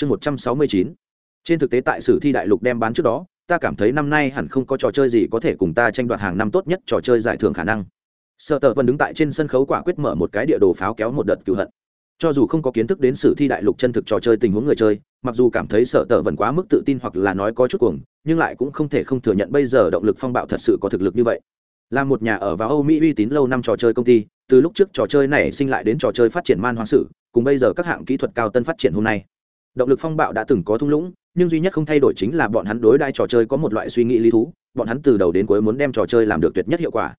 chương một trăm sáu mươi chín. Trên thực tế tại sử thi đại lục đem bán trước đó, ta cảm thấy năm nay hẳn không có trò chơi gì có thể cùng ta tranh đoạt hàng năm tốt nhất trò chơi giải thưởng khả năng. Sợ tờ vân đứng tại trên sân khấu quả quyết mở một cái địa đồ pháo kéo một đợt cựu hận. Cho dù không có kiến thức đến sử thi đại lục chân thực trò chơi tình huống người chơi, mặc dù cảm thấy sợ tờ vần quá mức tự tin hoặc là nói có chút cuồng, nhưng lại cũng không thể không thừa nhận bây giờ động lực phong bạo thật sự có thực lực như vậy. Là một nhà ở vào âu mỹ uy tín lâu năm trò chơi công ty, từ lúc trước trò chơi này sinh lại đến trò chơi phát triển man hoang sử, cùng bây giờ các hạng kỹ thuật cao tân phát triển hôm nay động lực phong bạo đã từng có thung lũng, nhưng duy nhất không thay đổi chính là bọn hắn đối đai trò chơi có một loại suy nghĩ lý thú, bọn hắn từ đầu đến cuối muốn đem trò chơi làm được tuyệt nhất hiệu quả.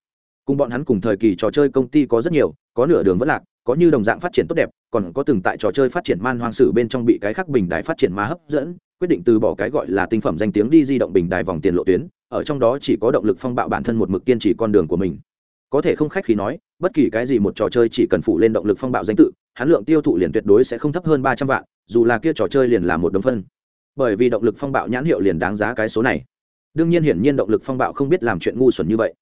Cùng bọn hắn cùng thời kỳ trò chơi công ty có rất nhiều, có nửa đường vẫn lạc, có như đồng dạng phát triển tốt đẹp, còn có từng tại trò chơi phát triển man hoang sử bên trong bị cái khác bình đài phát triển ma hấp dẫn, quyết định từ bỏ cái gọi là tinh phẩm danh tiếng đi di động bình đài vòng tiền lộ tuyến, ở trong đó chỉ có động lực phong bạo bản thân một mực kiên trì con đường của mình. Có thể không khách khí nói, bất kỳ cái gì một trò chơi chỉ cần phụ lên động lực phong bạo danh tự, hắn lượng tiêu thụ liền tuyệt đối sẽ không thấp hơn ba trăm vạn dù là kia trò chơi liền là một đống phân. Bởi vì động lực phong bạo nhãn hiệu liền đáng giá cái số này. Đương nhiên hiển nhiên động lực phong bạo không biết làm chuyện ngu xuẩn như vậy.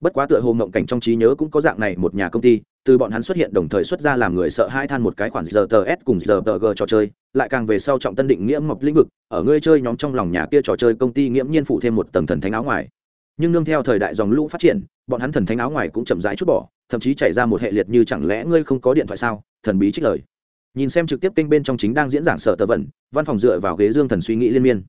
Bất quá tựa hồ mộng cảnh trong trí nhớ cũng có dạng này một nhà công ty, từ bọn hắn xuất hiện đồng thời xuất ra làm người sợ hai than một cái khoản giờ tờ s cùng giờ tờ g trò chơi, lại càng về sau trọng tân định nghĩa mộc lĩnh vực, ở ngươi chơi nhóm trong lòng nhà kia trò chơi công ty nghiễm nhiên phụ thêm một tầng thần thánh áo ngoài. Nhưng nương theo thời đại dòng lũ phát triển, bọn hắn thần thánh áo ngoài cũng chậm rãi chút bỏ, thậm chí chạy ra một hệ liệt như chẳng lẽ ngươi không có điện thoại sao? Thần bí trích lời nhìn xem trực tiếp kênh bên trong chính đang diễn giảng sở tờ vẩn, văn phòng dựa vào ghế dương thần suy nghĩ liên miên.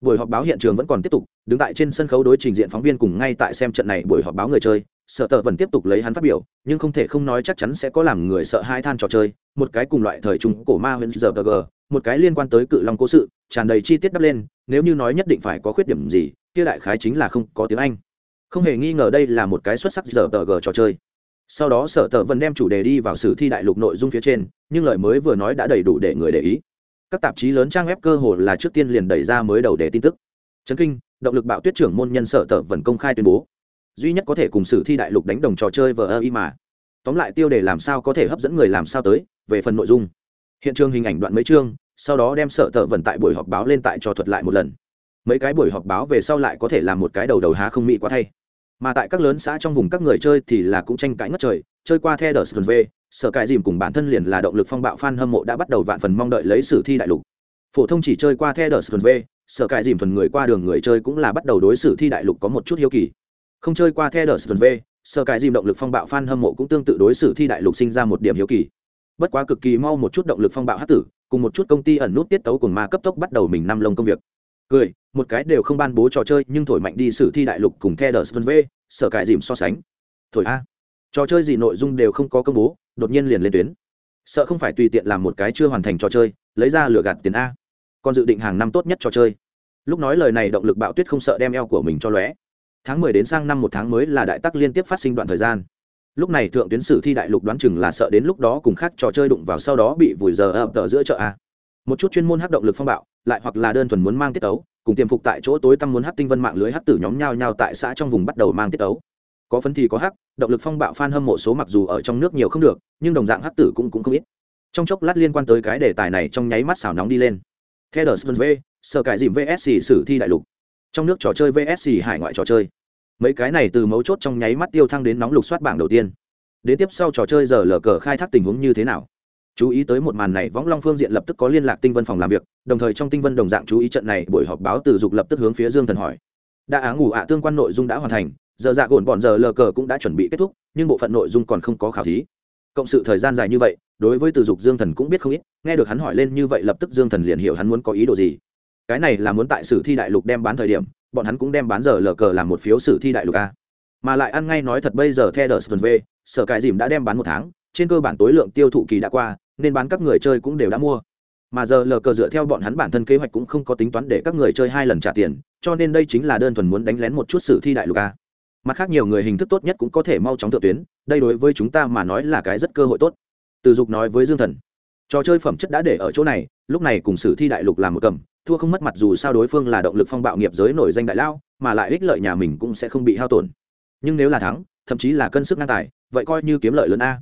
Buổi họp báo hiện trường vẫn còn tiếp tục, đứng tại trên sân khấu đối trình diện phóng viên cùng ngay tại xem trận này buổi họp báo người chơi, sở tờ vẫn tiếp tục lấy hắn phát biểu, nhưng không thể không nói chắc chắn sẽ có làm người sợ hai than trò chơi, một cái cùng loại thời trung cổ ma huyện giờ gờ, một cái liên quan tới cự long cố sự, tràn đầy chi tiết đắp lên, nếu như nói nhất định phải có khuyết điểm gì, kia đại khái chính là không có tiếng anh. Không hề nghi ngờ đây là một cái xuất sắc giờ tờ gờ trò chơi sau đó sở tờ vẫn đem chủ đề đi vào sử thi đại lục nội dung phía trên, nhưng lời mới vừa nói đã đầy đủ để người để ý. Các tạp chí lớn trang web cơ hồ là trước tiên liền đẩy ra mới đầu để tin tức. Trấn kinh, động lực bạo tuyết trưởng môn nhân sở tờ vẫn công khai tuyên bố. Duy nhất có thể cùng sử thi đại lục đánh đồng trò chơi vờ ơ y mà. Tóm lại tiêu đề làm sao có thể hấp dẫn người làm sao tới, về phần nội dung. Hiện trường hình ảnh đoạn mấy chương, sau đó đem sở tờ vận tại buổi họp báo lên tại cho thuật lại một lần. Mấy cái buổi họp báo về sau lại có thể làm một cái đầu đầu há không mỹ quá thay mà tại các lớn xã trong vùng các người chơi thì là cũng tranh cãi ngất trời, chơi qua the đờ v sở cãi dìm cùng bản thân liền là động lực phong bạo f a n hâm mộ đã bắt đầu vạn phần mong đợi lấy sử thi đại lục. Phổ thông chỉ chơi qua the đờ v sở cãi dìm thuần người qua đường người chơi cũng là bắt đầu đối xử thi đại lục có một chút hiếu kỳ. Không chơi qua the đờ v sở cãi dìm động lực phong bạo f a n hâm mộ cũng tương tự đối xử thi đại lục sinh ra một điểm hiếu kỳ. Bất quá cực kỳ mau một chút động lực phong bạo hát tử, cùng một chút công ty ẩn nút tiết tấu cùng ma cấp tốc bắt đầu mình năm lông công việc cười, một cái đều không ban bố trò chơi, nhưng thổi mạnh đi sử thi đại lục cùng theo đờ v, sở cải dìm so sánh. Thổi a. Trò chơi gì nội dung đều không có công bố, đột nhiên liền lên tuyến. Sợ không phải tùy tiện làm một cái chưa hoàn thành trò chơi, lấy ra lừa gạt tiền a. Còn dự định hàng năm tốt nhất trò chơi. Lúc nói lời này động lực bạo tuyết không sợ đem eo của mình cho lóe. Tháng mười đến sang năm một tháng mới là đại tắc liên tiếp phát sinh đoạn thời gian. Lúc này thượng tuyến sử thi đại lục đoán chừng là sợ đến lúc đó cùng khác trò chơi đụng vào sau đó bị vùi giờ ập tờ giữa chợ a. Một chút chuyên môn hắc động lực phong bạo lại hoặc là đơn thuần muốn mang tiết tấu cùng tiềm phục tại chỗ tối tăm muốn hát tinh vân mạng lưới hát tử nhóm nhau nhau tại xã trong vùng bắt đầu mang tiết tấu. Có phấn thì có hát, động lực phong bạo f hâm mộ số mặc dù ở trong nước nhiều không được nhưng đồng dạng hát tử cũng cũng không ít. Trong chốc lát liên quan tới cái đề tài này trong nháy mắt xào nóng đi lên. Theo đờ v sở cải dìm vsc sử thi đại lục. Trong nước trò chơi vsc hải ngoại trò chơi. Mấy cái này từ mấu chốt trong nháy mắt tiêu thăng đến nóng lục soát bảng đầu tiên. Đến tiếp sau trò chơi giờ lờ cờ khai thác tình huống như thế nào? Chú ý tới một màn này, võng long phương diện lập tức có liên lạc tinh vân phòng làm việc, đồng thời trong tinh vân đồng dạng chú ý trận này, buổi họp báo từ dục lập tức hướng phía dương thần hỏi. Đã á ngủ ạ, tương quan nội dung đã hoàn thành, giờ dạ gồn bọn giờ lờ cờ cũng đã chuẩn bị kết thúc, nhưng bộ phận nội dung còn không có khảo thí. Cộng sự thời gian dài như vậy, đối với từ dục dương thần cũng biết không ít, nghe được hắn hỏi lên như vậy lập tức dương thần liền hiểu hắn muốn có ý đồ gì. Cái này là muốn tại sử thi đại lục đem bán thời điểm, bọn hắn cũng đem bán giờ lờ cờ làm một phiếu sử thi đại lục a. Mà lại ăn ngay nói thật bây giờ theo đờ v sở cải dìm đã đem bán một tháng, trên cơ bản tối lượng tiêu thụ kỳ đã qua nên bán các người chơi cũng đều đã mua. Mà giờ lờ cờ dựa theo bọn hắn bản thân kế hoạch cũng không có tính toán để các người chơi hai lần trả tiền, cho nên đây chính là đơn thuần muốn đánh lén một chút sử thi đại lục a. Mặt khác nhiều người hình thức tốt nhất cũng có thể mau chóng thượng tuyến, đây đối với chúng ta mà nói là cái rất cơ hội tốt. Từ dục nói với dương thần, trò chơi phẩm chất đã để ở chỗ này, lúc này cùng sử thi đại lục làm một cầm, thua không mất mặt dù sao đối phương là động lực phong bạo nghiệp giới nổi danh đại lao, mà lại ích lợi nhà mình cũng sẽ không bị hao tổn. Nhưng nếu là thắng, thậm chí là cân sức ngang tài, vậy coi như kiếm lợi lớn a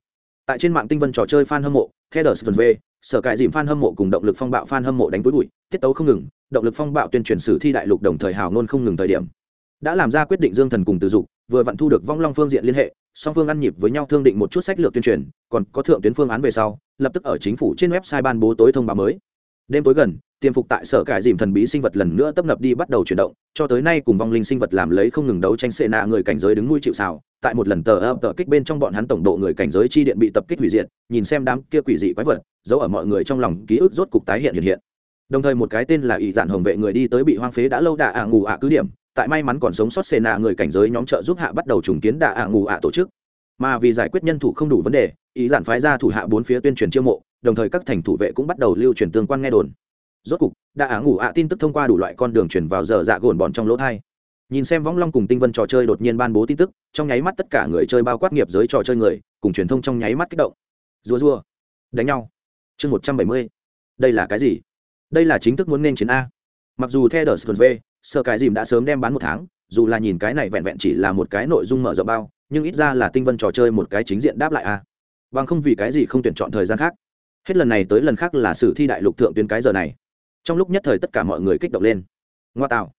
tại trên mạng tinh vân trò chơi fan hâm mộ theo đờ v sở cải dìm fan hâm mộ cùng động lực phong bạo fan hâm mộ đánh túi bụi, tiết tấu không ngừng, động lực phong bạo tuyên truyền sử thi đại lục đồng thời hào nôn không ngừng thời điểm. Đã làm ra quyết định dương thần cùng từ dục, vừa vặn thu được vong long phương diện liên hệ, song phương ăn nhịp với nhau thương định một chút sách lược tuyên truyền, còn có thượng tuyến phương án về sau, lập tức ở chính phủ trên website ban bố tối thông báo mới đêm tối gần, tiềm phục tại sở cải dìm thần bí sinh vật lần nữa tấp nập đi bắt đầu chuyển động, cho tới nay cùng vong linh sinh vật làm lấy không ngừng đấu tranh xệ nạ người cảnh giới đứng nuôi chịu xào tại một lần tờ ập tờ kích bên trong bọn hắn tổng độ người cảnh giới chi điện bị tập kích hủy diệt, nhìn xem đám kia quỷ dị quái vật, giấu ở mọi người trong lòng ký ức rốt cục tái hiện hiện hiện. Đồng thời một cái tên là ỷ dạn hồng vệ người đi tới bị hoang phế đã lâu đà ạ ngủ ạ cứ điểm, tại may mắn còn sống sót xệ nạ người cảnh giới nhóm trợ giúp hạ bắt đầu trùng kiến đà ạ ngủ ạ tổ chức. Mà vì giải quyết nhân thủ không đủ vấn đề ý giản phái ra thủ hạ bốn phía tuyên truyền chiêu mộ đồng thời các thành thủ vệ cũng bắt đầu lưu truyền tương quan nghe đồn. Rốt cục, đã ả ngủ ạ tin tức thông qua đủ loại con đường chuyển vào giờ dạ gồn bọn trong lỗ thai. Nhìn xem võng long cùng tinh vân trò chơi đột nhiên ban bố tin tức, trong nháy mắt tất cả người chơi bao quát nghiệp giới trò chơi người, cùng truyền thông trong nháy mắt kích động. Rùa rùa. Đánh nhau. Chương một trăm bảy mươi. Đây là cái gì? Đây là chính thức muốn nên chiến a. Mặc dù theo đờ sơn v sơ cái dìm đã sớm đem bán một tháng, dù là nhìn cái này vẹn vẹn chỉ là một cái nội dung mở rộng bao, nhưng ít ra là tinh vân trò chơi một cái chính diện đáp lại a. Bằng không vì cái gì không tuyển chọn thời gian khác hết lần này tới lần khác là sử thi đại lục thượng tuyến cái giờ này. Trong lúc nhất thời tất cả mọi người kích động lên. Ngoa tạo.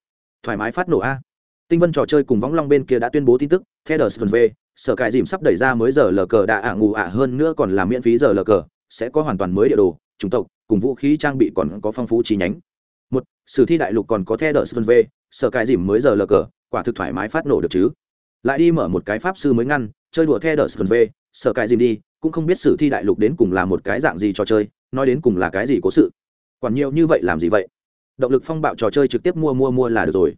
Thoải mái phát nổ a. Tinh vân trò chơi cùng võng long bên kia đã tuyên bố tin tức theo đờ v, sở cài dìm sắp đẩy ra mới giờ lờ cờ đã ả ngủ ả hơn nữa còn là miễn phí giờ lờ cờ, sẽ có hoàn toàn mới địa đồ, chủng tộc, cùng vũ khí trang bị còn có phong phú chi nhánh. Một, sử thi đại lục còn có theo đờ v, sở cài dìm mới giờ lờ cờ, quả thực thoải mái phát nổ được chứ. Lại đi mở một cái pháp sư mới ngăn, chơi đùa theo đờ v, sở cài dìm đi cũng không biết sử thi đại lục đến cùng là một cái dạng gì trò chơi, nói đến cùng là cái gì cố sự. Quản nhiều như vậy làm gì vậy? Động lực phong bạo trò chơi trực tiếp mua mua mua là được rồi.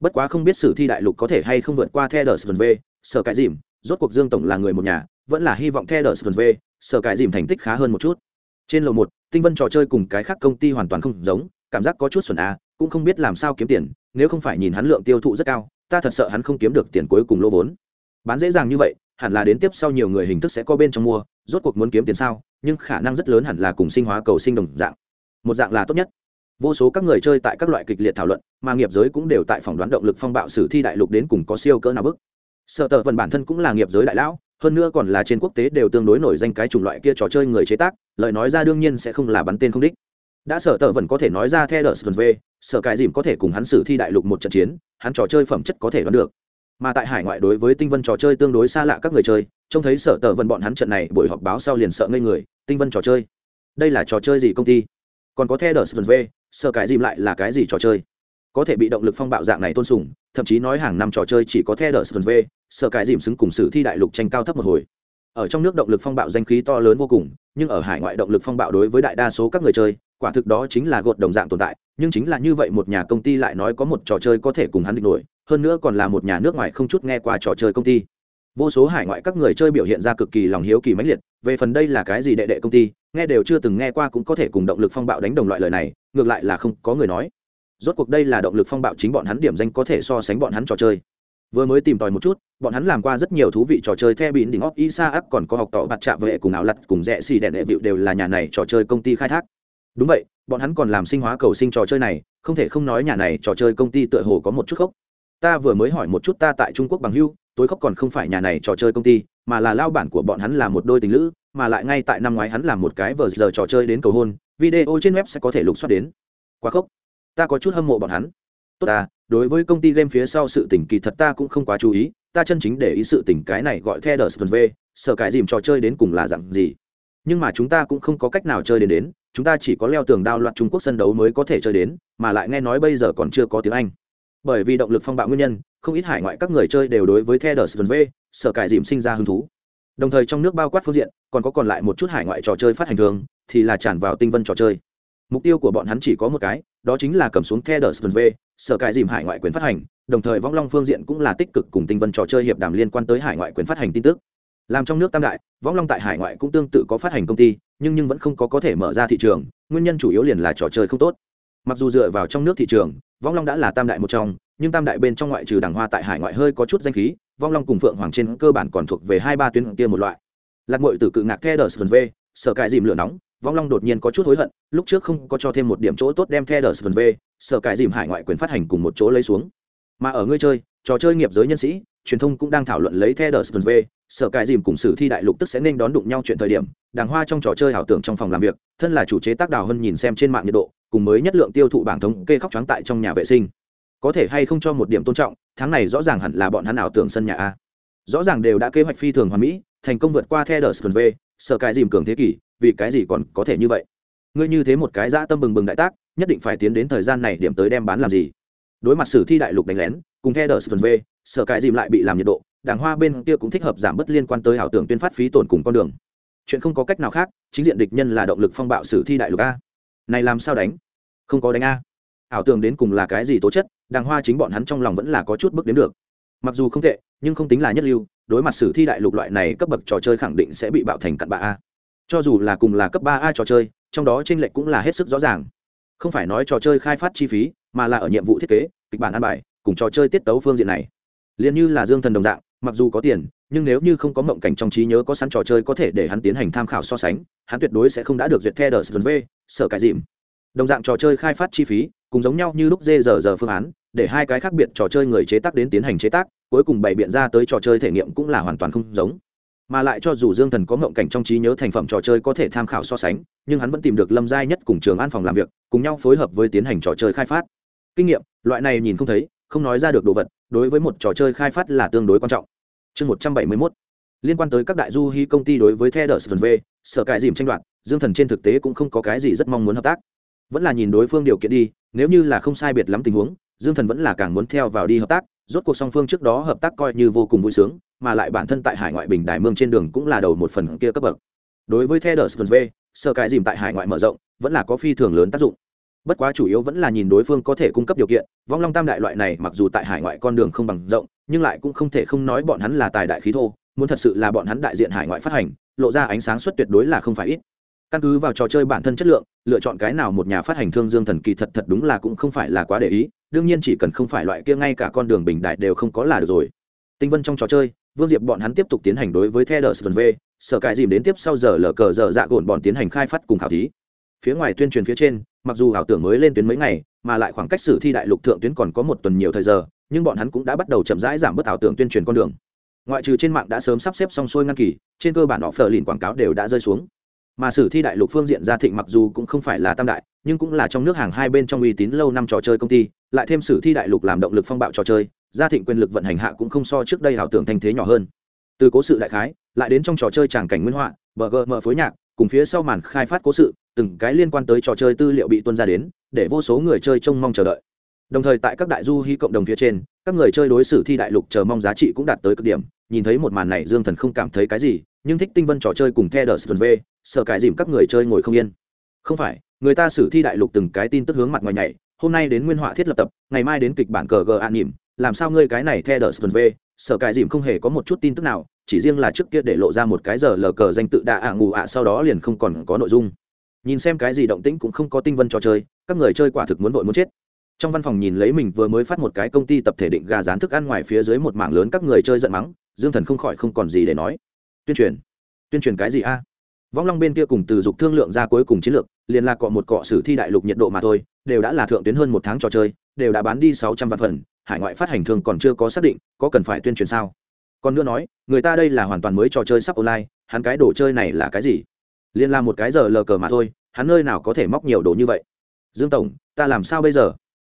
Bất quá không biết sử thi đại lục có thể hay không vượt qua the đờ v, sở cái dìm, rốt cuộc dương tổng là người một nhà, vẫn là hy vọng the đờ v, sở cái dìm thành tích khá hơn một chút. Trên lầu một, tinh vân trò chơi cùng cái khác công ty hoàn toàn không giống, cảm giác có chút xuẩn à cũng không biết làm sao kiếm tiền, nếu không phải nhìn hắn lượng tiêu thụ rất cao, ta thật sợ hắn không kiếm được tiền cuối cùng lô vốn. Bán dễ dàng như vậy hẳn là đến tiếp sau nhiều người hình thức sẽ có bên trong mua, rốt cuộc muốn kiếm tiền sao, nhưng khả năng rất lớn hẳn là cùng sinh hóa cầu sinh đồng dạng. Một dạng là tốt nhất. Vô số các người chơi tại các loại kịch liệt thảo luận, mà nghiệp giới cũng đều tại phòng đoán động lực phong bạo sử thi đại lục đến cùng có siêu cỡ nào bức. Sợ tờ vần bản thân cũng là nghiệp giới đại lão, hơn nữa còn là trên quốc tế đều tương đối nổi danh cái chủng loại kia trò chơi người chế tác, lời nói ra đương nhiên sẽ không là bắn tên không đích. Đã sở tờ vần có thể nói ra theo đờ v sở cài dìm có thể cùng hắn sử thi đại lục một trận chiến, hắn trò chơi phẩm chất có thể đoán được mà tại hải ngoại đối với tinh vân trò chơi tương đối xa lạ các người chơi, trông thấy sở tờ vân bọn hắn trận này buổi họp báo sau liền sợ ngây người, tinh vân trò chơi. Đây là trò chơi gì công ty? Còn có theo đờ v sở cài dìm lại là cái gì trò chơi? Có thể bị động lực phong bạo dạng này tôn sùng, thậm chí nói hàng năm trò chơi chỉ có theo đờ v sở cài dìm xứng cùng sử thi đại lục tranh cao thấp một hồi. Ở trong nước động lực phong bạo danh khí to lớn vô cùng, nhưng ở hải ngoại động lực phong bạo đối với đại đa số các người chơi, quả thực đó chính là gột đồng dạng tồn tại, nhưng chính là như vậy một nhà công ty lại nói có một trò chơi có thể cùng hắn địch nổi hơn nữa còn là một nhà nước ngoài không chút nghe qua trò chơi công ty. Vô số hải ngoại các người chơi biểu hiện ra cực kỳ lòng hiếu kỳ mãnh liệt, về phần đây là cái gì đệ đệ công ty, nghe đều chưa từng nghe qua cũng có thể cùng động lực phong bạo đánh đồng loại lời này, ngược lại là không có người nói. Rốt cuộc đây là động lực phong bạo chính bọn hắn điểm danh có thể so sánh bọn hắn trò chơi. Vừa mới tìm tòi một chút, bọn hắn làm qua rất nhiều thú vị trò chơi, the bịn đỉnh óc isa ác còn có học tỏ bạt trạ vệ cùng áo lặt cùng rẽ xì đèn đệ vịu đều là nhà này trò chơi công ty khai thác. Đúng vậy, bọn hắn còn làm sinh hóa cầu sinh trò chơi này, không thể không nói nhà này trò chơi công ty tựa hồ có một chút khốc ta vừa mới hỏi một chút ta tại trung quốc bằng hưu tối khóc còn không phải nhà này trò chơi công ty mà là lao bản của bọn hắn là một đôi tình lữ mà lại ngay tại năm ngoái hắn làm một cái vờ giờ trò chơi đến cầu hôn video trên web sẽ có thể lục soát đến. Quá khóc, ta có chút hâm mộ bọn hắn. Tốt ta đối với công ty game phía sau sự tỉnh kỳ thật ta cũng không quá chú ý ta chân chính để ý sự tỉnh cái này gọi theo đờ v sợ cái dìm trò chơi đến cùng là dặn gì. Nhưng mà chúng ta cũng không có cách nào chơi đến đến chúng ta chỉ có leo tường đao loạt trung quốc sân đấu mới có thể chơi đến mà lại nghe nói bây giờ còn chưa có tiếng anh bởi vì động lực phong bạo nguyên nhân, không ít hải ngoại các người chơi đều đối với the đờ v, sở cải dìm sinh ra hứng thú. Đồng thời trong nước bao quát phương diện, còn có còn lại một chút hải ngoại trò chơi phát hành thường, thì là tràn vào tinh vân trò chơi. Mục tiêu của bọn hắn chỉ có một cái, đó chính là cầm xuống the đờ v, sở cải dìm hải ngoại quyền phát hành, đồng thời vong long phương diện cũng là tích cực cùng tinh vân trò chơi hiệp đàm liên quan tới hải ngoại quyền phát hành tin tức. Làm trong nước tam đại, vong long tại hải ngoại cũng tương tự có phát hành công ty, nhưng nhưng vẫn không có có thể mở ra thị trường, nguyên nhân chủ yếu liền là trò chơi không tốt mặc dù dựa vào trong nước thị trường, vong long đã là tam đại một trong, nhưng tam đại bên trong ngoại trừ Đảng hoa tại hải ngoại hơi có chút danh khí, vong long cùng phượng hoàng trên cơ bản còn thuộc về hai ba tuyến kia một loại. Lạc ngội từ cự ngạc the đờ v sở cải dìm lửa nóng, vong long đột nhiên có chút hối hận, lúc trước không có cho thêm một điểm chỗ tốt đem the đờ v sở cải dìm hải ngoại quyền phát hành cùng một chỗ lấy xuống. Mà ở ngươi chơi, trò chơi nghiệp giới nhân sĩ, truyền thông cũng đang thảo luận lấy the đờ v sở cải dìm cùng sử thi đại lục tức sẽ nên đón đụng nhau chuyện thời điểm đàng hoa trong trò chơi ảo tưởng trong phòng làm việc, thân là chủ chế tác đào hơn nhìn xem trên mạng nhiệt độ cùng mới nhất lượng tiêu thụ bảng thống kê khóc trắng tại trong nhà vệ sinh. Có thể hay không cho một điểm tôn trọng, tháng này rõ ràng hẳn là bọn hắn ảo tưởng sân nhà a. Rõ ràng đều đã kế hoạch phi thường hoàn mỹ, thành công vượt qua the đờ v sở cái dìm cường thế kỷ, vì cái gì còn có thể như vậy? Ngươi như thế một cái dã tâm bừng bừng đại tác, nhất định phải tiến đến thời gian này điểm tới đem bán làm gì? Đối mặt sử thi đại lục đánh lén, cùng theo đờ sờ v sở cái dìm lại bị làm nhiệt độ, đảng hoa bên kia cũng thích hợp giảm bớt liên quan tới ảo tưởng tuyên phát phí tổn cùng con đường. Chuyện không có cách nào khác, chính diện địch nhân là động lực phong bạo sử thi đại lục a. Này làm sao đánh? Không có đánh a. Ảo tưởng đến cùng là cái gì tố chất, đàng hoa chính bọn hắn trong lòng vẫn là có chút bước đến được. Mặc dù không tệ, nhưng không tính là nhất lưu, đối mặt sử thi đại lục loại này cấp bậc trò chơi khẳng định sẽ bị bạo thành cặn bạ a. Cho dù là cùng là cấp ba a trò chơi, trong đó tranh lệch cũng là hết sức rõ ràng. Không phải nói trò chơi khai phát chi phí, mà là ở nhiệm vụ thiết kế, kịch bản an bài, cùng trò chơi tiết tấu phương diện này. Liền như là dương thần đồng dạng, mặc dù có tiền, nhưng nếu như không có mộng cảnh trong trí nhớ có sẵn trò chơi có thể để hắn tiến hành tham khảo so sánh, hắn tuyệt đối sẽ không đã được duyệt theo đờ v sở cải dìm đồng dạng trò chơi khai phát chi phí cùng giống nhau như lúc dê giờ giờ phương án, để hai cái khác biệt trò chơi người chế tác đến tiến hành chế tác, cuối cùng bày biện ra tới trò chơi thể nghiệm cũng là hoàn toàn không giống. Mà lại cho dù dương thần có ngộng cảnh trong trí nhớ thành phẩm trò chơi có thể tham khảo so sánh, nhưng hắn vẫn tìm được lâm giai nhất cùng trường an phòng làm việc, cùng nhau phối hợp với tiến hành trò chơi khai phát. Kinh nghiệm, loại này nhìn không thấy, không nói ra được đồ vật, đối với một trò chơi khai phát là tương đối quan trọng. Chương một trăm bảy mươi mốt. Liên quan tới các đại du hy công ty đối với the đờ v sở cải dìm tranh đoạt, dương thần trên thực tế cũng không có cái gì rất mong muốn hợp tác vẫn là nhìn đối phương điều kiện đi, nếu như là không sai biệt lắm tình huống, dương thần vẫn là càng muốn theo vào đi hợp tác, rốt cuộc song phương trước đó hợp tác coi như vô cùng vui sướng, mà lại bản thân tại hải ngoại bình đài mương trên đường cũng là đầu một phần kia cấp bậc. Đối với theo đờ v sở dìm tại hải ngoại mở rộng, vẫn là có phi thường lớn tác dụng. Bất quá chủ yếu vẫn là nhìn đối phương có thể cung cấp điều kiện, vong long tam đại loại này mặc dù tại hải ngoại con đường không bằng rộng, nhưng lại cũng không thể không nói bọn hắn là tài đại khí thô, muốn thật sự là bọn hắn đại diện hải ngoại phát hành, lộ ra ánh sáng suất tuyệt đối là không phải ít căn cứ vào trò chơi bản thân chất lượng, lựa chọn cái nào một nhà phát hành thương dương thần kỳ thật thật đúng là cũng không phải là quá để ý, đương nhiên chỉ cần không phải loại kia ngay cả con đường bình đại đều không có là được rồi. Tinh vân trong trò chơi, vương diệp bọn hắn tiếp tục tiến hành đối với theo đờ v, sở cải dìm đến tiếp sau giờ lờ cờ giờ dạ gồn bọn tiến hành khai phát cùng khảo thí. Phía ngoài tuyên truyền phía trên, mặc dù ảo tưởng mới lên tuyến mấy ngày, mà lại khoảng cách sử thi đại lục thượng tuyến còn có một tuần nhiều thời giờ, nhưng bọn hắn cũng đã bắt đầu chậm rãi giảm bớt ảo tưởng tuyên truyền con đường. Ngoại trừ trên mạng đã sớm sắp xếp xong xuôi ngăn kỳ, trên cơ bản họ phờ lìn quảng cáo đều đã rơi xuống mà sử thi đại lục phương diện gia thịnh mặc dù cũng không phải là tam đại, nhưng cũng là trong nước hàng hai bên trong uy tín lâu năm trò chơi công ty, lại thêm sử thi đại lục làm động lực phong bạo trò chơi, gia thịnh quyền lực vận hành hạ cũng không so trước đây ảo tưởng thanh thế nhỏ hơn. Từ cố sự đại khái, lại đến trong trò chơi tràng cảnh nguyên họa, bờ gờ mở phối nhạc, cùng phía sau màn khai phát cố sự, từng cái liên quan tới trò chơi tư liệu bị tuân ra đến, để vô số người chơi trông mong chờ đợi. Đồng thời tại các đại du hy cộng đồng phía trên, các người chơi đối xử thi đại lục chờ mong giá trị cũng đạt tới cực điểm, nhìn thấy một màn này dương thần không cảm thấy cái gì nhưng thích tinh vân trò chơi cùng theo đờ sơn v, sợ cải dìm các người chơi ngồi không yên. Không phải, người ta xử thi đại lục từng cái tin tức hướng mặt ngoài nhảy, hôm nay đến nguyên họa thiết lập tập, ngày mai đến kịch bản cờ gờ an nỉm, làm sao ngươi cái này theo đờ sơn v, sợ cải dìm không hề có một chút tin tức nào, chỉ riêng là trước kia để lộ ra một cái giờ lờ cờ danh tự đạ ạ ngủ ạ, sau đó liền không còn có nội dung. Nhìn xem cái gì động tĩnh cũng không có tinh vân trò chơi, các người chơi quả thực muốn vội muốn chết. Trong văn phòng nhìn lấy mình vừa mới phát một cái công ty tập thể định gà rán thức ăn ngoài phía dưới một mảng lớn các người chơi giận mắng, dương thần không khỏi không còn gì để nói tuyên truyền. Tuyên truyền cái gì a? À? vong long bên kia cùng từ dục thương lượng ra cuối cùng chiến lược, liền là cọ một cọ sử thi đại lục nhiệt độ mà thôi, đều đã là thượng tuyến hơn một tháng trò chơi, đều đã bán đi sáu trăm vạn phần, hải ngoại phát hành thường còn chưa có xác định, có cần phải tuyên truyền sao? Còn nữa nói, người ta đây là hoàn toàn mới trò chơi sắp online, hắn cái đồ chơi này là cái gì? Liền là một cái giờ lờ cờ mà thôi, hắn nơi nào có thể móc nhiều đồ như vậy? Dương tổng, ta làm sao bây giờ?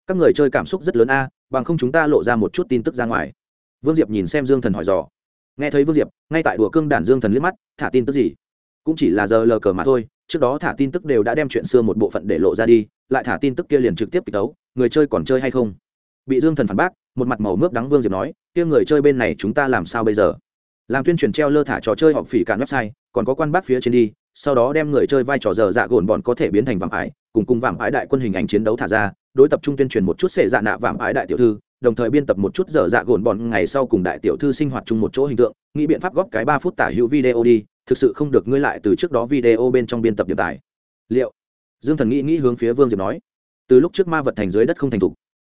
Các người chơi cảm xúc rất lớn a, bằng không chúng ta lộ ra một chút tin tức ra ngoài. Vương diệp nhìn xem dương thần hỏi dò nghe thấy vương diệp, ngay tại đùa cương đản dương thần liếc mắt, thả tin tức gì? Cũng chỉ là giờ lờ cờ mà thôi, trước đó thả tin tức đều đã đem chuyện xưa một bộ phận để lộ ra đi, lại thả tin tức kia liền trực tiếp kịch tấu người chơi còn chơi hay không? Bị dương thần phản bác, một mặt màu mướp đắng vương diệp nói, kia người chơi bên này chúng ta làm sao bây giờ? Làm tuyên truyền treo lơ thả trò chơi họp phỉ cản website, còn có quan bác phía trên đi, sau đó đem người chơi vai trò giờ dạ gồn bọn có thể biến thành vạm ải cùng cùng vạm ải đại quân hình ảnh chiến đấu thả ra, đối tập trung tuyên truyền một chút xệ dạ nạ vạm ải đại tiểu thư đồng thời biên tập một chút giờ dạ gồn bọn ngày sau cùng đại tiểu thư sinh hoạt chung một chỗ hình tượng, nghĩ biện pháp góp cái ba phút tả hữu video đi, thực sự không được ngươi lại từ trước đó video bên trong biên tập điểm tài. Liệu? Dương thần nghĩ nghĩ hướng phía vương diệp nói. Từ lúc trước ma vật thành dưới đất không thành thục,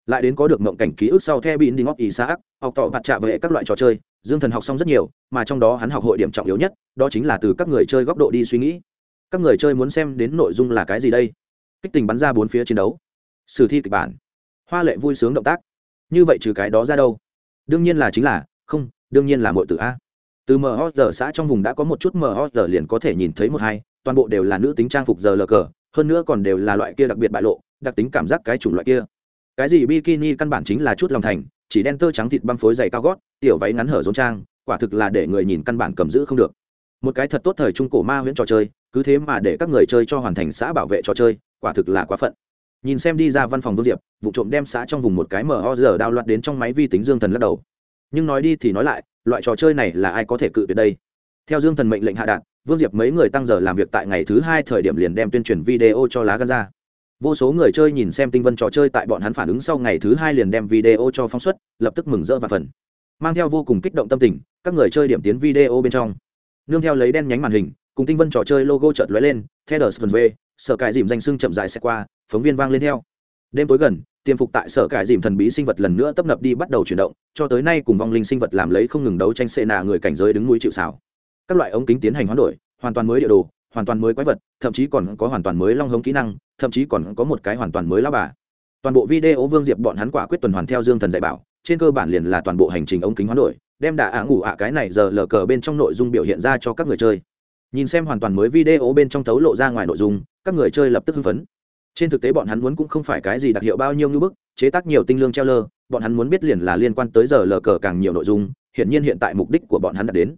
lại đến có được mộng cảnh ký ức sau theo bin đi ngóc ý xã học tỏ bạt trạ về các loại trò chơi, dương thần học xong rất nhiều, mà trong đó hắn học hội điểm trọng yếu nhất, đó chính là từ các người chơi góc độ đi suy nghĩ. Các người chơi muốn xem đến nội dung là cái gì đây? Kích tình bắn ra bốn phía chiến đấu. Sử thi kịch bản. Hoa lệ vui sướng động tác như vậy trừ cái đó ra đâu? Đương nhiên là chính là, không, đương nhiên là mọi từ a. Từ mờ giờ xã trong vùng đã có một chút mờ giờ liền có thể nhìn thấy một hai, toàn bộ đều là nữ tính trang phục giờ lờ cờ, hơn nữa còn đều là loại kia đặc biệt bại lộ, đặc tính cảm giác cái chủng loại kia. Cái gì bikini căn bản chính là chút lòng thành, chỉ đen tơ trắng thịt băng phối dày cao gót, tiểu váy ngắn hở rốn trang, quả thực là để người nhìn căn bản cầm giữ không được. Một cái thật tốt thời trung cổ ma huyễn trò chơi, cứ thế mà để các người chơi cho hoàn thành xã bảo vệ trò chơi, quả thực là quá phận nhìn xem đi ra văn phòng vương diệp, vụ trộm đem xã trong vùng một cái mở ho giờ đao loạt đến trong máy vi tính dương thần lắc đầu. Nhưng nói đi thì nói lại, loại trò chơi này là ai có thể cự tuyệt đây? Theo dương thần mệnh lệnh hạ đạn, vương diệp mấy người tăng giờ làm việc tại ngày thứ hai thời điểm liền đem tuyên truyền video cho lá gan ra. Vô số người chơi nhìn xem tinh vân trò chơi tại bọn hắn phản ứng sau ngày thứ hai liền đem video cho phóng xuất, lập tức mừng rỡ và phần mang theo vô cùng kích động tâm tình, các người chơi điểm tiến video bên trong. Nương theo lấy đen nhánh màn hình, cùng tinh vân trò chơi logo chợt lóe lên theo đờ v sở cải dìm danh sưng chậm dài xe qua, phóng viên vang lên theo. Đêm tối gần, tiêm phục tại sở cải dìm thần bí sinh vật lần nữa tấp nập đi bắt đầu chuyển động, cho tới nay cùng vong linh sinh vật làm lấy không ngừng đấu tranh xệ nạ người cảnh giới đứng núi chịu xảo các loại ống kính tiến hành hoán đổi, hoàn toàn mới địa đồ, hoàn toàn mới quái vật, thậm chí còn có hoàn toàn mới long hống kỹ năng, thậm chí còn có một cái hoàn toàn mới lao bà. Toàn bộ video vương diệp bọn hắn quả quyết tuần hoàn theo dương thần dạy bảo, trên cơ bản liền là toàn bộ hành trình ống kính hoán đổi, đem đà ả ngủ ạ cái này giờ lờ cờ bên trong nội dung biểu hiện ra cho các người chơi. Nhìn xem hoàn toàn mới video bên trong thấu lộ ra ngoài nội dung các người chơi lập tức hưng phấn. Trên thực tế bọn hắn muốn cũng không phải cái gì đặc hiệu bao nhiêu như bức, chế tác nhiều tinh lương treo lơ, bọn hắn muốn biết liền là liên quan tới giờ lờ cờ càng nhiều nội dung, hiển nhiên hiện tại mục đích của bọn hắn đã đến.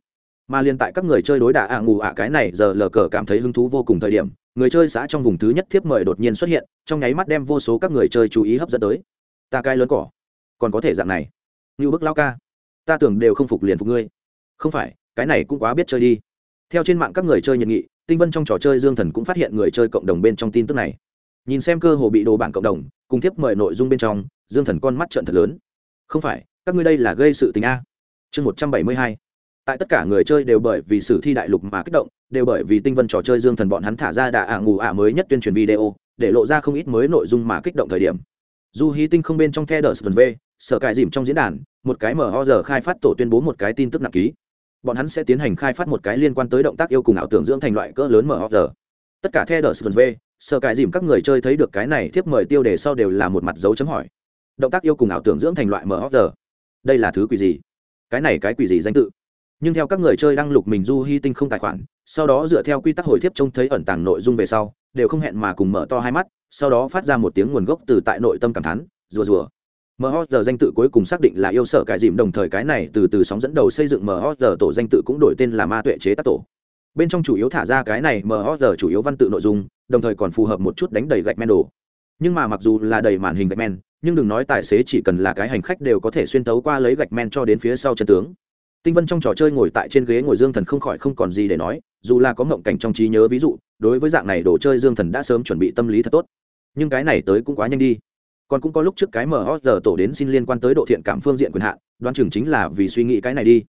Mà liên tại các người chơi đối đả ạ ngủ ạ cái này giờ lờ cờ cảm thấy hứng thú vô cùng thời điểm, người chơi xã trong vùng thứ nhất thiếp mời đột nhiên xuất hiện, trong nháy mắt đem vô số các người chơi chú ý hấp dẫn tới. Ta cái lớn cỏ, còn có thể dạng này. Như bức lao ca, ta tưởng đều không phục liền phục ngươi. Không phải, cái này cũng quá biết chơi đi. Theo trên mạng các người chơi nhiệt nghị tinh vân trong trò chơi dương thần cũng phát hiện người chơi cộng đồng bên trong tin tức này. Nhìn xem cơ hồ bị đồ bản cộng đồng, cùng tiếp mời nội dung bên trong, dương thần con mắt trận thật lớn. Không phải, các ngươi đây là gây sự tình a. Chương một trăm bảy mươi hai. Tại tất cả người chơi đều bởi vì sử thi đại lục mà kích động, đều bởi vì tinh vân trò chơi dương thần bọn hắn thả ra đà ả ngủ ả mới nhất tuyên truyền video, để lộ ra không ít mới nội dung mà kích động thời điểm. Dù hí tinh không bên trong the đờ sờ v, sở cải dìm trong diễn đàn, một cái mở ho giờ khai phát tổ tuyên bố một cái tin tức nặng ký bọn hắn sẽ tiến hành khai phát một cái liên quan tới động tác yêu cùng ảo tưởng dưỡng thành loại cỡ lớn mở ho giờ. Tất cả theo đờ sờ v sở cải dìm các người chơi thấy được cái này tiếp mời tiêu đề sau đều là một mặt dấu chấm hỏi. Động tác yêu cùng ảo tưởng dưỡng thành loại mở ho giờ. Đây là thứ quỷ gì? Cái này cái quỷ gì danh tự? Nhưng theo các người chơi đăng lục mình du hy tinh không tài khoản, sau đó dựa theo quy tắc hồi thiếp trông thấy ẩn tàng nội dung về sau, đều không hẹn mà cùng mở to hai mắt, sau đó phát ra một tiếng nguồn gốc từ tại nội tâm cảm thán, rùa rùa mho giờ danh tự cuối cùng xác định là yêu sở cải dìm, đồng thời cái này từ từ sóng dẫn đầu xây dựng mho giờ tổ danh tự cũng đổi tên là ma tuệ chế tác tổ. Bên trong chủ yếu thả ra cái này mho giờ chủ yếu văn tự nội dung, đồng thời còn phù hợp một chút đánh đầy gạch men đồ. Nhưng mà mặc dù là đầy màn hình gạch men, nhưng đừng nói tài xế chỉ cần là cái hành khách đều có thể xuyên tấu qua lấy gạch men cho đến phía sau chân tướng. Tinh vân trong trò chơi ngồi tại trên ghế ngồi dương thần không khỏi không còn gì để nói, dù là có mộng cảnh trong trí nhớ ví dụ, đối với dạng này đồ chơi dương thần đã sớm chuẩn bị tâm lý thật tốt. Nhưng cái này tới cũng quá nhanh đi còn cũng có lúc trước cái mở giờ tổ đến xin liên quan tới độ thiện cảm phương diện quyền hạn, đoán chừng chính là vì suy nghĩ cái này đi.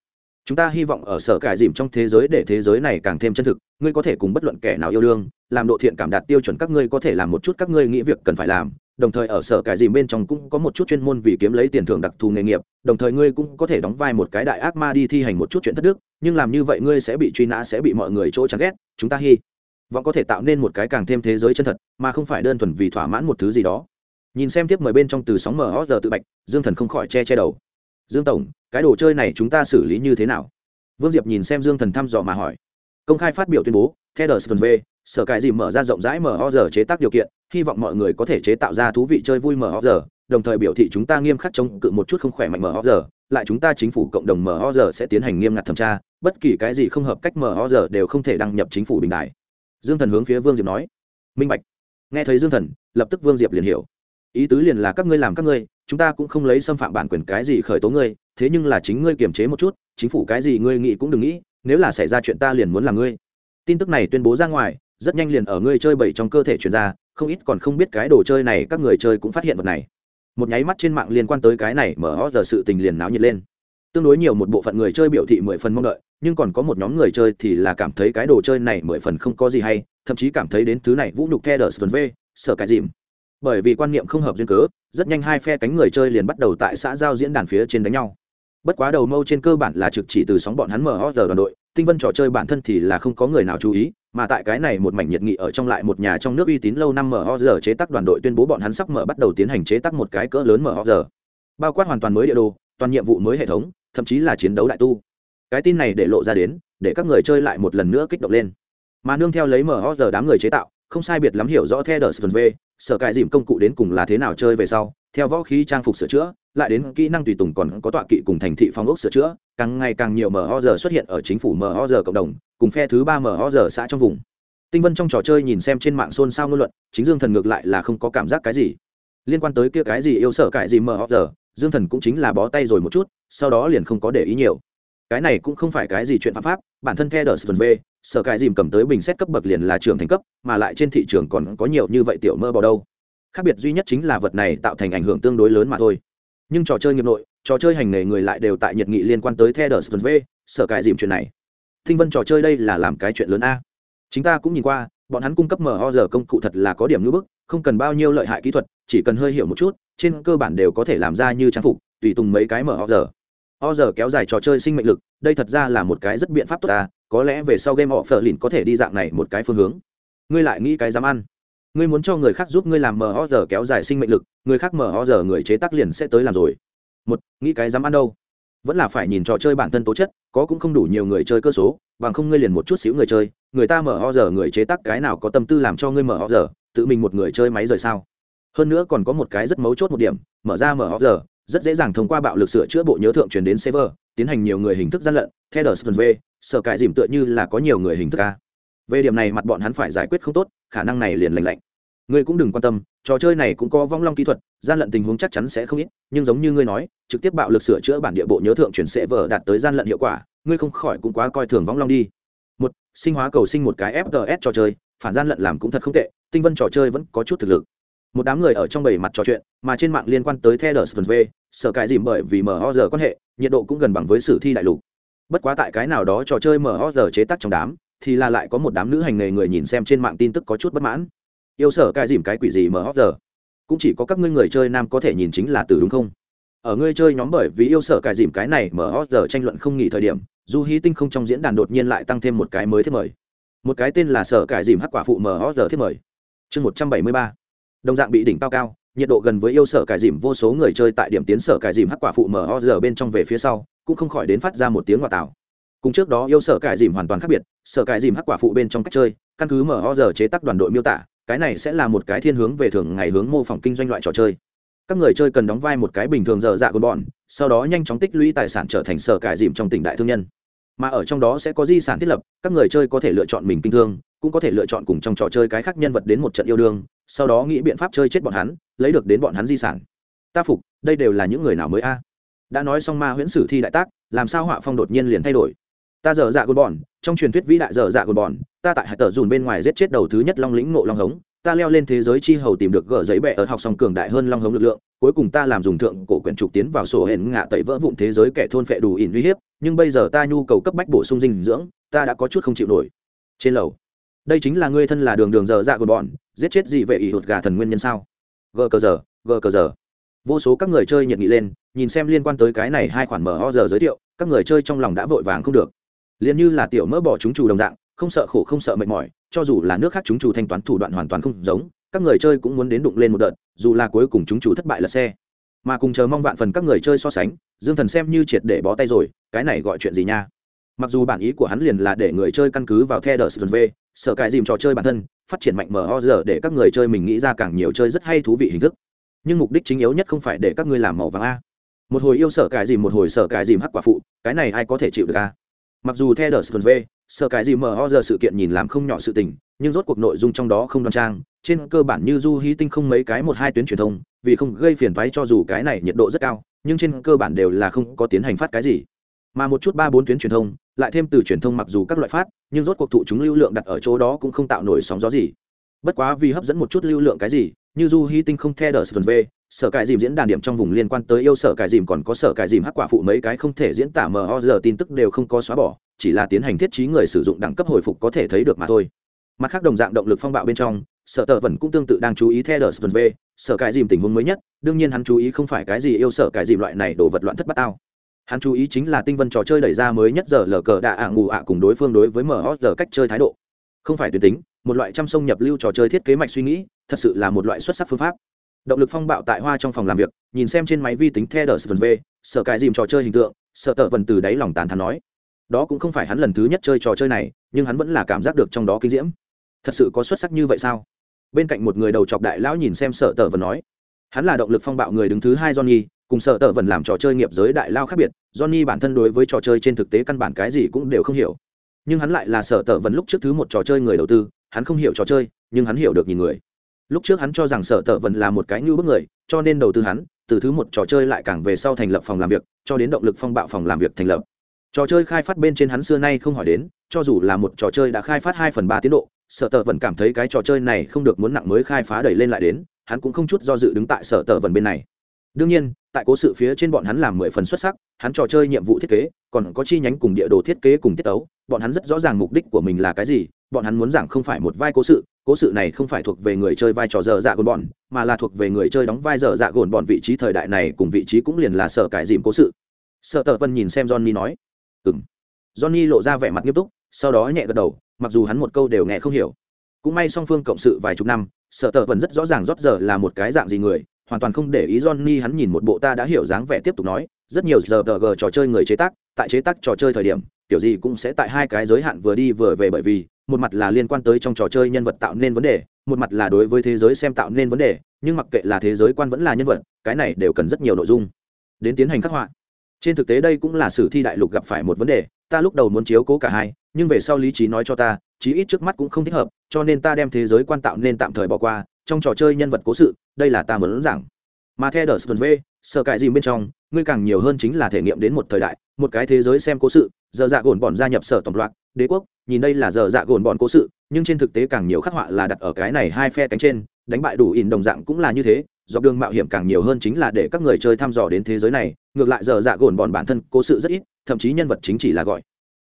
Chúng ta hy vọng ở sở cải dìm trong thế giới để thế giới này càng thêm chân thực, ngươi có thể cùng bất luận kẻ nào yêu đương, làm độ thiện cảm đạt tiêu chuẩn các ngươi có thể làm một chút các ngươi nghĩ việc cần phải làm, đồng thời ở sở cải dìm bên trong cũng có một chút chuyên môn vì kiếm lấy tiền thưởng đặc thù nghề nghiệp, đồng thời ngươi cũng có thể đóng vai một cái đại ác ma đi thi hành một chút chuyện thất đức, nhưng làm như vậy ngươi sẽ bị truy nã, sẽ bị mọi người chỗ chán ghét, chúng ta hy vọng có thể tạo nên một cái càng thêm thế giới chân thật, mà không phải đơn thuần vì thỏa mãn một thứ gì đó nhìn xem tiếp mời bên trong từ sóng mở giờ tự bạch, dương thần không khỏi che che đầu. Dương tổng, cái đồ chơi này chúng ta xử lý như thế nào? Vương diệp nhìn xem dương thần thăm dò mà hỏi. Công khai phát biểu tuyên bố theo đờ v, sở cải gì mở ra rộng rãi mở giờ chế tác điều kiện, hy vọng mọi người có thể chế tạo ra thú vị chơi vui mở giờ, đồng thời biểu thị chúng ta nghiêm khắc chống cự một chút không khỏe mạnh mở giờ, lại chúng ta chính phủ cộng đồng mở giờ sẽ tiến hành nghiêm ngặt thẩm tra, bất kỳ cái gì không hợp cách mở giờ đều không thể đăng nhập chính phủ bình đại. Dương thần hướng phía vương diệp nói. Minh bạch. Nghe thấy dương thần, lập tức vương diệp liền hiểu ý tứ liền là các ngươi làm các ngươi, chúng ta cũng không lấy xâm phạm bản quyền cái gì khởi tố ngươi, thế nhưng là chính ngươi kiềm chế một chút, chính phủ cái gì ngươi nghĩ cũng đừng nghĩ, nếu là xảy ra chuyện ta liền muốn làm ngươi. Tin tức này tuyên bố ra ngoài, rất nhanh liền ở ngươi chơi bậy trong cơ thể chuyển ra, không ít còn không biết cái đồ chơi này các người chơi cũng phát hiện vật này. Một nháy mắt trên mạng liên quan tới cái này mở hót giờ sự tình liền náo nhiệt lên. Tương đối nhiều một bộ phận người chơi biểu thị mười phần mong đợi, nhưng còn có một nhóm người chơi thì là cảm thấy cái đồ chơi này mười phần không có gì hay, thậm chí cảm thấy đến thứ này vũ nhục theo đờ v, sở cái dìm bởi vì quan niệm không hợp duyên cớ, rất nhanh hai phe cánh người chơi liền bắt đầu tại xã giao diễn đàn phía trên đánh nhau. Bất quá đầu mâu trên cơ bản là trực chỉ từ sóng bọn hắn mở ho giờ đoàn đội, tinh vân trò chơi bản thân thì là không có người nào chú ý, mà tại cái này một mảnh nhiệt nghị ở trong lại một nhà trong nước uy tín lâu năm mở ho giờ chế tác đoàn đội tuyên bố bọn hắn sắp mở bắt đầu tiến hành chế tác một cái cỡ lớn mở ho giờ. Bao quát hoàn toàn mới địa đồ, toàn nhiệm vụ mới hệ thống, thậm chí là chiến đấu đại tu. Cái tin này để lộ ra đến, để các người chơi lại một lần nữa kích động lên. Mà nương theo lấy mở ho giờ đám người chế tạo không sai biệt lắm hiểu rõ theo đờ v sở cải dìm công cụ đến cùng là thế nào chơi về sau, theo võ khí trang phục sửa chữa, lại đến kỹ năng tùy tùng còn có tọa kỵ cùng thành thị phong ốc sửa chữa, càng ngày càng nhiều mho giờ xuất hiện ở chính phủ mho giờ cộng đồng, cùng phe thứ ba mho giờ xã trong vùng. Tinh vân trong trò chơi nhìn xem trên mạng xôn xao ngôn luận, chính dương thần ngược lại là không có cảm giác cái gì. Liên quan tới kia cái gì yêu sở cải gì mờ giờ dương thần cũng chính là bó tay rồi một chút, sau đó liền không có để ý nhiều. Cái này cũng không phải cái gì chuyện phạm pháp, bản thân theo đờ sơn v sở cái dìm cầm tới bình xét cấp bậc liền là trường thành cấp, mà lại trên thị trường còn có nhiều như vậy tiểu mơ bò đâu. Khác biệt duy nhất chính là vật này tạo thành ảnh hưởng tương đối lớn mà thôi. Nhưng trò chơi nghiệp nội, trò chơi hành nghề người lại đều tại nhiệt nghị liên quan tới theo đờ v, sở cái dìm chuyện này. Thinh vân trò chơi đây là làm cái chuyện lớn a. Chúng ta cũng nhìn qua, bọn hắn cung cấp mở ho giờ công cụ thật là có điểm ngưỡng bức, không cần bao nhiêu lợi hại kỹ thuật, chỉ cần hơi hiểu một chút, trên cơ bản đều có thể làm ra như trang phục, tùy tùng mấy cái mở ho giờ o giờ kéo dài trò chơi sinh mệnh lực, đây thật ra là một cái rất biện pháp tốt ta, có lẽ về sau game họ phờ lìn có thể đi dạng này một cái phương hướng. Ngươi lại nghĩ cái dám ăn. Ngươi muốn cho người khác giúp ngươi làm mở ho giờ kéo dài sinh mệnh lực, người khác mở ho giờ người chế tác liền sẽ tới làm rồi. Một, nghĩ cái dám ăn đâu. Vẫn là phải nhìn trò chơi bản thân tố chất, có cũng không đủ nhiều người chơi cơ số, bằng không ngươi liền một chút xíu người chơi, người ta mở ho giờ người chế tác cái nào có tâm tư làm cho ngươi mở ho giờ, tự mình một người chơi máy rời sao? Hơn nữa còn có một cái rất mấu chốt một điểm, mở ra mở ho giờ rất dễ dàng thông qua bạo lực sửa chữa bộ nhớ thượng truyền đến server, tiến hành nhiều người hình thức gian lận, theo đờ sơn v, sở cải dìm tựa như là có nhiều người hình thức a. Về điểm này mặt bọn hắn phải giải quyết không tốt, khả năng này liền lành lạnh. Ngươi cũng đừng quan tâm, trò chơi này cũng có vong long kỹ thuật, gian lận tình huống chắc chắn sẽ không ít, nhưng giống như ngươi nói, trực tiếp bạo lực sửa chữa bản địa bộ nhớ thượng truyền sẽ vở đạt tới gian lận hiệu quả, ngươi không khỏi cũng quá coi thường vong long đi. Một, sinh hóa cầu sinh một cái fts trò chơi, phản gian lận làm cũng thật không tệ, tinh vân trò chơi vẫn có chút thực lực một đám người ở trong bầy mặt trò chuyện, mà trên mạng liên quan tới the đờ v sở cải dìm bởi vì mở ho giờ quan hệ, nhiệt độ cũng gần bằng với sử thi đại lục. Bất quá tại cái nào đó trò chơi mở ho giờ chế tác trong đám, thì là lại có một đám nữ hành nghề người nhìn xem trên mạng tin tức có chút bất mãn. Yêu sở cải dìm cái quỷ gì mở ho giờ cũng chỉ có các ngươi người chơi nam có thể nhìn chính là từ đúng không? Ở ngươi chơi nhóm bởi vì yêu sở cải dìm cái này mở ho giờ tranh luận không nghỉ thời điểm du hí tinh không trong diễn đàn đột nhiên lại tăng thêm một cái mới thiết mời. Một cái tên là sở cải dìm hắc quả phụ mở ho giờ thiết mời. Chương một trăm bảy mươi ba đồng dạng bị đỉnh cao cao, nhiệt độ gần với yêu sở cải dìm, vô số người chơi tại điểm tiến sở cải dìm hắc quả phụ mở ho giờ bên trong về phía sau, cũng không khỏi đến phát ra một tiếng ngoại tạo cùng trước đó, yêu sở cải dìm hoàn toàn khác biệt, sở cải dìm hắc quả phụ bên trong cách chơi, căn cứ mở ho giờ chế tác đoàn đội miêu tả, cái này sẽ là một cái thiên hướng về thường ngày hướng mô phỏng kinh doanh loại trò chơi. Các người chơi cần đóng vai một cái bình thường dở dạ của bọn, sau đó nhanh chóng tích lũy tài sản trở thành sở cải dìm trong tỉnh đại thương nhân. Mà ở trong đó sẽ có di sản thiết lập, các người chơi có thể lựa chọn mình kinh thương cũng có thể lựa chọn cùng trong trò chơi cái khác nhân vật đến một trận yêu đương, sau đó nghĩ biện pháp chơi chết bọn hắn, lấy được đến bọn hắn di sản. Ta phục, đây đều là những người nào mới a? Đã nói xong ma huyễn sử thi đại tác, làm sao họa phong đột nhiên liền thay đổi? Ta dở dạ gồn bọn, trong truyền thuyết vĩ đại dở dạ gồn bọn, ta tại hải tờ dùn bên ngoài giết chết đầu thứ nhất long lĩnh ngộ long hống, ta leo lên thế giới chi hầu tìm được gỡ giấy bẹ ở học song cường đại hơn long hống lực lượng, cuối cùng ta làm dùng thượng cổ quyển trục tiến vào sổ hển ngạ tẩy vỡ vụn thế giới kẻ thôn phệ đủ ỉn uy hiếp, nhưng bây giờ ta nhu cầu cấp bách bổ sung dinh dưỡng, ta đã có chút không chịu nổi. Trên lầu đây chính là ngươi thân là đường đường dở dạ của bọn, giết chết gì vậy ỷ hụt gà thần nguyên nhân sao? Gờ cờ giờ gờ cờ giờ. Vô số các người chơi nhiệt nghị lên, nhìn xem liên quan tới cái này hai khoản mở ho giờ giới thiệu, các người chơi trong lòng đã vội vàng không được. Liền như là tiểu mỡ bỏ chúng chủ đồng dạng, không sợ khổ không sợ mệt mỏi, cho dù là nước khác chúng chủ thanh toán thủ đoạn hoàn toàn không giống, các người chơi cũng muốn đến đụng lên một đợt, dù là cuối cùng chúng chủ thất bại là xe. Mà cùng chờ mong vạn phần các người chơi so sánh, dương thần xem như triệt để bó tay rồi, cái này gọi chuyện gì nha? Mặc dù bản ý của hắn liền là để người chơi căn cứ vào theo đờ v sở cài dìm trò chơi bản thân, phát triển mạnh mở ho giờ để các người chơi mình nghĩ ra càng nhiều chơi rất hay thú vị hình thức. Nhưng mục đích chính yếu nhất không phải để các ngươi làm màu vàng a. Một hồi yêu sở cài dìm, một hồi sở cài dìm hắc quả phụ, cái này ai có thể chịu được a? Mặc dù theo đờ v sở cài dìm mở ho giờ sự kiện nhìn làm không nhỏ sự tình, nhưng rốt cuộc nội dung trong đó không đoan trang, trên cơ bản như du hí tinh không mấy cái một hai tuyến truyền thông, vì không gây phiền toái cho dù cái này nhiệt độ rất cao, nhưng trên cơ bản đều là không có tiến hành phát cái gì mà một chút ba bốn tuyến truyền thông, lại thêm từ truyền thông mặc dù các loại phát, nhưng rốt cuộc thụ chúng lưu lượng đặt ở chỗ đó cũng không tạo nổi sóng gió gì. Bất quá vì hấp dẫn một chút lưu lượng cái gì, như du hy tinh không theo đờ sờ v, sở cải dìm diễn đàn điểm trong vùng liên quan tới yêu sở cải dìm còn có sở cải dìm hắc quả phụ mấy cái không thể diễn tả mờ ho giờ tin tức đều không có xóa bỏ, chỉ là tiến hành thiết trí người sử dụng đẳng cấp hồi phục có thể thấy được mà thôi. Mặt khác đồng dạng động lực phong bạo bên trong, sở tờ vẫn cũng tương tự đang chú ý theo đờ sờ v, sở cải dìm tình huống mới nhất, đương nhiên hắn chú ý không phải cái gì yêu sở cải dìm loại này đồ vật loạn thất bát tao hắn chú ý chính là tinh vân trò chơi đẩy ra mới nhất giờ lờ cờ đạ ạ ngủ ạ cùng đối phương đối với mở giờ cách chơi thái độ. Không phải tuyến tính, một loại chăm sông nhập lưu trò chơi thiết kế mạch suy nghĩ, thật sự là một loại xuất sắc phương pháp. Động lực phong bạo tại hoa trong phòng làm việc, nhìn xem trên máy vi tính the đờ v sở cài dìm trò chơi hình tượng, sợ tợ vần từ đáy lòng tàn thắn nói. Đó cũng không phải hắn lần thứ nhất chơi trò chơi này, nhưng hắn vẫn là cảm giác được trong đó kinh diễm. Thật sự có xuất sắc như vậy sao? Bên cạnh một người đầu chọc đại lão nhìn xem sợ tờ vần nói. Hắn là động lực phong bạo người đứng thứ hai johnny cùng sợ tợ vần làm trò chơi nghiệp giới đại lao khác biệt, johnny bản thân đối với trò chơi trên thực tế căn bản cái gì cũng đều không hiểu. Nhưng hắn lại là sở tợ vần lúc trước thứ một trò chơi người đầu tư, hắn không hiểu trò chơi, nhưng hắn hiểu được nhìn người. Lúc trước hắn cho rằng sở tợ vần là một cái ngưu bức người, cho nên đầu tư hắn, từ thứ một trò chơi lại càng về sau thành lập phòng làm việc, cho đến động lực phong bạo phòng làm việc thành lập. Trò chơi khai phát bên trên hắn xưa nay không hỏi đến, cho dù là một trò chơi đã khai phát hai phần ba tiến độ sở tợ vẫn cảm thấy cái trò chơi này không được muốn nặng mới khai phá đẩy lên lại đến, hắn cũng không chút do dự đứng tại sở tờ vần bên này. Đương nhiên tại cố sự phía trên bọn hắn làm mười phần xuất sắc, hắn trò chơi nhiệm vụ thiết kế, còn có chi nhánh cùng địa đồ thiết kế cùng tiết tấu, bọn hắn rất rõ ràng mục đích của mình là cái gì, bọn hắn muốn giảng không phải một vai cố sự cố sự này không phải thuộc về người chơi vai trò dở dạ gồn bọn, mà là thuộc về người chơi đóng vai dở dạ gồn bọn vị trí thời đại này cùng vị trí cũng liền là sở cải dìm cố sự. Sợ tờ vân nhìn xem johnny nói ừ m johnny lộ ra vẻ mặt nghiêm túc, sau đó nhẹ gật đầu, mặc dù hắn một câu đều nghe không hiểu. Cũng may song phương cộng sự vài chục năm sợ tờ vân rất rõ ràng rót giờ là một cái dạng gì người hoàn toàn không để ý johnny, hắn nhìn một bộ ta đã hiểu dáng vẻ tiếp tục nói, rất nhiều giờ trò chơi người chế tác, tại chế tác trò chơi thời điểm tiểu gì cũng sẽ tại hai cái giới hạn vừa đi vừa về bởi vì, một mặt là liên quan tới trong trò chơi nhân vật tạo nên vấn đề, một mặt là đối với thế giới xem tạo nên vấn đề, nhưng mặc kệ là thế giới quan vẫn là nhân vật, cái này đều cần rất nhiều nội dung. Đến tiến hành khắc họa. Trên thực tế đây cũng là sử thi đại lục gặp phải một vấn đề, ta lúc đầu muốn chiếu cố cả hai, nhưng về sau lý trí nói cho ta, chí ít trước mắt cũng không thích hợp, cho nên ta đem thế giới quan tạo nên tạm thời bỏ qua trong trò chơi nhân vật cố sự, đây là ta muốn giảng. Mà theo đờ sơn v sợ cãi gì bên trong, ngươi càng nhiều hơn chính là thể nghiệm đến một thời đại, một cái thế giới xem cố sự, giờ dạ gồn bọn gia nhập sở tổng loạt, đế quốc, nhìn đây là giờ dạ gồn bọn cố sự, nhưng trên thực tế càng nhiều khắc họa là đặt ở cái này hai phe cánh trên, đánh bại đủ ỉn đồng dạng cũng là như thế, dọc đường mạo hiểm càng nhiều hơn chính là để các người chơi thăm dò đến thế giới này, ngược lại giờ dạ gồn bọn bản thân cố sự rất ít, thậm chí nhân vật chính chỉ là gọi.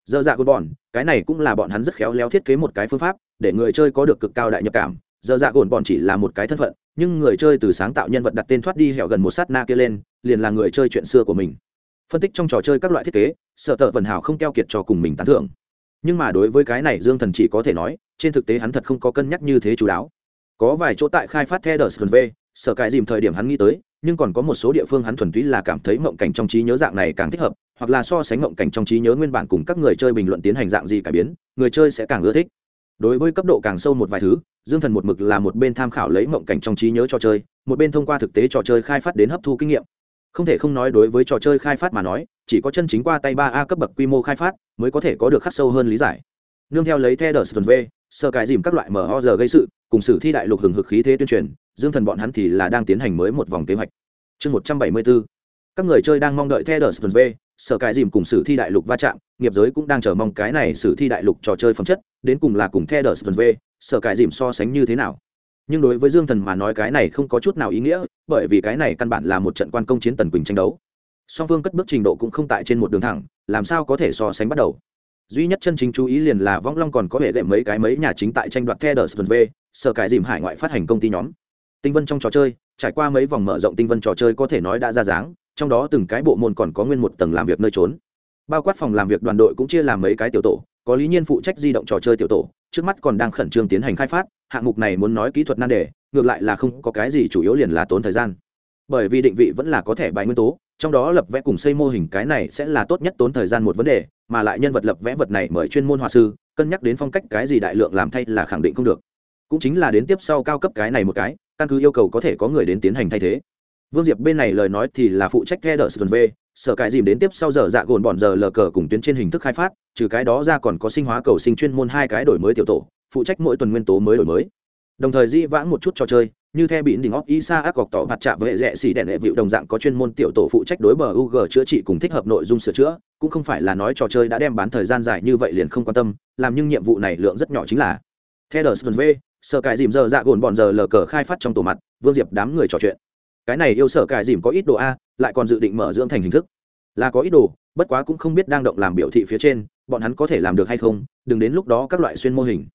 Giờ dạ gồn bọn, cái này cũng là bọn hắn rất khéo léo thiết kế một cái phương pháp, để người chơi có được cực cao đại nhập cảm giờ dạ gồn bọn chỉ là một cái thân phận, nhưng người chơi từ sáng tạo nhân vật đặt tên thoát đi hẹo gần một sát na kia lên, liền là người chơi chuyện xưa của mình. Phân tích trong trò chơi các loại thiết kế, sợ tợ vần hào không keo kiệt cho cùng mình tán thưởng. Nhưng mà đối với cái này dương thần chỉ có thể nói, trên thực tế hắn thật không có cân nhắc như thế chú đáo. Có vài chỗ tại khai phát theo đờ v sợ cãi dìm thời điểm hắn nghĩ tới, nhưng còn có một số địa phương hắn thuần túy là cảm thấy mộng cảnh trong trí nhớ dạng này càng thích hợp, hoặc là so sánh mộng cảnh trong trí nhớ nguyên bản cùng các người chơi bình luận tiến hành dạng gì cải biến, người chơi sẽ càng ưa thích đối với cấp độ càng sâu một vài thứ, dương thần một mực là một bên tham khảo lấy mộng cảnh trong trí nhớ trò chơi, một bên thông qua thực tế trò chơi khai phát đến hấp thu kinh nghiệm. Không thể không nói đối với trò chơi khai phát mà nói, chỉ có chân chính qua tay ba a cấp bậc quy mô khai phát mới có thể có được khắc sâu hơn lý giải. Nương theo lấy theo đờ v, sơ cái dìm các loại mở ho giờ gây sự, cùng sử thi đại lục hừng hực khí thế tuyên truyền, dương thần bọn hắn thì là đang tiến hành mới một vòng kế hoạch. Chương một trăm bảy mươi bốn, các người chơi đang mong đợi theo đờ v sở cái dìm cùng sử thi đại lục va chạm, nghiệp giới cũng đang chờ mong cái này sử thi đại lục trò chơi phẩm chất, đến cùng là cùng theo đờ v, sở cái dìm so sánh như thế nào. Nhưng đối với dương thần mà nói cái này không có chút nào ý nghĩa, bởi vì cái này căn bản là một trận quan công chiến tần quỳnh tranh đấu. Song phương cất bước trình độ cũng không tại trên một đường thẳng, làm sao có thể so sánh bắt đầu? Duy nhất chân chính chú ý liền là vong long còn có hệ đệm mấy cái mấy nhà chính tại tranh đoạt theo đờ v, sở cái dìm hải ngoại phát hành công ty nhóm. Tinh vân trong trò chơi, trải qua mấy vòng mở rộng tinh vân trò chơi có thể nói đã ra dáng trong đó từng cái bộ môn còn có nguyên một tầng làm việc nơi trốn. Bao quát phòng làm việc đoàn đội cũng chia làm mấy cái tiểu tổ, có lý nhiên phụ trách di động trò chơi tiểu tổ, trước mắt còn đang khẩn trương tiến hành khai phát, hạng mục này muốn nói kỹ thuật nan đề, ngược lại là không có cái gì chủ yếu liền là tốn thời gian. Bởi vì định vị vẫn là có thể bài nguyên tố, trong đó lập vẽ cùng xây mô hình cái này sẽ là tốt nhất tốn thời gian một vấn đề, mà lại nhân vật lập vẽ vật này mời chuyên môn họa sư, cân nhắc đến phong cách cái gì đại lượng làm thay là khẳng định không được. Cũng chính là đến tiếp sau cao cấp cái này một cái, căn cứ yêu cầu có thể có người đến tiến hành thay thế vương diệp bên này lời nói thì là phụ trách theo đờ sơn v, sở cải dìm đến tiếp sau giờ dạ gồn bọn giờ lờ cờ cùng tuyến trên hình thức khai phát, trừ cái đó ra còn có sinh hóa cầu sinh chuyên môn hai cái đổi mới tiểu tổ, phụ trách mỗi tuần nguyên tố mới đổi mới. Đồng thời di vãng một chút trò chơi, như theo bịn đỉnh óc isa ác cọc tỏ mặt chạm với hệ rẽ xỉ đèn hệ vịu đồng dạng có chuyên môn tiểu tổ phụ trách đối bờ ug chữa trị cùng thích hợp nội dung sửa chữa, cũng không phải là nói trò chơi đã đem bán thời gian dài như vậy liền không quan tâm, làm nhưng nhiệm vụ này lượng rất nhỏ chính là theo đờ v, sở cải dìm giờ dạ gồn bọn giờ lờ cờ khai phát trong tổ mặt, vương diệp đám người trò chuyện cái này yêu sở cải dìm có ít đồ a, lại còn dự định mở dưỡng thành hình thức. Là có ít đồ, bất quá cũng không biết đang động làm biểu thị phía trên, bọn hắn có thể làm được hay không, đừng đến lúc đó các loại xuyên mô hình.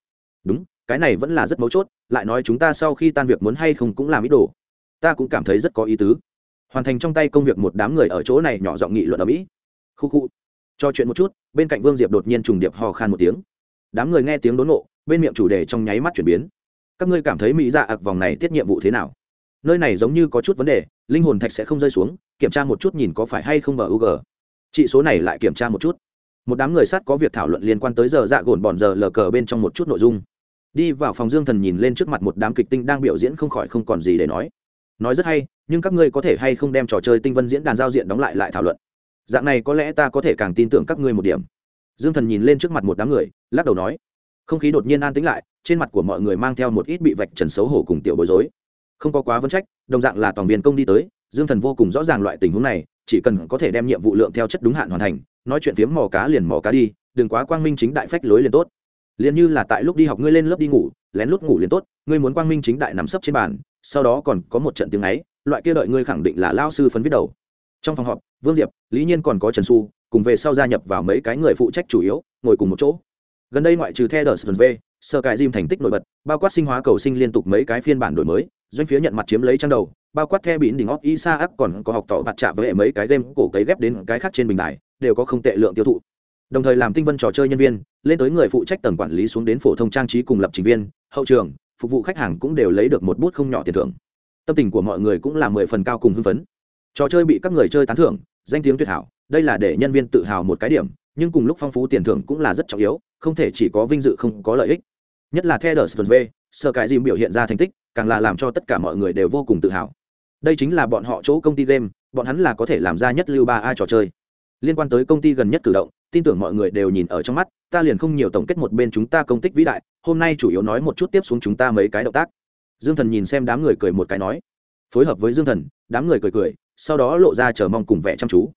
Đúng, cái này vẫn là rất mấu chốt, lại nói chúng ta sau khi tan việc muốn hay không cũng làm ít đồ. Ta cũng cảm thấy rất có ý tứ. Hoàn thành trong tay công việc một đám người ở chỗ này nhỏ giọng nghị luận ở mỹ. Khu khu. Cho chuyện một chút, bên cạnh vương diệp đột nhiên trùng điệp hò khan một tiếng. Đám người nghe tiếng đốn nộ bên miệng chủ đề trong nháy mắt chuyển biến. Các ngươi cảm thấy mỹ dạ ặc vòng này tiết nhiệm vụ thế nào? Nơi này giống như có chút vấn đề, linh hồn thạch sẽ không rơi xuống, kiểm tra một chút nhìn có phải hay không bug trị số này lại kiểm tra một chút. Một đám người sát có việc thảo luận liên quan tới giờ dạ gồn bọn giờ lờ cờ bên trong một chút nội dung. Đi vào phòng dương thần nhìn lên trước mặt một đám kịch tinh đang biểu diễn không khỏi không còn gì để nói. Nói rất hay, nhưng các ngươi có thể hay không đem trò chơi tinh vân diễn đàn giao diện đóng lại lại thảo luận? Dạng này có lẽ ta có thể càng tin tưởng các ngươi một điểm. Dương thần nhìn lên trước mặt một đám người, lắc đầu nói. Không khí đột nhiên an tĩnh lại, trên mặt của mọi người mang theo một ít bị vạch trần xấu hổ cùng tiểu bối rối không có quá vấn trách, đồng dạng là toàn viên công đi tới, dương thần vô cùng rõ ràng loại tình huống này, chỉ cần có thể đem nhiệm vụ lượng theo chất đúng hạn hoàn thành, nói chuyện phiếm mò cá liền mò cá đi, đừng quá quang minh chính đại phách lối liền tốt. Liền như là tại lúc đi học ngươi lên lớp đi ngủ, lén lút ngủ liền tốt, ngươi muốn quang minh chính đại nằm sấp trên bàn, sau đó còn có một trận tiếng ấy, loại kia đợi ngươi khẳng định là lao sư phấn viết đầu. Trong phòng họp, vương diệp, lý nhiên còn có trần xu, cùng về sau gia nhập vào mấy cái người phụ trách chủ yếu, ngồi cùng một chỗ. Gần đây ngoại trừ theo đờ v sơ cài diêm thành tích nổi bật, bao quát sinh hóa cầu sinh liên tục mấy cái phiên bản đổi mới doanh phía nhận mặt chiếm lấy trang đầu, bao quát theo bỉn đỉnh óc isa ác còn có học tỏ bạt trạ với mấy cái game cổ cấy ghép đến cái khác trên bình đài, đều có không tệ lượng tiêu thụ. Đồng thời làm tinh vân trò chơi nhân viên, lên tới người phụ trách tầng quản lý xuống đến phổ thông trang trí cùng lập trình viên, hậu trường, phục vụ khách hàng cũng đều lấy được một bút không nhỏ tiền thưởng. Tâm tình của mọi người cũng là mười phần cao cùng hưng phấn. Trò chơi bị các người chơi tán thưởng, danh tiếng tuyệt hảo, đây là để nhân viên tự hào một cái điểm, nhưng cùng lúc phong phú tiền thưởng cũng là rất trọng yếu, không thể chỉ có vinh dự không có lợi ích. Nhất là theo đờ v sơ cái dìm biểu hiện ra thành tích càng là làm cho tất cả mọi người đều vô cùng tự hào. Đây chính là bọn họ chỗ công ty game, bọn hắn là có thể làm ra nhất lưu ba a trò chơi. Liên quan tới công ty gần nhất cử động, tin tưởng mọi người đều nhìn ở trong mắt, ta liền không nhiều tổng kết một bên chúng ta công tích vĩ đại, hôm nay chủ yếu nói một chút tiếp xuống chúng ta mấy cái động tác. Dương thần nhìn xem đám người cười một cái nói. Phối hợp với dương thần, đám người cười cười, sau đó lộ ra chờ mong cùng vẻ chăm chú.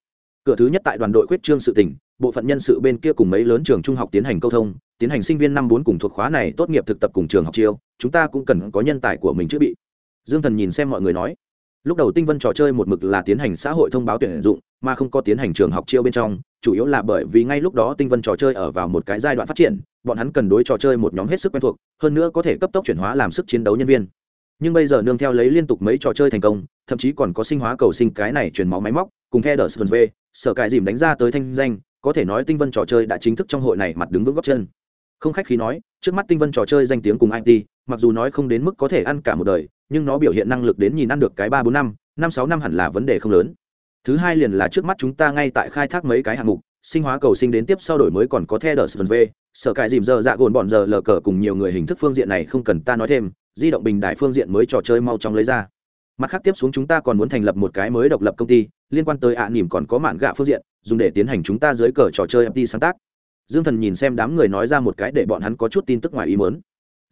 Cửa thứ nhất tại đoàn đội quyết trương sự tỉnh bộ phận nhân sự bên kia cùng mấy lớn trường trung học tiến hành câu thông tiến hành sinh viên năm bốn cùng thuộc khóa này tốt nghiệp thực tập cùng trường học chiêu, chúng ta cũng cần có nhân tài của mình chữa bị. Dương thần nhìn xem mọi người nói. Lúc đầu tinh vân trò chơi một mực là tiến hành xã hội thông báo tuyển dụng, mà không có tiến hành trường học chiêu bên trong, chủ yếu là bởi vì ngay lúc đó tinh vân trò chơi ở vào một cái giai đoạn phát triển, bọn hắn cần đối trò chơi một nhóm hết sức quen thuộc, hơn nữa có thể cấp tốc chuyển hóa làm sức chiến đấu nhân viên. Nhưng bây giờ nương theo lấy liên tục mấy trò chơi thành công, thậm chí còn có sinh hóa cầu sinh cái này chuyển máu máy móc, cùng theo đờ sơn v sở cải dìm đánh ra tới thanh danh, có thể nói tinh vân trò chơi đã chính thức trong hội này mặt đứng vững góc chân không khách khí nói, trước mắt tinh vân trò chơi danh tiếng cùng it mặc dù nói không đến mức có thể ăn cả một đời, nhưng nó biểu hiện năng lực đến nhìn ăn được cái ba bốn năm năm sáu năm hẳn là vấn đề không lớn. Thứ hai liền là trước mắt chúng ta ngay tại khai thác mấy cái hạng mục, sinh hóa cầu sinh đến tiếp sau đổi mới còn có theo đờ sờ v, sở cải dìm giờ dạ gồn bọn giờ lờ cờ cùng nhiều người hình thức phương diện này không cần ta nói thêm, di động bình đại phương diện mới trò chơi mau chóng lấy ra. Mặt khác tiếp xuống chúng ta còn muốn thành lập một cái mới độc lập công ty, liên quan tới ạ à nỉm còn có mạn gạ phương diện, dùng để tiến hành chúng ta dưới cờ trò chơi mt sáng tác dương thần nhìn xem đám người nói ra một cái để bọn hắn có chút tin tức ngoài ý mớn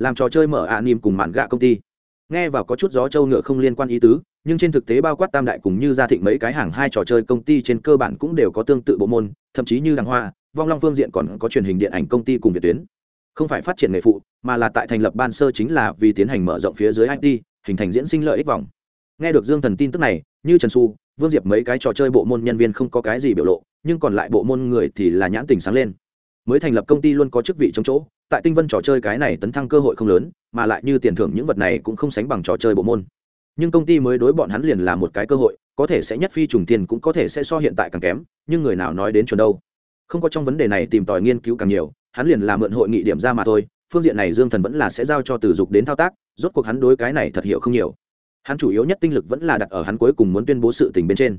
làm trò chơi mở ạ à nỉm cùng mạn gạ công ty. Nghe vào có chút gió trâu ngựa không liên quan ý tứ, nhưng trên thực tế bao quát tam đại cùng như gia thịnh mấy cái hàng hai trò chơi công ty trên cơ bản cũng đều có tương tự bộ môn, thậm chí như đàng hoa, vong long phương diện còn có truyền hình điện ảnh công ty cùng việt tuyến. Không phải phát triển nghề phụ, mà là tại thành lập ban sơ chính là vì tiến hành mở rộng phía dưới it hình thành diễn sinh lợi ích vòng. Nghe được dương thần tin tức này, như trần xu, vương diệp mấy cái trò chơi bộ môn nhân viên không có cái gì biểu lộ, nhưng còn lại bộ môn người thì là nhãn tình sáng lên mới thành lập công ty luôn có chức vị trong chỗ, tại tinh vân trò chơi cái này tấn thăng cơ hội không lớn, mà lại như tiền thưởng những vật này cũng không sánh bằng trò chơi bộ môn. Nhưng công ty mới đối bọn hắn liền là một cái cơ hội, có thể sẽ nhất phi trùng tiền cũng có thể sẽ so hiện tại càng kém, nhưng người nào nói đến chuẩn đâu. Không có trong vấn đề này tìm tòi nghiên cứu càng nhiều, hắn liền là mượn hội nghị điểm ra mà thôi, phương diện này dương thần vẫn là sẽ giao cho từ dục đến thao tác, rốt cuộc hắn đối cái này thật hiểu không nhiều. Hắn chủ yếu nhất tinh lực vẫn là đặt ở hắn cuối cùng muốn tuyên bố sự tình bên trên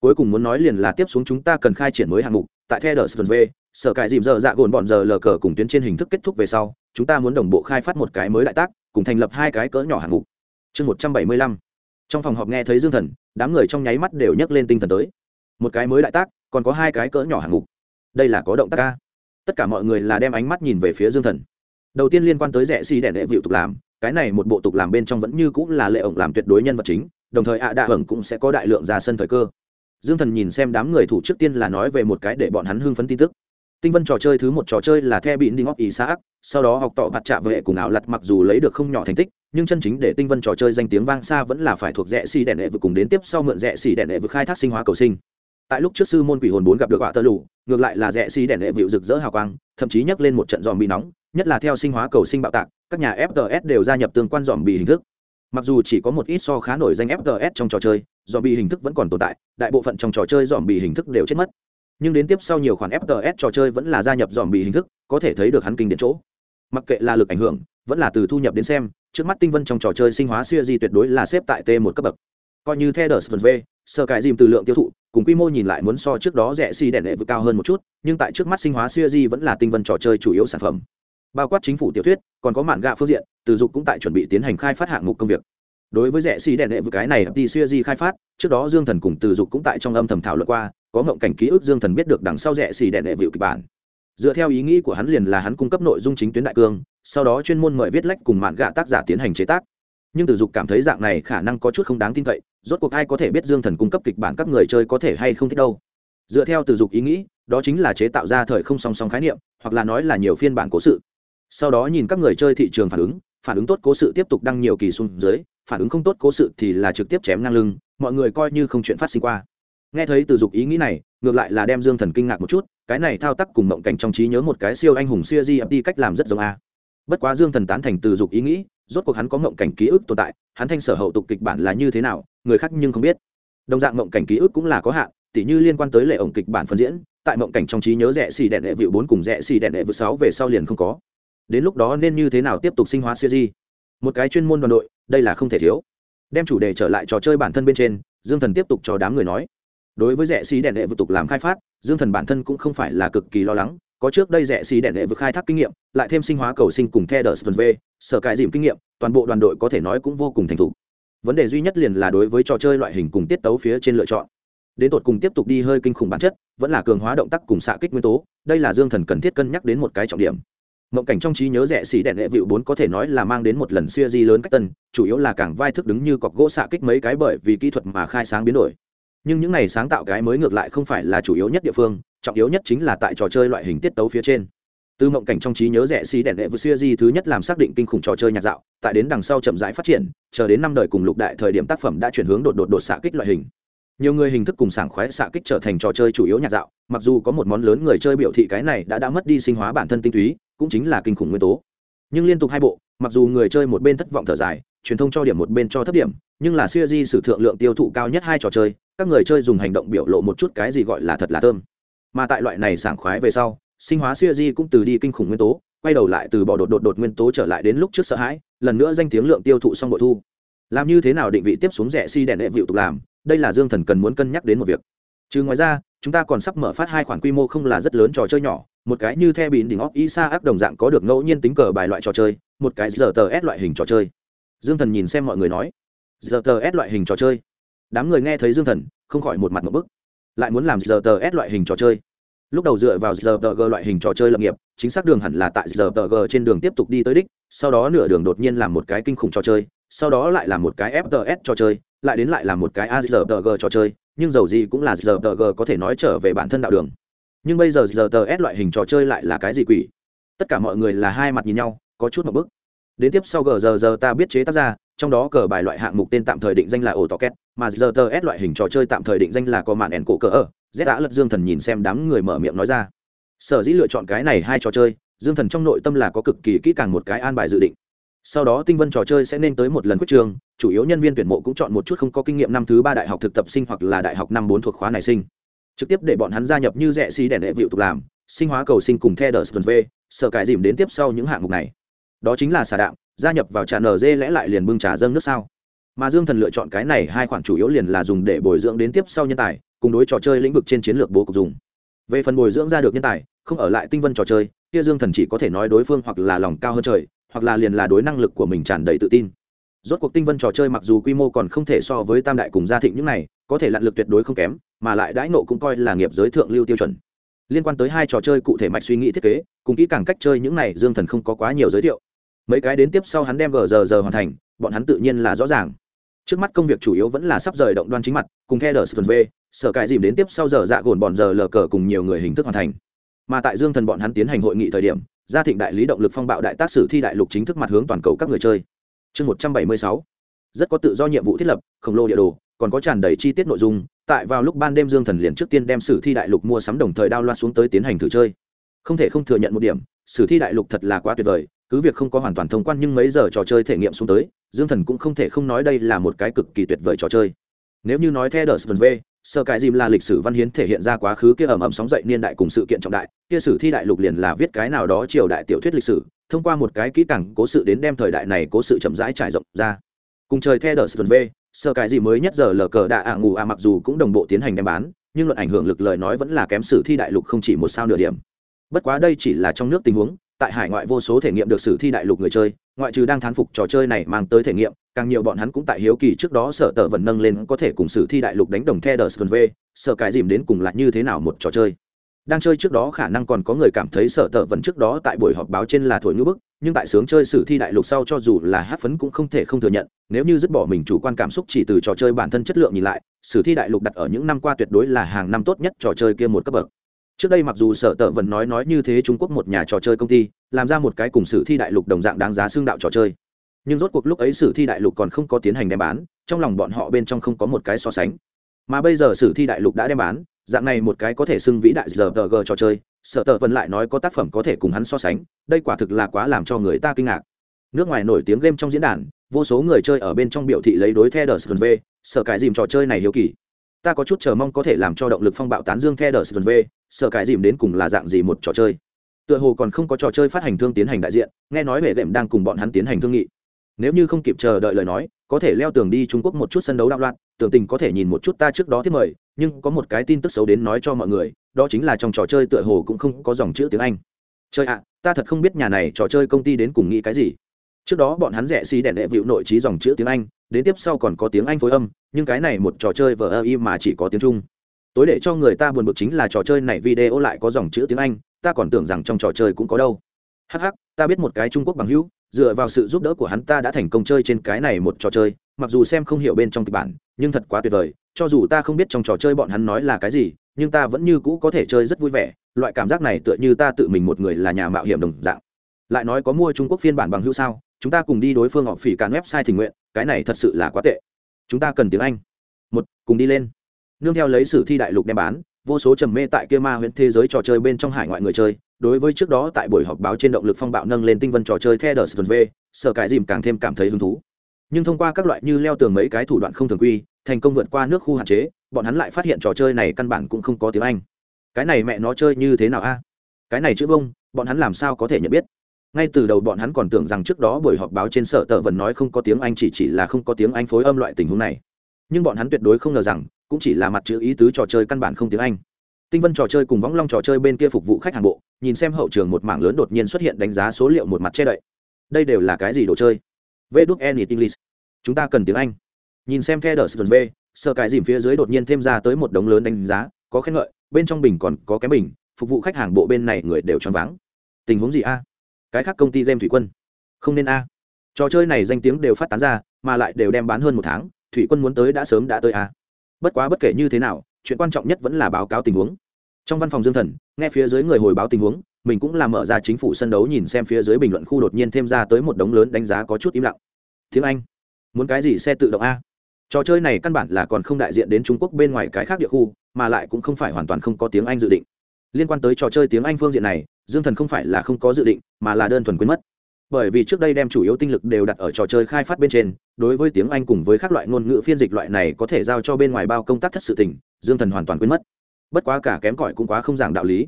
cuối cùng muốn nói liền là tiếp xuống chúng ta cần khai triển mới hạng mục, tại theo đờ v sở cải dìm giờ dạ gồn bọn giờ lờ cờ cùng tuyến trên hình thức kết thúc về sau, chúng ta muốn đồng bộ khai phát một cái mới đại tác, cùng thành lập hai cái cỡ nhỏ hạng mục. Chương một trăm bảy mươi lăm. Trong phòng họp nghe thấy dương thần, đám người trong nháy mắt đều nhấc lên tinh thần tới. Một cái mới đại tác, còn có hai cái cỡ nhỏ hạng mục. Đây là có động tác ca. Tất cả mọi người là đem ánh mắt nhìn về phía dương thần. Đầu tiên liên quan tới rẻ xi đẻ đệ vịu tục làm, cái này một bộ tục làm bên trong vẫn như cũng là lệ ổng làm tuyệt đối nhân vật chính, đồng thời ạ à đạ hưởng cũng sẽ có đại lượng ra sân thời cơ dương thần nhìn xem đám người thủ trước tiên là nói về một cái để bọn hắn hưng phấn tin tức. Tinh vân trò chơi thứ một trò chơi là the bị đinh ngóc ý xã sau đó học tọ bạt trạ vệ cùng ảo lặt mặc dù lấy được không nhỏ thành tích nhưng chân chính để tinh vân trò chơi danh tiếng vang xa vẫn là phải thuộc rẽ xì đèn đệ vừa cùng đến tiếp sau mượn rẽ xì đèn đệ vừa khai thác sinh hóa cầu sinh. Tại lúc trước sư môn quỷ hồn bốn gặp được họa tơ lụ, ngược lại là rẽ xì đèn đệ vịu rực rỡ hào quang thậm chí nhắc lên một trận dòm bị nóng nhất là theo sinh hóa cầu sinh bạo tạc các nhà fts đều gia nhập tương quan dòm bị hình thức mặc dù chỉ có một ít so khá nổi danh fts trong trò chơi dòm bị hình thức vẫn còn tồn tại, đại bộ phận trong trò chơi dòm bị hình thức đều chết mất. Nhưng đến tiếp sau nhiều khoản fts trò chơi vẫn là gia nhập dòm bị hình thức, có thể thấy được hắn kinh điện chỗ. Mặc kệ là lực ảnh hưởng, vẫn là từ thu nhập đến xem, trước mắt tinh vân trong trò chơi sinh hóa siêu di tuyệt đối là xếp tại t một cấp bậc. Coi như theo đờ v, sơ cải dìm từ lượng tiêu thụ, cùng quy mô nhìn lại muốn so trước đó rẻ xi đèn đệ vực cao hơn một chút, nhưng tại trước mắt sinh hóa siêu di vẫn là tinh vân trò chơi chủ yếu sản phẩm bao quát chính phủ tiểu thuyết, còn có mạn gạ phương diện, từ dục cũng tại chuẩn bị tiến hành khai phát hạng mục công việc. Đối với rẻ xì đèn đệ vực cái này đi xuya di khai phát, trước đó dương thần cùng từ dục cũng tại trong âm thầm thảo luận qua, có mộng cảnh ký ức dương thần biết được đằng sau rẻ xì đèn đệ vịu kịch bản. Dựa theo ý nghĩ của hắn liền là hắn cung cấp nội dung chính tuyến đại cương, sau đó chuyên môn mời viết lách cùng mạn gạ tác giả tiến hành chế tác. Nhưng từ dục cảm thấy dạng này khả năng có chút không đáng tin cậy, rốt cuộc ai có thể biết dương thần cung cấp kịch bản các người chơi có thể hay không thích đâu. Dựa theo từ dục ý nghĩ, đó chính là chế tạo ra thời không song song khái niệm, hoặc là nói là nhiều phiên bản cố sự sau đó nhìn các người chơi thị trường phản ứng phản ứng tốt cố sự tiếp tục đăng nhiều kỳ xuống dưới, phản ứng không tốt cố sự thì là trực tiếp chém ngang lưng, mọi người coi như không chuyện phát sinh qua. Nghe thấy từ dục ý nghĩ này, ngược lại là đem dương thần kinh ngạc một chút, cái này thao tác cùng mộng cảnh trong trí nhớ một cái siêu anh hùng siêu di đi cách làm rất giống a. Bất quá dương thần tán thành từ dục ý nghĩ, rốt cuộc hắn có mộng cảnh ký ức tồn tại, hắn thanh sở hậu tục kịch bản là như thế nào, người khác nhưng không biết. Đồng dạng mộng cảnh ký ức cũng là có hạn, tỉ như liên quan tới lệ ổng kịch bản phân diễn, tại mộng cảnh trong trí nhớ rẻ xì đèn đệ vịu bốn cùng rẻ xì đèn đệ vịu sáu về sau liền không có đến lúc đó nên như thế nào tiếp tục sinh hóa siêu di? Một cái chuyên môn đoàn đội, đây là không thể thiếu. Đem chủ đề trở lại trò chơi bản thân bên trên, dương thần tiếp tục cho đám người nói. Đối với rẻ xí đèn đệ vực tục làm khai phát, dương thần bản thân cũng không phải là cực kỳ lo lắng. Có trước đây rẻ xí đèn đệ vực khai thác kinh nghiệm, lại thêm sinh hóa cầu sinh cùng theo đờ v, sở cải dìm kinh nghiệm, toàn bộ đoàn đội có thể nói cũng vô cùng thành thục. Vấn đề duy nhất liền là đối với trò chơi loại hình cùng tiết tấu phía trên lựa chọn. Đến tột cùng tiếp tục đi hơi kinh khủng bản chất, vẫn là cường hóa động tác cùng xạ kích nguyên tố, đây là dương thần cần thiết cân nhắc đến một cái trọng điểm mộng cảnh trong trí nhớ rẻ xỉ đèn đệ vịu bốn có thể nói là mang đến một lần xuya di lớn cách tân, chủ yếu là càng vai thức đứng như cọc gỗ xạ kích mấy cái bởi vì kỹ thuật mà khai sáng biến đổi. Nhưng những này sáng tạo cái mới ngược lại không phải là chủ yếu nhất địa phương, trọng yếu nhất chính là tại trò chơi loại hình tiết tấu phía trên. Từ mộng cảnh trong trí nhớ rẻ xì đèn đệ vừa xuya di thứ nhất làm xác định kinh khủng trò chơi nhạc dạo, tại đến đằng sau chậm rãi phát triển, chờ đến năm đời cùng lục đại thời điểm tác phẩm đã chuyển hướng đột đột đột xạ kích loại hình. Nhiều người hình thức cùng sảng khoái xạ kích trở thành trò chơi chủ yếu nhạc dạo, mặc dù có một món lớn người chơi biểu thị cái này đã đã mất đi sinh hóa bản thân tinh túy cũng chính là kinh khủng nguyên tố. Nhưng liên tục hai bộ, mặc dù người chơi một bên thất vọng thở dài, truyền thông cho điểm một bên cho thấp điểm, nhưng là siêu di sử thượng lượng tiêu thụ cao nhất hai trò chơi, các người chơi dùng hành động biểu lộ một chút cái gì gọi là thật là thơm. Mà tại loại này sảng khoái về sau, sinh hóa siêu di cũng từ đi kinh khủng nguyên tố, quay đầu lại từ bỏ đột đột đột nguyên tố trở lại đến lúc trước sợ hãi, lần nữa danh tiếng lượng tiêu thụ xong bội thu. Làm như thế nào định vị tiếp xuống rẻ si đèn đệ vịu tục làm, đây là dương thần cần muốn cân nhắc đến một việc. Trừ ngoài ra, chúng ta còn sắp mở phát hai khoản quy mô không là rất lớn trò chơi nhỏ một cái như the bìn đỉnh óc isa áp đồng dạng có được ngẫu nhiên tính cờ bài loại trò chơi, một cái giờ tờ s loại hình trò chơi. Dương thần nhìn xem mọi người nói giờ tờ s loại hình trò chơi? Đám người nghe thấy dương thần, không khỏi một mặt một bức. Lại muốn làm giờ tờ s loại hình trò chơi. Lúc đầu dựa vào giờ tờ g loại hình trò chơi lập nghiệp, chính xác đường hẳn là tại giờ tờ g trên đường tiếp tục đi tới đích, sau đó nửa đường đột nhiên làm một cái kinh khủng trò chơi, sau đó lại làm một cái fts trò chơi, lại đến lại làm một cái a giờ tờ g trò chơi, nhưng dầu gì cũng là giờ tờ g có thể nói trở về bản thân đạo đường nhưng bây giờ giờ tờ s loại hình trò chơi lại là cái gì quỷ? Tất cả mọi người là hai mặt nhìn nhau, có chút một bức. Đến tiếp sau gờ ta biết chế tác ra, trong đó cờ bài loại hạng mục tên tạm thời định danh là ổ tò két, mà rts loại hình trò chơi tạm thời định danh là có màn ẻn cổ cờ ở. Z đã lật dương thần nhìn xem đám người mở miệng nói ra. Sở dĩ lựa chọn cái này hai trò chơi, dương thần trong nội tâm là có cực kỳ kỹ càng một cái an bài dự định. Sau đó tinh vân trò chơi sẽ nên tới một lần quyết trường, chủ yếu nhân viên tuyển mộ cũng chọn một chút không có kinh nghiệm năm thứ ba đại học thực tập sinh hoặc là đại học năm bốn thuộc khóa này sinh trực tiếp để bọn hắn gia nhập như rẻ xí đèn đệ vịu tục làm, sinh hóa cầu sinh cùng theo đờ sơn v, sợ cải dìm đến tiếp sau những hạng mục này. Đó chính là xà đạm, gia nhập vào trà nở dê lẽ lại liền bưng trà dâng nước sao? Mà dương thần lựa chọn cái này hai khoản chủ yếu liền là dùng để bồi dưỡng đến tiếp sau nhân tài, cùng đối trò chơi lĩnh vực trên chiến lược bố cục dùng. Về phần bồi dưỡng ra được nhân tài, không ở lại tinh vân trò chơi, kia dương thần chỉ có thể nói đối phương hoặc là lòng cao hơn trời, hoặc là liền là đối năng lực của mình tràn đầy tự tin. Rốt cuộc tinh vân trò chơi mặc dù quy mô còn không thể so với tam đại cùng gia thịnh những này, có thể lặn lực tuyệt đối không kém mà lại đãi nộ cũng coi là nghiệp giới thượng lưu tiêu chuẩn. Liên quan tới hai trò chơi cụ thể mạch suy nghĩ thiết kế, cùng kỹ càng cách chơi những này dương thần không có quá nhiều giới thiệu. Mấy cái đến tiếp sau hắn đem gờ giờ giờ hoàn thành, bọn hắn tự nhiên là rõ ràng. Trước mắt công việc chủ yếu vẫn là sắp rời động đoan chính mặt, cùng theo đờ sờ v, sở cải dìm đến tiếp sau giờ dạ gồn bọn giờ lờ cờ cùng nhiều người hình thức hoàn thành. Mà tại dương thần bọn hắn tiến hành hội nghị thời điểm, gia thịnh đại lý động lực phong bạo đại tác sử thi đại lục chính thức mặt hướng toàn cầu các người chơi. Chương một trăm bảy mươi sáu, rất có tự do nhiệm vụ thiết lập, khổng lồ địa đồ còn có tràn đầy chi tiết nội dung, tại vào lúc ban đêm dương thần liền trước tiên đem sử thi đại lục mua sắm đồng thời đao loa xuống tới tiến hành thử chơi. Không thể không thừa nhận một điểm, sử thi đại lục thật là quá tuyệt vời, cứ việc không có hoàn toàn thông quan nhưng mấy giờ trò chơi thể nghiệm xuống tới, dương thần cũng không thể không nói đây là một cái cực kỳ tuyệt vời trò chơi. Nếu như nói theo đờ v, sơ cái dìm là lịch sử văn hiến thể hiện ra quá khứ kia ẩm ẩm sóng dậy niên đại cùng sự kiện trọng đại, kia sử thi đại lục liền là viết cái nào đó triều đại tiểu thuyết lịch sử, thông qua một cái kỹ càng cố sự đến đem thời đại này cố sự chậm rãi trải rộng ra. Cùng trời theo đờ v sơ cái gì mới nhất giờ lờ cờ đạ ạ ngủ à mặc dù cũng đồng bộ tiến hành đem bán, nhưng luận ảnh hưởng lực lời nói vẫn là kém sử thi đại lục không chỉ một sao nửa điểm. Bất quá đây chỉ là trong nước tình huống, tại hải ngoại vô số thể nghiệm được sử thi đại lục người chơi, ngoại trừ đang thán phục trò chơi này mang tới thể nghiệm, càng nhiều bọn hắn cũng tại hiếu kỳ trước đó sở tờ vẫn nâng lên có thể cùng sử thi đại lục đánh đồng the đờ sơn v, sợ cái dìm đến cùng là như thế nào một trò chơi. Đang chơi trước đó khả năng còn có người cảm thấy sợ tờ vẫn trước đó tại buổi họp báo trên là thổi ngữ bức nhưng tại sướng chơi sử thi đại lục sau cho dù là hát phấn cũng không thể không thừa nhận, nếu như dứt bỏ mình chủ quan cảm xúc chỉ từ trò chơi bản thân chất lượng nhìn lại, sử thi đại lục đặt ở những năm qua tuyệt đối là hàng năm tốt nhất trò chơi kia một cấp bậc. Trước đây mặc dù sở tợ vẫn nói nói như thế trung quốc một nhà trò chơi công ty, làm ra một cái cùng sử thi đại lục đồng dạng đáng giá xương đạo trò chơi. Nhưng rốt cuộc lúc ấy sử thi đại lục còn không có tiến hành đem bán, trong lòng bọn họ bên trong không có một cái so sánh. Mà bây giờ sử thi đại lục đã đem bán dạng này một cái có thể xưng vĩ đại giờ tờ g trò chơi sở tờ vẫn lại nói có tác phẩm có thể cùng hắn so sánh, đây quả thực là quá làm cho người ta kinh ngạc. Nước ngoài nổi tiếng game trong diễn đàn, vô số người chơi ở bên trong biểu thị lấy đối the đờ v sở cái dìm trò chơi này hiếu kỳ. Ta có chút chờ mong có thể làm cho động lực phong bạo tán dương the đờ v sở cái dìm đến cùng là dạng gì một trò chơi. Tựa hồ còn không có trò chơi phát hành thương tiến hành đại diện, nghe nói hệ đệm đang cùng bọn hắn tiến hành thương nghị. Nếu như không kịp chờ đợi lời nói, có thể leo tường đi trung quốc một chút sân đấu đạo loạn, tưởng tình có thể nhìn một chút ta trước đó thiết mời nhưng có một cái tin tức xấu đến nói cho mọi người, đó chính là trong trò chơi tựa hồ cũng không có dòng chữ tiếng anh. Chơi ạ, ta thật không biết nhà này trò chơi công ty đến cùng nghĩ cái gì. Trước đó bọn hắn rẻ xí đèn đệ vịu nội trí dòng chữ tiếng anh, đến tiếp sau còn có tiếng anh phối âm, nhưng cái này một trò chơi vờ ơ y mà chỉ có tiếng trung. Tối để cho người ta buồn bực chính là trò chơi này video lại có dòng chữ tiếng anh, ta còn tưởng rằng trong trò chơi cũng có đâu. Hh ta biết một cái trung quốc bằng hữu, dựa vào sự giúp đỡ của hắn ta đã thành công chơi trên cái này một trò chơi, mặc dù xem không hiểu bên trong kịch bản nhưng thật quá tuyệt vời, cho dù ta không biết trong trò chơi bọn hắn nói là cái gì, nhưng ta vẫn như cũ có thể chơi rất vui vẻ, loại cảm giác này tựa như ta tự mình một người là nhà mạo hiểm đồng dạng. Lại nói có mua trung quốc phiên bản bằng hữu sao, chúng ta cùng đi đối phương họ phỉ càn website tình nguyện, cái này thật sự là quá tệ. Chúng ta cần tiếng anh. Một, cùng đi lên. Nương theo lấy sử thi đại lục đem bán, vô số trầm mê tại kia ma huyện thế giới trò chơi bên trong hải ngoại người chơi, đối với trước đó tại buổi họp báo trên động lực phong bạo nâng lên tinh vân trò chơi theo đờ v sở cái dìm càng thêm cảm thấy hứng thú. Nhưng thông qua các loại như leo tường mấy cái thủ đoạn không thường quy thành công vượt qua nước khu hạn chế, bọn hắn lại phát hiện trò chơi này căn bản cũng không có tiếng anh. Cái này mẹ nó chơi như thế nào a? Cái này chữ vông, bọn hắn làm sao có thể nhận biết? Ngay từ đầu bọn hắn còn tưởng rằng trước đó buổi họp báo trên sở tờ vẫn nói không có tiếng anh chỉ chỉ là không có tiếng anh phối âm loại tình huống này. Nhưng bọn hắn tuyệt đối không ngờ rằng, cũng chỉ là mặt chữ ý tứ trò chơi căn bản không tiếng anh. Tinh vân trò chơi cùng võng long trò chơi bên kia phục vụ khách hàng bộ, nhìn xem hậu trường một mảng lớn đột nhiên xuất hiện đánh giá số liệu một mặt che đậy. Đây đều là cái gì đồ chơi? Vê đúc enit english. Chúng ta cần tiếng anh nhìn xem theo đờ sơn v sợ cái dìm phía dưới đột nhiên thêm ra tới một đống lớn đánh giá, có khen ngợi, bên trong bình còn có cái bình, phục vụ khách hàng bộ bên này người đều choáng váng. Tình huống gì a? Cái khác công ty game thủy quân. Không nên a. Trò chơi này danh tiếng đều phát tán ra, mà lại đều đem bán hơn một tháng, thủy quân muốn tới đã sớm đã tới a. Bất quá bất kể như thế nào, chuyện quan trọng nhất vẫn là báo cáo tình huống. Trong văn phòng dương thần, nghe phía dưới người hồi báo tình huống, mình cũng làm mở ra chính phủ sân đấu nhìn xem phía dưới bình luận khu đột nhiên thêm ra tới một đống lớn đánh giá có chút im lặng. Tiếng anh. Muốn cái gì xe tự động a? Trò chơi này căn bản là còn không đại diện đến trung quốc bên ngoài cái khác địa khu, mà lại cũng không phải hoàn toàn không có tiếng anh dự định. Liên quan tới trò chơi tiếng anh phương diện này, dương thần không phải là không có dự định, mà là đơn thuần quên mất. Bởi vì trước đây đem chủ yếu tinh lực đều đặt ở trò chơi khai phát bên trên, đối với tiếng anh cùng với các loại ngôn ngữ phiên dịch loại này có thể giao cho bên ngoài bao công tác thất sự tình, dương thần hoàn toàn quên mất. Bất quá cả kém cỏi cũng quá không giảng đạo lý.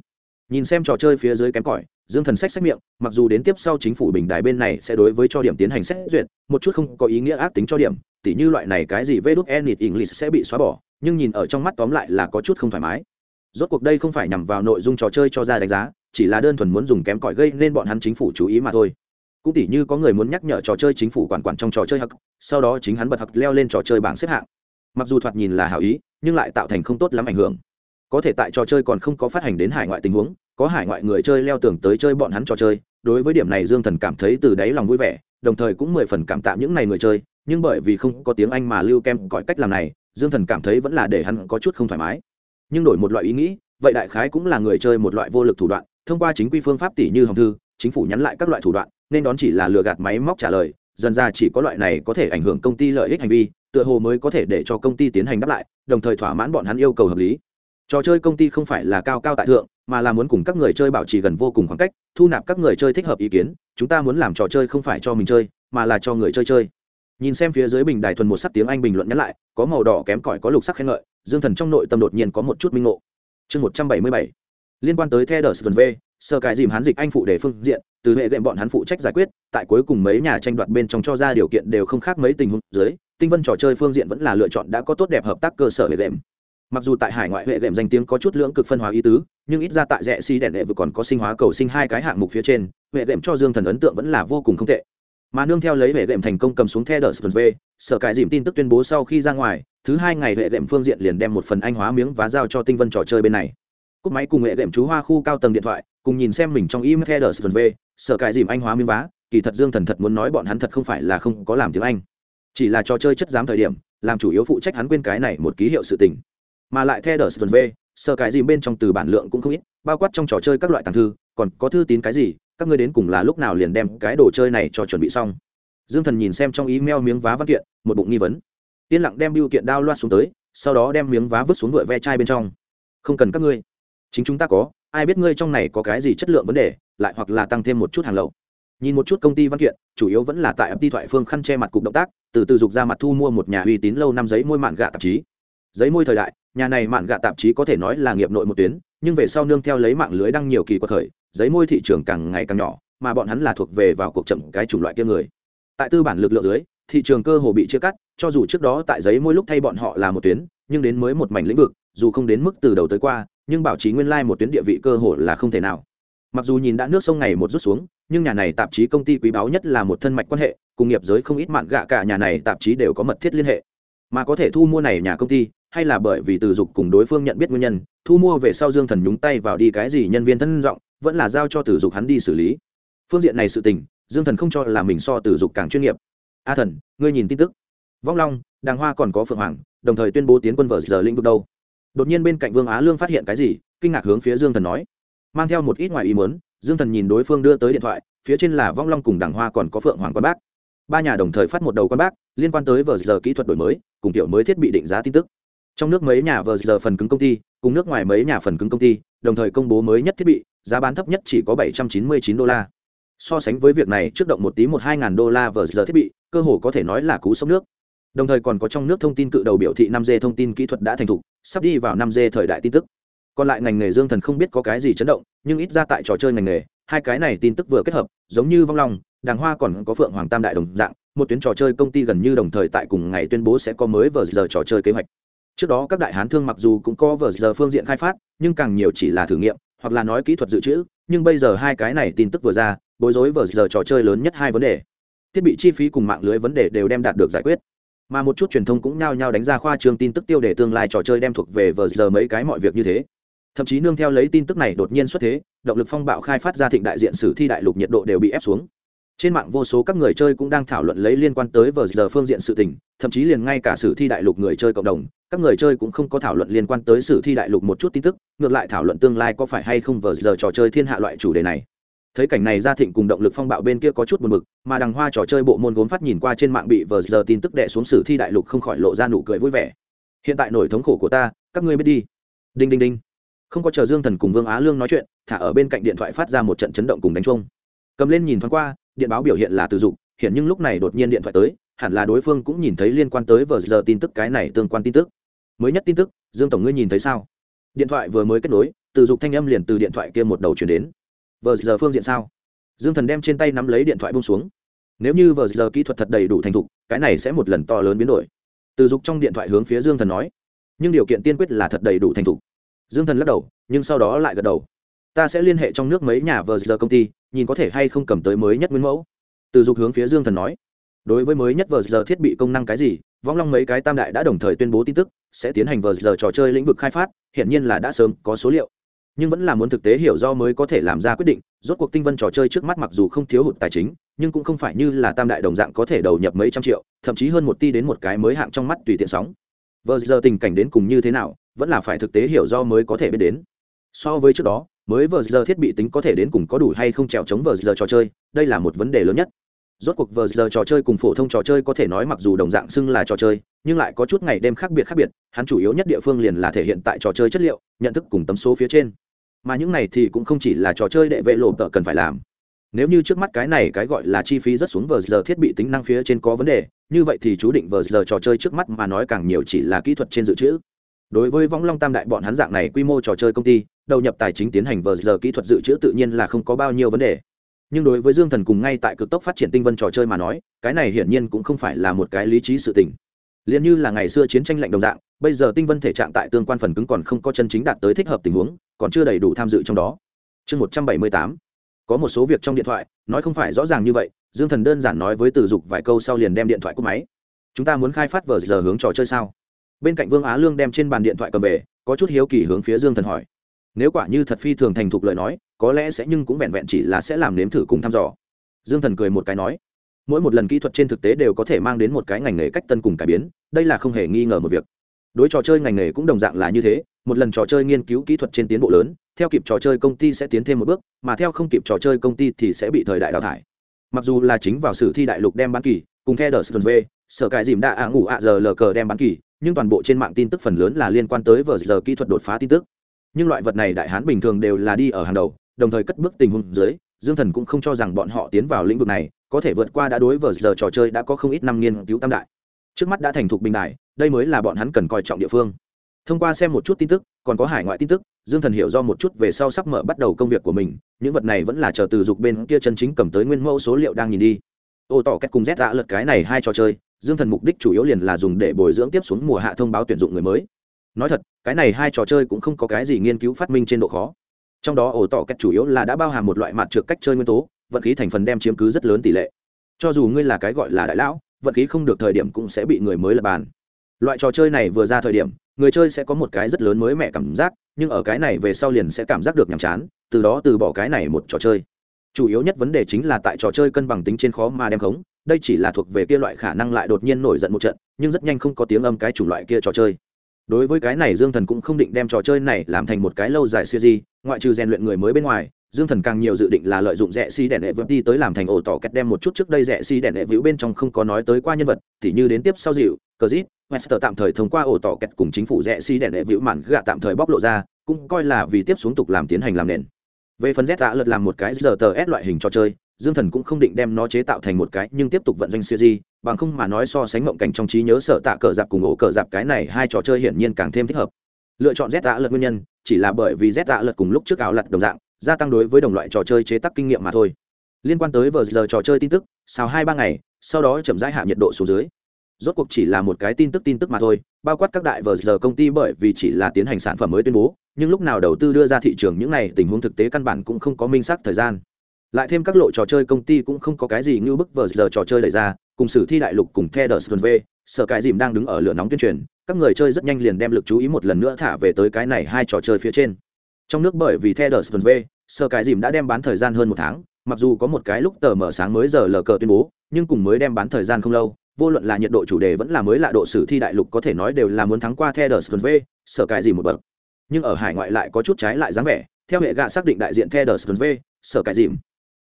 Nhìn xem trò chơi phía dưới kém cỏi, dương thần sách sách miệng, mặc dù đến tiếp sau chính phủ bình đài bên này sẽ đối với cho điểm tiến hành xét duyệt, một chút không có ý nghĩa ác tính cho điểm tỉ như loại này cái gì vê đúc enit english sẽ bị xóa bỏ, nhưng nhìn ở trong mắt tóm lại là có chút không thoải mái. Rốt cuộc đây không phải nhằm vào nội dung trò chơi cho ra đánh giá, chỉ là đơn thuần muốn dùng kém cỏi gây nên bọn hắn chính phủ chú ý mà thôi. Cũng tỉ như có người muốn nhắc nhở trò chơi chính phủ quản quản trong trò chơi hặc sau đó chính hắn bật hặc leo lên trò chơi bảng xếp hạng. Mặc dù thoạt nhìn là hảo ý, nhưng lại tạo thành không tốt lắm ảnh hưởng. Có thể tại trò chơi còn không có phát hành đến hải ngoại tình huống, có hải ngoại người chơi leo tưởng tới chơi bọn hắn trò chơi, đối với điểm này dương thần cảm thấy từ đáy lòng vui vẻ, đồng thời cũng mười phần cảm tạ những này người chơi nhưng bởi vì không có tiếng anh mà lưu kem cõi cách làm này, dương thần cảm thấy vẫn là để hắn có chút không thoải mái. Nhưng đổi một loại ý nghĩ, vậy đại khái cũng là người chơi một loại vô lực thủ đoạn, thông qua chính quy phương pháp tỷ như hồng thư, chính phủ nhắn lại các loại thủ đoạn, nên đón chỉ là lừa gạt máy móc trả lời, dần ra chỉ có loại này có thể ảnh hưởng công ty lợi ích hành vi, tựa hồ mới có thể để cho công ty tiến hành đáp lại, đồng thời thỏa mãn bọn hắn yêu cầu hợp lý. Trò chơi công ty không phải là cao cao tại thượng, mà là muốn cùng các người chơi bảo trì gần vô cùng khoảng cách, thu nạp các người chơi thích hợp ý kiến, chúng ta muốn làm trò chơi không phải cho mình chơi, mà là cho người chơi chơi nhìn xem phía dưới bình đài thuần một sắc tiếng anh bình luận nhắn lại, có màu đỏ kém cỏi có lục sắc khen ngợi, dương thần trong nội tâm đột nhiên có một chút minh ngộ. Chương một trăm bảy mươi bảy. Liên quan tới theo đờ v sơ cải dìm hán dịch anh phụ để phương diện, từ hệ đệm bọn hắn phụ trách giải quyết, tại cuối cùng mấy nhà tranh đoạt bên trong cho ra điều kiện đều không khác mấy tình huống dưới, tinh vân trò chơi phương diện vẫn là lựa chọn đã có tốt đẹp hợp tác cơ sở hệ đệm mặc dù tại hải ngoại hệ đệm danh tiếng có chút lưỡng cực phân hóa ý tứ, nhưng ít ra tại rẽ si đèn đệ vừa còn có sinh hóa cầu sinh hai cái hạng mục phía trên, hệ đệm cho dương thần ấn tượng vẫn là vô cùng không tệ mà nương theo lấy hệ đệm thành công cầm xuống the đờ v sở cải dìm tin tức tuyên bố sau khi ra ngoài, thứ hai ngày hệ đệm phương diện liền đem một phần anh hóa miếng và giao cho tinh vân trò chơi bên này. Cúp máy cùng nghệ đệm chú hoa khu cao tầng điện thoại, cùng nhìn xem mình trong email theo v sở cài dìm anh hóa miếng vá, kỳ thật dương thần thật muốn nói bọn hắn thật không phải là không có làm tiếng anh. Chỉ là trò chơi chất giám thời điểm, làm chủ yếu phụ trách hắn quên cái này một ký hiệu sự tình. Mà lại theo v sở cài dìm bên trong từ bản lượng cũng không ít, bao quát trong trò chơi các loại tàng thư, còn có thư tín cái gì các ngươi đến cùng là lúc nào liền đem cái đồ chơi này cho chuẩn bị xong? Dương thần nhìn xem trong email miếng vá văn kiện, một bụng nghi vấn. Yên lặng đem biêu kiện đao loa xuống tới, sau đó đem miếng vá vứt xuống vựa ve chai bên trong. Không cần các ngươi. Chính chúng ta có, ai biết ngươi trong này có cái gì chất lượng vấn đề, lại hoặc là tăng thêm một chút hàng lậu. Nhìn một chút công ty văn kiện, chủ yếu vẫn là tại ấp đi thoại phương khăn che mặt cục động tác, từ từ dục ra mặt thu mua một nhà uy tín lâu năm giấy môi mạn gạ tạp chí. Giấy môi thời đại, nhà này mạn gạ tạp chí có thể nói là nghiệp nội một tuyến, nhưng về sau nương theo lấy mạng lưới đăng nhiều kỳ quật khởi giấy môi thị trường càng ngày càng nhỏ, mà bọn hắn là thuộc về vào cuộc chậm cái chủng loại kia người tại tư bản lực lượng dưới, thị trường cơ hồ bị chia cắt, cho dù trước đó tại giấy môi lúc thay bọn họ là một tuyến, nhưng đến mới một mảnh lĩnh vực, dù không đến mức từ đầu tới qua, nhưng bảo trì nguyên lai một tuyến địa vị cơ hồ là không thể nào mặc dù nhìn đã nước sông ngày một rút xuống, nhưng nhà này tạp chí công ty quý báu nhất là một thân mạch quan hệ, cùng nghiệp giới không ít mạn gạ cả nhà này tạp chí đều có mật thiết liên hệ mà có thể thu mua này nhà công ty, hay là bởi vì từ dục cùng đối phương nhận biết nguyên nhân, thu mua về sau dương thần nhúng tay vào đi cái gì nhân viên thân rộng vẫn là giao cho tử dục hắn đi xử lý. Phương diện này sự tình, dương thần không cho là mình so tử dục càng chuyên nghiệp. A thần, ngươi nhìn tin tức. Vong long, đàng hoa còn có phượng hoàng, đồng thời tuyên bố tiến quân vở giờ lĩnh vực đâu. Đột nhiên bên cạnh vương á lương phát hiện cái gì, kinh ngạc hướng phía dương thần nói. Mang theo một ít ngoài ý muốn, dương thần nhìn đối phương đưa tới điện thoại, phía trên là vong long cùng đàng hoa còn có phượng hoàng quan bác. Ba nhà đồng thời phát một đầu quan bác, liên quan tới vở giờ kỹ thuật đổi mới, cùng kiểu mới thiết bị định giá tin tức. Trong nước mấy nhà vờ giờ phần cứng công ty, cùng nước ngoài mấy nhà phần cứng công ty, đồng thời công bố mới nhất thiết bị giá bán thấp nhất chỉ có 799 đô la. So sánh với việc này, trước động một tí một hai ngàn đô la vở giờ thiết bị, cơ hồ có thể nói là cú sốc nước. Đồng thời còn có trong nước thông tin cự đầu biểu thị 5 g thông tin kỹ thuật đã thành thục, sắp đi vào 5 g thời đại tin tức. Còn lại ngành nghề dương thần không biết có cái gì chấn động, nhưng ít ra tại trò chơi ngành nghề, hai cái này tin tức vừa kết hợp, giống như vong long, đàng hoa còn có phượng hoàng tam đại đồng dạng, một tuyến trò chơi công ty gần như đồng thời tại cùng ngày tuyên bố sẽ có mới vở giờ trò chơi kế hoạch. Trước đó các đại hán thương mặc dù cũng có vờ giờ phương diện khai phát, nhưng càng nhiều chỉ là thử nghiệm hoặc là nói kỹ thuật dự trữ, nhưng bây giờ hai cái này tin tức vừa ra, bối rối vờ giờ trò chơi lớn nhất hai vấn đề. Thiết bị chi phí cùng mạng lưới vấn đề đều đem đạt được giải quyết. Mà một chút truyền thông cũng nhao nhao đánh ra khoa trường tin tức tiêu để tương lai trò chơi đem thuộc về vờ giờ mấy cái mọi việc như thế. Thậm chí nương theo lấy tin tức này đột nhiên xuất thế, động lực phong bạo khai phát ra thịnh đại diện sử thi đại lục nhiệt độ đều bị ép xuống trên mạng vô số các người chơi cũng đang thảo luận lấy liên quan tới vờ giờ phương diện sự tình, thậm chí liền ngay cả sử thi đại lục người chơi cộng đồng, các người chơi cũng không có thảo luận liên quan tới sử thi đại lục một chút tin tức, ngược lại thảo luận tương lai có phải hay không vờ giờ trò chơi thiên hạ loại chủ đề này. Thấy cảnh này, gia thịnh cùng động lực phong bạo bên kia có chút buồn bực, mà đằng hoa trò chơi bộ môn gốm phát nhìn qua trên mạng bị vờ giờ tin tức đệ xuống sử thi đại lục không khỏi lộ ra nụ cười vui vẻ. Hiện tại nổi thống khổ của ta, các ngươi biết đi. Đinh đinh đinh. Không có chờ dương thần cùng vương á lương nói chuyện, thả ở bên cạnh điện thoại phát ra một trận chấn động cùng đánh chung cầm lên nhìn thoáng qua điện báo biểu hiện là từ dụng hiện nhưng lúc này đột nhiên điện thoại tới, hẳn là đối phương cũng nhìn thấy liên quan tới vờ giờ tin tức cái này tương quan tin tức. Mới nhất tin tức, dương tổng ngươi nhìn thấy sao? Điện thoại vừa mới kết nối, từ dục thanh âm liền từ điện thoại kia một đầu chuyển đến. Vờ giờ phương diện sao? Dương thần đem trên tay nắm lấy điện thoại bông xuống. Nếu như vờ giờ kỹ thuật thật đầy đủ thành thục, cái này sẽ một lần to lớn biến đổi. Từ dục trong điện thoại hướng phía dương thần nói, nhưng điều kiện tiên quyết là thật đầy đủ thành thục. Dương thần lắc đầu, nhưng sau đó lại gật đầu. Ta sẽ liên hệ trong nước mấy nhà vờ giờ công ty nhìn có thể hay không cầm tới mới nhất nguyên mẫu. Từ dục hướng phía dương thần nói, đối với mới nhất vờ giờ thiết bị công năng cái gì, vong long mấy cái tam đại đã đồng thời tuyên bố tin tức, sẽ tiến hành vờ giờ trò chơi lĩnh vực khai phát hiện nhiên là đã sớm có số liệu. Nhưng vẫn là muốn thực tế hiểu do mới có thể làm ra quyết định, rốt cuộc tinh vân trò chơi trước mắt mặc dù không thiếu hụt tài chính, nhưng cũng không phải như là tam đại đồng dạng có thể đầu nhập mấy trăm triệu, thậm chí hơn một ti đến một cái mới hạng trong mắt tùy tiện sóng. Vờ giờ tình cảnh đến cùng như thế nào, vẫn là phải thực tế hiểu do mới có thể biết đến. So với trước đó mới vờ giờ thiết bị tính có thể đến cùng có đủ hay không trèo chống vờ giờ trò chơi, đây là một vấn đề lớn nhất. Rốt cuộc vờ giờ trò chơi cùng phổ thông trò chơi có thể nói mặc dù đồng dạng xưng là trò chơi, nhưng lại có chút ngày đêm khác biệt khác biệt, hắn chủ yếu nhất địa phương liền là thể hiện tại trò chơi chất liệu, nhận thức cùng tấm số phía trên. Mà những này thì cũng không chỉ là trò chơi đệ vệ lộ tợ cần phải làm. Nếu như trước mắt cái này cái gọi là chi phí rất xuống vờ giờ thiết bị tính năng phía trên có vấn đề, như vậy thì chú định vờ giờ trò chơi trước mắt mà nói càng nhiều chỉ là kỹ thuật trên dự trữ. Đối với võng long tam đại bọn hắn dạng này quy mô trò chơi công ty đầu nhập tài chính tiến hành vờ giờ kỹ thuật dự trữ tự nhiên là không có bao nhiêu vấn đề. Nhưng đối với dương thần cùng ngay tại cực tốc phát triển tinh vân trò chơi mà nói, cái này hiển nhiên cũng không phải là một cái lý trí sự tình. Liền như là ngày xưa chiến tranh lạnh đồng dạng, bây giờ tinh vân thể trạng tại tương quan phần cứng còn không có chân chính đạt tới thích hợp tình huống, còn chưa đầy đủ tham dự trong đó. Chương một trăm bảy mươi tám, có một số việc trong điện thoại, nói không phải rõ ràng như vậy, dương thần đơn giản nói với từ dục vài câu sau liền đem điện thoại cúp máy. Chúng ta muốn khai phát vờ giờ hướng trò chơi sao? Bên cạnh vương á lương đem trên bàn điện thoại cầm về, có chút hiếu kỳ hướng phía dương thần hỏi nếu quả như thật phi thường thành thục lời nói, có lẽ sẽ nhưng cũng vẹn vẹn chỉ là sẽ làm nếm thử cùng thăm dò. Dương thần cười một cái nói, mỗi một lần kỹ thuật trên thực tế đều có thể mang đến một cái ngành nghề cách tân cùng cải biến, đây là không hề nghi ngờ một việc. Đối trò chơi ngành nghề cũng đồng dạng là như thế, một lần trò chơi nghiên cứu kỹ thuật trên tiến bộ lớn, theo kịp trò chơi công ty sẽ tiến thêm một bước, mà theo không kịp trò chơi công ty thì sẽ bị thời đại đào thải. Mặc dù là chính vào sử thi đại lục đem bán kỳ, cùng theo đờ v, sở cải dìm đã ạ ngủ ạ giờ lờ cờ đem bán kỳ, nhưng toàn bộ trên mạng tin tức phần lớn là liên quan tới vờ giờ kỹ thuật đột phá tin tức nhưng loại vật này đại hán bình thường đều là đi ở hàng đầu, đồng thời cất bước tình huống dưới, dương thần cũng không cho rằng bọn họ tiến vào lĩnh vực này, có thể vượt qua đã đối vờ giờ trò chơi đã có không ít năm nghiên cứu tam đại. Trước mắt đã thành thục bình đại, đây mới là bọn hắn cần coi trọng địa phương. Thông qua xem một chút tin tức, còn có hải ngoại tin tức, dương thần hiểu do một chút về sau sắp mở bắt đầu công việc của mình, những vật này vẫn là chờ từ dục bên kia chân chính cầm tới nguyên mẫu số liệu đang nhìn đi. Ô tỏ cách cùng z đã lật cái này hai trò chơi, dương thần mục đích chủ yếu liền là dùng để bồi dưỡng tiếp xuống mùa hạ thông báo tuyển dụng người mới nói thật, cái này hai trò chơi cũng không có cái gì nghiên cứu phát minh trên độ khó. Trong đó ổ tỏ cách chủ yếu là đã bao hàm một loại mặt trượt cách chơi nguyên tố, vận khí thành phần đem chiếm cứ rất lớn tỷ lệ. Cho dù ngươi là cái gọi là đại lão, vận khí không được thời điểm cũng sẽ bị người mới lập bàn. Loại trò chơi này vừa ra thời điểm, người chơi sẽ có một cái rất lớn mới mẻ cảm giác, nhưng ở cái này về sau liền sẽ cảm giác được nhàm chán, từ đó từ bỏ cái này một trò chơi. Chủ yếu nhất vấn đề chính là tại trò chơi cân bằng tính trên khó mà đem khống, đây chỉ là thuộc về kia loại khả năng lại đột nhiên nổi giận một trận, nhưng rất nhanh không có tiếng âm cái chủng loại kia trò chơi đối với cái này dương thần cũng không định đem trò chơi này làm thành một cái lâu dài siêu di ngoại trừ rèn luyện người mới bên ngoài, dương thần càng nhiều dự định là lợi dụng rẽ xi si đèn đệ vượt đi tới làm thành ổ tỏ kẹt đem một chút trước đây rẽ xi si đèn đệ vĩu bên trong không có nói tới qua nhân vật, tỉ như đến tiếp sau dịu, cờ dít, wester tạm thời thông qua ổ tỏ kẹt cùng chính phủ rẽ xi si đèn đệ vĩu mạn gạ tạm thời bóc lộ ra, cũng coi là vì tiếp xuống tục làm tiến hành làm nền. Về phần z đã lật làm một cái giờ tờ s loại hình trò chơi, dương thần cũng không định đem nó chế tạo thành một cái nhưng tiếp tục vận doanh siêu di bằng không mà nói so sánh mộng cảnh trong trí nhớ sợ tạ cờ dạp cùng ổ cờ dạp cái này hai trò chơi hiển nhiên càng thêm thích hợp. Lựa chọn z tạ lật nguyên nhân, chỉ là bởi vì z tạ lật cùng lúc trước ảo lật đồng dạng, gia tăng đối với đồng loại trò chơi chế tác kinh nghiệm mà thôi. Liên quan tới vờ giờ trò chơi tin tức sau hai ba ngày, sau đó chậm rãi hạ nhiệt độ xuống dưới. Rốt cuộc chỉ là một cái tin tức tin tức mà thôi, bao quát các đại vờ giờ công ty bởi vì chỉ là tiến hành sản phẩm mới tuyên bố, nhưng lúc nào đầu tư đưa ra thị trường những này tình huống thực tế căn bản cũng không có minh xác thời gian. Lại thêm các lộ trò chơi công ty cũng không có cái gì như bức vờ giờ trò chơi đẩy ra cùng sử thi đại lục cùng the đờ v, sở cái dìm đang đứng ở lửa nóng tuyên truyền, các người chơi rất nhanh liền đem lực chú ý một lần nữa thả về tới cái này hai trò chơi phía trên. Trong nước bởi vì the đờ v, sở cái dìm đã đem bán thời gian hơn một tháng, mặc dù có một cái lúc tờ mở sáng mới giờ lờ cờ tuyên bố, nhưng cùng mới đem bán thời gian không lâu, vô luận là nhiệt độ chủ đề vẫn là mới lạ độ sử thi đại lục có thể nói đều là muốn thắng qua the đờ v, sở cái dìm một bậc. Nhưng ở hải ngoại lại có chút trái lại dáng vẻ, theo hệ gạ xác định đại diện the đờ v, sở cái dìm.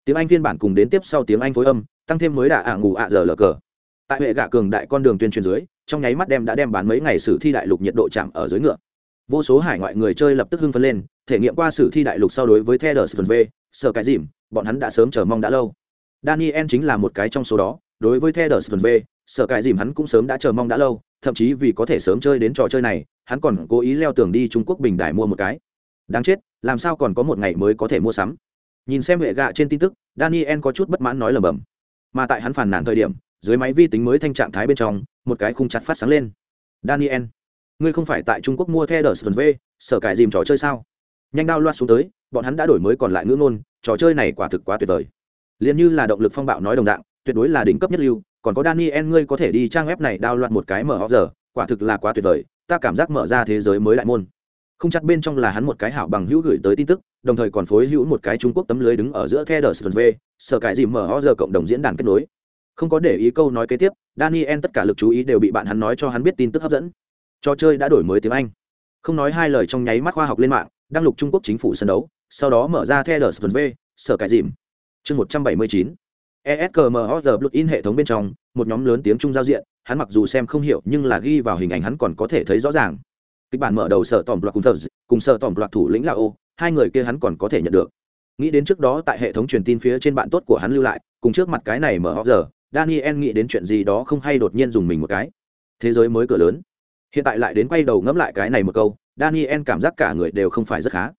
Tiếng anh phiên bản cùng đến tiếp sau tiếng anh phối âm tăng thêm mới đạ ạ ngủ ạ giờ lờ cờ. Tại hệ gạ cường đại con đường tuyên truyền dưới, trong nháy mắt đem đã đem bán mấy ngày sử thi đại lục nhiệt độ chạm ở dưới ngựa. Vô số hải ngoại người chơi lập tức hưng phấn lên, thể nghiệm qua sử thi đại lục so đối với the đờ v sợ cái dìm, bọn hắn đã sớm chờ mong đã lâu. Daniel chính là một cái trong số đó, đối với the đờ v sợ cái dìm hắn cũng sớm đã chờ mong đã lâu, thậm chí vì có thể sớm chơi đến trò chơi này, hắn còn cố ý leo tường đi trung quốc bình đài mua một cái. Đáng chết, làm sao còn có một ngày mới có thể mua sắm? Nhìn xem hệ gạ trên tin tức, daniel có chút bất mãn nói lầm bầm mà tại hắn phản nản thời điểm, dưới máy vi tính mới thanh trạng thái bên trong, một cái khung chặt phát sáng lên. Daniel, ngươi không phải tại trung quốc mua theo đờ sờ v sở cải dìm trò chơi sao? Nhanh đao loa xuống tới, bọn hắn đã đổi mới còn lại ngữ ngôn, trò chơi này quả thực quá tuyệt vời. Liền như là động lực phong bạo nói đồng dạng, tuyệt đối là đỉnh cấp nhất lưu, còn có daniel ngươi có thể đi trang web này đao loạn một cái mở giờ, quả thực là quá tuyệt vời, ta cảm giác mở ra thế giới mới đại môn không chắc bên trong là hắn một cái hảo bằng hữu gửi tới tin tức, đồng thời còn phối hữu một cái trung quốc tấm lưới đứng ở giữa the đờ v, sở cải gì mở giờ cộng đồng diễn đàn kết nối. Không có để ý câu nói kế tiếp, daniel tất cả lực chú ý đều bị bạn hắn nói cho hắn biết tin tức hấp dẫn. Trò chơi đã đổi mới tiếng anh. Không nói hai lời trong nháy mắt khoa học lên mạng, đăng lục trung quốc chính phủ sân đấu, sau đó mở ra the đờ v, sở cải dìm chương một trăm bảy mươi chín. Escmor blood in hệ thống bên trong, một nhóm lớn tiếng trung giao diện, hắn mặc dù xem không hiểu nhưng là ghi vào hình ảnh hắn còn có thể thấy rõ ràng kịch bản mở đầu sở tòm loạt cùng thờ cùng sở tòm loạt thủ lĩnh là ô, hai người kia hắn còn có thể nhận được. Nghĩ đến trước đó tại hệ thống truyền tin phía trên bạn tốt của hắn lưu lại, cùng trước mặt cái này mở hóc giờ, daniel nghĩ đến chuyện gì đó không hay đột nhiên dùng mình một cái. Thế giới mới cửa lớn. Hiện tại lại đến quay đầu ngẫm lại cái này một câu, daniel cảm giác cả người đều không phải rất khá.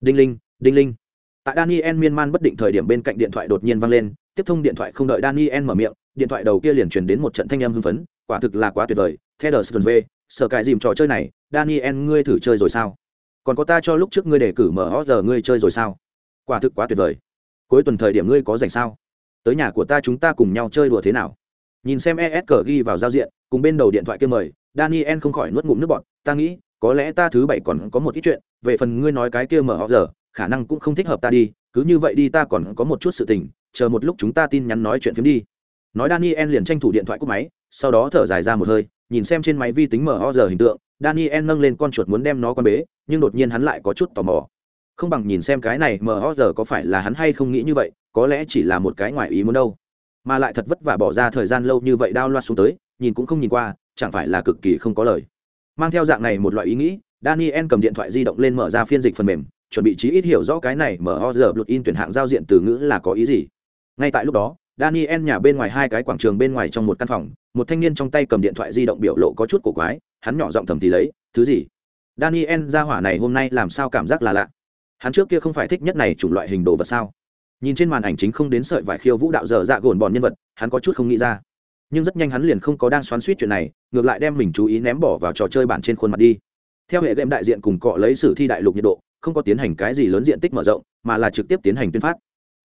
Đinh linh đinh linh. Tại daniel miên man bất định thời điểm bên cạnh điện thoại đột nhiên vang lên, tiếp thông điện thoại không đợi daniel mở miệng, điện thoại đầu kia liền truyền đến một trận thanh âm hưng phấn, quả thực là quá tuyệt vời, theo đờ v sở cải dìm trò chơi này, daniel, ngươi thử chơi rồi sao? Còn có ta cho lúc trước ngươi đề cử mở hót giờ ngươi chơi rồi sao? Quả thực quá tuyệt vời. Cuối tuần thời điểm ngươi có dành sao? Tới nhà của ta chúng ta cùng nhau chơi đùa thế nào? Nhìn xem esg ghi vào giao diện, cùng bên đầu điện thoại kia mời, daniel không khỏi nuốt ngụm nước bọn ta nghĩ, có lẽ ta thứ bảy còn có một ít chuyện, về phần ngươi nói cái kia mở họ giờ, khả năng cũng không thích hợp ta đi, cứ như vậy đi ta còn có một chút sự tình, chờ một lúc chúng ta tin nhắn nói chuyện phiếm đi nói daniel liền tranh thủ điện thoại cúp máy, sau đó thở dài ra một hơi, nhìn xem trên máy vi tính mở ho giờ hình tượng, daniel nâng lên con chuột muốn đem nó con bế, nhưng đột nhiên hắn lại có chút tò mò. Không bằng nhìn xem cái này mở ho giờ có phải là hắn hay không nghĩ như vậy, có lẽ chỉ là một cái ngoài ý muốn đâu. Mà lại thật vất vả bỏ ra thời gian lâu như vậy đao loa xuống tới, nhìn cũng không nhìn qua, chẳng phải là cực kỳ không có lời. Mang theo dạng này một loại ý nghĩ, daniel cầm điện thoại di động lên mở ra phiên dịch phần mềm, chuẩn bị chí ít hiểu rõ cái này mở ho giờ luật in tuyển hạng giao diện từ ngữ là có ý gì. Ngay tại lúc đó daniel nhà bên ngoài hai cái quảng trường bên ngoài trong một căn phòng, một thanh niên trong tay cầm điện thoại di động biểu lộ có chút cổ quái, hắn nhỏ giọng thầm thì lấy, thứ gì? Daniel ra hỏa này hôm nay làm sao cảm giác là lạ? Hắn trước kia không phải thích nhất này chủng loại hình đồ vật sao? Nhìn trên màn ảnh chính không đến sợi vải khiêu vũ đạo dở dạ gồn bọn nhân vật, hắn có chút không nghĩ ra. Nhưng rất nhanh hắn liền không có đang xoắn xuýt chuyện này, ngược lại đem mình chú ý ném bỏ vào trò chơi bản trên khuôn mặt đi. Theo hệ game đại diện cùng cọ lấy sử thi đại lục nhiệt độ, không có tiến hành cái gì lớn diện tích mở rộng, mà là trực tiếp tiến hành tuyên phát.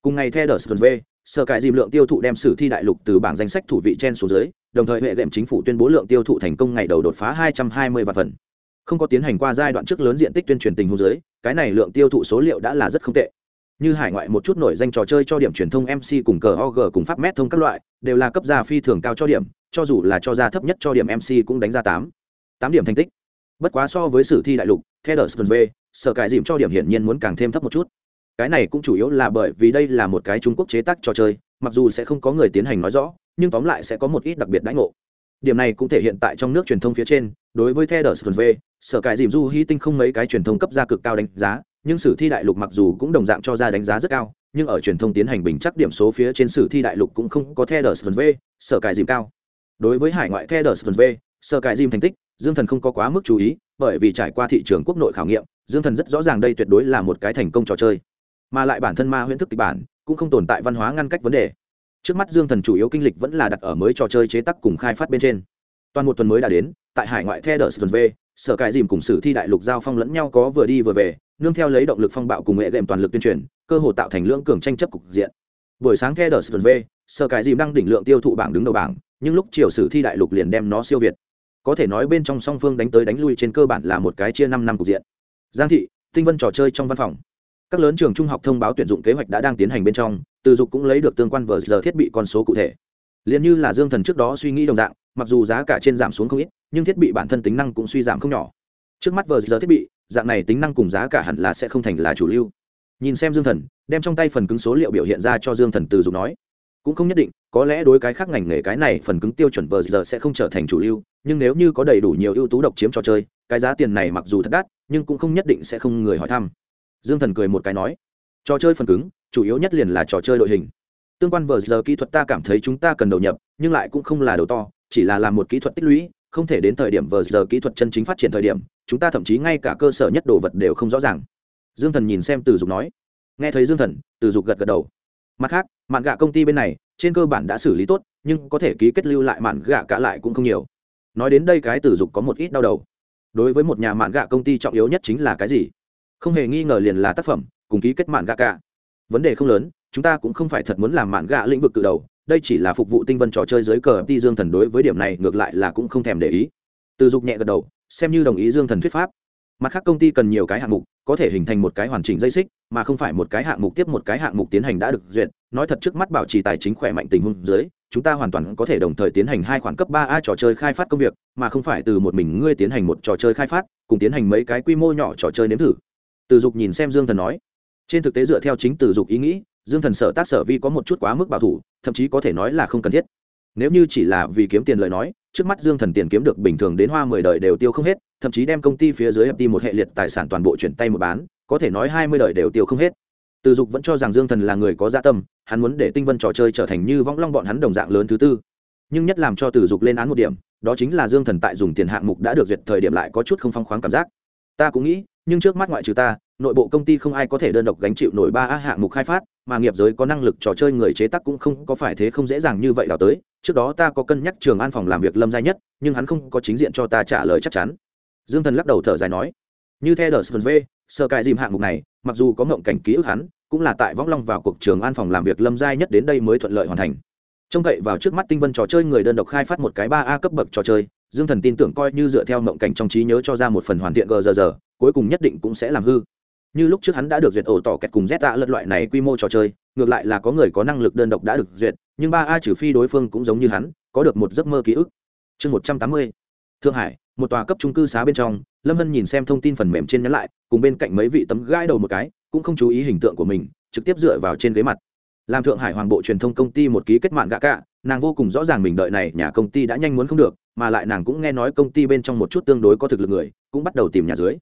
Cùng ngày theo đờ v sở cải dìm lượng tiêu thụ đem sử thi đại lục từ bảng danh sách thủ vị trên xuống dưới, đồng thời hệ game chính phủ tuyên bố lượng tiêu thụ thành công ngày đầu đột phá 220 vạn phần. Không có tiến hành qua giai đoạn trước lớn diện tích tuyên truyền tình huống dưới, cái này lượng tiêu thụ số liệu đã là rất không tệ. Như hải ngoại một chút nổi danh trò chơi cho điểm truyền thông mc cùng cờ og cùng pháp mét thông các loại, đều là cấp gia phi thường cao cho điểm, cho dù là cho ra thấp nhất cho điểm mc cũng đánh ra tám. Tám điểm thành tích. Bất quá so với sử thi đại lục theo đờ v sở cải dìm cho điểm hiển nhiên muốn càng thêm thấp một chút cái này cũng chủ yếu là bởi vì đây là một cái trung quốc chế tác trò chơi, mặc dù sẽ không có người tiến hành nói rõ, nhưng tóm lại sẽ có một ít đặc biệt đãi ngộ. Điểm này cũng thể hiện tại trong nước truyền thông phía trên, đối với theo đờ v, sở cải dìm du hy tinh không mấy cái truyền thông cấp ra cực cao đánh giá, nhưng sử thi đại lục mặc dù cũng đồng dạng cho ra đánh giá rất cao, nhưng ở truyền thông tiến hành bình chắc điểm số phía trên sử thi đại lục cũng không có theo đờ v, sở cải dìm cao. Đối với hải ngoại theo đờ v, sở cải dìm thành tích, dương thần không có quá mức chú ý, bởi vì trải qua thị trường quốc nội khảo nghiệm, dương thần rất rõ ràng đây tuyệt đối là một cái thành công trò chơi mà lại bản thân ma huyễn thức kịch bản cũng không tồn tại văn hóa ngăn cách vấn đề. Trước mắt dương thần chủ yếu kinh lịch vẫn là đặt ở mới trò chơi chế tác cùng khai phát bên trên. Toàn một tuần mới đã đến, tại hải ngoại theo đờ v, sở cải dìm cùng sử thi đại lục giao phong lẫn nhau có vừa đi vừa về, nương theo lấy động lực phong bạo cùng nghệ đệm toàn lực tuyên truyền, cơ hội tạo thành lưỡng cường tranh chấp cục diện. Buổi sáng theo đờ v, sở cải dìm đang đỉnh lượng tiêu thụ bảng đứng đầu bảng, nhưng lúc chiều sử thi đại lục liền đem nó siêu việt. Có thể nói bên trong song phương đánh tới đánh lui trên cơ bản là một cái chia năm năm cục diện. Giang thị, tinh vân trò chơi trong văn phòng các lớn trường trung học thông báo tuyển dụng kế hoạch đã đang tiến hành bên trong, từ dục cũng lấy được tương quan vờ giờ thiết bị con số cụ thể. Liền như là dương thần trước đó suy nghĩ đồng dạng, mặc dù giá cả trên giảm xuống không ít, nhưng thiết bị bản thân tính năng cũng suy giảm không nhỏ. Trước mắt vờ giờ thiết bị, dạng này tính năng cùng giá cả hẳn là sẽ không thành là chủ lưu. Nhìn xem dương thần, đem trong tay phần cứng số liệu biểu hiện ra cho dương thần từ dục nói. Cũng không nhất định, có lẽ đối cái khác ngành nghề cái này phần cứng tiêu chuẩn vờ giờ sẽ không trở thành chủ lưu, nhưng nếu như có đầy đủ nhiều ưu tú độc chiếm trò chơi, cái giá tiền này mặc dù thật đắt, nhưng cũng không nhất định sẽ không người hỏi thăm dương thần cười một cái nói, trò chơi phần cứng, chủ yếu nhất liền là trò chơi đội hình. Tương quan vờ giờ kỹ thuật ta cảm thấy chúng ta cần đầu nhập, nhưng lại cũng không là đầu to, chỉ là làm một kỹ thuật tích lũy, không thể đến thời điểm vờ giờ kỹ thuật chân chính phát triển thời điểm, chúng ta thậm chí ngay cả cơ sở nhất đồ vật đều không rõ ràng. Dương thần nhìn xem từ dục nói, nghe thấy dương thần, từ dục gật gật đầu. Mặt khác, mạn gạ công ty bên này, trên cơ bản đã xử lý tốt, nhưng có thể ký kết lưu lại mạn gạ cả lại cũng không nhiều. Nói đến đây cái từ dục có một ít đau đầu. Đối với một nhà mạn gạ công ty trọng yếu nhất chính là cái gì? Không hề nghi ngờ liền là tác phẩm, cùng ký kết mạn gạ cả. Vấn đề không lớn, chúng ta cũng không phải thật muốn làm mạn gạ lĩnh vực cự đầu, đây chỉ là phục vụ tinh vân trò chơi dưới cờ ti dương thần đối với điểm này ngược lại là cũng không thèm để ý. Từ dục nhẹ gật đầu, xem như đồng ý dương thần thuyết pháp. Mặt khác công ty cần nhiều cái hạng mục, có thể hình thành một cái hoàn chỉnh dây xích, mà không phải một cái hạng mục tiếp một cái hạng mục tiến hành đã được duyệt. Nói thật trước mắt bảo trì tài chính khỏe mạnh tình huống dưới, chúng ta hoàn toàn có thể đồng thời tiến hành hai khoản cấp ba a trò chơi khai phát công việc, mà không phải từ một mình ngươi tiến hành một trò chơi khai phát, cùng tiến hành mấy cái quy mô nhỏ trò chơi nếm thử từ dục nhìn xem dương thần nói, trên thực tế dựa theo chính từ dục ý nghĩ, dương thần sở tác sở vi có một chút quá mức bảo thủ, thậm chí có thể nói là không cần thiết. Nếu như chỉ là vì kiếm tiền lời nói, trước mắt dương thần tiền kiếm được bình thường đến hoa mười đời đều tiêu không hết, thậm chí đem công ty phía dưới FT một hệ liệt tài sản toàn bộ chuyển tay một bán, có thể nói hai mươi đời đều tiêu không hết. Từ dục vẫn cho rằng dương thần là người có dạ tâm, hắn muốn để tinh vân trò chơi trở thành như võng long bọn hắn đồng dạng lớn thứ tư. Nhưng nhất làm cho từ dục lên án một điểm, đó chính là dương thần tại dùng tiền hạng mục đã được duyệt thời điểm lại có chút không phong khoáng cảm giác ta cũng nghĩ, nhưng trước mắt ngoại trừ ta, nội bộ công ty không ai có thể đơn độc gánh chịu nổi ba a hạng mục khai phát, mà nghiệp giới có năng lực trò chơi người chế tác cũng không có phải thế không dễ dàng như vậy đào tới. Trước đó ta có cân nhắc trường an phòng làm việc lâm gia nhất, nhưng hắn không có chính diện cho ta trả lời chắc chắn. Dương thần lắc đầu thở dài nói, như theo đờ v, sơ cài dìm hạng mục này, mặc dù có ngộng cảnh ký ức hắn, cũng là tại võng long vào cuộc trường an phòng làm việc lâm gia nhất đến đây mới thuận lợi hoàn thành. Trông cậy vào trước mắt tinh vân trò chơi người đơn độc khai phát một cái ba a cấp bậc trò chơi dương thần tin tưởng coi như dựa theo mộng cảnh trong trí nhớ cho ra một phần hoàn thiện gờ giờ giờ cuối cùng nhất định cũng sẽ làm hư. Như lúc trước hắn đã được duyệt ổ tỏ kẹt cùng z tạ lật loại này quy mô trò chơi, ngược lại là có người có năng lực đơn độc đã được duyệt, nhưng ba a trừ phi đối phương cũng giống như hắn, có được một giấc mơ ký ức. Chương một trăm tám mươi. Thượng hải, một tòa cấp trung cư xá bên trong, lâm hân nhìn xem thông tin phần mềm trên nhắn lại, cùng bên cạnh mấy vị tấm gãi đầu một cái, cũng không chú ý hình tượng của mình, trực tiếp dựa vào trên ghế mặt làm thượng hải hoàng bộ truyền thông công ty một ký kết mạng gạ cả, nàng vô cùng rõ ràng mình đợi này nhà công ty đã nhanh muốn không được, mà lại nàng cũng nghe nói công ty bên trong một chút tương đối có thực lực người, cũng bắt đầu tìm nhà dưới.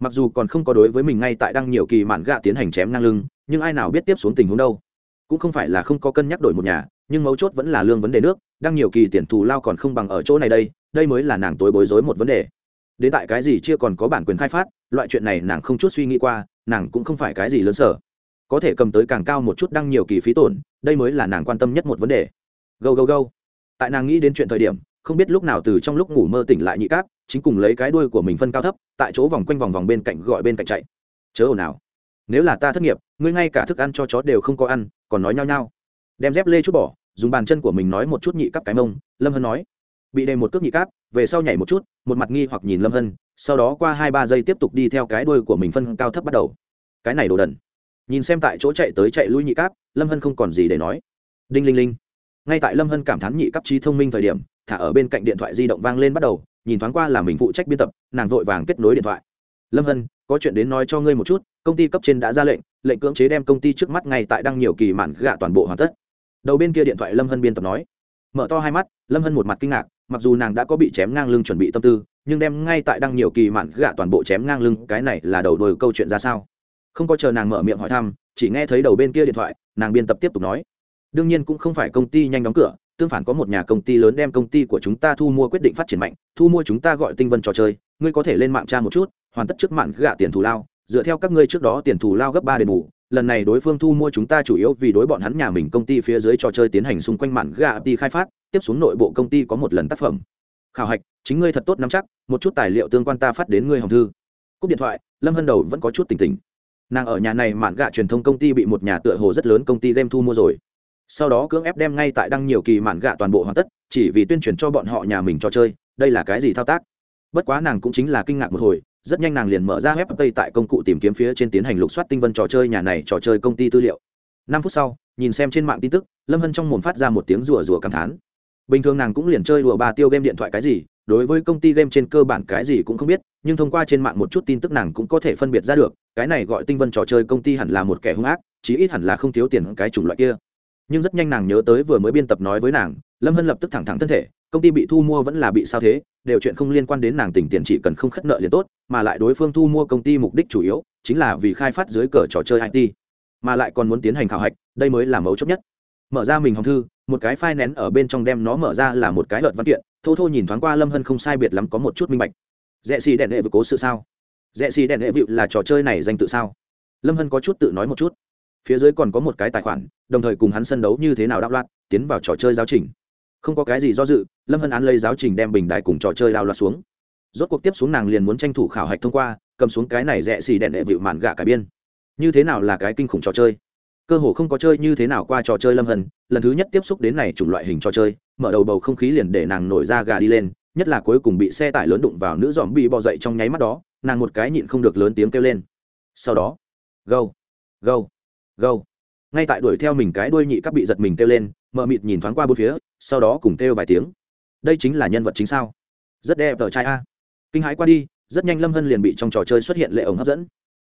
Mặc dù còn không có đối với mình ngay tại đăng nhiều kỳ mạn gạ tiến hành chém ngang lưng, nhưng ai nào biết tiếp xuống tình huống đâu. Cũng không phải là không có cân nhắc đổi một nhà, nhưng mấu chốt vẫn là lương vấn đề nước, đăng nhiều kỳ tiền thù lao còn không bằng ở chỗ này đây đây mới là nàng tối bối rối một vấn đề. Đến tại cái gì chưa còn có bản quyền khai phát, loại chuyện này nàng không chút suy nghĩ qua, nàng cũng không phải cái gì lớn sở có thể cầm tới càng cao một chút đăng nhiều kỳ phí tổn, đây mới là nàng quan tâm nhất một vấn đề. Go go go. Tại nàng nghĩ đến chuyện thời điểm, không biết lúc nào từ trong lúc ngủ mơ tỉnh lại nhị cáp, chính cùng lấy cái đuôi của mình phân cao thấp, tại chỗ vòng quanh vòng vòng bên cạnh gọi bên cạnh chạy. Chớ ồn nào nếu là ta thất nghiệp, ngươi ngay cả thức ăn cho chó đều không có ăn, còn nói nhao nhao. Đem dép lê chút bỏ, dùng bàn chân của mình nói một chút nhị cáp cái mông, lâm hân nói. Bị đè một cước nhị cáp, về sau nhảy một chút, một mặt nghi hoặc nhìn lâm hân, sau đó qua hai ba giây tiếp tục đi theo cái đuôi của mình phân cao thấp bắt đầu. Cái này đồ đần nhìn xem tại chỗ chạy tới chạy lui nhị cáp, lâm hân không còn gì để nói. Đinh linh linh. Ngay tại lâm hân cảm thán nhị cấp trí thông minh thời điểm, thả ở bên cạnh điện thoại di động vang lên bắt đầu, nhìn thoáng qua là mình phụ trách biên tập, nàng vội vàng kết nối điện thoại. Lâm hân, có chuyện đến nói cho ngươi một chút, công ty cấp trên đã ra lệnh lệnh cưỡng chế đem công ty trước mắt ngay tại đăng nhiều kỳ mạn gạ toàn bộ hoàn tất. Đầu bên kia điện thoại lâm hân biên tập nói. Mở to hai mắt, lâm hân một mặt kinh ngạc, mặc dù nàng đã có bị chém ngang lưng chuẩn bị tâm tư, nhưng đem ngay tại đăng nhiều kỳ mạn gạ toàn bộ chém ngang lưng, cái này là đầu đôi câu chuyện ra sao? Không có chờ nàng mở miệng hỏi thăm, chỉ nghe thấy đầu bên kia điện thoại, nàng biên tập tiếp tục nói. Đương nhiên cũng không phải công ty nhanh đóng cửa, tương phản có một nhà công ty lớn đem công ty của chúng ta thu mua quyết định phát triển mạnh, thu mua chúng ta gọi tinh vân trò chơi, ngươi có thể lên mạng tra một chút, hoàn tất trước mạng gạ tiền thù lao, dựa theo các ngươi trước đó tiền thù lao gấp ba đền bù, lần này đối phương thu mua chúng ta chủ yếu vì đối bọn hắn nhà mình công ty phía dưới trò chơi tiến hành xung quanh mạn gạ đi khai phát, tiếp xuống nội bộ công ty có một lần tác phẩm. Khảo hạch, chính ngươi thật tốt nắm chắc, một chút tài liệu tương quan ta phát đến ngươi hồng thư. Cúp điện thoại, lâm hân đầu vẫn có chút tỉnh tỉnh nàng ở nhà này mạn gạ truyền thông công ty bị một nhà tựa hồ rất lớn công ty game thu mua rồi. Sau đó cưỡng ép đem ngay tại đăng nhiều kỳ mạn gạ toàn bộ hoàn tất, chỉ vì tuyên truyền cho bọn họ nhà mình cho chơi, đây là cái gì thao tác? Bất quá nàng cũng chính là kinh ngạc một hồi, rất nhanh nàng liền mở ra web tây tại công cụ tìm kiếm phía trên tiến hành lục soát tinh vân trò chơi nhà này trò chơi công ty tư liệu. Năm phút sau, nhìn xem trên mạng tin tức, lâm hân trong mồm phát ra một tiếng rùa rùa cảm thán. Bình thường nàng cũng liền chơi đùa ba tiêu game điện thoại cái gì, đối với công ty game trên cơ bản cái gì cũng không biết, nhưng thông qua trên mạng một chút tin tức nàng cũng có thể phân biệt ra được cái này gọi tinh vân trò chơi công ty hẳn là một kẻ hung ác, chí ít hẳn là không thiếu tiền cái chủng loại kia. Nhưng rất nhanh nàng nhớ tới vừa mới biên tập nói với nàng, lâm hân lập tức thẳng thẳng thân thể, công ty bị thu mua vẫn là bị sao thế, đều chuyện không liên quan đến nàng tỉnh tiền chỉ cần không khất nợ liền tốt, mà lại đối phương thu mua công ty mục đích chủ yếu chính là vì khai phát dưới cờ trò chơi it mà lại còn muốn tiến hành khảo hạch, đây mới là mấu chốt nhất. Mở ra mình hòng thư, một cái file nén ở bên trong đem nó mở ra là một cái lợn văn kiện, thô thô nhìn thoáng qua lâm hân không sai biệt lắm có một chút minh bạch. Rẽ xì đèn đệ vừa cố sự sao? Rẽ xì đèn hệ vịu là trò chơi này danh tự sao? Lâm hân có chút tự nói một chút. Phía dưới còn có một cái tài khoản, đồng thời cùng hắn sân đấu như thế nào đạo loạt tiến vào trò chơi giáo trình. Không có cái gì do dự, lâm hân án lấy giáo trình đem bình đài cùng trò chơi đạo loạt xuống. Rốt cuộc tiếp xuống nàng liền muốn tranh thủ khảo hạch thông qua, cầm xuống cái này rẽ xì đèn đệ vịu mạn gạ cả biên. Như thế nào là cái kinh khủng trò chơi? Cơ hồ không có chơi như thế nào qua trò chơi lâm hân, lần thứ nhất tiếp xúc đến này chủng loại hình trò chơi, mở đầu bầu không khí liền để nàng nổi ra gà đi lên, nhất là cuối cùng bị xe tải lớn đụng vào nữ dòm bị bò dậy trong nháy mắt đó nàng một cái nhịn không được lớn tiếng kêu lên. Sau đó, gâu gâu gâu. Ngay tại đuổi theo mình cái đuôi nhị các bị giật mình kêu lên mợ mịt nhìn thoáng qua bốn phía, sau đó cùng kêu vài tiếng. Đây chính là nhân vật chính sao? Rất đẹp tờ trai a. Kinh hãi qua đi, rất nhanh lâm hân liền bị trong trò chơi xuất hiện lệ ổng hấp dẫn.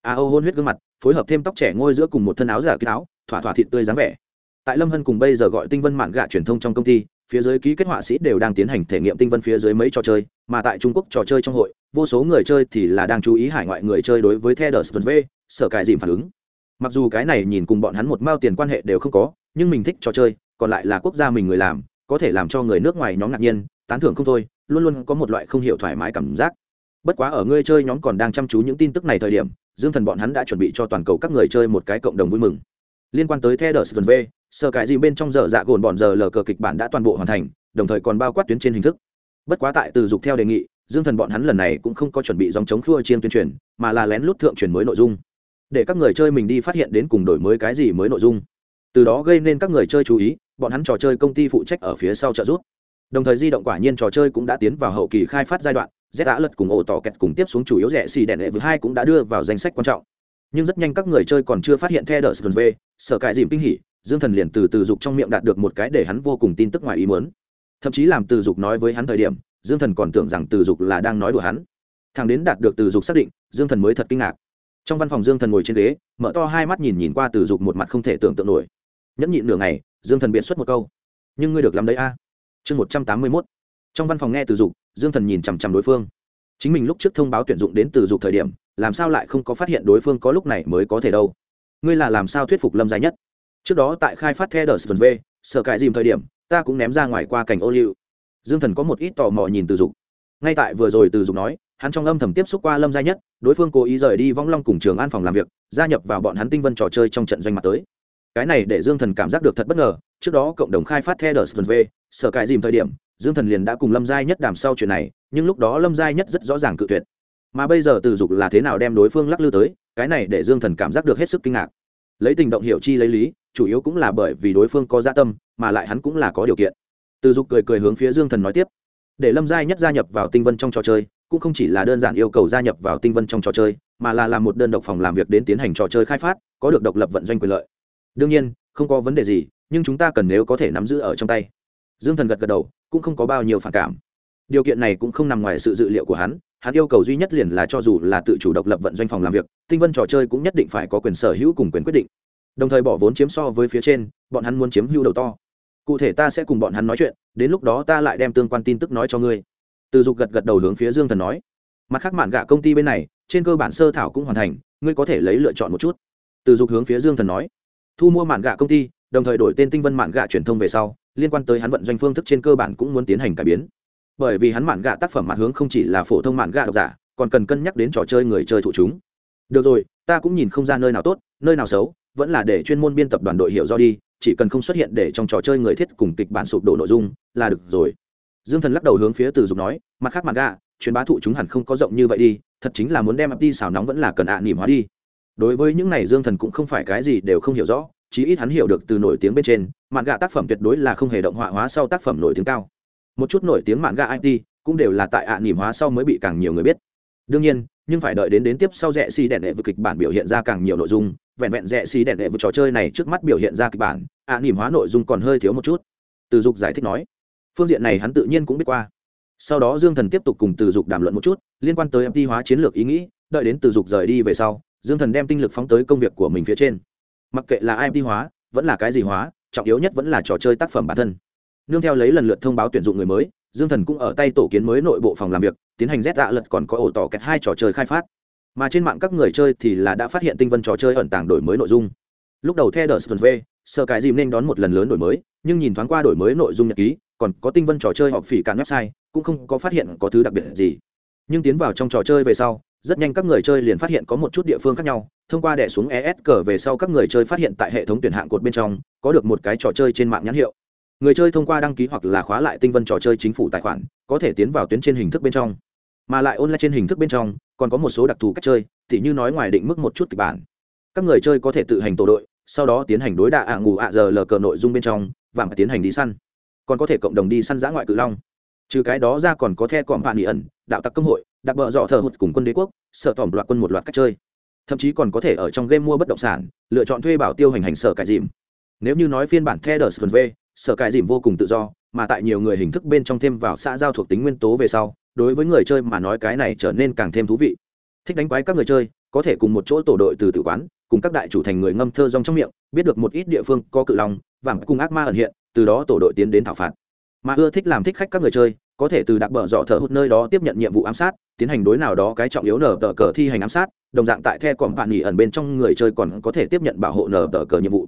A ô hôn huyết gương mặt, phối hợp thêm tóc trẻ ngôi giữa cùng một thân áo giả kín áo, thỏa thỏa thịt tươi dáng vẻ. Tại lâm hân cùng bây giờ gọi tinh vân mạn gạ truyền thông trong công ty phía dưới ký kết họa sĩ đều đang tiến hành thể nghiệm tinh vân phía dưới mấy trò chơi, mà tại trung quốc trò chơi trong hội, vô số người chơi thì là đang chú ý hải ngoại người chơi đối với the đờ v, sở cải dìm phản ứng. Mặc dù cái này nhìn cùng bọn hắn một mao tiền quan hệ đều không có, nhưng mình thích trò chơi, còn lại là quốc gia mình người làm, có thể làm cho người nước ngoài nhóm ngạc nhiên, tán thưởng không thôi, luôn luôn có một loại không hiểu thoải mái cảm giác. Bất quá ở ngươi chơi nhóm còn đang chăm chú những tin tức này thời điểm, dương thần bọn hắn đã chuẩn bị cho toàn cầu các người chơi một cái cộng đồng vui mừng liên quan tới the đờ v sở cải gì bên trong giờ dạ gồn bọn giờ lờ cờ kịch bản đã toàn bộ hoàn thành, đồng thời còn bao quát tuyến trên hình thức. Bất quá tại từ dục theo đề nghị, dương thần bọn hắn lần này cũng không có chuẩn bị dòng chống khua chiên tuyên truyền, mà là lén lút thượng truyền mới nội dung. Để các người chơi mình đi phát hiện đến cùng đổi mới cái gì mới nội dung. Từ đó gây nên các người chơi chú ý, bọn hắn trò chơi công ty phụ trách ở phía sau trợ giúp. Đồng thời di động quả nhiên trò chơi cũng đã tiến vào hậu kỳ khai phát giai đoạn, z đã lật cùng ổ tỏ kẹt cùng tiếp xuống chủ yếu rẻ xì đèn lệ với hai cũng đã đưa vào danh sách quan trọng nhưng rất nhanh các người chơi còn chưa phát hiện theo đờ sơn v sở cãi dìm kinh hỉ, dương thần liền từ từ dục trong miệng đạt được một cái để hắn vô cùng tin tức ngoài ý muốn. Thậm chí làm từ dục nói với hắn thời điểm, dương thần còn tưởng rằng từ dục là đang nói đùa hắn. Thằng đến đạt được từ dục xác định, dương thần mới thật kinh ngạc. Trong văn phòng dương thần ngồi trên ghế, mở to hai mắt nhìn nhìn qua từ dục một mặt không thể tưởng tượng nổi. Nhẫn nhịn nửa ngày, dương thần biện xuất một câu. Nhưng ngươi được làm đấy a. Chương một trăm tám mươi mốt. Trong văn phòng nghe từ dục, dương thần nhìn chằm chằm đối phương. Chính mình lúc trước thông báo tuyển dụng đến từ dục thời điểm làm sao lại không có phát hiện đối phương có lúc này mới có thể đâu? Ngươi là làm sao thuyết phục lâm Giai nhất? Trước đó tại khai phát the đờ v, sợ cãi dìm thời điểm, ta cũng ném ra ngoài qua cảnh ô liu. Dương thần có một ít tò mò nhìn từ dục. Ngay tại vừa rồi từ dục nói, hắn trong âm thầm tiếp xúc qua lâm gia nhất, đối phương cố ý rời đi vong long cùng trường an phòng làm việc, gia nhập vào bọn hắn tinh vân trò chơi trong trận doanh mặt tới. Cái này để dương thần cảm giác được thật bất ngờ, trước đó cộng đồng khai phát theo đờ v sở cãi dìm thời điểm, dương thần liền đã cùng lâm giai nhất đàm sau chuyện này, nhưng lúc đó lâm giai nhất rất rõ ràng cự tuyệt mà bây giờ từ dục là thế nào đem đối phương lắc lư tới, cái này để dương thần cảm giác được hết sức kinh ngạc. Lấy tình động hiểu chi lấy lý, chủ yếu cũng là bởi vì đối phương có gia tâm, mà lại hắn cũng là có điều kiện. Từ dục cười cười hướng phía dương thần nói tiếp. Để lâm giai nhất gia nhập vào tinh vân trong trò chơi, cũng không chỉ là đơn giản yêu cầu gia nhập vào tinh vân trong trò chơi, mà là làm một đơn độc phòng làm việc đến tiến hành trò chơi khai phát, có được độc lập vận doanh quyền lợi. Đương nhiên, không có vấn đề gì, nhưng chúng ta cần nếu có thể nắm giữ ở trong tay. Dương thần gật gật đầu, cũng không có bao nhiêu phản cảm. Điều kiện này cũng không nằm ngoài sự dự liệu của hắn hắn yêu cầu duy nhất liền là cho dù là tự chủ độc lập vận doanh phòng làm việc, tinh vân trò chơi cũng nhất định phải có quyền sở hữu cùng quyền quyết định. Đồng thời bỏ vốn chiếm so với phía trên, bọn hắn muốn chiếm hữu đầu to. Cụ thể ta sẽ cùng bọn hắn nói chuyện, đến lúc đó ta lại đem tương quan tin tức nói cho ngươi. Từ dục gật gật đầu hướng phía dương thần nói. Mặt khác mạn gạ công ty bên này, trên cơ bản sơ thảo cũng hoàn thành, ngươi có thể lấy lựa chọn một chút. Từ dục hướng phía dương thần nói. Thu mua mạn gạ công ty, đồng thời đổi tên tinh vân mạn gạ truyền thông về sau, liên quan tới hắn vận doanh phương thức trên cơ bản cũng muốn tiến hành cải biến bởi vì hắn mạn gạ tác phẩm mặt hướng không chỉ là phổ thông mạn gạ độc giả, còn cần cân nhắc đến trò chơi người chơi thụ chúng. Được rồi, ta cũng nhìn không ra nơi nào tốt, nơi nào xấu, vẫn là để chuyên môn biên tập đoàn đội hiểu do đi, chỉ cần không xuất hiện để trong trò chơi người thiết cùng kịch bản sụp đổ nội dung, là được rồi. Dương thần lắc đầu hướng phía từ dục nói, mặt khác mặt gạ, truyền bá thụ chúng hẳn không có rộng như vậy đi, thật chính là muốn đem ập đi xào nóng vẫn là cần ạ à nỉm hóa đi. Đối với những này dương thần cũng không phải cái gì đều không hiểu rõ, chí ít hắn hiểu được từ nổi tiếng bên trên, mạn gạ tác phẩm tuyệt đối là không hề động họa hóa sau tác phẩm nổi tiếng cao một chút nổi tiếng mạng ga it cũng đều là tại ạ à nỉm hóa sau mới bị càng nhiều người biết. Đương nhiên, nhưng phải đợi đến đến tiếp sau rẽ xi đèn đệ vực kịch bản biểu hiện ra càng nhiều nội dung, vẹn vẹn rẽ xi đèn đệ vực trò chơi này trước mắt biểu hiện ra kịch bản, ạ à nỉm hóa nội dung còn hơi thiếu một chút. Từ dục giải thích nói, phương diện này hắn tự nhiên cũng biết qua. Sau đó dương thần tiếp tục cùng từ dục đàm luận một chút, liên quan tới mt hóa chiến lược ý nghĩ, đợi đến từ dục rời đi về sau, dương thần đem tinh lực phóng tới công việc của mình phía trên. Mặc kệ là mt hóa, vẫn là cái gì hóa, trọng yếu nhất vẫn là trò chơi tác phẩm bản thân nương theo lấy lần lượt thông báo tuyển dụng người mới, dương thần cũng ở tay tổ kiến mới nội bộ phòng làm việc, tiến hành rét dạ lật còn có ổ tỏ kẹt hai trò chơi khai phát. Mà trên mạng các người chơi thì là đã phát hiện tinh vân trò chơi ẩn tàng đổi mới nội dung. Lúc đầu theo đờ v, sợ cái dìm nên đón một lần lớn đổi mới, nhưng nhìn thoáng qua đổi mới nội dung nhật ký, còn có tinh vân trò chơi họp phỉ cản website, cũng không có phát hiện có thứ đặc biệt gì. Nhưng tiến vào trong trò chơi về sau, rất nhanh các người chơi liền phát hiện có một chút địa phương khác nhau, thông qua đẻ xuống es cờ về sau các người chơi phát hiện tại hệ thống tuyển hạng cột bên trong, có được một cái trò chơi trên mạng nhãn hiệu người chơi thông qua đăng ký hoặc là khóa lại tinh vân trò chơi chính phủ tài khoản, có thể tiến vào tuyến trên hình thức bên trong. Mà lại online trên hình thức bên trong, còn có một số đặc thù cách chơi thì như nói ngoài định mức một chút kịch bản. Các người chơi có thể tự hành tổ đội, sau đó tiến hành đối đạ ạ ngủ ạ giờ lờ cờ nội dung bên trong, và tiến hành đi săn. Còn có thể cộng đồng đi săn giã ngoại cự long. Trừ cái đó ra còn có the cọm bạn nghỉ ẩn, đạo tặc công hội, đặc bợ dọ thờ hụt cùng quân đế quốc sợ tỏm loạt quân một loạt cách chơi. Thậm chí còn có thể ở trong game mua bất động sản, lựa chọn thuê bảo tiêu hành hành sở cải dìm. Nếu như nói phiên bản the đờ v sở cải dìm vô cùng tự do, mà tại nhiều người hình thức bên trong thêm vào xã giao thuộc tính nguyên tố về sau, đối với người chơi mà nói cái này trở nên càng thêm thú vị. Thích đánh quái các người chơi, có thể cùng một chỗ tổ đội từ tử quán, cùng các đại chủ thành người ngâm thơ rong trong miệng, biết được một ít địa phương có cự lòng vàng cùng ác ma ẩn hiện, từ đó tổ đội tiến đến thảo phạt. Mà ưa thích làm thích khách các người chơi, có thể từ đặc bờ dọ thợ hút nơi đó tiếp nhận nhiệm vụ ám sát, tiến hành đối nào đó cái trọng yếu nở tờ cờ thi hành ám sát, đồng dạng tại the còn bạn nghỉ ẩn bên trong người chơi còn có thể tiếp nhận bảo hộ nở tờ cờ nhiệm vụ.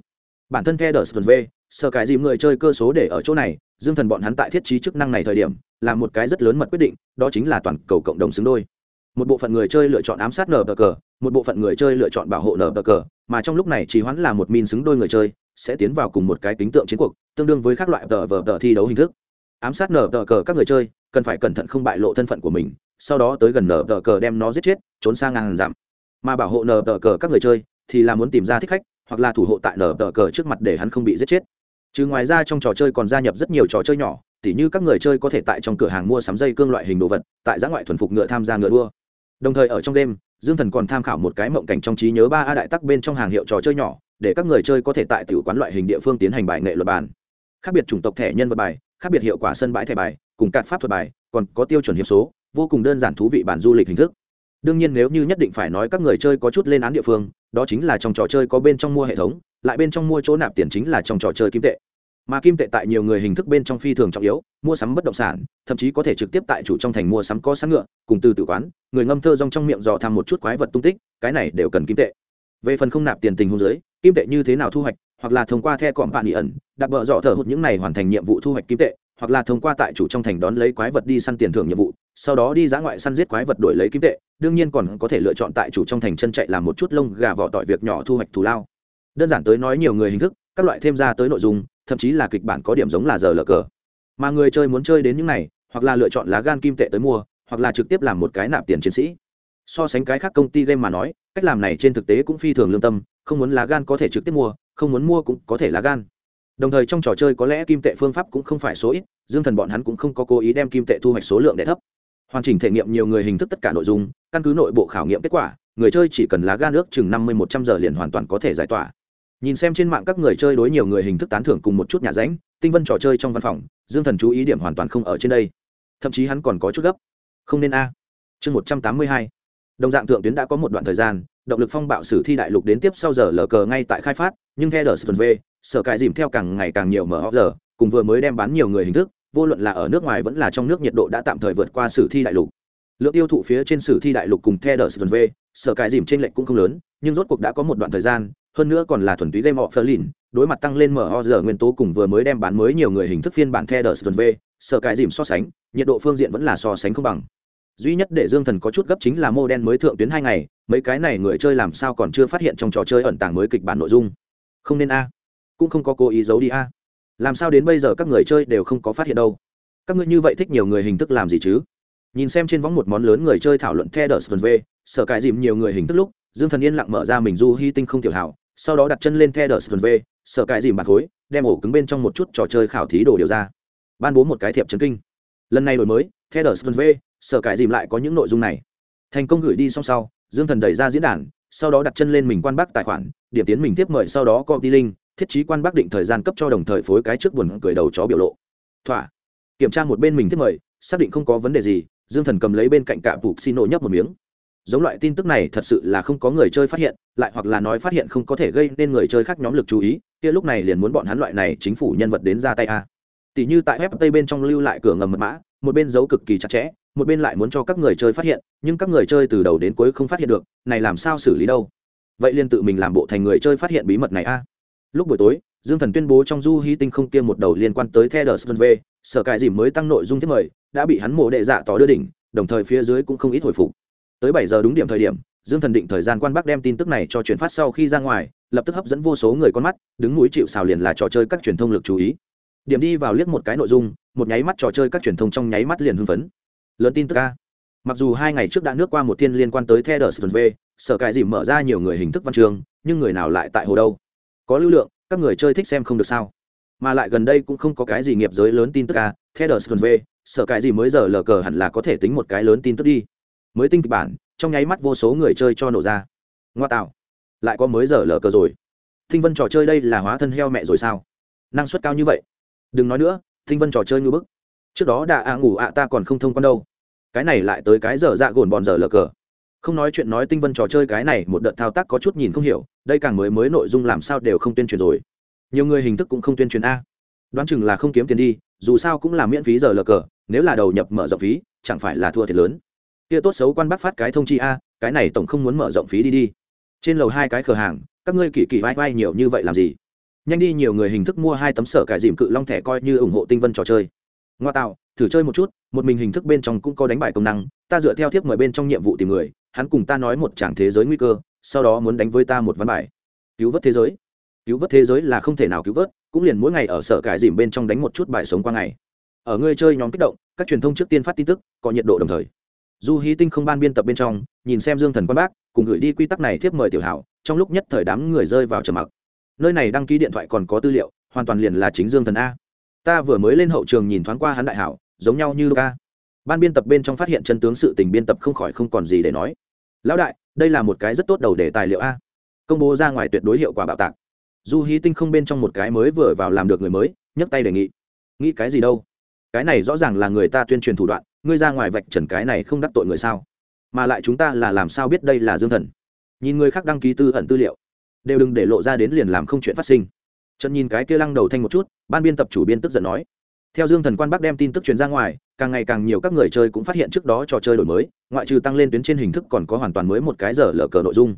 Bản thân the đờ sờ v Sở cái dìm người chơi cơ số để ở chỗ này, dương thần bọn hắn tại thiết trí chức năng này thời điểm, là một cái rất lớn mật quyết định, đó chính là toàn cầu cộng đồng xứng đôi. Một bộ phận người chơi lựa chọn ám sát nờ bờ cờ, một bộ phận người chơi lựa chọn bảo hộ nờ bờ cờ, mà trong lúc này chỉ hoãn là một min xứng đôi người chơi, sẽ tiến vào cùng một cái tính tượng chiến cuộc, tương đương với các loại tờ vờ tờ thi đấu hình thức. Ám sát nờ tờ cờ các người chơi, cần phải cẩn thận không bại lộ thân phận của mình, sau đó tới gần nờ tờ cờ đem nó giết chết, trốn sang ngàn giảm mà bảo hộ nờ tờ cờ các người chơi, thì là muốn tìm ra thích khách, hoặc là thủ hộ tại nờ tờ cờ trước mặt để hắn không bị giết chết chứ ngoài ra trong trò chơi còn gia nhập rất nhiều trò chơi nhỏ, tỉ như các người chơi có thể tại trong cửa hàng mua sắm dây cương loại hình đồ vật, tại giã ngoại thuần phục ngựa tham gia ngựa đua. Đồng thời ở trong đêm, dương thần còn tham khảo một cái mộng cảnh trong trí nhớ ba a đại tắc bên trong hàng hiệu trò chơi nhỏ, để các người chơi có thể tại tiểu quán loại hình địa phương tiến hành bài nghệ luật bàn. Khác biệt chủng tộc thẻ nhân vật bài, khác biệt hiệu quả sân bãi thẻ bài, cùng cạn pháp thuật bài, còn có tiêu chuẩn hiệp số, vô cùng đơn giản thú vị bản du lịch hình thức. Đương nhiên nếu như nhất định phải nói các người chơi có chút lên án địa phương đó chính là trong trò chơi có bên trong mua hệ thống, lại bên trong mua chỗ nạp tiền chính là trong trò chơi kim tệ. Mà kim tệ tại nhiều người hình thức bên trong phi thường trọng yếu, mua sắm bất động sản, thậm chí có thể trực tiếp tại chủ trong thành mua sắm có sẵn ngựa, cùng từ tự quán, người ngâm thơ rong trong miệng dò tham một chút quái vật tung tích, cái này đều cần kim tệ. Về phần không nạp tiền tình hôn giới kim tệ như thế nào thu hoạch, hoặc là thông qua the cọm bạn ỉ ẩn đặc bợ dọ thở hụt những này hoàn thành nhiệm vụ thu hoạch kim tệ, hoặc là thông qua tại chủ trong thành đón lấy quái vật đi săn tiền thưởng nhiệm vụ sau đó đi dã ngoại săn giết quái vật đổi lấy kim tệ, đương nhiên còn có thể lựa chọn tại chủ trong thành chân chạy làm một chút lông gà vỏ tỏi việc nhỏ thu hoạch thù lao. Đơn giản tới nói nhiều người hình thức, các loại thêm ra tới nội dung, thậm chí là kịch bản có điểm giống là giờ lờ cờ. Mà người chơi muốn chơi đến những này, hoặc là lựa chọn lá gan kim tệ tới mua, hoặc là trực tiếp làm một cái nạp tiền chiến sĩ. So sánh cái khác công ty game mà nói, cách làm này trên thực tế cũng phi thường lương tâm, không muốn lá gan có thể trực tiếp mua, không muốn mua cũng có thể lá gan. Đồng thời trong trò chơi có lẽ kim tệ phương pháp cũng không phải số ít, dương thần bọn hắn cũng không có cố ý đem kim tệ thu hoạch số lượng đ thấp hoàn chỉnh thể nghiệm nhiều người hình thức tất cả nội dung, căn cứ nội bộ khảo nghiệm kết quả, người chơi chỉ cần lá gan nước chừng năm mươi một trăm giờ liền hoàn toàn có thể giải tỏa. Nhìn xem trên mạng các người chơi đối nhiều người hình thức tán thưởng cùng một chút nhà ránh tinh vân trò chơi trong văn phòng, dương thần chú ý điểm hoàn toàn không ở trên đây. Thậm chí hắn còn có chút gấp. Không nên a. Chương một trăm tám mươi hai. Đồng dạng thượng tuyến đã có một đoạn thời gian, động lực phong bạo sử thi đại lục đến tiếp sau giờ lờ cờ ngay tại khai phát, nhưng theo đờ sờ v, sở cải dìm theo càng ngày càng nhiều mở giờ, cùng vừa mới đem bán nhiều người hình thức vô luận là ở nước ngoài vẫn là trong nước nhiệt độ đã tạm thời vượt qua sử thi đại lục. Lượng tiêu thụ phía trên sử thi đại lục cùng theo đờ sơn v sở cải dìm trên lệnh cũng không lớn nhưng rốt cuộc đã có một đoạn thời gian hơn nữa còn là thuần túy game of Berlin, đối mặt tăng lên mở giờ nguyên tố cùng vừa mới đem bán mới nhiều người hình thức phiên bản theo đờ sơn v sở cải dìm so sánh nhiệt độ phương diện vẫn là so sánh không bằng. Duy nhất để dương thần có chút gấp chính là mô đen mới thượng tuyến hai ngày mấy cái này người chơi làm sao còn chưa phát hiện trong trò chơi ẩn tàng mới kịch bản nội dung. Không nên a. Cũng không có cố ý giấu đi a làm sao đến bây giờ các người chơi đều không có phát hiện đâu? Các ngươi như vậy thích nhiều người hình thức làm gì chứ? Nhìn xem trên võng một món lớn người chơi thảo luận the đờ v sở cải dìm nhiều người hình thức lúc, dương thần yên lặng mở ra mình du hy tinh không tiểu hảo, sau đó đặt chân lên the đờ v sở cải dìm bạc khối đem ổ cứng bên trong một chút trò chơi khảo thí đồ điều ra. Ban bố một cái thiệp chấn kinh. Lần này đổi mới, the đờ v sở cải dìm lại có những nội dung này. Thành công gửi đi xong sau, dương thần đẩy ra diễn đàn, sau đó đặt chân lên mình quan bác tài khoản, điểm tiến mình tiếp mời sau đó copy link thiết trí quan bác định thời gian cấp cho đồng thời phối cái trước buồn cười đầu chó biểu lộ. Thỏa. Kiểm tra một bên mình thiết mời, xác định không có vấn đề gì, dương thần cầm lấy bên cạnh cạ phục xin nổ nhấp một miếng. Giống loại tin tức này thật sự là không có người chơi phát hiện, lại hoặc là nói phát hiện không có thể gây nên người chơi khác nhóm lực chú ý, kia lúc này liền muốn bọn hắn loại này chính phủ nhân vật đến ra tay a. Tỷ như tại web tây bên trong lưu lại cửa ngầm mật mã, một bên giấu cực kỳ chặt chẽ, một bên lại muốn cho các người chơi phát hiện, nhưng các người chơi từ đầu đến cuối không phát hiện được, này làm sao xử lý đâu? Vậy liền tự mình làm bộ thành người chơi phát hiện bí mật này a lúc buổi tối, dương thần tuyên bố trong du hy tinh không kia một đầu liên quan tới the đờ v sở cải dìm mới tăng nội dung thiết mời, đã bị hắn mổ đệ dạ tỏ đưa đỉnh, đồng thời phía dưới cũng không ít hồi phục. Tới bảy giờ đúng điểm thời điểm, dương thần định thời gian quan bắc đem tin tức này cho chuyển phát sau khi ra ngoài, lập tức hấp dẫn vô số người con mắt, đứng núi chịu xào liền là trò chơi các truyền thông lực chú ý. Điểm đi vào liếc một cái nội dung, một nháy mắt trò chơi các truyền thông trong nháy mắt liền hưng phấn. Lớn tin tức a. Mặc dù hai ngày trước đã nước qua một thiên liên quan tới the đờ v sở cải dìm mở ra nhiều người hình thức văn trường nhưng người nào lại tại hồ đâu? Có lưu lượng, các người chơi thích xem không được sao. Mà lại gần đây cũng không có cái gì nghiệp giới lớn tin tức à theo đờ v, sợ cái gì mới giờ lờ cờ hẳn là có thể tính một cái lớn tin tức đi. Mới tinh kịch bản, trong nháy mắt vô số người chơi cho nổ ra. Ngoa tạo. Lại có mới giờ lờ cờ rồi. Thinh vân trò chơi đây là hóa thân heo mẹ rồi sao? Năng suất cao như vậy. Đừng nói nữa, thinh vân trò chơi như bức. Trước đó đã ạ ngủ ạ ta còn không thông quan đâu. Cái này lại tới cái giờ dạ gồn bọn giờ lờ cờ không nói chuyện nói tinh vân trò chơi cái này, một đợt thao tác có chút nhìn không hiểu, đây càng mới mới nội dung làm sao đều không tuyên truyền rồi. Nhiều người hình thức cũng không tuyên truyền a. Đoán chừng là không kiếm tiền đi, dù sao cũng là miễn phí giờ lờ cờ, nếu là đầu nhập mở rộng phí, chẳng phải là thua thiệt lớn. Kia tốt xấu quan bác phát cái thông chi a, cái này tổng không muốn mở rộng phí đi đi. Trên lầu hai cái cửa hàng, các ngươi kỳ kỳ vai vai nhiều như vậy làm gì? Nhanh đi, nhiều người hình thức mua hai tấm sở cải dìm cự long thẻ coi như ủng hộ tinh vân trò chơi. Ngoa tạo, thử chơi một chút, một mình hình thức bên trong cũng có đánh bại công năng, ta dựa theo thiếp mời bên trong nhiệm vụ tìm người hắn cùng ta nói một tràng thế giới nguy cơ, sau đó muốn đánh với ta một ván bài. Cứu vớt thế giới. Cứu vớt thế giới là không thể nào cứu vớt, cũng liền mỗi ngày ở sở cải dìm bên trong đánh một chút bài sống qua ngày. Ở người chơi nhóm kích động, các truyền thông trước tiên phát tin tức, có nhiệt độ đồng thời. Du hí tinh không ban biên tập bên trong, nhìn xem dương thần quan bác, cùng gửi đi quy tắc này thiếp mời tiểu hảo, trong lúc nhất thời đám người rơi vào trầm mặc. Nơi này đăng ký điện thoại còn có tư liệu, hoàn toàn liền là chính dương thần a. Ta vừa mới lên hậu trường nhìn thoáng qua hắn đại hảo, giống nhau như luka ban biên tập bên trong phát hiện chân tướng sự tình biên tập không khỏi không còn gì để nói. Lão đại, đây là một cái rất tốt đầu để tài liệu a. Công bố ra ngoài tuyệt đối hiệu quả bạo tạc. Du hí tinh không bên trong một cái mới vừa vào làm được người mới, nhấc tay đề nghị. Nghĩ cái gì đâu? Cái này rõ ràng là người ta tuyên truyền thủ đoạn, ngươi ra ngoài vạch trần cái này không đắc tội người sao? Mà lại chúng ta là làm sao biết đây là dương thần? Nhìn người khác đăng ký tư ẩn tư liệu, đều đừng để lộ ra đến liền làm không chuyện phát sinh. Trần nhìn cái kia lăng đầu thanh một chút, ban biên tập chủ biên tức giận nói theo dương thần quan bắc đem tin tức truyền ra ngoài, càng ngày càng nhiều các người chơi cũng phát hiện trước đó trò chơi đổi mới, ngoại trừ tăng lên tuyến trên hình thức còn có hoàn toàn mới một cái giờ lờ cờ nội dung.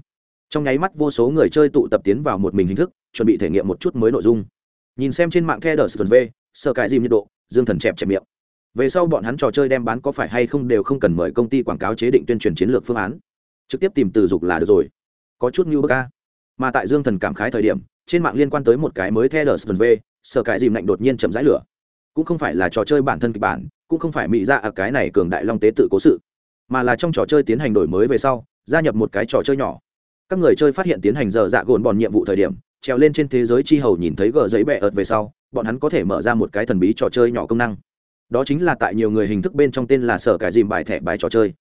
Trong nháy mắt vô số người chơi tụ tập tiến vào một mình hình thức, chuẩn bị thể nghiệm một chút mới nội dung. Nhìn xem trên mạng theo đờ sờ v, sợ cãi gì nhiệt độ, dương thần chẹp chẹp miệng. Về sau bọn hắn trò chơi đem bán có phải hay không đều không cần mời công ty quảng cáo chế định tuyên truyền chiến lược phương án. Trực tiếp tìm từ dục là được rồi. Có chút như bơ ca mà tại dương thần cảm khái thời điểm, trên mạng liên quan tới một cái mới theo đờ sờ v, sợ cãi dìm lạnh đột nhiên chậm rãi lửa cũng không phải là trò chơi bản thân kịch bản, cũng không phải mỹ ra ở cái này cường đại long tế tự cố sự, mà là trong trò chơi tiến hành đổi mới về sau, gia nhập một cái trò chơi nhỏ. Các người chơi phát hiện tiến hành giờ dạ gồn bòn nhiệm vụ thời điểm, trèo lên trên thế giới chi hầu nhìn thấy gờ giấy bẹ ợt về sau, bọn hắn có thể mở ra một cái thần bí trò chơi nhỏ công năng. Đó chính là tại nhiều người hình thức bên trong tên là sở cải dìm bài thẻ bài trò chơi.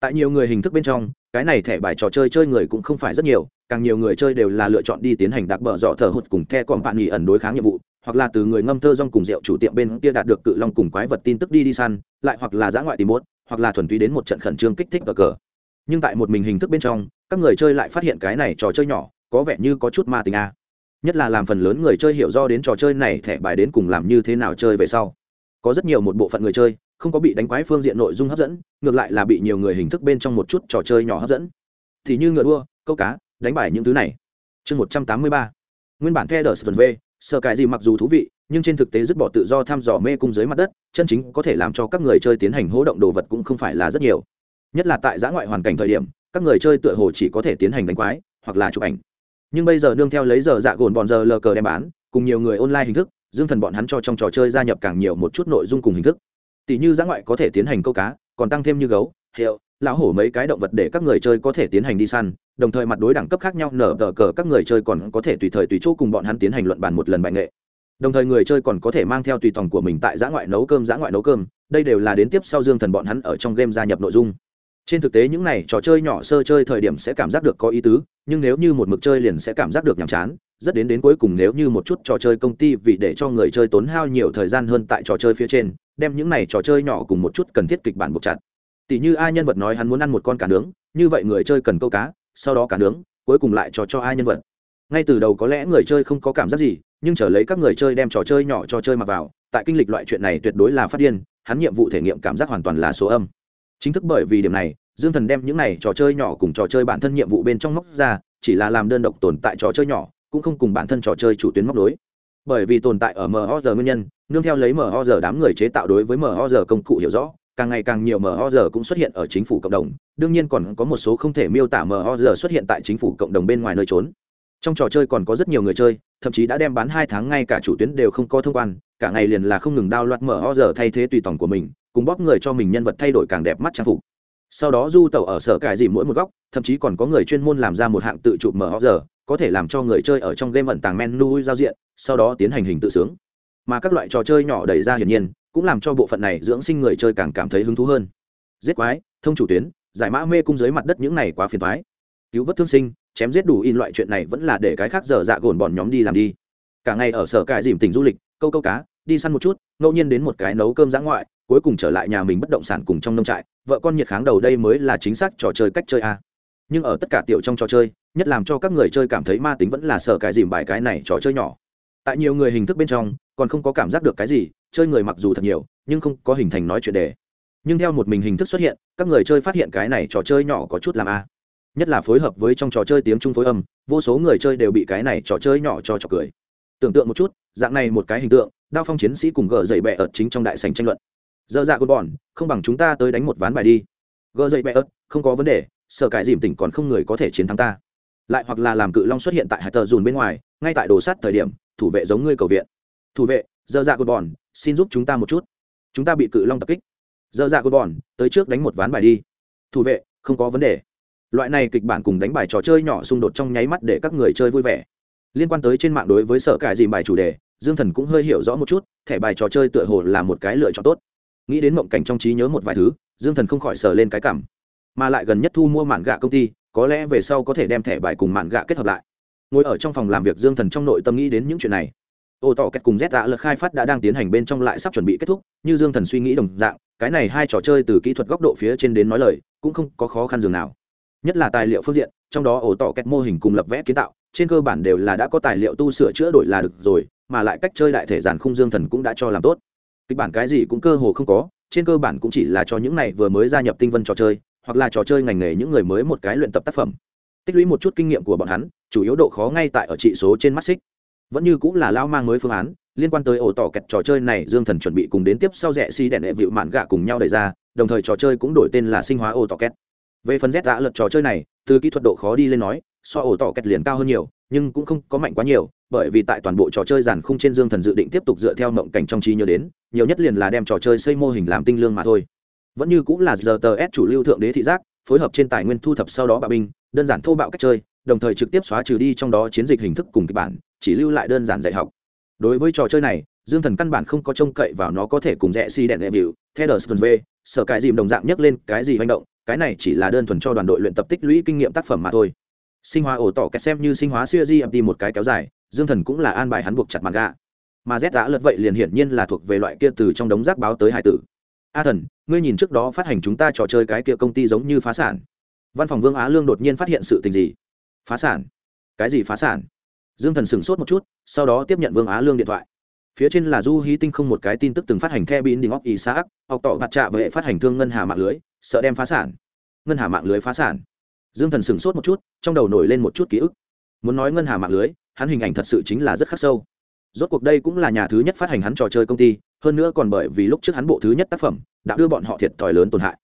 Tại nhiều người hình thức bên trong, cái này thẻ bài trò chơi chơi người cũng không phải rất nhiều, càng nhiều người chơi đều là lựa chọn đi tiến hành đặc bờ dọ thờ hụt cùng the còn bạn nghỉ ẩn đối kháng nhiệm vụ hoặc là từ người ngâm thơ rong cùng rượu chủ tiệm bên kia đạt được cự long cùng quái vật tin tức đi đi săn, lại hoặc là giã ngoại tìm bốt, hoặc là thuần túy đến một trận khẩn trương kích thích cờ cờ. Nhưng tại một mình hình thức bên trong, các người chơi lại phát hiện cái này trò chơi nhỏ, có vẻ như có chút ma tình a. Nhất là làm phần lớn người chơi hiểu do đến trò chơi này thẻ bài đến cùng làm như thế nào chơi về sau. Có rất nhiều một bộ phận người chơi, không có bị đánh quái phương diện nội dung hấp dẫn, ngược lại là bị nhiều người hình thức bên trong một chút trò chơi nhỏ hấp dẫn. Thì như ngựa đua, câu cá, đánh bài những thứ này. Chương một trăm tám mươi ba. Nguyên bản theo đờ sv sở sợ cái gì mặc dù thú vị, nhưng trên thực tế dứt bỏ tự do thăm dò mê cung dưới mặt đất, chân chính có thể làm cho các người chơi tiến hành hỗ động đồ vật cũng không phải là rất nhiều. Nhất là tại giã ngoại hoàn cảnh thời điểm, các người chơi tựa hồ chỉ có thể tiến hành đánh quái, hoặc là chụp ảnh. Nhưng bây giờ nương theo lấy giờ dạ gồn bọn giờ lờ cờ đem bán, cùng nhiều người online hình thức, dương thần bọn hắn cho trong trò chơi gia nhập càng nhiều một chút nội dung cùng hình thức. Tỷ như giã ngoại có thể tiến hành câu cá, còn tăng thêm như gấu hiệu lão hổ mấy cái động vật để các người chơi có thể tiến hành đi săn, đồng thời mặt đối đẳng cấp khác nhau, nở tờ cờ, các người chơi còn có thể tùy thời tùy chỗ cùng bọn hắn tiến hành luận bàn một lần bài nghệ. Đồng thời người chơi còn có thể mang theo tùy tòng của mình tại giã ngoại nấu cơm, giã ngoại nấu cơm, đây đều là đến tiếp sau dương thần bọn hắn ở trong game gia nhập nội dung. Trên thực tế những này trò chơi nhỏ sơ chơi thời điểm sẽ cảm giác được có ý tứ, nhưng nếu như một mực chơi liền sẽ cảm giác được nhàm chán, rất đến đến cuối cùng nếu như một chút trò chơi công ty vì để cho người chơi tốn hao nhiều thời gian hơn tại trò chơi phía trên, đem những này trò chơi nhỏ cùng một chút cần thiết kịch bản buộc chặt tỷ như ai nhân vật nói hắn muốn ăn một con cá nướng, như vậy người chơi cần câu cá, sau đó cá nướng, cuối cùng lại cho cho ai nhân vật. Ngay từ đầu có lẽ người chơi không có cảm giác gì, nhưng trở lấy các người chơi đem trò chơi nhỏ cho chơi mặc vào, tại kinh lịch loại chuyện này tuyệt đối là phát điên, hắn nhiệm vụ thể nghiệm cảm giác hoàn toàn là số âm. Chính thức bởi vì điểm này, dương thần đem những này trò chơi nhỏ cùng trò chơi bản thân nhiệm vụ bên trong móc ra, chỉ là làm đơn độc tồn tại trò chơi nhỏ, cũng không cùng bản thân trò chơi chủ tuyến móc đối bởi vì tồn tại ở mho giờ nguyên nhân, nương theo lấy mho giờ đám người chế tạo đối với mho giờ công cụ hiểu rõ càng ngày càng nhiều mho cũng xuất hiện ở chính phủ cộng đồng, đương nhiên còn có một số không thể miêu tả mho xuất hiện tại chính phủ cộng đồng bên ngoài nơi trốn. Trong trò chơi còn có rất nhiều người chơi, thậm chí đã đem bán hai tháng ngay cả chủ tuyến đều không có thông quan, cả ngày liền là không ngừng đao loạt mở thay thế tùy tổng của mình, cùng bóp người cho mình nhân vật thay đổi càng đẹp mắt trang phục. Sau đó du tàu ở sở cải dìm mỗi một góc, thậm chí còn có người chuyên môn làm ra một hạng tự chụp mở có thể làm cho người chơi ở trong game ẩn tàng menu giao diện, sau đó tiến hành hình tự sướng. Mà các loại trò chơi nhỏ đẩy ra hiển nhiên cũng làm cho bộ phận này dưỡng sinh người chơi càng cảm thấy hứng thú hơn. Giết quái, thông chủ tuyến, giải mã mê cung dưới mặt đất những này quá phiền thoái cứu vớt thương sinh, chém giết đủ in loại chuyện này vẫn là để cái khác giờ dạ gồn bọn nhóm đi làm đi. Cả ngày ở sở cải dìm tỉnh du lịch, câu câu cá, đi săn một chút, ngẫu nhiên đến một cái nấu cơm giã ngoại, cuối cùng trở lại nhà mình bất động sản cùng trong nông trại. Vợ con nhiệt kháng đầu đây mới là chính xác trò chơi cách chơi a. Nhưng ở tất cả tiểu trong trò chơi, nhất làm cho các người chơi cảm thấy ma tính vẫn là sở cải dìm bài cái này trò chơi nhỏ. Tại nhiều người hình thức bên trong, còn không có cảm giác được cái gì chơi người mặc dù thật nhiều, nhưng không có hình thành nói chuyện đề. Nhưng theo một mình hình thức xuất hiện, các người chơi phát hiện cái này trò chơi nhỏ có chút làm a. Nhất là phối hợp với trong trò chơi tiếng trung phối âm, vô số người chơi đều bị cái này trò chơi nhỏ cho trò cười. Tưởng tượng một chút, dạng này một cái hình tượng, đao phong chiến sĩ cùng gờ dậy bẹ ợt chính trong đại sành tranh luận. Dơ dạ cột bòn không bằng chúng ta tới đánh một ván bài đi. Gờ dậy bẹ ợt, không có vấn đề, sợ cải dìm tỉnh còn không người có thể chiến thắng ta. Lại hoặc là làm cự long xuất hiện tại hải tờ dùn bên ngoài, ngay tại đồ sắt thời điểm, thủ vệ giống ngươi cầu viện. Thủ vệ dơ dạ cột bòn, xin giúp chúng ta một chút. Chúng ta bị cự long tập kích. Dơ dạ cột bòn, tới trước đánh một ván bài đi. Thủ vệ, không có vấn đề. Loại này kịch bản cùng đánh bài trò chơi nhỏ xung đột trong nháy mắt để các người chơi vui vẻ. Liên quan tới trên mạng đối với sở cải dìm bài chủ đề, dương thần cũng hơi hiểu rõ một chút, thẻ bài trò chơi tựa hồ là một cái lựa chọn tốt. Nghĩ đến mộng cảnh trong trí nhớ một vài thứ, dương thần không khỏi sờ lên cái cảm. Mà lại gần nhất thu mua mạn gạ công ty, có lẽ về sau có thể đem thẻ bài cùng mạn gạ kết hợp lại. Ngồi ở trong phòng làm việc dương thần trong nội tâm nghĩ đến những chuyện này ô tỏ kết cùng z tạ lật khai phát đã đang tiến hành bên trong lại sắp chuẩn bị kết thúc, như dương thần suy nghĩ đồng dạng, cái này hai trò chơi từ kỹ thuật góc độ phía trên đến nói lời, cũng không có khó khăn dường nào. Nhất là tài liệu phương diện, trong đó ổ tỏ kết mô hình cùng lập vẽ kiến tạo, trên cơ bản đều là đã có tài liệu tu sửa chữa đổi là được rồi, mà lại cách chơi đại thể giản khung dương thần cũng đã cho làm tốt. Kịch bản cái gì cũng cơ hồ không có, trên cơ bản cũng chỉ là cho những này vừa mới gia nhập tinh vân trò chơi, hoặc là trò chơi ngành nghề những người mới một cái luyện tập tác phẩm. Tích lũy một chút kinh nghiệm của bọn hắn, chủ yếu độ khó ngay tại ở trị số trên mắt xích vẫn như cũng là lao mang mới phương án, liên quan tới ổ tỏ kẹt trò chơi này, dương thần chuẩn bị cùng đến tiếp sau rẽ si đèn đệ vịu mạn gạ cùng nhau đẩy ra, đồng thời trò chơi cũng đổi tên là sinh hóa ổ tỏ kẹt. Về phần z đã lật trò chơi này, từ kỹ thuật độ khó đi lên nói, so ổ tỏ kẹt liền cao hơn nhiều, nhưng cũng không có mạnh quá nhiều, bởi vì tại toàn bộ trò chơi giàn khung trên dương thần dự định tiếp tục dựa theo mộng cảnh trong trí nhớ đến, nhiều nhất liền là đem trò chơi xây mô hình làm tinh lương mà thôi. Vẫn như cũng là giờ tờ s chủ lưu thượng đế thị giác, phối hợp trên tài nguyên thu thập sau đó bạo binh, đơn giản thô bạo cách chơi, đồng thời trực tiếp xóa trừ đi trong đó chiến dịch hình thức cùng kịch bản chỉ lưu lại đơn giản dạy học. Đối với trò chơi này, dương thần căn bản không có trông cậy vào nó có thể cùng rẽ si đèn đệ vịu theo đờ v, sở cái dìm đồng dạng nhấc lên cái gì hành động, cái này chỉ là đơn thuần cho đoàn đội luyện tập tích lũy kinh nghiệm tác phẩm mà thôi. Sinh hóa ổ tỏ kẹt xem như sinh hóa siêu di đi một cái kéo dài, dương thần cũng là an bài hắn buộc chặt mặt gà mà z đã lật vậy liền hiển nhiên là thuộc về loại kia từ trong đống rác báo tới hải tử. A thần, ngươi nhìn trước đó phát hành chúng ta trò chơi cái kia công ty giống như phá sản. Văn phòng vương á lương đột nhiên phát hiện sự tình gì? Phá sản? Cái gì phá sản? Dương thần sửng sốt một chút, sau đó tiếp nhận vương á lương điện thoại. Phía trên là du hí tinh không một cái tin tức từng phát hành theo bin đình óc ý xã học tỏ mặt trạ về hệ phát hành thương ngân hà mạng lưới, sợ đem phá sản. Ngân hà mạng lưới phá sản. Dương thần sửng sốt một chút, trong đầu nổi lên một chút ký ức. Muốn nói ngân hà mạng lưới, hắn hình ảnh thật sự chính là rất khắc sâu. Rốt cuộc đây cũng là nhà thứ nhất phát hành hắn trò chơi công ty, hơn nữa còn bởi vì lúc trước hắn bộ thứ nhất tác phẩm, đã đưa bọn họ thiệt thòi lớn tổn hại.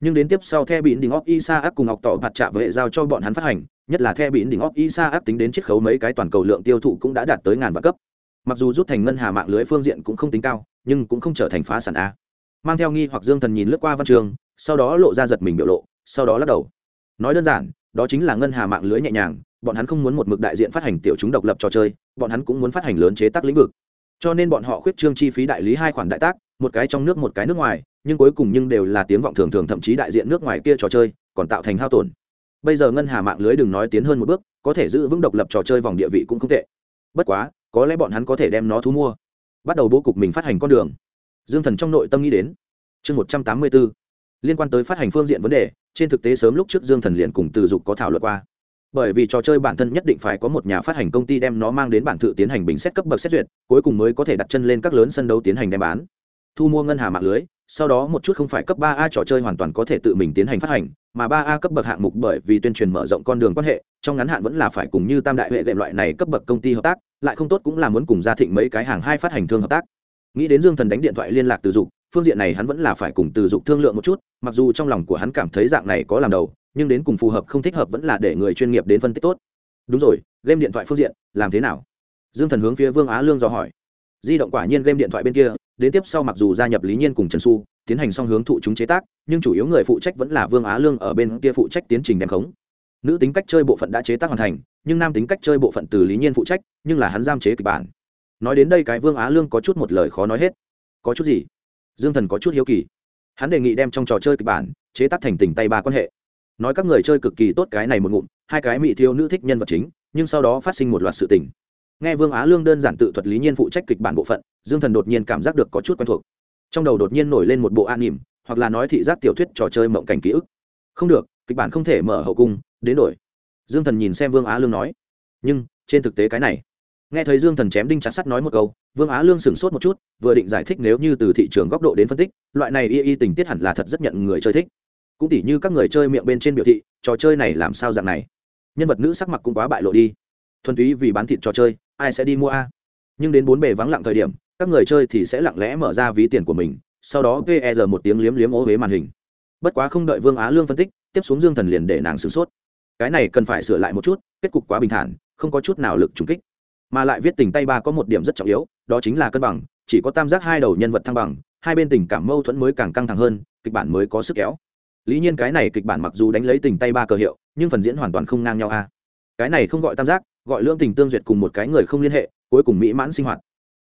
Nhưng đến tiếp sau the bị đỉnh óc isa ác cùng học tỏ mặt trạ với giao cho bọn hắn phát hành nhất là the bịn đỉnh óc isa áp tính đến chiết khấu mấy cái toàn cầu lượng tiêu thụ cũng đã đạt tới ngàn vạn cấp. Mặc dù rút thành ngân hà mạng lưới phương diện cũng không tính cao, nhưng cũng không trở thành phá sản a. Mang theo nghi hoặc dương thần nhìn lướt qua văn trường, sau đó lộ ra giật mình biểu lộ, sau đó lắc đầu. Nói đơn giản, đó chính là ngân hà mạng lưới nhẹ nhàng, bọn hắn không muốn một mực đại diện phát hành tiểu chúng độc lập trò chơi, bọn hắn cũng muốn phát hành lớn chế tác lĩnh vực. Cho nên bọn họ khuyết trương chi phí đại lý hai khoản đại tác, một cái trong nước một cái nước ngoài, nhưng cuối cùng nhưng đều là tiếng vọng thường thường thậm chí đại diện nước ngoài kia trò chơi, còn tạo thành hao tổn bây giờ ngân hà mạng lưới đừng nói tiến hơn một bước, có thể giữ vững độc lập trò chơi vòng địa vị cũng không tệ. Bất quá, có lẽ bọn hắn có thể đem nó thu mua. Bắt đầu bố cục mình phát hành con đường. Dương thần trong nội tâm nghĩ đến. Chương một trăm tám mươi b ố liên quan tới phát hành phương diện vấn đề, trên thực tế sớm lúc trước dương thần liền cùng từ dục có thảo luận qua. Bởi vì trò chơi bản thân nhất định phải có một nhà phát hành công ty đem nó mang đến bản thự tiến hành bình xét cấp bậc xét duyệt, cuối cùng mới có thể đặt chân lên các lớn sân đấu tiến hành đem bán thu mua ngân hà mạng lưới, sau đó một chút không phải cấp ba a trò chơi hoàn toàn có thể tự mình tiến hành phát hành, mà ba a cấp bậc hạng mục bởi vì tuyên truyền mở rộng con đường quan hệ, trong ngắn hạn vẫn là phải cùng như tam đại hệ đệm loại này cấp bậc công ty hợp tác, lại không tốt cũng là muốn cùng gia thịnh mấy cái hàng hai phát hành thương hợp tác. Nghĩ đến dương thần đánh điện thoại liên lạc từ dục, phương diện này hắn vẫn là phải cùng từ dục thương lượng một chút, mặc dù trong lòng của hắn cảm thấy dạng này có làm đầu, nhưng đến cùng phù hợp không thích hợp vẫn là để người chuyên nghiệp đến phân tích tốt. Đúng rồi, game điện thoại phương diện, làm thế nào? Dương thần hướng phía vương á lương dò hỏi di động quả nhiên game điện thoại bên kia, đến tiếp sau mặc dù gia nhập lý nhiên cùng trần xu, tiến hành song hướng thụ chúng chế tác, nhưng chủ yếu người phụ trách vẫn là vương á lương ở bên kia phụ trách tiến trình đem khống. Nữ tính cách chơi bộ phận đã chế tác hoàn thành, nhưng nam tính cách chơi bộ phận từ lý nhiên phụ trách, nhưng là hắn giam chế kịch bản. Nói đến đây cái vương á lương có chút một lời khó nói hết. Có chút gì? Dương thần có chút hiếu kỳ. Hắn đề nghị đem trong trò chơi kịch bản chế tác thành tình tay ba quan hệ. Nói các người chơi cực kỳ tốt cái này một ngụm, hai cái mỹ thiêu nữ thích nhân vật chính, nhưng sau đó phát sinh một loạt sự tình nghe vương á lương đơn giản tự thuật lý nhiên phụ trách kịch bản bộ phận, dương thần đột nhiên cảm giác được có chút quen thuộc. Trong đầu đột nhiên nổi lên một bộ an nỉm, hoặc là nói thị giác tiểu thuyết trò chơi mộng cảnh ký ức. Không được, kịch bản không thể mở hậu cung, đến đổi. Dương thần nhìn xem vương á lương nói. Nhưng, trên thực tế cái này. Nghe thấy dương thần chém đinh chặt sắt nói một câu, vương á lương sửng sốt một chút, vừa định giải thích nếu như từ thị trường góc độ đến phân tích, loại này y y tình tiết hẳn là thật rất nhận người chơi thích. Cũng tỉ như các người chơi miệng bên trên biểu thị, trò chơi này làm sao dạng này. Nhân vật nữ sắc mặc cũng quá bại lộ đi thuần túy vì bán thịt trò chơi, ai sẽ đi mua a? Nhưng đến bốn bề vắng lặng thời điểm, các người chơi thì sẽ lặng lẽ mở ra ví tiền của mình, sau đó ver một tiếng liếm liếm ố huế màn hình. Bất quá không đợi vương á lương phân tích, tiếp xuống dương thần liền để nàng sửng sốt. Cái này cần phải sửa lại một chút, kết cục quá bình thản, không có chút nào lực trùng kích. Mà lại viết tình tay ba có một điểm rất trọng yếu, đó chính là cân bằng, chỉ có tam giác hai đầu nhân vật thăng bằng, hai bên tình cảm mâu thuẫn mới càng căng thẳng hơn, kịch bản mới có sức kéo. Lý nhiên cái này kịch bản mặc dù đánh lấy tình tay ba cờ hiệu, nhưng phần diễn hoàn toàn không ngang nhau a. Cái này không gọi tam giác gọi lương tình tương duyệt cùng một cái người không liên hệ, cuối cùng mỹ mãn sinh hoạt.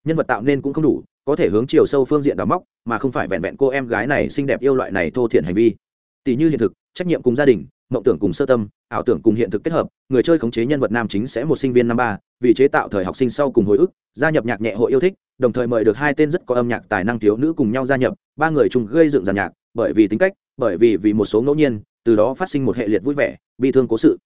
Nhân vật tạo nên cũng không đủ, có thể hướng chiều sâu phương diện đào móc, mà không phải vẹn vẹn cô em gái này xinh đẹp yêu loại này thô thiển hành vi. Tỷ như hiện thực, trách nhiệm cùng gia đình, mộng tưởng cùng sơ tâm, ảo tưởng cùng hiện thực kết hợp, người chơi khống chế nhân vật nam chính sẽ một sinh viên năm ba, vì chế tạo thời học sinh sau cùng hồi ức, gia nhập nhạc nhẹ hội yêu thích, đồng thời mời được hai tên rất có âm nhạc tài năng thiếu nữ cùng nhau gia nhập, ba người chung gây dựng giàn nhạc, bởi vì tính cách, bởi vì vì một số ngẫu nhiên, từ đó phát sinh một hệ liệt vui vẻ, bi thương cố sự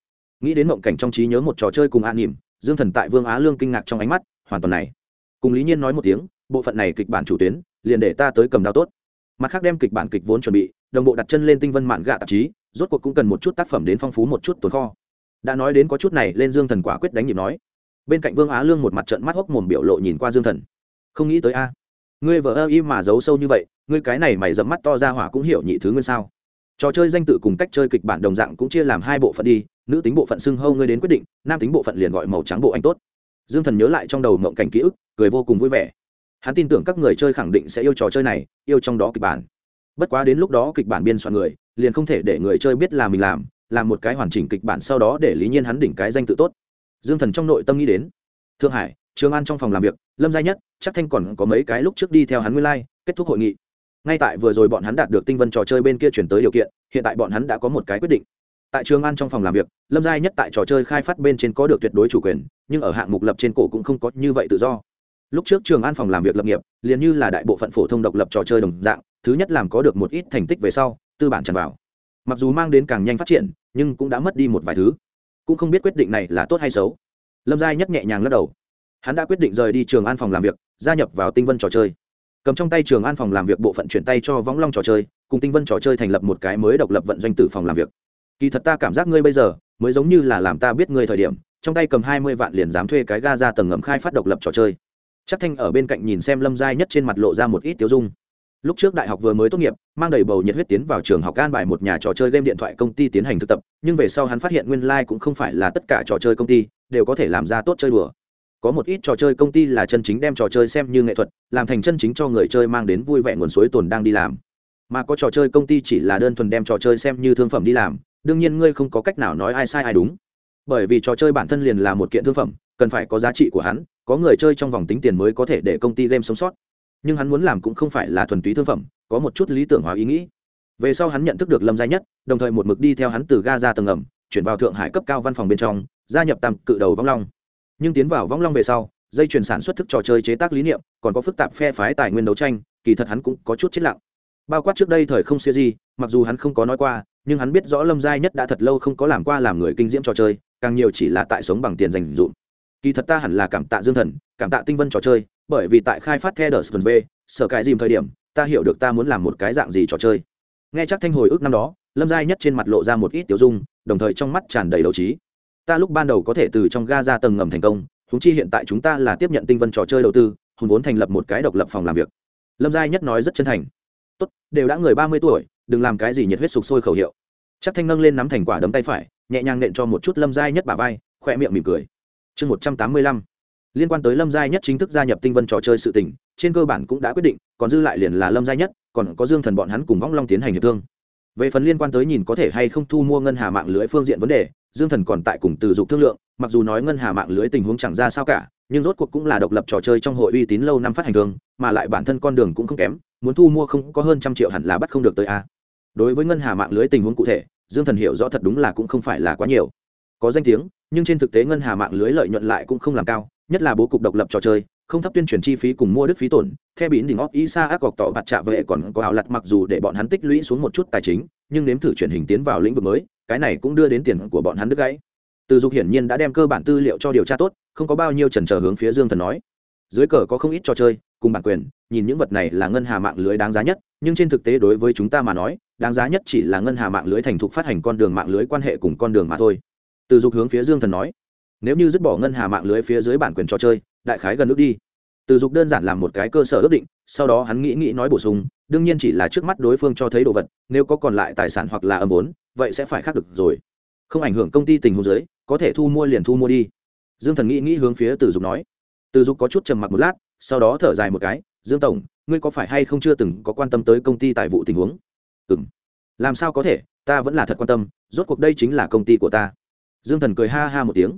nghĩ đến mộng cảnh trong trí nhớ một trò chơi cùng an nỉm, dương thần tại vương á lương kinh ngạc trong ánh mắt, hoàn toàn này. Cùng lý nhiên nói một tiếng, bộ phận này kịch bản chủ tuyến, liền để ta tới cầm đao tốt. Mặt khác đem kịch bản kịch vốn chuẩn bị, đồng bộ đặt chân lên tinh vân mạn gạ tạp chí, rốt cuộc cũng cần một chút tác phẩm đến phong phú một chút tồn kho. Đã nói đến có chút này, lên dương thần quả quyết đánh nhịp nói. Bên cạnh vương á lương một mặt trận mắt hốc mồm biểu lộ nhìn qua dương thần. Không nghĩ tới a. Ngươi vợ ơ y mà giấu sâu như vậy, ngươi cái này mày dẫm mắt to ra hỏa cũng hiểu nhị thứ nguyên sao. Trò chơi danh tự cùng cách chơi kịch bản đồng dạng cũng chia làm hai bộ phận đi nữ tính bộ phận xưng hâu ngươi đến quyết định nam tính bộ phận liền gọi màu trắng bộ anh tốt. Dương thần nhớ lại trong đầu mộng cảnh ký ức cười vô cùng vui vẻ. Hắn tin tưởng các người chơi khẳng định sẽ yêu trò chơi này yêu trong đó kịch bản. Bất quá đến lúc đó kịch bản biên soạn người liền không thể để người chơi biết là mình làm làm một cái hoàn chỉnh kịch bản sau đó để lý nhiên hắn đỉnh cái danh tự tốt. Dương thần trong nội tâm nghĩ đến thượng hải trường an trong phòng làm việc lâm giai nhất chắc thanh còn có mấy cái lúc trước đi theo hắn nguyên lai、like, kết thúc hội nghị. Ngay tại vừa rồi bọn hắn đạt được tinh vân trò chơi bên kia chuyển tới điều kiện hiện tại bọn hắn đã có một cái quyết định tại trường an trong phòng làm việc, lâm giai nhất tại trò chơi khai phát bên trên có được tuyệt đối chủ quyền, nhưng ở hạng mục lập trên cổ cũng không có như vậy tự do. Lúc trước trường an phòng làm việc lập nghiệp, liền như là đại bộ phận phổ thông độc lập trò chơi đồng dạng, thứ nhất làm có được một ít thành tích về sau, tư bản tràn vào. Mặc dù mang đến càng nhanh phát triển, nhưng cũng đã mất đi một vài thứ. Cũng không biết quyết định này là tốt hay xấu. Lâm giai nhất nhẹ nhàng lắc đầu. Hắn đã quyết định rời đi trường an phòng làm việc, gia nhập vào tinh vân trò chơi. Cầm trong tay trường an phòng làm việc bộ phận chuyển tay cho võng long trò chơi, cùng tinh vân trò chơi thành lập một cái mới độc lập vận doanh tử phòng làm việc kỳ thật ta cảm giác ngươi bây giờ mới giống như là làm ta biết ngươi thời điểm, trong tay cầm hai mươi vạn liền dám thuê cái ga ra tầng ngầm khai phát độc lập trò chơi. Chắc thanh ở bên cạnh nhìn xem lâm giai nhất trên mặt lộ ra một ít tiêu dung. Lúc trước đại học vừa mới tốt nghiệp, mang đầy bầu nhiệt huyết tiến vào trường học Gan bài một nhà trò chơi game điện thoại công ty tiến hành thực tập, nhưng về sau hắn phát hiện nguyên lai、like、cũng không phải là tất cả trò chơi công ty đều có thể làm ra tốt chơi đùa. Có một ít trò chơi công ty là chân chính đem trò chơi xem như nghệ thuật, làm thành chân chính cho người chơi mang đến vui vẻ nguồn suối tồn đang đi làm. Mà có trò chơi công ty chỉ là đơn thuần đem trò chơi xem như thương phẩm đi làm đương nhiên ngươi không có cách nào nói ai sai ai đúng. Bởi vì trò chơi bản thân liền là một kiện thương phẩm, cần phải có giá trị của hắn, có người chơi trong vòng tính tiền mới có thể để công ty game sống sót. Nhưng hắn muốn làm cũng không phải là thuần túy thương phẩm, có một chút lý tưởng hóa ý nghĩ. Về sau hắn nhận thức được lâm gia nhất, đồng thời một mực đi theo hắn từ ga ra tầng ngầm chuyển vào thượng hải cấp cao văn phòng bên trong, gia nhập tam cự đầu vong long. Nhưng tiến vào vong long về sau, dây chuyển sản xuất thức trò chơi chế tác lý niệm, còn có phức tạp phe phái tài nguyên đấu tranh, kỳ thật hắn cũng có chút chết lặng. Bao quát trước đây thời không siêu di mặc dù hắn không có nói qua nhưng hắn biết rõ lâm giai nhất đã thật lâu không có làm qua làm người kinh diễm trò chơi, càng nhiều chỉ là tại sống bằng tiền dành dụm. Kỳ thật ta hẳn là cảm tạ dương thần, cảm tạ tinh vân trò chơi, bởi vì tại khai phát theo v, sở cái dìm thời điểm, ta hiểu được ta muốn làm một cái dạng gì trò chơi. Nghe chắc thanh hồi ức năm đó, lâm giai nhất trên mặt lộ ra một ít tiểu dung, đồng thời trong mắt tràn đầy đấu trí. Ta lúc ban đầu có thể từ trong ga ra tầng ngầm thành công húng chi hiện tại chúng ta là tiếp nhận tinh vân trò chơi đầu tư hùng vốn thành lập một cái độc lập phòng làm việc. Lâm giai nhất nói rất chân thành. Tốt, đều đã người ba mươi tuổi đừng làm cái gì nhiệt huyết sục sôi khẩu hiệu. Chắc thanh nâng lên nắm thành quả đấm tay phải, nhẹ nhàng nện cho một chút lâm giai nhất bà vai khoe miệng mỉm cười. Chương một trăm tám mươi lăm. Liên quan tới lâm giai nhất chính thức gia nhập tinh vân trò chơi sự tỉnh trên cơ bản cũng đã quyết định, còn dư lại liền là lâm giai nhất, còn có dương thần bọn hắn cùng võng long tiến hành hiệp thương. Về phần liên quan tới nhìn có thể hay không thu mua ngân hà mạng lưới phương diện vấn đề, dương thần còn tại cùng từ dục thương lượng, mặc dù nói ngân hà mạng lưới tình huống chẳng ra sao cả, nhưng rốt cuộc cũng là độc lập trò chơi trong hội uy tín lâu năm phát hành thương, mà lại bản thân con đường cũng không kém, muốn thu mua không có hơn trăm triệu hẳn là bắt không được tới a đối với ngân hà mạng lưới tình huống cụ thể, dương thần hiểu rõ thật đúng là cũng không phải là quá nhiều. Có danh tiếng, nhưng trên thực tế ngân hà mạng lưới lợi nhuận lại cũng không làm cao, nhất là bố cục độc lập trò chơi, không thấp tuyên truyền chi phí cùng mua đức phí tổn, theo bỉn đỉnh óc isa ác gọc tỏ bạt trạ vệ còn có ảo lặt mặc dù để bọn hắn tích lũy xuống một chút tài chính, nhưng nếm thử truyền hình tiến vào lĩnh vực mới, cái này cũng đưa đến tiền của bọn hắn đứt gãy. Từ dục hiển nhiên đã đem cơ bản tư liệu cho điều tra tốt, không có bao nhiêu trần trở hướng phía dương thần nói. Dưới cờ có không ít trò chơi, cùng bản quyền, nhìn những vật này là ngân hà mạng lưới đáng giá nhất, nhưng trên thực tế đối với chúng ta mà nói đáng giá nhất chỉ là ngân hà mạng lưới thành thục phát hành con đường mạng lưới quan hệ cùng con đường mà thôi. Từ dục hướng phía dương thần nói, nếu như dứt bỏ ngân hà mạng lưới phía dưới bản quyền trò chơi, đại khái gần nước đi. Từ dục đơn giản làm một cái cơ sở ước định, sau đó hắn nghĩ nghĩ nói bổ sung, đương nhiên chỉ là trước mắt đối phương cho thấy đồ vật, nếu có còn lại tài sản hoặc là âm vốn, vậy sẽ phải khác được rồi. Không ảnh hưởng công ty tình huống giới có thể thu mua liền thu mua đi. Dương thần nghĩ nghĩ hướng phía từ dục nói. Từ dục có chút trầm mặc một lát, sau đó thở dài một cái, dương tổng, ngươi có phải hay không chưa từng có quan tâm tới công ty tài vụ tình huống? Ừ m làm sao có thể? Ta vẫn là thật quan tâm, rốt cuộc đây chính là công ty của ta. Dương thần cười ha ha một tiếng.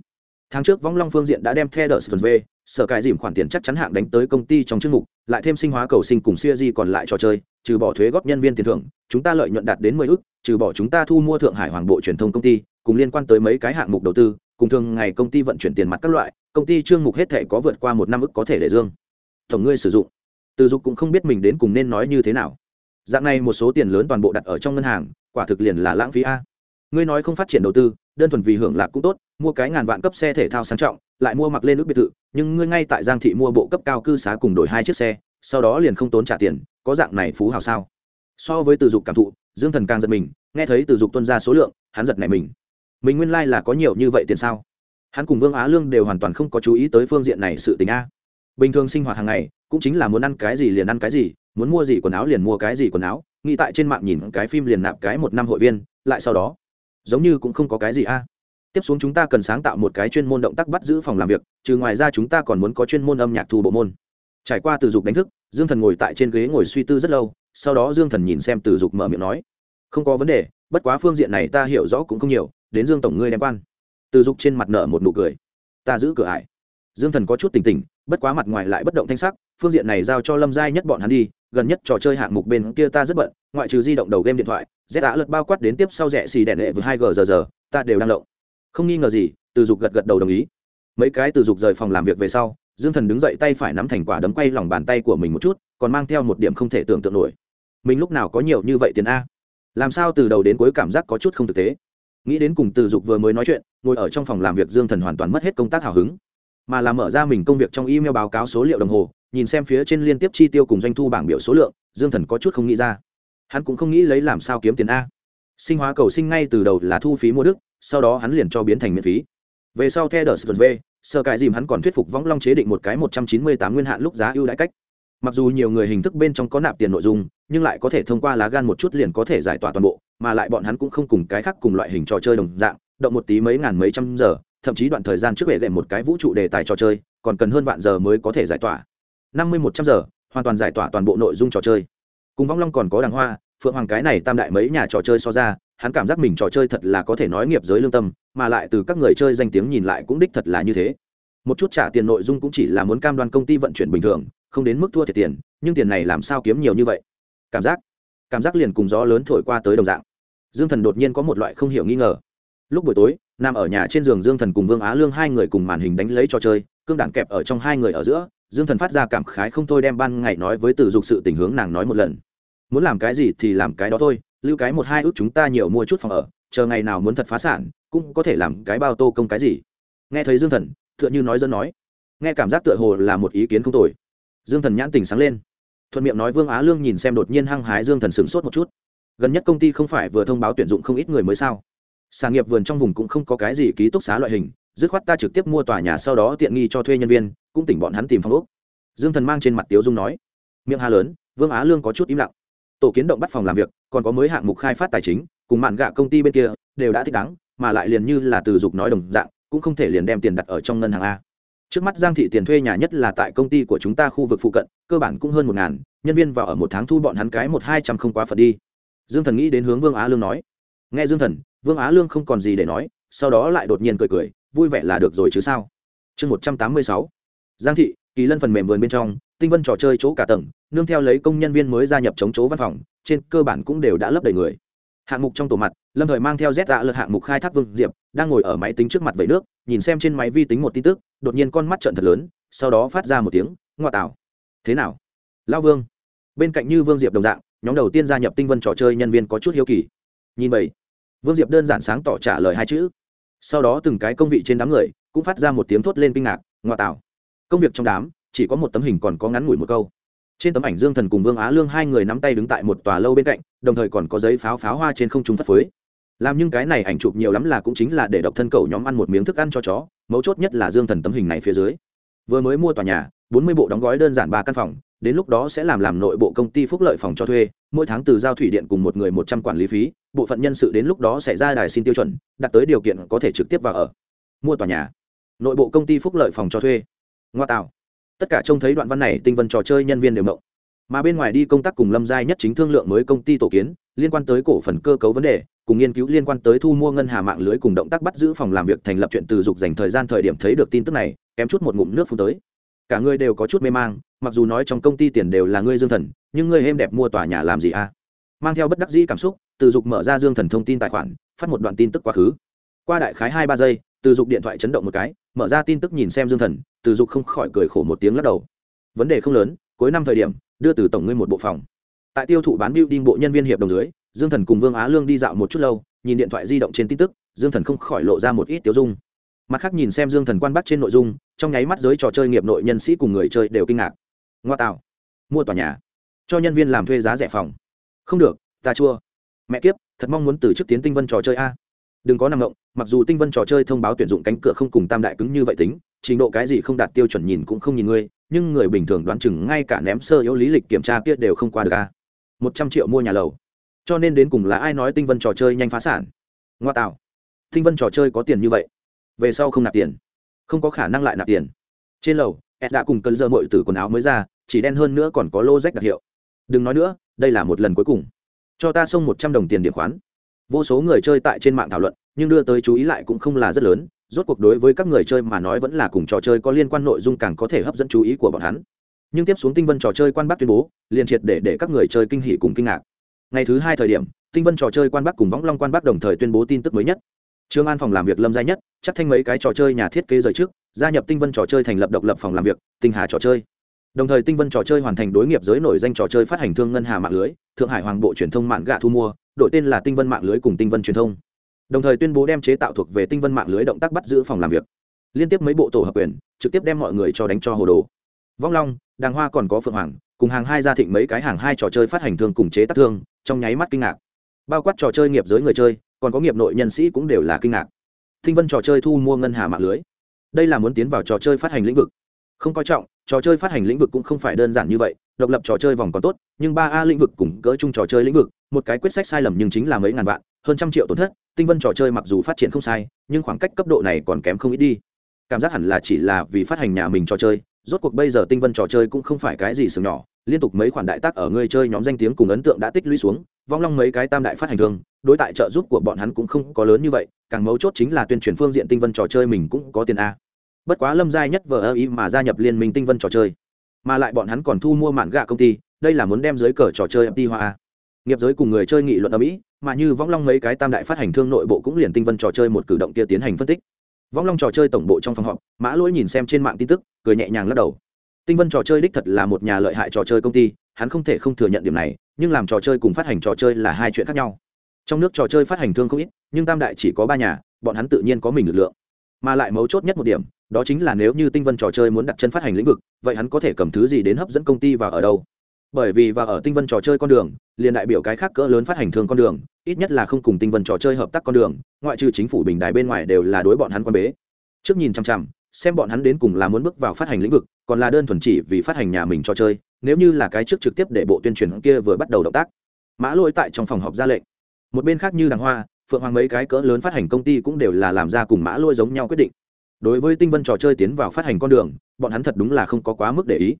Tháng trước vong long phương diện đã đem theo đờ sờ v sở cài dìm khoản tiền chắc chắn hạng đánh tới công ty trong chương mục, lại thêm sinh hóa cầu sinh cùng siêu di còn lại trò chơi, trừ bỏ thuế góp nhân viên tiền thưởng, chúng ta lợi nhuận đạt đến mười ước trừ bỏ chúng ta thu mua thượng hải hoàng bộ truyền thông công ty, cùng liên quan tới mấy cái hạng mục đầu tư, cùng thường ngày công ty vận chuyển tiền mặt các loại, công ty chương mục hết thể có vượt qua một năm ức có thể để dương. Tổng ngươi sử dụng. Từ dục cũng không biết mình đến cùng nên nói như thế nào dạng này một số tiền lớn toàn bộ đặt ở trong ngân hàng, quả thực liền là lãng phí a. Ngươi nói không phát triển đầu tư, đơn thuần vì hưởng lạc cũng tốt, mua cái ngàn vạn cấp xe thể thao sang trọng, lại mua mặc lên nước biệt thự, nhưng ngươi ngay tại giang thị mua bộ cấp cao cư xá cùng đổi hai chiếc xe, sau đó liền không tốn trả tiền, có dạng này phú hào sao? So với từ dục cảm thụ, dương thần càng giật mình, nghe thấy từ dục tuân ra số lượng, hắn giật này mình. Mình nguyên lai、like、là có nhiều như vậy tiền sao? Hắn cùng vương á lương đều hoàn toàn không có chú ý tới phương diện này sự tình a. Bình thường sinh hoạt hàng ngày, cũng chính là muốn ăn cái gì liền ăn cái gì muốn mua gì quần áo liền mua cái gì quần áo, nghĩ tại trên mạng nhìn cái phim liền nạp cái một năm hội viên, lại sau đó, giống như cũng không có cái gì a. Tiếp xuống chúng ta cần sáng tạo một cái chuyên môn động tác bắt giữ phòng làm việc, trừ ngoài ra chúng ta còn muốn có chuyên môn âm nhạc thu bộ môn. Trải qua từ dục đánh thức, dương thần ngồi tại trên ghế ngồi suy tư rất lâu, sau đó dương thần nhìn xem từ dục mở miệng nói, không có vấn đề, bất quá phương diện này ta hiểu rõ cũng không nhiều, đến dương tổng ngươi đem quan. Từ dục trên mặt nở một nụ cười, ta giữ cửa ải. Dương thần có chút tỉnh tỉnh, bất quá mặt ngoài lại bất động thanh sắc, phương diện này giao cho lâm giai nhất bọn hắn đi gần nhất trò chơi hạng mục bên kia ta rất bận, ngoại trừ di động đầu game điện thoại, z đã lật bao quát đến tiếp sau rẻ xì đèn lệ vừa hai g giờ giờ, ta đều đang lộng. Không nghi ngờ gì, từ dục gật gật đầu đồng ý. Mấy cái từ dục rời phòng làm việc về sau, dương thần đứng dậy tay phải nắm thành quả đấm quay lòng bàn tay của mình một chút, còn mang theo một điểm không thể tưởng tượng nổi. Mình lúc nào có nhiều như vậy tiền a? Làm sao từ đầu đến cuối cảm giác có chút không thực tế? Nghĩ đến cùng từ dục vừa mới nói chuyện, ngồi ở trong phòng làm việc dương thần hoàn toàn mất hết công tác hào hứng. Mà làm mở ra mình công việc trong email báo cáo số liệu đồng hồ nhìn xem phía trên liên tiếp chi tiêu cùng doanh thu bảng biểu số lượng, dương thần có chút không nghĩ ra. Hắn cũng không nghĩ lấy làm sao kiếm tiền a. Sinh hóa cầu sinh ngay từ đầu là thu phí mua đức, sau đó hắn liền cho biến thành miễn phí. Về sau theo đờ v sơ cài dìm hắn còn thuyết phục võng long chế định một cái một trăm chín mươi tám nguyên hạn lúc giá ưu đãi cách. Mặc dù nhiều người hình thức bên trong có nạp tiền nội dung, nhưng lại có thể thông qua lá gan một chút liền có thể giải tỏa toàn bộ, mà lại bọn hắn cũng không cùng cái khác cùng loại hình trò chơi đồng dạng, động một tí mấy ngàn mấy trăm giờ, thậm chí đoạn thời gian trước hệ lệ một cái vũ trụ đề tài trò chơi, còn cần hơn vạn giờ mới có thể giải tỏa năm mươi một trăm giờ, hoàn toàn giải tỏa toàn bộ nội dung trò chơi. Cùng vong long còn có đàng hoa, phượng hoàng cái này tam đại mấy nhà trò chơi so ra, hắn cảm giác mình trò chơi thật là có thể nói nghiệp giới lương tâm, mà lại từ các người chơi danh tiếng nhìn lại cũng đích thật là như thế. Một chút trả tiền nội dung cũng chỉ là muốn cam đoan công ty vận chuyển bình thường, không đến mức thua thiệt tiền, nhưng tiền này làm sao kiếm nhiều như vậy? Cảm giác cảm giác liền cùng gió lớn thổi qua tới đồng dạng. Dương thần đột nhiên có một loại không hiểu nghi ngờ. Lúc buổi tối nằm ở nhà trên giường dương thần cùng vương á lương hai người cùng màn hình đánh lấy trò chơi, cương đảng kẹp ở trong hai người ở giữa, dương thần phát ra cảm khái không thôi đem ban ngày nói với từ dục sự tình hướng nàng nói một lần. Muốn làm cái gì thì làm cái đó thôi, lưu cái một hai ước chúng ta nhiều mua chút phòng ở, chờ ngày nào muốn thật phá sản, cũng có thể làm cái bao tô công cái gì. Nghe thấy dương thần, tựa như nói dân nói. Nghe cảm giác tựa hồ là một ý kiến không tồi. Dương thần nhãn tình sáng lên. Thuận miệng nói vương á lương nhìn xem đột nhiên hăng hái dương thần sửng sốt một chút. Gần nhất công ty không phải vừa thông báo tuyển dụng không ít người mới sao? Sản nghiệp vườn trong vùng cũng không có cái gì ký túc xá loại hình, dứt khoát ta trực tiếp mua tòa nhà sau đó tiện nghi cho thuê nhân viên, cũng tỉnh bọn hắn tìm phòng úc dương thần mang trên mặt tiếu dung nói, miệng hà lớn, vương á lương có chút im lặng. Tổ kiến động bắt phòng làm việc, còn có mới hạng mục khai phát tài chính, cùng mạn gạ công ty bên kia, đều đã thích đáng, mà lại liền như là từ dục nói đồng dạng, cũng không thể liền đem tiền đặt ở trong ngân hàng a. Trước mắt giang thị tiền thuê nhà nhất là tại công ty của chúng ta khu vực phụ cận, cơ bản cũng hơn một ngàn, nhân viên vào ở một tháng thu bọn hắn cái một hai trăm không quá phật đi. Dương thần nghĩ đến hướng vương á lương nói, nghe dương thần vương á lương không còn gì để nói, sau đó lại đột nhiên cười cười, vui vẻ là được rồi chứ sao? Chương một trăm tám mươi sáu. Giang thị, kỳ lân phần mềm vườn bên trong, tinh vân trò chơi chỗ cả tầng, nương theo lấy công nhân viên mới gia nhập chống chỗ văn phòng, trên cơ bản cũng đều đã lấp đầy người. Hạng mục trong tổ mặt, lâm thời mang theo z dạ lượt hạng mục khai thác vương diệp, đang ngồi ở máy tính trước mặt vẩy nước, nhìn xem trên máy vi tính một tin tức, đột nhiên con mắt trận thật lớn, sau đó phát ra một tiếng, ngoa tạo. Thế nào? Lao vương. Bên cạnh như vương diệp đồng dạng, nhóm đầu tiên gia nhập tinh vân trò chơi nhân viên có chút hiếu kỳ. Nhìn bảy vương diệp đơn giản sáng tỏ trả lời hai chữ. Sau đó từng cái công vị trên đám người cũng phát ra một tiếng thốt lên kinh ngạc ngoại tạo. Công việc trong đám, chỉ có một tấm hình còn có ngắn ngủi một câu. Trên tấm ảnh dương thần cùng vương á lương hai người nắm tay đứng tại một tòa lâu bên cạnh, đồng thời còn có giấy pháo pháo hoa trên không trung phất phới. Làm những cái này ảnh chụp nhiều lắm là cũng chính là để độc thân cầu nhóm ăn một miếng thức ăn cho chó, mấu chốt nhất là dương thần tấm hình này phía dưới. Vừa mới mua tòa nhà, bốn mươi bộ đóng gói đơn giản ba căn phòng đến lúc đó sẽ làm làm nội bộ công ty phúc lợi phòng cho thuê, mỗi tháng từ giao thủy điện cùng một người một trăm quản lý phí, bộ phận nhân sự đến lúc đó sẽ ra đài xin tiêu chuẩn, đặt tới điều kiện có thể trực tiếp vào ở. Mua tòa nhà. Nội bộ công ty phúc lợi phòng cho thuê. Ngoa tạo. Tất cả trông thấy đoạn văn này tinh vân trò chơi nhân viên đều mộng. Mà bên ngoài đi công tác cùng lâm giai nhất chính thương lượng mới công ty tổ kiến, liên quan tới cổ phần cơ cấu vấn đề, cùng nghiên cứu liên quan tới thu mua ngân hà mạng lưới cùng động tác bắt giữ phòng làm việc thành lập chuyện từ dục dành thời gian thời điểm thấy được tin tức này, kém chút một ngụm nước phun tới cả ngươi đều có chút mê mang, mặc dù nói trong công ty tiền đều là ngươi dương thần, nhưng ngươi êm đẹp mua tòa nhà làm gì à? Mang theo bất đắc dĩ cảm xúc, từ dục mở ra dương thần thông tin tài khoản, phát một đoạn tin tức quá khứ. Qua đại khái hai ba giây, từ dục điện thoại chấn động một cái, mở ra tin tức nhìn xem dương thần, từ dục không khỏi cười khổ một tiếng lắc đầu. Vấn đề không lớn, cuối năm thời điểm, đưa từ tổng ngươi một bộ phòng. Tại tiêu thụ bán building bộ nhân viên hiệp đồng dưới, dương thần cùng vương á lương đi dạo một chút lâu, nhìn điện thoại di động trên tin tức, dương thần không khỏi lộ ra một ít tiêu dung mặt khác nhìn xem dương thần quan bắt trên nội dung, trong nháy mắt giới trò chơi nghiệp nội nhân sĩ cùng người chơi đều kinh ngạc. Ngoa tạo. Mua tòa nhà. Cho nhân viên làm thuê giá rẻ phòng. Không được, ta chua. Mẹ kiếp, thật mong muốn từ chức tiến tinh vân trò chơi a. Đừng có nằm ngộng mặc dù tinh vân trò chơi thông báo tuyển dụng cánh cửa không cùng tam đại cứng như vậy tính, trình độ cái gì không đạt tiêu chuẩn nhìn cũng không nhìn ngươi, nhưng người bình thường đoán chừng ngay cả ném sơ yếu lý lịch kiểm tra kia đều không qua được a. Một trăm triệu mua nhà lầu. Cho nên đến cùng là ai nói tinh vân trò chơi nhanh phá sản? Ngoa tạo. Tinh vân trò chơi có tiền như vậy? Về sau không nạp tiền. Không có khả năng lại nạp tiền. Trên lầu, ed đã cùng cơn dơ mội từ quần áo mới ra, chỉ đen hơn nữa còn có lô rách đặc hiệu. Đừng nói nữa, đây là một lần cuối cùng. Cho ta xông một trăm đồng tiền điểm khoán. Vô số người chơi tại trên mạng thảo luận, nhưng đưa tới chú ý lại cũng không là rất lớn, rốt cuộc đối với các người chơi mà nói vẫn là cùng trò chơi có liên quan nội dung càng có thể hấp dẫn chú ý của bọn hắn. Nhưng tiếp xuống tinh vân trò chơi quan bắc tuyên bố, liền triệt để để các người chơi kinh hỉ cùng kinh ngạc. Ngày thứ hai thời điểm, tinh vân trò chơi quan bắc cùng võng long quan bắc đồng thời tuyên bố tin tức mới nhất trương an phòng làm việc lâm Gia nhất, chắc thanh mấy cái trò chơi nhà thiết kế rời trước, gia nhập tinh vân trò chơi thành lập độc lập phòng làm việc, tinh hà trò chơi. Đồng thời tinh vân trò chơi hoàn thành đối nghiệp giới nổi danh trò chơi phát hành thương ngân hà mạng lưới, thượng hải hoàng bộ truyền thông mạng gạ thu mua, đổi tên là tinh vân mạng lưới cùng tinh vân truyền thông. Đồng thời tuyên bố đem chế tạo thuộc về tinh vân mạng lưới động tác bắt giữ phòng làm việc. Liên tiếp mấy bộ tổ hợp quyền, trực tiếp đem mọi người cho đánh cho hồ đồ. Vong long, đàng hoa còn có phượng hoàng, cùng hàng hai gia thịnh mấy cái hàng hai trò chơi phát hành thương cùng chế tác thương, trong nháy mắt kinh ngạc. Bao quát trò chơi nghiệp giới người chơi còn có nghiệp nội nhân sĩ cũng đều là kinh ngạc. Thinh vân trò chơi thu mua ngân hà mạng lưới. Đây là muốn tiến vào trò chơi phát hành lĩnh vực. Không coi trọng, trò chơi phát hành lĩnh vực cũng không phải đơn giản như vậy, độc lập trò chơi vòng còn tốt, nhưng ba a lĩnh vực cùng cỡ chung trò chơi lĩnh vực, một cái quyết sách sai lầm nhưng chính là mấy ngàn vạn, hơn trăm triệu tổn thất tinh vân trò chơi mặc dù phát triển không sai, nhưng khoảng cách cấp độ này còn kém không ít đi. Cảm giác hẳn là chỉ là vì phát hành nhà mình trò chơi, rốt cuộc bây giờ tinh vân trò chơi cũng không phải cái gì sừng nhỏ, liên tục mấy khoản đại tác ở người chơi nhóm danh tiếng cùng ấn tượng đã tích lũy xuống, vong long mấy cái tam đại phát hành thương đối tại trợ giúp của bọn hắn cũng không có lớn như vậy, càng mấu chốt chính là tuyên truyền phương diện tinh vân trò chơi mình cũng có tiền a. Bất quá lâm giai nhất vờ ơ ý mà gia nhập liên minh tinh vân trò chơi. Mà lại bọn hắn còn thu mua mạn gạ công ty, đây là muốn đem giới cờ trò chơi mt hoa a. Nghiệp giới cùng người chơi nghị luận ở mỹ mà như võng long mấy cái tam đại phát hành thương nội bộ cũng liền tinh vân trò chơi một cử động kia tiến hành phân tích. Võng long trò chơi tổng bộ trong phòng họp, mã lỗi nhìn xem trên mạng tin tức, cười nhẹ nhàng lắc đầu. Tinh vân trò chơi đích thật là một nhà lợi hại trò chơi công ty, hắn không thể không thừa nhận điểm này, nhưng làm trò chơi cùng phát hành trò chơi là hai chuyện khác nhau trong nước trò chơi phát hành thương không ít, nhưng tam đại chỉ có ba nhà, bọn hắn tự nhiên có mình lực lượng. Mà lại mấu chốt nhất một điểm, đó chính là nếu như tinh vân trò chơi muốn đặt chân phát hành lĩnh vực, vậy hắn có thể cầm thứ gì đến hấp dẫn công ty vào ở đâu? Bởi vì và ở tinh vân trò chơi con đường, liền đại biểu cái khác cỡ lớn phát hành thương con đường, ít nhất là không cùng tinh vân trò chơi hợp tác con đường, ngoại trừ chính phủ bình đài bên ngoài đều là đối bọn hắn quan bế. Trước nhìn chăm chăm xem bọn hắn đến cùng là muốn bước vào phát hành lĩnh vực, còn là đơn thuần chỉ vì phát hành nhà mình trò chơi, nếu như là cái trước trực tiếp để bộ tuyên truyền kia vừa bắt đầu động tác. Mã lỗi tại trong phòng họp ra lệnh một bên khác như đàng hoa, phượng hoàng mấy cái cỡ lớn phát hành công ty cũng đều là làm ra cùng mã lôi giống nhau quyết định. Đối với tinh vân trò chơi tiến vào phát hành con đường, bọn hắn thật đúng là không có quá mức để ý.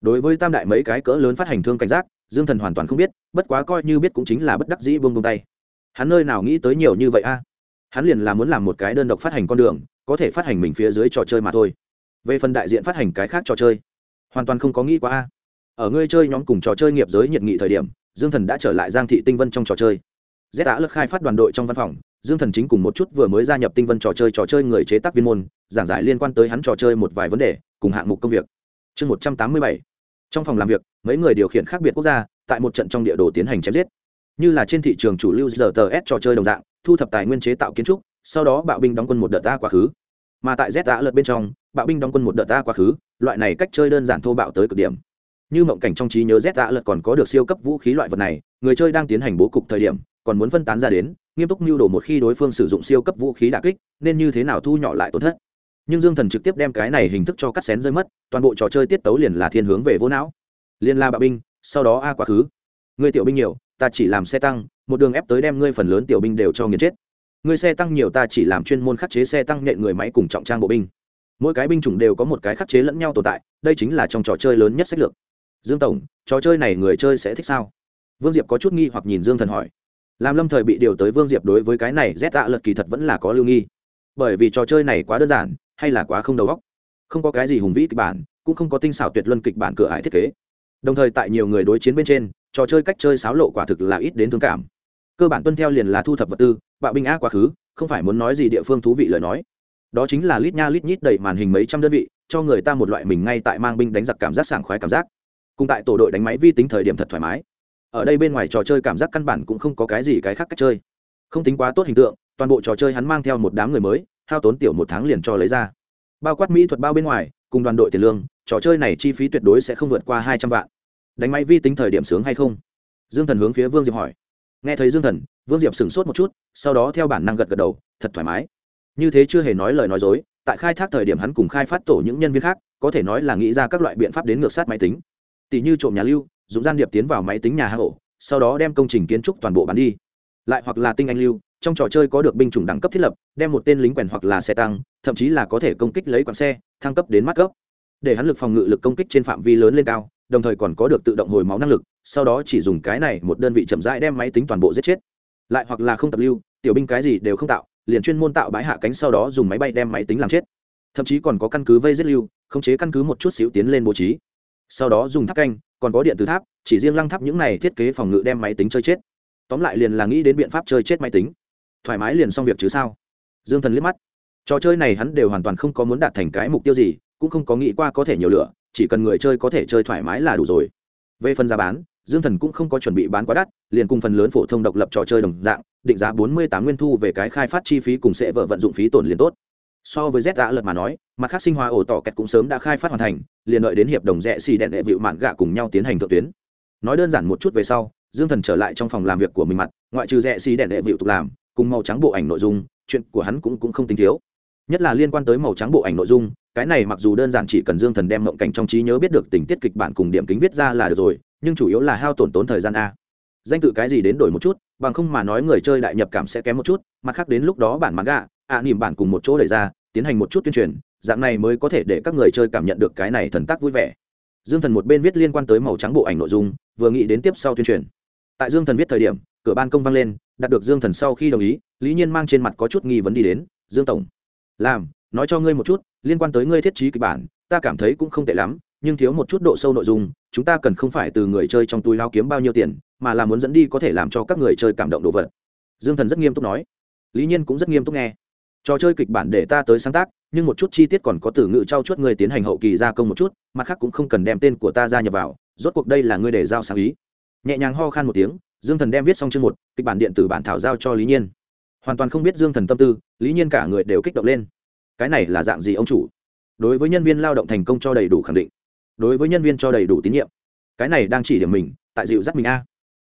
Đối với tam đại mấy cái cỡ lớn phát hành thương cảnh giác, dương thần hoàn toàn không biết, bất quá coi như biết cũng chính là bất đắc dĩ vương bông tay. Hắn nơi nào nghĩ tới nhiều như vậy a? Hắn liền là muốn làm một cái đơn độc phát hành con đường, có thể phát hành mình phía dưới trò chơi mà thôi. Về phần đại diện phát hành cái khác trò chơi, hoàn toàn không có nghĩ quá a. Ở ngươi chơi nhóm cùng trò chơi nghiệp giới nhiệt nghị thời điểm, dương thần đã trở lại giang thị tinh vân trong trò chơi z đã lật khai phát đoàn đội trong văn phòng, dương thần chính cùng một chút vừa mới gia nhập tinh vân trò chơi trò chơi người chế tác viên môn, giảng giải liên quan tới hắn trò chơi một vài vấn đề, cùng hạng mục công việc. Chương một trăm tám mươi bảy. Trong phòng làm việc, mấy người điều khiển khác biệt quốc gia, tại một trận trong địa đồ tiến hành chém giết. Như là trên thị trường chủ lưu giờ tờ s trò chơi đồng dạng, thu thập tài nguyên chế tạo kiến trúc, sau đó bạo binh đóng quân một đợt ta quá khứ. Mà tại z đã lật bên trong, bạo binh đóng quân một đợt ta quá khứ, loại này cách chơi đơn giản thô bạo tới cực điểm. Như mộng cảnh trong trí nhớ z đã lật còn có được siêu cấp vũ khí loại vật này, người chơi đang tiến hành bố cục thời điểm còn muốn phân tán ra đến, nghiêm túc mưu đồ một khi đối phương sử dụng siêu cấp vũ khí đà kích, nên như thế nào thu nhỏ lại tổn thất. Nhưng dương thần trực tiếp đem cái này hình thức cho cắt xén rơi mất, toàn bộ trò chơi tiết tấu liền là thiên hướng về vô não. Liên la bạo binh, sau đó a quá khứ. Người tiểu binh nhiều, ta chỉ làm xe tăng, một đường ép tới đem ngươi phần lớn tiểu binh đều cho nghiền chết. Người xe tăng nhiều, ta chỉ làm chuyên môn khắc chế xe tăng nhện người máy cùng trọng trang bộ binh. Mỗi cái binh chủng đều có một cái khắc chế lẫn nhau tồn tại, đây chính là trong trò chơi lớn nhất sách lược. Dương tổng, trò chơi này người chơi sẽ thích sao? Vương diệp có chút nghi hoặc nhìn dương thần hỏi làm lâm thời bị điều tới vương diệp đối với cái này rét tạ lật kỳ thật vẫn là có lưu nghi. Bởi vì trò chơi này quá đơn giản, hay là quá không đầu óc. Không có cái gì hùng vĩ kịch bản, cũng không có tinh xảo tuyệt luân kịch bản cửa ải thiết kế. Đồng thời tại nhiều người đối chiến bên trên, trò chơi cách chơi xáo lộ quả thực là ít đến thương cảm. Cơ bản tuân theo liền là thu thập vật tư, bạo binh á quá khứ, không phải muốn nói gì địa phương thú vị lời nói. Đó chính là lít nha lít nhít đầy màn hình mấy trăm đơn vị, cho người ta một loại mình ngay tại mang binh đánh giặc cảm giác sảng khoái cảm giác. Cùng tại tổ đội đánh máy vi tính thời điểm thật thoải mái ở đây bên ngoài trò chơi cảm giác căn bản cũng không có cái gì cái khác cách chơi. Không tính quá tốt hình tượng, toàn bộ trò chơi hắn mang theo một đám người mới, hao tốn tiểu một tháng liền cho lấy ra. Bao quát mỹ thuật bao bên ngoài, cùng đoàn đội tiền lương, trò chơi này chi phí tuyệt đối sẽ không vượt qua hai trăm vạn. Đánh máy vi tính thời điểm sướng hay không? Dương thần hướng phía vương diệp hỏi. Nghe thấy dương thần, vương diệp sửng sốt một chút, sau đó theo bản năng gật gật đầu, thật thoải mái. Như thế chưa hề nói lời nói dối, tại khai thác thời điểm hắn cùng khai phát tổ những nhân viên khác, có thể nói là nghĩ ra các loại biện pháp đến ngược sát máy tính. Tỷ như trộm nhà lưu dùng gian điệp tiến vào máy tính nhà hạ ổ, sau đó đem công trình kiến trúc toàn bộ bán đi. Lại hoặc là tinh anh lưu, trong trò chơi có được binh chủng đẳng cấp thiết lập, đem một tên lính quèn hoặc là xe tăng, thậm chí là có thể công kích lấy quãng xe, thăng cấp đến mắt cấp để hắn lực phòng ngự lực công kích trên phạm vi lớn lên cao, đồng thời còn có được tự động hồi máu năng lực, sau đó chỉ dùng cái này một đơn vị chậm rãi đem máy tính toàn bộ giết chết. Lại hoặc là không tập lưu, tiểu binh cái gì đều không tạo, liền chuyên môn tạo bãi hạ cánh sau đó dùng máy bay đem máy tính làm chết. Thậm chí còn có căn cứ vây giết lưu, khống chế căn cứ một chút xíu tiến lên bố trí sau đó dùng tháp canh, còn có điện từ tháp, chỉ riêng lăng tháp những này thiết kế phòng ngự đem máy tính chơi chết. Tóm lại liền là nghĩ đến biện pháp chơi chết máy tính. Thoải mái liền xong việc chứ sao? Dương thần liếc mắt. Trò chơi này hắn đều hoàn toàn không có muốn đạt thành cái mục tiêu gì, cũng không có nghĩ qua có thể nhiều lửa, chỉ cần người chơi có thể chơi thoải mái là đủ rồi. Về phần giá bán, dương thần cũng không có chuẩn bị bán quá đắt, liền cùng phần lớn phổ thông độc lập trò chơi đồng dạng, định giá bốn mươi tám nguyên thu về cái khai phát chi phí cùng sẽ vợ vận dụng phí tổn liền tốt so với z đã lật mà nói, mặt khác sinh hóa ổ tỏ kẹt cũng sớm đã khai phát hoàn thành, liền đợi đến hiệp đồng rẽ xì đèn đệ vịu mạn gạ cùng nhau tiến hành thượng tuyến. Nói đơn giản một chút về sau, dương thần trở lại trong phòng làm việc của mình mặt, ngoại trừ rẽ xì đèn đệ vịu tục làm, cùng màu trắng bộ ảnh nội dung, chuyện của hắn cũng cũng không tính thiếu. Nhất là liên quan tới màu trắng bộ ảnh nội dung, cái này mặc dù đơn giản chỉ cần dương thần đem mộng cảnh trong trí nhớ biết được tình tiết kịch bản cùng điểm kính viết ra là được rồi, nhưng chủ yếu là hao tổn tốn thời gian a. Danh tự cái gì đến đổi một chút, bằng không mà nói người chơi đại nhập cảm sẽ kém một chút, mặt khác đến lúc đó bản mặc gạ ạ à, nỉm bản cùng một chỗ đẩy ra tiến hành một chút tuyên truyền dạng này mới có thể để các người chơi cảm nhận được cái này thần tác vui vẻ. Dương thần một bên viết liên quan tới màu trắng bộ ảnh nội dung vừa nghĩ đến tiếp sau tuyên truyền. Tại dương thần viết thời điểm cửa ban công vang lên đạt được dương thần sau khi đồng ý lý nhiên mang trên mặt có chút nghi vấn đi đến dương tổng làm nói cho ngươi một chút liên quan tới ngươi thiết trí kịch bản ta cảm thấy cũng không tệ lắm nhưng thiếu một chút độ sâu nội dung chúng ta cần không phải từ người chơi trong túi lao kiếm bao nhiêu tiền mà là muốn dẫn đi có thể làm cho các người chơi cảm động đồ vật. Dương thần rất nghiêm túc nói. Lý nhiên cũng rất nghiêm túc nghe trò chơi kịch bản để ta tới sáng tác, nhưng một chút chi tiết còn có từ ngữ trao chuốt người tiến hành hậu kỳ gia công một chút, mặt khác cũng không cần đem tên của ta ra nhập vào, rốt cuộc đây là ngươi để giao sáng ý. Nhẹ nhàng ho khan một tiếng, dương thần đem viết xong chương một, kịch bản điện tử bản thảo giao cho lý nhiên. Hoàn toàn không biết dương thần tâm tư, lý nhiên cả người đều kích động lên. Cái này là dạng gì ông chủ? Đối với nhân viên lao động thành công cho đầy đủ khẳng định. Đối với nhân viên cho đầy đủ tín nhiệm. Cái này đang chỉ điểm mình, tại dịu dắt mình a.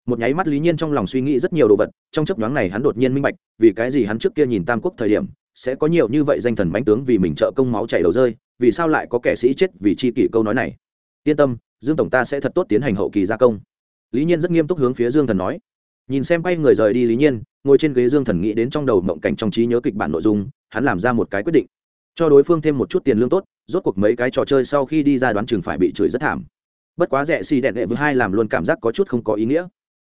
Một nháy mắt lý nhiên trong lòng suy nghĩ rất nhiều đồ vật, trong chấp nhoáng này hắn đột nhiên minh bạch, vì cái gì hắn trước kia nhìn tam quốc thời điểm sẽ có nhiều như vậy danh thần bánh tướng vì mình trợ công máu chảy đầu rơi, vì sao lại có kẻ sĩ chết vì chi kỷ câu nói này? Yên tâm, dương tổng ta sẽ thật tốt tiến hành hậu kỳ gia công. Lý nhiên rất nghiêm túc hướng phía dương thần nói. Nhìn xem quay người rời đi lý nhiên, ngồi trên ghế dương thần nghĩ đến trong đầu mộng cảnh trong trí nhớ kịch bản nội dung, hắn làm ra một cái quyết định. Cho đối phương thêm một chút tiền lương tốt, rốt cuộc mấy cái trò chơi sau khi đi ra đoán chừng phải bị chửi rất thảm. Bất quá rẻ xì đẹn đệ với hai làm luôn cảm giác có chút không có ý nghĩa.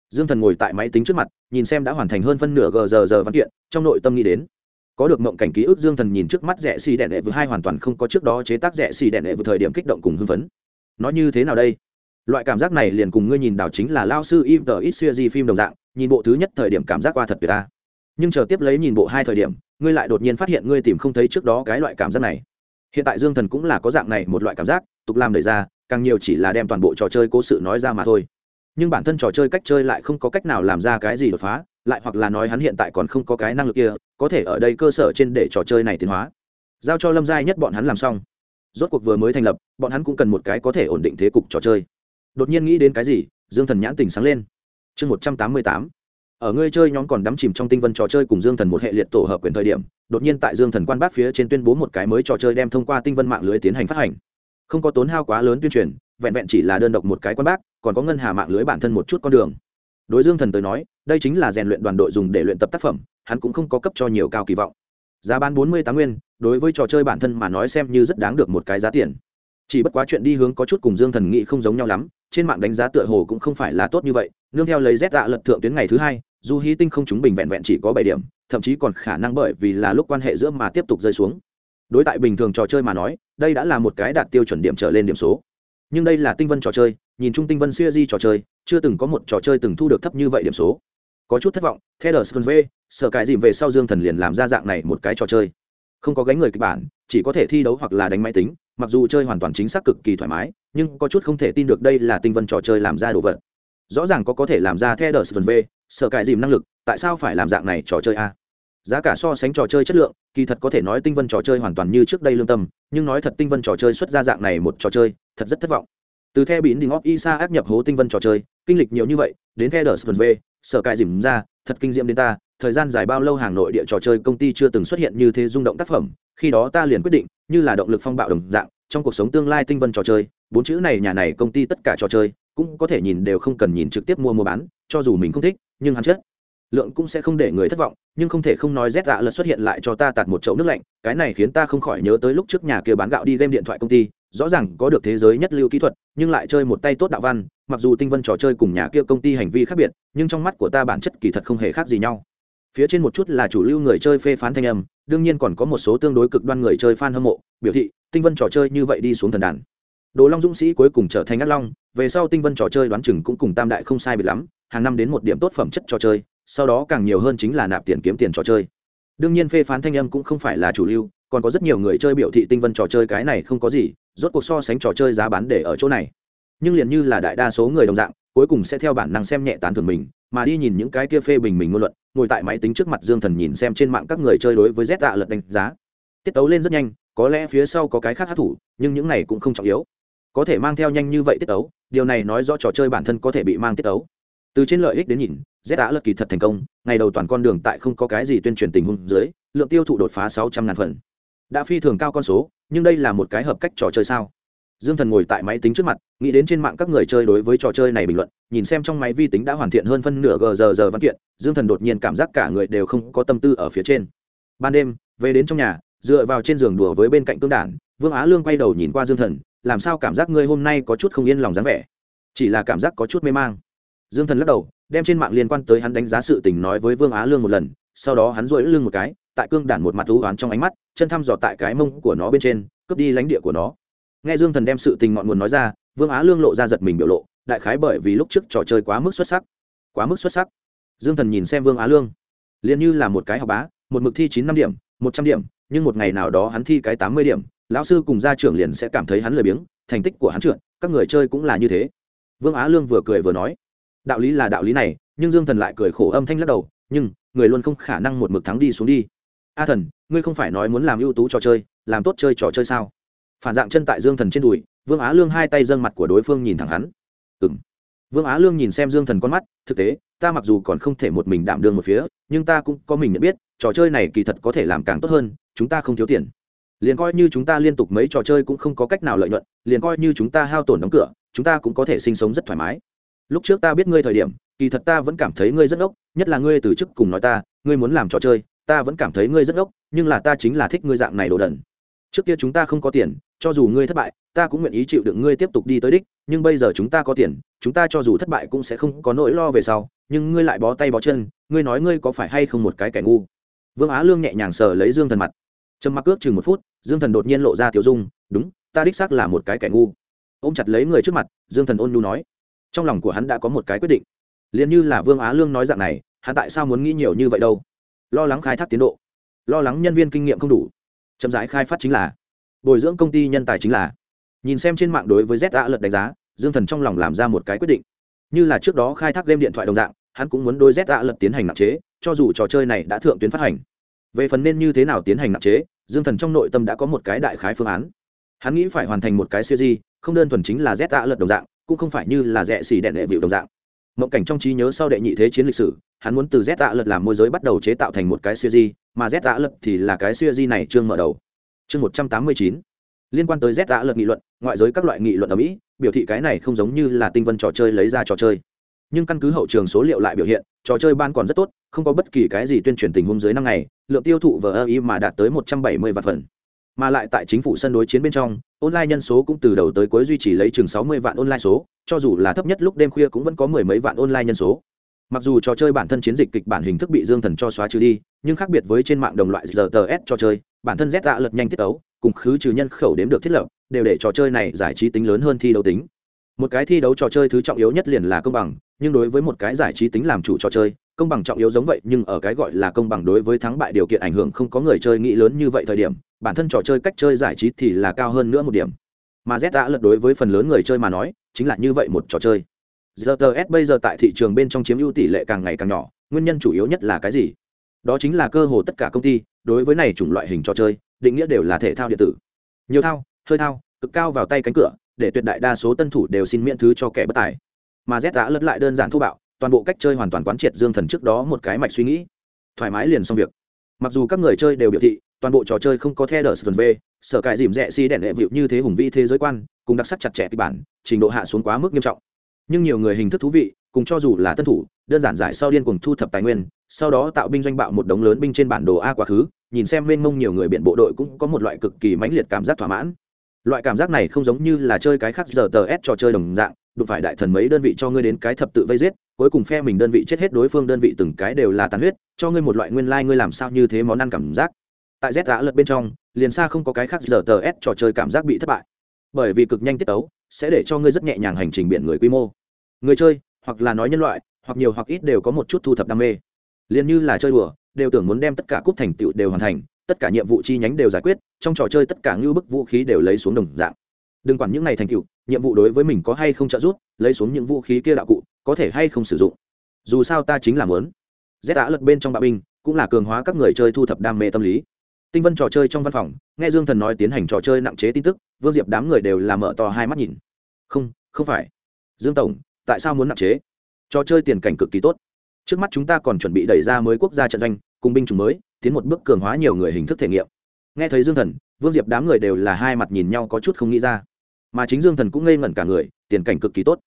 Dương thần ngồi tại máy tính trước mặt, nhìn xem đã hoàn thành hơn phân nửa gờ giờ giờ văn kiện, trong nội tâm nghĩ đến có được mộng cảnh ký ức, dương thần nhìn trước mắt rẻ xì đèn đệ vừa hai hoàn toàn không có trước đó chế tác rẻ xì đèn đệ vừa thời điểm kích động cùng hưng phấn. Nói như thế nào đây? Loại cảm giác này liền cùng ngươi nhìn đảo chính là lao sư im tờ ít xưa gì phim đồng dạng, nhìn bộ thứ nhất thời điểm cảm giác qua thật tuyệt ta. Nhưng chờ tiếp lấy nhìn bộ hai thời điểm, ngươi lại đột nhiên phát hiện ngươi tìm không thấy trước đó cái loại cảm giác này. Hiện tại dương thần cũng là có dạng này một loại cảm giác, tục làm đời ra, càng nhiều chỉ là đem toàn bộ trò chơi cố sự nói ra mà thôi. Nhưng bản thân trò chơi cách chơi lại không có cách nào làm ra cái gì đột phá lại hoặc là nói hắn hiện tại còn không có cái năng lực kia, có thể ở đây cơ sở trên để trò chơi này tiến hóa. Giao cho lâm giai nhất bọn hắn làm xong. Rốt cuộc vừa mới thành lập, bọn hắn cũng cần một cái có thể ổn định thế cục trò chơi. Đột nhiên nghĩ đến cái gì, dương thần nhãn tình sáng lên. Chương một trăm tám mươi tám. Ở ngươi chơi nhóm còn đắm chìm trong tinh vân trò chơi cùng dương thần một hệ liệt tổ hợp quyền thời điểm, đột nhiên tại dương thần quan bác phía trên tuyên bố một cái mới trò chơi đem thông qua tinh vân mạng lưới tiến hành phát hành. Không có tốn hao quá lớn tuyên truyền, vẹn vẹn chỉ là đơn độc một cái quan bác, còn có ngân hà mạng lưới bản thân một chút con đường đối dương thần tới nói, đây chính là rèn luyện đoàn đội dùng để luyện tập tác phẩm, hắn cũng không có cấp cho nhiều cao kỳ vọng. Giá bán bốn mươi tám nguyên, đối với trò chơi bản thân mà nói xem như rất đáng được một cái giá tiền. Chỉ bất quá chuyện đi hướng có chút cùng dương thần nghị không giống nhau lắm, trên mạng đánh giá tựa hồ cũng không phải là tốt như vậy, nương theo lấy z dạ lật thượng tuyến ngày thứ hai, dù hy tinh không chúng bình vẹn vẹn chỉ có bảy điểm, thậm chí còn khả năng bởi vì là lúc quan hệ giữa mà tiếp tục rơi xuống. Đối tại bình thường trò chơi mà nói, đây đã là một cái đạt tiêu chuẩn điểm trở lên điểm số nhưng đây là tinh vân trò chơi, nhìn chung tinh vân siêu di trò chơi, chưa từng có một trò chơi từng thu được thấp như vậy điểm số. Có chút thất vọng, theo đờ v sợ cãi dìm về sau dương thần liền làm ra dạng này một cái trò chơi. Không có gánh người kịch bản, chỉ có thể thi đấu hoặc là đánh máy tính, mặc dù chơi hoàn toàn chính xác cực kỳ thoải mái, nhưng có chút không thể tin được đây là tinh vân trò chơi làm ra đồ vật. Rõ ràng có có thể làm ra theo đờ v sợ cãi dìm năng lực, tại sao phải làm dạng này trò chơi a? Giá cả so sánh trò chơi chất lượng, kỳ thật có thể nói tinh vân trò chơi hoàn toàn như trước đây lương tâm, nhưng nói thật tinh vân trò chơi xuất ra dạng này một trò chơi, thật rất thất vọng từ the bỉn đình óc isa áp nhập hố tinh vân trò chơi, kinh lịch nhiều như vậy, đến the đờ v, sở cài dìm ra, thật kinh diễm đến ta, thời gian dài bao lâu hàng nội địa trò chơi công ty chưa từng xuất hiện như thế rung động tác phẩm, khi đó ta liền quyết định, như là động lực phong bạo đồng dạng, trong cuộc sống tương lai tinh vân trò chơi, bốn chữ này nhà này công ty tất cả trò chơi, cũng có thể nhìn đều không cần nhìn trực tiếp mua mua bán, cho dù mình không thích, nhưng hắn chết lượng cũng sẽ không để người thất vọng, nhưng không thể không nói rét dạ lật xuất hiện lại cho ta tạt một chậu nước lạnh, cái này khiến ta không khỏi nhớ tới lúc trước nhà kia bán gạo đi game điện thoại công ty, rõ ràng có được thế giới nhất lưu kỹ thuật, nhưng lại chơi một tay tốt đạo văn, mặc dù tinh vân trò chơi cùng nhà kia công ty hành vi khác biệt, nhưng trong mắt của ta bản chất kỳ thật không hề khác gì nhau. Phía trên một chút là chủ lưu người chơi phê phán thanh âm, đương nhiên còn có một số tương đối cực đoan người chơi fan hâm mộ, biểu thị, tinh vân trò chơi như vậy đi xuống thần đàn. Đồ long dũng sĩ cuối cùng trở thành ngắt long, về sau tinh vân trò chơi đoán chừng cũng cùng tam đại không sai bị lắm, hàng năm đến một điểm tốt phẩm chất trò chơi sau đó càng nhiều hơn chính là nạp tiền kiếm tiền trò chơi. Đương nhiên phê phán thanh âm cũng không phải là chủ lưu, còn có rất nhiều người chơi biểu thị tinh vân trò chơi cái này không có gì, rốt cuộc so sánh trò chơi giá bán để ở chỗ này. Nhưng liền như là đại đa số người đồng dạng, cuối cùng sẽ theo bản năng xem nhẹ tán thưởng mình, mà đi nhìn những cái kia phê bình mình ngôn luận, ngồi tại máy tính trước mặt dương thần nhìn xem trên mạng các người chơi đối với z tạ lật đánh giá. Tiết tấu lên rất nhanh, có lẽ phía sau có cái khác hát thủ, nhưng những này cũng không trọng yếu. Có thể mang theo nhanh như vậy tiết tấu, điều này nói rõ trò chơi bản thân có thể bị mang tiết tấu. Từ trên lợi ích đến nhìn z đã lật kỳ thật thành công, ngày đầu toàn con đường tại không có cái gì tuyên truyền tình huống dưới, lượng tiêu thụ đột phá sáu trăm ngàn phần. Đã phi thường cao con số, nhưng đây là một cái hợp cách trò chơi sao? Dương thần ngồi tại máy tính trước mặt, nghĩ đến trên mạng các người chơi đối với trò chơi này bình luận, nhìn xem trong máy vi tính đã hoàn thiện hơn phân nửa gờ giờ giờ văn kiện, dương thần đột nhiên cảm giác cả người đều không có tâm tư ở phía trên. Ban đêm, về đến trong nhà, dựa vào trên giường đùa với bên cạnh cương đản, vương á lương quay đầu nhìn qua dương thần, làm sao cảm giác ngươi hôm nay có chút không yên lòng dáng vẻ? Chỉ là cảm giác có chút mê mang. Dương thần lắc đầu đem trên mạng liên quan tới hắn đánh giá sự tình nói với vương á lương một lần, sau đó hắn rỗi lưng một cái, tại cương đản một mặt thú oán trong ánh mắt, chân thăm dò tại cái mông của nó bên trên, cướp đi lãnh địa của nó. Nghe dương thần đem sự tình ngọn nguồn nói ra, vương á lương lộ ra giật mình biểu lộ, đại khái bởi vì lúc trước trò chơi quá mức xuất sắc. Quá mức xuất sắc. Dương thần nhìn xem vương á lương, liền như là một cái học bá, một mực thi chín năm điểm, một trăm điểm, nhưng một ngày nào đó hắn thi cái tám mươi điểm, lão sư cùng gia trưởng liền sẽ cảm thấy hắn lười biếng, thành tích của hắn trượt, các người chơi cũng là như thế. Vương á lương vừa cười vừa nói đạo lý là đạo lý này, nhưng dương thần lại cười khổ âm thanh lắc đầu, nhưng, người luôn không khả năng một mực thắng đi xuống đi. A thần, ngươi không phải nói muốn làm ưu tú trò chơi, làm tốt chơi trò chơi sao? Phản dạng chân tại dương thần trên đùi, vương á lương hai tay dâng mặt của đối phương nhìn thẳng hắn. Ừ m vương á lương nhìn xem dương thần con mắt, thực tế, ta mặc dù còn không thể một mình đảm đương một phía, nhưng ta cũng có mình nhận biết, trò chơi này kỳ thật có thể làm càng tốt hơn, chúng ta không thiếu tiền. Liền coi như chúng ta liên tục mấy trò chơi cũng không có cách nào lợi nhuận, liền coi như chúng ta hao tổn đóng cửa, chúng ta cũng có thể sinh sống rất thoải mái lúc trước ta biết ngươi thời điểm, kỳ thật ta vẫn cảm thấy ngươi rất ốc nhất là ngươi từ chức cùng nói ta, ngươi muốn làm trò chơi, ta vẫn cảm thấy ngươi rất ốc nhưng là ta chính là thích ngươi dạng này đồ đần. Trước kia chúng ta không có tiền, cho dù ngươi thất bại, ta cũng nguyện ý chịu đựng ngươi tiếp tục đi tới đích, nhưng bây giờ chúng ta có tiền, chúng ta cho dù thất bại cũng sẽ không có nỗi lo về sau, nhưng ngươi lại bó tay bó chân, ngươi nói ngươi có phải hay không một cái kẻ ngu? Vương á lương nhẹ nhàng sờ lấy dương thần mặt. Trầm mặc ước chừng một phút, dương thần đột nhiên lộ ra tiểu dung, đúng, ta đích xác là một cái kẻ ngu. Ô m chặt lấy người trước mặt, dương thần ôn nhu nói trong lòng của hắn đã có một cái quyết định. Liền như là vương á lương nói dạng này, hắn tại sao muốn nghĩ nhiều như vậy đâu? Lo lắng khai thác tiến độ. Lo lắng nhân viên kinh nghiệm không đủ. Chậm rãi khai phát chính là. Bồi dưỡng công ty nhân tài chính là. Nhìn xem trên mạng đối với z a lật đánh giá, dương thần trong lòng làm ra một cái quyết định. Như là trước đó khai thác game điện thoại đồng dạng, hắn cũng muốn đôi z a lật tiến hành nặng chế, cho dù trò chơi này đã thượng tuyến phát hành. Về phần nên như thế nào tiến hành nặng chế, dương thần trong nội tâm đã có một cái đại khái phương án. Hắn nghĩ phải hoàn thành một cái siêu di không đơn thuần chính là z a lật đồng dạng cũng không phải như là rẻ xì đèn đệ vịu đồng dạng. Mộng cảnh trong trí nhớ sau đệ nhị thế chiến lịch sử, hắn muốn từ z tạ lật làm môi giới bắt đầu chế tạo thành một cái siêu di mà z tạ lật thì là cái siêu di này chương mở đầu. Chương một trăm tám mươi chín. Liên quan tới z tạ lật nghị luận, ngoại giới các loại nghị luận ở mỹ, biểu thị cái này không giống như là tinh vân trò chơi lấy ra trò chơi. Nhưng căn cứ hậu trường số liệu lại biểu hiện, trò chơi ban còn rất tốt, không có bất kỳ cái gì tuyên truyền tình huống dưới năm ngày, lượng tiêu thụ vờ ơ ý mà đạt tới một trăm bảy mươi vạn phần mà lại tại chính phủ sân đối chiến bên trong, online nhân số cũng từ đầu tới cuối duy trì lấy chừng sáu mươi vạn online số, cho dù là thấp nhất lúc đêm khuya cũng vẫn có mười mấy vạn online nhân số. Mặc dù trò chơi bản thân chiến dịch kịch bản hình thức bị dương thần cho xóa trừ đi, nhưng khác biệt với trên mạng đồng loại rts trò chơi, bản thân z tạ lật nhanh tiết tấu, cùng khứ trừ nhân khẩu đếm được thiết lập, đều để trò chơi này giải trí tính lớn hơn thi đấu tính. Một cái thi đấu trò chơi thứ trọng yếu nhất liền là công bằng, nhưng đối với một cái giải trí tính làm chủ trò chơi công bằng trọng yếu giống vậy, nhưng ở cái gọi là công bằng đối với thắng bại điều kiện ảnh hưởng không có người chơi nghĩ lớn như vậy thời điểm, bản thân trò chơi cách chơi giải trí thì là cao hơn nữa một điểm. Mà z đã lật đối với phần lớn người chơi mà nói, chính là như vậy một trò chơi. RTS bây giờ tại thị trường bên trong chiếm ưu tỷ lệ càng ngày càng nhỏ, nguyên nhân chủ yếu nhất là cái gì? Đó chính là cơ hồ tất cả công ty, đối với này chủng loại hình trò chơi, định nghĩa đều là thể thao điện tử. Nhiều thao, hơi thao, cực cao vào tay cánh cửa, để tuyệt đại đa số tân thủ đều xin miễn thứ cho kẻ bất tài. Mà z đã lật lại đơn giản thô bạo toàn bộ cách chơi hoàn toàn quán triệt dương thần trước đó một cái mạch suy nghĩ. Thoải mái liền xong việc. Mặc dù các người chơi đều biểu thị, toàn bộ trò chơi không có theo đờ sơn v, sở cải dìm rẽ xi đèn đệ vịu như thế hùng vĩ thế giới quan, cùng đặc sắc chặt chẽ kịch bản, trình độ hạ xuống quá mức nghiêm trọng. Nhưng nhiều người hình thức thú vị, cùng cho dù là tân thủ, đơn giản giải sau điên cùng thu thập tài nguyên, sau đó tạo binh doanh bạo một đống lớn binh trên bản đồ a quá khứ, nhìn xem mênh mông nhiều người biện bộ đội cũng có một loại cực kỳ mãnh liệt cảm giác thỏa mãn. Loại cảm giác này không giống như là chơi cái khác giờ tờ s trò chơi đồng dạng, đụng phải đại thần mấy đơn vị cho ngươi đến cái thập tự vây giết cuối cùng phe mình đơn vị chết hết đối phương đơn vị từng cái đều là tàn huyết, cho ngươi một loại nguyên lai、like、ngươi làm sao như thế món ăn cảm giác. Tại z đã lật bên trong, liền xa không có cái khác giờ tờ s trò chơi cảm giác bị thất bại. Bởi vì cực nhanh tiết tấu, sẽ để cho ngươi rất nhẹ nhàng hành trình biển người quy mô. Người chơi, hoặc là nói nhân loại, hoặc nhiều hoặc ít đều có một chút thu thập đam mê. Liền như là chơi đùa, đều tưởng muốn đem tất cả cúp thành tựu đều hoàn thành, tất cả nhiệm vụ chi nhánh đều giải quyết, trong trò chơi tất cả ngưu bức vũ khí đều lấy xuống đồng dạng. Đừng quản những này thành tựu, nhiệm vụ đối với mình có hay không trợ giúp, lấy xuống những vũ khí kia đạo cụ có thể hay không sử dụng. Dù sao ta chính là muốn. Z đã lật bên trong bạo binh, cũng là cường hóa các người chơi thu thập đam mê tâm lý. Tinh vân trò chơi trong văn phòng, nghe dương thần nói tiến hành trò chơi nặng chế tin tức, vương diệp đám người đều làm mở to hai mắt nhìn. Không không phải. Dương tổng, tại sao muốn nặng chế? Trò chơi tiền cảnh cực kỳ tốt. Trước mắt chúng ta còn chuẩn bị đẩy ra mới quốc gia trận doanh, cùng binh chủng mới, tiến một bước cường hóa nhiều người hình thức thể nghiệm. Nghe thấy dương thần, vương diệp đám người đều là hai mặt nhìn nhau có chút không nghĩ ra. Mà chính dương thần cũng ngây ngẩn cả người, tiền cảnh cực kỳ tốt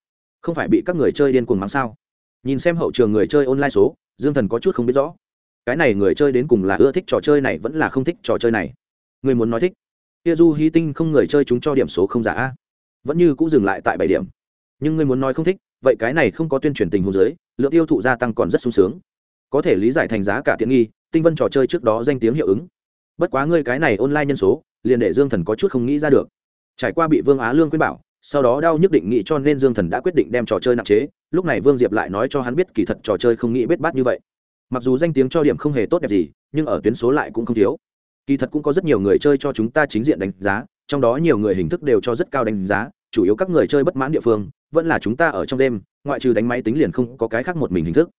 không phải bị các người chơi điên cuồng mắng sao? Nhìn xem hậu trường người chơi online số dương thần có chút không biết rõ. Cái này người chơi đến cùng là ưa thích trò chơi này vẫn là không thích trò chơi này? Người muốn nói thích. Kia du hy tinh không người chơi chúng cho điểm số không giả vẫn như cũng dừng lại tại bảy điểm. Nhưng người muốn nói không thích vậy cái này không có tuyên truyền tình huống dưới, lượng tiêu thụ gia tăng còn rất sung sướng. Có thể lý giải thành giá cả tiện nghi tinh vân trò chơi trước đó danh tiếng hiệu ứng. Bất quá ngươi cái này online nhân số liền để dương thần có chút không nghĩ ra được. Trải qua bị vương á lương khuyên bảo sau đó đau nhức định nghĩ cho nên dương thần đã quyết định đem trò chơi nặng chế, lúc này vương diệp lại nói cho hắn biết kỳ thật trò chơi không nghĩ biết bát như vậy. Mặc dù danh tiếng cho điểm không hề tốt đẹp gì, nhưng ở tuyến số lại cũng không thiếu. Kỳ thật cũng có rất nhiều người chơi cho chúng ta chính diện đánh giá, trong đó nhiều người hình thức đều cho rất cao đánh giá, chủ yếu các người chơi bất mãn địa phương, vẫn là chúng ta ở trong đêm, ngoại trừ đánh máy tính liền không có cái khác một mình hình thức.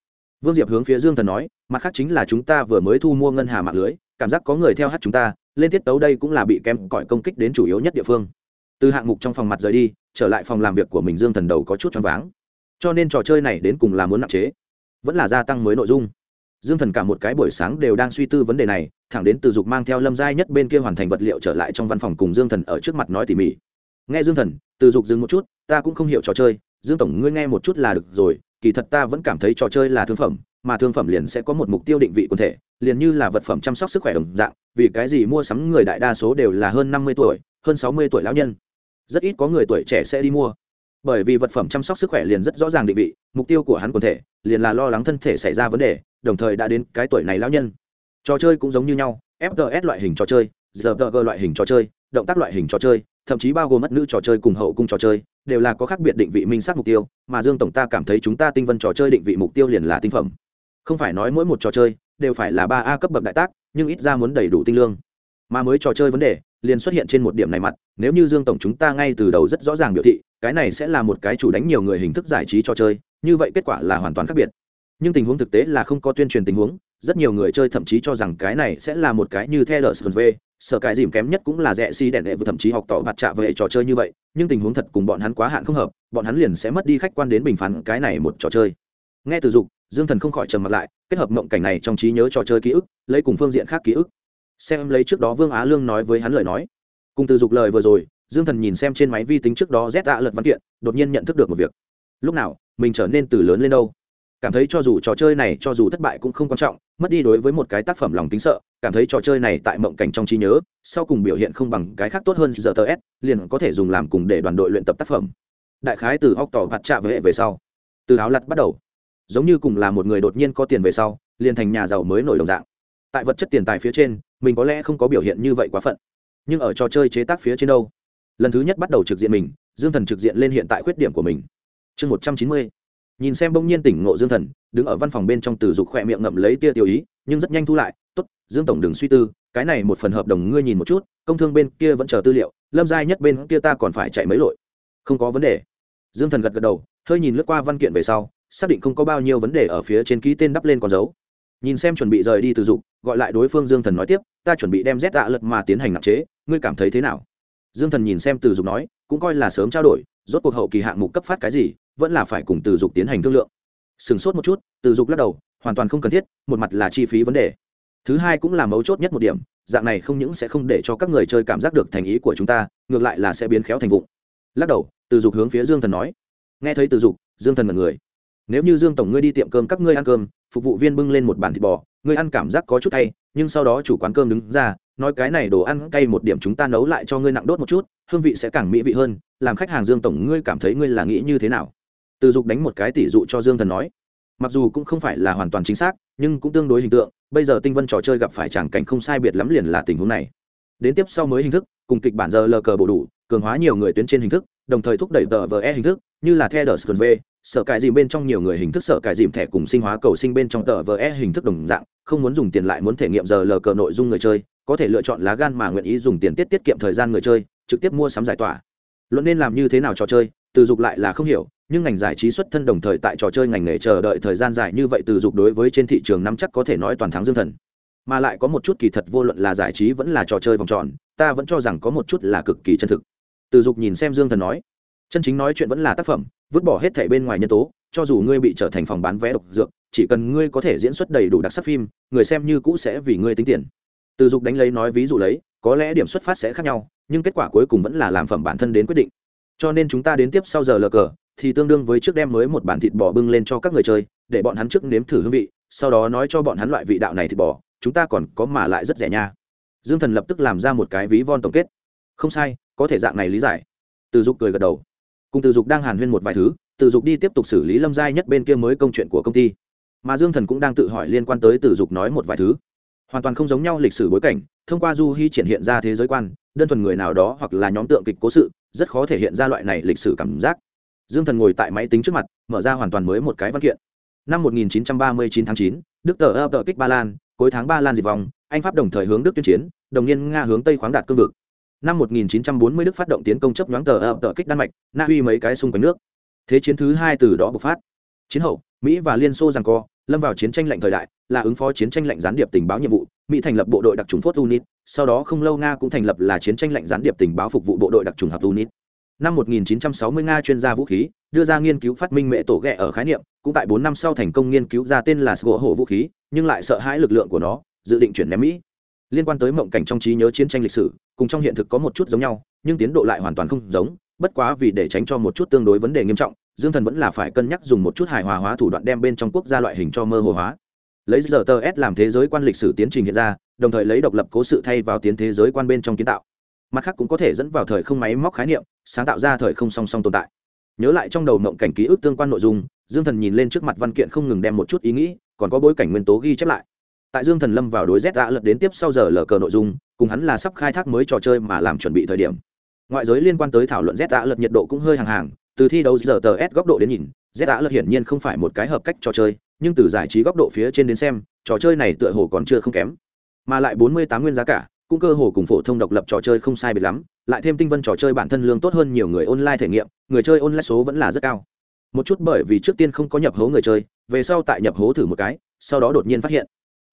Vương diệp hướng phía dương thần nói, mặt khác chính là chúng ta vừa mới thu mua ngân hà mạng lưới, cảm giác có người theo hát chúng ta, lên tiết tấu đây cũng là bị kém cõi công kích đến chủ yếu nhất địa phương từ hạng mục trong phòng mặt rời đi, trở lại phòng làm việc của mình dương thần đầu có chút choáng váng. Cho nên trò chơi này đến cùng là muốn nặng chế, vẫn là gia tăng mới nội dung. Dương thần cả một cái buổi sáng đều đang suy tư vấn đề này, thẳng đến từ dục mang theo lâm giai nhất bên kia hoàn thành vật liệu trở lại trong văn phòng cùng dương thần ở trước mặt nói tỉ mỉ. Nghe dương thần, từ dục dừng một chút, ta cũng không hiểu trò chơi, dương tổng ngươi nghe một chút là được rồi, kỳ thật ta vẫn cảm thấy trò chơi là thương phẩm, mà thương phẩm liền sẽ có một mục tiêu định vị quần thể, liền như là vật phẩm chăm sóc sức khỏe đồng dạng, vì cái gì mua sắm người đại đa số đều là hơn năm mươi tuổi, hơn sáu mươi tuổi lão nhân rất ít có người tuổi trẻ sẽ đi mua. Bởi vì vật phẩm chăm sóc sức khỏe liền rất rõ ràng định vị, mục tiêu của hắn quần thể liền là lo lắng thân thể xảy ra vấn đề, đồng thời đã đến cái tuổi này lão nhân. Trò chơi cũng giống như nhau fts loại hình trò chơi rpg loại hình trò chơi, động tác loại hình trò chơi, thậm chí bao gồm mất nữ trò chơi cùng hậu cung trò chơi, đều là có khác biệt định vị minh sát mục tiêu, mà dương tổng ta cảm thấy chúng ta tinh vân trò chơi định vị mục tiêu liền là tinh phẩm. Không phải nói mỗi một trò chơi đều phải là ba a cấp bậc đại tác, nhưng ít ra muốn đầy đủ tinh lương mà mới trò chơi vấn đề, liền xuất hiện trên một điểm này mặt, nếu như dương tổng chúng ta ngay từ đầu rất rõ ràng biểu thị, cái này sẽ là một cái chủ đánh nhiều người hình thức giải trí trò chơi, như vậy kết quả là hoàn toàn khác biệt. Nhưng tình huống thực tế là không có tuyên truyền tình huống, rất nhiều người chơi thậm chí cho rằng cái này sẽ là một cái như theo đờ v sở cái dìm kém nhất cũng là rẻ si đèn đệ vừa thậm chí học tỏ mặt trạ về trò chơi như vậy, nhưng tình huống thật cùng bọn hắn quá hạn không hợp, bọn hắn liền sẽ mất đi khách quan đến bình phán cái này một trò chơi. Nghe từ dục, dương thần không khỏi trầm mặt lại, kết hợp mộng cảnh này trong trí nhớ trò chơi ký ức, lấy cùng phương diện khác ký ức xem lấy trước đó vương á lương nói với hắn lời nói. Cùng từ dục lời vừa rồi, dương thần nhìn xem trên máy vi tính trước đó rét tạ lật văn kiện, đột nhiên nhận thức được một việc. Lúc nào, mình trở nên từ lớn lên đâu? Cảm thấy cho dù trò chơi này, cho dù thất bại cũng không quan trọng, mất đi đối với một cái tác phẩm lòng tính sợ, cảm thấy trò chơi này tại mộng cảnh trong trí nhớ, sau cùng biểu hiện không bằng cái khác tốt hơn giờ tờ s, liền có thể dùng làm cùng để đoàn đội luyện tập tác phẩm. Đại khái từ óc tỏ vặt trạ với hệ về sau. Từ áo lặt bắt đầu. Giống như cùng là một người đột nhiên có tiền về sau, liền thành nhà giàu mới nổi đồng dạng tại vật chất tiền tài phía trên, mình có lẽ không có biểu hiện như vậy quá phận. Nhưng ở trò chơi chế tác phía trên đâu? Lần thứ nhất bắt đầu trực diện mình, dương thần trực diện lên hiện tại khuyết điểm của mình. Chương một trăm chín mươi. Nhìn xem bỗng nhiên tỉnh ngộ dương thần, đứng ở văn phòng bên trong từ dục khỏe miệng ngậm lấy tia tiêu ý, nhưng rất nhanh thu lại t ố t dương tổng đừng suy tư, cái này một phần hợp đồng ngươi nhìn một chút, công thương bên kia vẫn chờ tư liệu, lâm giai nhất bên kia ta còn phải chạy mấy lội. Không có vấn đề. Dương thần gật gật đầu, hơi nhìn lướt qua văn kiện về sau, xác định không có bao nhiêu vấn đề ở phía trên ký tên đắp lên con dấu nhìn xem chuẩn bị rời đi từ dục, gọi lại đối phương dương thần nói tiếp, ta chuẩn bị đem rét tạ lật mà tiến hành nặng chế, ngươi cảm thấy thế nào? Dương thần nhìn xem từ dục nói, cũng coi là sớm trao đổi, rốt cuộc hậu kỳ hạng mục cấp phát cái gì, vẫn là phải cùng từ dục tiến hành thương lượng. Sừng sốt một chút, từ dục lắc đầu, hoàn toàn không cần thiết, một mặt là chi phí vấn đề. Thứ hai cũng là mấu chốt nhất một điểm, dạng này không những sẽ không để cho các người chơi cảm giác được thành ý của chúng ta, ngược lại là sẽ biến khéo thành vụng. Lắc đầu, từ dục hướng phía dương thần nói. Nghe thấy từ dục, dương thần mật người nếu như dương tổng ngươi đi tiệm cơm các ngươi ăn cơm, phục vụ viên bưng lên một bàn thịt bò, ngươi ăn cảm giác có chút cay, nhưng sau đó chủ quán cơm đứng ra, nói cái này đồ ăn cay một điểm chúng ta nấu lại cho ngươi nặng đốt một chút, hương vị sẽ càng mỹ vị hơn, làm khách hàng dương tổng ngươi cảm thấy ngươi là nghĩ như thế nào? Từ dục đánh một cái tỷ dụ cho dương thần nói. Mặc dù cũng không phải là hoàn toàn chính xác, nhưng cũng tương đối hình tượng, bây giờ tinh vân trò chơi gặp phải chẳng cảnh không sai biệt lắm liền là tình huống này. Đến tiếp sau mới hình thức, cùng kịch bản giờ lờ cờ bổ đủ, cường hóa nhiều người tuyến trên hình thức, đồng thời thúc đẩy tờ vờ e hình thức, như là the đờ v sợ cải dìm bên trong nhiều người hình thức sợ cải dìm thẻ cùng sinh hóa cầu sinh bên trong tờ vờ e hình thức đồng dạng, không muốn dùng tiền lại muốn thể nghiệm giờ lờ cờ nội dung người chơi, có thể lựa chọn lá gan mà nguyện ý dùng tiền tiết tiết kiệm thời gian người chơi, trực tiếp mua sắm giải tỏa. Luận nên làm như thế nào trò chơi, từ dục lại là không hiểu, nhưng ngành giải trí xuất thân đồng thời tại trò chơi ngành nghề chờ đợi thời gian dài như vậy từ dục đối với trên thị trường năm chắc có thể nói toàn thắng dương thần. Mà lại có một chút kỳ thật vô luận là giải trí vẫn là trò chơi vòng tròn, ta vẫn cho rằng có một chút là cực kỳ chân thực. Từ dục nhìn xem dương thần nói chân chính nói chuyện vẫn là tác phẩm, vứt bỏ hết thảy bên ngoài nhân tố, cho dù ngươi bị trở thành phòng bán vé độc dược, chỉ cần ngươi có thể diễn xuất đầy đủ đặc sắc phim, người xem như cũ sẽ vì ngươi tính tiền. Từ dục đánh lấy nói ví dụ lấy, có lẽ điểm xuất phát sẽ khác nhau, nhưng kết quả cuối cùng vẫn là làm phẩm bản thân đến quyết định. Cho nên chúng ta đến tiếp sau giờ lờ cờ, thì tương đương với trước đem mới một bản thịt bò bưng lên cho các người chơi, để bọn hắn trước nếm thử hương vị, sau đó nói cho bọn hắn loại vị đạo này thịt bò, chúng ta còn có mà lại rất rẻ nha. Dương thần lập tức làm ra một cái ví von tổng kết. Không sai, có thể dạng này lý giải. Từ dục cười gật đầu cùng từ dục đang hàn huyên một vài thứ từ dục đi tiếp tục xử lý lâm giai nhất bên kia mới công chuyện của công ty. Mà dương thần cũng đang tự hỏi liên quan tới từ dục nói một vài thứ. Hoàn toàn không giống nhau lịch sử bối cảnh thông qua du hy triển hiện ra thế giới quan đơn thuần người nào đó hoặc là nhóm tượng kịch cố sự rất khó thể hiện ra loại này lịch sử cảm giác. Dương thần ngồi tại máy tính trước mặt mở ra hoàn toàn mới một cái văn kiện. Năm 1939 tháng 9, đức tờ ập tờ kích ba lan cuối tháng ba lan diệt vong anh pháp đồng thời hướng đức tuyên chiến đồng niên nga hướng tây khoáng đạt cương vực năm 1940 đức phát động tiến công chấp nhoáng tờ ập tờ kích đan mạch, na uy mấy cái xung quanh nước. Thế chiến thứ hai từ đó bộc phát. Chiến hậu, mỹ và liên xô rằng co, lâm vào chiến tranh lạnh thời đại, là ứng phó chiến tranh lạnh gián điệp tình báo nhiệm vụ. Mỹ thành lập bộ đội đặc trùng phốt unit sau đó không lâu nga cũng thành lập là chiến tranh lạnh gián điệp tình báo phục vụ bộ đội đặc trùng hợp unit năm 1960 nga chuyên gia vũ khí, đưa ra nghiên cứu phát minh mẹ tổ ghẹ ở khái niệm, cũng tại bốn năm sau thành công nghiên cứu ra tên là sgỗ hổ vũ khí, nhưng lại sợ hãi lực lượng của nó, dự định chuyển ném mỹ liên quan tới mộng cảnh trong trí nhớ chiến tranh lịch sử, cùng trong hiện thực có một chút giống nhau, nhưng tiến độ lại hoàn toàn không giống, bất quá vì để tránh cho một chút tương đối vấn đề nghiêm trọng, dương thần vẫn là phải cân nhắc dùng một chút hài hòa hóa thủ đoạn đem bên trong quốc gia loại hình cho mơ hồ hóa. Lấy giờ tờ s làm thế giới quan lịch sử tiến trình hiện ra, đồng thời lấy độc lập cố sự thay vào tiến thế giới quan bên trong kiến tạo. Mặt khác cũng có thể dẫn vào thời không máy móc khái niệm, sáng tạo ra thời không song song tồn tại. Nhớ lại trong đầu mộng cảnh ký ức tương quan nội dung, dương thần nhìn lên trước mặt văn kiện không ngừng đem một chút ý nghĩ, còn có bối cảnh nguyên tố ghi chép lại tại dương thần lâm vào đối z đã lật đến tiếp sau giờ lờ cờ nội dung, cùng hắn là sắp khai thác mới trò chơi mà làm chuẩn bị thời điểm. Ngoại giới liên quan tới thảo luận z đã lật nhiệt độ cũng hơi hàng hàng, từ thi đấu giờ tờ s góc độ đến nhìn, z đã lật hiển nhiên không phải một cái hợp cách trò chơi, nhưng từ giải trí góc độ phía trên đến xem, trò chơi này tựa hồ còn chưa không kém. Mà lại bốn mươi tám nguyên giá cả, cũng cơ hồ cùng phổ thông độc lập trò chơi không sai biệt lắm, lại thêm tinh vân trò chơi bản thân lương tốt hơn nhiều người online thể nghiệm, người chơi online số vẫn là rất cao. Một chút bởi vì trước tiên không có nhập hố người chơi, về sau tại nhập hố thử một cái, sau đó đột nhiên phát hiện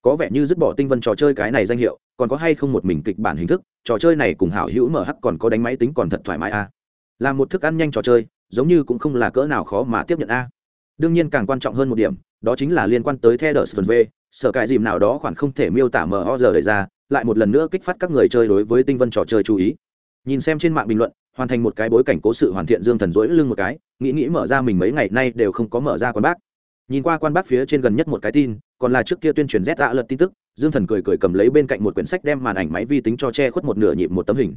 có vẻ như dứt bỏ tinh vân trò chơi cái này danh hiệu, còn có hay không một mình kịch bản hình thức, trò chơi này cùng hảo hữu mở hắc còn có đánh máy tính còn thật thoải mái a à. là một thức ăn nhanh trò chơi, giống như cũng không là cỡ nào khó mà tiếp nhận a. Đương nhiên càng quan trọng hơn một điểm, đó chính là liên quan tới the đờ v, sở cải dìm nào đó khoản không thể miêu tả mờ ho giờ đề ra, lại một lần nữa kích phát các người chơi đối với tinh vân trò chơi chú ý. Nhìn xem trên mạng bình luận, hoàn thành một cái bối cảnh cố sự hoàn thiện dương thần dỗi lưng một cái, nghĩ nghĩ mở ra mình mấy ngày nay đều không có mở ra quan bác. Nhìn qua quan bác phía trên gần nhất một cái tin còn là trước kia tuyên truyền z đã lật tin tức, dương thần cười cười cầm lấy bên cạnh một quyển sách đem màn ảnh máy vi tính cho che khuất một nửa nhịp một tấm hình.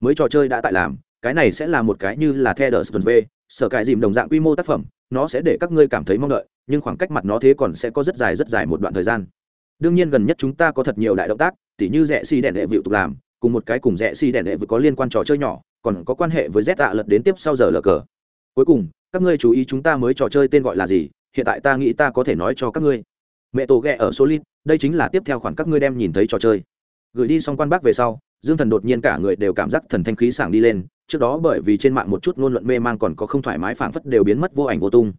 Mới trò chơi đã tại làm, cái này sẽ là một cái như là the đờ v, sở cải dìm đồng dạng quy mô tác phẩm, nó sẽ để các ngươi cảm thấy mong đợi, nhưng khoảng cách mặt nó thế còn sẽ có rất dài rất dài một đoạn thời gian. Đương nhiên gần nhất chúng ta có thật nhiều đại động tác, tỉ như rẽ xi đèn đệ vịu tục làm, cùng một cái cùng rẽ xi đèn đệ vừa có liên quan trò chơi nhỏ, còn có quan hệ với z tạ lật đến tiếp sau giờ lờ cờ. Cuối cùng, các ngươi chú ý chúng ta mới trò chơi tên gọi là gì, hiện tại ta nghĩ ta có thể nói cho các ngươi mẹ tổ ghẹ ở solid, đây chính là tiếp theo khoản các ngươi đem nhìn thấy trò chơi. Gửi đi xong quan bác về sau, dương thần đột nhiên cả người đều cảm giác thần thanh khí sảng đi lên, trước đó bởi vì trên mạng một chút ngôn luận mê man còn có không thoải mái phảng phất đều biến mất vô ảnh vô tung.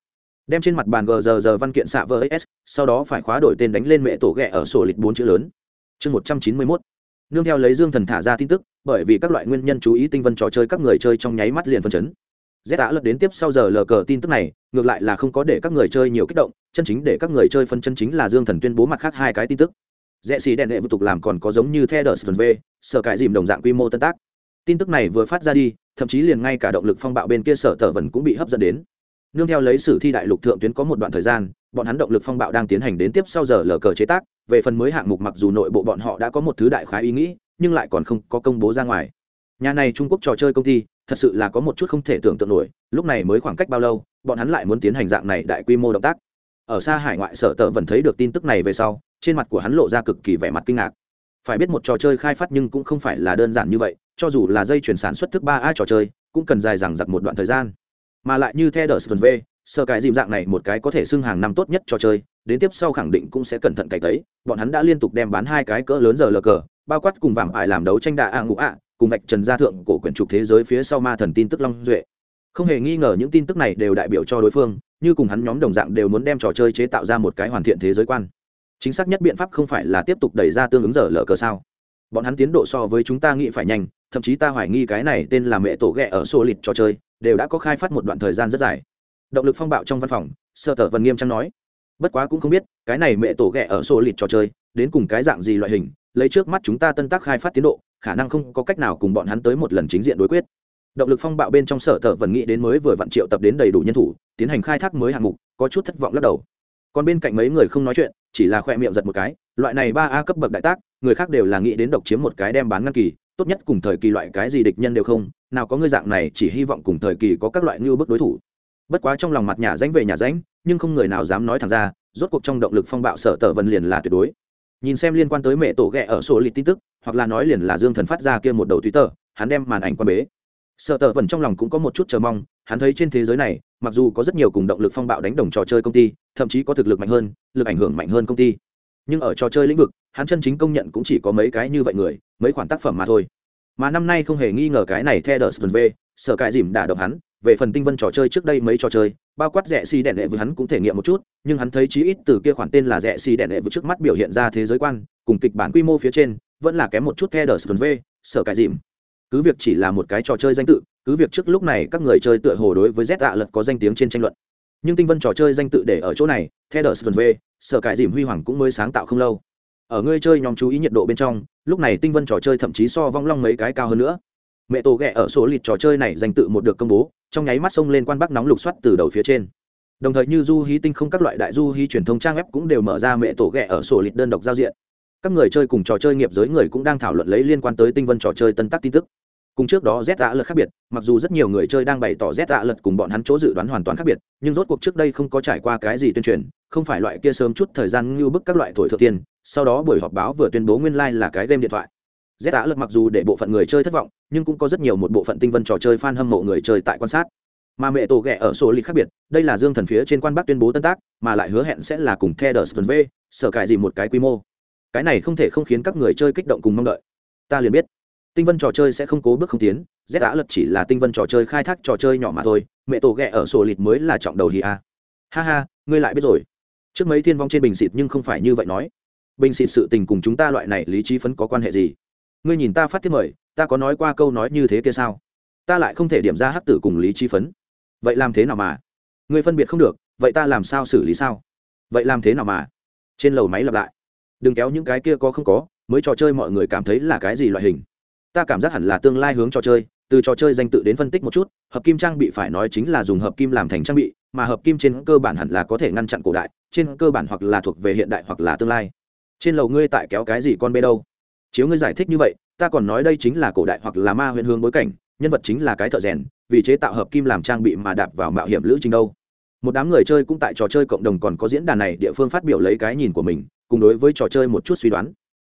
Đem trên mặt bàn gờ giờ giờ văn kiện xạ vỡ s sau đó phải khóa đổi tên đánh lên mẹ tổ ghẹ ở sổ lịch bốn chữ lớn. Chương một trăm chín mươi mốt. Nương theo lấy dương thần thả ra tin tức, bởi vì các loại nguyên nhân chú ý tinh vân trò chơi các người chơi trong nháy mắt liền phân chấn z đã lật đến tiếp sau giờ lờ cờ tin tức này, ngược lại là không có để các người chơi nhiều kích động, chân chính để các người chơi phân chân chính là dương thần tuyên bố mặt khác hai cái tin tức. Rẽ xì đèn đệ vụ tục làm còn có giống như the đờ v, sở cải dìm đồng dạng quy mô tân tác. Tin tức này vừa phát ra đi, thậm chí liền ngay cả động lực phong bạo bên kia sở tờ vần cũng bị hấp dẫn đến. Nương theo lấy sử thi đại lục thượng tuyến có một đoạn thời gian, bọn hắn động lực phong bạo đang tiến hành đến tiếp sau giờ lờ cờ chế tác, về phần mới hạng mục mặc dù nội bộ bọn họ đã có một thứ đại khái ý nghĩ, nhưng lại còn không có công bố ra ngoài. Nhà này trung quốc trò chơi công ty thật sự là có một chút không thể tưởng tượng nổi, lúc này mới khoảng cách bao lâu, bọn hắn lại muốn tiến hành dạng này đại quy mô động tác. Ở xa hải ngoại sở tờ vẫn thấy được tin tức này về sau, trên mặt của hắn lộ ra cực kỳ vẻ mặt kinh ngạc. Phải biết một trò chơi khai phát nhưng cũng không phải là đơn giản như vậy, cho dù là dây chuyển sản xuất thức ba a trò chơi, cũng cần dài dằng dặc một đoạn thời gian. Mà lại như theo đờ v, sơ cái dìm dạng này một cái có thể xưng hàng năm tốt nhất trò chơi, đến tiếp sau khẳng định cũng sẽ cẩn thận cày tấy, bọn hắn đã liên tục đem bán hai cái cỡ lớn giờ lờ cờ, bao quát cùng vàng ải làm đấu tranh đạ a ngũ ạ cùng vạch trần gia thượng cổ quyển trục thế giới phía sau ma thần tin tức long duệ. Không hề nghi ngờ những tin tức này đều đại biểu cho đối phương, như cùng hắn nhóm đồng dạng đều muốn đem trò chơi chế tạo ra một cái hoàn thiện thế giới quan. Chính xác nhất biện pháp không phải là tiếp tục đẩy ra tương ứng giờ lờ cờ sao? Bọn hắn tiến độ so với chúng ta nghĩ phải nhanh, thậm chí ta hoài nghi cái này tên là mẹ tổ ghẹ ở sô lịt trò chơi, đều đã có khai phát một đoạn thời gian rất dài. Động lực phong bạo trong văn phòng sơ tở vần nghiêm trang nói. Bất quá cũng không biết, cái này mẹ tổ ghẹ ở sô lịt trò chơi, đến cùng cái dạng gì loại hình lấy trước mắt chúng ta tân tác khai phát tiến độ, khả năng không có cách nào cùng bọn hắn tới một lần chính diện đối quyết. Động lực phong bạo bên trong sở thợ vần nghĩ đến mới vừa vặn triệu tập đến đầy đủ nhân thủ, tiến hành khai thác mới hạng mục, có chút thất vọng lắc đầu. Còn bên cạnh mấy người không nói chuyện, chỉ là khoe miệng giật một cái, loại này ba a cấp bậc đại tác, người khác đều là nghĩ đến độc chiếm một cái đem bán ngăn kỳ, tốt nhất cùng thời kỳ loại cái gì địch nhân đều không, nào có ngươi dạng này chỉ hy vọng cùng thời kỳ có các loại như bức đối thủ. Bất quá trong lòng mặt nhà danh về nhà danh nhưng không người nào dám nói thẳng ra, rốt cuộc trong động lực phong bạo sở tờ vân liền là tuyệt đối nhìn xem liên quan tới mẹ tổ ghẹ ở sổ lịch tin tức, hoặc là nói liền là dương thần phát ra kia một đầu twitter, hắn đem màn ảnh quan bế. Sợ tờ vần trong lòng cũng có một chút chờ mong, hắn thấy trên thế giới này, mặc dù có rất nhiều cùng động lực phong bạo đánh đồng trò chơi công ty, thậm chí có thực lực mạnh hơn, lực ảnh hưởng mạnh hơn công ty. Nhưng ở trò chơi lĩnh vực, hắn chân chính công nhận cũng chỉ có mấy cái như vậy người, mấy khoản tác phẩm mà thôi. Mà năm nay không hề nghi ngờ cái này theo đờ sờ sở cãi dìm đả động hắn về phần tinh vân trò chơi trước đây mấy trò chơi, bao quát rẻ xì đèn đệ vừa hắn cũng thể nghiệm một chút, nhưng hắn thấy chí ít từ kia khoản tên là rẻ xì đèn đệ vừa trước mắt biểu hiện ra thế giới quan, cùng kịch bản quy mô phía trên, vẫn là kém một chút theo đờ v, sở cải dìm. Cứ việc chỉ là một cái trò chơi danh tự, cứ việc trước lúc này các người chơi tựa hồ đối với z ạ lật có danh tiếng trên tranh luận. Nhưng tinh vân trò chơi danh tự để ở chỗ này theo đờ v, sở cải dìm huy hoàng cũng mới sáng tạo không lâu. Ở người chơi nhóm chú ý nhiệt độ bên trong, lúc này tinh vân trò chơi thậm chí so vong long mấy cái cao hơn nữa mẹ tổ ghẹ ở số lịt trò chơi này danh tự một được công bố, trong nháy mắt xông lên quan bắc nóng lục soát từ đầu phía trên. Đồng thời như du hí tinh không các loại đại du hí truyền thông trang web cũng đều mở ra mẹ tổ ghẹ ở sổ lịt đơn độc giao diện. Các người chơi cùng trò chơi nghiệp giới người cũng đang thảo luận lấy liên quan tới tinh vân trò chơi tân tắc tin tức. Cùng trước đó z dạ lật khác biệt, mặc dù rất nhiều người chơi đang bày tỏ z dạ lật cùng bọn hắn chỗ dự đoán hoàn toàn khác biệt, nhưng rốt cuộc trước đây không có trải qua cái gì tuyên truyền, không phải loại kia sớm chút thời gian ngưu bức các loại thổi thượng tiên, sau đó buổi họp báo vừa tuyên bố nguyên lai、like、là cái game điện thoại z đã lật mặc dù để bộ phận người chơi thất vọng, nhưng cũng có rất nhiều một bộ phận tinh vân trò chơi f a n hâm mộ người chơi tại quan sát. Mà mẹ tổ ghẹ ở sổ lịch khác biệt, đây là dương thần phía trên quan bắc tuyên bố tân tác, mà lại hứa hẹn sẽ là cùng the đờ v, sở cải gì một cái quy mô. Cái này không thể không khiến các người chơi kích động cùng mong đợi. Ta liền biết, tinh vân trò chơi sẽ không cố bước không tiến, z đã lật chỉ là tinh vân trò chơi khai thác trò chơi nhỏ mà thôi, mẹ tổ ghẹ ở sổ lịt mới là trọng đầu hì a. Ha ha, ngươi lại biết rồi. Trước mấy thiên vong trên bình xịt nhưng không phải như vậy nói. Bình xịt sự tình cùng chúng ta loại này lý trí phấn có quan hệ gì? Ngươi nhìn ta phát thiết mời, ta có nói qua câu nói như thế kia sao? Ta lại không thể điểm ra hắc tử cùng lý trí phấn. Vậy làm thế nào mà? Ngươi phân biệt không được, vậy ta làm sao xử lý sao? Vậy làm thế nào mà? Trên lầu máy lặp lại. Đừng kéo những cái kia có không có, mới trò chơi mọi người cảm thấy là cái gì loại hình. Ta cảm giác hẳn là tương lai hướng trò chơi, từ trò chơi danh tự đến phân tích một chút, hợp kim trang bị phải nói chính là dùng hợp kim làm thành trang bị, mà hợp kim trên cơ bản hẳn là có thể ngăn chặn cổ đại, trên cơ bản hoặc là thuộc về hiện đại hoặc là tương lai. Trên lầu ngươi tại kéo cái gì con bê đâu? Chiếu ngươi giải thích như vậy, ta còn nói đây chính là cổ đại hoặc là ma huyện hướng bối cảnh, nhân vật chính là cái thợ rèn, vì chế tạo hợp kim làm trang bị mà đạp vào mạo hiểm lữ trình đâu. Một đám người chơi cũng tại trò chơi cộng đồng còn có diễn đàn này địa phương phát biểu lấy cái nhìn của mình, cùng đối với trò chơi một chút suy đoán.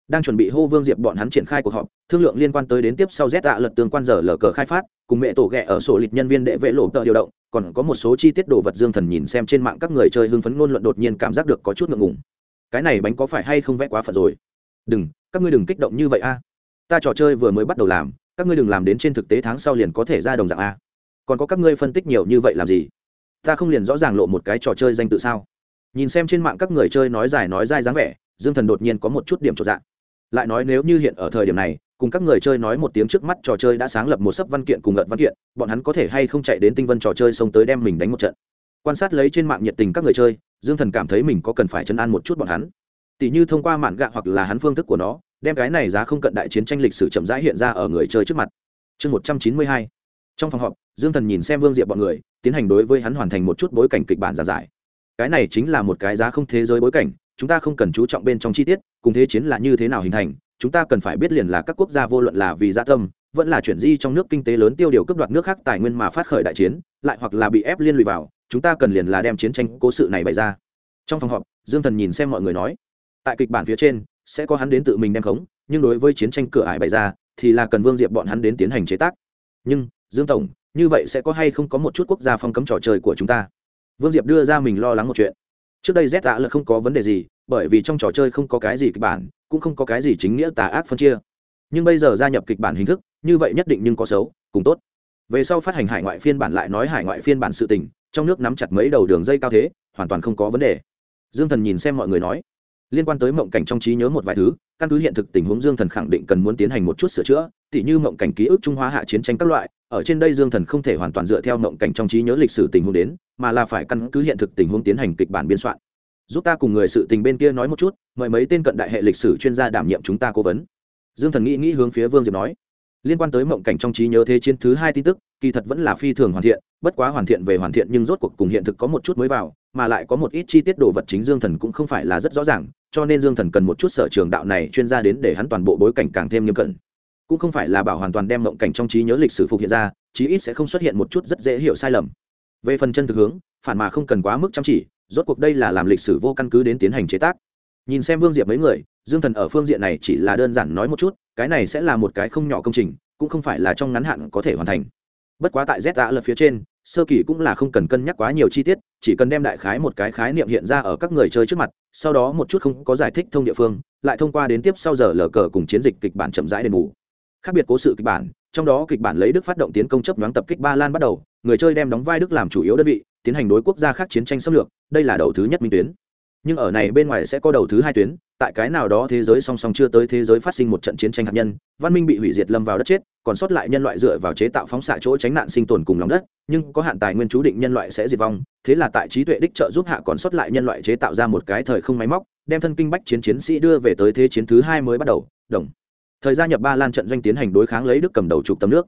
Đang chuẩn bị hô vương diệp bọn hắn triển khai cuộc họp, thương lượng liên quan tới đến tiếp sau z tạ lật tương quan giờ lờ cờ khai phát, cùng mẹ tổ ghẹ ở sổ lịch nhân viên đệ vệ lộ tợ điều động, còn có một số chi tiết đồ vật dương thần nhìn xem trên mạng các người chơi hưng phấn ngôn luận đột nhiên cảm giác được có chút ngượng ngùng. Cái này bánh có phải hay không vẽ quá phật rồi? Đừng, các ngươi đừng kích động như vậy a. Ta trò chơi vừa mới bắt đầu làm, các ngươi đừng làm đến trên thực tế tháng sau liền có thể ra đồng dạng a. Còn có các ngươi phân tích nhiều như vậy làm gì? Ta không liền rõ ràng lộ một cái trò chơi danh tự sao? Nhìn xem trên mạng các người chơi nói dài nói dai dáng vẻ, dương thần đột nhiên có một chút điểm trọn dạng. Lại nói nếu như hiện ở thời điểm này, cùng các người chơi nói một tiếng trước mắt trò chơi đã sáng lập một sấp văn kiện cùng ngợt văn kiện, bọn hắn có thể hay không chạy đến tinh vân trò chơi xông tới đem mình đánh một trận? Quan sát lấy trên mạng nhiệt tình các người chơi, dương thần cảm thấy mình có cần phải chấn an một chút bọn hắn tỷ như thông qua mạn gạ hoặc là hắn phương thức của nó, đem cái này giá không cận đại chiến tranh lịch sử chậm rãi hiện ra ở người chơi trước mặt. Chương một trăm chín mươi hai. Trong phòng họp, dương thần nhìn xem vương diệp bọn người, tiến hành đối với hắn hoàn thành một chút bối cảnh kịch bản giả giải. Cái này chính là một cái giá không thế giới bối cảnh, chúng ta không cần chú trọng bên trong chi tiết, cùng thế chiến là như thế nào hình thành, chúng ta cần phải biết liền là các quốc gia vô luận là vì gia tâm, vẫn là chuyển di trong nước kinh tế lớn tiêu điều cấp đoạt nước khác tài nguyên mà phát khởi đại chiến, lại hoặc là bị ép liên lụy vào, chúng ta cần liền là đem chiến tranh cố sự này bày ra. Trong phòng họp, dương thần nhìn xem mọi người nói tại kịch bản phía trên, sẽ có hắn đến tự mình đem khống, nhưng đối với chiến tranh cửa ải bày ra, thì là cần vương diệp bọn hắn đến tiến hành chế tác. Nhưng, dương tổng, như vậy sẽ có hay không có một chút quốc gia phong cấm trò chơi của chúng ta? Vương diệp đưa ra mình lo lắng một chuyện. Trước đây z tạ là không có vấn đề gì, bởi vì trong trò chơi không có cái gì kịch bản, cũng không có cái gì chính nghĩa tà ác phân chia. Nhưng bây giờ gia nhập kịch bản hình thức, như vậy nhất định nhưng có xấu, cùng tốt. Về sau phát hành hải ngoại phiên bản lại nói hải ngoại phiên bản sự tình, trong nước nắm chặt mấy đầu đường dây cao thế, hoàn toàn không có vấn đề. Dương thần nhìn xem mọi người nói liên quan tới mộng cảnh trong trí nhớ một vài thứ, căn cứ hiện thực tình huống dương thần khẳng định cần muốn tiến hành một chút sửa chữa, tỉ như mộng cảnh ký ức trung hóa hạ chiến tranh các loại, ở trên đây dương thần không thể hoàn toàn dựa theo mộng cảnh trong trí nhớ lịch sử tình huống đến, mà là phải căn cứ hiện thực tình huống tiến hành kịch bản biên soạn. Giúp ta cùng người sự tình bên kia nói một chút, mời mấy tên cận đại hệ lịch sử chuyên gia đảm nhiệm chúng ta cố vấn. Dương thần nghĩ nghĩ hướng phía vương diệp nói. Liên quan tới mộng cảnh trong trí nhớ thế chiến thứ hai tin tức, kỳ thật vẫn là phi thường hoàn thiện, bất quá hoàn thiện về hoàn thiện nhưng rốt cuộc cùng hiện thực có một chút mới vào mà lại có một ít chi tiết đồ vật chính dương thần cũng không phải là rất rõ ràng, cho nên dương thần cần một chút sở trường đạo này chuyên gia đến để hắn toàn bộ bối cảnh càng thêm nghiêm cẩn. Cũng không phải là bảo hoàn toàn đem mộng cảnh trong trí nhớ lịch sử phục hiện ra, chí ít sẽ không xuất hiện một chút rất dễ hiểu sai lầm. Về phần chân thực hướng, phản mà không cần quá mức chăm chỉ, rốt cuộc đây là làm lịch sử vô căn cứ đến tiến hành chế tác. Nhìn xem vương diệp mấy người, dương thần ở phương diện này chỉ là đơn giản nói một chút, cái này sẽ là một cái không nhỏ công trình, cũng không phải là trong ngắn hạn có thể hoàn thành. Bất quá tại z đã lật phía trên sơ kỳ cũng là không cần cân nhắc quá nhiều chi tiết, chỉ cần đem đại khái một cái khái niệm hiện ra ở các người chơi trước mặt, sau đó một chút không có giải thích thông địa phương, lại thông qua đến tiếp sau giờ lờ cờ cùng chiến dịch kịch bản chậm rãi đền bù. Khác biệt cố sự kịch bản, trong đó kịch bản lấy đức phát động tiến công chấp nhoáng tập kích ba lan bắt đầu, người chơi đem đóng vai đức làm chủ yếu đơn vị, tiến hành đối quốc gia khác chiến tranh xâm lược, đây là đầu thứ nhất minh tuyến nhưng ở này bên ngoài sẽ có đầu thứ hai tuyến, tại cái nào đó thế giới song song chưa tới thế giới phát sinh một trận chiến tranh hạt nhân, văn minh bị hủy diệt lâm vào đất chết, còn sót lại nhân loại dựa vào chế tạo phóng xạ chỗ tránh nạn sinh tồn cùng lòng đất, nhưng có hạn tài nguyên chú định nhân loại sẽ diệt vong, thế là tại trí tuệ đích trợ giúp hạ còn sót lại nhân loại chế tạo ra một cái thời không máy móc, đem thân kinh bách chiến chiến sĩ đưa về tới thế chiến thứ hai mới bắt đầu, đồng. Thời gia nhập ba lan trận doanh tiến hành đối kháng lấy đức cầm đầu trục tấm nước.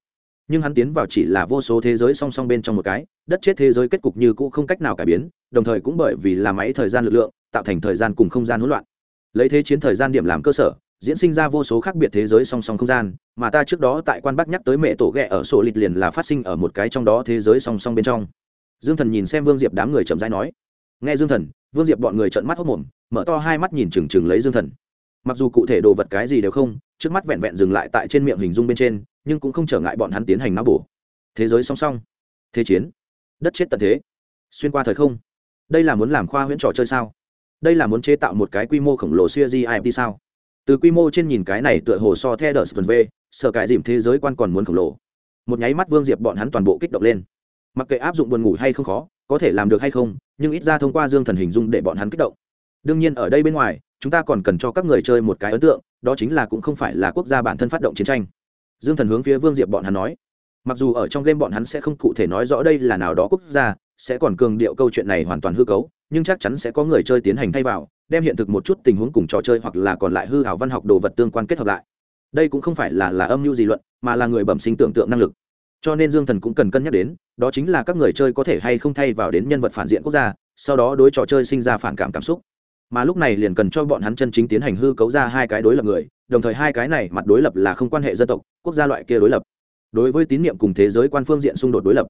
Nhưng hắn tiến vào chỉ là vô số thế giới song song bên trong một cái, đất chết thế giới kết cục như cũ không cách nào cải biến, đồng thời cũng bởi vì là máy thời gian lực lượng tạo thành thời gian cùng không gian hỗn loạn. Lấy thế chiến thời gian điểm làm cơ sở, diễn sinh ra vô số khác biệt thế giới song song không gian, mà ta trước đó tại quan bắc nhắc tới mẹ tổ ghẹ ở sổ lịch liền là phát sinh ở một cái trong đó thế giới song song bên trong. Dương thần nhìn xem vương diệp đám người chậm rãi nói. Nghe dương thần, vương diệp bọn người trợn mắt hốc mồm, mở to hai mắt nhìn trừng trừng lấy dương thần. Mặc dù cụ thể đồ vật cái gì đều không, trước mắt vẹn vẹn dừng lại tại trên miệng hình dung bên trên, nhưng cũng không trở ngại bọn hắn tiến hành não bổ. Thế giới song song. Thế chiến. Đất chết tận thế. Xuyên qua thời không. Đây là muốn làm khoa huyễn trò chơi sao? Đây là muốn chế tạo một cái quy mô khổng lồ siêu gip sao? Từ quy mô trên nhìn cái này tựa hồ so theo đờ v, sở cải dìm thế giới quan còn muốn khổng lồ. Một nháy mắt vương diệp bọn hắn toàn bộ kích động lên. Mặc kệ áp dụng buồn ngủ hay không khó, có thể làm được hay không, nhưng ít ra thông qua dương thần hình dung để bọn hắn kích động. Đương nhiên ở đây bên ngoài, chúng ta còn cần cho các người chơi một cái ấn tượng, đó chính là cũng không phải là quốc gia bản thân phát động chiến tranh. Dương thần hướng phía vương diệp bọn hắn nói. Mặc dù ở trong game bọn hắn sẽ không cụ thể nói rõ đây là nào đó quốc gia, sẽ còn cường điệu câu chuyện này hoàn toàn hư cấu nhưng chắc chắn sẽ có người chơi tiến hành thay vào, đem hiện thực một chút tình huống cùng trò chơi hoặc là còn lại hư hảo văn học đồ vật tương quan kết hợp lại. Đây cũng không phải là là âm mưu gì luận, mà là người bẩm sinh tưởng tượng năng lực. Cho nên dương thần cũng cần cân nhắc đến, đó chính là các người chơi có thể hay không thay vào đến nhân vật phản diện quốc gia, sau đó đối trò chơi sinh ra phản cảm cảm xúc. Mà lúc này liền cần cho bọn hắn chân chính tiến hành hư cấu ra hai cái đối lập người, đồng thời hai cái này mặt đối lập là không quan hệ dân tộc, quốc gia loại kia đối lập. Đối với tín nhiệm cùng thế giới quan phương diện xung đột đối lập,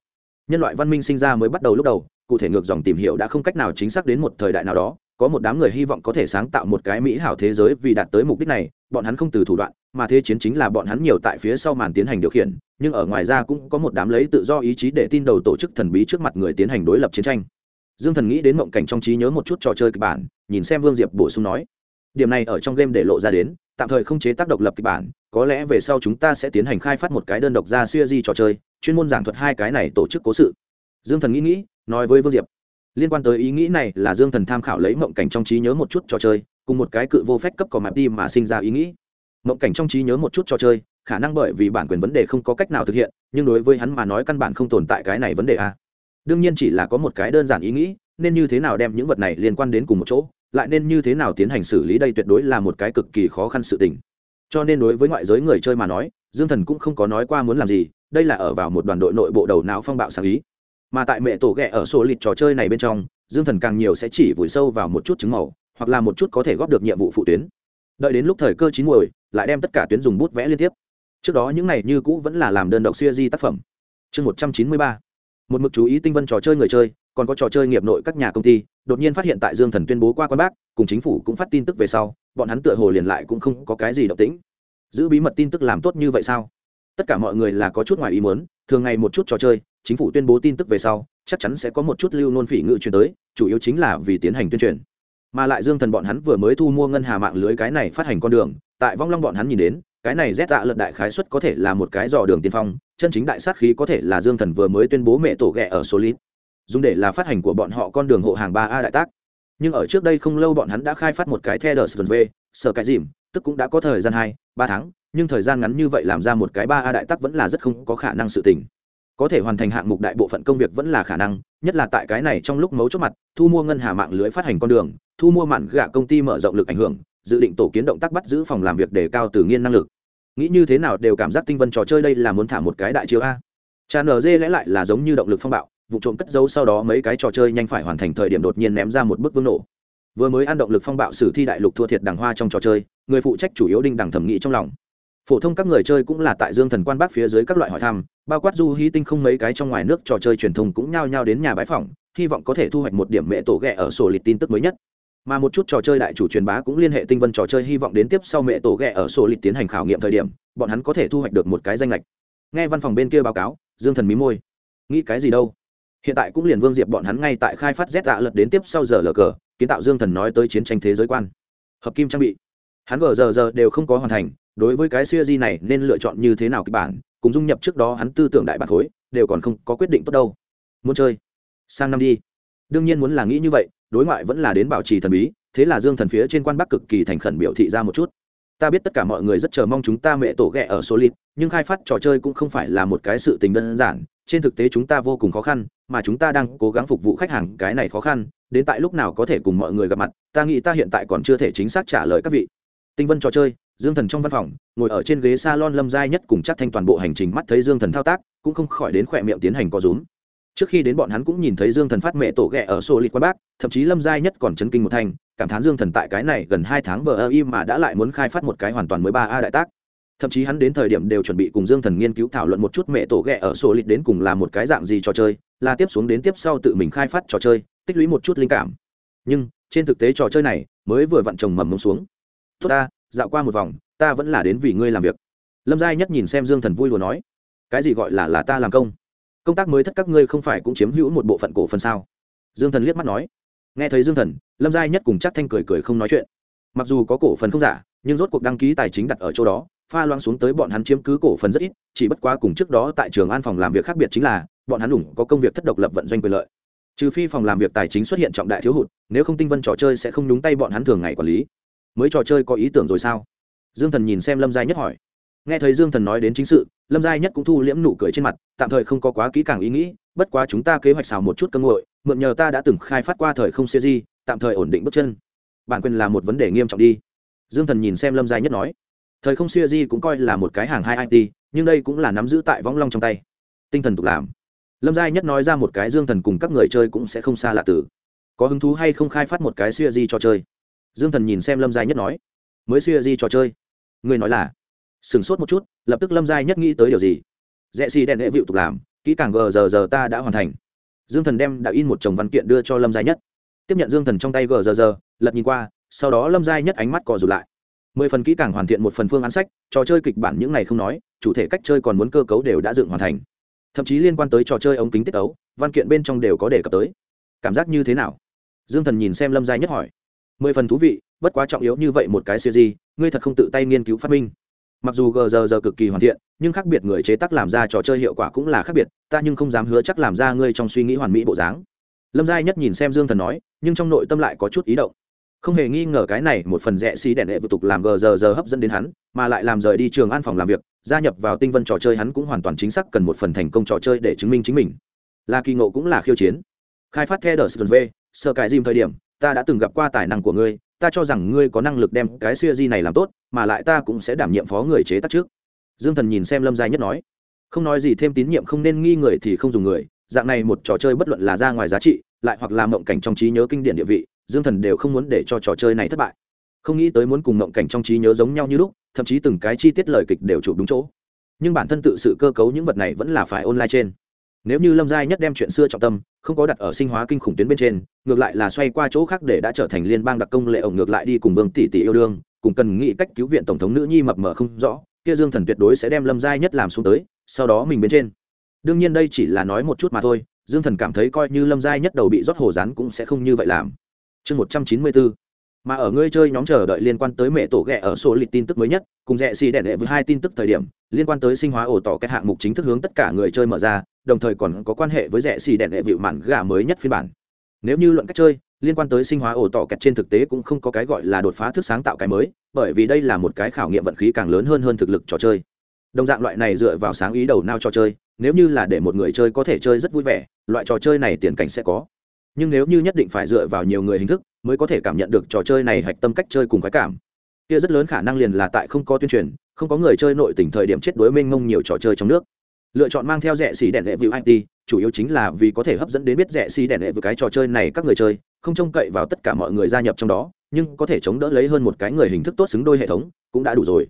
nhân loại văn minh sinh ra mới bắt đầu lúc đầu cụ thể ngược dòng tìm hiểu đã không cách nào chính xác đến một thời đại nào đó, có một đám người hy vọng có thể sáng tạo một cái mỹ hảo thế giới vì đạt tới mục đích này, bọn hắn không từ thủ đoạn, mà thế chiến chính là bọn hắn nhiều tại phía sau màn tiến hành điều khiển, nhưng ở ngoài ra cũng có một đám lấy tự do ý chí để tin đầu tổ chức thần bí trước mặt người tiến hành đối lập chiến tranh. Dương thần nghĩ đến mộng cảnh trong trí nhớ một chút trò chơi kịch bản, nhìn xem vương diệp bổ sung nói, điểm này ở trong game để lộ ra đến, tạm thời không chế tác độc lập kịch bản, có lẽ về sau chúng ta sẽ tiến hành khai phát một cái đơn độc ra siêu di trò chơi, chuyên môn giảng thuật hai cái này tổ chức cố sự. Dương thần nghĩ nghĩ nói với vương diệp. Liên quan tới ý nghĩ này là dương thần tham khảo lấy mộng cảnh trong trí nhớ một chút trò chơi, cùng một cái cự vô phép cấp cò mạp đi mà sinh ra ý nghĩ. Mộng cảnh trong trí nhớ một chút trò chơi, khả năng bởi vì bản quyền vấn đề không có cách nào thực hiện, nhưng đối với hắn mà nói căn bản không tồn tại cái này vấn đề a. Đương nhiên chỉ là có một cái đơn giản ý nghĩ, nên như thế nào đem những vật này liên quan đến cùng một chỗ, lại nên như thế nào tiến hành xử lý đây tuyệt đối là một cái cực kỳ khó khăn sự tình. Cho nên đối với ngoại giới người chơi mà nói, dương thần cũng không có nói qua muốn làm gì, đây là ở vào một đoàn đội nội bộ đầu não phong bạo sáng ý mà tại mẹ tổ ghẹ ở sổ lịch trò chơi này bên trong, dương thần càng nhiều sẽ chỉ vùi sâu vào một chút chứng màu, hoặc là một chút có thể góp được nhiệm vụ phụ tuyến. Đợi đến lúc thời cơ chín muồi, lại đem tất cả tuyến dùng bút vẽ liên tiếp. Trước đó những này như cũ vẫn là làm đơn độc siêu di tác phẩm. Chương một trăm chín mươi ba. Một mực chú ý tinh vân trò chơi người chơi, còn có trò chơi nghiệp nội các nhà công ty, đột nhiên phát hiện tại dương thần tuyên bố qua quan bác, cùng chính phủ cũng phát tin tức về sau, bọn hắn tựa hồ liền lại cũng không có cái gì động tĩnh. Giữ bí mật tin tức làm tốt như vậy sao? Tất cả mọi người là có chút ngoài ý muốn, thường ngày một chút trò chơi chính phủ tuyên bố tin tức về sau, chắc chắn sẽ có một chút lưu nôn phỉ ngự truyền tới, chủ yếu chính là vì tiến hành tuyên truyền. Mà lại dương thần bọn hắn vừa mới thu mua ngân hà mạng lưới cái này phát hành con đường, tại vong long bọn hắn nhìn đến, cái này rét tạ lật đại khái xuất có thể là một cái dò đường tiên phong, chân chính đại sát khí có thể là dương thần vừa mới tuyên bố mẹ tổ ghẹ ở số lít. Dùng để là phát hành của bọn họ con đường hộ hàng ba a đại tác. Nhưng ở trước đây không lâu bọn hắn đã khai phát một cái theo đờ v sở cái dìm, tức cũng đã có thời gian hai, ba tháng, nhưng thời gian ngắn như vậy làm ra một cái ba a đại tác vẫn là rất không có khả năng sự tình có thể hoàn thành hạng mục đại bộ phận công việc vẫn là khả năng, nhất là tại cái này trong lúc mấu chốt mặt, thu mua ngân hà mạng lưới phát hành con đường, thu mua mạn gạ công ty mở rộng lực ảnh hưởng, dự định tổ kiến động tác bắt giữ phòng làm việc để cao tự nhiên năng lực. Nghĩ như thế nào đều cảm giác tinh vân trò chơi đây là muốn thả một cái đại chiếu a. Cha nz lẽ lại là giống như động lực phong bạo, vụ trộm cất dấu sau đó mấy cái trò chơi nhanh phải hoàn thành thời điểm đột nhiên ném ra một bức vương nổ. Vừa mới ăn động lực phong bạo sử thi đại lục thua thiệt đằng hoa trong trò chơi, người phụ trách chủ yếu đinh đằng thẩm nghĩ trong lòng. Phổ thông các người chơi cũng là tại dương thần quan bác phía dưới các loại hỏi thăm bao quát du hy tinh không mấy cái trong ngoài nước trò chơi truyền thông cũng nhao nhao đến nhà bãi phòng hy vọng có thể thu hoạch một điểm mẹ tổ ghẹ ở sổ lịch tin tức mới nhất. Mà một chút trò chơi đại chủ truyền bá cũng liên hệ tinh vân trò chơi hy vọng đến tiếp sau mẹ tổ ghẹ ở sổ lịch tiến hành khảo nghiệm thời điểm, bọn hắn có thể thu hoạch được một cái danh lệch nghe văn phòng bên kia báo cáo, dương thần mí môi. Nghĩ cái gì đâu? Hiện tại cũng liền vương diệp bọn hắn ngay tại khai phát z tạ lật đến tiếp sau giờ lờ cờ, kiến tạo dương thần nói tới chiến tranh thế giới quan. Hợp kim trang bị. Hắn gờ giờ giờ đều không có hoàn thành, đối với cái siêu di này nên lựa chọn như thế nào kịch bản cùng dung nhập trước đó hắn tư tưởng đại bản khối, đều còn không có quyết định tốt đâu. Muốn chơi, sang năm đi. Đương nhiên muốn là nghĩ như vậy, đối ngoại vẫn là đến bảo trì thần bí, thế là dương thần phía trên quan bắc cực kỳ thành khẩn biểu thị ra một chút. Ta biết tất cả mọi người rất chờ mong chúng ta mẹ tổ ghẹ ở số lít nhưng khai phát trò chơi cũng không phải là một cái sự tình đơn giản, trên thực tế chúng ta vô cùng khó khăn, mà chúng ta đang cố gắng phục vụ khách hàng, cái này khó khăn, đến tại lúc nào có thể cùng mọi người gặp mặt, ta nghĩ ta hiện tại còn chưa thể chính xác trả lời các vị. Tinh vân trò chơi dương thần trong văn phòng, ngồi ở trên ghế s a lon lâm giai nhất cùng chắc thanh toàn bộ hành trình mắt thấy dương thần thao tác, cũng không khỏi đến khỏe miệng tiến hành có rúm. Trước khi đến bọn hắn cũng nhìn thấy dương thần phát mẹ tổ ghẹ ở sổ lịch quan bác, thậm chí lâm giai nhất còn chấn kinh một thành, cảm thán dương thần tại cái này gần hai tháng vờ ơ im mà đã lại muốn khai phát một cái hoàn toàn mới ba a đại tác. Thậm chí hắn đến thời điểm đều chuẩn bị cùng dương thần nghiên cứu thảo luận một chút mẹ tổ ghẹ ở sổ lịch đến cùng là một cái dạng gì trò chơi, là tiếp xuống đến tiếp sau tự mình khai phát trò chơi, tích lũy một chút linh cảm. Nhưng, trên thực tế trò chơi này mới vừa vặn trồng mầm mông xuống. Tốt ta dạo qua một vòng, ta vẫn là đến vì ngươi làm việc. Lâm giai nhất nhìn xem dương thần vui đùa nói, cái gì gọi là là ta làm công? Công tác mới thất các ngươi không phải cũng chiếm hữu một bộ phận cổ phần sao? Dương thần liếc mắt nói. Nghe thấy dương thần, lâm giai nhất cùng chắc thanh cười cười không nói chuyện. Mặc dù có cổ phần không giả, nhưng rốt cuộc đăng ký tài chính đặt ở chỗ đó, pha loang xuống tới bọn hắn chiếm cứ cổ phần rất ít, chỉ bất quá cùng trước đó tại trường an phòng làm việc khác biệt chính là, bọn hắn đủng có công việc thất độc lập vận doanh quyền lợi. Trừ phi phòng làm việc tài chính xuất hiện trọng đại thiếu hụt, nếu không tinh vân trò chơi sẽ không đúng tay bọn hắn thường ngày quản lý mới trò chơi có ý tưởng rồi sao? Dương thần nhìn xem lâm giai nhất hỏi. Nghe thấy dương thần nói đến chính sự, lâm giai nhất cũng thu liễm nụ cười trên mặt, tạm thời không có quá kỹ càng ý nghĩ, bất quá chúng ta kế hoạch xào một chút cơ nguội, mượn nhờ ta đã từng khai phát qua thời không siêu di tạm thời ổn định bước chân. Bản quyền là một vấn đề nghiêm trọng đi. Dương thần nhìn xem lâm giai nhất nói. Thời không siêu di cũng coi là một cái hàng hai it nhưng đây cũng là nắm giữ tại võng long trong tay. Tinh thần tục làm. Lâm giai nhất nói ra một cái dương thần cùng các người chơi cũng sẽ không xa lạ tử. có hứng thú hay không khai phát một cái siêu di cho chơi? Dương thần nhìn xem lâm giai nhất nói, mới siêu di trò chơi? Người nói là. Sửng sốt một chút, lập tức lâm giai nhất nghĩ tới điều gì? Rẽ xì đèn hệ vịu tục làm, kỹ càng gờ giờ giờ ta đã hoàn thành. Dương thần đem đã in một chồng văn kiện đưa cho lâm giai nhất. Tiếp nhận dương thần trong tay gờ giờ giờ, lật nhìn qua, sau đó lâm giai nhất ánh mắt cò rụt lại. Mười phần kỹ càng hoàn thiện một phần phương án sách, trò chơi kịch bản những này không nói, chủ thể cách chơi còn muốn cơ cấu đều đã dựng hoàn thành. Thậm chí liên quan tới trò chơi ống kính tiết ấu, văn kiện bên trong đều có đề cập tới. Cảm giác như thế nào? Dương thần nhìn xem lâm giai nhất hỏi mười phần thú vị, bất quá trọng yếu như vậy một cái siêu di ngươi thật không tự tay nghiên cứu phát minh. Mặc dù gờ giờ giờ cực kỳ hoàn thiện, nhưng khác biệt người chế tác làm ra trò chơi hiệu quả cũng là khác biệt, ta nhưng không dám hứa chắc làm ra ngươi trong suy nghĩ hoàn mỹ bộ dáng. Lâm giai nhất nhìn xem dương thần nói, nhưng trong nội tâm lại có chút ý động. Không hề nghi ngờ cái này một phần rẽ xí đèn đệ vụ tục làm gờ giờ giờ hấp dẫn đến hắn, mà lại làm rời đi trường an phòng làm việc, gia nhập vào tinh vân trò chơi hắn cũng hoàn toàn chính xác cần một phần thành công trò chơi để chứng minh chính mình. Là kỳ ngộ cũng là khiêu chiến. Khai phát theo đờ sờ cải dìm thời điểm ta đã từng gặp qua tài năng của ngươi, ta cho rằng ngươi có năng lực đem cái xuya di này làm tốt, mà lại ta cũng sẽ đảm nhiệm phó người chế tác trước. Dương thần nhìn xem lâm giai nhất nói. Không nói gì thêm tín nhiệm không nên nghi người thì không dùng người, dạng này một trò chơi bất luận là ra ngoài giá trị, lại hoặc là mộng cảnh trong trí nhớ kinh điển địa vị, dương thần đều không muốn để cho trò chơi này thất bại. Không nghĩ tới muốn cùng mộng cảnh trong trí nhớ giống nhau như lúc, thậm chí từng cái chi tiết lời kịch đều chụp đúng chỗ. Nhưng bản thân tự sự cơ cấu những vật này vẫn là phải online trên nếu như lâm giai nhất đem chuyện xưa trọng tâm, không có đặt ở sinh hóa kinh khủng tuyến bên trên, ngược lại là xoay qua chỗ khác để đã trở thành liên bang đặc công lệ ổng ngược lại đi cùng vương tỷ tỷ yêu đương, cùng cần nghĩ cách cứu viện tổng thống nữ nhi mập mờ không rõ, kia dương thần tuyệt đối sẽ đem lâm giai nhất làm xuống tới, sau đó mình bên trên. Đương nhiên đây chỉ là nói một chút mà thôi, dương thần cảm thấy coi như lâm giai nhất đầu bị rót hồ rán cũng sẽ không như vậy làm. Chương một trăm chín mươi bốn mà ở ngươi chơi nhóm chờ đợi liên quan tới mẹ tổ ghẹ ở số lịch tin tức mới nhất, cùng rẽ xì đẻ đệ với hai tin tức thời điểm, liên quan tới sinh hóa ổ tỏ các hạng mục chính thức hướng tất cả người chơi mở ra đồng thời còn có quan hệ với rẻ xì đẻ đệ vịu mạn gà mới nhất phiên bản. Nếu như luận cách chơi, liên quan tới sinh hóa ổ tỏ kẹt trên thực tế cũng không có cái gọi là đột phá thức sáng tạo cái mới, bởi vì đây là một cái khảo nghiệm vận khí càng lớn hơn hơn thực lực trò chơi. Đồng dạng loại này dựa vào sáng ý đầu nao trò chơi, nếu như là để một người chơi có thể chơi rất vui vẻ, loại trò chơi này tiền cảnh sẽ có. Nhưng nếu như nhất định phải dựa vào nhiều người hình thức mới có thể cảm nhận được trò chơi này hạch tâm cách chơi cùng khoái cảm. Kia rất lớn khả năng liền là tại không có tuyên truyền, không có người chơi nội tỉnh thời điểm chết đối mênh mông nhiều trò chơi trong nước lựa chọn mang theo rẻ xì đèn lệ view it chủ yếu chính là vì có thể hấp dẫn đến biết rẻ xì đèn lệ vừa cái trò chơi này các người chơi, không trông cậy vào tất cả mọi người gia nhập trong đó, nhưng có thể chống đỡ lấy hơn một cái người hình thức tốt xứng đôi hệ thống, cũng đã đủ rồi.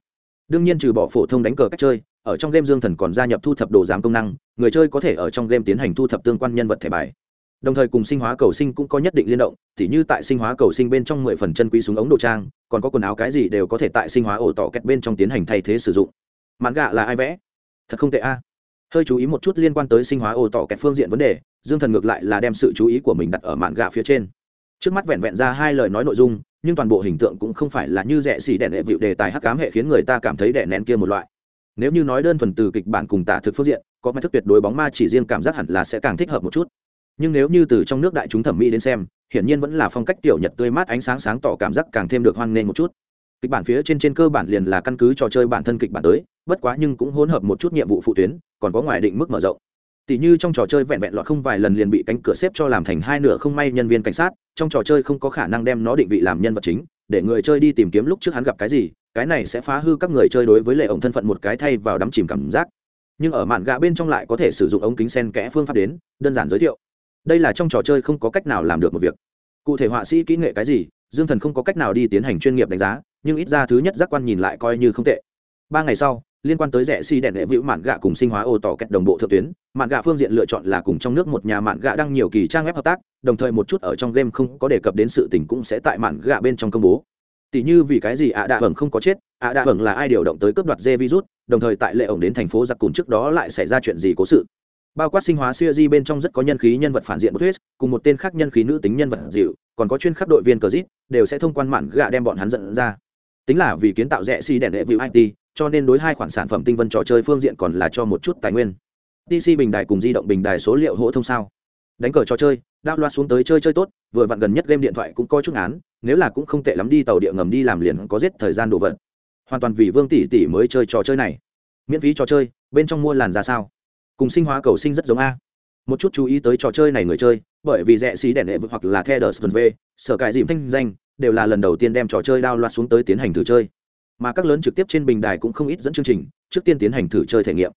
Đương nhiên trừ bỏ phổ thông đánh cờ cách chơi, ở trong game dương thần còn gia nhập thu thập đồ giám công năng, người chơi có thể ở trong game tiến hành thu thập tương quan nhân vật thẻ bài. Đồng thời cùng sinh hóa cầu sinh cũng có nhất định liên động t h như tại sinh hóa cầu sinh bên trong mười phần chân quý súng ống đồ trang, còn có quần áo cái gì đều có thể tại sinh hóa ổ tỏ kẹt bên trong tiến hành thay thế sử dụng. Mãn gạ là ai vẽ? Thật không tệ a hơi chú ý một chút liên quan tới sinh hóa ô tỏ kẹt phương diện vấn đề, dương thần ngược lại là đem sự chú ý của mình đặt ở mạn gà phía trên. Trước mắt vẹn vẹn ra hai lời nói nội dung, nhưng toàn bộ hình tượng cũng không phải là như rẻ xỉ đẻ đệ vịu đề tài hắc cám hệ khiến người ta cảm thấy đẻ nén kia một loại. Nếu như nói đơn thuần từ kịch bản cùng tả thực phương diện, có máy thức tuyệt đối bóng ma chỉ riêng cảm giác hẳn là sẽ càng thích hợp một chút. Nhưng nếu như từ trong nước đại chúng thẩm mỹ đến xem, hiển nhiên vẫn là phong cách tiểu nhật tươi mát ánh sáng sáng tỏ cảm giác càng thêm được hoan nghênh một chút. Kịch bản phía trên trên cơ bản liền là căn cứ trò chơi bản thân kịch bản tới bất quá nhưng cũng hỗn hợp một chút nhiệm vụ phụ tuyến, còn có ngoài định mức mở rộng. Tỷ như trong trò chơi vẹn vẹn lọt không vài lần liền bị cánh cửa xếp cho làm thành hai nửa không may nhân viên cảnh sát, trong trò chơi không có khả năng đem nó định vị làm nhân vật chính, để người chơi đi tìm kiếm lúc trước hắn gặp cái gì, cái này sẽ phá hư các người chơi đối với lệ ổng thân phận một cái thay vào đắm chìm cảm giác. Nhưng ở mạn gạ bên trong lại có thể sử dụng ống kính sen kẽ phương pháp đến, đơn giản giới thiệu. Đây là trong trò chơi không có cách nào làm được một việc. Cụ thể họa sĩ kỹ nghệ cái gì, dương thần không có cách nào đi tiến hành chuyên nghiệp đánh giá, nhưng ít ra thứ nhất giác quan nhìn lại coi như không tệ. Ba ngày sau liên quan tới rẻ xi si đèn đệ vĩu mạn gạ cùng sinh hóa ô tỏ kẹt đồng bộ thượng tuyến, mạn gạ phương diện lựa chọn là cùng trong nước một nhà mạn gạ đăng nhiều kỳ trang web hợp tác, đồng thời một chút ở trong game không có đề cập đến sự tình cũng sẽ tại mạn gạ bên trong công bố. Tỷ như vì cái gì ạ à đạ hưởng không có chết, ạ à đạ hưởng là ai điều động tới cướp đoạt dê virus, đồng thời tại lệ ổng đến thành phố giặc cùn trước đó lại xảy ra chuyện gì cố sự. Bao quát sinh hóa siêu di bên trong rất có nhân khí nhân vật phản diện một thuyết cùng một tên khác nhân khí nữ tính nhân vật dịu, còn có chuyên khắc đội viên cờ dít đều sẽ thông quan mạn gạ đem bọn hắn dẫn ra. Tính là vì kiến tạo rẻ xi si đèn đệ vịu it cho nên đối hai khoản sản phẩm tinh vân trò chơi phương diện còn là cho một chút tài nguyên. DC bình đài cùng di động bình đài số liệu hỗ thông sao? Đánh cờ trò chơi đao loa xuống tới chơi chơi tốt, vừa vặn gần nhất game điện thoại cũng có chút án, nếu là cũng không tệ lắm đi tàu địa ngầm đi làm liền có giết thời gian đồ vật. Hoàn toàn vì vương tỷ tỷ mới chơi trò chơi này. Miễn phí trò chơi, bên trong mua làn ra sao? Cùng sinh hóa cầu sinh rất giống a. Một chút chú ý tới trò chơi này người chơi, bởi vì rẻ xí đèn đệ vực hoặc là the đờ v, sở cải dìm thanh danh, đều là lần đầu tiên đem trò chơi đao loạt xuống tới tiến hành thử chơi mà các lớn trực tiếp trên bình đài cũng không ít dẫn chương trình, trước tiên tiến hành thử chơi thể nghiệm.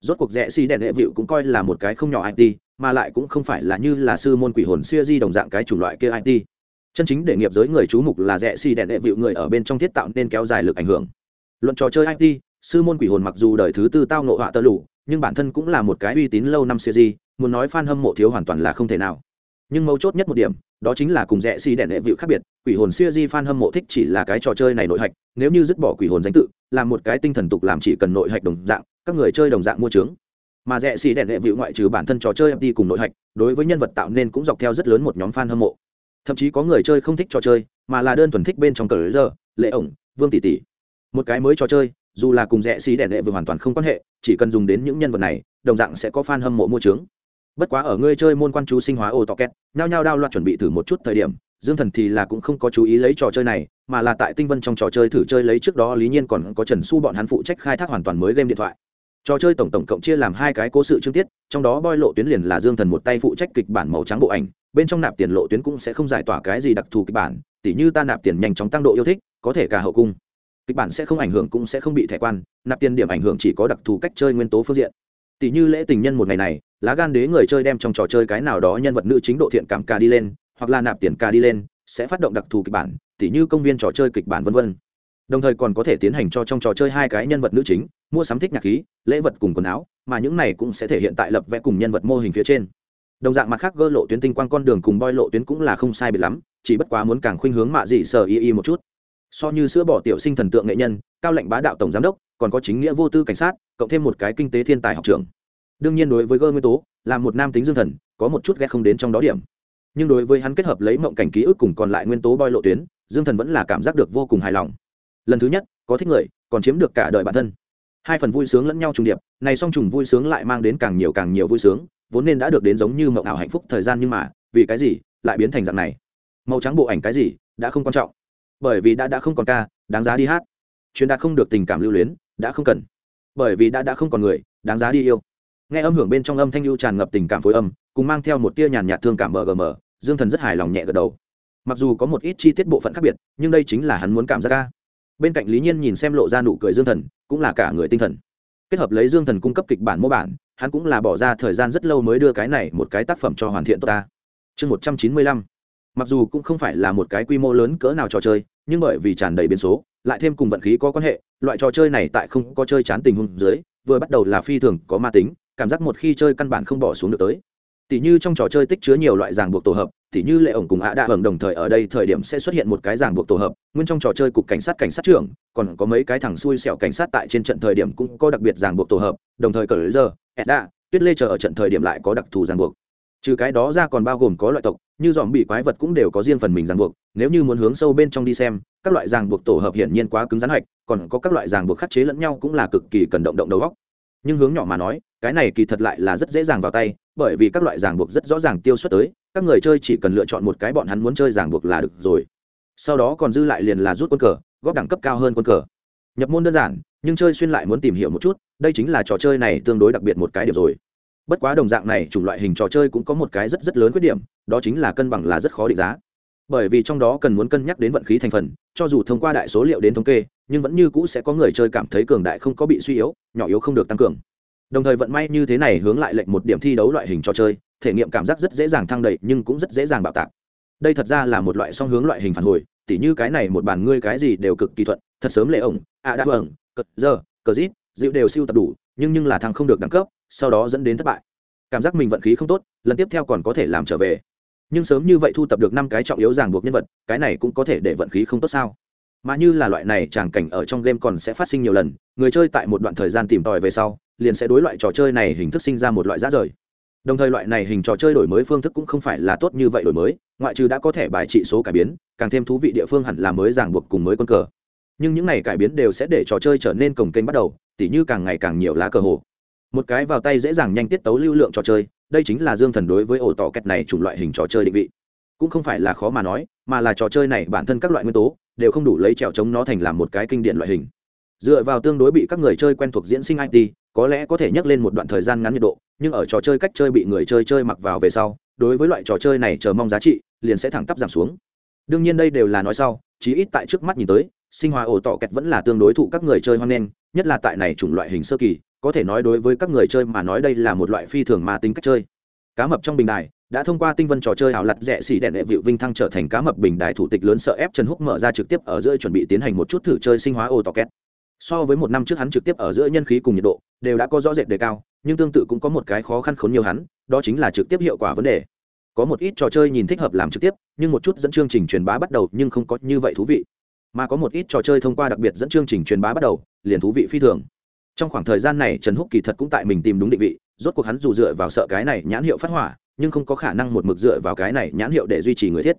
Rốt cuộc rẽ xi đèn đệ vịu cũng coi là một cái không nhỏ it mà lại cũng không phải là như là sư môn quỷ hồn xuya di đồng dạng cái chủng loại kia it chân chính để nghiệp giới người chú mục là rẽ xi đèn đệ vịu người ở bên trong thiết tạo nên kéo dài lực ảnh hưởng. Luận trò chơi it sư môn quỷ hồn mặc dù đời thứ tư tao nộ họa tơ lụ, nhưng bản thân cũng là một cái uy tín lâu năm siêu di, muốn nói fan hâm mộ thiếu hoàn toàn là không thể nào. Nhưng mấu chốt nhất một điểm, đó chính là cùng rẽ xi đèn đệ vịu khác biệt quỷ hồn siêu di fan hâm mộ thích chỉ là cái trò chơi này nội hạch, nếu như dứt bỏ quỷ hồn danh tự, làm một cái tinh thần tục làm chỉ cần nội hạch đồng dạng, các người chơi đồng dạng mua trướng mà rẽ xì đèn đệ vịu ngoại trừ bản thân trò chơi đi cùng nội hạch, đối với nhân vật tạo nên cũng dọc theo rất lớn một nhóm fan hâm mộ. Thậm chí có người chơi không thích trò chơi, mà là đơn thuần thích bên trong cờ giờ lệ ổng, vương tỷ tỷ. Một cái mới trò chơi, dù là cùng rẽ xì đèn đệ vừa hoàn toàn không quan hệ, chỉ cần dùng đến những nhân vật này, đồng dạng sẽ có fan hâm mộ mua trướng bất quá ở ngươi chơi môn quan chú sinh hóa ô tọ két nhao nhao đao loạt chuẩn bị thử một chút thời điểm dương thần thì là cũng không có chú ý lấy trò chơi này, mà là tại tinh vân trong trò chơi thử chơi lấy trước đó lý nhiên còn có trần su bọn hắn phụ trách khai thác hoàn toàn mới game điện thoại. Trò chơi tổng tổng cộng chia làm hai cái cố sự chương tiết, trong đó boi lộ tuyến liền là dương thần một tay phụ trách kịch bản màu trắng bộ ảnh, bên trong nạp tiền lộ tuyến cũng sẽ không giải tỏa cái gì đặc thù kịch bản, tỉ như ta nạp tiền nhanh chóng tăng độ yêu thích, có thể cả hậu cung. Kịch bản sẽ không ảnh hưởng cũng sẽ không bị thẻ quan, nạp tiền điểm ảnh hưởng chỉ có đặc thù cách chơi nguyên tố phương diện. Tỷ như lễ tình nhân một ngày này, lá gan đế người chơi đem trong trò chơi cái nào đó nhân vật nữ chính độ thiện cảm ca đi lên hoặc là nạp tiền ca đi lên, sẽ phát động đặc thù kịch bản tỷ như công viên trò chơi kịch bản v v đồng thời còn có thể tiến hành cho trong trò chơi hai cái nhân vật nữ chính, mua sắm thích nhạc khí, lễ vật cùng quần áo, mà những này cũng sẽ thể hiện tại lập vẽ cùng nhân vật mô hình phía trên. Đồng dạng mặt khác gơ lộ tuyến tinh quang con đường cùng boi lộ tuyến cũng là không sai biệt lắm, chỉ bất quá muốn càng khuynh hướng mạ dị sở y y một chút. So như sữa bỏ tiểu sinh thần tượng nghệ nhân, cao lệnh bá đạo tổng giám đốc, còn có chính nghĩa vô tư cảnh sát, cộng thêm một cái kinh tế thiên tài học trường đương nhiên đối với gơ nguyên tố, là một nam tính dương thần, có một chút ghét không đến trong đó điểm nhưng đối với hắn kết hợp lấy mộng cảnh ký ức cùng còn lại nguyên tố boi lộ tuyến, dương thần vẫn là cảm giác được vô cùng hài lòng. Lần thứ nhất, có thích người, còn chiếm được cả đời bản thân. Hai phần vui sướng lẫn nhau trùng điệp, này song trùng vui sướng lại mang đến càng nhiều càng nhiều vui sướng, vốn nên đã được đến giống như mộng ảo hạnh phúc thời gian nhưng mà, vì cái gì lại biến thành dạng này? Màu trắng bộ ảnh cái gì, đã không quan trọng. Bởi vì đã đã không còn ca, đáng giá đi hát. Truyền đạt không được tình cảm lưu luyến, đã không cần. Bởi vì đã đã không còn người, đáng giá đi yêu. Nghe âm hưởng bên trong âm thanh lưu tràn ngập tình cảm phối âm, cùng mang theo một tia nhàn nhạt thương cảm mgm dương thần rất hài lòng nhẹ gật đầu. Mặc dù có một ít chi tiết bộ phận khác biệt, nhưng đây chính là hắn muốn cảm giác ca. Bên cạnh lý nhiên nhìn xem lộ ra nụ cười dương thần, cũng là cả người tinh thần. Kết hợp lấy dương thần cung cấp kịch bản mô bản, hắn cũng là bỏ ra thời gian rất lâu mới đưa cái này một cái tác phẩm cho hoàn thiện tốt ta. Chương một trăm chín mươi lăm. Mặc dù cũng không phải là một cái quy mô lớn cỡ nào trò chơi, nhưng bởi vì tràn đầy biến số, lại thêm cùng vận khí có quan hệ, loại trò chơi này tại không có chơi chán tình huống dưới, vừa bắt đầu là phi thường có ma tính, cảm giác một khi chơi căn bản không bỏ xuống được tới tỷ như trong trò chơi tích chứa nhiều loại ràng buộc tổ hợp tỷ như lệ ổng cùng ạ đạ hưởng đồng thời ở đây thời điểm sẽ xuất hiện một cái ràng buộc tổ hợp, nguyên trong trò chơi cục cảnh sát cảnh sát trưởng, còn có mấy cái thằng xui xẻo cảnh sát tại trên trận thời điểm cũng có đặc biệt ràng buộc tổ hợp, đồng thời cờ giờ edda tuyết lê chờ ở trận thời điểm lại có đặc thù ràng buộc. Trừ cái đó ra còn bao gồm có loại tộc, như dòm bị quái vật cũng đều có riêng phần mình ràng buộc, nếu như muốn hướng sâu bên trong đi xem, các loại ràng buộc tổ hợp hiển nhiên quá cứng rắn hạch, còn có các loại ràng buộc khắc chế lẫn nhau cũng là cực kỳ cần động động đầu góc nhưng hướng nhỏ mà nói cái này kỳ thật lại là rất dễ dàng vào tay, bởi vì các loại ràng buộc rất rõ ràng tiêu xuất tới, các người chơi chỉ cần lựa chọn một cái bọn hắn muốn chơi ràng buộc là được rồi. Sau đó còn dư lại liền là rút quân cờ, góp đẳng cấp cao hơn quân cờ. Nhập môn đơn giản, nhưng chơi xuyên lại muốn tìm hiểu một chút, đây chính là trò chơi này tương đối đặc biệt một cái điểm rồi. Bất quá đồng dạng này, chủng loại hình trò chơi cũng có một cái rất rất lớn khuyết điểm, đó chính là cân bằng là rất khó định giá. Bởi vì trong đó cần muốn cân nhắc đến vận khí thành phần, cho dù thông qua đại số liệu đến thống kê, nhưng vẫn như cũ sẽ có người chơi cảm thấy cường đại không có bị suy yếu, nhỏ yếu không được tăng cường đồng thời vận may như thế này hướng lại lệnh một điểm thi đấu loại hình trò chơi, thể nghiệm cảm giác rất dễ dàng thăng đầy nhưng cũng rất dễ dàng bạo tạc. Đây thật ra là một loại song hướng loại hình phản hồi, tỉ như cái này một bản ngươi cái gì đều cực kỳ thuận, thật sớm lệ ổng, ạ đã vâng cật giờ cờ rít dịu đều siêu tập đủ, nhưng nhưng là thằng không được đẳng cấp, sau đó dẫn đến thất bại. Cảm giác mình vận khí không tốt, lần tiếp theo còn có thể làm trở về. Nhưng sớm như vậy thu tập được năm cái trọng yếu ràng buộc nhân vật, cái này cũng có thể để vận khí không tốt sao? Mà như là loại này, tràng cảnh ở trong game còn sẽ phát sinh nhiều lần, người chơi tại một đoạn thời gian tìm tòi về sau liền sẽ đối loại trò chơi này hình thức sinh ra một loại giá rời. Đồng thời loại này hình trò chơi đổi mới phương thức cũng không phải là tốt như vậy đổi mới, ngoại trừ đã có thể bài trị số cải biến, càng thêm thú vị địa phương hẳn là mới ràng buộc cùng mới quân cờ. Nhưng những này cải biến đều sẽ để trò chơi trở nên cồng kênh bắt đầu, tỉ như càng ngày càng nhiều lá cờ hồ. Một cái vào tay dễ dàng nhanh tiết tấu lưu lượng trò chơi, đây chính là dương thần đối với ổ tỏ kẹt này chủng loại hình trò chơi định vị. Cũng không phải là khó mà nói, mà là trò chơi này bản thân các loại nguyên tố, đều không đủ lấy trèo chống nó thành làm một cái kinh điển loại hình dựa vào tương đối bị các người chơi quen thuộc diễn sinh it có lẽ có thể nhắc lên một đoạn thời gian ngắn nhiệt độ, nhưng ở trò chơi cách chơi bị người chơi chơi mặc vào về sau, đối với loại trò chơi này chờ mong giá trị liền sẽ thẳng tắp giảm xuống. Đương nhiên đây đều là nói sau, chí ít tại trước mắt nhìn tới, sinh hóa ổ tỏ kẹt vẫn là tương đối thụ các người chơi hoan nghênh, nhất là tại này chủng loại hình sơ kỳ, có thể nói đối với các người chơi mà nói đây là một loại phi thường mà tính cách chơi. Cá mập trong bình đài, đã thông qua tinh vân trò chơi ảo lặt rẻ xỉ đèn đệ vịu vinh thăng trở thành cá mập bình đài thủ tịch lớn sợ ép trần húc mở ra trực tiếp ở giữa chuẩn bị tiến hành một chút thử chơi sinh hóa ô tỏ két so với một năm trước hắn trực tiếp ở giữa nhân khí cùng nhiệt độ, đều đã có rõ rệt đề cao, nhưng tương tự cũng có một cái khó khăn khốn nhiều hắn, đó chính là trực tiếp hiệu quả vấn đề. Có một ít trò chơi nhìn thích hợp làm trực tiếp, nhưng một chút dẫn chương trình truyền bá bắt đầu nhưng không có như vậy thú vị. Mà có một ít trò chơi thông qua đặc biệt dẫn chương trình truyền bá bắt đầu, liền thú vị phi thường. Trong khoảng thời gian này, trần húc kỳ thật cũng tại mình tìm đúng định vị, rốt cuộc hắn dù dựa vào sợ cái này nhãn hiệu phát hỏa, nhưng không có khả năng một mực dựa vào cái này nhãn hiệu để duy trì người thiết.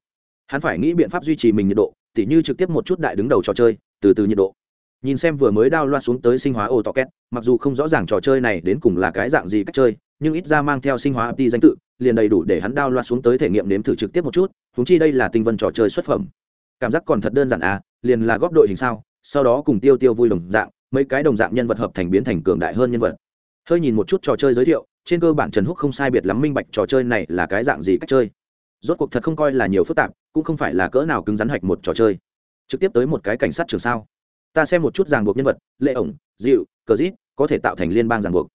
Hắn phải nghĩ biện pháp duy trì mình nhiệt độ, tỉ như trực tiếp một chút đại đứng đầu trò chơi, từ từ nhiệt độ nhìn xem vừa mới đao loa xuống tới sinh hóa ô tọ két, mặc dù không rõ ràng trò chơi này đến cùng là cái dạng gì cách chơi, nhưng ít ra mang theo sinh hóa ap danh tự, liền đầy đủ để hắn đao loa xuống tới thể nghiệm nếm thử trực tiếp một chút húng chi đây là tinh vân trò chơi xuất phẩm. Cảm giác còn thật đơn giản à liền là góp đội hình sao, sau đó cùng tiêu tiêu vui đồng dạng, mấy cái đồng dạng nhân vật hợp thành biến thành cường đại hơn nhân vật. Hơi nhìn một chút trò chơi giới thiệu, trên cơ bản trần húc không sai biệt lắm minh bạch trò chơi này là cái dạng gì cách chơi. Rốt cuộc thật không coi là nhiều phức tạp, cũng không phải là cỡ nào cứng rắn hạch một trò chơi. Trực tiếp tới một cái cảnh sát trường sao ta xem một chút ràng buộc nhân vật, lệ ổng, dịu, cờ dít, có thể tạo thành liên bang ràng buộc.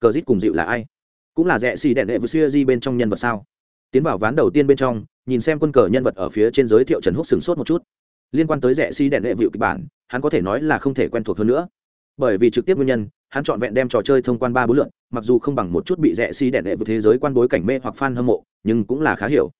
Cờ dít cùng dịu là ai? Cũng là rẽ xì đẹn đệ với xưa di bên trong nhân vật sao? Tiến vào ván đầu tiên bên trong, nhìn xem quân cờ nhân vật ở phía trên giới thiệu trần húc sửng sốt một chút. Liên quan tới rẽ xì đẹn đệ vịu kịch bản, hắn có thể nói là không thể quen thuộc hơn nữa. Bởi vì trực tiếp nguyên nhân, hắn chọn vẹn đem trò chơi thông quan ba bốn lượn mặc dù không bằng một chút bị rẽ xì đẹn đệ vượt thế giới quan bối cảnh mê hoặc fan hâm mộ, nhưng cũng là khá hiểu.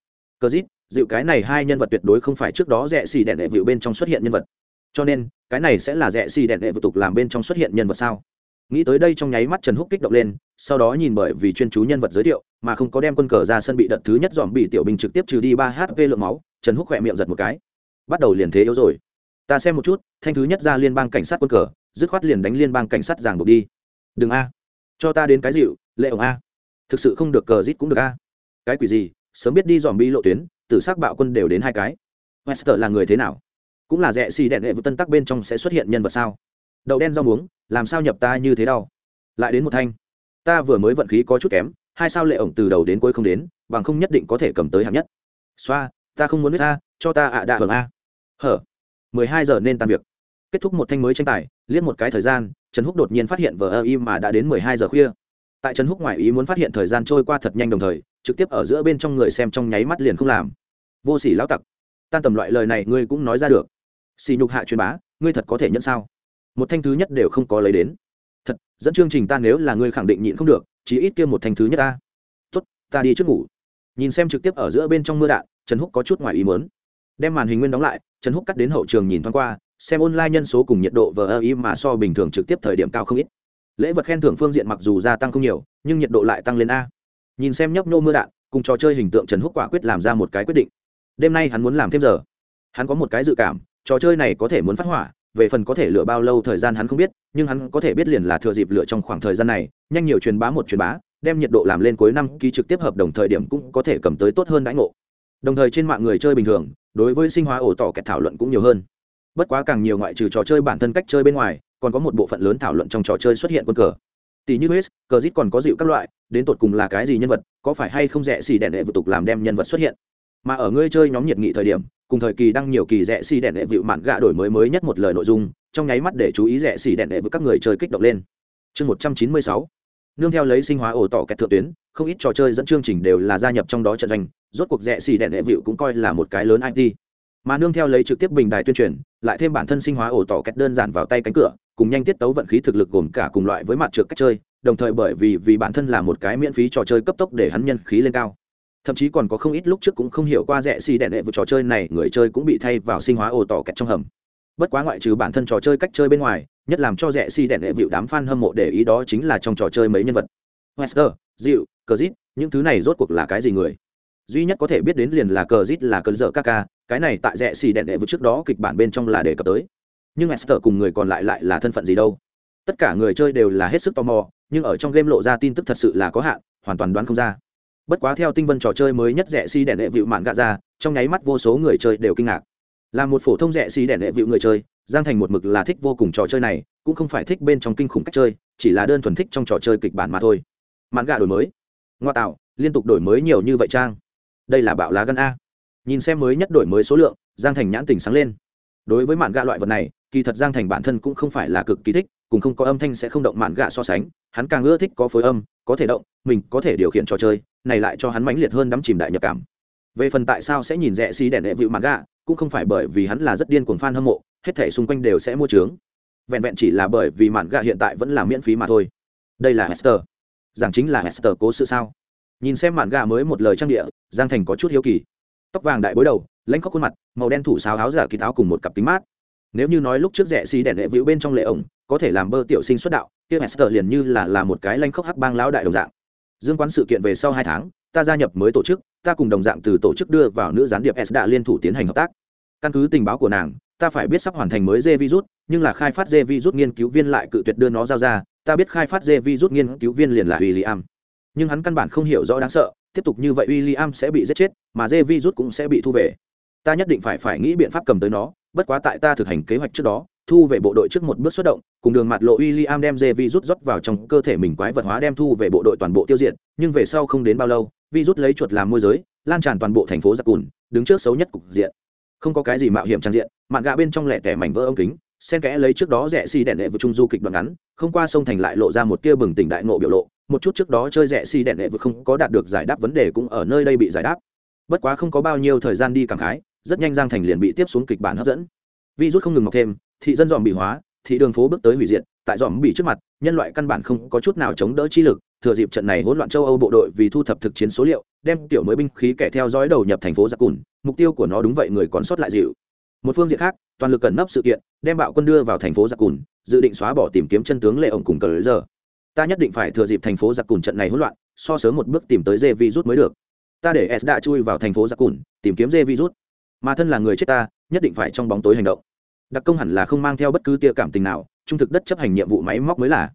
Cờ dít, dịu cái này hai nhân vật tuyệt đối không phải trước đó rẽ xì đẹn đệ vịu bên trong xuất hiện nhân vật. Cho nên cái này sẽ là rẽ xì đẹp đệ vật tục làm bên trong xuất hiện nhân vật sao? Nghĩ tới đây trong nháy mắt trần húc kích động lên, sau đó nhìn bởi vì chuyên chú nhân vật giới thiệu, mà không có đem quân cờ ra sân bị đợt thứ nhất dòm bị tiểu binh trực tiếp trừ đi ba hp lượng máu, trần húc khỏe miệng giật một cái. Bắt đầu liền thế yếu rồi. Ta xem một chút, thanh thứ nhất ra liên bang cảnh sát quân cờ, dứt khoát liền đánh liên bang cảnh sát giảng buộc đi. Đừng a. Cho ta đến cái dịu, lệ ổng a. Thực sự không được cờ rít cũng được a. Cái quỷ gì, sớm biết đi dòm bi lộ tuyến, tử s bạo quân đều đến hai cái. Wester là người thế nào? Cũng là rẽ xì đẹn đệ với tân tắc bên trong sẽ xuất hiện nhân vật sao? Đậu đen rau muống, làm sao nhập ta như thế đau? Lại đến một thanh. Ta vừa mới vận khí có chút kém, hai sao lệ ổng từ đầu đến cuối không đến, bằng không nhất định có thể cầm tới hạng nhất. Xoa, ta không muốn biết ta, cho ta ạ à đạ hưởng a. Hở. Mười hai giờ nên tan việc. Kết thúc một thanh mới tranh tài, liếc một cái thời gian, trần húc đột nhiên phát hiện vờ ơ im mà đã đến mười hai giờ khuya. Tại trần húc ngoại ý muốn phát hiện thời gian trôi qua thật nhanh đồng thời, trực tiếp ở giữa bên trong người xem trong nháy mắt liền không làm. Vô s ỉ lão tặc. Tan tầm loại lời này ngươi cũng nói ra được xì nhục hạ truyền bá, ngươi thật có thể nhận sao? Một thanh thứ nhất đều không có lấy đến. Thật, dẫn chương trình ta nếu là ngươi khẳng định nhịn không được chỉ ít kia một thanh thứ nhất ta. Tốt, ta đi trước ngủ. Nhìn xem trực tiếp ở giữa bên trong mưa đạn, trần húc có chút ngoài ý mớn đem màn hình nguyên đóng lại, trần húc cắt đến hậu trường nhìn thoáng qua, xem online nhân số cùng nhiệt độ vờ ơ mà so bình thường trực tiếp thời điểm cao không ít. Lễ vật khen thưởng phương diện mặc dù gia tăng không nhiều, nhưng nhiệt độ lại tăng lên a. Nhìn xem nhóc nô mưa đạn, cùng trò chơi hình tượng trần húc quả quyết làm ra một cái quyết định. Đêm nay hắn muốn làm thêm giờ. Hắn có một cái dự cảm trò chơi này có thể muốn phát hỏa, về phần có thể lựa bao lâu thời gian hắn không biết, nhưng hắn có thể biết liền là thừa dịp lựa trong khoảng thời gian này, nhanh nhiều truyền bá một truyền bá, đem nhiệt độ làm lên cuối năm, ký trực tiếp hợp đồng thời điểm cũng có thể cầm tới tốt hơn đãi ngộ. Đồng thời trên mạng người chơi bình thường, đối với sinh hóa ổ tỏ kẹt thảo luận cũng nhiều hơn. Bất quá càng nhiều ngoại trừ trò chơi bản thân cách chơi bên ngoài, còn có một bộ phận lớn thảo luận trong trò chơi xuất hiện quân cờ. Tỷ như huyết cờ zit còn có dịu các loại, đến tột cùng là cái gì nhân vật, có phải hay không rẻ xì đèn đệ vụ tục làm đem nhân vật xuất hiện? Mà ở ngươi chơi nhóm nhiệt nghị thời điểm, cùng thời kỳ đăng nhiều kỳ rẻ xì đèn đệ vịu mạn gạ đổi mới mới nhất một lời nội dung, trong nháy mắt để chú ý rẻ xì đèn đệ với các người chơi kích động lên. Chương một trăm chín mươi sáu. Nương theo lấy sinh hóa ổ tỏ kẹt thượng tuyến, không ít trò chơi dẫn chương trình đều là gia nhập trong đó trận doanh, rốt cuộc rẻ xì đèn đệ vịu cũng coi là một cái lớn it mà nương theo lấy trực tiếp bình đài tuyên truyền, lại thêm bản thân sinh hóa ổ tỏ kẹt đơn giản vào tay cánh cửa, cùng nhanh tiết tấu vận khí thực lực gồm cả cùng loại với mặt trượt cách chơi, đồng thời bởi vì vì bản thân là một cái miễn phí trò chơi cấp tốc để hắn nhân khí lên cao thậm chí còn có không ít lúc trước cũng không hiểu qua rẻ xì đèn đệ vụ trò chơi này người chơi cũng bị thay vào sinh hóa ồ tỏ kẹt trong hầm bất quá ngoại trừ bản thân trò chơi cách chơi bên ngoài nhất làm cho rẻ xì đèn đệ vịu đám fan hâm mộ để ý đó chính là trong trò chơi mấy nhân vật Wester, Dịu, Cờ zit những thứ này rốt cuộc là cái gì người? Duy nhất có thể biết đến liền là Cờ zit là cơn dở Kaka, cái này tại rẻ xì đèn đệ vịu trước đó kịch bản bên trong là đề cập tới. Nhưng Wester cùng người còn lại lại là thân phận gì đâu? Tất cả người chơi đều là hết sức tò mò, nhưng ở trong game lộ ra tin tức thật sự là có hạn, hoàn toàn đoán không ra bất quá theo tinh vân trò chơi mới nhất rẻ xi si đèn đệ vịu mạn gạ ra, trong nháy mắt vô số người chơi đều kinh ngạc. Là một phổ thông rẻ xi si đèn đệ vịu người chơi, giang thành một mực là thích vô cùng trò chơi này, cũng không phải thích bên trong kinh khủng cách chơi, chỉ là đơn thuần thích trong trò chơi kịch bản mà thôi. Mạn gạ đổi mới. Ngoa tạo, liên tục đổi mới nhiều như vậy trang. Đây là bạo lá gân a. Nhìn xem mới nhất đổi mới số lượng, giang thành nhãn tình sáng lên. Đối với mạn gạ loại vật này, kỳ thật giang thành bản thân cũng không phải là cực kỳ thích, cùng không có âm thanh sẽ không động mạn gạ so sánh, hắn càng ưa thích có phối âm, có thể động, mình có thể điều khiển trò chơi này lại cho hắn mãnh liệt hơn đắm chìm đại nhập cảm. Về phần tại sao sẽ nhìn rẻ xí đèn đệ vịu mạn gạ cũng không phải bởi vì hắn là rất điên cuồng fan hâm mộ, hết thể xung quanh đều sẽ mua trướng vẹn vẹn chỉ là bởi vì mạn gạ hiện tại vẫn là miễn phí mà thôi. Đây là hester. Giảng chính là hester cố sự sao? Nhìn xem mạn gạ mới một lời trang địa, giang thành có chút hiếu kỳ. Tóc vàng đại bối đầu, lãnh khóc khuôn mặt, màu đen thủ sáo áo giả kín áo cùng một cặp kính mát. Nếu như nói lúc trước rẻ xì đèn đệ vĩu bên trong lệ ổng, có thể làm bơ tiểu sinh xuất đạo, kia hester liền như là là một cái lãnh khóc hắc bang lão đại đồng dạng dương quán sự kiện về sau hai tháng, ta gia nhập mới tổ chức, ta cùng đồng dạng từ tổ chức đưa vào nữ gián điệp s đã liên thủ tiến hành hợp tác. Căn cứ tình báo của nàng, ta phải biết sắp hoàn thành mới dê virus, nhưng là khai phát dê virus nghiên cứu viên lại cự tuyệt đưa nó giao ra, ta biết khai phát dê virus nghiên cứu viên liền là William. Nhưng hắn căn bản không hiểu rõ đáng sợ, tiếp tục như vậy William sẽ bị giết chết, mà dê virus cũng sẽ bị thu về. Ta nhất định phải phải nghĩ biện pháp cầm tới nó, bất quá tại ta thực hành kế hoạch trước đó thu về bộ đội trước một bước xuất động, cùng đường mặt lộ William đem dê virus rót vào trong cơ thể mình quái vật hóa đem thu về bộ đội toàn bộ tiêu diệt, nhưng về sau không đến bao lâu virus lấy chuột làm môi giới, lan tràn toàn bộ thành phố giặc cùn, đứng trước xấu nhất cục diện. Không có cái gì mạo hiểm trang diện, mạn gạ bên trong lẻ tẻ mảnh vỡ ống kính, sen kẽ lấy trước đó rẻ xì đèn đệ vừa trung du kịch đoạn ngắn, không qua sông thành lại lộ ra một tia bừng tỉnh đại ngộ biểu lộ, một chút trước đó chơi rẻ xì đèn đệ vừa không có đạt được giải đáp vấn đề cũng ở nơi đây bị giải đáp. Bất quá không có bao nhiêu thời gian đi cảm khái, rất nhanh giang thành liền bị tiếp xuống kịch bản hấp dẫn. Virus không ngừng mọc thêm thị dân dòm bị hóa, thị đường phố bước tới hủy diệt, tại dòm bị trước mặt, nhân loại căn bản không có chút nào chống đỡ chi lực, thừa dịp trận này hỗn loạn châu âu bộ đội vì thu thập thực chiến số liệu, đem tiểu mới binh khí kẻ theo dõi đầu nhập thành phố giặc cùn, mục tiêu của nó đúng vậy người còn sót lại dịu. Một phương diện khác, toàn lực cẩn nấp sự kiện, đem bạo quân đưa vào thành phố giặc cùn, dự định xóa bỏ tìm kiếm chân tướng lệ ổng cùng cờ giờ. Ta nhất định phải thừa dịp thành phố giặc cùn trận này hỗn loạn, so sớm một bước tìm tới dê virus mới được. Ta để s đã chui vào thành phố giặc cùn, tìm kiếm dê virus. Mà thân là người chết ta, nhất định phải trong bóng tối hành động đặc công hẳn là không mang theo bất cứ tia cảm tình nào, trung thực đất chấp hành nhiệm vụ máy móc mới là.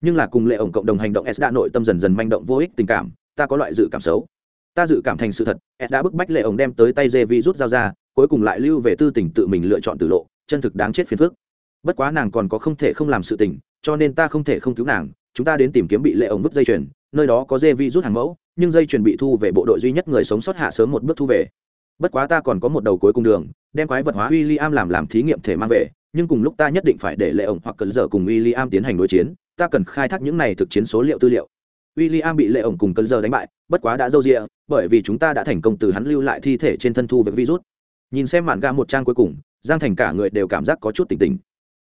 Nhưng là cùng lệ ổng cộng đồng hành động s đã nội tâm dần dần manh động vô ích tình cảm, ta có loại dự cảm xấu. Ta dự cảm thành sự thật, s đã bức bách lệ ổng đem tới tay dê vi rút dao ra, cuối cùng lại lưu về tư tình tự mình lựa chọn từ lộ, chân thực đáng chết phiền phức. Bất quá nàng còn có không thể không làm sự tình, cho nên ta không thể không cứu nàng, chúng ta đến tìm kiếm bị lệ ổng vứt dây chuyền, nơi đó có dê vi rút hàng mẫu, nhưng dây chuyền bị thu về bộ đội duy nhất người sống sót hạ sớm một bước thu về bất quá ta còn có một đầu cuối cùng đường, đem quái vật hóa w i l l i am làm làm thí nghiệm thể mang về, nhưng cùng lúc ta nhất định phải để lệ ổng hoặc cần giờ cùng w i l l i am tiến hành đối chiến, ta cần khai thác những này thực chiến số liệu tư liệu. W i l l i am bị lệ ổng cùng cần giờ đánh bại, bất quá đã dâu rịa, bởi vì chúng ta đã thành công từ hắn lưu lại thi thể trên thân thu việc virus. Nhìn xem mạn ga một trang cuối cùng, giang thành cả người đều cảm giác có chút tỉnh tỉnh.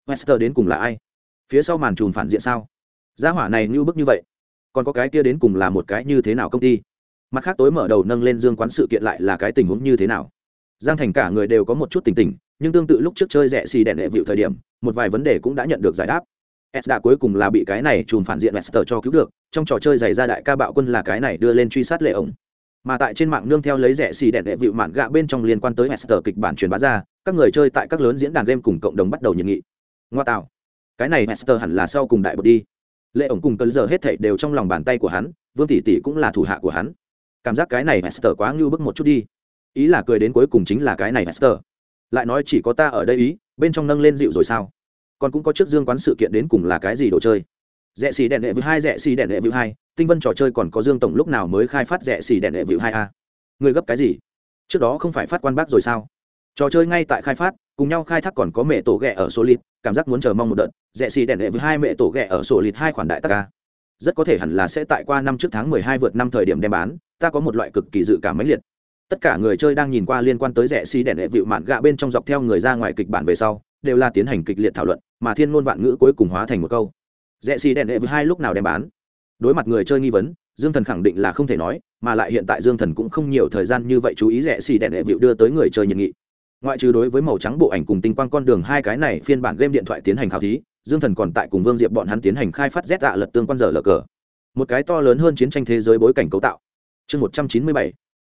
Wester đến cùng là ai? Phía sau màn trùn phản diện sao? Gia hỏa này như bức như vậy. Còn có cái kia đến cùng là một cái như thế nào công ty? Mặt khác tối mở đầu nâng lên dương quán sự kiện lại là cái tình huống như thế nào? Giang thành cả người đều có một chút tỉnh tỉnh nhưng tương tự lúc trước chơi rẻ xì đèn đệ vịu thời điểm, một vài vấn đề cũng đã nhận được giải đáp. S đã cuối cùng là bị cái này chùm phản diện Wester cho cứu được, trong trò chơi giày ra đại ca bạo quân là cái này đưa lên truy sát lệ ổng. Mà tại trên mạng nương theo lấy rẻ xì đèn đệ vịu mạn gạ bên trong liên quan tới Wester kịch bản truyền bá ra, các người chơi tại các lớn diễn đàn game cùng cộng đồng bắt đầu nhiệt nghị. Ngoa tạo. Cái này Wester hẳn là sau cùng đại bột đi. Lệ ổng cùng cấn giờ hết thảy đều trong lòng bàn tay của hắn, vương tỷ tỷ cũng là thủ hạ của hắn cảm giác cái này hester quá ngưu bức một chút đi. Ý là cười đến cuối cùng chính là cái này hester. Lại nói chỉ có ta ở đây ý, bên trong nâng lên dịu rồi sao? Còn cũng có trước dương quán sự kiện đến cùng là cái gì đồ chơi? Rẽ xì đèn đệ vự hai rẽ xì đèn đệ vự hai. Tinh vân trò chơi còn có dương tổng lúc nào mới khai phát rẽ xì đèn đệ vự hai a? Người gấp cái gì? Trước đó không phải phát quan bác rồi sao? Trò chơi ngay tại khai phát, cùng nhau khai thác còn có mẹ tổ ghẹ ở số lít cảm giác muốn chờ mong một đợt. Rẽ xì đèn đệ vự hai mẹ tổ ghẹ ở số lít hai khoản đại tắc a rất có thể hẳn là sẽ tại qua năm trước tháng mười hai vượt năm thời điểm đem bán, ta có một loại cực kỳ dự cảm mãnh liệt. Tất cả người chơi đang nhìn qua liên quan tới rẻ xí đèn lệ vịu mạn gạ bên trong dọc theo người ra ngoài kịch bản về sau, đều là tiến hành kịch liệt thảo luận, mà thiên ngôn vạn ngữ cuối cùng hóa thành một câu. Rẽ xì đèn lệ với hai lúc nào đem bán? Đối mặt người chơi nghi vấn, dương thần khẳng định là không thể nói, mà lại hiện tại dương thần cũng không nhiều thời gian như vậy chú ý rẽ xì đèn lệ vịu đưa tới người chơi nhận nghị. Ngoại trừ đối với màu trắng bộ ảnh cùng tinh quang con đường hai cái này phiên bản game điện thoại tiến hành khảo thí dương thần còn tại cùng vương diệp bọn hắn tiến hành khai phát z tạ lật tương quan giờ lờ cờ. Một cái to lớn hơn chiến tranh thế giới bối cảnh cấu tạo. Chương một trăm chín mươi bảy.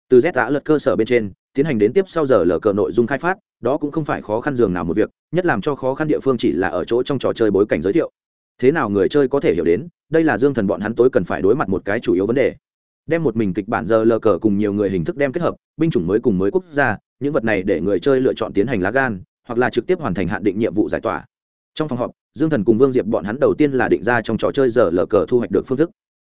Từ z tạ lật cơ sở bên trên, tiến hành đến tiếp sau giờ lờ cờ nội dung khai phát, đó cũng không phải khó khăn dường nào một việc, nhất làm cho khó khăn địa phương chỉ là ở chỗ trong trò chơi bối cảnh giới thiệu. Thế nào người chơi có thể hiểu đến, đây là dương thần bọn hắn tối cần phải đối mặt một cái chủ yếu vấn đề. Đem một mình kịch bản giờ lờ cờ cùng nhiều người hình thức đem kết hợp, binh chủng mới cùng mới quốc gia, những vật này để người chơi lựa chọn tiến hành lá gan, hoặc là trực tiếp hoàn thành hạn định nhiệm vụ giải tỏa. Trong phòng họp dương thần cùng vương diệp bọn hắn đầu tiên là định ra trong trò chơi giờ lờ cờ thu hoạch được phương thức.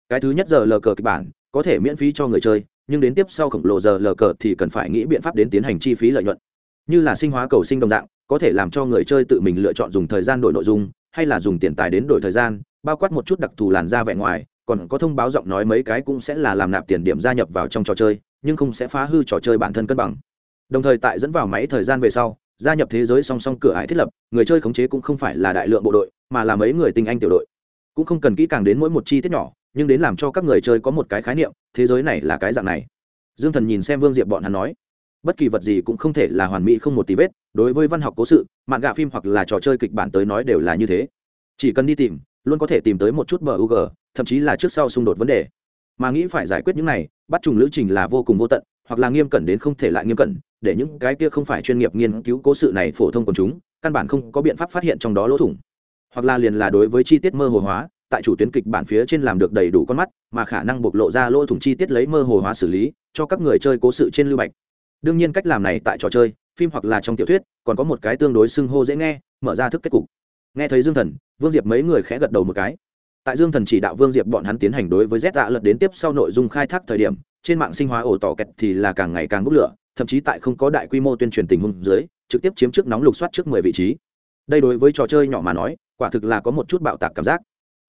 Cái thứ nhất giờ lờ cờ kịch bản, có thể miễn phí cho người chơi, nhưng đến tiếp sau khổng lồ giờ lờ cờ thì cần phải nghĩ biện pháp đến tiến hành chi phí lợi nhuận. Như là sinh hóa cầu sinh đồng dạng, có thể làm cho người chơi tự mình lựa chọn dùng thời gian đổi nội dung, hay là dùng tiền tài đến đổi thời gian, bao quát một chút đặc thù làn da vẻ ngoài, còn có thông báo giọng nói mấy cái cũng sẽ là làm nạp tiền điểm gia nhập vào trong trò chơi, nhưng không sẽ phá hư trò chơi bản thân cân bằng. Đồng thời tại dẫn vào máy thời gian về sau gia nhập thế giới song song cửa ải thiết lập, người chơi khống chế cũng không phải là đại lượng bộ đội, mà là mấy người tinh anh tiểu đội. Cũng không cần kỹ càng đến mỗi một chi tiết nhỏ, nhưng đến làm cho các người chơi có một cái khái niệm, thế giới này là cái dạng này. Dương thần nhìn xem vương diệp bọn hắn nói, bất kỳ vật gì cũng không thể là hoàn mỹ không một tí vết, đối với văn học cố sự, mạng gạ phim hoặc là trò chơi kịch bản tới nói đều là như thế. Chỉ cần đi tìm, luôn có thể tìm tới một chút bờ u g thậm chí là trước sau xung đột vấn đề. Mà nghĩ phải giải quyết những này, bắt trùng lữ trình là vô cùng vô tận, hoặc là nghiêm cẩn đến không thể lại nghiêm cẩn để những cái kia không phải chuyên nghiệp nghiên cứu cố sự này phổ thông quần chúng, căn bản không có biện pháp phát hiện trong đó lỗ thủng. Hoặc là liền là đối với chi tiết mơ hồ hóa, tại chủ tuyến kịch bản phía trên làm được đầy đủ con mắt, mà khả năng bộc lộ ra lỗ thủng chi tiết lấy mơ hồ hóa xử lý, cho các người chơi cố sự trên lưu bạch. Đương nhiên cách làm này tại trò chơi, phim hoặc là trong tiểu thuyết, còn có một cái tương đối xưng hô dễ nghe, mở ra thức kết cục. Nghe thấy dương thần, vương diệp mấy người khẽ gật đầu một cái. Tại dương thần chỉ đạo vương diệp bọn hắn tiến hành đối với z tạ lật đến tiếp sau nội dung khai thác thời điểm, trên mạng sinh hóa ổ tỏ kẹt thì là càng ngày càng bốc lửa thậm chí tại không có đại quy mô tuyên truyền tình huống dưới, trực tiếp chiếm trước nóng lục soát trước mười vị trí. Đây đối với trò chơi nhỏ mà nói, quả thực là có một chút bạo tạc cảm giác.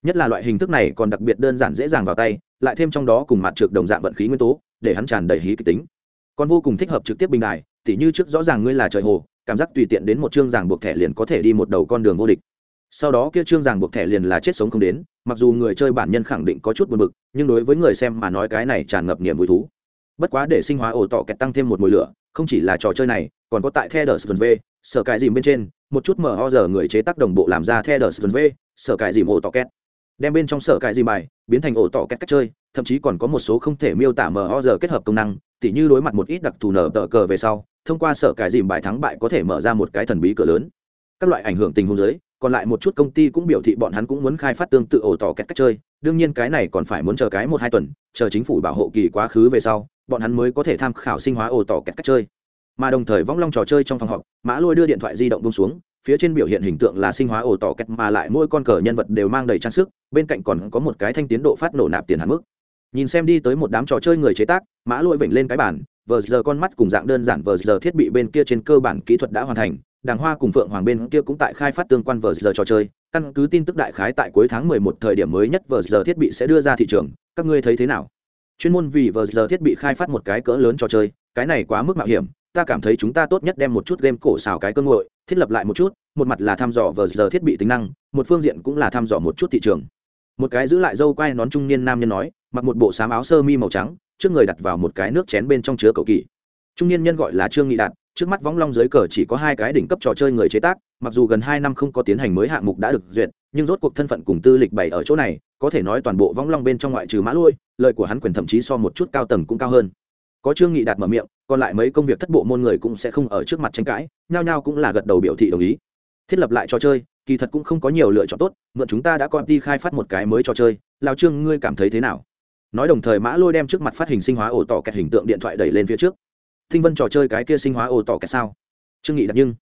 Nhất là loại hình thức này còn đặc biệt đơn giản dễ dàng vào tay, lại thêm trong đó cùng mặt trượt đồng dạng vận khí nguyên tố, để hắn tràn đầy hí kịch tính. Còn vô cùng thích hợp trực tiếp bình đài, tỉ như trước rõ ràng ngươi là trời hồ, cảm giác tùy tiện đến một chương giảng buộc thẻ liền có thể đi một đầu con đường vô địch. Sau đó kia chương giảng buộc thẻ liền là chết sống không đến, mặc dù người chơi bản nhân khẳng định có chút buồn bực, nhưng đối với người xem mà nói cái này tràn ngập niềm vui thú bất quá để sinh hóa ổ tỏ kẹt tăng thêm một mùi lửa, không chỉ là trò chơi này, còn có tại the đờ v, sở cải dìm bên trên, một chút mở ho giờ người chế tác đồng bộ làm ra the đờ v, sở cải dìm ổ tỏ kẹt. Đem bên trong sở cải dìm bài biến thành ổ tỏ kẹt cách chơi, thậm chí còn có một số không thể miêu tả mở ho giờ kết hợp công năng, tỉ như đối mặt một ít đặc thù nở tờ cờ về sau, thông qua sở cải dìm bài thắng bại có thể mở ra một cái thần bí cửa lớn. Các loại ảnh hưởng tình huống giới còn lại một chút công ty cũng biểu thị bọn hắn cũng muốn khai phát tương tự ổ tỏ kẹt cách chơi. Đương nhiên cái này còn phải muốn chờ cái một hai tuần, chờ chính phủ bảo hộ kỳ quá khứ về sau, bọn hắn mới có thể tham khảo sinh hóa ổ tỏ kẹt cách chơi. Mà đồng thời vong long trò chơi trong phòng họp, mã lôi đưa điện thoại di động bông xuống, phía trên biểu hiện hình tượng là sinh hóa ổ tỏ kẹt mà lại mỗi con cờ nhân vật đều mang đầy trang sức, bên cạnh còn có một cái thanh tiến độ phát nổ nạp tiền hạn mức. Nhìn xem đi tới một đám trò chơi người chế tác, mã lôi vểnh lên cái bản vờ giờ con mắt cùng dạng đơn giản vờ giờ thiết bị bên kia trên cơ bản kỹ thuật đã hoàn thành đàng hoa cùng phượng hoàng bên kia cũng tại khai phát tương quan vờ giờ trò chơi. Căn cứ tin tức đại khái tại cuối tháng mười một thời điểm mới nhất vờ giờ thiết bị sẽ đưa ra thị trường. Các ngươi thấy thế nào? Chuyên môn vì vờ giờ thiết bị khai phát một cái cỡ lớn trò chơi. Cái này quá mức mạo hiểm. Ta cảm thấy chúng ta tốt nhất đem một chút game cổ xào cái cơ ngội thiết lập lại một chút. Một mặt là thăm dò vờ giờ thiết bị tính năng, một phương diện cũng là thăm dò một chút thị trường. Một cái giữ lại dâu quai nón trung niên nam nhân nói, mặc một bộ xám áo sơ mi màu trắng, trước người đặt vào một cái nước chén bên trong chứa cầu kỳ. Trung niên nhân gọi là trương nghị đạt trước mắt võng long dưới cờ chỉ có hai cái đỉnh cấp trò chơi người chế tác, mặc dù gần hai năm không có tiến hành mới hạng mục đã được duyệt, nhưng rốt cuộc thân phận cùng tư lịch bày ở chỗ này, có thể nói toàn bộ võng long bên trong ngoại trừ mã lôi, lời của hắn quyền thậm chí so một chút cao tầng cũng cao hơn. Có trương nghị đạt mở miệng, còn lại mấy công việc thất bộ môn người cũng sẽ không ở trước mặt tranh cãi, nhao nhao cũng là gật đầu biểu thị đồng ý. Thiết lập lại trò chơi, kỳ thật cũng không có nhiều lựa chọn tốt, mượn chúng ta đã coi đi khai phát một cái mới trò chơi. Lao trương, ngươi cảm thấy thế nào? Nói đồng thời mã lôi đem trước mặt phát hình sinh hóa ổ tỏ kẹt hình tượng điện thoại đẩy lên phía trước thinh vân trò chơi cái kia sinh hóa ô tỏ kẹt sao? Trương nghị đặt nhưng,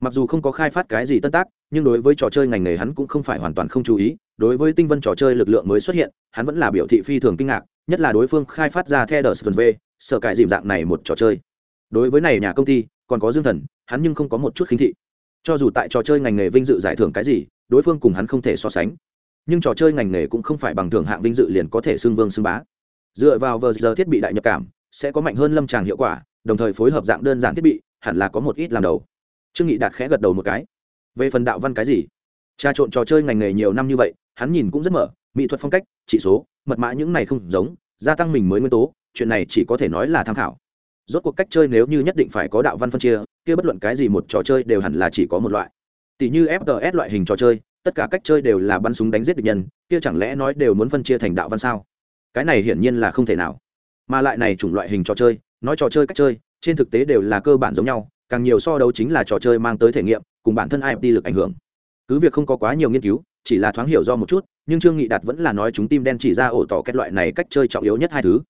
mặc dù không có khai phát cái gì tân tác, nhưng đối với trò chơi ngành nghề hắn cũng không phải hoàn toàn không chú ý. Đối với tinh vân trò chơi lực lượng mới xuất hiện, hắn vẫn là biểu thị phi thường kinh ngạc, nhất là đối phương khai phát ra theo đờ v, sợ cải dìm dạng này một trò chơi. Đối với này nhà công ty, còn có dương thần, hắn nhưng không có một chút khinh thị. Cho dù tại trò chơi ngành nghề vinh dự giải thưởng cái gì, đối phương cùng hắn không thể so sánh. Nhưng trò chơi ngành nghề cũng không phải bằng thưởng hạng vinh dự liền có thể xưng vương xưng bá. Dựa vào vờ giờ thiết bị đại nhập cảm, sẽ có mạnh hơn lâm tràng hiệu quả đồng thời phối hợp dạng đơn giản thiết bị, hẳn là có một ít làm đầu. Trương nghị đạt khẽ gật đầu một cái. Về phần đạo văn cái gì? Trà trộn trò chơi ngành nghề nhiều năm như vậy, hắn nhìn cũng rất mở. Mỹ thuật phong cách, chỉ số, mật mã những này không giống, gia tăng mình mới nguyên tố, chuyện này chỉ có thể nói là tham khảo. Rốt cuộc cách chơi nếu như nhất định phải có đạo văn phân chia, kia bất luận cái gì một trò chơi đều hẳn là chỉ có một loại. Tỷ như fts loại hình trò chơi, tất cả cách chơi đều là bắn súng đánh giết địch nhân, kia chẳng lẽ nói đều muốn phân chia thành đạo văn sao? Cái này hiển nhiên là không thể nào. Mà lại này chủng loại hình trò chơi nói trò chơi cách chơi, trên thực tế đều là cơ bản giống nhau, càng nhiều so đấu chính là trò chơi mang tới thể nghiệm, cùng bản thân imt lực ảnh hưởng. Cứ việc không có quá nhiều nghiên cứu, chỉ là thoáng hiểu do một chút, nhưng trương nghị đạt vẫn là nói chúng tim đen chỉ ra ổ tỏ kết loại này cách chơi trọng yếu nhất hai thứ.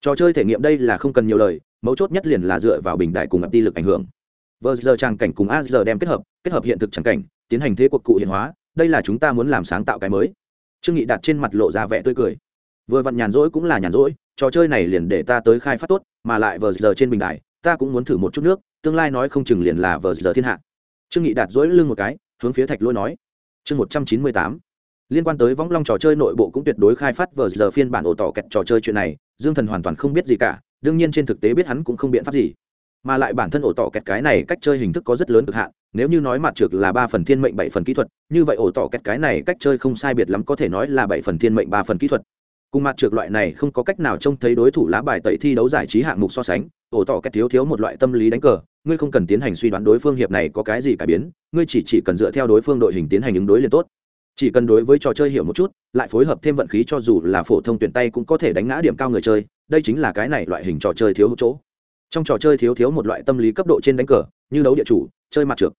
Trò chơi thể nghiệm đây là không cần nhiều lời, mấu chốt nhất liền là dựa vào bình đại cùng ập đi lực ảnh hưởng. Vờ giờ tràng cảnh cùng a giờ đem kết hợp kết hợp hiện thực tràng cảnh, tiến hành thế cuộc cụ hiện hóa, đây là chúng ta muốn làm sáng tạo cái mới. Trương nghị đạt trên mặt lộ ra vẻ tươi cười. Vừa vặn nhàn rỗi cũng là nhàn rỗi, trò chơi này liền để ta tới khai phát tốt mà lại vờ giờ trên bình đài, ta cũng muốn thử một chút nước, tương lai nói không chừng liền là vờ giờ thiên hạ. Trương nghị đạt dỗi lưng một cái, hướng phía thạch lôi nói. Chương một trăm chín mươi tám. Liên quan tới võng long trò chơi nội bộ cũng tuyệt đối khai phát vờ giờ phiên bản ổ tỏ kẹt trò chơi chuyện này, dương thần hoàn toàn không biết gì cả, đương nhiên trên thực tế biết hắn cũng không biện pháp gì. Mà lại bản thân ổ tỏ kẹt cái này cách chơi hình thức có rất lớn cực hạn, nếu như nói mặt trược là ba phần thiên mệnh, bảy phần kỹ thuật, như vậy ổ tỏ kẹt cái này cách chơi không sai biệt lắm có thể nói là bảy phần thiên mệnh, ba phần kỹ thuật cùng mặt trượt loại này không có cách nào trông thấy đối thủ lá bài tẩy thi đấu giải trí hạng mục so sánh ổ tỏ cách thiếu thiếu một loại tâm lý đánh cờ, ngươi không cần tiến hành suy đoán đối phương hiệp này có cái gì cải biến, ngươi chỉ chỉ cần dựa theo đối phương đội hình tiến hành ứng đối liền tốt. Chỉ cần đối với trò chơi hiểu một chút, lại phối hợp thêm vận khí cho dù là phổ thông tuyển tay cũng có thể đánh ngã điểm cao người chơi, đây chính là cái này loại hình trò chơi thiếu chỗ. Trong trò chơi thiếu thiếu một loại tâm lý cấp độ trên đánh cờ, như đấu địa chủ, chơi mặt trượt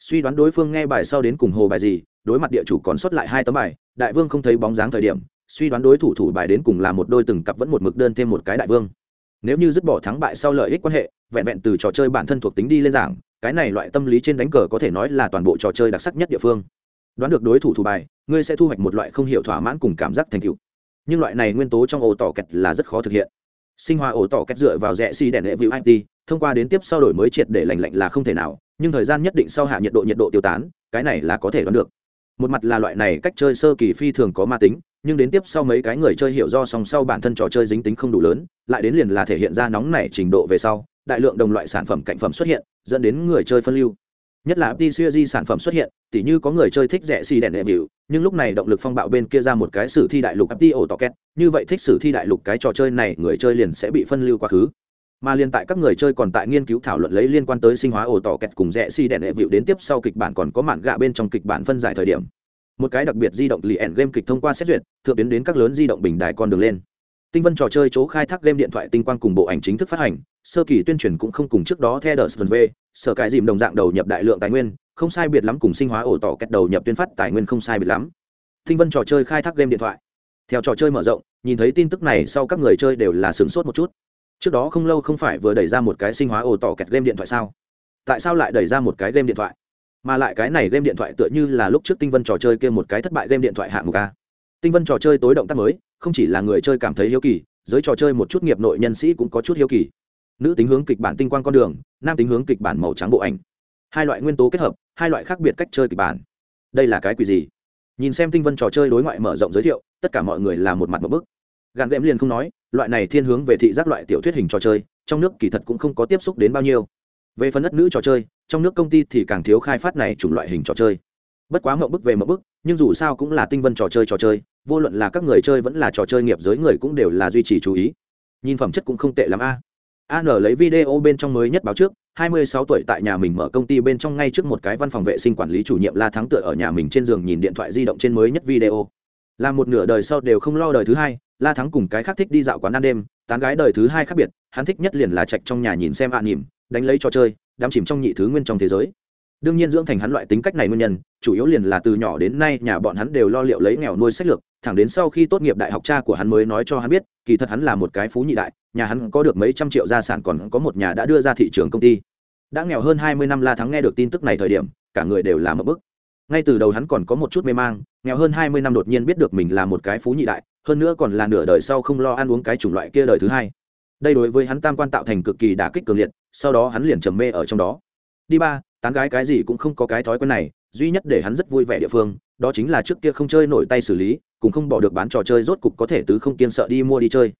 suy đoán đối phương nghe bài sau đến cùng hồ bài gì, đối mặt địa chủ còn sót lại hai tấm bài, đại vương không thấy bóng dáng thời điểm suy đoán đối thủ thủ bài đến cùng là một đôi từng cặp vẫn một mực đơn thêm một cái đại vương. Nếu như dứt bỏ thắng bại sau lợi ích quan hệ, vẹn vẹn từ trò chơi bản thân thuộc tính đi lên giảng, cái này loại tâm lý trên đánh cờ có thể nói là toàn bộ trò chơi đặc sắc nhất địa phương. Đoán được đối thủ thủ bài, ngươi sẽ thu hoạch một loại không hiểu thỏa mãn cùng cảm giác thành tựu. Nhưng loại này nguyên tố trong ổ tỏ kẹt là rất khó thực hiện. Sinh hoa ổ tỏ kẹt dựa vào rẽ xi đèn hệ vịu it thông qua đến tiếp sau đổi mới triệt để lành lạnh là không thể nào, nhưng thời gian nhất định sau hạ nhiệt độ nhiệt độ tiêu tán, cái này là có thể đoán được. Một mặt là loại này cách chơi sơ kỳ phi thường có ma tính nhưng đến tiếp sau mấy cái người chơi hiểu do song sau bản thân trò chơi dính tính không đủ lớn, lại đến liền là thể hiện ra nóng nảy trình độ về sau, đại lượng đồng loại sản phẩm cạnh phẩm xuất hiện, dẫn đến người chơi phân lưu. Nhất là FT sản phẩm xuất hiện, tỉ như có người chơi thích rẻ xì đèn đệ vịu nhưng lúc này động lực phong bạo bên kia ra một cái sử thi đại lục FT ổ tỏ két như vậy thích sử thi đại lục cái trò chơi này, người chơi liền sẽ bị phân lưu quá khứ. Mà liên tại các người chơi còn tại nghiên cứu thảo luận lấy liên quan tới sinh hóa ổ tỏ kẹt cùng rẽ si đèn đệ vịu đến tiếp sau kịch bản còn có mạn gạ bên trong kịch bản phân giải thời điểm một cái đặc biệt di động lì ẻn game kịch thông qua xét duyệt, thượng biến đến các lớn di động bình đài con đường lên. Tinh vân trò chơi chỗ khai thác game điện thoại tinh quang cùng bộ ảnh chính thức phát hành, sơ kỳ tuyên truyền cũng không cùng trước đó theo đờ v sở cải dìm đồng dạng đầu nhập đại lượng tài nguyên, không sai biệt lắm cùng sinh hóa ổ tỏ kẹt đầu nhập tuyên phát tài nguyên không sai biệt lắm. Tinh vân trò chơi khai thác game điện thoại. Theo trò chơi mở rộng, nhìn thấy tin tức này sau các người chơi đều là sửng sốt một chút. Trước đó không lâu không phải vừa đẩy ra một cái sinh hóa ổ tỏ kẹt game điện thoại sao? Tại sao lại đẩy ra một cái game điện thoại? Mà lại cái này game điện thoại tựa như là lúc trước tinh vân trò chơi kia một cái thất bại game điện thoại hạng mục a. Tinh vân trò chơi tối động tác mới, không chỉ là người chơi cảm thấy hiếu kỳ, giới trò chơi một chút nghiệp nội nhân sĩ cũng có chút hiếu kỳ. Nữ tính hướng kịch bản tinh quang con đường, nam tính hướng kịch bản màu trắng bộ ảnh. Hai loại nguyên tố kết hợp, hai loại khác biệt cách chơi kịch bản. Đây là cái quỷ gì? Nhìn xem tinh vân trò chơi đối ngoại mở rộng giới thiệu, tất cả mọi người là một mặt một bức. Gàn đệm liền không nói, loại này thiên hướng về thị giác loại tiểu thuyết hình trò chơi, trong nước kỳ thật cũng không có tiếp xúc đến bao nhiêu về phần đất nữ trò chơi, trong nước công ty thì càng thiếu khai phát này chủng loại hình trò chơi. Bất quá mậu bức về mậu bức, nhưng dù sao cũng là tinh vân trò chơi trò chơi, vô luận là các người chơi vẫn là trò chơi nghiệp giới người cũng đều là duy trì chú ý. Nhìn phẩm chất cũng không tệ lắm a. An lấy video bên trong mới nhất báo trước 26 tuổi tại nhà mình mở công ty bên trong ngay trước một cái văn phòng vệ sinh quản lý chủ nhiệm la thắng tựa ở nhà mình trên giường nhìn điện thoại di động trên mới nhất video. Là một nửa đời sau đều không lo đời thứ hai, la thắng cùng cái khác thích đi dạo quán ăn đêm, tán gái đời thứ hai khác biệt, hắn thích nhất liền là chạch trong nhà nhìn xem ạ à nỉm đánh lấy trò chơi, đắm chìm trong nhị thứ nguyên trong thế giới. Đương nhiên dưỡng thành hắn loại tính cách này nguyên nhân, chủ yếu liền là từ nhỏ đến nay nhà bọn hắn đều lo liệu lấy nghèo nuôi sách lược, thẳng đến sau khi tốt nghiệp đại học cha của hắn mới nói cho hắn biết, kỳ thật hắn là một cái phú nhị đại, nhà hắn có được mấy trăm triệu gia sản còn có một nhà đã đưa ra thị trường công ty. Đã nghèo hơn hai mươi năm la thắng nghe được tin tức này thời điểm, cả người đều là một bức. Ngay từ đầu hắn còn có một chút mê mang, nghèo hơn hai mươi năm đột nhiên biết được mình là một cái phú nhị đại, hơn nữa còn là nửa đời sau không lo ăn uống cái chủng loại kia đời thứ hai. Đây đối với hắn tam quan tạo thành cực kỳ đả kích cường liệt sau đó hắn liền trầm mê ở trong đó. Đi ba, tán gái cái gì cũng không có cái thói quen này, duy nhất để hắn rất vui vẻ địa phương, đó chính là trước kia không chơi nổi tay xử lý cũng không bỏ được bán trò chơi rốt cục có thể tứ không kiên sợ đi mua đi chơi.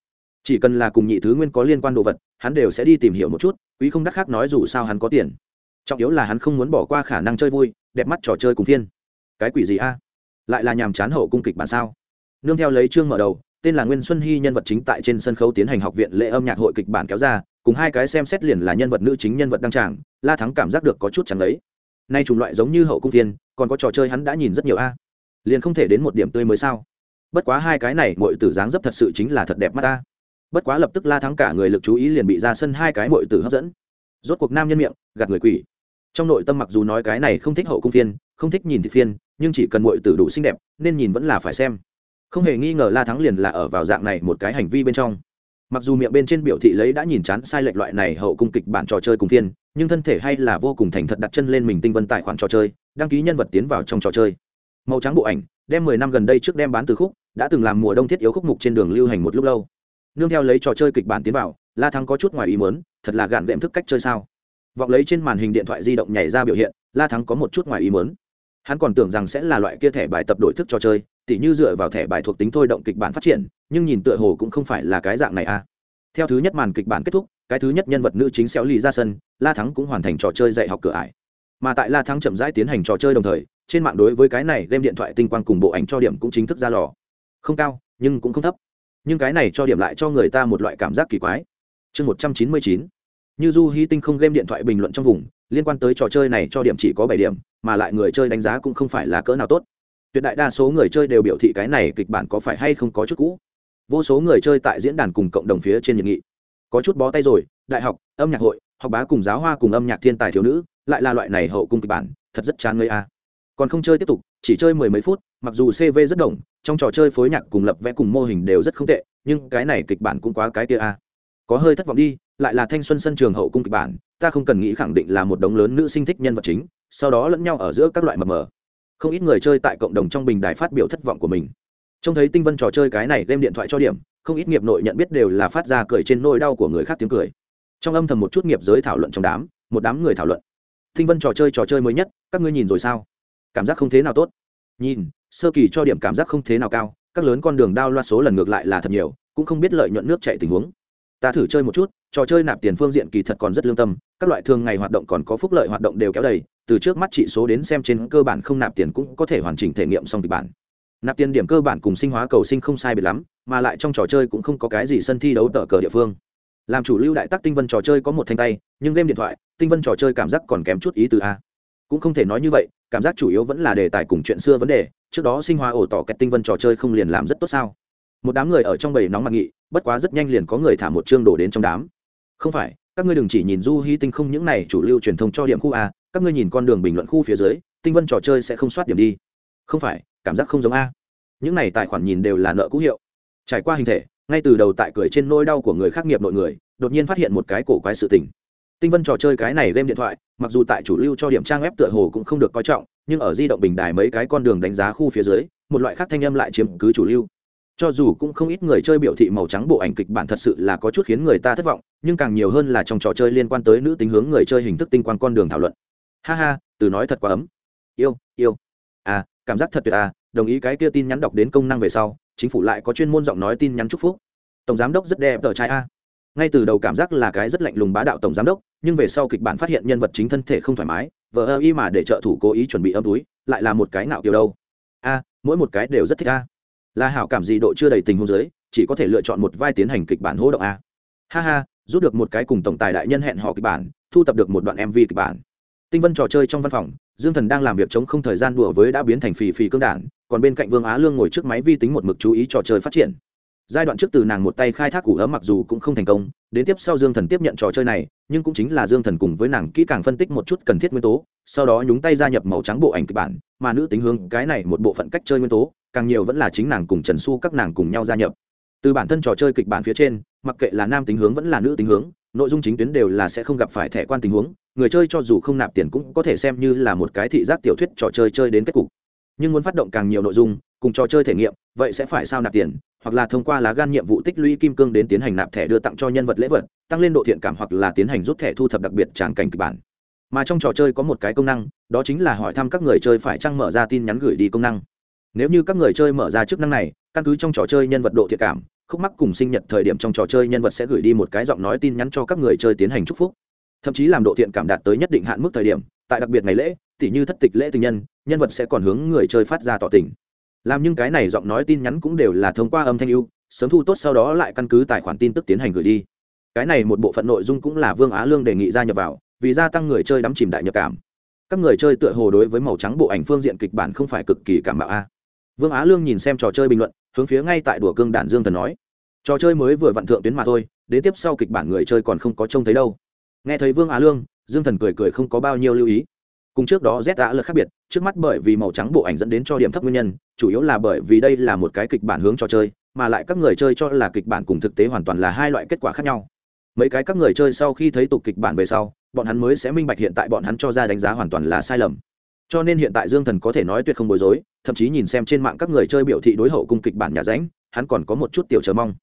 Chỉ cần là cùng nhị thứ nguyên có liên quan đồ vật, hắn đều sẽ đi tìm hiểu một chút, quý không đắc khác nói dù sao hắn có tiền. Trọng yếu là hắn không muốn bỏ qua khả năng chơi vui, đẹp mắt trò chơi cùng thiên. Cái quỷ gì a? Lại là nhàm chán hậu cung kịch bản sao? Nương theo lấy chương mở đầu tên là nguyên xuân hy, nhân vật chính tại trên sân khấu tiến hành học viện lễ âm nhạc hội kịch bản kéo ra, cùng hai cái xem xét liền là nhân vật nữ chính, nhân vật đăng tràng, la thắng cảm giác được có chút chẳng lấy nay chủng loại giống như hậu cung thiên còn có trò chơi hắn đã nhìn rất nhiều a. Liền không thể đến một điểm tươi mới sao? Bất quá hai cái này mọi tử dáng dấp thật sự chính là thật đẹp mắt ta. Bất quá lập tức la thắng cả người lực chú ý liền bị ra sân hai cái mọi tử hấp dẫn. Rốt cuộc nam nhân miệng, gạt người quỷ. Trong nội tâm mặc dù nói cái này không thích hậu cung phiên, không thích nhìn thị phiên, nhưng chỉ cần mọi tử đủ xinh đẹp, nên nhìn vẫn là phải xem không hề nghi ngờ la thắng liền là ở vào dạng này một cái hành vi bên trong. Mặc dù miệng bên trên biểu thị lấy đã nhìn chán sai lệch loại này hậu cung kịch bản trò chơi cùng phiên, nhưng thân thể hay là vô cùng thành thật đặt chân lên mình tinh vân tài khoản trò chơi, đăng ký nhân vật tiến vào trong trò chơi. Màu trắng bộ ảnh, đem mười năm gần đây trước đem bán từ khúc, đã từng làm mùa đông thiết yếu khúc mục trên đường lưu hành một lúc lâu. Nương theo lấy trò chơi kịch bản tiến vào, la thắng có chút ngoài ý mớn thật là gạn đệm thức cách chơi sao. Vọng lấy trên màn hình điện thoại di động nhảy ra biểu hiện, la thắng có một chút ngoài ý mớn hắn còn tưởng rằng sẽ là loại kia thẻ bài tập đổi thức trò chơi tỉ như dựa vào thẻ bài thuộc tính thôi động kịch bản phát triển, nhưng nhìn tựa hồ cũng không phải là cái dạng này a à. theo thứ nhất màn kịch bản kết thúc, cái thứ nhất nhân vật nữ chính xéo lì ra sân, la thắng cũng hoàn thành trò chơi dạy học cửa ải. Mà tại la thắng chậm rãi tiến hành trò chơi đồng thời, trên mạng đối với cái này game điện thoại tinh quang cùng bộ ảnh cho điểm cũng chính thức ra lò. Không cao, nhưng cũng không thấp. Nhưng cái này cho điểm lại cho người ta một loại cảm giác kỳ quái. Chương một trăm chín mươi chín. Như du hy tinh không game điện thoại bình luận trong vùng, liên quan tới trò chơi này cho điểm chỉ có bảy điểm, mà lại người chơi đánh giá cũng không phải là cỡ nào tốt tuyệt đại đa số người chơi đều biểu thị cái này kịch bản có phải hay không có chút cũ. Vô số người chơi tại diễn đàn cùng cộng đồng phía trên nhiệt nghị. Có chút bó tay rồi, đại học, âm nhạc hội, học bá cùng giáo hoa cùng âm nhạc thiên tài thiếu nữ, lại là loại này hậu cung kịch bản, thật rất chán người a. Còn không chơi tiếp tục, chỉ chơi mười mấy phút, mặc dù cv rất đồng trong trò chơi phối nhạc cùng lập vẽ cùng mô hình đều rất không tệ, nhưng cái này kịch bản cũng quá cái kia a. Có hơi thất vọng đi, lại là thanh xuân sân trường hậu cung kịch bản, ta không cần nghĩ khẳng định là một đống lớn nữ sinh thích nhân vật chính, sau đó lẫn nhau ở giữa các loại mập mờ không ít người chơi tại cộng đồng trong bình đài phát biểu thất vọng của mình. Trông thấy tinh vân trò chơi cái này đem điện thoại cho điểm, không ít nghiệp nội nhận biết đều là phát ra cười trên nỗi đau của người khác tiếng cười. Trong âm thầm một chút nghiệp giới thảo luận trong đám, một đám người thảo luận. Tinh vân trò chơi trò chơi mới nhất, các ngươi nhìn rồi sao? Cảm giác không thế nào tốt. Nhìn, sơ kỳ cho điểm cảm giác không thế nào cao, các lớn con đường đao loa số lần ngược lại là thật nhiều, cũng không biết lợi nhuận nước chạy tình huống. Ta thử chơi một chút, trò chơi nạp tiền phương diện kỳ thật còn rất lương tâm, các loại thường ngày hoạt động còn có phúc lợi hoạt động đều kéo đầy từ trước mắt trị số đến xem trên cơ bản không nạp tiền cũng có thể hoàn chỉnh thể nghiệm xong kịch bản. Nạp tiền điểm cơ bản cùng sinh hóa cầu sinh không sai biệt lắm, mà lại trong trò chơi cũng không có cái gì sân thi đấu tờ cờ địa phương. Làm chủ lưu đại tắc tinh vân trò chơi có một thanh tay, nhưng game điện thoại, tinh vân trò chơi cảm giác còn kém chút ý từ a. Cũng không thể nói như vậy, cảm giác chủ yếu vẫn là đề tài cùng chuyện xưa vấn đề, trước đó sinh hóa ổ tỏ kẹt tinh vân trò chơi không liền làm rất tốt sao? Một đám người ở trong bầy nóng mặt nghị, bất quá rất nhanh liền có người thả một chương đổ đến trong đám. Không phải, các ngươi đừng chỉ nhìn du hy tinh không những này chủ lưu truyền thông cho điểm khu a các ngươi nhìn con đường bình luận khu phía dưới, tinh vân trò chơi sẽ không soát điểm đi. Không phải, cảm giác không giống a. Những này tài khoản nhìn đều là nợ cũ hiệu. Trải qua hình thể, ngay từ đầu tại cười trên nỗi đau của người khác nghiệp nội người, đột nhiên phát hiện một cái cổ quái sự tình. Tinh vân trò chơi cái này game điện thoại, mặc dù tại chủ lưu cho điểm trang web tựa hồ cũng không được coi trọng, nhưng ở di động bình đài mấy cái con đường đánh giá khu phía dưới, một loại khác thanh âm lại chiếm cứ chủ lưu. Cho dù cũng không ít người chơi biểu thị màu trắng bộ ảnh kịch bản thật sự là có chút khiến người ta thất vọng, nhưng càng nhiều hơn là trong trò chơi liên quan tới nữ tính hướng người chơi hình thức tinh quan con đường thảo luận ha ha, từ nói thật quá ấm. Yêu yêu. À cảm giác thật tuyệt à đồng ý cái kia tin nhắn đọc đến công năng về sau, chính phủ lại có chuyên môn giọng nói tin nhắn chúc phúc. Tổng giám đốc rất đẹp, tờ trai a. Ngay từ đầu cảm giác là cái rất lạnh lùng bá đạo tổng giám đốc, nhưng về sau kịch bản phát hiện nhân vật chính thân thể không thoải mái vợ ơ y mà để trợ thủ cố ý chuẩn bị âm túi, lại là một cái nạo kiểu đâu. A, mỗi một cái đều rất thích a. Là hảo cảm gì độ chưa đầy tình hôn giới chỉ có thể lựa chọn một vai tiến hành kịch bản hỗ động a. Ha ha, rút được một cái cùng tổng tài đại nhân hẹn họ kịch bản, thu tập được một đoạn mv kịch bản tinh vân trò chơi trong văn phòng, dương thần đang làm việc chống không thời gian đùa với đã biến thành phì phì cương đản, còn bên cạnh vương á lương ngồi trước máy vi tính một mực chú ý trò chơi phát triển. Giai đoạn trước từ nàng một tay khai thác củ ấm mặc dù cũng không thành công, đến tiếp sau dương thần tiếp nhận trò chơi này, nhưng cũng chính là dương thần cùng với nàng kỹ càng phân tích một chút cần thiết nguyên tố, sau đó nhúng tay gia nhập màu trắng bộ ảnh kịch bản, mà nữ tính hướng cái này một bộ phận cách chơi nguyên tố, càng nhiều vẫn là chính nàng cùng trần su các nàng cùng nhau gia nhập. Từ bản thân trò chơi kịch bản phía trên, mặc kệ là nam tính hướng vẫn là nữ tính hướng, nội dung chính tuyến đều là sẽ không gặp phải thẻ quan tình huống người chơi cho dù không nạp tiền cũng có thể xem như là một cái thị giác tiểu thuyết trò chơi chơi đến kết cục. Nhưng muốn phát động càng nhiều nội dung, cùng trò chơi thể nghiệm, vậy sẽ phải sao nạp tiền, hoặc là thông qua lá gan nhiệm vụ tích lũy kim cương đến tiến hành nạp thẻ đưa tặng cho nhân vật lễ vật, tăng lên độ thiện cảm hoặc là tiến hành rút thẻ thu thập đặc biệt tràn cảnh kịch bản. Mà trong trò chơi có một cái công năng, đó chính là hỏi thăm các người chơi phải chăng mở ra tin nhắn gửi đi công năng. Nếu như các người chơi mở ra chức năng này, căn cứ trong trò chơi nhân vật độ thiện cảm, khúc mắc cùng sinh nhật thời điểm trong trò chơi nhân vật sẽ gửi đi một cái giọng nói tin nhắn cho các người chơi tiến hành chúc phúc thậm chí làm độ thiện cảm đạt tới nhất định hạn mức thời điểm, tại đặc biệt ngày lễ, tỉ như thất tịch lễ tình nhân nhân vật sẽ còn hướng người chơi phát ra tỏ tình. Làm những cái này giọng nói tin nhắn cũng đều là thông qua âm thanh ưu, sớm thu tốt sau đó lại căn cứ tài khoản tin tức tiến hành gửi đi. Cái này một bộ phận nội dung cũng là vương á lương đề nghị gia nhập vào, vì gia tăng người chơi đắm chìm đại nhập cảm. Các người chơi tựa hồ đối với màu trắng bộ ảnh phương diện kịch bản không phải cực kỳ cảm bạo a. Vương á lương nhìn xem trò chơi bình luận, hướng phía ngay tại đùa cương đản dương thần nói, trò chơi mới vừa vặn thượng tuyến mà thôi, đến tiếp sau kịch bản người chơi còn không có trông thấy đâu nghe thấy vương á lương, dương thần cười cười không có bao nhiêu lưu ý. Cùng trước đó z đã lật khác biệt, trước mắt bởi vì màu trắng bộ ảnh dẫn đến cho điểm thấp nguyên nhân, chủ yếu là bởi vì đây là một cái kịch bản hướng trò chơi, mà lại các người chơi cho là kịch bản cùng thực tế hoàn toàn là hai loại kết quả khác nhau. Mấy cái các người chơi sau khi thấy tục kịch bản về sau, bọn hắn mới sẽ minh bạch hiện tại bọn hắn cho ra đánh giá hoàn toàn là sai lầm. Cho nên hiện tại dương thần có thể nói tuyệt không bối rối, thậm chí nhìn xem trên mạng các người chơi biểu thị đối hậu cung kịch bản nhà ránh, hắn còn có một chút tiểu chờ mong.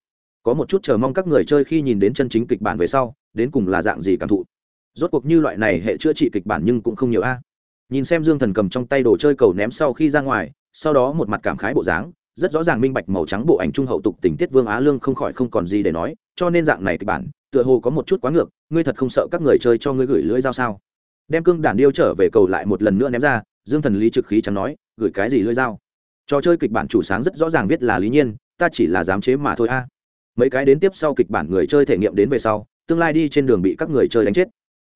Có một chút chờ mong các người chơi khi nhìn đến chân chính kịch bản về sau đến cùng là dạng gì cảm thụ. Rốt cuộc như loại này hệ chữa trị kịch bản nhưng cũng không nhiều a. Nhìn xem dương thần cầm trong tay đồ chơi cầu ném sau khi ra ngoài, sau đó một mặt cảm khái bộ dáng, rất rõ ràng minh bạch màu trắng bộ ảnh trung hậu tục tình tiết vương á lương không khỏi không còn gì để nói, cho nên dạng này kịch bản, tựa hồ có một chút quá ngược, ngươi thật không sợ các người chơi cho ngươi gửi lưỡi dao sao? Đem cương đản điêu trở về cầu lại một lần nữa ném ra, dương thần lý trực khí chẳng nói, gửi cái gì lưỡi dao? Trò chơi kịch bản chủ sáng rất rõ ràng viết là lý nhiên, ta chỉ là dám chế mà thôi a. Mấy cái đến tiếp sau kịch bản người chơi thể nghiệm đến về sau tương lai đi trên đường bị các người chơi đánh chết.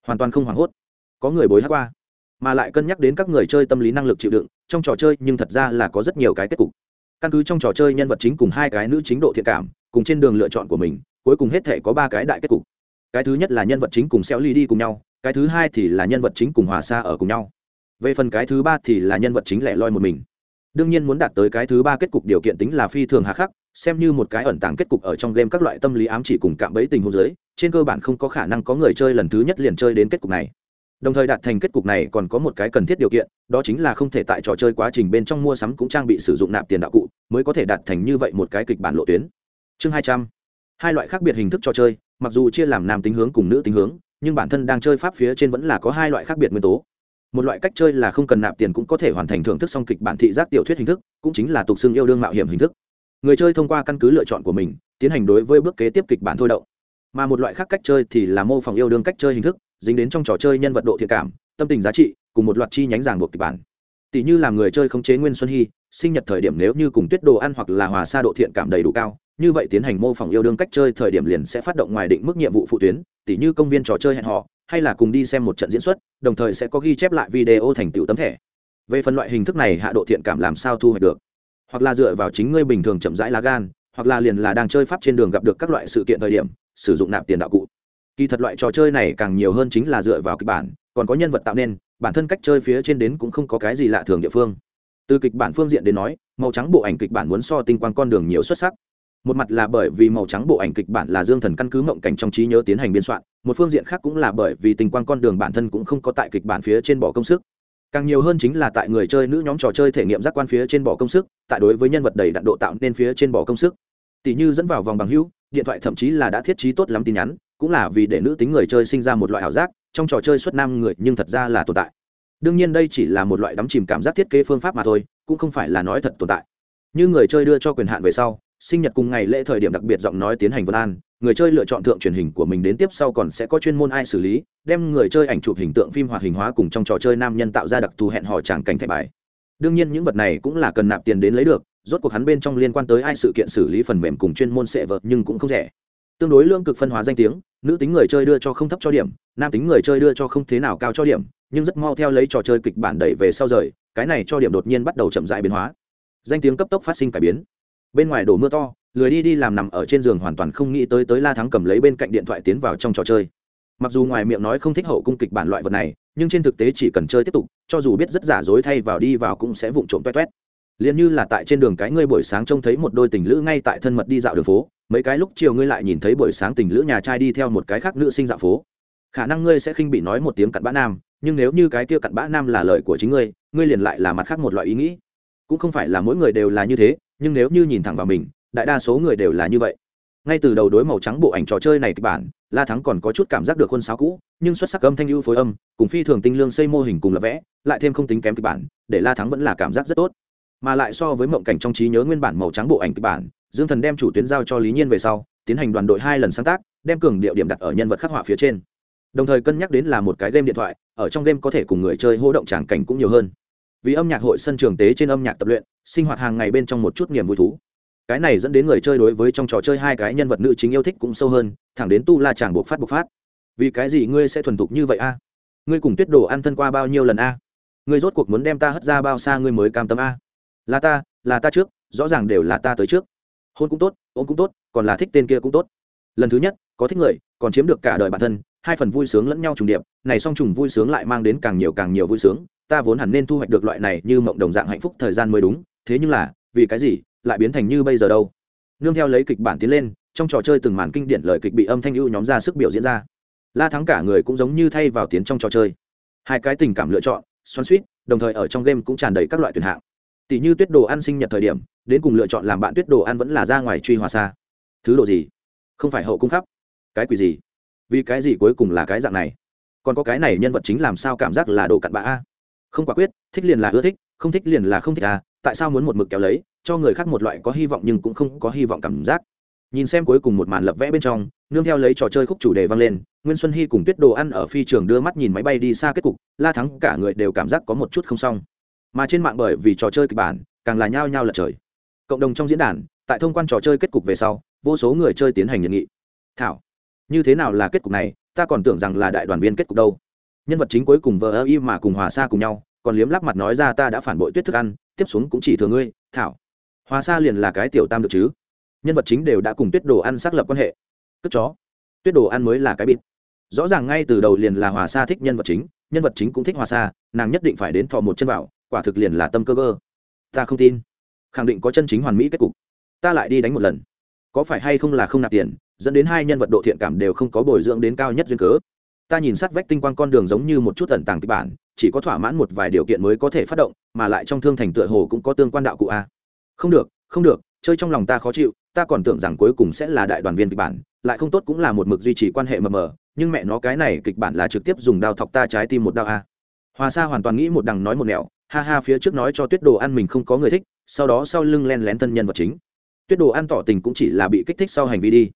Hoàn toàn không hoảng hốt. Có người bối hát qua, mà lại cân nhắc đến các người chơi tâm lý năng lực chịu đựng, trong trò chơi nhưng thật ra là có rất nhiều cái kết cục. Căn cứ trong trò chơi nhân vật chính cùng hai cái nữ chính độ thiện cảm, cùng trên đường lựa chọn của mình, cuối cùng hết thể có ba cái đại kết cục. Cái thứ nhất là nhân vật chính cùng xeo ly đi cùng nhau, cái thứ hai thì là nhân vật chính cùng hòa xa ở cùng nhau. Về phần cái thứ ba thì là nhân vật chính lẻ loi một mình. Đương nhiên muốn đạt tới cái thứ ba kết cục điều kiện tính là phi thường hà khắc xem như một cái ẩn tàng kết cục ở trong game các loại tâm lý ám chỉ cùng cạm bẫy tình huống giới trên cơ bản không có khả năng có người chơi lần thứ nhất liền chơi đến kết cục này. Đồng thời đạt thành kết cục này còn có một cái cần thiết điều kiện, đó chính là không thể tại trò chơi quá trình bên trong mua sắm cũng trang bị sử dụng nạp tiền đạo cụ, mới có thể đạt thành như vậy một cái kịch bản lộ tuyến. Chương hai trăm. Hai loại khác biệt hình thức trò chơi, mặc dù chia làm nam tính hướng cùng nữ tính hướng, nhưng bản thân đang chơi pháp phía trên vẫn là có hai loại khác biệt nguyên tố. Một loại cách chơi là không cần nạp tiền cũng có thể hoàn thành thưởng thức song kịch bản thị giác tiểu thuyết hình thức, cũng chính là tục xưng yêu đương mạo hiểm hình thức người chơi thông qua căn cứ lựa chọn của mình, tiến hành đối với bước kế tiếp kịch bản thôi động. Mà một loại khác cách chơi thì là mô phỏng yêu đương cách chơi hình thức, dính đến trong trò chơi nhân vật độ thiện cảm, tâm tình giá trị, cùng một loạt chi nhánh ràng buộc kịch bản. Tỷ như làm người chơi khống chế nguyên xuân hy, sinh nhật thời điểm nếu như cùng tuyết đồ ăn hoặc là hòa xa độ thiện cảm đầy đủ cao, như vậy tiến hành mô phỏng yêu đương cách chơi thời điểm liền sẽ phát động ngoài định mức nhiệm vụ phụ tuyến tỷ như công viên trò chơi hẹn họ hay là cùng đi xem một trận diễn xuất, đồng thời sẽ có ghi chép lại video thành tựu tấm thẻ. Về phần loại hình thức này, hạ độ thiện cảm làm sao thu hoạch được? Hoặc là dựa vào chính ngươi bình thường chậm rãi lá gan, hoặc là liền là đang chơi pháp trên đường gặp được các loại sự kiện thời điểm, sử dụng nạp tiền đạo cụ. Kỳ thật loại trò chơi này càng nhiều hơn chính là dựa vào kịch bản, còn có nhân vật tạo nên, bản thân cách chơi phía trên đến cũng không có cái gì lạ thường địa phương. Từ kịch bản phương diện đến nói, màu trắng bộ ảnh kịch bản muốn so tinh quang con đường nhiều xuất sắc. Một mặt là bởi vì màu trắng bộ ảnh kịch bản là dương thần căn cứ mộng cảnh trong trí nhớ tiến hành biên soạn, một phương diện khác cũng là bởi vì tình quang con đường bản thân cũng không có tại kịch bản phía trên bỏ công sức càng nhiều hơn chính là tại người chơi nữ nhóm trò chơi thể nghiệm giác quan phía trên bỏ công sức, tại đối với nhân vật đầy đạn độ tạo nên phía trên bỏ công sức. Tỷ như dẫn vào vòng bằng hữu, điện thoại thậm chí là đã thiết trí tốt lắm tin nhắn, cũng là vì để nữ tính người chơi sinh ra một loại ảo giác, trong trò chơi xuất nam người nhưng thật ra là tồn tại. Đương nhiên đây chỉ là một loại đắm chìm cảm giác thiết kế phương pháp mà thôi, cũng không phải là nói thật tồn tại. Như người chơi đưa cho quyền hạn về sau sinh nhật cùng ngày lễ thời điểm đặc biệt giọng nói tiến hành vân an, người chơi lựa chọn thượng truyền hình của mình đến tiếp sau còn sẽ có chuyên môn ai xử lý, đem người chơi ảnh chụp hình tượng phim hoạt hình hóa cùng trong trò chơi nam nhân tạo ra đặc thù hẹn hò tràng cảnh thẻ bài. Đương nhiên những vật này cũng là cần nạp tiền đến lấy được, rốt cuộc hắn bên trong liên quan tới ai sự kiện xử lý phần mềm cùng chuyên môn sệ vợt nhưng cũng không rẻ. Tương đối lương cực phân hóa danh tiếng, nữ tính người chơi đưa cho không thấp cho điểm, nam tính người chơi đưa cho không thế nào cao cho điểm, nhưng rất mau theo lấy trò chơi kịch bản đẩy về sau rời, cái này cho điểm đột nhiên bắt đầu chậm dại biến hóa. Danh tiếng cấp tốc phát sinh cải biến bên ngoài đổ mưa to, lười đi đi làm nằm ở trên giường hoàn toàn không nghĩ tới tới la thắng cầm lấy bên cạnh điện thoại tiến vào trong trò chơi. Mặc dù ngoài miệng nói không thích hậu cung kịch bản loại vật này, nhưng trên thực tế chỉ cần chơi tiếp tục, cho dù biết rất giả dối thay vào đi vào cũng sẽ vụng trộm toét toét. Liền như là tại trên đường cái ngươi buổi sáng trông thấy một đôi tình lữ ngay tại thân mật đi dạo đường phố, mấy cái lúc chiều ngươi lại nhìn thấy buổi sáng tình lữ nhà trai đi theo một cái khác nữ sinh dạo phố. Khả năng ngươi sẽ khinh bị nói một tiếng cặn bã nam, nhưng nếu như cái kia cặn bã nam là lời của chính ngươi ngươi liền lại là mặt khác một loại ý nghĩ. Cũng không phải là mỗi người đều là như thế nhưng nếu như nhìn thẳng vào mình, đại đa số người đều là như vậy. Ngay từ đầu đối màu trắng bộ ảnh trò chơi này kịch bản, la thắng còn có chút cảm giác được khuôn sáo cũ, nhưng xuất sắc âm thanh ưu phối âm, cùng phi thường tinh lương xây mô hình cùng lập vẽ, lại thêm không tính kém kịch bản, để la thắng vẫn là cảm giác rất tốt. Mà lại so với mộng cảnh trong trí nhớ nguyên bản màu trắng bộ ảnh kịch bản, dương thần đem chủ tuyến giao cho lý nhiên về sau, tiến hành đoàn đội hai lần sáng tác, đem cường địa điểm đặt ở nhân vật khắc họa phía trên. Đồng thời cân nhắc đến là một cái game điện thoại, ở trong game có thể cùng người chơi hỗ động tràng cảnh cũng nhiều hơn vì âm nhạc hội sân trường tế trên âm nhạc tập luyện, sinh hoạt hàng ngày bên trong một chút niềm vui thú. Cái này dẫn đến người chơi đối với trong trò chơi hai cái nhân vật nữ chính yêu thích cũng sâu hơn, thẳng đến tu la chàng buộc phát bộc phát. Vì cái gì ngươi sẽ thuần thục như vậy a? Ngươi cùng tuyết đồ ăn thân qua bao nhiêu lần a? Ngươi rốt cuộc muốn đem ta hất ra bao xa ngươi mới cam tâm a? Là ta là ta trước, rõ ràng đều là ta tới trước. Hôn cũng tốt, ôm cũng tốt, còn là thích tên kia cũng tốt. Lần thứ nhất, có thích người, còn chiếm được cả đời bản thân, hai phần vui sướng lẫn nhau trùng điệp, này song trùng vui sướng lại mang đến càng nhiều càng nhiều vui sướng ta vốn hẳn nên thu hoạch được loại này như mộng đồng dạng hạnh phúc thời gian mới đúng, thế nhưng là, vì cái gì, lại biến thành như bây giờ đâu? Nương theo lấy kịch bản tiến lên, trong trò chơi từng màn kinh điển lời kịch bị âm thanh ưu nhóm ra sức biểu diễn ra. La thắng cả người cũng giống như thay vào tiến trong trò chơi. Hai cái tình cảm lựa chọn, xoắn suýt đồng thời ở trong game cũng tràn đầy các loại tuyển hạng. Tỷ như tuyết đồ ăn sinh nhật thời điểm, đến cùng lựa chọn làm bạn tuyết đồ ăn vẫn là ra ngoài truy hòa xa. Thứ đồ gì? Không phải hậu cung khắp. Cái quỷ gì? Vì cái gì cuối cùng là cái dạng này? Còn có cái này nhân vật chính làm sao cảm giác là đồ cặn bã a? Không quả quyết, thích liền là ưa thích, không thích liền là không thích à? tại sao muốn một mực kéo lấy, cho người khác một loại có hy vọng nhưng cũng không có hy vọng cảm giác. Nhìn xem cuối cùng một màn lập vẽ bên trong, nương theo lấy trò chơi khúc chủ đề vang lên, nguyên xuân hy cùng tuyết đồ ăn ở phi trường đưa mắt nhìn máy bay đi xa kết cục, la thắng cả người đều cảm giác có một chút không xong. Mà trên mạng bởi vì trò chơi kịch bản, càng là nhao nhao lật trời. Cộng đồng trong diễn đàn, tại thông quan trò chơi kết cục về sau, vô số người chơi tiến hành nhận nghị. Thảo, như thế nào là kết cục này, ta còn tưởng rằng là đại đoàn viên kết cục đâu nhân vật chính cuối cùng vờ ơ y mà cùng hòa xa cùng nhau, còn liếm lắp mặt nói ra ta đã phản bội tuyết thức ăn, tiếp xuống cũng chỉ thừa ngươi, thảo. Hòa xa liền là cái tiểu tam được chứ. Nhân vật chính đều đã cùng tuyết đồ ăn xác lập quan hệ. Cất chó. Tuyết đồ ăn mới là cái bịt. Rõ ràng ngay từ đầu liền là hòa xa thích nhân vật chính, nhân vật chính cũng thích hòa xa nàng nhất định phải đến thò một chân vào quả thực liền là tâm cơ cơ. Ta không tin. Khẳng định có chân chính hoàn mỹ kết cục. Ta lại đi đánh một lần. Có phải hay không là không nạp tiền, dẫn đến hai nhân vật độ thiện cảm đều không có bồi dưỡng đến cao nhất duyên cớ? Ta nhìn sát vách tinh quang con đường giống như một chút tẩn tàng kịch bản, chỉ có thỏa mãn một vài điều kiện mới có thể phát động, mà lại trong thương thành tựa hồ cũng có tương quan đạo cụ a. Không được không được, chơi trong lòng ta khó chịu, ta còn tưởng rằng cuối cùng sẽ là đại đoàn viên kịch bản, lại không tốt cũng là một mực duy trì quan hệ mờ mờ, nhưng mẹ nó cái này kịch bản là trực tiếp dùng đao thọc ta trái tim một đao a. Hòa sa hoàn toàn nghĩ một đằng nói một nẻo, ha ha phía trước nói cho tuyết đồ ăn mình không có người thích, sau đó sau lưng len lén thân nhân vật chính. Tuyết đồ ăn tỏ tình cũng chỉ là bị kích thích sau hành vi đi.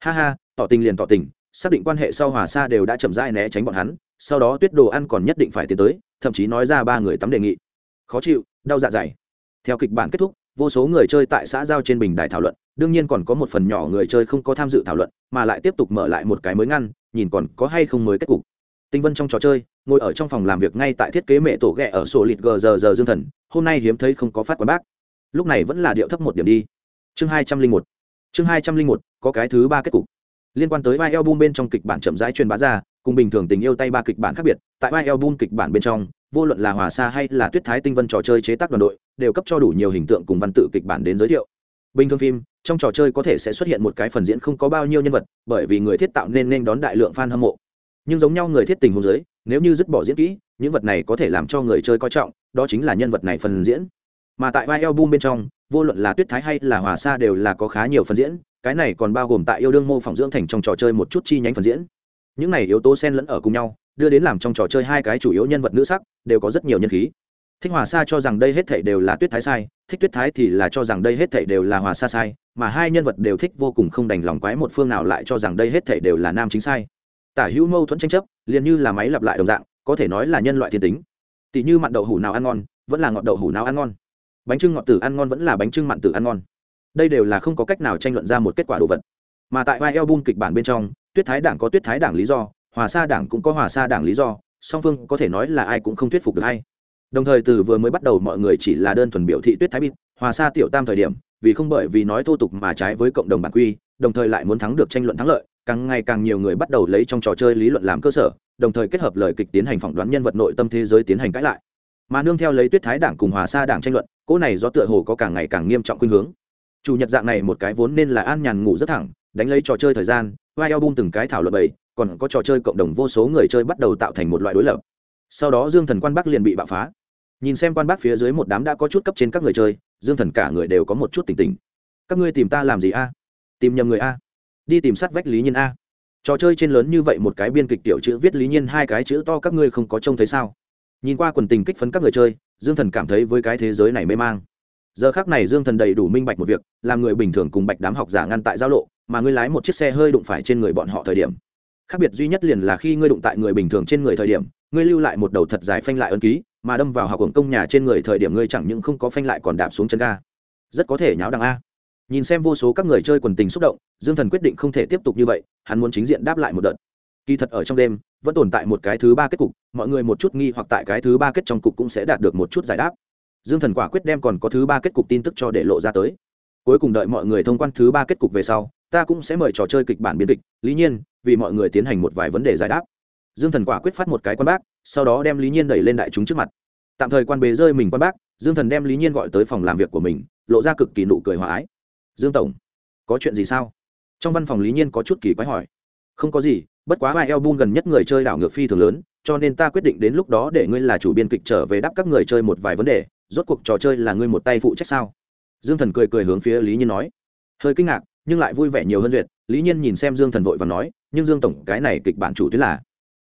Ha ha, tỏ tình liền tỏ tình xác định quan hệ sau hòa sa đều đã chậm rãi né tránh bọn hắn, sau đó tuyết đồ ăn còn nhất định phải tiến tới, thậm chí nói ra ba người tắm đề nghị. Khó chịu, đau dạ dày. Theo kịch bản kết thúc, vô số người chơi tại xã giao trên bình đài thảo luận, đương nhiên còn có một phần nhỏ người chơi không có tham dự thảo luận, mà lại tiếp tục mở lại một cái mới ngăn, nhìn còn có hay không mới kết cục. Tinh vân trong trò chơi, ngồi ở trong phòng làm việc ngay tại thiết kế mẹ tổ ghẹ ở sổ lịt gờ giờ giờ dương thần, hôm nay hiếm thấy không có phát quán bác. Lúc này vẫn là điệu thấp một điểm đi. Chương hai trăm linh một. Chương hai trăm linh một, có cái thứ ba kết cục liên quan tới vai album bên trong kịch bản chậm rãi truyền bá ra, cùng bình thường tình yêu tay ba kịch bản khác biệt, tại vai album kịch bản bên trong, vô luận là hòa sa hay là tuyết thái tinh vân trò chơi chế tác đoàn đội, đều cấp cho đủ nhiều hình tượng cùng văn tự kịch bản đến giới thiệu. Bình thường phim, trong trò chơi có thể sẽ xuất hiện một cái phần diễn không có bao nhiêu nhân vật, bởi vì người thiết tạo nên nên đón đại lượng fan hâm mộ. Nhưng giống nhau người thiết tình huống giới nếu như dứt bỏ diễn kỹ, những vật này có thể làm cho người chơi coi trọng, đó chính là nhân vật này phần diễn. Mà tại vai album bên trong vô luận là tuyết thái hay là hòa sa đều là có khá nhiều phần diễn, cái này còn bao gồm tại yêu đương mô phỏng dưỡng thành trong trò chơi một chút chi nhánh phần diễn. Những này yếu tố xen lẫn ở cùng nhau, đưa đến làm trong trò chơi hai cái chủ yếu nhân vật nữ sắc, đều có rất nhiều nhân khí. Thích hòa sa cho rằng đây hết thảy đều là tuyết thái sai, thích tuyết thái thì là cho rằng đây hết thảy đều là hòa sa sai, mà hai nhân vật đều thích vô cùng không đành lòng quái một phương nào lại cho rằng đây hết thảy đều là nam chính sai. Tả hữu mâu thuẫn tranh chấp, liền như là máy lặp lại đồng dạng, có thể nói là nhân loại thiên tính. Tỷ như mặn đậu hủ nào ăn ngon, vẫn là ngọt đậu hủ nào ăn ngon bánh trưng ngọt tử ăn ngon vẫn là bánh trưng mặn tử ăn ngon. Đây đều là không có cách nào tranh luận ra một kết quả đồ vật. Mà tại vai album kịch bản bên trong, tuyết thái đảng có tuyết thái đảng lý do, hòa sa đảng cũng có hòa sa đảng lý do, song phương có thể nói là ai cũng không thuyết phục được hay đồng thời từ vừa mới bắt đầu mọi người chỉ là đơn thuần biểu thị tuyết thái bịt, hòa sa tiểu tam thời điểm, vì không bởi vì nói thô tục mà trái với cộng đồng bản quy, đồng thời lại muốn thắng được tranh luận thắng lợi, càng ngày càng nhiều người bắt đầu lấy trong trò chơi lý luận làm cơ sở, đồng thời kết hợp lời kịch tiến hành phỏng đoán nhân vật nội tâm thế giới tiến hành cãi lại. Mà nương theo lấy tuyết thái đảng cùng hòa sa đảng tranh luận cỗ này do tựa hồ có càng ngày càng nghiêm trọng khuynh hướng. Chủ nhật dạng này một cái vốn nên là an nhàn ngủ rất thẳng, đánh lấy trò chơi thời gian, vai album từng cái thảo luận bầy, còn có trò chơi cộng đồng vô số người chơi bắt đầu tạo thành một loại đối lập. Sau đó dương thần quan bắc liền bị bạo phá. Nhìn xem quan bắc phía dưới một đám đã có chút cấp trên các người chơi, dương thần cả người đều có một chút tỉnh tỉnh. Các ngươi tìm ta làm gì a? Tìm nhầm người a? Đi tìm sát vách lý nhiên a. Trò chơi trên lớn như vậy một cái biên kịch tiểu chữ viết lý nhiên hai cái chữ to các ngươi không có trông thấy sao? Nhìn qua quần tình kích phấn các người chơi, dương thần cảm thấy với cái thế giới này mê mang. Giờ khác này dương thần đầy đủ minh bạch một việc, làm người bình thường cùng bạch đám học giả ngăn tại giao lộ, mà ngươi lái một chiếc xe hơi đụng phải trên người bọn họ thời điểm. Khác biệt duy nhất liền là khi ngươi đụng tại người bình thường trên người thời điểm, ngươi lưu lại một đầu thật dài phanh lại ân ký, mà đâm vào học hưởng công nhà trên người thời điểm ngươi chẳng những không có phanh lại còn đạp xuống chân ga. Rất có thể nháo đằng a. Nhìn xem vô số các người chơi quần tình xúc động, dương thần quyết định không thể tiếp tục như vậy, hắn muốn chính diện đáp lại một đợt kỳ thật ở trong đêm, vẫn tồn tại một cái thứ ba kết cục, mọi người một chút nghi hoặc tại cái thứ ba kết trong cục cũng sẽ đạt được một chút giải đáp. Dương thần quả quyết đem còn có thứ ba kết cục tin tức cho để lộ ra tới. Cuối cùng đợi mọi người thông quan thứ ba kết cục về sau, ta cũng sẽ mời trò chơi kịch bản biên kịch, lý nhiên, vì mọi người tiến hành một vài vấn đề giải đáp. Dương thần quả quyết phát một cái quan bác, sau đó đem lý nhiên đẩy lên đại chúng trước mặt. Tạm thời quan bế rơi mình quan bác, dương thần đem lý nhiên gọi tới phòng làm việc của mình, lộ ra cực kỳ nụ cười hòa ái. Dương tổng, có chuyện gì sao? Trong văn phòng lý nhiên có chút kỳ quái hỏi. Không có gì bất quá bài album gần nhất người chơi đảo ngược phi thường lớn, cho nên ta quyết định đến lúc đó để ngươi là chủ biên kịch trở về đáp các người chơi một vài vấn đề, rốt cuộc trò chơi là ngươi một tay phụ trách sao? Dương thần cười cười hướng phía lý nhiên nói. Hơi kinh ngạc, nhưng lại vui vẻ nhiều hơn duyệt, lý nhiên nhìn xem dương thần vội và nói, nhưng dương tổng, cái này kịch bản chủ tuyến là?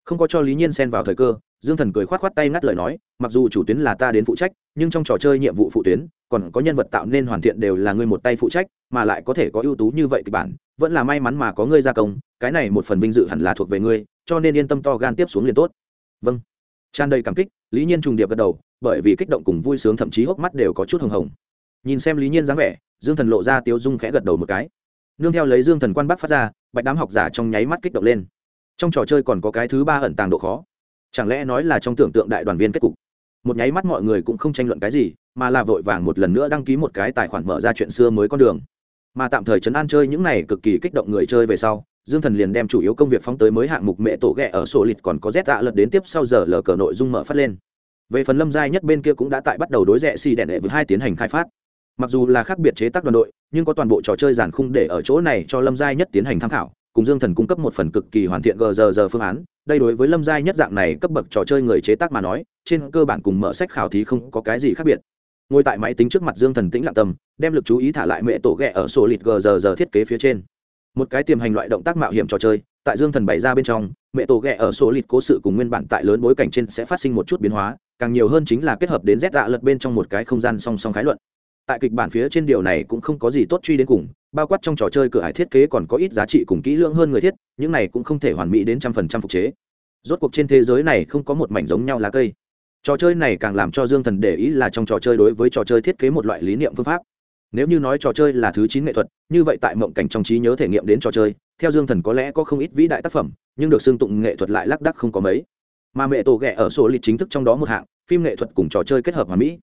Không có cho lý nhiên xen vào thời cơ, dương thần cười khoát khoát tay ngắt lời nói, mặc dù chủ tuyến là ta đến phụ trách, nhưng trong trò chơi nhiệm vụ phụ tuyến, còn có nhân vật tạo nên hoàn thiện đều là ngươi một tay phụ trách mà lại có thể có ưu tú như vậy kịch bản, vẫn là may mắn mà có ngươi gia công, cái này một phần vinh dự hẳn là thuộc về ngươi, cho nên yên tâm to gan tiếp xuống liền tốt. Vâng. Tràn đầy cảm kích, lý nhiên trùng điệp gật đầu, bởi vì kích động cùng vui sướng thậm chí hốc mắt đều có chút hồng hồng. Nhìn xem lý nhiên dáng vẻ, dương thần lộ ra tiếu dung khẽ gật đầu một cái. Nương theo lấy dương thần quan bắc phát ra, bạch đám học giả trong nháy mắt kích động lên. Trong trò chơi còn có cái thứ ba ẩn tàng độ khó. Chẳng lẽ nói là trong tưởng tượng đại đoàn viên kết cục? Một nháy mắt mọi người cũng không tranh luận cái gì, mà là vội vàng một lần nữa đăng ký một cái tài khoản mở ra chuyện xưa mới con đường mà tạm thời chấn an chơi những này cực kỳ kích động người chơi về sau, dương thần liền đem chủ yếu công việc phóng tới mới hạng mục mẹ tổ ghẹ ở sổ lịch còn có z tạ lật đến tiếp sau giờ lờ cờ nội dung mở phát lên. Về phần lâm giai nhất bên kia cũng đã tại bắt đầu đối rẽ xì đèn đệ với hai tiến hành khai phát. Mặc dù là khác biệt chế tác đoàn đội, nhưng có toàn bộ trò chơi giàn khung để ở chỗ này cho lâm giai nhất tiến hành tham khảo, cùng dương thần cung cấp một phần cực kỳ hoàn thiện gờ giờ giờ phương án. Đây đối với lâm giai nhất dạng này cấp bậc trò chơi người chế tác mà nói, trên cơ bản cùng mở sách khảo thí không có cái gì khác biệt ngồi tại máy tính trước mặt dương thần tĩnh lặng tâm, đem lực chú ý thả lại mẹ tổ ghẹ ở sổ lịt gờ giờ giờ thiết kế phía trên. Một cái tiềm hành loại động tác mạo hiểm trò chơi, tại dương thần bày ra bên trong, mẹ tổ ghẹ ở sổ lịt cố sự cùng nguyên bản tại lớn bối cảnh trên sẽ phát sinh một chút biến hóa, càng nhiều hơn chính là kết hợp đến rét dạ lật bên trong một cái không gian song song khái luận. Tại kịch bản phía trên điều này cũng không có gì tốt truy đến cùng, bao quát trong trò chơi cửa hải thiết kế còn có ít giá trị cùng kỹ lưỡng hơn người thiết, những này cũng không thể hoàn mỹ đến trăm phần trăm phục chế. Rốt cuộc trên thế giới này không có một mảnh giống nhau lá cây trò chơi này càng làm cho dương thần để ý là trong trò chơi đối với trò chơi thiết kế một loại lý niệm phương pháp. Nếu như nói trò chơi là thứ chín nghệ thuật, như vậy tại mộng cảnh trong trí nhớ thể nghiệm đến trò chơi, theo dương thần có lẽ có không ít vĩ đại tác phẩm, nhưng được xưng tụng nghệ thuật lại lác đắc không có mấy. Mà mẹ tổ ghẹ ở sổ lịch chính thức trong đó một hạng, phim nghệ thuật cùng trò chơi kết hợp hòa mỹ.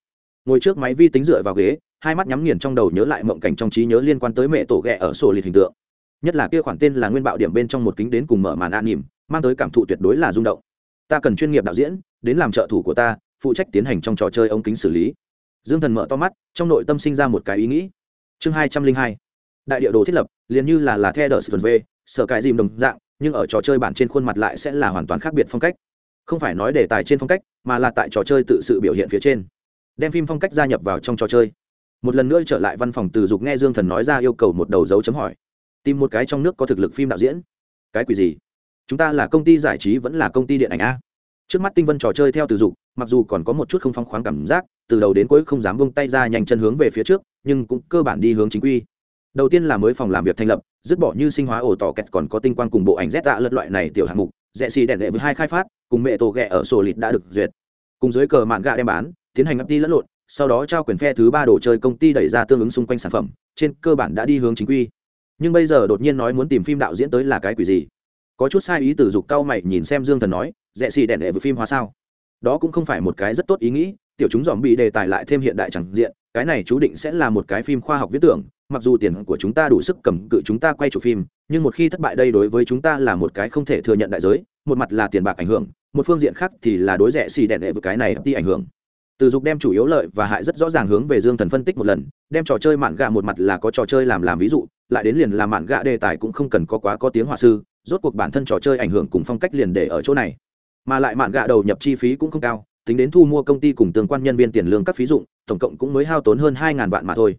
Ngồi trước máy vi tính dựa vào ghế, hai mắt nhắm nghiền trong đầu nhớ lại mộng cảnh trong trí nhớ liên quan tới mẹ tổ ghẹ ở sổ lịch hình tượng. Nhất là kia khoản tên là nguyên bạo điểm bên trong một kính đến cùng mở màn an nỉm mang tới cảm thụ tuyệt đối là rung động ta cần chuyên nghiệp đạo diễn, đến làm trợ thủ của ta, phụ trách tiến hành trong trò chơi ống kính xử lý. Dương thần mở to mắt, trong nội tâm sinh ra một cái ý nghĩ. Chương hai trăm linh hai, đại địa đồ thiết lập, liền như là là the đờ sờ v sở cái dìm đồng dạng, nhưng ở trò chơi bản trên khuôn mặt lại sẽ là hoàn toàn khác biệt phong cách. Không phải nói đề tài trên phong cách, mà là tại trò chơi tự sự biểu hiện phía trên. Đem phim phong cách gia nhập vào trong trò chơi. Một lần nữa trở lại văn phòng từ dục nghe dương thần nói ra yêu cầu một đầu dấu chấm hỏi. Tìm một cái trong nước có thực lực phim đạo diễn. Cái quỷ gì? Chúng ta là công ty giải trí vẫn là công ty điện ảnh a. Trước mắt tinh vân trò chơi theo từ dục, mặc dù còn có một chút không phong khoáng cảm giác, từ đầu đến cuối không dám bông tay ra nhanh chân hướng về phía trước, nhưng cũng cơ bản đi hướng chính quy. Đầu tiên là mới phòng làm việc thành lập, dứt bỏ như sinh hóa ổ tỏ kẹt còn có tinh quang cùng bộ ảnh z tạ lật loại này tiểu hạng mục, rẽ xì đèn đệ với hai khai phát, cùng mẹ tổ ghẹ ở sổ lịt đã được duyệt. Cùng dưới cờ mạn gạ đem bán, tiến hành ngắp đi lẫn lộn, sau đó trao quyền phe thứ ba đồ chơi công ty đẩy ra tương ứng xung quanh sản phẩm, trên cơ bản đã đi hướng chính quy. Nhưng bây giờ đột nhiên nói muốn tìm phim đạo diễn tới là cái quỷ gì? Có chút sai ý từ dục cao mày nhìn xem dương thần nói, rẽ xì đèn đệ với phim hóa sao? Đó cũng không phải một cái rất tốt ý nghĩ, tiểu chúng dòm bị đề tài lại thêm hiện đại chẳng diện, cái này chú định sẽ là một cái phim khoa học viễn tưởng, mặc dù tiền của chúng ta đủ sức cầm cự chúng ta quay chủ phim, nhưng một khi thất bại đây đối với chúng ta là một cái không thể thừa nhận đại giới, một mặt là tiền bạc ảnh hưởng, một phương diện khác thì là đối rẻ xì đẹn đệ với cái này đi ảnh hưởng. Từ dục đem chủ yếu lợi và hại rất rõ ràng hướng về dương thần phân tích một lần, đem trò chơi mạn gạ một mặt là có trò chơi làm làm ví dụ, lại đến liền là mạn gạ đề tài cũng không cần có quá có tiếng họa sư rốt cuộc bản thân trò chơi ảnh hưởng cùng phong cách liền để ở chỗ này. Mà lại mạn gạ đầu nhập chi phí cũng không cao, tính đến thu mua công ty cùng tương quan nhân viên tiền lương các phí dụng, tổng cộng cũng mới hao tốn hơn hai ngàn vạn mà thôi.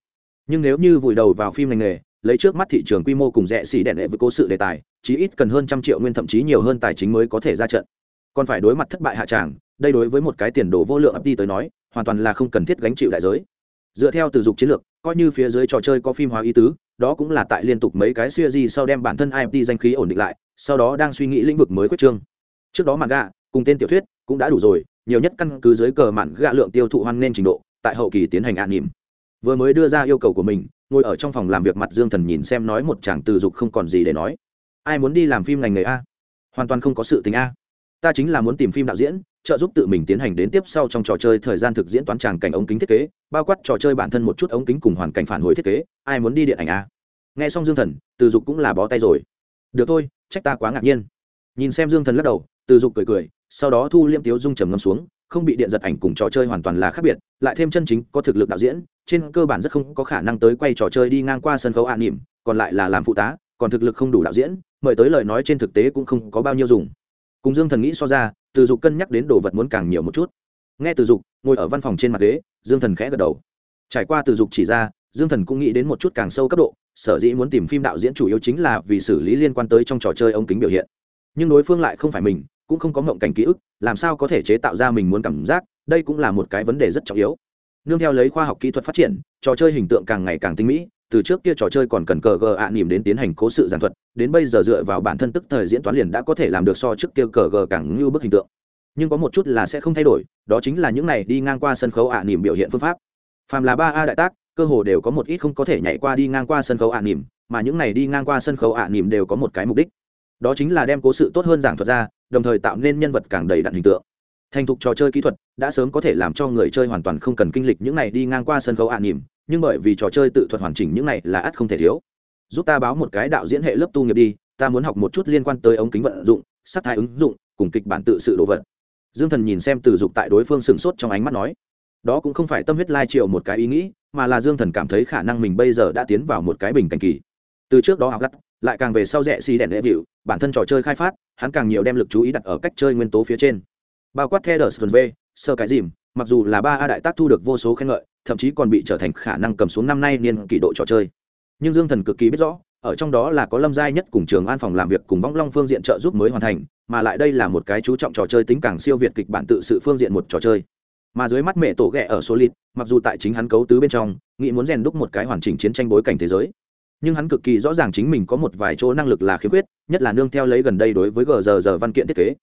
Nhưng nếu như vùi đầu vào phim ngành nghề, lấy trước mắt thị trường quy mô cùng rẻ xỉ đẹn đệ với cố sự đề tài, chí ít cần hơn trăm triệu nguyên thậm chí nhiều hơn tài chính mới có thể ra trận. Còn phải đối mặt thất bại hạ tràng, đây đối với một cái tiền đồ vô lượng ấp đi tới nói, hoàn toàn là không cần thiết gánh chịu đại giới. Dựa theo từ dục chiến lược, coi như phía dưới trò chơi có phim hóa ý tứ đó cũng là tại liên tục mấy cái siêu di sau đem bản thân imt danh khí ổn định lại, sau đó đang suy nghĩ lĩnh vực mới quyết trương. Trước đó mạn gạ, cùng tên tiểu thuyết, cũng đã đủ rồi, nhiều nhất căn cứ dưới cờ mạn gạ lượng tiêu thụ hoan nên trình độ, tại hậu kỳ tiến hành an nhỉm. vừa mới đưa ra yêu cầu của mình, ngồi ở trong phòng làm việc mặt dương thần nhìn xem nói một chàng từ dục không còn gì để nói. Ai muốn đi làm phim ngành nghề a? Hoàn toàn không có sự tình a. Ta chính là muốn tìm phim đạo diễn trợ giúp tự mình tiến hành đến tiếp sau trong trò chơi thời gian thực diễn toán tràng cảnh ống kính thiết kế, bao quát trò chơi bản thân một chút ống kính cùng hoàn cảnh phản hồi thiết kế, ai muốn đi điện ảnh a nghe xong dương thần, từ dục cũng là bó tay rồi. Được thôi, trách ta quá ngạc nhiên. Nhìn xem dương thần lắc đầu, từ dục cười cười, sau đó thu liêm tiếu dung trầm ngâm xuống, không bị điện giật ảnh cùng trò chơi hoàn toàn là khác biệt, lại thêm chân chính có thực lực đạo diễn, trên cơ bản rất không có khả năng tới quay trò chơi đi ngang qua sân khấu an nỉm, còn lại là làm phụ tá, còn thực lực không đủ đạo diễn, mời tới lời nói trên thực tế cũng không có bao nhiêu dùng. Cùng dương thần nghĩ so ra từ dục cân nhắc đến đồ vật muốn càng nhiều một chút. Nghe từ dục, ngồi ở văn phòng trên mặt ghế, dương thần khẽ gật đầu. Trải qua từ dục chỉ ra, dương thần cũng nghĩ đến một chút càng sâu cấp độ, sở dĩ muốn tìm phim đạo diễn chủ yếu chính là vì xử lý liên quan tới trong trò chơi ống kính biểu hiện. Nhưng đối phương lại không phải mình, cũng không có ngộng cảnh ký ức, làm sao có thể chế tạo ra mình muốn cảm giác, đây cũng là một cái vấn đề rất trọng yếu. Nương theo lấy khoa học kỹ thuật phát triển, trò chơi hình tượng càng ngày càng tinh mỹ từ trước kia trò chơi còn cần cờ gờ ạ à nỉm đến tiến hành cố sự giản thuật, đến bây giờ dựa vào bản thân tức thời diễn toán liền đã có thể làm được so trước kia cờ gờ càng như bức hình tượng. Nhưng có một chút là sẽ không thay đổi, đó chính là những này đi ngang qua sân khấu ạ à nỉm biểu hiện phương pháp. Phàm là ba a đại tác, cơ hồ đều có một ít không có thể nhảy qua đi ngang qua sân khấu ạ nỉm, mà những này đi ngang qua sân khấu ạ nỉm đều có một cái mục đích. Đó chính là đem cố sự tốt hơn giảng thuật ra, đồng thời tạo nên nhân vật càng đầy đặn hình tượng. Thành thục trò chơi kỹ thuật đã sớm có thể làm cho người chơi hoàn toàn không cần kinh lịch những này đi ngang qua sân khấu ạ nỉm nhưng bởi vì trò chơi tự thuật hoàn chỉnh những này là ắt không thể thiếu. Giúp ta báo một cái đạo diễn hệ lớp tu nghiệp đi, ta muốn học một chút liên quan tới ống kính vận dụng, sắc thái ứng dụng, cùng kịch bản tự sự đồ vật. Dương thần nhìn xem từ dục tại đối phương sửng sốt trong ánh mắt nói, đó cũng không phải tâm huyết lai triệu một cái ý nghĩ, mà là dương thần cảm thấy khả năng mình bây giờ đã tiến vào một cái bình cảnh kỳ. Từ trước đó học lắt lại càng về sau rẽ xì đèn lễ vịu bản thân trò chơi khai phát, hắn càng nhiều đem lực chú ý đặt ở cách chơi nguyên tố phía trên. Bao quát theo đờ v sơ cái dìm, mặc dù là ba a đại tác thu được vô số khen ngợi thậm chí còn bị trở thành khả năng cầm xuống năm nay niên kỷ độ trò chơi. Nhưng dương thần cực kỳ biết rõ, ở trong đó là có lâm giai nhất cùng trường an phòng làm việc cùng võng long phương diện trợ giúp mới hoàn thành, mà lại đây là một cái chú trọng trò chơi tính càng siêu việt kịch bản tự sự phương diện một trò chơi. Mà dưới mắt mẹ tổ ghẹ ở số lít mặc dù tại chính hắn cấu tứ bên trong, nghĩ muốn rèn đúc một cái hoàn chỉnh chiến tranh bối cảnh thế giới. Nhưng hắn cực kỳ rõ ràng chính mình có một vài chỗ năng lực là khiếm khuyết, nhất là nương theo lấy gần đây đối với gờ giờ giờ văn kiện thiết kế.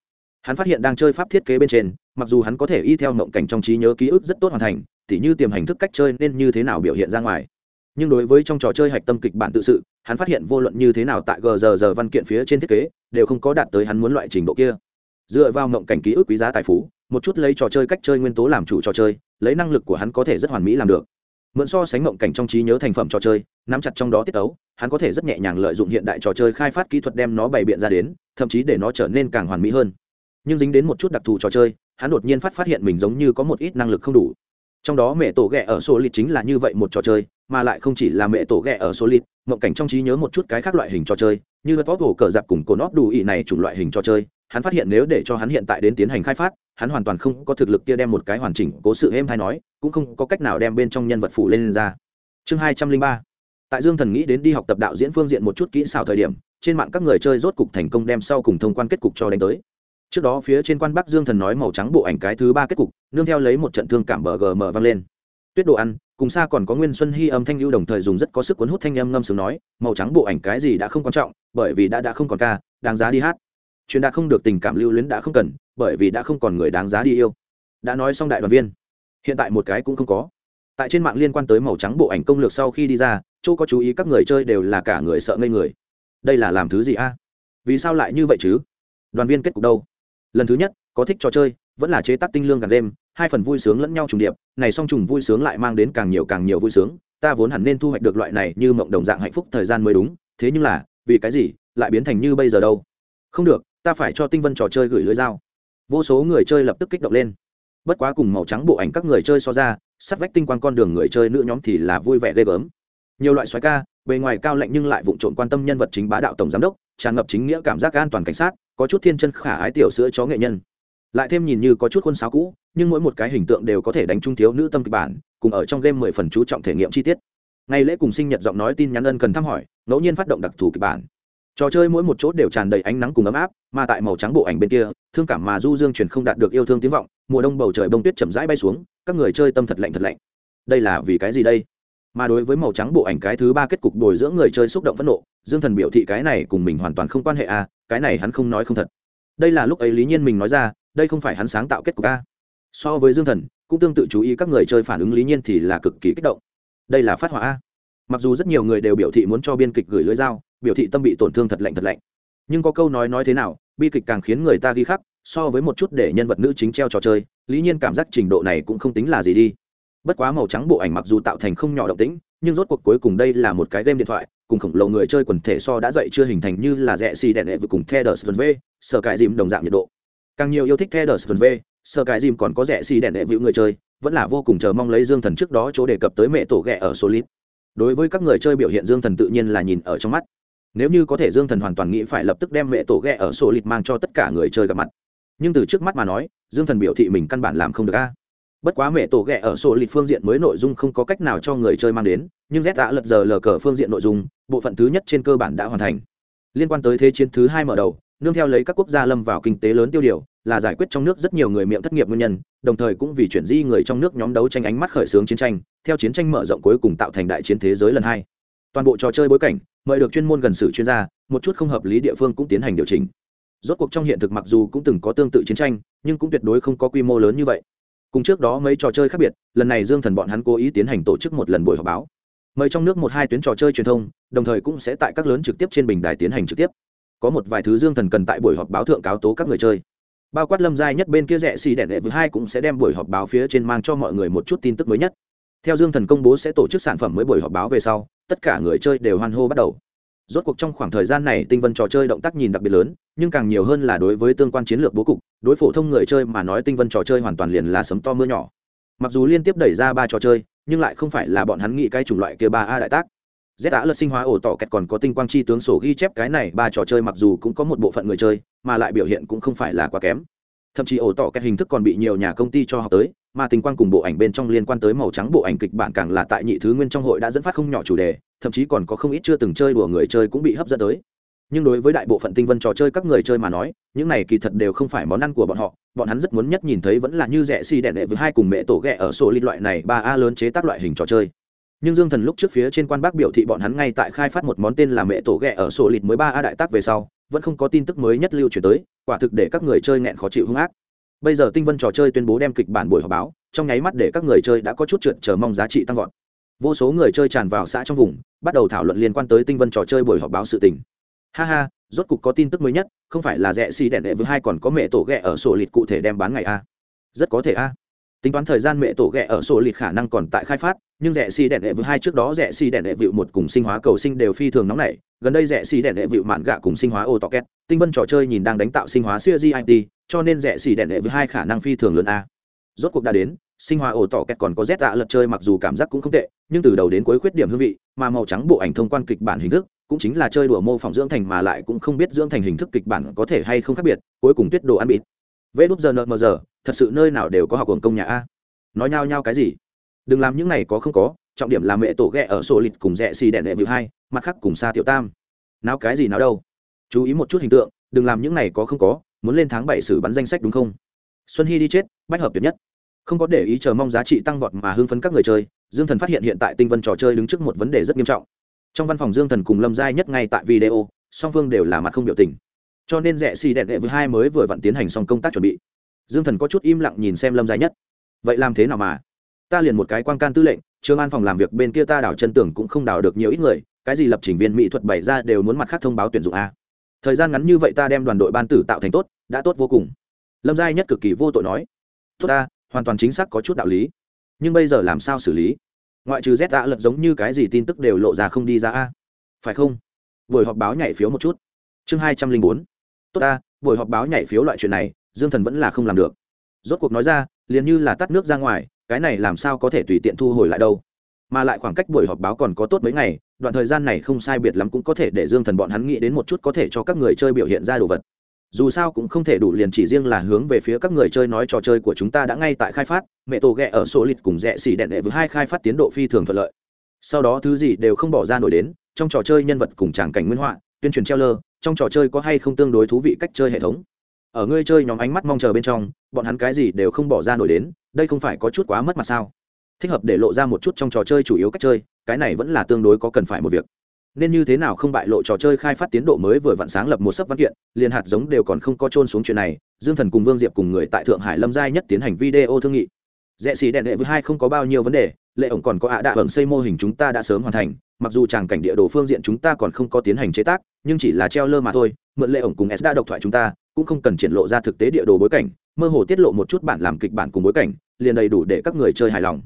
Hắn phát hiện đang chơi pháp thiết kế bên trên, mặc dù hắn có thể y theo mộng cảnh trong trí nhớ ký ức rất tốt hoàn thành tỉ như tiềm hành thức cách chơi nên như thế nào biểu hiện ra ngoài. Nhưng đối với trong trò chơi hạch tâm kịch bản tự sự, hắn phát hiện vô luận như thế nào tại gờ giờ giờ văn kiện phía trên thiết kế, đều không có đạt tới hắn muốn loại trình độ kia. Dựa vào mộng cảnh ký ức quý giá tài phú, một chút lấy trò chơi cách chơi nguyên tố làm chủ trò chơi, lấy năng lực của hắn có thể rất hoàn mỹ làm được. Mượn so sánh mộng cảnh trong trí nhớ thành phẩm trò chơi, nắm chặt trong đó tiết ấu, hắn có thể rất nhẹ nhàng lợi dụng hiện đại trò chơi khai phát kỹ thuật đem nó bày biện ra đến, thậm chí để nó trở nên càng hoàn mỹ hơn. Nhưng dính đến một chút đặc thù trò chơi, hắn đột nhiên phát phát hiện mình giống như có một ít năng lực không đủ trong đó mẹ tổ ghẹ ở số lít chính là như vậy một trò chơi mà lại không chỉ là mẹ tổ ghẹ ở số lít mộng cảnh trong trí nhớ một chút cái khác loại hình trò chơi như vật vót hồ cờ giặc cùng cồn nóp đủ ý này chủng loại hình trò chơi hắn phát hiện nếu để cho hắn hiện tại đến tiến hành khai phát hắn hoàn toàn không có thực lực kia đem một cái hoàn chỉnh cố sự êm hay nói cũng không có cách nào đem bên trong nhân vật phụ lên, lên ra. Chương hai trăm linh ba. Tại dương thần nghĩ đến đi học tập đạo diễn phương diện một chút kỹ xảo thời điểm trên mạng các người chơi rốt cục thành công đem sau cùng thông quan kết cục cho đánh tới trước đó phía trên quan bắc dương thần nói màu trắng bộ ảnh cái thứ ba kết cục, nương theo lấy một trận thương cảm bờ gm vang lên. Tuyết đồ ăn, cùng xa còn có nguyên xuân hy âm thanh lưu đồng thời dùng rất có sức cuốn hút thanh âm ngâm sướng nói, màu trắng bộ ảnh cái gì đã không quan trọng, bởi vì đã đã không còn ca, đáng giá đi hát. Truyền đạt không được tình cảm lưu luyến đã không cần, bởi vì đã không còn người đáng giá đi yêu. Đã nói xong đại đoàn viên. Hiện tại một cái cũng không có. Tại trên mạng liên quan tới màu trắng bộ ảnh công lược sau khi đi ra, chỗ có chú ý các người chơi đều là cả người sợ ngây người. Đây là làm thứ gì a? Vì sao lại như vậy chứ? Đoàn viên kết cục đâu? Lần thứ nhất, có thích trò chơi, vẫn là chế tác tinh lương gần đêm, hai phần vui sướng lẫn nhau trùng điệp, này song trùng vui sướng lại mang đến càng nhiều càng nhiều vui sướng, ta vốn hẳn nên thu hoạch được loại này như mộng đồng dạng hạnh phúc thời gian mới đúng, thế nhưng là, vì cái gì, lại biến thành như bây giờ đâu? Không được, ta phải cho tinh vân trò chơi gửi lưới dao. Vô số người chơi lập tức kích động lên. Bất quá cùng màu trắng bộ ảnh các người chơi so ra sắt vách tinh quang con đường người chơi nữ nhóm thì là vui vẻ ghê gớm. Nhiều loại xoáy ca, bề ngoài cao lạnh nhưng lại vụng trộn quan tâm nhân vật chính bá đạo tổng giám đốc tràn ngập chính nghĩa cảm giác an toàn cảnh sát, có chút thiên chân khả ái tiểu sữa chó nghệ nhân. Lại thêm nhìn như có chút khuôn sáo cũ, nhưng mỗi một cái hình tượng đều có thể đánh trung thiếu nữ tâm kịch bản, cùng ở trong game mười phần chú trọng thể nghiệm chi tiết. Ngày lễ cùng sinh nhật giọng nói tin nhắn ân cần thăm hỏi, ngẫu nhiên phát động đặc thù kịch bản. Trò chơi mỗi một chỗ đều tràn đầy ánh nắng cùng ấm áp, mà tại màu trắng bộ ảnh bên kia, thương cảm mà du dương truyền không đạt được yêu thương tiếng vọng, mùa đông bầu trời bông tuyết chậm rãi bay xuống, các người chơi tâm thật lạnh thật lạnh. Đây là vì cái gì đây? Mà đối với màu trắng bộ ảnh cái thứ ba kết cục bồi dưỡng người chơi xúc động phẫn nộ, dương thần biểu thị cái này cùng mình hoàn toàn không quan hệ à cái này hắn không nói không thật. Đây là lúc ấy lý nhiên mình nói ra, đây không phải hắn sáng tạo kết cục a so với dương thần, cũng tương tự chú ý các người chơi phản ứng lý nhiên thì là cực kỳ kích động. Đây là phát hỏa a à. mặc dù rất nhiều người đều biểu thị muốn cho biên kịch gửi lưới dao, biểu thị tâm bị tổn thương thật lạnh thật lạnh. Nhưng có câu nói nói thế nào, bi kịch càng khiến người ta ghi khắc, so với một chút để nhân vật nữ chính treo trò chơi, lý nhiên cảm giác trình độ này cũng không tính là gì đi bất quá màu trắng bộ ảnh mặc dù tạo thành không nhỏ động tĩnh, nhưng rốt cuộc cuối cùng đây là một cái game điện thoại, cùng khổng lồ người chơi quần thể so đã dậy chưa hình thành như là rẽ xì đèn lệ vừa cùng the đờ v, sở cải dìm đồng dạng nhiệt độ. Càng nhiều yêu thích the đờ v, sở cải dìm còn có rẽ xì đèn lệ vịu người chơi, vẫn là vô cùng chờ mong lấy dương thần trước đó chỗ đề cập tới mẹ tổ ghẹ ở solid. Đối với các người chơi biểu hiện dương thần tự nhiên là nhìn ở trong mắt. Nếu như có thể dương thần hoàn toàn nghĩ phải lập tức đem mẹ tổ ghẹ ở solid mang cho tất cả người chơi gặp mặt. Nhưng từ trước mắt mà nói, dương thần biểu thị mình căn bản làm không được a bất quá mẹ tổ ghẹ ở sổ lịch phương diện mới nội dung không có cách nào cho người chơi mang đến, nhưng z đã lật giờ lờ cờ phương diện nội dung, bộ phận thứ nhất trên cơ bản đã hoàn thành. Liên quan tới thế chiến thứ hai mở đầu, nương theo lấy các quốc gia lâm vào kinh tế lớn tiêu điều, là giải quyết trong nước rất nhiều người miệng thất nghiệp nguyên nhân, đồng thời cũng vì chuyển di người trong nước nhóm đấu tranh ánh mắt khởi xướng chiến tranh, theo chiến tranh mở rộng cuối cùng tạo thành đại chiến thế giới lần hai. Toàn bộ trò chơi bối cảnh, mời được chuyên môn gần sử chuyên gia, một chút không hợp lý địa phương cũng tiến hành điều chỉnh. Rốt cuộc trong hiện thực mặc dù cũng từng có tương tự chiến tranh, nhưng cũng tuyệt đối không có quy mô lớn như vậy cùng trước đó mấy trò chơi khác biệt, lần này dương thần bọn hắn cố ý tiến hành tổ chức một lần buổi họp báo. Mời trong nước một hai tuyến trò chơi truyền thông, đồng thời cũng sẽ tại các lớn trực tiếp trên bình đài tiến hành trực tiếp. Có một vài thứ dương thần cần tại buổi họp báo thượng cáo tố các người chơi. Bao quát lâm giai nhất bên kia rẻ xì đẻ đệ với hai cũng sẽ đem buổi họp báo phía trên mang cho mọi người một chút tin tức mới nhất. Theo dương thần công bố sẽ tổ chức sản phẩm mới buổi họp báo về sau, tất cả người chơi đều hoan hô bắt đầu rốt cuộc trong khoảng thời gian này, tinh vân trò chơi động tác nhìn đặc biệt lớn, nhưng càng nhiều hơn là đối với tương quan chiến lược bố cục. Đối phổ thông người chơi mà nói, tinh vân trò chơi hoàn toàn liền là sấm to mưa nhỏ. Mặc dù liên tiếp đẩy ra ba trò chơi, nhưng lại không phải là bọn hắn nghĩ cái chủng loại kia ba a đại tác. Z đã lật sinh hóa ổ tỏ kẹt còn có tinh quang chi tướng sổ ghi chép cái này, ba trò chơi mặc dù cũng có một bộ phận người chơi, mà lại biểu hiện cũng không phải là quá kém. Thậm chí ổ tỏ kẹt hình thức còn bị nhiều nhà công ty cho học tới mà tình quang cùng bộ ảnh bên trong liên quan tới màu trắng bộ ảnh kịch bản càng là tại nhị thứ nguyên trong hội đã dẫn phát không nhỏ chủ đề, thậm chí còn có không ít chưa từng chơi đùa người chơi cũng bị hấp dẫn tới. Nhưng đối với đại bộ phận tinh vân trò chơi các người chơi mà nói, những này kỳ thật đều không phải món ăn của bọn họ, bọn hắn rất muốn nhất nhìn thấy vẫn là như rẻ xi đèn đệ với hai cùng mẹ tổ ghẹ ở sổ lít loại này ba a lớn chế tác loại hình trò chơi. Nhưng dương thần lúc trước phía trên quan bác biểu thị bọn hắn ngay tại khai phát một món tên là mẹ tổ ghẹ ở sổ lít mới ba a đại tác về sau, vẫn không có tin tức mới nhất lưu chuyển tới, quả thực để các người chơi nghẹn khó chịu hung ác bây giờ tinh vân trò chơi tuyên bố đem kịch bản buổi họp báo, trong nháy mắt để các người chơi đã có chút trượt chờ mong giá trị tăng vọt. Vô số người chơi tràn vào xã trong vùng, bắt đầu thảo luận liên quan tới tinh vân trò chơi buổi họp báo sự tình. Ha ha, rốt cục có tin tức mới nhất, không phải là rẻ xì đẻ đệ với hai còn có mẹ tổ ghẹ ở sổ lịch cụ thể đem bán ngày a. Rất có thể a. Tính toán thời gian mẹ tổ ghẹ ở sổ lịch khả năng còn tại khai phát, nhưng rẻ xì đèn đệ với hai trước đó rẻ xì đèn đệ vịu một cùng sinh hóa cầu sinh đều phi thường nóng nảy. Gần đây rẻ xì đèn đệ vịu mạn gạ cùng sinh hóa ô tọ két. Tinh vân trò chơi nhìn đang đánh tạo sinh hóa siêu git cho nên rẻ xì đèn đệ với hai khả năng phi thường lớn a. Rốt cuộc đã đến, sinh hoa ổ tỏ kẹt còn có z tạ lật chơi mặc dù cảm giác cũng không tệ, nhưng từ đầu đến cuối khuyết điểm hương vị, mà màu trắng bộ ảnh thông quan kịch bản hình thức, cũng chính là chơi đùa mô phỏng dưỡng thành mà lại cũng không biết dưỡng thành hình thức kịch bản có thể hay không khác biệt, cuối cùng tuyết đồ ăn bịt. Vê đúp giờ nợ mờ giờ, thật sự nơi nào đều có học hưởng công nhà a. Nói nhau nhau cái gì? Đừng làm những này có không có, trọng điểm là mẹ tổ ghẹ ở sổ lịch cùng rẽ xì đèn đệ vự hai, mặt khác cùng xa tiểu tam. Nào cái gì nào đâu. Chú ý một chút hình tượng, đừng làm những này có không có muốn lên tháng bảy xử bắn danh sách đúng không? Xuân hy đi chết, bách hợp tuyệt nhất. Không có để ý chờ mong giá trị tăng vọt mà hưng phấn các người chơi, dương thần phát hiện hiện tại tinh vân trò chơi đứng trước một vấn đề rất nghiêm trọng. Trong văn phòng dương thần cùng lâm giai nhất ngay tại video, song phương đều là mặt không biểu tình. Cho nên rẻ xì đẹn đệ với hai mới vừa vặn tiến hành xong công tác chuẩn bị. Dương thần có chút im lặng nhìn xem lâm giai nhất. Vậy làm thế nào mà? Ta liền một cái quan can tư lệnh trường an phòng làm việc bên kia ta đảo chân tưởng cũng không đảo được nhiều ít người, cái gì lập trình viên mỹ thuật bày ra đều muốn mặt khác thông báo tuyển dụng a thời gian ngắn như vậy ta đem đoàn đội ban tử tạo thành tốt, đã tốt vô cùng. Lâm giai nhất cực kỳ vô tội nói, tốt ta, hoàn toàn chính xác có chút đạo lý. Nhưng bây giờ làm sao xử lý? Ngoại trừ z đã lật giống như cái gì tin tức đều lộ ra không đi ra a. Phải không? Buổi họp báo nhảy phiếu một chút. Chương hai trăm linh bốn. Tốt ta, buổi họp báo nhảy phiếu loại chuyện này, dương thần vẫn là không làm được. Rốt cuộc nói ra, liền như là tắt nước ra ngoài, cái này làm sao có thể tùy tiện thu hồi lại đâu? Mà lại khoảng cách buổi họp báo còn có tốt mấy ngày, đoạn thời gian này không sai biệt lắm cũng có thể để dương thần bọn hắn nghĩ đến một chút có thể cho các người chơi biểu hiện ra đồ vật. Dù sao cũng không thể đủ liền chỉ riêng là hướng về phía các người chơi nói trò chơi của chúng ta đã ngay tại khai phát, mẹ tổ ghẹ ở số lịch cùng rẽ xỉ đẹn đệ với hai khai phát tiến độ phi thường thuận lợi. Sau đó thứ gì đều không bỏ ra nổi đến, trong trò chơi nhân vật cùng tràng cảnh nguyên họa, tuyên truyền treo lơ trong trò chơi có hay không tương đối thú vị cách chơi hệ thống. Ở ngươi chơi nhóm ánh mắt mong chờ bên trong, bọn hắn cái gì đều không bỏ ra nổi đến, đây không phải có chút quá mất mặt sao? Thích hợp để lộ ra một chút trong trò chơi chủ yếu cách chơi, cái này vẫn là tương đối có cần phải một việc. Nên như thế nào không bại lộ trò chơi khai phát tiến độ mới vừa vặn sáng lập một sấp văn kiện, liền hạt giống đều còn không có trôn xuống chuyện này, dương thần cùng vương diệp cùng người tại thượng hải lâm giai nhất tiến hành video thương nghị. Rẽ xì đèn lệ với hai không có bao nhiêu vấn đề, lệ ổng còn có ạ đạ hưởng xây mô hình chúng ta đã sớm hoàn thành, mặc dù tràng cảnh địa đồ phương diện chúng ta còn không có tiến hành chế tác, nhưng chỉ là treo lơ mà thôi, mượn lệ ổng cùng s đã độc thoại chúng ta, cũng không cần triển lộ ra thực tế địa đồ bối cảnh, mơ hồ tiết lộ một chút bản làm kịch bản cùng bối cảnh, liền đầy đủ để các người chơi hài lòng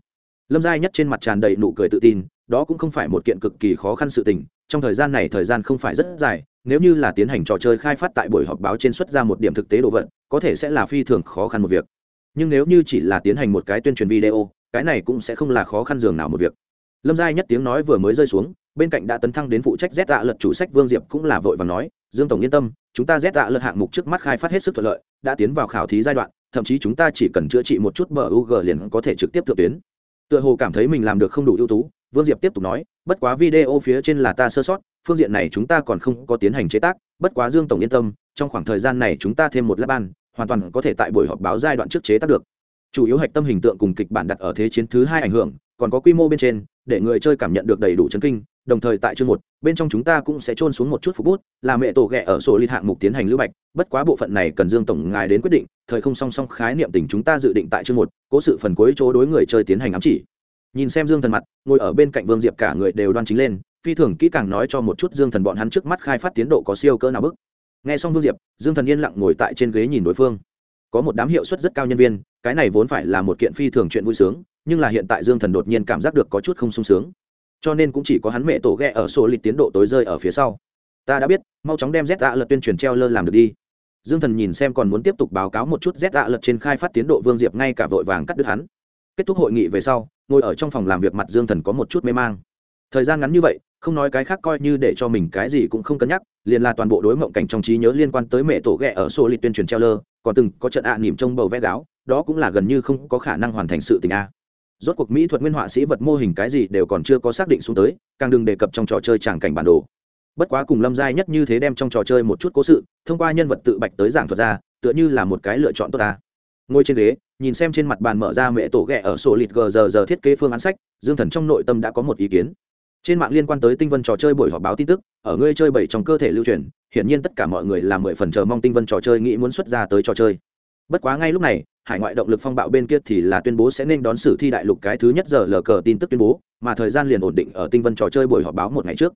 lâm giai nhất trên mặt tràn đầy nụ cười tự tin, đó cũng không phải một kiện cực kỳ khó khăn sự tình, trong thời gian này thời gian không phải rất dài, nếu như là tiến hành trò chơi khai phát tại buổi họp báo trên xuất ra một điểm thực tế đồ vật, có thể sẽ là phi thường khó khăn một việc. Nhưng nếu như chỉ là tiến hành một cái tuyên truyền video, cái này cũng sẽ không là khó khăn dường nào một việc. Lâm giai nhất tiếng nói vừa mới rơi xuống, bên cạnh đã tấn thăng đến phụ trách z tạ lật chủ sách vương diệp cũng là vội và nói, dương tổng yên tâm, chúng ta z tạ lật hạng mục trước mắt khai phát hết sức thuận lợi, đã tiến vào khảo thí giai đoạn, thậm chí chúng ta chỉ cần chữa trị một chút bờ u liền có thể trực tiếp thượng tuyến tựa hồ cảm thấy mình làm được không đủ ưu tú. Vương diệp tiếp tục nói, bất quá video phía trên là ta sơ sót, phương diện này chúng ta còn không có tiến hành chế tác. Bất quá dương tổng yên tâm, trong khoảng thời gian này chúng ta thêm một lát ban, hoàn toàn có thể tại buổi họp báo giai đoạn trước chế tác được. Chủ yếu hạch tâm hình tượng cùng kịch bản đặt ở thế chiến thứ hai ảnh hưởng, còn có quy mô bên trên, để người chơi cảm nhận được đầy đủ chấn kinh đồng thời tại chương một, bên trong chúng ta cũng sẽ trôn xuống một chút phục bút, là mẹ tổ ghẹ ở sổ liên hạng mục tiến hành lưu bạch, bất quá bộ phận này cần dương tổng ngài đến quyết định, thời không song song khái niệm tình chúng ta dự định tại chương một, cố sự phần cuối chỗ đối người chơi tiến hành ám chỉ. Nhìn xem dương thần mặt, ngồi ở bên cạnh vương diệp cả người đều đoan chính lên, phi thường kỹ càng nói cho một chút dương thần bọn hắn trước mắt khai phát tiến độ có siêu cỡ nào bức. Nghe xong vương diệp, dương thần yên lặng ngồi tại trên ghế nhìn đối phương. Có một đám hiệu suất rất cao nhân viên, cái này vốn phải là một kiện phi thường chuyện vui sướng, nhưng là hiện tại dương thần đột nhiên cảm giác được có chút không sung sướng cho nên cũng chỉ có hắn mẹ tổ ghẹ ở sổ lịch tiến độ tối rơi ở phía sau. Ta đã biết, mau chóng đem z dạ lật tuyên truyền treo lơ làm được đi. Dương thần nhìn xem còn muốn tiếp tục báo cáo một chút z dạ lật trên khai phát tiến độ, vương diệp ngay cả vội vàng cắt đứt hắn. Kết thúc hội nghị về sau, ngồi ở trong phòng làm việc mặt dương thần có một chút mê mang. Thời gian ngắn như vậy, không nói cái khác coi như để cho mình cái gì cũng không cân nhắc, liền là toàn bộ đối mộng cảnh trong trí nhớ liên quan tới mẹ tổ ghẹ ở sổ lịch tuyên truyền treo lơ, còn từng có trận ạ à nỉm trông bầu vẽ gáo, đó cũng là gần như không có khả năng hoàn thành sự tình a rốt cuộc mỹ thuật nguyên họa sĩ vật mô hình cái gì đều còn chưa có xác định xuống tới, càng đừng đề cập trong trò chơi tràng cảnh bản đồ. Bất quá cùng lâm giai nhất như thế đem trong trò chơi một chút cố sự, thông qua nhân vật tự bạch tới giảng thuật ra, tựa như là một cái lựa chọn tốt ta. Ngồi trên ghế, nhìn xem trên mặt bàn mở ra mẹ tổ ghẹ ở sổ lịt gờ giờ giờ thiết kế phương án sách, dương thần trong nội tâm đã có một ý kiến. Trên mạng liên quan tới tinh vân trò chơi buổi họp báo tin tức, ở ngươi chơi bảy trong cơ thể lưu truyền, hiển nhiên tất cả mọi người là mười phần chờ mong tinh vân trò chơi nghĩ muốn xuất ra tới trò chơi. Bất quá ngay lúc này hải ngoại động lực phong bạo bên kia thì là tuyên bố sẽ nên đón sử thi đại lục cái thứ nhất giờ lờ cờ tin tức tuyên bố, mà thời gian liền ổn định ở tinh vân trò chơi buổi họp báo một ngày trước.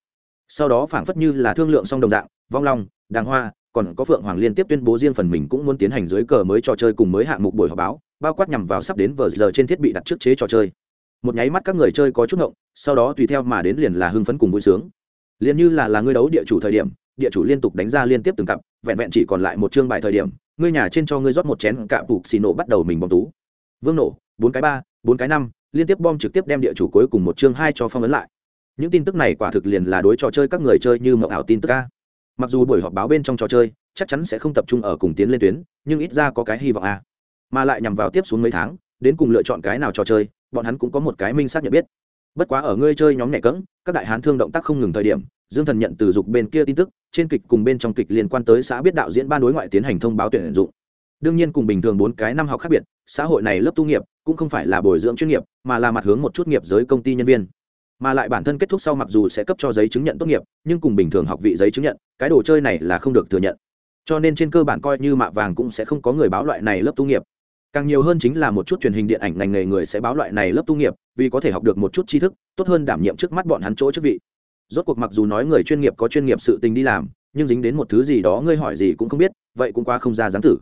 Sau đó phảng phất như là thương lượng song đồng dạng, vong long, đàng hoa, còn có phượng hoàng liên tiếp tuyên bố riêng phần mình cũng muốn tiến hành dưới cờ mới trò chơi cùng mới hạng mục buổi họp báo, bao quát nhằm vào sắp đến vờ giờ trên thiết bị đặt trước chế trò chơi. Một nháy mắt các người chơi có chút ngộng, sau đó tùy theo mà đến liền là hưng phấn cùng vui sướng. Liền như là là ngươi đấu địa chủ thời điểm địa chủ liên tục đánh ra liên tiếp từng cặp, vẹn vẹn chỉ còn lại một chương bài thời điểm, ngươi nhà trên cho ngươi rót một chén cạ bục xì nổ bắt đầu mình bom tú. Vương nổ, bốn cái ba, bốn cái năm, liên tiếp bom trực tiếp đem địa chủ cuối cùng một chương hai cho phong ấn lại. Những tin tức này quả thực liền là đối trò chơi các người chơi như mậu ảo tin tức ca mặc dù buổi họp báo bên trong trò chơi, chắc chắn sẽ không tập trung ở cùng tiến lên tuyến, nhưng ít ra có cái hy vọng a. Mà lại nhằm vào tiếp xuống mấy tháng, đến cùng lựa chọn cái nào trò chơi, bọn hắn cũng có một cái minh xác nhận biết bất quá ở ngươi chơi nhóm nhẹ cẫng, các đại hán thương động tác không ngừng thời điểm, dương thần nhận từ dục bên kia tin tức, trên kịch cùng bên trong kịch liên quan tới xã biết đạo diễn ban đối ngoại tiến hành thông báo tuyển dụng. Đương nhiên cùng bình thường bốn cái năm học khác biệt, xã hội này lớp tu nghiệp, cũng không phải là bồi dưỡng chuyên nghiệp, mà là mặt hướng một chút nghiệp giới công ty nhân viên. Mà lại bản thân kết thúc sau mặc dù sẽ cấp cho giấy chứng nhận tốt nghiệp, nhưng cùng bình thường học vị giấy chứng nhận, cái đồ chơi này là không được thừa nhận. Cho nên trên cơ bản coi như mạ vàng cũng sẽ không có người báo loại này lớp tu nghiệp càng nhiều hơn chính là một chút truyền hình điện ảnh ngành nghề người sẽ báo loại này lớp tu nghiệp, vì có thể học được một chút tri thức, tốt hơn đảm nhiệm trước mắt bọn hắn chỗ chức vị. Rốt cuộc mặc dù nói người chuyên nghiệp có chuyên nghiệp sự tình đi làm, nhưng dính đến một thứ gì đó ngươi hỏi gì cũng không biết, vậy cũng qua không ra dáng tử.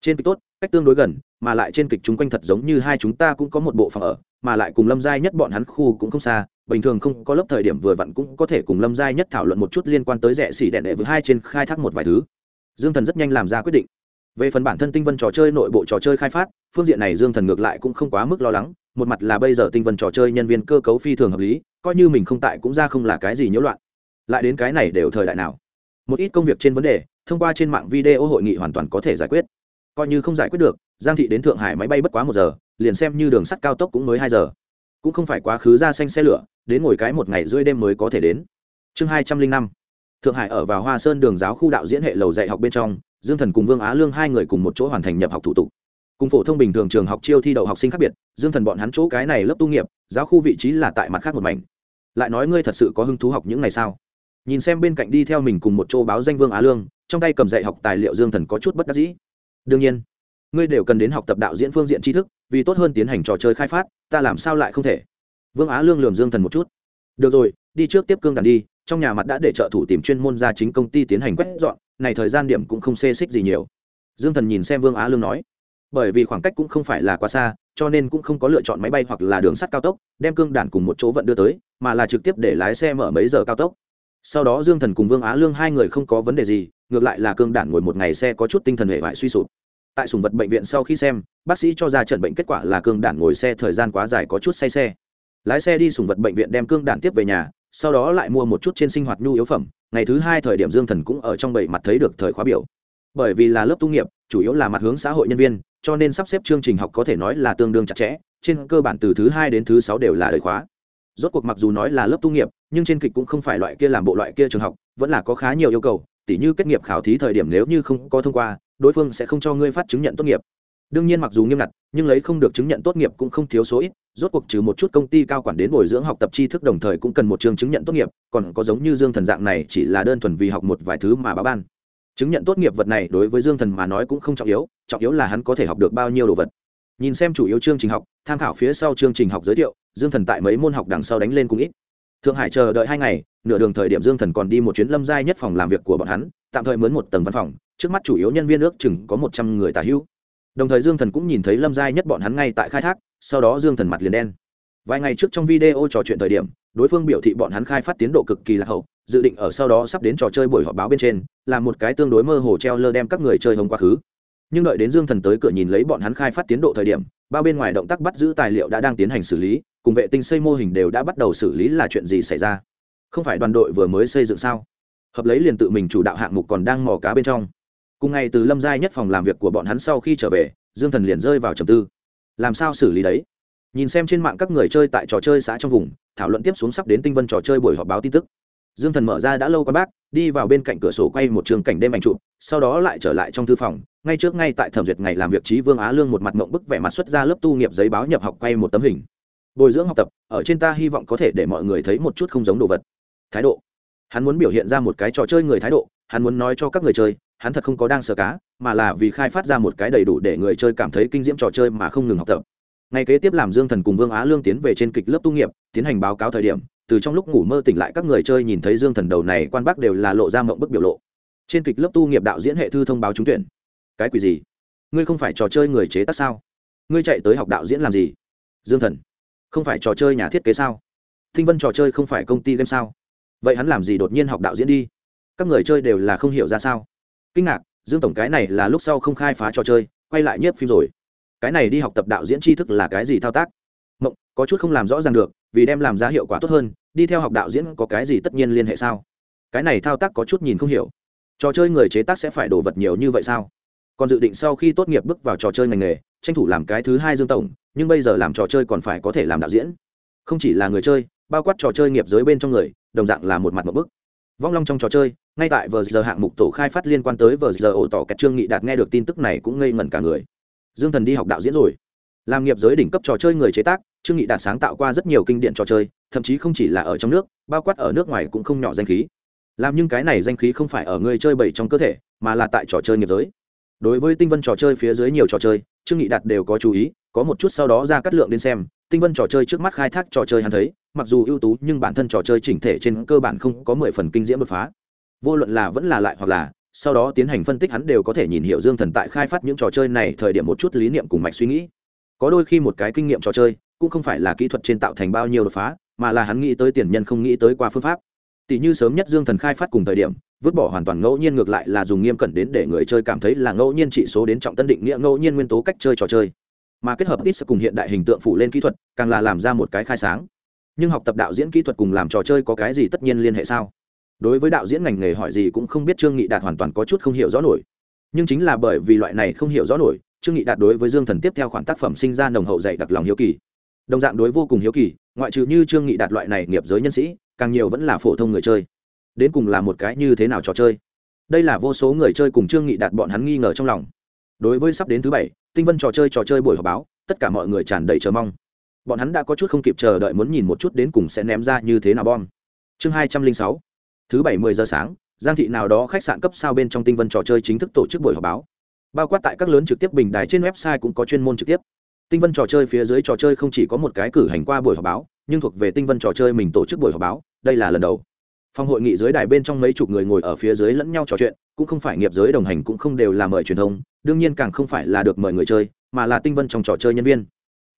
Trên kịch tốt, cách tương đối gần, mà lại trên kịch chúng quanh thật giống như hai chúng ta cũng có một bộ phòng ở, mà lại cùng lâm giai nhất bọn hắn khu cũng không xa, bình thường không có lớp thời điểm vừa vặn cũng có thể cùng lâm giai nhất thảo luận một chút liên quan tới rẻ xỉ đẹn đệ với hai trên khai thác một vài thứ. Dương thần rất nhanh làm ra quyết định về phần bản thân tinh vân trò chơi nội bộ trò chơi khai phát, phương diện này dương thần ngược lại cũng không quá mức lo lắng, một mặt là bây giờ tinh vân trò chơi nhân viên cơ cấu phi thường hợp lý, coi như mình không tại cũng ra không là cái gì nhiễu loạn. Lại đến cái này đều thời đại nào? Một ít công việc trên vấn đề, thông qua trên mạng video hội nghị hoàn toàn có thể giải quyết. Coi như không giải quyết được, giang thị đến thượng hải máy bay bất quá một giờ, liền xem như đường sắt cao tốc cũng mới hai giờ. Cũng không phải quá khứ ra xanh xe lửa, đến ngồi cái một ngày rưỡi đêm mới có thể đến. Chương hai trăm linh năm thượng hải ở vào hoa sơn đường giáo khu đạo diễn hệ lầu dạy học bên trong, dương thần cùng vương á lương hai người cùng một chỗ hoàn thành nhập học thủ tục. Cùng phổ thông bình thường trường học chiêu thi đậu học sinh khác biệt, dương thần bọn hắn chỗ cái này lớp tu nghiệp, giáo khu vị trí là tại mặt khác một mảnh. Lại nói ngươi thật sự có hứng thú học những ngày sao nhìn xem bên cạnh đi theo mình cùng một chỗ báo danh vương á lương, trong tay cầm dạy học tài liệu dương thần có chút bất đắc dĩ. Đương nhiên, ngươi đều cần đến học tập đạo diễn phương diện tri thức, vì tốt hơn tiến hành trò chơi khai phát, ta làm sao lại không thể? Vương á lương lườm dương thần một chút. Được rồi, đi trước tiếp cương đàn đi trong nhà mặt đã để trợ thủ tìm chuyên môn ra chính công ty tiến hành quét dọn, này thời gian điểm cũng không xê xích gì nhiều. Dương thần nhìn xem vương á lương nói, bởi vì khoảng cách cũng không phải là quá xa, cho nên cũng không có lựa chọn máy bay hoặc là đường sắt cao tốc, đem cương đản cùng một chỗ vận đưa tới, mà là trực tiếp để lái xe mở mấy giờ cao tốc. Sau đó dương thần cùng vương á lương hai người không có vấn đề gì, ngược lại là cương đản ngồi một ngày xe có chút tinh thần hệ vải suy sụp. Tại sùng vật bệnh viện sau khi xem, bác sĩ cho ra trận bệnh kết quả là cương đản ngồi xe thời gian quá dài có chút say xe. Lái xe đi sùng vật bệnh viện đem cương đản tiếp về nhà sau đó lại mua một chút trên sinh hoạt nhu yếu phẩm, ngày thứ hai thời điểm dương thần cũng ở trong bảy mặt thấy được thời khóa biểu. Bởi vì là lớp tu nghiệp, chủ yếu là mặt hướng xã hội nhân viên, cho nên sắp xếp chương trình học có thể nói là tương đương chặt chẽ, trên cơ bản từ thứ hai đến thứ sáu đều là đời khóa. Rốt cuộc mặc dù nói là lớp tu nghiệp, nhưng trên kịch cũng không phải loại kia làm bộ loại kia trường học, vẫn là có khá nhiều yêu cầu, tỉ như kết nghiệp khảo thí thời điểm nếu như không có thông qua, đối phương sẽ không cho ngươi phát chứng nhận tốt nghiệp đương nhiên mặc dù nghiêm ngặt, nhưng lấy không được chứng nhận tốt nghiệp cũng không thiếu số ít, rốt cuộc trừ một chút công ty cao quản đến bồi dưỡng học tập tri thức đồng thời cũng cần một trường chứng nhận tốt nghiệp, còn có giống như dương thần dạng này chỉ là đơn thuần vì học một vài thứ mà báo ban. Chứng nhận tốt nghiệp vật này đối với dương thần mà nói cũng không trọng yếu trọng yếu là hắn có thể học được bao nhiêu đồ vật. Nhìn xem chủ yếu chương trình học, tham khảo phía sau chương trình học giới thiệu, dương thần tại mấy môn học đằng sau đánh lên cũng ít. Thượng hải chờ đợi hai ngày, nửa đường thời điểm dương thần còn đi một chuyến lâm giai nhất phòng làm việc của bọn hắn, tạm thời mướn một tầng văn phòng, trước mắt chủ yếu nhân viên ước chừng có một trăm người tả hữu đồng thời dương thần cũng nhìn thấy lâm giai nhất bọn hắn ngay tại khai thác, sau đó dương thần mặt liền đen. Vài ngày trước trong video trò chuyện thời điểm, đối phương biểu thị bọn hắn khai phát tiến độ cực kỳ lạc hậu, dự định ở sau đó sắp đến trò chơi buổi họp báo bên trên, là một cái tương đối mơ hồ treo lơ đem các người chơi hồng quá khứ. Nhưng đợi đến dương thần tới cửa nhìn lấy bọn hắn khai phát tiến độ thời điểm bao bên ngoài động tác bắt giữ tài liệu đã đang tiến hành xử lý, cùng vệ tinh xây mô hình đều đã bắt đầu xử lý là chuyện gì xảy ra? Không phải đoàn đội vừa mới xây dựng sao? Hợp lấy liền tự mình chủ đạo hạng mục còn đang mò cá bên trong cùng ngày từ lâm giai nhất phòng làm việc của bọn hắn sau khi trở về, dương thần liền rơi vào trầm tư. Làm sao xử lý đấy? Nhìn xem trên mạng các người chơi tại trò chơi xã trong vùng, thảo luận tiếp xuống sắp đến tinh vân trò chơi buổi họp báo tin tức. Dương thần mở ra đã lâu con bác, đi vào bên cạnh cửa sổ quay một trường cảnh đêm ảnh chụp, sau đó lại trở lại trong thư phòng. Ngay trước ngay tại thẩm duyệt ngày làm việc trí vương á lương một mặt mộng bức vẻ mặt xuất ra lớp tu nghiệp giấy báo nhập học quay một tấm hình. Bồi dưỡng học tập, ở trên ta hy vọng có thể để mọi người thấy một chút không giống đồ vật. Thái độ. Hắn muốn biểu hiện ra một cái trò chơi người thái độ, hắn muốn nói cho các người chơi hắn thật không có đang sờ cá, mà là vì khai phát ra một cái đầy đủ để người chơi cảm thấy kinh diễm trò chơi mà không ngừng học tập. Ngày kế tiếp làm dương thần cùng vương á lương tiến về trên kịch lớp tu nghiệp, tiến hành báo cáo thời điểm, từ trong lúc ngủ mơ tỉnh lại các người chơi nhìn thấy dương thần đầu này quan bác đều là lộ ra mộng bức biểu lộ. Trên kịch lớp tu nghiệp đạo diễn hệ thư thông báo trúng tuyển. Cái quỷ gì? Ngươi không phải trò chơi người chế tác sao? Ngươi chạy tới học đạo diễn làm gì? Dương thần, không phải trò chơi nhà thiết kế sao? Thinh vân trò chơi không phải công ty game sao? Vậy hắn làm gì đột nhiên học đạo diễn đi? Các người chơi đều là không hiểu ra sao kinh ngạc, dương tổng cái này là lúc sau không khai phá trò chơi, quay lại nhiếp phim rồi. Cái này đi học tập đạo diễn tri thức là cái gì thao tác? Mộng, có chút không làm rõ ràng được, vì đem làm ra hiệu quả tốt hơn, đi theo học đạo diễn có cái gì tất nhiên liên hệ sao? Cái này thao tác có chút nhìn không hiểu. Trò chơi người chế tác sẽ phải đổ vật nhiều như vậy sao? Còn dự định sau khi tốt nghiệp bước vào trò chơi ngành nghề, tranh thủ làm cái thứ hai dương tổng, nhưng bây giờ làm trò chơi còn phải có thể làm đạo diễn. Không chỉ là người chơi, bao quát trò chơi nghiệp giới bên trong người, đồng dạng là một mặt một bức vong long trong trò chơi, ngay tại vờ giờ hạng mục tổ khai phát liên quan tới vờ giờ ổ tỏ kẹt trương nghị đạt nghe được tin tức này cũng ngây ngẩn cả người. Dương thần đi học đạo diễn rồi. Làm nghiệp giới đỉnh cấp trò chơi người chế tác, trương nghị đạt sáng tạo qua rất nhiều kinh điển trò chơi, thậm chí không chỉ là ở trong nước, bao quát ở nước ngoài cũng không nhỏ danh khí. Làm nhưng cái này danh khí không phải ở người chơi bày trong cơ thể, mà là tại trò chơi nghiệp giới. Đối với tinh vân trò chơi phía dưới nhiều trò chơi, trương nghị đạt đều có chú ý, có một chút sau đó ra cắt lượng đến xem, tinh vân trò chơi trước mắt khai thác trò chơi hắn thấy mặc dù ưu tú nhưng bản thân trò chơi chỉnh thể trên cơ bản không có mười phần kinh diễm đột phá. Vô luận là vẫn là lại hoặc là, sau đó tiến hành phân tích hắn đều có thể nhìn hiểu dương thần tại khai phát những trò chơi này thời điểm một chút lý niệm cùng mạch suy nghĩ. Có đôi khi một cái kinh nghiệm trò chơi, cũng không phải là kỹ thuật trên tạo thành bao nhiêu đột phá, mà là hắn nghĩ tới tiền nhân không nghĩ tới qua phương pháp. Tỷ như sớm nhất dương thần khai phát cùng thời điểm, vứt bỏ hoàn toàn ngẫu nhiên ngược lại là dùng nghiêm cẩn đến để người chơi cảm thấy là ngẫu nhiên trị số đến trọng tân định nghĩa ngẫu nhiên nguyên tố cách chơi trò chơi. Mà kết hợp ít cùng hiện đại hình tượng phụ lên kỹ thuật, càng là làm ra một cái khai sáng nhưng học tập đạo diễn kỹ thuật cùng làm trò chơi có cái gì tất nhiên liên hệ sao? Đối với đạo diễn ngành nghề hỏi gì cũng không biết trương nghị đạt hoàn toàn có chút không hiểu rõ nổi. Nhưng chính là bởi vì loại này không hiểu rõ nổi, trương nghị đạt đối với dương thần tiếp theo khoản tác phẩm sinh ra nồng hậu dạy đặc lòng hiếu kỳ. Đồng dạng đối vô cùng hiếu kỳ, ngoại trừ như trương nghị đạt loại này nghiệp giới nhân sĩ, càng nhiều vẫn là phổ thông người chơi. Đến cùng là một cái như thế nào trò chơi? Đây là vô số người chơi cùng trương nghị đạt bọn hắn nghi ngờ trong lòng. Đối với sắp đến thứ bảy, tinh vân trò chơi trò chơi buổi họp báo, tất cả mọi người tràn đầy chờ mong bọn hắn đã có chút không kịp chờ đợi muốn nhìn một chút đến cùng sẽ ném ra như thế nào bom. Chương hai trăm linh sáu, thứ bảy mười giờ sáng, giang thị nào đó khách sạn cấp sao bên trong tinh vân trò chơi chính thức tổ chức buổi họp báo. Bao quát tại các lớn trực tiếp bình đài trên website cũng có chuyên môn trực tiếp. Tinh vân trò chơi phía dưới trò chơi không chỉ có một cái cử hành qua buổi họp báo, nhưng thuộc về tinh vân trò chơi mình tổ chức buổi họp báo, đây là lần đầu. Phòng hội nghị dưới đài bên trong mấy chục người ngồi ở phía dưới lẫn nhau trò chuyện, cũng không phải nghiệp giới đồng hành cũng không đều là mời truyền thông, đương nhiên càng không phải là được mời người chơi, mà là tinh vân trong trò chơi nhân viên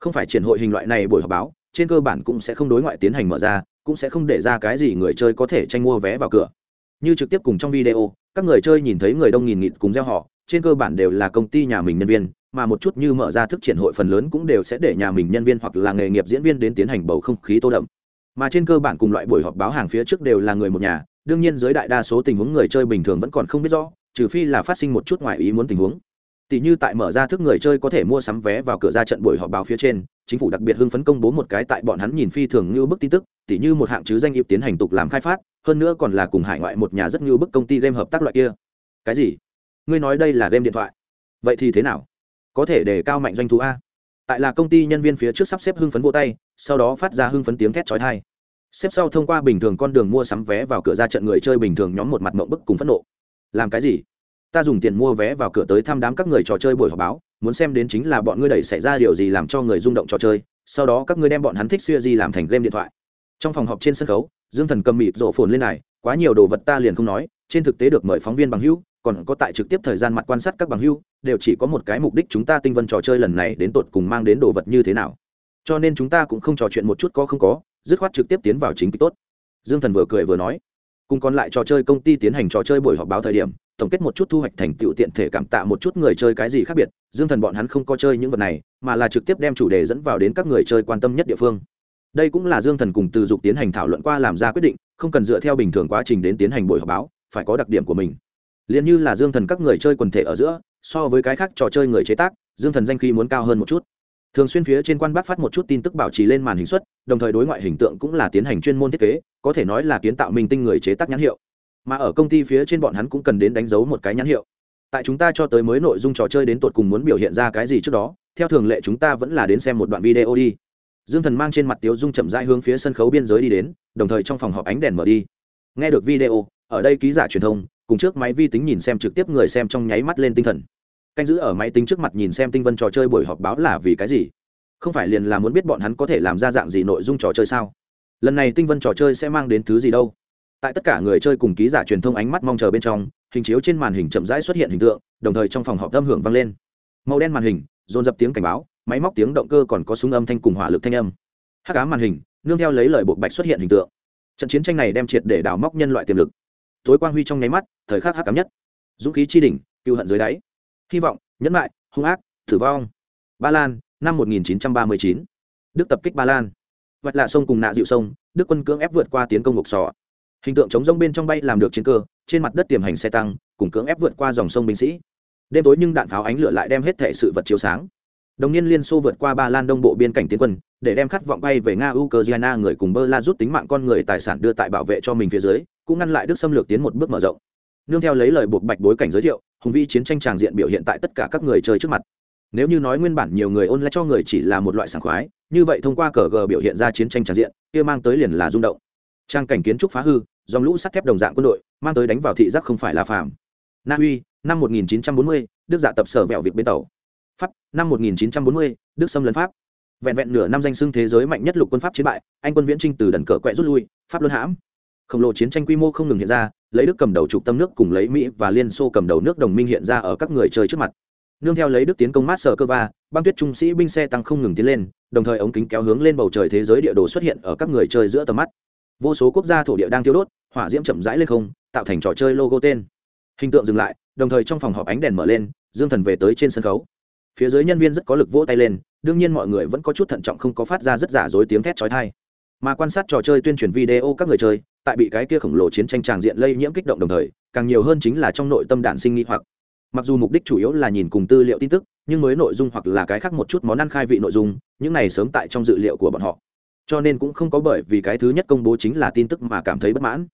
không phải triển hội hình loại này buổi họp báo, trên cơ bản cũng sẽ không đối ngoại tiến hành mở ra, cũng sẽ không để ra cái gì người chơi có thể tranh mua vé vào cửa. Như trực tiếp cùng trong video, các người chơi nhìn thấy người đông nghìn nghịt cùng gieo họ, trên cơ bản đều là công ty nhà mình nhân viên, mà một chút như mở ra thức triển hội phần lớn cũng đều sẽ để nhà mình nhân viên hoặc là nghề nghiệp diễn viên đến tiến hành bầu không khí tô đậm. Mà trên cơ bản cùng loại buổi họp báo hàng phía trước đều là người một nhà, đương nhiên dưới đại đa số tình huống người chơi bình thường vẫn còn không biết rõ, trừ phi là phát sinh một chút ngoài ý muốn tình huống tỷ như tại mở ra thức người chơi có thể mua sắm vé vào cửa ra trận buổi họp báo phía trên, chính phủ đặc biệt hưng phấn công bố một cái tại bọn hắn nhìn phi thường như bức tin tức tỷ như một hạng chứ danh nghiệp tiến hành tục làm khai phát, hơn nữa còn là cùng hải ngoại một nhà rất như bức công ty game hợp tác loại kia. Cái gì? Ngươi nói đây là game điện thoại? Vậy thì thế nào? Có thể để cao mạnh doanh thu a. Tại là công ty nhân viên phía trước sắp xếp hưng phấn vô tay, sau đó phát ra hưng phấn tiếng thét trói thai xếp sau thông qua bình thường con đường mua sắm vé vào cửa ra trận người chơi bình thường nhóm một mặt mộng bức cùng phẫn nộ. Làm cái gì? Ta dùng tiền mua vé vào cửa tới thăm đám các người trò chơi buổi họp báo, muốn xem đến chính là bọn ngươi đẩy xảy ra điều gì làm cho người rung động trò chơi, sau đó các ngươi đem bọn hắn thích xuya gì làm thành game điện thoại. Trong phòng họp trên sân khấu, dương thần cầm mịt rộ phồn lên này, quá nhiều đồ vật ta liền không nói, trên thực tế được mời phóng viên bằng hữu, còn có tại trực tiếp thời gian mặt quan sát các bằng hữu, đều chỉ có một cái mục đích chúng ta tinh vân trò chơi lần này đến tột cùng mang đến đồ vật như thế nào. Cho nên chúng ta cũng không trò chuyện một chút có không có, dứt khoát trực tiếp tiến vào chính kịch tốt. Dương thần vừa cười vừa nói, cùng còn lại trò chơi công ty tiến hành trò chơi buổi họp báo thời điểm tổng kết một chút thu hoạch thành tựu tiện thể cảm tạ một chút người chơi cái gì khác biệt, dương thần bọn hắn không có chơi những vật này, mà là trực tiếp đem chủ đề dẫn vào đến các người chơi quan tâm nhất địa phương. Đây cũng là dương thần cùng từ dục tiến hành thảo luận qua làm ra quyết định, không cần dựa theo bình thường quá trình đến tiến hành buổi họp báo, phải có đặc điểm của mình. Liền như là dương thần các người chơi quần thể ở giữa, so với cái khác trò chơi người chế tác, dương thần danh khí muốn cao hơn một chút. Thường xuyên phía trên quan bác phát một chút tin tức bảo trì lên màn hình xuất, đồng thời đối ngoại hình tượng cũng là tiến hành chuyên môn thiết kế, có thể nói là kiến tạo minh tinh người chế tác nhãn hiệu mà ở công ty phía trên bọn hắn cũng cần đến đánh dấu một cái nhãn hiệu. Tại chúng ta cho tới mới nội dung trò chơi đến tột cùng muốn biểu hiện ra cái gì trước đó, theo thường lệ chúng ta vẫn là đến xem một đoạn video đi. Dương thần mang trên mặt tiếu dung chậm rãi hướng phía sân khấu biên giới đi đến, đồng thời trong phòng họp ánh đèn mở đi. Nghe được video, ở đây ký giả truyền thông, cùng trước máy vi tính nhìn xem trực tiếp người xem trong nháy mắt lên tinh thần. Canh giữ ở máy tính trước mặt nhìn xem tinh vân trò chơi buổi họp báo là vì cái gì? Không phải liền là muốn biết bọn hắn có thể làm ra dạng gì nội dung trò chơi sao? Lần này tinh vân trò chơi sẽ mang đến thứ gì đâu? Tại tất cả người chơi cùng ký giả truyền thông ánh mắt mong chờ bên trong, hình chiếu trên màn hình chậm rãi xuất hiện hình tượng, đồng thời trong phòng họp âm hưởng vang lên. Màu đen màn hình, dồn dập tiếng cảnh báo, máy móc tiếng động cơ còn có súng âm thanh cùng hỏa lực thanh âm. Hắc ám màn hình, nương theo lấy lời buộc bạch xuất hiện hình tượng. Trận chiến tranh này đem triệt để đào móc nhân loại tiềm lực. Tối quang huy trong nháy mắt, thời khắc hắc ám nhất. Dũng khí chi đỉnh cựu hận dưới đáy. Hy vọng, nhẫn lại hung ác, tử vong. Ba lan, năm 1939. đức tập kích ba lan. Vạch lạ sông cùng nạ dịu sông, đức quân cưỡng ép vượt qua tiến công ngục sò hình tượng chống rông bên trong bay làm được chiến cơ, trên mặt đất tiềm hành xe tăng, cùng cưỡng ép vượt qua dòng sông binh sĩ. Đêm tối nhưng đạn pháo ánh lửa lại đem hết thể sự vật chiếu sáng. Đồng niên liên xô vượt qua ba lan đông bộ biên cảnh tiến quân, để đem khát vọng bay về nga, ukraine, người cùng bơ la rút tính mạng con người tài sản đưa tại bảo vệ cho mình phía dưới, cũng ngăn lại đức xâm lược tiến một bước mở rộng. Nương theo lấy lời buộc bạch bối cảnh giới thiệu, hùng vĩ chiến tranh tràng diện biểu hiện tại tất cả các người chơi trước mặt. Nếu như nói nguyên bản nhiều người ôn lại cho người chỉ là một loại sảng khoái, như vậy thông qua cờ g biểu hiện ra chiến tranh tràng diện, kia mang tới liền là rung động. Trang cảnh kiến trúc phá hư dòng lũ sắt thép đồng dạng quân đội mang tới đánh vào thị giác không phải là phàm. Na uy năm 1940, đức dạ tập sở vẹo việc bên tàu. Pháp năm 1940, đức xâm lấn pháp. Vẹn vẹn nửa năm danh xưng thế giới mạnh nhất lục quân pháp chiến bại anh quân viễn trinh từ đần cờ quẹ rút lui pháp luân hãm. Khổng lồ chiến tranh quy mô không ngừng hiện ra lấy đức cầm đầu trục tâm nước cùng lấy mỹ và liên xô cầm đầu nước đồng minh hiện ra ở các người chơi trước mặt. Nương theo lấy đức tiến công mát sở cơ va băng tuyết trung sĩ binh xe tăng không ngừng tiến lên đồng thời ống kính kéo hướng lên bầu trời thế giới địa đồ xuất hiện ở các người chơi giữa tầm mắt vô số quốc gia thổ địa đang thiêu đốt, hỏa diễm chậm rãi lên không, tạo thành trò chơi logo tên. Hình tượng dừng lại, đồng thời trong phòng họp ánh đèn mở lên, dương thần về tới trên sân khấu. Phía dưới nhân viên rất có lực vỗ tay lên, đương nhiên mọi người vẫn có chút thận trọng không có phát ra rất giả dối tiếng thét trói thai mà quan sát trò chơi tuyên truyền video các người chơi, tại bị cái kia khổng lồ chiến tranh tràng diện lây nhiễm kích động đồng thời, càng nhiều hơn chính là trong nội tâm đạn sinh nghi hoặc. Mặc dù mục đích chủ yếu là nhìn cùng tư liệu tin tức, nhưng mới nội dung hoặc là cái khác một chút món ăn khai vị nội dung, những này sớm tại trong dự liệu của bọn họ cho nên cũng không có bởi vì cái thứ nhất công bố chính là tin tức mà cảm thấy bất mãn.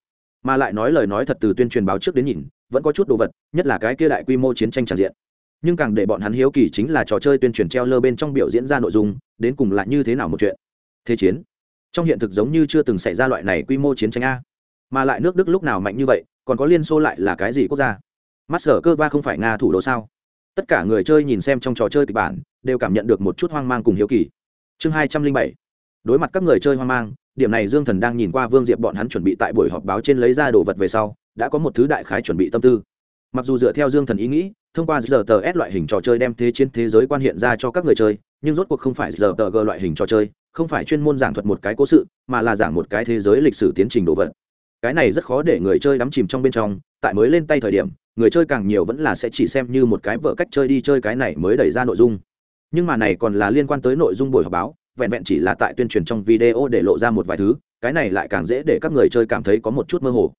Mà lại nói lời nói thật từ tuyên truyền báo trước đến nhìn, vẫn có chút đồ vật, nhất là cái kia đại quy mô chiến tranh tràn diện. Nhưng càng để bọn hắn hiếu kỳ chính là trò chơi tuyên truyền treo lơ bên trong biểu diễn ra nội dung, đến cùng lại như thế nào một chuyện. Thế chiến, trong hiện thực giống như chưa từng xảy ra loại này quy mô chiến tranh a. Mà lại nước đức lúc nào mạnh như vậy, còn có liên xô lại là cái gì quốc gia? Mắt sở cơ va không phải nga thủ đô sao? Tất cả người chơi nhìn xem trong trò chơi kịch bản, đều cảm nhận được một chút hoang mang cùng hiếu kỳ. Chương hai trăm linh bảy đối mặt các người chơi hoang mang, điểm này dương thần đang nhìn qua vương diệp bọn hắn chuẩn bị tại buổi họp báo trên lấy ra đồ vật về sau, đã có một thứ đại khái chuẩn bị tâm tư. Mặc dù dựa theo dương thần ý nghĩ, thông qua giờ tờ s loại hình trò chơi đem thế chiến thế giới quan hiện ra cho các người chơi, nhưng rốt cuộc không phải giờ tờ g loại hình trò chơi, không phải chuyên môn giảng thuật một cái cố sự, mà là giảng một cái thế giới lịch sử tiến trình đồ vật. Cái này rất khó để người chơi đắm chìm trong bên trong, tại mới lên tay thời điểm, người chơi càng nhiều vẫn là sẽ chỉ xem như một cái vợ cách chơi đi chơi cái này mới đẩy ra nội dung. Nhưng mà này còn là liên quan tới nội dung buổi họp báo vẹn vẹn chỉ là tại tuyên truyền trong video để lộ ra một vài thứ, cái này lại càng dễ để các người chơi cảm thấy có một chút mơ hồ.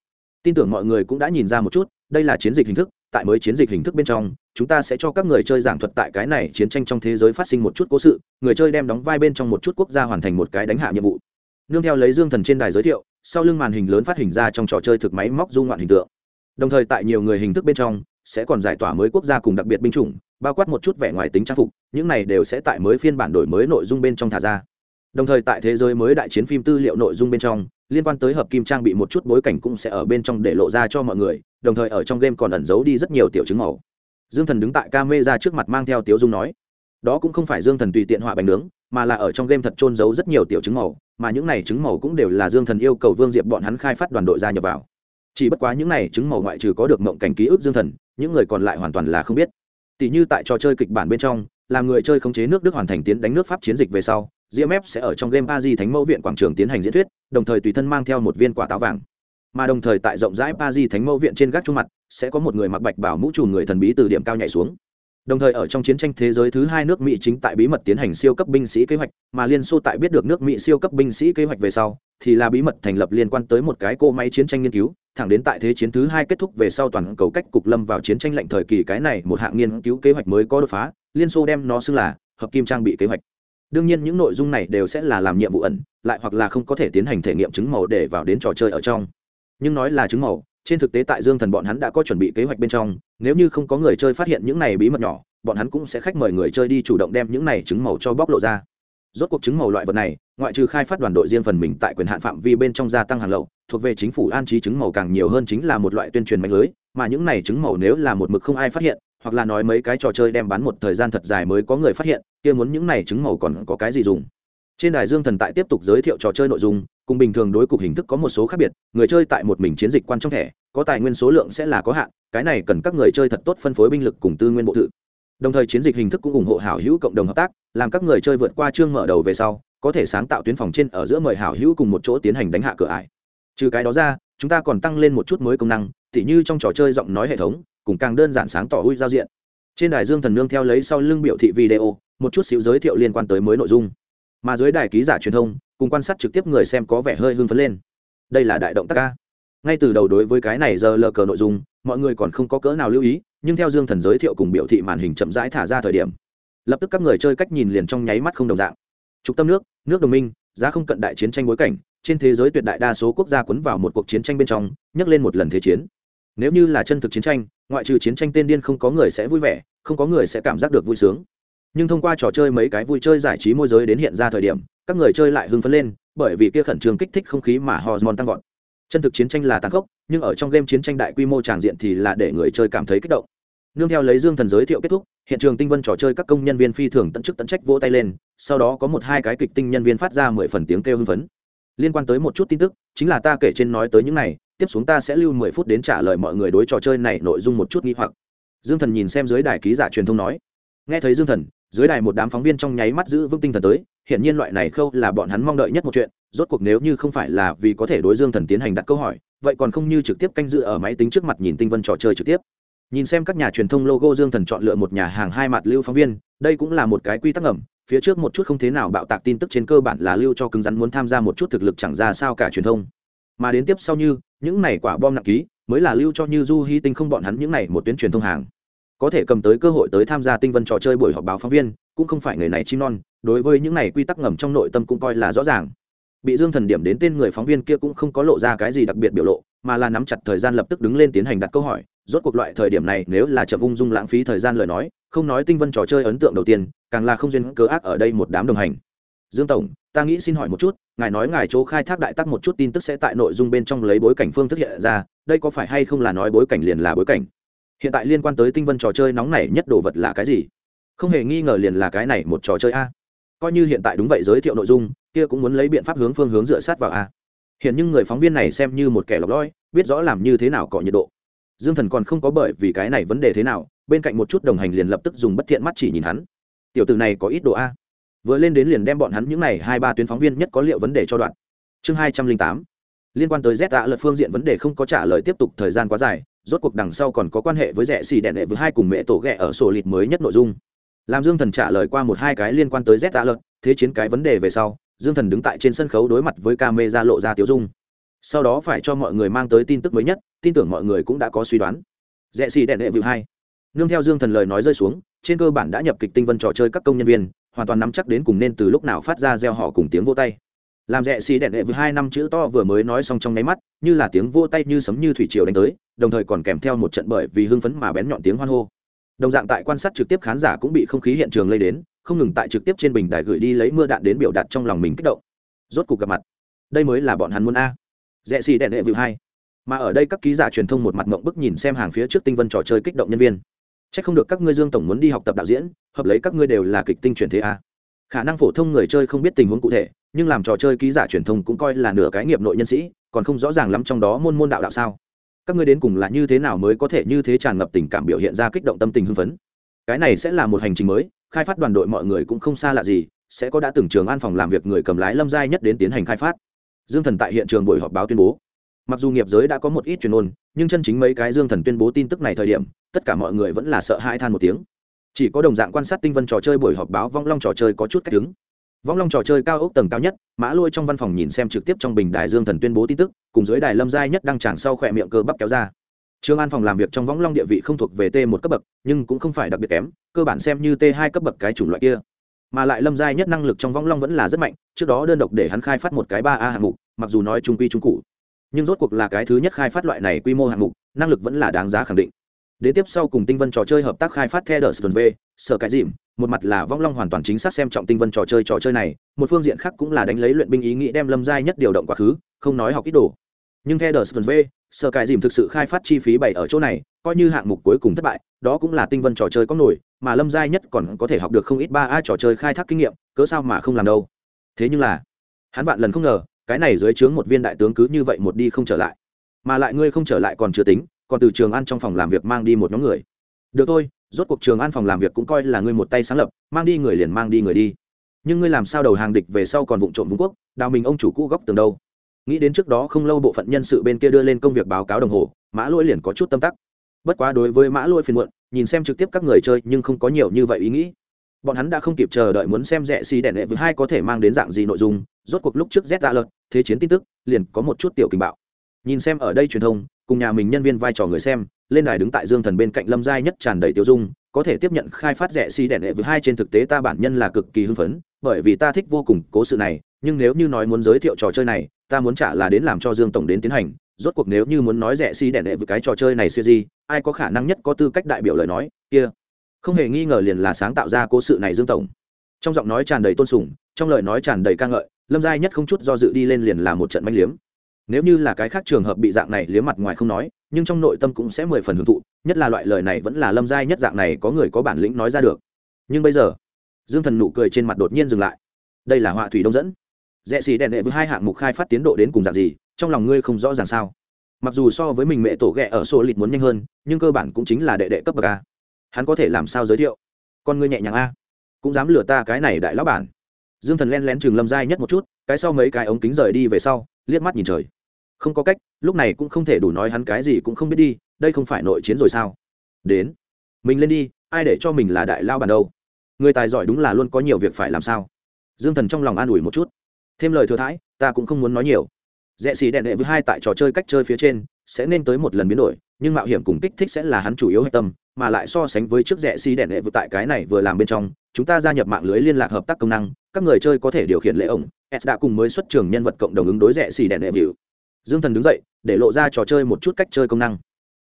Tin tưởng mọi người cũng đã nhìn ra một chút, đây là chiến dịch hình thức, tại mới chiến dịch hình thức bên trong, chúng ta sẽ cho các người chơi giảng thuật tại cái này chiến tranh trong thế giới phát sinh một chút cố sự, người chơi đem đóng vai bên trong một chút quốc gia hoàn thành một cái đánh hạ nhiệm vụ. Nương theo lấy dương thần trên đài giới thiệu, sau lưng màn hình lớn phát hình ra trong trò chơi thực máy móc dung ngoạn hình tượng. Đồng thời tại nhiều người hình thức bên trong, sẽ còn giải tỏa mới quốc gia cùng đặc biệt binh chủng bao quát một chút vẻ ngoài tính trang phục, những này đều sẽ tại mới phiên bản đổi mới nội dung bên trong thả ra. Đồng thời tại thế giới mới đại chiến phim tư liệu nội dung bên trong, liên quan tới hợp kim trang bị một chút bối cảnh cũng sẽ ở bên trong để lộ ra cho mọi người, đồng thời ở trong game còn ẩn giấu đi rất nhiều tiểu chứng màu. Dương thần đứng tại ca mê ra trước mặt mang theo tiếu dung nói, đó cũng không phải dương thần tùy tiện họa bánh nướng, mà là ở trong game thật trôn giấu rất nhiều tiểu chứng màu, mà những này chứng màu cũng đều là dương thần yêu cầu vương diệp bọn hắn khai phát đoàn đội gia nhập vào. Chỉ bất quá những này chứng màu ngoại trừ có được mộng cảnh ký ức dương thần, những người còn lại hoàn toàn là không biết tỷ như tại trò chơi kịch bản bên trong, làm người chơi khống chế nước đức hoàn thành tiến đánh nước pháp chiến dịch về sau gmf sẽ ở trong game ba thánh mẫu viện quảng trường tiến hành diễn thuyết, đồng thời tùy thân mang theo một viên quả táo vàng. Mà đồng thời tại rộng rãi ba thánh mẫu viện trên gác trung mặt, sẽ có một người mặc bạch bảo mũ trùm người thần bí từ điểm cao nhảy xuống. Đồng thời ở trong chiến tranh thế giới thứ hai nước mỹ chính tại bí mật tiến hành siêu cấp binh sĩ kế hoạch, mà liên xô tại biết được nước mỹ siêu cấp binh sĩ kế hoạch về sau, thì là bí mật thành lập liên quan tới một cái cỗ máy chiến tranh nghiên cứu thẳng đến tại thế chiến thứ hai kết thúc về sau toàn cầu cách cục lâm vào chiến tranh lạnh thời kỳ cái này một hạng nghiên cứu kế hoạch mới có đột phá, liên xô đem nó xưng là hợp kim trang bị kế hoạch. Đương nhiên những nội dung này đều sẽ là làm nhiệm vụ ẩn, lại hoặc là không có thể tiến hành thể nghiệm chứng màu để vào đến trò chơi ở trong. Nhưng nói là chứng màu, trên thực tế tại dương thần bọn hắn đã có chuẩn bị kế hoạch bên trong, nếu như không có người chơi phát hiện những này bí mật nhỏ, bọn hắn cũng sẽ khách mời người chơi đi chủ động đem những này chứng màu cho bóc lộ ra rốt cuộc trứng màu loại vật này, ngoại trừ khai phát đoàn đội riêng phần mình tại quyền hạn phạm vi bên trong gia tăng hàng lậu, thuộc về chính phủ an trí trứng màu càng nhiều hơn chính là một loại tuyên truyền mạnh lưới, mà những này trứng màu nếu là một mực không ai phát hiện, hoặc là nói mấy cái trò chơi đem bán một thời gian thật dài mới có người phát hiện, kia muốn những này trứng màu còn có cái gì dùng? Trên đài dương thần tại tiếp tục giới thiệu trò chơi nội dung, cùng bình thường đối cục hình thức có một số khác biệt, người chơi tại một mình chiến dịch quan trong thẻ, có tài nguyên số lượng sẽ là có hạn, cái này cần các người chơi thật tốt phân phối binh lực cùng tư nguyên bộ thự đồng thời chiến dịch hình thức cũng ủng hộ hảo hữu cộng đồng hợp tác, làm các người chơi vượt qua chương mở đầu về sau, có thể sáng tạo tuyến phòng trên ở giữa mời hảo hữu cùng một chỗ tiến hành đánh hạ cửa ải. Trừ cái đó ra, chúng ta còn tăng lên một chút mới công năng, tỉ như trong trò chơi giọng nói hệ thống, cùng càng đơn giản sáng tỏ ui giao diện. Trên đài dương thần nương theo lấy sau lưng biểu thị video, một chút xíu giới thiệu liên quan tới mới nội dung. Mà dưới đài ký giả truyền thông, cùng quan sát trực tiếp người xem có vẻ hơi hưng phấn lên. Đây là đại động tác ca. Ngay từ đầu đối với cái này giờ lờ cờ nội dung, mọi người còn không có cỡ nào lưu ý nhưng theo dương thần giới thiệu cùng biểu thị màn hình chậm rãi thả ra thời điểm, lập tức các người chơi cách nhìn liền trong nháy mắt không đồng dạng. Trục tâm nước nước đồng minh, giá không cận đại chiến tranh bối cảnh, trên thế giới tuyệt đại đa số quốc gia quấn vào một cuộc chiến tranh bên trong, nhắc lên một lần thế chiến. Nếu như là chân thực chiến tranh, ngoại trừ chiến tranh tên điên không có người sẽ vui vẻ, không có người sẽ cảm giác được vui sướng. Nhưng thông qua trò chơi mấy cái vui chơi giải trí môi giới đến hiện ra thời điểm, các người chơi lại hưng phấn lên, bởi vì kia khẩn trương kích thích không khí mà hormone tăng vọt. Chân thực chiến tranh là tăng gốc nhưng ở trong game chiến tranh đại quy mô tràng diện thì là để người chơi cảm thấy kích động. Nương theo lấy dương thần giới thiệu kết thúc, hiện trường tinh vân trò chơi các công nhân viên phi thường tận chức tận trách vỗ tay lên, sau đó có một hai cái kịch tinh nhân viên phát ra mười phần tiếng kêu hưng phấn. Liên quan tới một chút tin tức, chính là ta kể trên nói tới những này, tiếp xuống ta sẽ lưu mười phút đến trả lời mọi người đối trò chơi này nội dung một chút nghi hoặc. Dương thần nhìn xem dưới đài ký giả truyền thông nói. Nghe thấy dương thần dưới đài một đám phóng viên trong nháy mắt giữ vững tinh thần tới hiện nhiên loại này khâu là bọn hắn mong đợi nhất một chuyện rốt cuộc nếu như không phải là vì có thể đối dương thần tiến hành đặt câu hỏi, vậy còn không như trực tiếp canh dự ở máy tính trước mặt nhìn tinh vân trò chơi trực tiếp. Nhìn xem các nhà truyền thông logo dương thần chọn lựa một nhà hàng hai mặt lưu phóng viên, đây cũng là một cái quy tắc ẩm phía trước một chút không thế nào bạo tạc tin tức trên cơ bản là lưu cho cứng rắn muốn tham gia một chút thực lực chẳng ra sao cả truyền thông. Mà đến tiếp sau như, những này quả bom nặng ký, mới là lưu cho như du hy tinh không bọn hắn những này một tuyến truyền thông hàng. Có thể cầm tới cơ hội tới tham gia tinh vân trò chơi buổi họp báo phóng viên, cũng không phải người này chim non, đối với những này quy tắc ngầm trong nội tâm cũng coi là rõ ràng bị dương thần điểm đến tên người phóng viên kia cũng không có lộ ra cái gì đặc biệt biểu lộ, mà là nắm chặt thời gian lập tức đứng lên tiến hành đặt câu hỏi. Rốt cuộc loại thời điểm này nếu là chậm ung dung lãng phí thời gian lời nói, không nói tinh vân trò chơi ấn tượng đầu tiên, càng là không duyên cớ ác ở đây một đám đồng hành. Dương tổng, ta nghĩ xin hỏi một chút, ngài nói ngài chỗ khai thác đại tác một chút tin tức sẽ tại nội dung bên trong lấy bối cảnh phương thức hiện ra, đây có phải hay không là nói bối cảnh liền là bối cảnh? Hiện tại liên quan tới tinh vân trò chơi nóng này nhất đồ vật là cái gì? Không hề nghi ngờ liền là cái này một trò chơi a. Coi như hiện tại đúng vậy giới thiệu nội dung kia cũng muốn lấy biện pháp hướng phương hướng dựa sát vào a. Hiện nhưng người phóng viên này xem như một kẻ lọc lõi biết rõ làm như thế nào cọ nhiệt độ. Dương thần còn không có bởi vì cái này vấn đề thế nào, bên cạnh một chút đồng hành liền lập tức dùng bất thiện mắt chỉ nhìn hắn. Tiểu tử này có ít độ a. Vừa lên đến liền đem bọn hắn những n à y hai ba tuyến phóng viên nhất có liệu vấn đề cho đoạn. Chương hai trăm linh tám. Liên quan tới z tạ lật phương diện vấn đề không có trả lời tiếp tục thời gian quá dài, rốt cuộc đằng sau còn có quan hệ với rẻ xì đẹn đệ với hai cùng mẹ tổ ghẹ ở sổ lịt mới nhất nội dung. Làm dương thần trả lời qua một hai cái liên quan tới z tạ lật, thế chiến cái vấn đề về sau dương thần đứng tại trên sân khấu đối mặt với ca mê ra lộ ra tiêu dung. Sau đó phải cho mọi người mang tới tin tức mới nhất, tin tưởng mọi người cũng đã có suy đoán. Rẽ xì đèn đệ vịu hai. Nương theo dương thần lời nói rơi xuống, trên cơ bản đã nhập kịch tinh vân trò chơi các công nhân viên, hoàn toàn nắm chắc đến cùng nên từ lúc nào phát ra gieo họ cùng tiếng vô tay. Làm rẽ xì đèn đệ vịu hai năm chữ to vừa mới nói xong trong nháy mắt, như là tiếng vô tay như sấm như thủy triều đánh tới, đồng thời còn kèm theo một trận bởi vì hưng phấn mà bén nhọn tiếng hoan hô đồng dạng tại quan sát trực tiếp khán giả cũng bị không khí hiện trường lây đến, không ngừng tại trực tiếp trên bình đài gửi đi lấy mưa đạn đến biểu đạt trong lòng mình kích động. Rốt cuộc gặp mặt. Đây mới là bọn hắn muốn a. Rẽ xì đèn đệ vự hai. Mà ở đây các ký giả truyền thông một mặt mộng bức nhìn xem hàng phía trước tinh vân trò chơi kích động nhân viên. C h ắ c không được các ngươi dương tổng muốn đi học tập đạo diễn, hợp lấy các ngươi đều là kịch tinh truyền thế a. Khả năng phổ thông người chơi không biết tình huống cụ thể, nhưng làm trò chơi ký giả truyền thông cũng coi là nửa cái nghiệp nội nhân sĩ, còn không rõ ràng lắm trong đó môn môn đạo đạo sao các ngươi đến cùng là như thế nào mới có thể như thế tràn ngập tình cảm biểu hiện ra kích động tâm tình hưng phấn? Cái này sẽ là một hành trình mới, khai phát đoàn đội mọi người cũng không xa lạ gì, sẽ có đã từng trường an phòng làm việc người cầm lái lâm giai nhất đến tiến hành khai phát. Dương thần tại hiện trường buổi họp báo tuyên bố. Mặc dù nghiệp giới đã có một ít truyền ôn, nhưng chân chính mấy cái dương thần tuyên bố tin tức này thời điểm, tất cả mọi người vẫn là sợ hãi than một tiếng. Chỉ có đồng dạng quan sát tinh vân trò chơi buổi họp báo vong long trò chơi có chút cách đứng vong long trò chơi cao ốc tầng cao nhất mã lôi trong văn phòng nhìn xem trực tiếp trong bình đài dương thần tuyên bố tin tức cùng dưới đài lâm giai nhất đang tràn sau khỏe miệng cơ bắp kéo ra Trương An phòng làm việc trong võng long địa vị không thuộc về T một cấp bậc, nhưng cũng không phải đặc biệt kém, cơ bản xem như T hai cấp bậc cái chủng loại kia. Mà lại Lâm giai nhất năng lực trong võng long vẫn là rất mạnh, trước đó đơn độc để hắn khai phát một cái ba a hạng mục, mặc dù nói trung quy trung cụ, nhưng rốt cuộc là cái thứ nhất khai phát loại này quy mô hạng mục, năng lực vẫn là đáng giá khẳng định. Đến tiếp sau cùng Tinh Vân trò chơi hợp tác khai phát Theater V, sở cái dìm, một mặt là vong long hoàn toàn chính xác xem trọng Tinh Vân trò chơi trò chơi này, một phương diện khác cũng là đánh lấy luyện binh ý nghĩ đem Lâm giai nhất điều động quá khứ, không nói học ít đồ. Nhưng Theater V, sở cài dìm thực sự khai phát chi phí bày ở chỗ này coi như hạng mục cuối cùng thất bại đó cũng là tinh vân trò chơi có nổi mà lâm giai nhất còn có thể học được không ít ba a trò chơi khai thác kinh nghiệm cớ sao mà không làm đâu. Thế nhưng là hắn vạn lần không ngờ cái này dưới trướng một viên đại tướng cứ như vậy một đi không trở lại. Mà lại ngươi không trở lại còn chưa tính còn từ trường ăn trong phòng làm việc mang đi một nhóm người. Được thôi rốt cuộc trường an phòng làm việc cũng coi là ngươi một tay sáng lập, mang đi người liền mang đi người đi. Nhưng ngươi làm sao đầu hàng địch về sau còn vụ trộm vương quốc, đào mình ông chủ cũ góc tường đâu? Nghĩ đến trước đó không lâu bộ phận nhân sự bên kia đưa lên công việc báo cáo đồng hồ, mã lỗi liền có chút tâm tắc. Bất quá đối với mã lỗi phiền muộn, nhìn xem trực tiếp các người chơi nhưng không có nhiều như vậy ý nghĩ. Bọn hắn đã không kịp chờ đợi muốn xem rẻ xì đèn đệ với hai có thể mang đến dạng gì nội dung, rốt cuộc lúc trước z ra lợt, thế chiến tin tức, liền có một chút tiểu kinh bạo. Nhìn xem ở đây truyền thông, cùng nhà mình nhân viên vai trò người xem lên đài đứng tại dương thần bên cạnh lâm giai nhất tràn đầy tiêu dung, có thể tiếp nhận khai phát rẻ xì đèn đệ với hai trên thực tế ta bản nhân là cực kỳ hưng phấn, bởi vì ta thích vô cùng cố sự này, nhưng nếu như nói muốn giới thiệu trò chơi này, ta muốn trả là đến làm cho dương tổng đến tiến hành. Rốt cuộc nếu như muốn nói rẻ xi si đèn đệ với cái trò chơi này siêu gì, ai có khả năng nhất có tư cách đại biểu lời nói, kia. Không hề nghi ngờ liền là sáng tạo ra cố sự này dương tổng. Trong giọng nói tràn đầy tôn sùng, trong lời nói tràn đầy ca ngợi, lâm giai nhất không chút do dự đi lên liền là một trận manh liếm nếu như là cái khác trường hợp bị dạng này liếm mặt ngoài không nói, nhưng trong nội tâm cũng sẽ mười phần hưởng thụ, nhất là loại lời này vẫn là lâm giai nhất dạng này có người có bản lĩnh nói ra được. Nhưng bây giờ, dương thần nụ cười trên mặt đột nhiên dừng lại. Đây là họa thủy đông dẫn. Rẽ xì đèn đệ với hai hạng mục khai phát tiến độ đến cùng dạng gì, trong lòng ngươi không rõ ràng sao? Mặc dù so với mình mẹ tổ ghẹ ở sô lịch muốn nhanh hơn, nhưng cơ bản cũng chính là đệ đệ cấp bậc a. Hắn có thể làm sao giới thiệu? Con ngươi nhẹ nhàng a. Cũng dám lừa ta cái này đại lão bản. Dương thần len lén chừng lâm giai nhất một chút, cái sau mấy cái ống kính rời đi về sau, liếc mắt nhìn trời không có cách, lúc này cũng không thể đủ nói hắn cái gì cũng không biết đi, đây không phải nội chiến rồi sao? Đến, mình lên đi, ai để cho mình là đại lao bàn đâu? Người tài giỏi đúng là luôn có nhiều việc phải làm sao? Dương thần trong lòng an ủi một chút. Thêm lời thừa thãi, ta cũng không muốn nói nhiều. Rẽ xì đèn đệ với hai tại trò chơi cách chơi phía trên, sẽ nên tới một lần biến đổi, nhưng mạo hiểm cùng kích thích sẽ là hắn chủ yếu hạch tâm, mà lại so sánh với trước rẽ xì đèn đệ vừa tại cái này vừa làm bên trong, chúng ta gia nhập mạng lưới liên lạc hợp tác công năng, các người chơi có thể điều khiển lễ ổng, s đã cùng mới xuất trường nhân vật cộng đồng ứng đối rẽ xì đèn đệ vịu dương thần đứng dậy, để lộ ra trò chơi một chút cách chơi công năng.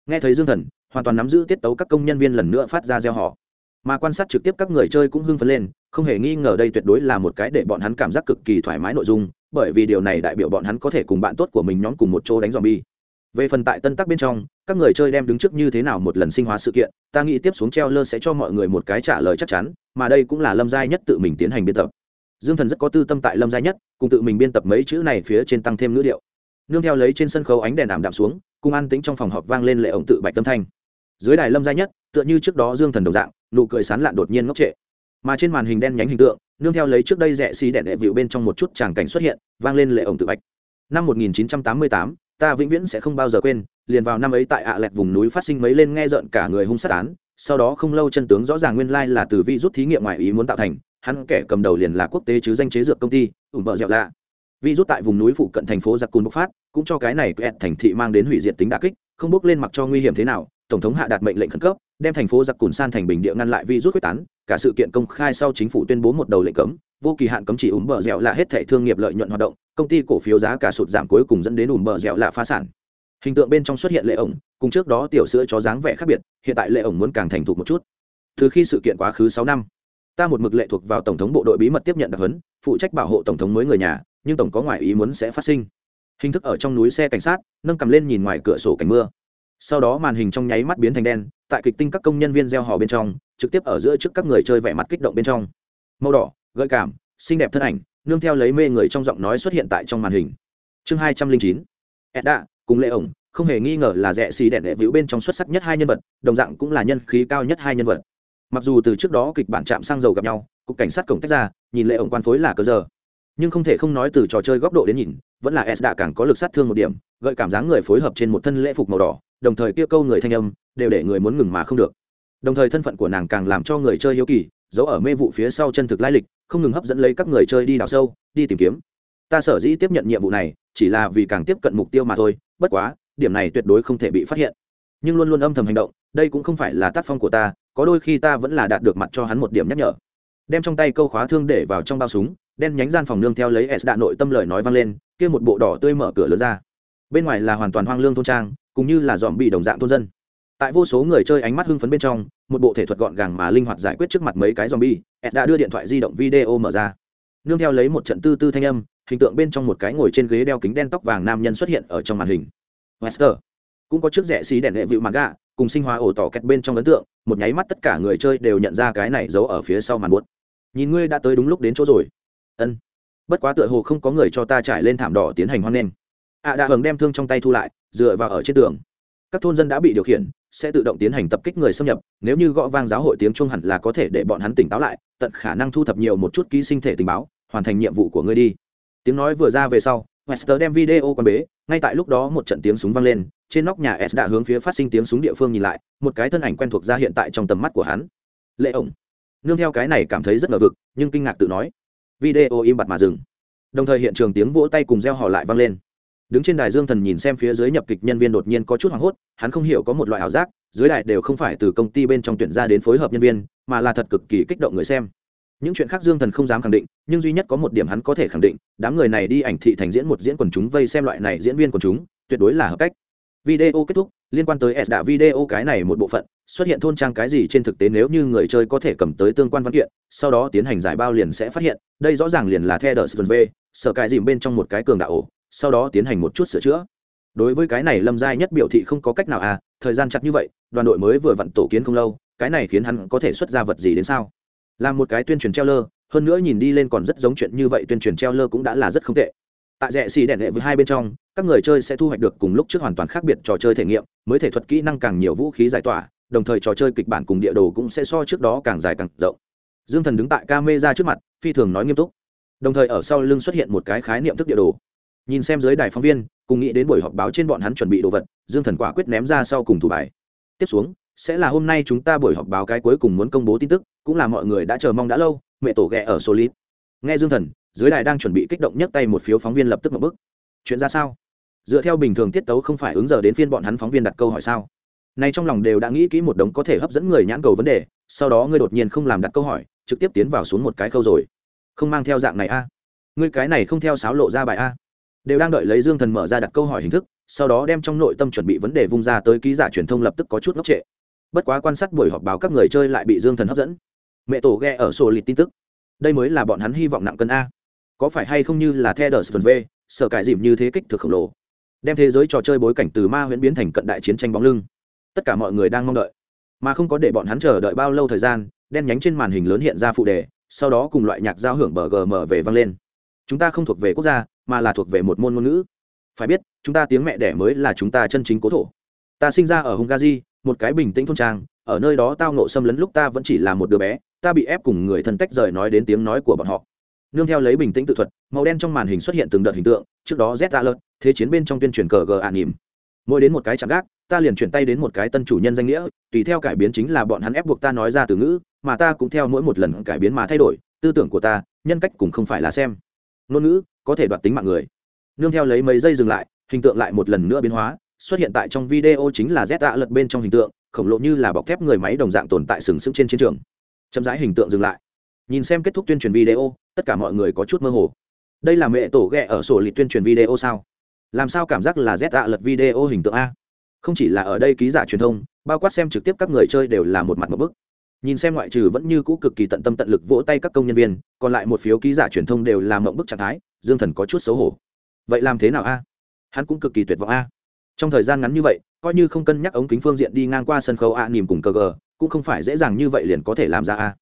Nghe thấy dương thần, hoàn toàn nắm giữ tiết tấu các công nhân viên lần nữa phát ra gieo họ mà quan sát trực tiếp các người chơi cũng hưng phấn lên, không hề nghi ngờ đây tuyệt đối là một cái để bọn hắn cảm giác cực kỳ thoải mái nội dung, bởi vì điều này đại biểu bọn hắn có thể cùng bạn tốt của mình nhóm cùng một chỗ đánh dòm bi về phần tại tân tắc bên trong, các người chơi đem đứng trước như thế nào một lần sinh hóa sự kiện, ta nghĩ tiếp xuống treo lơ sẽ cho mọi người một cái trả lời chắc chắn, mà đây cũng là lâm giai nhất tự mình tiến hành biên tập. Dương thần rất có tư tâm tại lâm giai nhất, cùng tự mình biên tập mấy chữ này phía trên tăng thêm ngữ điệu nương theo lấy trên sân khấu ánh đèn ảm đạm xuống cùng an tính trong phòng họp vang lên lệ ổng tự bạch tâm thanh. Dưới đài lâm gia nhất tựa như trước đó dương thần đồng dạng nụ cười sán lạn đột nhiên ngốc trệ. Mà trên màn hình đen nhánh hình tượng nương theo lấy trước đây rẽ xì đèn đệ vịu bên trong một chút tràng cảnh xuất hiện vang lên lệ ổng tự bạch. Năm 1988, ta vĩnh viễn sẽ không bao giờ quên liền vào năm ấy tại ạ lẹt vùng núi phát sinh mấy lên nghe rợn cả người hung sát án sau đó không lâu chân tướng rõ ràng nguyên lai là từ vi rút thí nghiệm ngoài ý muốn tạo thành hắn kẻ cầm đầu liền là quốc tế chứ danh chế dược công ty ủng bợ dẹo lạ vi rút tại vùng núi phụ cận thành phố giặc cùn bộc phát, cũng cho cái này quẹt thành thị mang đến hủy diệt tính đà kích, không bước lên mặc cho nguy hiểm thế nào, tổng thống hạ đạt mệnh lệnh khẩn cấp, đem thành phố giặc cùn san thành bình địa ngăn lại virus quyết tán, cả sự kiện công khai sau chính phủ tuyên bố một đầu lệnh cấm, vô kỳ hạn cấm chỉ ủng bờ dẻo là hết thảy thương nghiệp lợi nhuận hoạt động, công ty cổ phiếu giá cả sụt giảm cuối cùng dẫn đến ủng bờ dẻo là phá sản. Hình tượng bên trong xuất hiện lệ ổng, cùng trước đó tiểu sữa chó dáng vẻ khác biệt, hiện tại lệ ổng muốn càng thành thục một chút. Từ khi sự kiện quá khứ sáu năm, ta một mực lệ thuộc vào tổng thống bộ đội bí mật tiếp nhận đặc huấn, phụ trách bảo hộ tổng thống mới người nhà nhưng tổng có ngoại ý muốn sẽ phát sinh. Hình thức ở trong núi xe cảnh sát, nâng cầm lên nhìn ngoài cửa sổ cảnh mưa. Sau đó màn hình trong nháy mắt biến thành đen, tại kịch tinh các công nhân viên gieo hò bên trong, trực tiếp ở giữa trước các người chơi vẻ mặt kích động bên trong. Màu đỏ, gợi cảm, xinh đẹp thân ảnh, nương theo lấy mê người trong giọng nói xuất hiện tại trong màn hình. Chương hai trăm linh chín. Edda, cùng lệ ổng, không hề nghi ngờ là rẻ xì đẹn đệ vĩu bên trong xuất sắc nhất hai nhân vật, đồng dạng cũng là nhân khí cao nhất hai nhân vật. Mặc dù từ trước đó kịch bản chạm sang dầu gặp nhau, cục cảnh sát cổng tách ra, nhìn lệ ổng quan phối là cơ giờ nhưng không thể không nói từ trò chơi góc độ đến nhìn, vẫn là s đã càng có lực sát thương một điểm, gợi cảm giác người phối hợp trên một thân lễ phục màu đỏ, đồng thời kia câu người thanh âm, đều để người muốn ngừng mà không được. Đồng thời thân phận của nàng càng làm cho người chơi hiếu kỳ, giấu ở mê vụ phía sau chân thực lai lịch, không ngừng hấp dẫn lấy các người chơi đi đào sâu, đi tìm kiếm. Ta sở dĩ tiếp nhận nhiệm vụ này, chỉ là vì càng tiếp cận mục tiêu mà thôi, bất quá, điểm này tuyệt đối không thể bị phát hiện. Nhưng luôn luôn âm thầm hành động, đây cũng không phải là tác phong của ta, có đôi khi ta vẫn là đạt được mặt cho hắn một điểm nhắc nhở. Đem trong tay câu khóa thương để vào trong bao súng đen nhánh gian phòng nương theo lấy s đạ nội tâm lời nói vang lên, kia một bộ đỏ tươi mở cửa lớn ra. Bên ngoài là hoàn toàn hoang lương thôn trang, cũng như là dòm bị đồng dạng thôn dân. Tại vô số người chơi ánh mắt hưng phấn bên trong, một bộ thể thuật gọn gàng mà linh hoạt giải quyết trước mặt mấy cái dòm bi ed đã đưa điện thoại di động video mở ra. Nương theo lấy một trận tư tư thanh âm, hình tượng bên trong một cái ngồi trên ghế đeo kính đen tóc vàng nam nhân xuất hiện ở trong màn hình. Wester, cũng có chiếc rẻ xí đèn hệ vịu mặt gà cùng sinh hóa ổ tỏ kẹt bên trong ấn tượng, một nháy mắt tất cả người chơi đều nhận ra cái này giấu ở phía sau màn buốt. Nhìn ngươi đã tới đúng lúc đến chỗ rồi ân. Bất quá tựa hồ không có người cho ta trải lên thảm đỏ tiến hành hoan nghênh. Ạ à đã hường đem thương trong tay thu lại, dựa vào ở trên tường. Các thôn dân đã bị điều khiển, sẽ tự động tiến hành tập kích người xâm nhập, nếu như gõ vang giáo hội tiếng trung hẳn là có thể để bọn hắn tỉnh táo lại, tận khả năng thu thập nhiều một chút ký sinh thể tình báo, hoàn thành nhiệm vụ của ngươi đi. Tiếng nói vừa ra về sau, wester đem video quan bế, ngay tại lúc đó một trận tiếng súng vang lên, trên nóc nhà s đã hướng phía phát sinh tiếng súng địa phương nhìn lại, một cái thân ảnh quen thuộc ra hiện tại trong tầm mắt của hắn. Lệ ổng. Nương theo cái này cảm thấy rất ngờ vực, nhưng kinh ngạc tự nói video im bặt mà dừng. Đồng thời hiện trường tiếng vỗ tay cùng reo hò lại vang lên. Đứng trên đài dương thần nhìn xem phía dưới nhập kịch nhân viên đột nhiên có chút hoảng hốt, hắn không hiểu có một loại ảo giác, dưới đài đều không phải từ công ty bên trong tuyển ra đến phối hợp nhân viên, mà là thật cực kỳ kích động người xem. Những chuyện khác dương thần không dám khẳng định, nhưng duy nhất có một điểm hắn có thể khẳng định, đám người này đi ảnh thị thành diễn một diễn quần chúng vây xem loại này diễn viên quần chúng, tuyệt đối là hợp cách. Video kết thúc liên quan tới s đã video cái này một bộ phận, xuất hiện thôn trang cái gì trên thực tế nếu như người chơi có thể cầm tới tương quan văn kiện, sau đó tiến hành giải bao liền sẽ phát hiện, đây rõ ràng liền là theo đờ v, sở cái dìm bên trong một cái cường đạo ổ, sau đó tiến hành một chút sửa chữa. Đối với cái này lâm giai nhất biểu thị không có cách nào à thời gian chặt như vậy, đoàn đội mới vừa vặn tổ kiến không lâu, cái này khiến hắn có thể xuất ra vật gì đến sao? Làm một cái tuyên truyền treo lơ, hơn nữa nhìn đi lên còn rất giống chuyện như vậy, tuyên truyền treo lơ cũng đã là rất không tệ tại rẽ xì đèn lệ với hai bên trong, các người chơi sẽ thu hoạch được cùng lúc trước hoàn toàn khác biệt trò chơi thể nghiệm, mới thể thuật kỹ năng càng nhiều vũ khí giải tỏa, đồng thời trò chơi kịch bản cùng địa đồ cũng sẽ so trước đó càng dài càng rộng. Dương thần đứng tại ca mê ra trước mặt, phi thường nói nghiêm túc. Đồng thời ở sau lưng xuất hiện một cái khái niệm thức địa đồ. Nhìn xem dưới đài phóng viên, cùng nghĩ đến buổi họp báo trên bọn hắn chuẩn bị đồ vật, dương thần quả quyết ném ra sau cùng thủ bài. Tiếp xuống, sẽ là hôm nay chúng ta buổi họp báo cái cuối cùng muốn công bố tin tức, cũng là mọi người đã chờ mong đã lâu, mẹ tổ ghẹ ở solit nghe dương thần dưới đài đang chuẩn bị kích động nhất tay một phiếu phóng viên lập tức một bức chuyện ra sao? Dựa theo bình thường tiết tấu không phải ứng giờ đến phiên bọn hắn phóng viên đặt câu hỏi sao? Nay trong lòng đều đã nghĩ kỹ một đống có thể hấp dẫn người nhãn cầu vấn đề, sau đó ngươi đột nhiên không làm đặt câu hỏi, trực tiếp tiến vào xuống một cái câu rồi. Không mang theo dạng này a. Ngươi cái này không theo sáo lộ ra bài a. Đều đang đợi lấy dương thần mở ra đặt câu hỏi hình thức, sau đó đem trong nội tâm chuẩn bị vấn đề vung ra tới ký giả truyền thông lập tức có chút ngốc trệ. Bất quá quan sát buổi họp báo các người chơi lại bị dương thần hấp dẫn. Mẹ tổ ghe ở sổ lịt tin tức. Đây mới là bọn hắn hy vọng nặng cân a có phải hay không như là the đờ v sở cải dìm như thế kích thực khổng lồ, đem thế giới trò chơi bối cảnh từ ma huyễn biến thành cận đại chiến tranh bóng lưng. Tất cả mọi người đang mong đợi, mà không có để bọn hắn chờ đợi bao lâu thời gian, đen nhánh trên màn hình lớn hiện ra phụ đề, sau đó cùng loại nhạc giao hưởng bờ gm về vang lên. Chúng ta không thuộc về quốc gia, mà là thuộc về một môn ngôn ngữ. Phải biết, chúng ta tiếng mẹ đẻ mới là chúng ta chân chính cố thổ. Ta sinh ra ở hungary một cái bình tĩnh thôn trang, ở nơi đó tao nộ xâm lấn lúc ta vẫn chỉ là một đứa bé, ta bị ép cùng người thân tách rời nói đến tiếng nói của bọn họ nương theo lấy bình tĩnh tự thuật, màu đen trong màn hình xuất hiện từng đợt hình tượng, trước đó z alert, thế chiến bên trong tuyên truyền cờ g ạ nỉm mỗi đến một cái chạm gác, ta liền chuyển tay đến một cái tân chủ nhân danh nghĩa, tùy theo cải biến chính là bọn hắn ép buộc ta nói ra từ ngữ, mà ta cũng theo mỗi một lần cải biến mà thay đổi, tư tưởng của ta, nhân cách cũng không phải là xem. Ngôn ngữ, có thể đoạt tính mạng người. Nương theo lấy mấy giây dừng lại, hình tượng lại một lần nữa biến hóa, xuất hiện tại trong video chính là z ạ lật bên trong hình tượng, khổng lồ như là bọc thép người máy đồng dạng tồn tại sừng sững trên chiến trường. Chậm rãi hình tượng dừng lại nhìn xem kết thúc tuyên truyền video, tất cả mọi người có chút mơ hồ. Đây là mẹ tổ ghẹ ở sổ lịch tuyên truyền video sao? Làm sao cảm giác là z ạ lật video hình tượng a? Không chỉ là ở đây ký giả truyền thông, bao quát xem trực tiếp các người chơi đều là một mặt một bức. Nhìn xem ngoại trừ vẫn như cũ cực kỳ tận tâm tận lực vỗ tay các công nhân viên, còn lại một phiếu ký giả truyền thông đều làm mộng bức trạng thái, dương thần có chút xấu hổ. Vậy làm thế nào a? Hắn cũng cực kỳ tuyệt vọng a. Trong thời gian ngắn như vậy, coi như không cân nhắc ống kính phương diện đi ngang qua sân khấu a nìm cùng cờ gờ, cũng không phải dễ dàng như vậy liền có thể làm ra a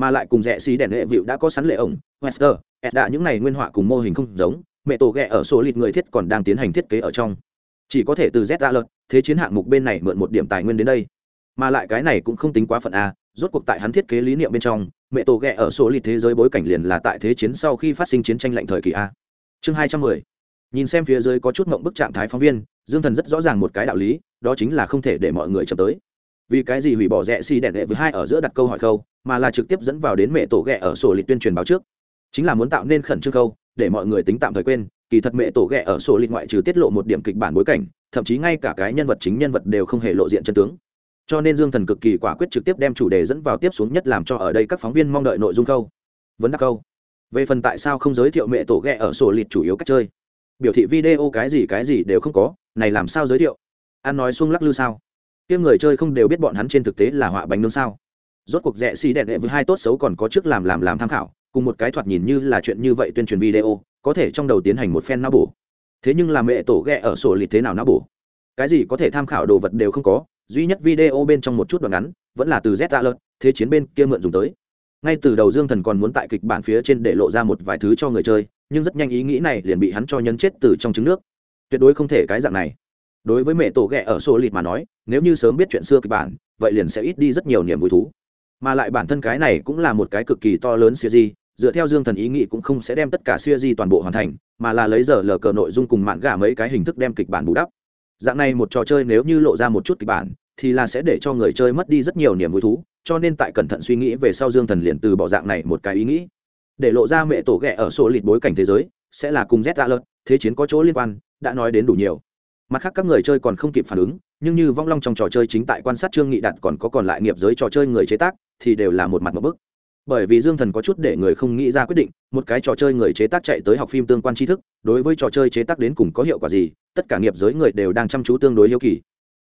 mà lại cùng rẽ xí đèn lệ vịu đã có sẵn lệ ổng, wester đã những này nguyên họa cùng mô hình không giống, mẹ tổ ghẹ ở số lịt người thiết còn đang tiến hành thiết kế ở trong. Chỉ có thể từ z ra lợt thế chiến hạng mục bên này mượn một điểm tài nguyên đến đây. Mà lại cái này cũng không tính quá phận a, rốt cuộc tại hắn thiết kế lý niệm bên trong, mẹ tổ ghẹ ở số lịt thế giới bối cảnh liền là tại thế chiến sau khi phát sinh chiến tranh lạnh thời kỳ a. Chương hai trăm mười. Nhìn xem phía dưới có chút mộng bức trạng thái phóng viên, dương thần rất rõ ràng một cái đạo lý, đó chính là không thể để mọi người chậm tới. Vì cái gì hủy bỏ rẽ xi đèn đệ với hai ở giữa đặt câu hỏi khâu mà là trực tiếp dẫn vào đến mẹ tổ ghẹ ở sổ lịch tuyên truyền báo trước. Chính là muốn tạo nên khẩn trương khâu để mọi người tính tạm thời quên, kỳ thật mẹ tổ ghẹ ở sổ lịch ngoại trừ tiết lộ một điểm kịch bản bối cảnh, thậm chí ngay cả cái nhân vật chính nhân vật đều không hề lộ diện chân tướng. Cho nên dương thần cực kỳ quả quyết trực tiếp đem chủ đề dẫn vào tiếp xuống nhất làm cho ở đây các phóng viên mong đợi nội dung khâu vấn đáp câu. Về phần tại sao không giới thiệu mẹ tổ ghẹ ở sổ lịch chủ yếu cách chơi. Biểu thị video cái gì cái gì đều không có, này làm sao giới thiệu? Ăn nói xuông lắc lư sao? Kia người chơi không đều biết bọn hắn trên thực tế là họa bánh nướng sao? Rốt cuộc rẻ xì đẹp đệ với hai tốt xấu còn có trước làm làm làm tham khảo, cùng một cái thoạt nhìn như là chuyện như vậy tuyên truyền video, có thể trong đầu tiến hành một phen não bổ. Thế nhưng là mẹ tổ ghẹ ở sổ lịch thế nào não bổ? Cái gì có thể tham khảo đồ vật đều không có, duy nhất video bên trong một chút đoạn ngắn, vẫn là từ z ra lợt thế chiến bên kia mượn dùng tới. Ngay từ đầu dương thần còn muốn tại kịch bản phía trên để lộ ra một vài thứ cho người chơi, nhưng rất nhanh ý nghĩ này liền bị hắn cho nhấn chết từ trong trứng nước. Tuyệt đối không thể cái dạng này. Đối với mẹ tổ ghẹ ở sổ lịch mà nói, nếu như sớm biết chuyện xưa kịch bản, vậy liền sẽ ít đi rất nhiều niềm vui thú mà lại bản thân cái này cũng là một cái cực kỳ to lớn siêu di, dựa theo dương thần ý nghĩ cũng không sẽ đem tất cả siêu di toàn bộ hoàn thành, mà là lấy giờ lờ cờ nội dung cùng mạn gà mấy cái hình thức đem kịch bản bù đắp. Dạng này một trò chơi nếu như lộ ra một chút kịch bản, thì là sẽ để cho người chơi mất đi rất nhiều niềm vui thú, cho nên tại cẩn thận suy nghĩ về sau dương thần liền từ bỏ dạng này một cái ý nghĩ. Để lộ ra mẹ tổ ghẹ ở sổ lịt bối cảnh thế giới, sẽ là cùng z ra lợt thế chiến có chỗ liên quan, đã nói đến đủ nhiều. Mặt khác các người chơi còn không kịp phản ứng, nhưng như vong long trong trò chơi chính tại quan sát trương nghị đạt còn có còn lại nghiệp giới trò chơi người chế tác thì đều là một mặt một bức. Bởi vì dương thần có chút để người không nghĩ ra quyết định, một cái trò chơi người chế tác chạy tới học phim tương quan tri thức, đối với trò chơi chế tác đến cùng có hiệu quả gì, tất cả nghiệp giới người đều đang chăm chú tương đối hiếu kỳ.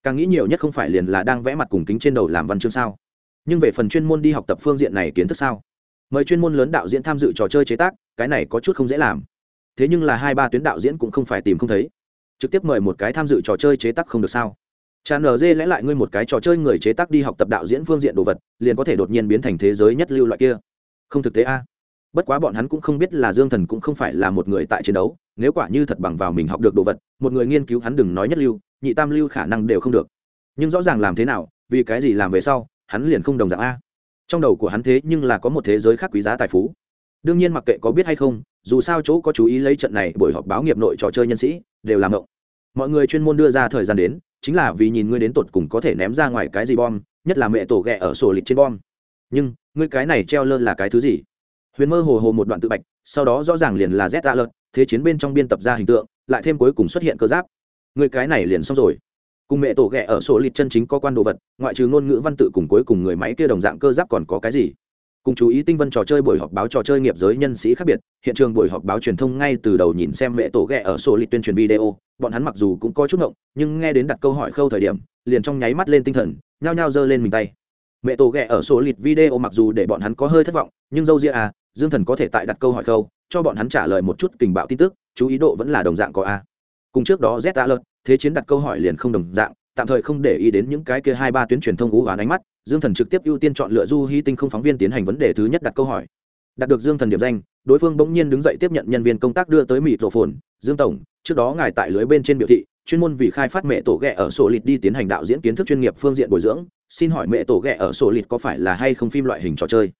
Càng nghĩ nhiều nhất không phải liền là đang vẽ mặt cùng kính trên đầu làm văn chương sao. Nhưng về phần chuyên môn đi học tập phương diện này kiến thức sao? Mời chuyên môn lớn đạo diễn tham dự trò chơi chế tác, cái này có chút không dễ làm. Thế nhưng là hai ba tuyến đạo diễn cũng không phải tìm không thấy. Trực tiếp mời một cái tham dự trò chơi chế tác không được sao? Cha dê lẽ lại ngươi một cái trò chơi người chế tác đi học tập đạo diễn phương diện đồ vật, liền có thể đột nhiên biến thành thế giới nhất lưu loại kia. Không thực tế a. Bất quá bọn hắn cũng không biết là dương thần cũng không phải là một người tại chiến đấu, nếu quả như thật bằng vào mình học được đồ vật, một người nghiên cứu hắn đừng nói nhất lưu, nhị tam lưu khả năng đều không được. Nhưng rõ ràng làm thế nào, vì cái gì làm về sau, hắn liền không đồng dạng a. Trong đầu của hắn thế nhưng là có một thế giới khác quý giá tài phú. Đương nhiên mặc kệ có biết hay không, dù sao chỗ có chú ý lấy trận này buổi họp báo nghiệp nội trò chơi nhân sĩ, đều làm ngộng mọi người chuyên môn đưa ra thời gian đến chính là vì nhìn ngươi đến tột cùng có thể ném ra ngoài cái gì bom, nhất là mẹ tổ ghẹ ở sổ lịch trên bom. Nhưng, ngươi cái này treo lơ là cái thứ gì? Huyền mơ hồ hồ một đoạn tự bạch, sau đó rõ ràng liền là z a lợt thế chiến bên trong biên tập ra hình tượng, lại thêm cuối cùng xuất hiện cơ giáp. Ngươi cái này liền xong rồi. Cùng mẹ tổ ghẹ ở sổ lịch chân chính có quan đồ vật, ngoại trừ ngôn ngữ văn tự cùng cuối cùng người máy kia đồng dạng cơ giáp còn có cái gì? Cùng chú ý tinh vân trò chơi buổi họp báo trò chơi nghiệp giới nhân sĩ khác biệt, hiện trường buổi họp báo truyền thông ngay từ đầu nhìn xem mẹ tổ ghẹ ở sổ lịch tuyên truyền video, bọn hắn mặc dù cũng có chút ngộng, nhưng nghe đến đặt câu hỏi khâu thời điểm, liền trong nháy mắt lên tinh thần, nhao nhao giơ lên mình tay. Mẹ tổ ghẹ ở sổ lịch video mặc dù để bọn hắn có hơi thất vọng, nhưng dâu ria à dương thần có thể tại đặt câu hỏi khâu, cho bọn hắn trả lời một chút tình bạo tin tức, chú ý độ vẫn là đồng dạng có a. Cùng trước đó z alert, thế chiến đặt câu hỏi liền không đồng dạng, tạm thời không để ý đến những cái kia hai ba tuyến truyền thông ú oán ánh mắt dương thần trực tiếp ưu tiên chọn lựa du hy tinh không phóng viên tiến hành vấn đề thứ nhất đặt câu hỏi. Đạt được dương thần điểm danh, đối phương bỗng nhiên đứng dậy tiếp nhận nhân viên công tác đưa tới mỹ tổ phồn. Dương tổng, trước đó ngài tại lưới bên trên biểu thị, chuyên môn vì khai phát mẹ tổ ghẹ ở sổ lịt đi tiến hành đạo diễn kiến thức chuyên nghiệp phương diện bồi dưỡng. Xin hỏi mẹ tổ ghẹ ở sổ lịt có phải là hay không phim loại hình trò chơi?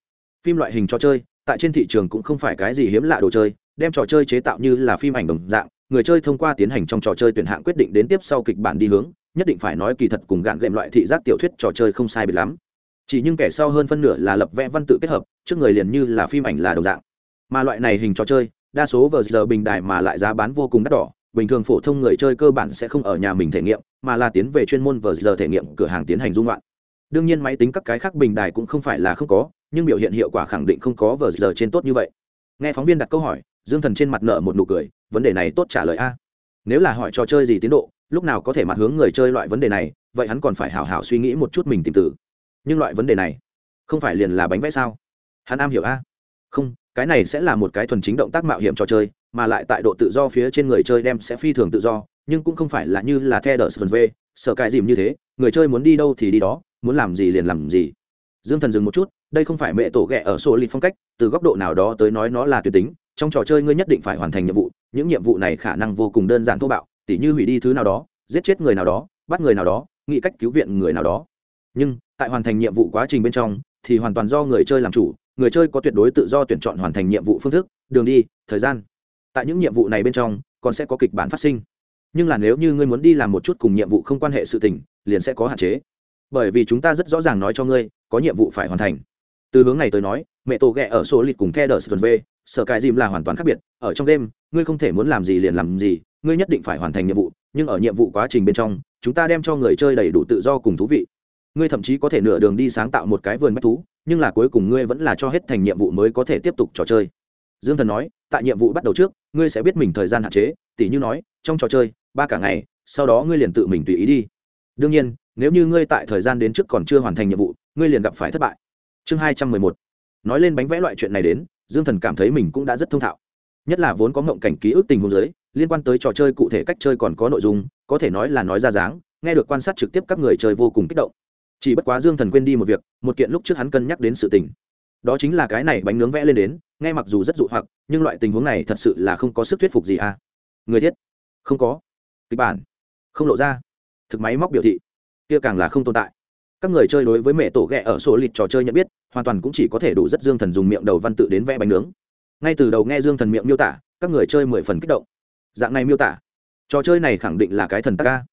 Phim loại hình trò chơi, tại trên thị trường cũng không phải cái gì hiếm lạ đồ chơi, đem trò chơi chế tạo như là phim ảnh đồng dạng, người chơi thông qua tiến hành trong trò chơi tuyển hạng quyết định đến tiếp sau kịch bản đi hướng nhất định phải nói kỳ thật cùng gạn lệm loại thị giác tiểu thuyết trò chơi không sai biệt lắm. Chỉ nhưng kẻ sau hơn phân nửa là lập vẽ văn tự kết hợp, trước người liền như là phim ảnh là đồng dạng. Mà loại này hình trò chơi, đa số vờ giờ bình đài mà lại giá bán vô cùng đắt đỏ, bình thường phổ thông người chơi cơ bản sẽ không ở nhà mình thể nghiệm, mà là tiến về chuyên môn vờ giờ thể nghiệm, cửa hàng tiến hành dung loạn. Đương nhiên máy tính các cái khác bình đài cũng không phải là không có, nhưng biểu hiện hiệu quả khẳng định không có vờ giờ trên tốt như vậy. Nghe phóng viên đặt câu hỏi, dương thần trên mặt nợ một nụ cười, vấn đề này tốt trả lời a. Nếu là hỏi trò chơi gì tiến độ lúc nào có thể mặt hướng người chơi loại vấn đề này, vậy hắn còn phải hào hào suy nghĩ một chút mình tìm tử nhưng loại vấn đề này, không phải liền là bánh vẽ sao? Hắn am hiểu a. Không, cái này sẽ là một cái thuần chính động tác mạo hiểm trò chơi, mà lại tại độ tự do phía trên người chơi đem sẽ phi thường tự do, nhưng cũng không phải là như là theo đờ sờ v, sợ cái dìm như thế, người chơi muốn đi đâu thì đi đó, muốn làm gì liền làm gì. Dương thần dừng một chút, đây không phải mẹ tổ ghẹ ở sổ lịch phong cách, từ góc độ nào đó tới nói nó là tuyệt tính, trong trò chơi ngươi nhất định phải hoàn thành nhiệm vụ, những nhiệm vụ này khả năng vô cùng đơn giản thô bạo tỉ như hủy đi thứ nào đó, giết chết người nào đó, bắt người nào đó nghĩ cách cứu viện người nào đó. Nhưng, tại hoàn thành nhiệm vụ quá trình bên trong, thì hoàn toàn do người chơi làm chủ, người chơi có tuyệt đối tự do tuyển chọn hoàn thành nhiệm vụ phương thức, đường đi, thời gian. Tại những nhiệm vụ này bên trong, còn sẽ có kịch bản phát sinh. Nhưng là nếu như ngươi muốn đi làm một chút cùng nhiệm vụ không quan hệ sự tình, liền sẽ có hạn chế. Bởi vì chúng ta rất rõ ràng nói cho ngươi, có nhiệm vụ phải hoàn thành. Từ hướng này tới nói, mẹ tổ ghẹ ở số lịch cùng the đờ sờ v, sở cài dìm là hoàn toàn khác biệt. Ở trong đêm, ngươi không thể muốn làm gì liền làm gì ngươi nhất định phải hoàn thành nhiệm vụ, nhưng ở nhiệm vụ quá trình bên trong, chúng ta đem cho người chơi đầy đủ tự do cùng thú vị. Ngươi thậm chí có thể nửa đường đi sáng tạo một cái vườn bách thú, nhưng là cuối cùng ngươi vẫn là cho hết thành nhiệm vụ mới có thể tiếp tục trò chơi. Dương thần nói, tại nhiệm vụ bắt đầu trước, ngươi sẽ biết mình thời gian hạn chế, tỉ như nói, trong trò chơi, ba cả ngày, sau đó ngươi liền tự mình tùy ý đi. Đương nhiên, nếu như ngươi tại thời gian đến trước còn chưa hoàn thành nhiệm vụ, ngươi liền gặp phải thất bại. Chương hai trăm mười một. Nói lên bánh vẽ loại chuyện này đến, dương thần cảm thấy mình cũng đã rất thông thạo. Nhất là vốn có mộng cảnh ký ức tình huống giới liên quan tới trò chơi cụ thể cách chơi còn có nội dung, có thể nói là nói ra dáng, nghe được quan sát trực tiếp các người chơi vô cùng kích động. Chỉ bất quá dương thần quên đi một việc, một kiện lúc trước hắn cân nhắc đến sự tình. Đó chính là cái này bánh nướng vẽ lên đến, nghe mặc dù rất dụ hoặc, nhưng loại tình huống này thật sự là không có sức thuyết phục gì à. Người thiết. Không có. Kịch bản. Không lộ ra. Thực máy móc biểu thị. Kia càng là không tồn tại. Các người chơi đối với mẹ tổ ghẹ ở sổ lịch trò chơi nhận biết, hoàn toàn cũng chỉ có thể đủ rất dương thần dùng miệng đầu văn tự đến vẽ bánh nướng. Ngay từ đầu nghe dương thần miệng miêu tả, các người chơi mười phần kích động dạng này miêu tả, trò chơi này khẳng định là cái thần ca.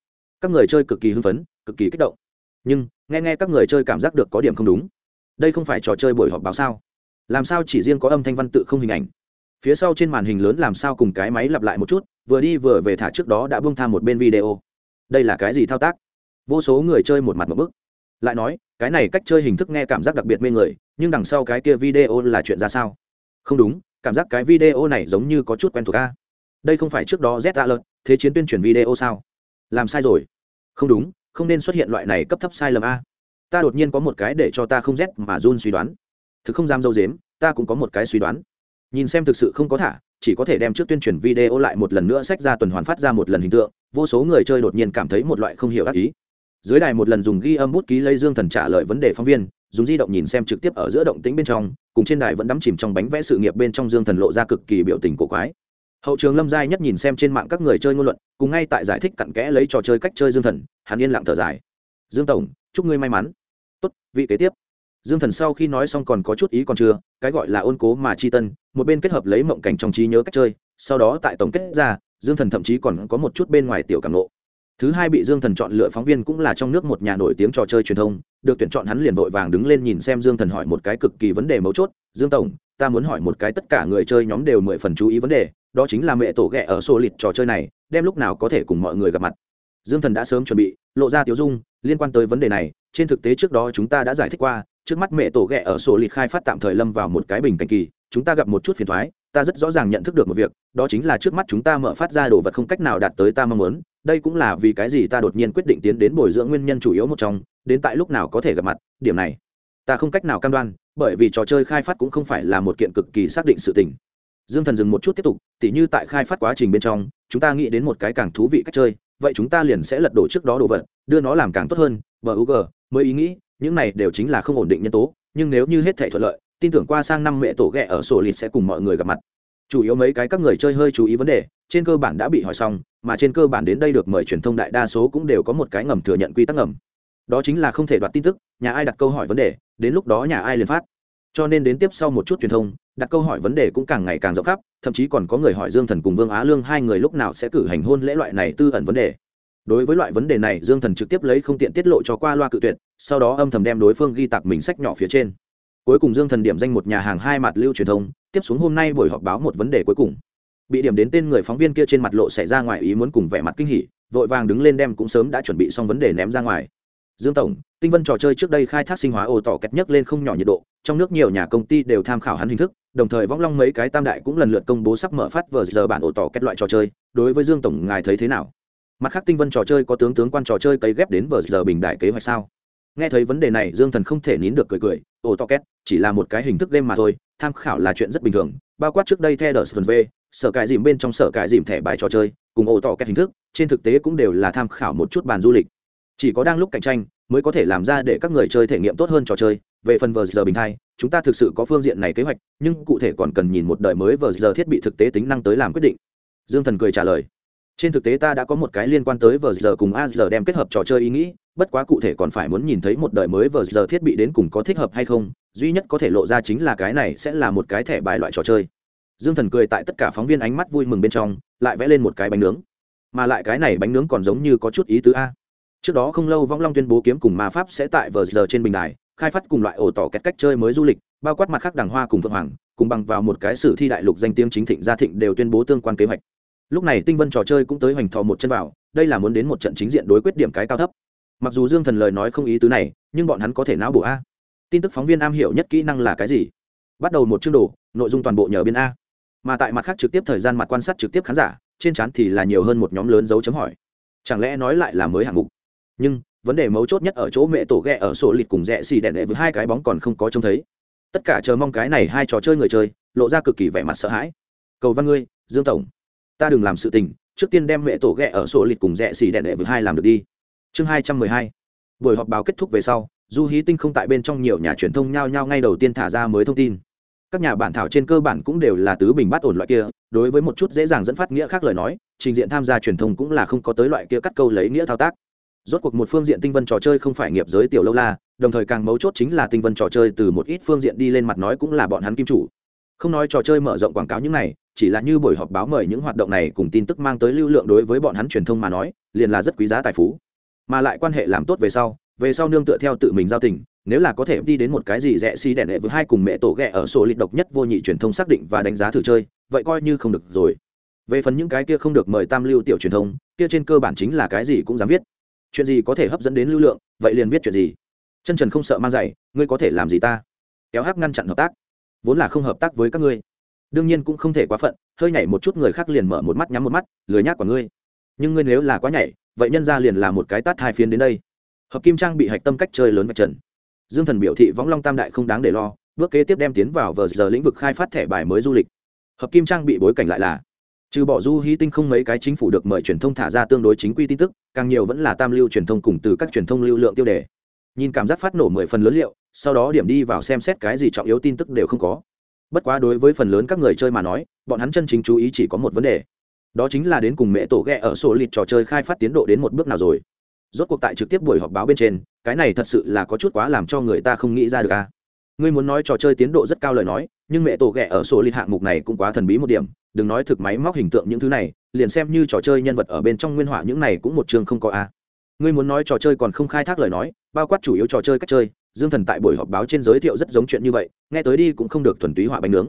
Các người chơi cực kỳ hưng phấn, cực kỳ kích động. Nhưng, nghe nghe các người chơi cảm giác được có điểm không đúng. Đây không phải trò chơi buổi họp báo sao? Làm sao chỉ riêng có âm thanh văn tự không hình ảnh? Phía sau trên màn hình lớn làm sao cùng cái máy lặp lại một chút, vừa đi vừa về thả trước đó đã bông tham một bên video. Đây là cái gì thao tác? Vô số người chơi một mặt một bức. Lại nói, cái này cách chơi hình thức nghe cảm giác đặc biệt mê người, nhưng đằng sau cái kia video là chuyện ra sao? Không đúng, cảm giác cái video này giống như có chút quen thuộc a đây không phải trước đó z a lợn thế chiến tuyên truyền video sao? Làm sai rồi. Không đúng, không nên xuất hiện loại này cấp thấp sai lầm a. Ta đột nhiên có một cái để cho ta không z mà run suy đoán. Thực không dám dâu dếm, ta cũng có một cái suy đoán. Nhìn xem thực sự không có thả, chỉ có thể đem trước tuyên truyền video lại một lần nữa sách ra tuần hoàn phát ra một lần hình tượng, vô số người chơi đột nhiên cảm thấy một loại không hiểu ác ý. Dưới đài một lần dùng ghi âm bút ký lấy dương thần trả lời vấn đề phóng viên, dùng di động nhìn xem trực tiếp ở giữa động tĩnh bên trong, cùng trên đài vẫn đắm chìm trong bánh vẽ sự nghiệp bên trong dương thần lộ ra cực kỳ biểu tình cổ quái hậu trường lâm giai nhất nhìn xem trên mạng các người chơi ngôn luận, cùng ngay tại giải thích cặn kẽ lấy trò chơi cách chơi dương thần, hắn yên lặng thở dài. Dương tổng, chúc ngươi may mắn. Tốt, vị kế tiếp. Dương thần sau khi nói xong còn có chút ý còn chưa, cái gọi là ôn cố mà chi tân, một bên kết hợp lấy mộng cảnh trong trí nhớ cách chơi, sau đó tại tổng kết ra, dương thần thậm chí còn có một chút bên ngoài tiểu cảm lộ. Thứ hai bị dương thần chọn lựa phóng viên cũng là trong nước một nhà nổi tiếng trò chơi truyền thông, được tuyển chọn hắn liền vội vàng đứng lên nhìn xem dương thần hỏi một cái cực kỳ vấn đề mấu chốt. Dương tổng, ta muốn hỏi một cái tất cả người chơi nhóm đều mười phần chú ý vấn đề đó chính là mẹ tổ ghẹ ở sổ lịt trò chơi này, đem lúc nào có thể cùng mọi người gặp mặt. Dương thần đã sớm chuẩn bị, lộ ra tiếu dung, liên quan tới vấn đề này, trên thực tế trước đó chúng ta đã giải thích qua, trước mắt mẹ tổ ghẹ ở sổ lịt khai phát tạm thời lâm vào một cái bình cảnh kỳ, chúng ta gặp một chút phiền thoái, ta rất rõ ràng nhận thức được một việc, đó chính là trước mắt chúng ta mở phát ra đồ vật không cách nào đạt tới ta mong muốn, đây cũng là vì cái gì ta đột nhiên quyết định tiến đến bồi dưỡng nguyên nhân chủ yếu một trong, đến tại lúc nào có thể gặp mặt, điểm này, ta không cách nào cam đoan, bởi vì trò chơi khai phát cũng không phải là một kiện cực kỳ xác định sự tình dương thần dừng một chút tiếp tục, tỉ như tại khai phát quá trình bên trong, chúng ta nghĩ đến một cái càng thú vị cách chơi, vậy chúng ta liền sẽ lật đổ trước đó đồ vật, đưa nó làm càng tốt hơn bug mới ý nghĩ, những này đều chính là không ổn định nhân tố, nhưng nếu như hết thể thuận lợi, tin tưởng qua sang năm mẹ tổ ghẹ ở sổ lịt sẽ cùng mọi người gặp mặt. Chủ yếu mấy cái các người chơi hơi chú ý vấn đề, trên cơ bản đã bị hỏi xong, mà trên cơ bản đến đây được mời truyền thông đại đa số cũng đều có một cái ngầm thừa nhận quy tắc ngầm. Đó chính là không thể đoạt tin tức, nhà ai đặt câu hỏi vấn đề, đến lúc đó nhà ai liền phát cho nên đến tiếp sau một chút truyền thông, đặt câu hỏi vấn đề cũng càng ngày càng rộng khắp, thậm chí còn có người hỏi dương thần cùng vương á lương hai người lúc nào sẽ cử hành hôn lễ loại này tư ẩn vấn đề. Đối với loại vấn đề này, dương thần trực tiếp lấy không tiện tiết lộ cho qua loa cự tuyệt, sau đó âm thầm đem đối phương ghi tặc mình sách nhỏ phía trên. Cuối cùng dương thần điểm danh một nhà hàng hai mặt lưu truyền thông, tiếp xuống hôm nay buổi họp báo một vấn đề cuối cùng. Bị điểm đến tên người phóng viên kia trên mặt lộ xảy ra ngoài ý muốn cùng vẻ mặt kinh hỉ, vội vàng đứng lên đem cũng sớm đã chuẩn bị xong vấn đề ném ra ngoài. Dương tổng, tinh vân trò chơi trước đây khai thác sinh hóa ồ tỏ kẹt nhất lên không nhỏ nhiệt độ trong nước nhiều nhà công ty đều tham khảo hắn hình thức, đồng thời võng long mấy cái tam đại cũng lần lượt công bố sắp mở phát vờ giờ bản ồ tỏ kết loại trò chơi, đối với dương tổng ngài thấy thế nào? Mặt khác tinh vân trò chơi có tướng tướng quan trò chơi cấy ghép đến vờ giờ bình đại kế hoạch sao? Nghe thấy vấn đề này, dương thần không thể nín được cười cười, ổ to két chỉ là một cái hình thức game mà thôi, tham khảo là chuyện rất bình thường, bao quát trước đây theo đờ sơn v, sở cải dìm bên trong sở cải dìm thẻ bài trò chơi, cùng ổ tỏ két hình thức, trên thực tế cũng đều là tham khảo một chút bàn du lịch. Chỉ có đang lúc cạnh tranh mới có thể làm ra để các người chơi thể nghiệm tốt hơn trò chơi. Về phần vờ giờ bình thai, chúng ta thực sự có phương diện này kế hoạch, nhưng cụ thể còn cần nhìn một đời mới vờ giờ thiết bị thực tế tính năng tới làm quyết định. Dương thần cười trả lời. Trên thực tế ta đã có một cái liên quan tới vờ giờ cùng a giờ đem kết hợp trò chơi ý nghĩ, bất quá cụ thể còn phải muốn nhìn thấy một đời mới vờ giờ thiết bị đến cùng có thích hợp hay không, duy nhất có thể lộ ra chính là cái này sẽ là một cái thẻ bài loại trò chơi. Dương thần cười tại tất cả phóng viên ánh mắt vui mừng bên trong, lại vẽ lên một cái bánh nướng. Mà lại cái này bánh nướng còn giống như có chút ý tứ a trước đó không lâu vong long tuyên bố kiếm cùng ma pháp sẽ tại vờ giờ trên bình đài, khai phát cùng loại ổ tỏ cách cách chơi mới du lịch, bao quát mặt khác đằng hoa cùng vượng hoàng, cùng bằng vào một cái sử thi đại lục danh tiếng chính thịnh gia thịnh đều tuyên bố tương quan kế hoạch. Lúc này tinh vân trò chơi cũng tới hoành thò một chân vào, đây là muốn đến một trận chính diện đối quyết điểm cái cao thấp. Mặc dù dương thần lời nói không ý tứ này, nhưng bọn hắn có thể não bổ a. Tin tức phóng viên am hiểu nhất kỹ năng là cái gì? Bắt đầu một chương đồ, nội dung toàn bộ nhờ biên a. Mà tại mặt khác trực tiếp thời gian mặt quan sát trực tiếp khán giả, trên trán thì là nhiều hơn một nhóm lớn dấu chấm hỏi. Chẳng lẽ nói lại là mới hạng mục? Nhưng vấn đề mấu chốt nhất ở chỗ mẹ tổ ghẹ ở sổ lịt cùng rẽ xì đèn đệ với hai cái bóng còn không có trông thấy. Tất cả chờ mong cái này hai trò chơi người chơi, lộ ra cực kỳ vẻ mặt sợ hãi. Cầu văn ngươi, dương tổng, ta đừng làm sự tình, trước tiên đem mẹ tổ ghẹ ở sổ lịt cùng rẽ xì đèn đệ với hai làm được đi. Chương hai trăm mười hai. Buổi họp báo kết thúc về sau, du hí tinh không tại bên trong nhiều nhà truyền thông nhao nhao ngay đầu tiên thả ra mới thông tin. Các nhà bản thảo trên cơ bản cũng đều là tứ bình bát ổn loại kia, đối với một chút dễ dàng dẫn phát nghĩa khác lời nói, trình diện tham gia truyền thông cũng là không có tới loại kia cắt câu lấy nghĩa thao tác rốt cuộc một phương diện tinh vân trò chơi không phải nghiệp giới tiểu lâu la, đồng thời càng mấu chốt chính là tinh vân trò chơi từ một ít phương diện đi lên mặt nói cũng là bọn hắn kim chủ. Không nói trò chơi mở rộng quảng cáo những này, chỉ là như buổi họp báo mời những hoạt động này cùng tin tức mang tới lưu lượng đối với bọn hắn truyền thông mà nói, liền là rất quý giá tài phú. Mà lại quan hệ làm tốt về sau về sau nương tựa theo tự mình giao tình, nếu là có thể đi đến một cái gì rẻ xi đẻ đệ với hai cùng mẹ tổ ghẹ ở sổ lịch độc nhất vô nhị truyền thông xác định và đánh giá thử chơi, vậy coi như không được rồi. Về phần những cái kia không được mời tam lưu tiểu truyền thông, kia trên cơ bản chính là cái gì cũng dám viết chuyện gì có thể hấp dẫn đến lưu lượng, vậy liền viết chuyện gì. Chân trần không sợ mang giày, ngươi có thể làm gì ta? Kéo hắc ngăn chặn hợp tác. Vốn là không hợp tác với các ngươi. Đương nhiên cũng không thể quá phận, hơi nhảy một chút người khác liền mở một mắt nhắm một mắt, lười nhác của ngươi. Nhưng ngươi nếu là quá nhảy, vậy nhân ra liền là một cái tát hai phiến đến đây. Hợp kim trang bị hạch tâm cách chơi lớn vạch trần. Dương thần biểu thị võng long tam đại không đáng để lo, bước kế tiếp đem tiến vào vờ giờ lĩnh vực khai phát thẻ bài mới du lịch. Hợp kim trang bị bối cảnh lại là trừ bỏ du hy tinh không mấy cái chính phủ được mời truyền thông thả ra tương đối chính quy tin tức, càng nhiều vẫn là tam lưu truyền thông cùng từ các truyền thông lưu lượng tiêu đề. Nhìn cảm giác phát nổ mười phần lớn liệu, sau đó điểm đi vào xem xét cái gì trọng yếu tin tức đều không có. Bất quá đối với phần lớn các người chơi mà nói, bọn hắn chân chính chú ý chỉ có một vấn đề. Đó chính là đến cùng mẹ tổ ghẹ ở sổ lịt trò chơi khai phát tiến độ đến một bước nào rồi. Rốt cuộc tại trực tiếp buổi họp báo bên trên, cái này thật sự là có chút quá làm cho người ta không nghĩ ra được à. Ngươi muốn nói trò chơi tiến độ rất cao lời nói, nhưng mẹ tổ ghẹ ở sổ lịt hạng mục này cũng quá thần bí một điểm đừng nói thực máy móc hình tượng những thứ này, liền xem như trò chơi nhân vật ở bên trong nguyên họa những này cũng một chương không có a. Ngươi muốn nói trò chơi còn không khai thác lời nói, bao quát chủ yếu trò chơi cách chơi, dương thần tại buổi họp báo trên giới thiệu rất giống chuyện như vậy, nghe tới đi cũng không được thuần túy họa bánh nướng.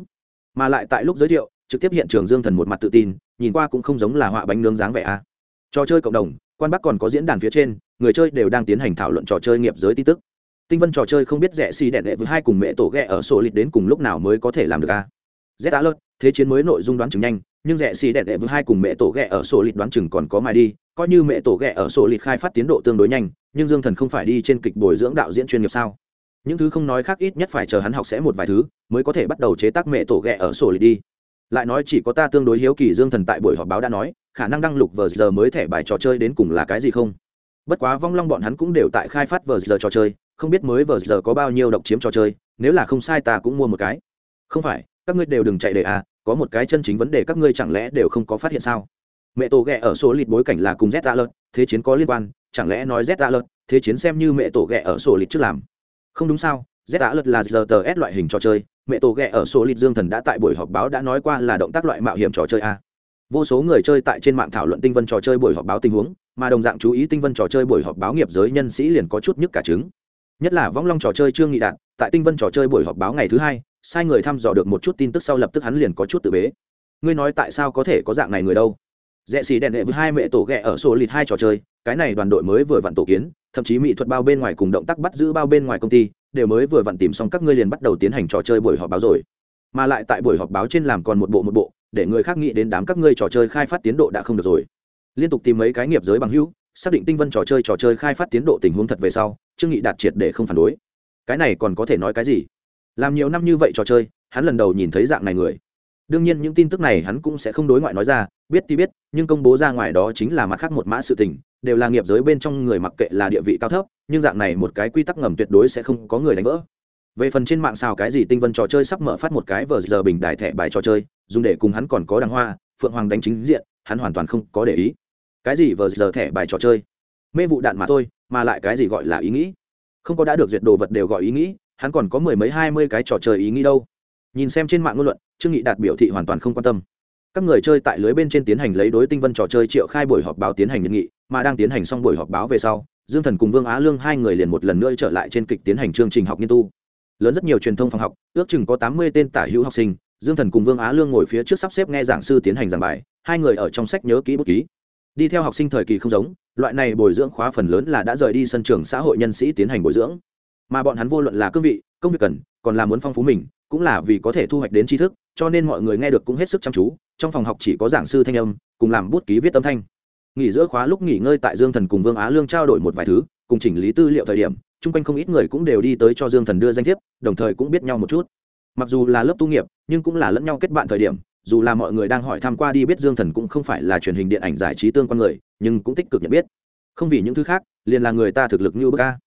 Mà lại tại lúc giới thiệu, trực tiếp hiện trường dương thần một mặt tự tin, nhìn qua cũng không giống là họa bánh nướng dáng vẻ a. Trò chơi cộng đồng, quan bắc còn có diễn đàn phía trên, người chơi đều đang tiến hành thảo luận trò chơi nghiệp giới tin tức. Tinh vân trò chơi không biết rẻ xì đẹn đệ với hai cùng mẹ tổ ghẹ ở sổ lịch đến cùng lúc nào mới có thể làm được a. Z đã lớn thế chiến mới nội dung đoán chừng nhanh, nhưng rẻ xì đẹp đệ vừa hai cùng mẹ tổ ghẹ ở sổ lịch đoán chừng còn có mai đi, coi như mẹ tổ ghẹ ở sổ lịch khai phát tiến độ tương đối nhanh, nhưng dương thần không phải đi trên kịch bồi dưỡng đạo diễn chuyên nghiệp sao? Những thứ không nói khác ít nhất phải chờ hắn học sẽ một vài thứ, mới có thể bắt đầu chế tác mẹ tổ ghẹ ở sổ lịch đi. Lại nói chỉ có ta tương đối hiếu kỳ dương thần tại buổi họp báo đã nói, khả năng đăng lục vờ giờ mới thẻ bài trò chơi đến cùng là cái gì không? Bất quá vong long bọn hắn cũng đều tại khai phát vờ giờ trò chơi, không biết mới vờ giờ có bao nhiêu độc chiếm trò chơi, nếu là không sai ta cũng mua một cái. Không phải, các ngươi đều đừng chạy đề à có một cái chân chính vấn đề các ngươi chẳng lẽ đều không có phát hiện sao? Mẹ tổ ghẹ ở số lịt bối cảnh là cùng z a lợt thế chiến có liên quan, chẳng lẽ nói z a lợt thế chiến xem như mẹ tổ ghẹ ở sổ lịt trước làm? Không đúng sao, z a lợt là giờ tờ s loại hình trò chơi, mẹ tổ ghẹ ở sổ lịt dương thần đã tại buổi họp báo đã nói qua là động tác loại mạo hiểm trò chơi a. Vô số người chơi tại trên mạng thảo luận tinh vân trò chơi buổi họp báo tình huống, mà đồng dạng chú ý tinh vân trò chơi buổi họp báo nghiệp giới nhân sĩ liền có chút nhức cả trứng. Nhất là vong long trò chơi trương nghị đạt, tại tinh vân trò chơi buổi họp báo ngày thứ hai sai người thăm dò được một chút tin tức sau lập tức hắn liền có chút tự bế. Ngươi nói tại sao có thể có dạng này người đâu? Rẽ xì đèn đệ với hai mẹ tổ ghẹ ở sổ lịt hai trò chơi, cái này đoàn đội mới vừa vặn tổ kiến, thậm chí mỹ thuật bao bên ngoài cùng động tác bắt giữ bao bên ngoài công ty, đều mới vừa vặn tìm xong các ngươi liền bắt đầu tiến hành trò chơi buổi họp báo rồi. Mà lại tại buổi họp báo trên làm còn một bộ một bộ, để người khác nghĩ đến đám các ngươi trò chơi khai phát tiến độ đã không được rồi. Liên tục tìm mấy cái nghiệp giới bằng hữu, xác định tinh vân trò chơi trò chơi khai phát tiến độ tình huống thật về sau, trương nghị đạt triệt để không phản đối. Cái này còn có thể nói cái gì? Làm nhiều năm như vậy trò chơi, hắn lần đầu nhìn thấy dạng này người. Đương nhiên những tin tức này hắn cũng sẽ không đối ngoại nói ra, biết thì biết, nhưng công bố ra ngoài đó chính là mặt khác một mã sự tình, đều là nghiệp giới bên trong người mặc kệ là địa vị cao thấp, nhưng dạng này một cái quy tắc ngầm tuyệt đối sẽ không có người đánh vỡ. Về phần trên mạng xào cái gì tinh vân trò chơi sắp mở phát một cái vờ giờ bình đại thẻ bài trò chơi, dùng để cùng hắn còn có đàng hoa, phượng hoàng đánh chính diện, hắn hoàn toàn không có để ý. Cái gì vờ giờ thẻ bài trò chơi? Mê vụ đạn mà thôi, mà lại cái gì gọi là ý nghĩ? Không có đã được duyệt đồ vật đều gọi ý nghĩ hắn còn có mười mấy hai mươi cái trò chơi ý nghĩ đâu. Nhìn xem trên mạng ngôn luận, trương nghị đạt biểu thị hoàn toàn không quan tâm. Các người chơi tại lưới bên trên tiến hành lấy đối tinh vân trò chơi triệu khai buổi họp báo tiến hành nhân nghị, mà đang tiến hành xong buổi họp báo về sau, dương thần cùng vương á lương hai người liền một lần nữa trở lại trên kịch tiến hành chương trình học nghiên tu. Lớn rất nhiều truyền thông phòng học, ước chừng có tám mươi tên tả hữu học sinh, dương thần cùng vương á lương ngồi phía trước sắp xếp nghe giảng sư tiến hành giảng bài, hai người ở trong sách nhớ kỹ bút ký. Đi theo học sinh thời kỳ không giống, loại này bồi dưỡng khóa phần lớn là đã rời đi sân trường xã hội nhân sĩ tiến hành bồi dưỡng mà bọn hắn vô luận là cương vị, công việc cần, còn là muốn phong phú mình, cũng là vì có thể thu hoạch đến tri thức, cho nên mọi người nghe được cũng hết sức chăm chú. Trong phòng học chỉ có giảng sư thanh âm, cùng làm bút ký viết âm thanh. Nghỉ giữa khóa lúc nghỉ ngơi tại dương thần cùng vương á lương trao đổi một vài thứ, cùng chỉnh lý tư liệu thời điểm, chung quanh không ít người cũng đều đi tới cho dương thần đưa danh thiếp, đồng thời cũng biết nhau một chút. Mặc dù là lớp tu nghiệp, nhưng cũng là lẫn nhau kết bạn thời điểm, dù là mọi người đang hỏi tham q u a đi biết dương thần cũng không phải là truyền hình điện ảnh giải trí tương quan người, nhưng cũng tích cực nhận biết. Không vì những thứ khác, liền là người ta thực lực như bức ca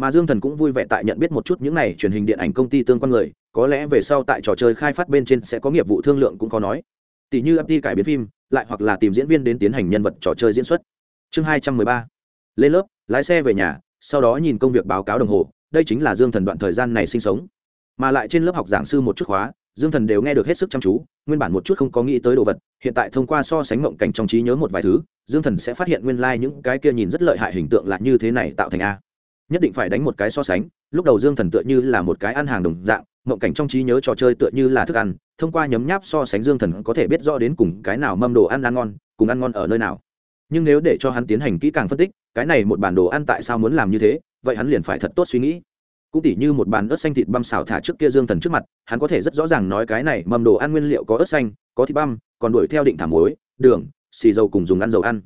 mà dương thần cũng vui vẻ tại nhận biết một chút những này truyền hình điện ảnh công ty tương quan người, có lẽ về sau tại trò chơi khai phát bên trên sẽ có nghiệp vụ thương lượng cũng có nói. Tỷ như FT cải biến phim, lại hoặc là tìm diễn viên đến tiến hành nhân vật trò chơi diễn xuất. Chương hai trăm mười ba. Lên lớp, lái xe về nhà, sau đó nhìn công việc báo cáo đồng hồ, đây chính là dương thần đoạn thời gian này sinh sống. Mà lại trên lớp học giảng sư một chút khóa, dương thần đều nghe được hết sức chăm chú, nguyên bản một chút không có nghĩ tới đồ vật, hiện tại thông qua so sánh mộng cảnh trong trí nhớ một vài thứ, dương thần sẽ phát hiện nguyên lai、like、những cái kia nhìn rất lợi hại hình tượng là như thế này tạo thành a nhất định phải đánh một cái so sánh, lúc đầu dương thần tựa như là một cái ăn hàng đồng dạng, mộng cảnh trong trí nhớ trò chơi tựa như là thức ăn, thông qua nhấm nháp so sánh dương thần có thể biết rõ đến cùng cái nào mâm đồ ăn ăn ngon, cùng ăn ngon ở nơi nào. Nhưng nếu để cho hắn tiến hành kỹ càng phân tích, cái này một bản đồ ăn tại sao muốn làm như thế, vậy hắn liền phải thật tốt suy nghĩ. Cũng tỉ như một bàn ớt xanh thịt băm xào thả trước kia dương thần trước mặt, hắn có thể rất rõ ràng nói cái này mâm đồ ăn nguyên liệu có ớt xanh, có thịt băm, còn đuổi theo định thả muối, đường, xì dầu cùng dùng ăn dầu ăn.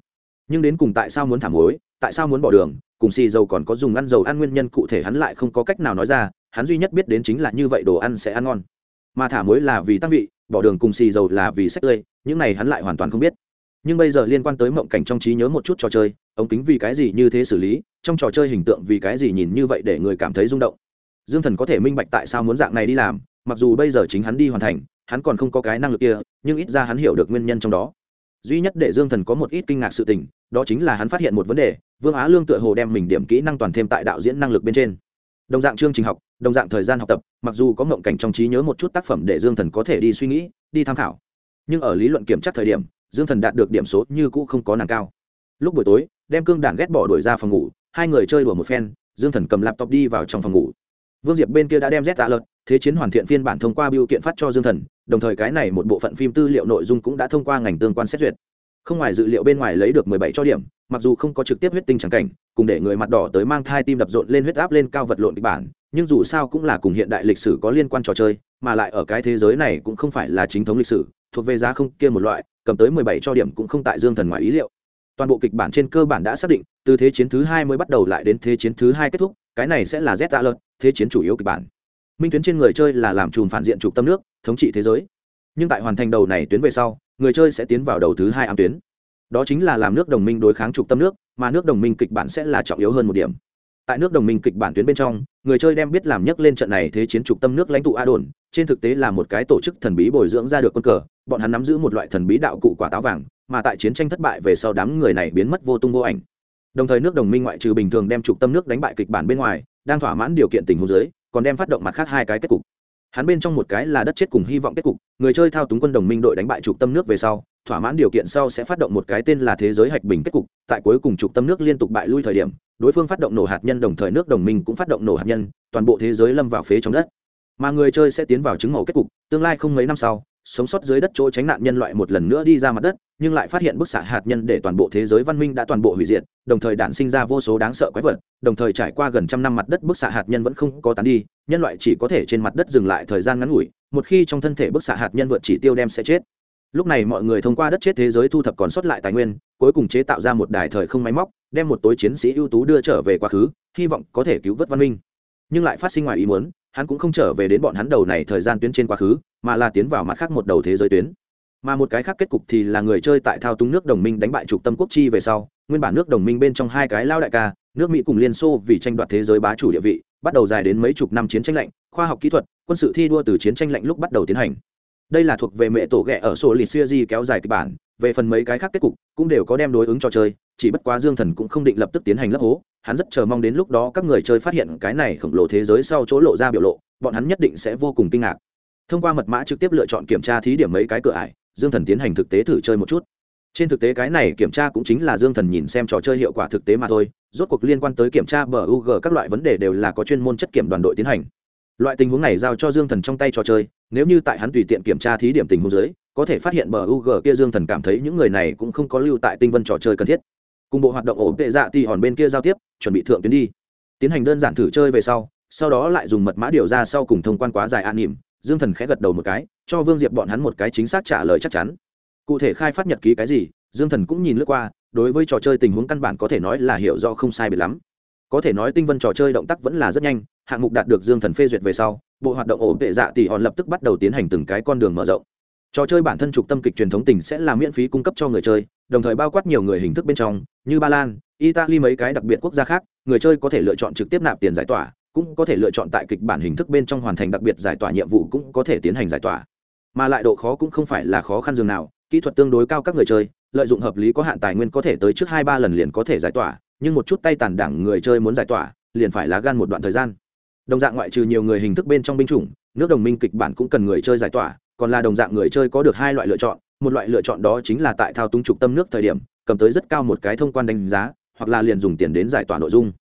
Nhưng đến cùng tại sao muốn thả muối? Tại sao muốn bỏ đường, cùng xì dầu còn có dùng ăn dầu ăn nguyên nhân cụ thể hắn lại không có cách nào nói ra, hắn duy nhất biết đến chính là như vậy đồ ăn sẽ ăn ngon. Mà thả muối là vì tăng vị, bỏ đường cùng xì dầu là vì sách tươi, những này hắn lại hoàn toàn không biết. Nhưng bây giờ liên quan tới mộng cảnh trong trí nhớ một chút trò chơi, ống kính vì cái gì như thế xử lý, trong trò chơi hình tượng vì cái gì nhìn như vậy để người cảm thấy rung động. Dương thần có thể minh bạch tại sao muốn dạng này đi làm, mặc dù bây giờ chính hắn đi hoàn thành, hắn còn không có cái năng lực kia, nhưng ít ra hắn hiểu được nguyên nhân trong đó. Duy nhất để dương thần có một ít kinh ngạc sự tình đó chính là hắn phát hiện một vấn đề, vương á lương tựa hồ đem mình điểm kỹ năng toàn thêm tại đạo diễn năng lực bên trên. Đồng dạng chương trình học, đồng dạng thời gian học tập, mặc dù có mộng cảnh trong trí nhớ một chút tác phẩm để dương thần có thể đi suy nghĩ, đi tham khảo. Nhưng ở lý luận kiểm tra thời điểm, dương thần đạt được điểm số như cũ không có nàng cao. Lúc buổi tối, đem cương đảng ghét bỏ đuổi ra phòng ngủ, hai người chơi đùa một phen, dương thần cầm laptop đi vào trong phòng ngủ. Vương diệp bên kia đã đem z tạ lợt thế chiến hoàn thiện phiên bản thông qua biểu kiện phát cho dương thần, đồng thời cái này một bộ phận phim tư liệu nội dung cũng đã thông qua ngành tương quan xét duyệt không ngoài dự liệu bên ngoài lấy được mười bảy cho điểm, mặc dù không có trực tiếp huyết tinh trắng cảnh, cùng để người mặt đỏ tới mang thai tim đập rộn lên huyết áp lên cao vật lộn kịch bản, nhưng dù sao cũng là cùng hiện đại lịch sử có liên quan trò chơi, mà lại ở cái thế giới này cũng không phải là chính thống lịch sử, thuộc về giá không kia một loại, cầm tới mười bảy cho điểm cũng không tại dương thần ngoài ý liệu. Toàn bộ kịch bản trên cơ bản đã xác định, từ thế chiến thứ hai mới bắt đầu lại đến thế chiến thứ hai kết thúc, cái này sẽ là z tạ lợt thế chiến chủ yếu kịch bản. Minh tuyến trên người chơi là làm chùm phản diện trục tâm nước, thống trị thế giới. Nhưng tại hoàn thành đầu này tuyến về sau người chơi sẽ tiến vào đầu thứ hai ám tuyến. Đó chính là làm nước đồng minh đối kháng trục tâm nước, mà nước đồng minh kịch bản sẽ là trọng yếu hơn một điểm. Tại nước đồng minh kịch bản tuyến bên trong, người chơi đem biết làm nhấc lên trận này thế chiến trục tâm nước lãnh tụ a đồn, trên thực tế là một cái tổ chức thần bí bồi dưỡng ra được quân cờ, bọn hắn nắm giữ một loại thần bí đạo cụ quả táo vàng, mà tại chiến tranh thất bại về sau đám người này biến mất vô tung vô ảnh. Đồng thời nước đồng minh ngoại trừ bình thường đem trục tâm nước đánh bại kịch bản bên ngoài, đang thỏa mãn điều kiện tình huống dưới, còn đem phát động mặt khác hai cái kết cục hắn bên trong một cái là đất chết cùng hy vọng kết cục, người chơi thao túng quân đồng minh đội đánh bại trục tâm nước về sau, thỏa mãn điều kiện sau sẽ phát động một cái tên là thế giới hạch bình kết cục, tại cuối cùng trục tâm nước liên tục bại lui thời điểm, đối phương phát động nổ hạt nhân đồng thời nước đồng minh cũng phát động nổ hạt nhân, toàn bộ thế giới lâm vào phế trong đất. Mà người chơi sẽ tiến vào chứng màu kết cục, tương lai không mấy năm sau sống sót dưới đất chỗ tránh nạn nhân loại một lần nữa đi ra mặt đất, nhưng lại phát hiện bức xạ hạt nhân để toàn bộ thế giới văn minh đã toàn bộ hủy diệt, đồng thời đản sinh ra vô số đáng sợ quái vật, đồng thời trải qua gần trăm năm mặt đất bức xạ hạt nhân vẫn không có tán đi, nhân loại chỉ có thể trên mặt đất dừng lại thời gian ngắn ngủi, một khi trong thân thể bức xạ hạt nhân vượt chỉ tiêu đem sẽ chết. Lúc này mọi người thông qua đất chết thế giới thu thập còn sót lại tài nguyên, cuối cùng chế tạo ra một đài thời không máy móc, đem một tối chiến sĩ ưu tú đưa trở về quá khứ, hy vọng có thể cứu vớt văn minh. Nhưng lại phát sinh ngoài ý muốn hắn cũng không trở về đến bọn hắn đầu này thời gian tuyến trên quá khứ, mà là tiến vào mặt khác một đầu thế giới tuyến. Mà một cái khác kết cục thì là người chơi tại thao túng nước đồng minh đánh bại trục tâm quốc chi về sau, nguyên bản nước đồng minh bên trong hai cái lao đại ca, nước mỹ cùng liên xô vì tranh đoạt thế giới bá chủ địa vị, bắt đầu dài đến mấy chục năm chiến tranh lạnh, khoa học kỹ thuật, quân sự thi đua từ chiến tranh lạnh lúc bắt đầu tiến hành. Đây là thuộc về mẹ tổ ghẹ ở sổ lì xưa di kéo dài kịch bản về phần mấy cái khác kết cục, cũng đều có đem đối ứng trò chơi, chỉ bất quá dương thần cũng không định lập tức tiến hành lấp hố, hắn rất chờ mong đến lúc đó các người chơi phát hiện cái này khổng lồ thế giới sau chỗ lộ ra biểu lộ, bọn hắn nhất định sẽ vô cùng kinh ngạc. Thông qua mật mã trực tiếp lựa chọn kiểm tra thí điểm mấy cái cửa ải, dương thần tiến hành thực tế thử chơi một chút. Trên thực tế cái này kiểm tra cũng chính là dương thần nhìn xem trò chơi hiệu quả thực tế mà thôi, rốt cuộc liên quan tới kiểm tra bờ u g các loại vấn đề đều là có chuyên môn chất kiểm đoàn đội tiến hành. Loại tình huống này giao cho dương thần trong tay trò chơi, nếu như tại hắn tùy tiện kiểm tra thí điểm tình huống dưới có thể phát hiện bờ u g kia dương thần cảm thấy những người này cũng không có lưu tại tinh vân trò chơi cần thiết. Cùng bộ hoạt động ổ tệ dạ thì hòn bên kia giao tiếp, chuẩn bị thượng tuyến đi. Tiến hành đơn giản thử chơi về sau sau đó lại dùng mật mã điều ra sau cùng thông quan quá dài an nỉm, dương thần khẽ gật đầu một cái, cho vương diệp bọn hắn một cái chính xác trả lời chắc chắn. Cụ thể khai phát nhật ký cái gì, dương thần cũng nhìn lướt qua, đối với trò chơi tình huống căn bản có thể nói là hiểu do không sai biệt lắm. Có thể nói tinh vân trò chơi động tác vẫn là rất nhanh, hạng mục đạt được dương thần phê duyệt về sau, bộ hoạt động ổ tệ dạ tỷ hòn lập tức bắt đầu tiến hành từng cái con đường mở rộng trò chơi bản thân trục tâm kịch truyền thống tình sẽ là miễn phí cung cấp cho người chơi, đồng thời bao quát nhiều người hình thức bên trong, như ba lan, italy mấy cái đặc biệt quốc gia khác, người chơi có thể lựa chọn trực tiếp nạp tiền giải tỏa, cũng có thể lựa chọn tại kịch bản hình thức bên trong hoàn thành đặc biệt giải tỏa nhiệm vụ cũng có thể tiến hành giải tỏa. Mà lại độ khó cũng không phải là khó khăn dường nào, kỹ thuật tương đối cao các người chơi, lợi dụng hợp lý có hạn tài nguyên có thể tới trước hai ba lần liền có thể giải tỏa, nhưng một chút tay tàn đảng người chơi muốn giải tỏa, liền phải lá gan một đoạn thời gian. Đồng dạng ngoại trừ nhiều người hình thức bên trong binh chủng, nước đồng minh kịch bản cũng cần người chơi giải tỏa còn là đồng dạng người chơi có được hai loại lựa chọn, một loại lựa chọn đó chính là tại thao túng trục tâm nước thời điểm, cầm tới rất cao một cái thông quan đánh giá, hoặc là liền dùng tiền đến giải tỏa nội dung.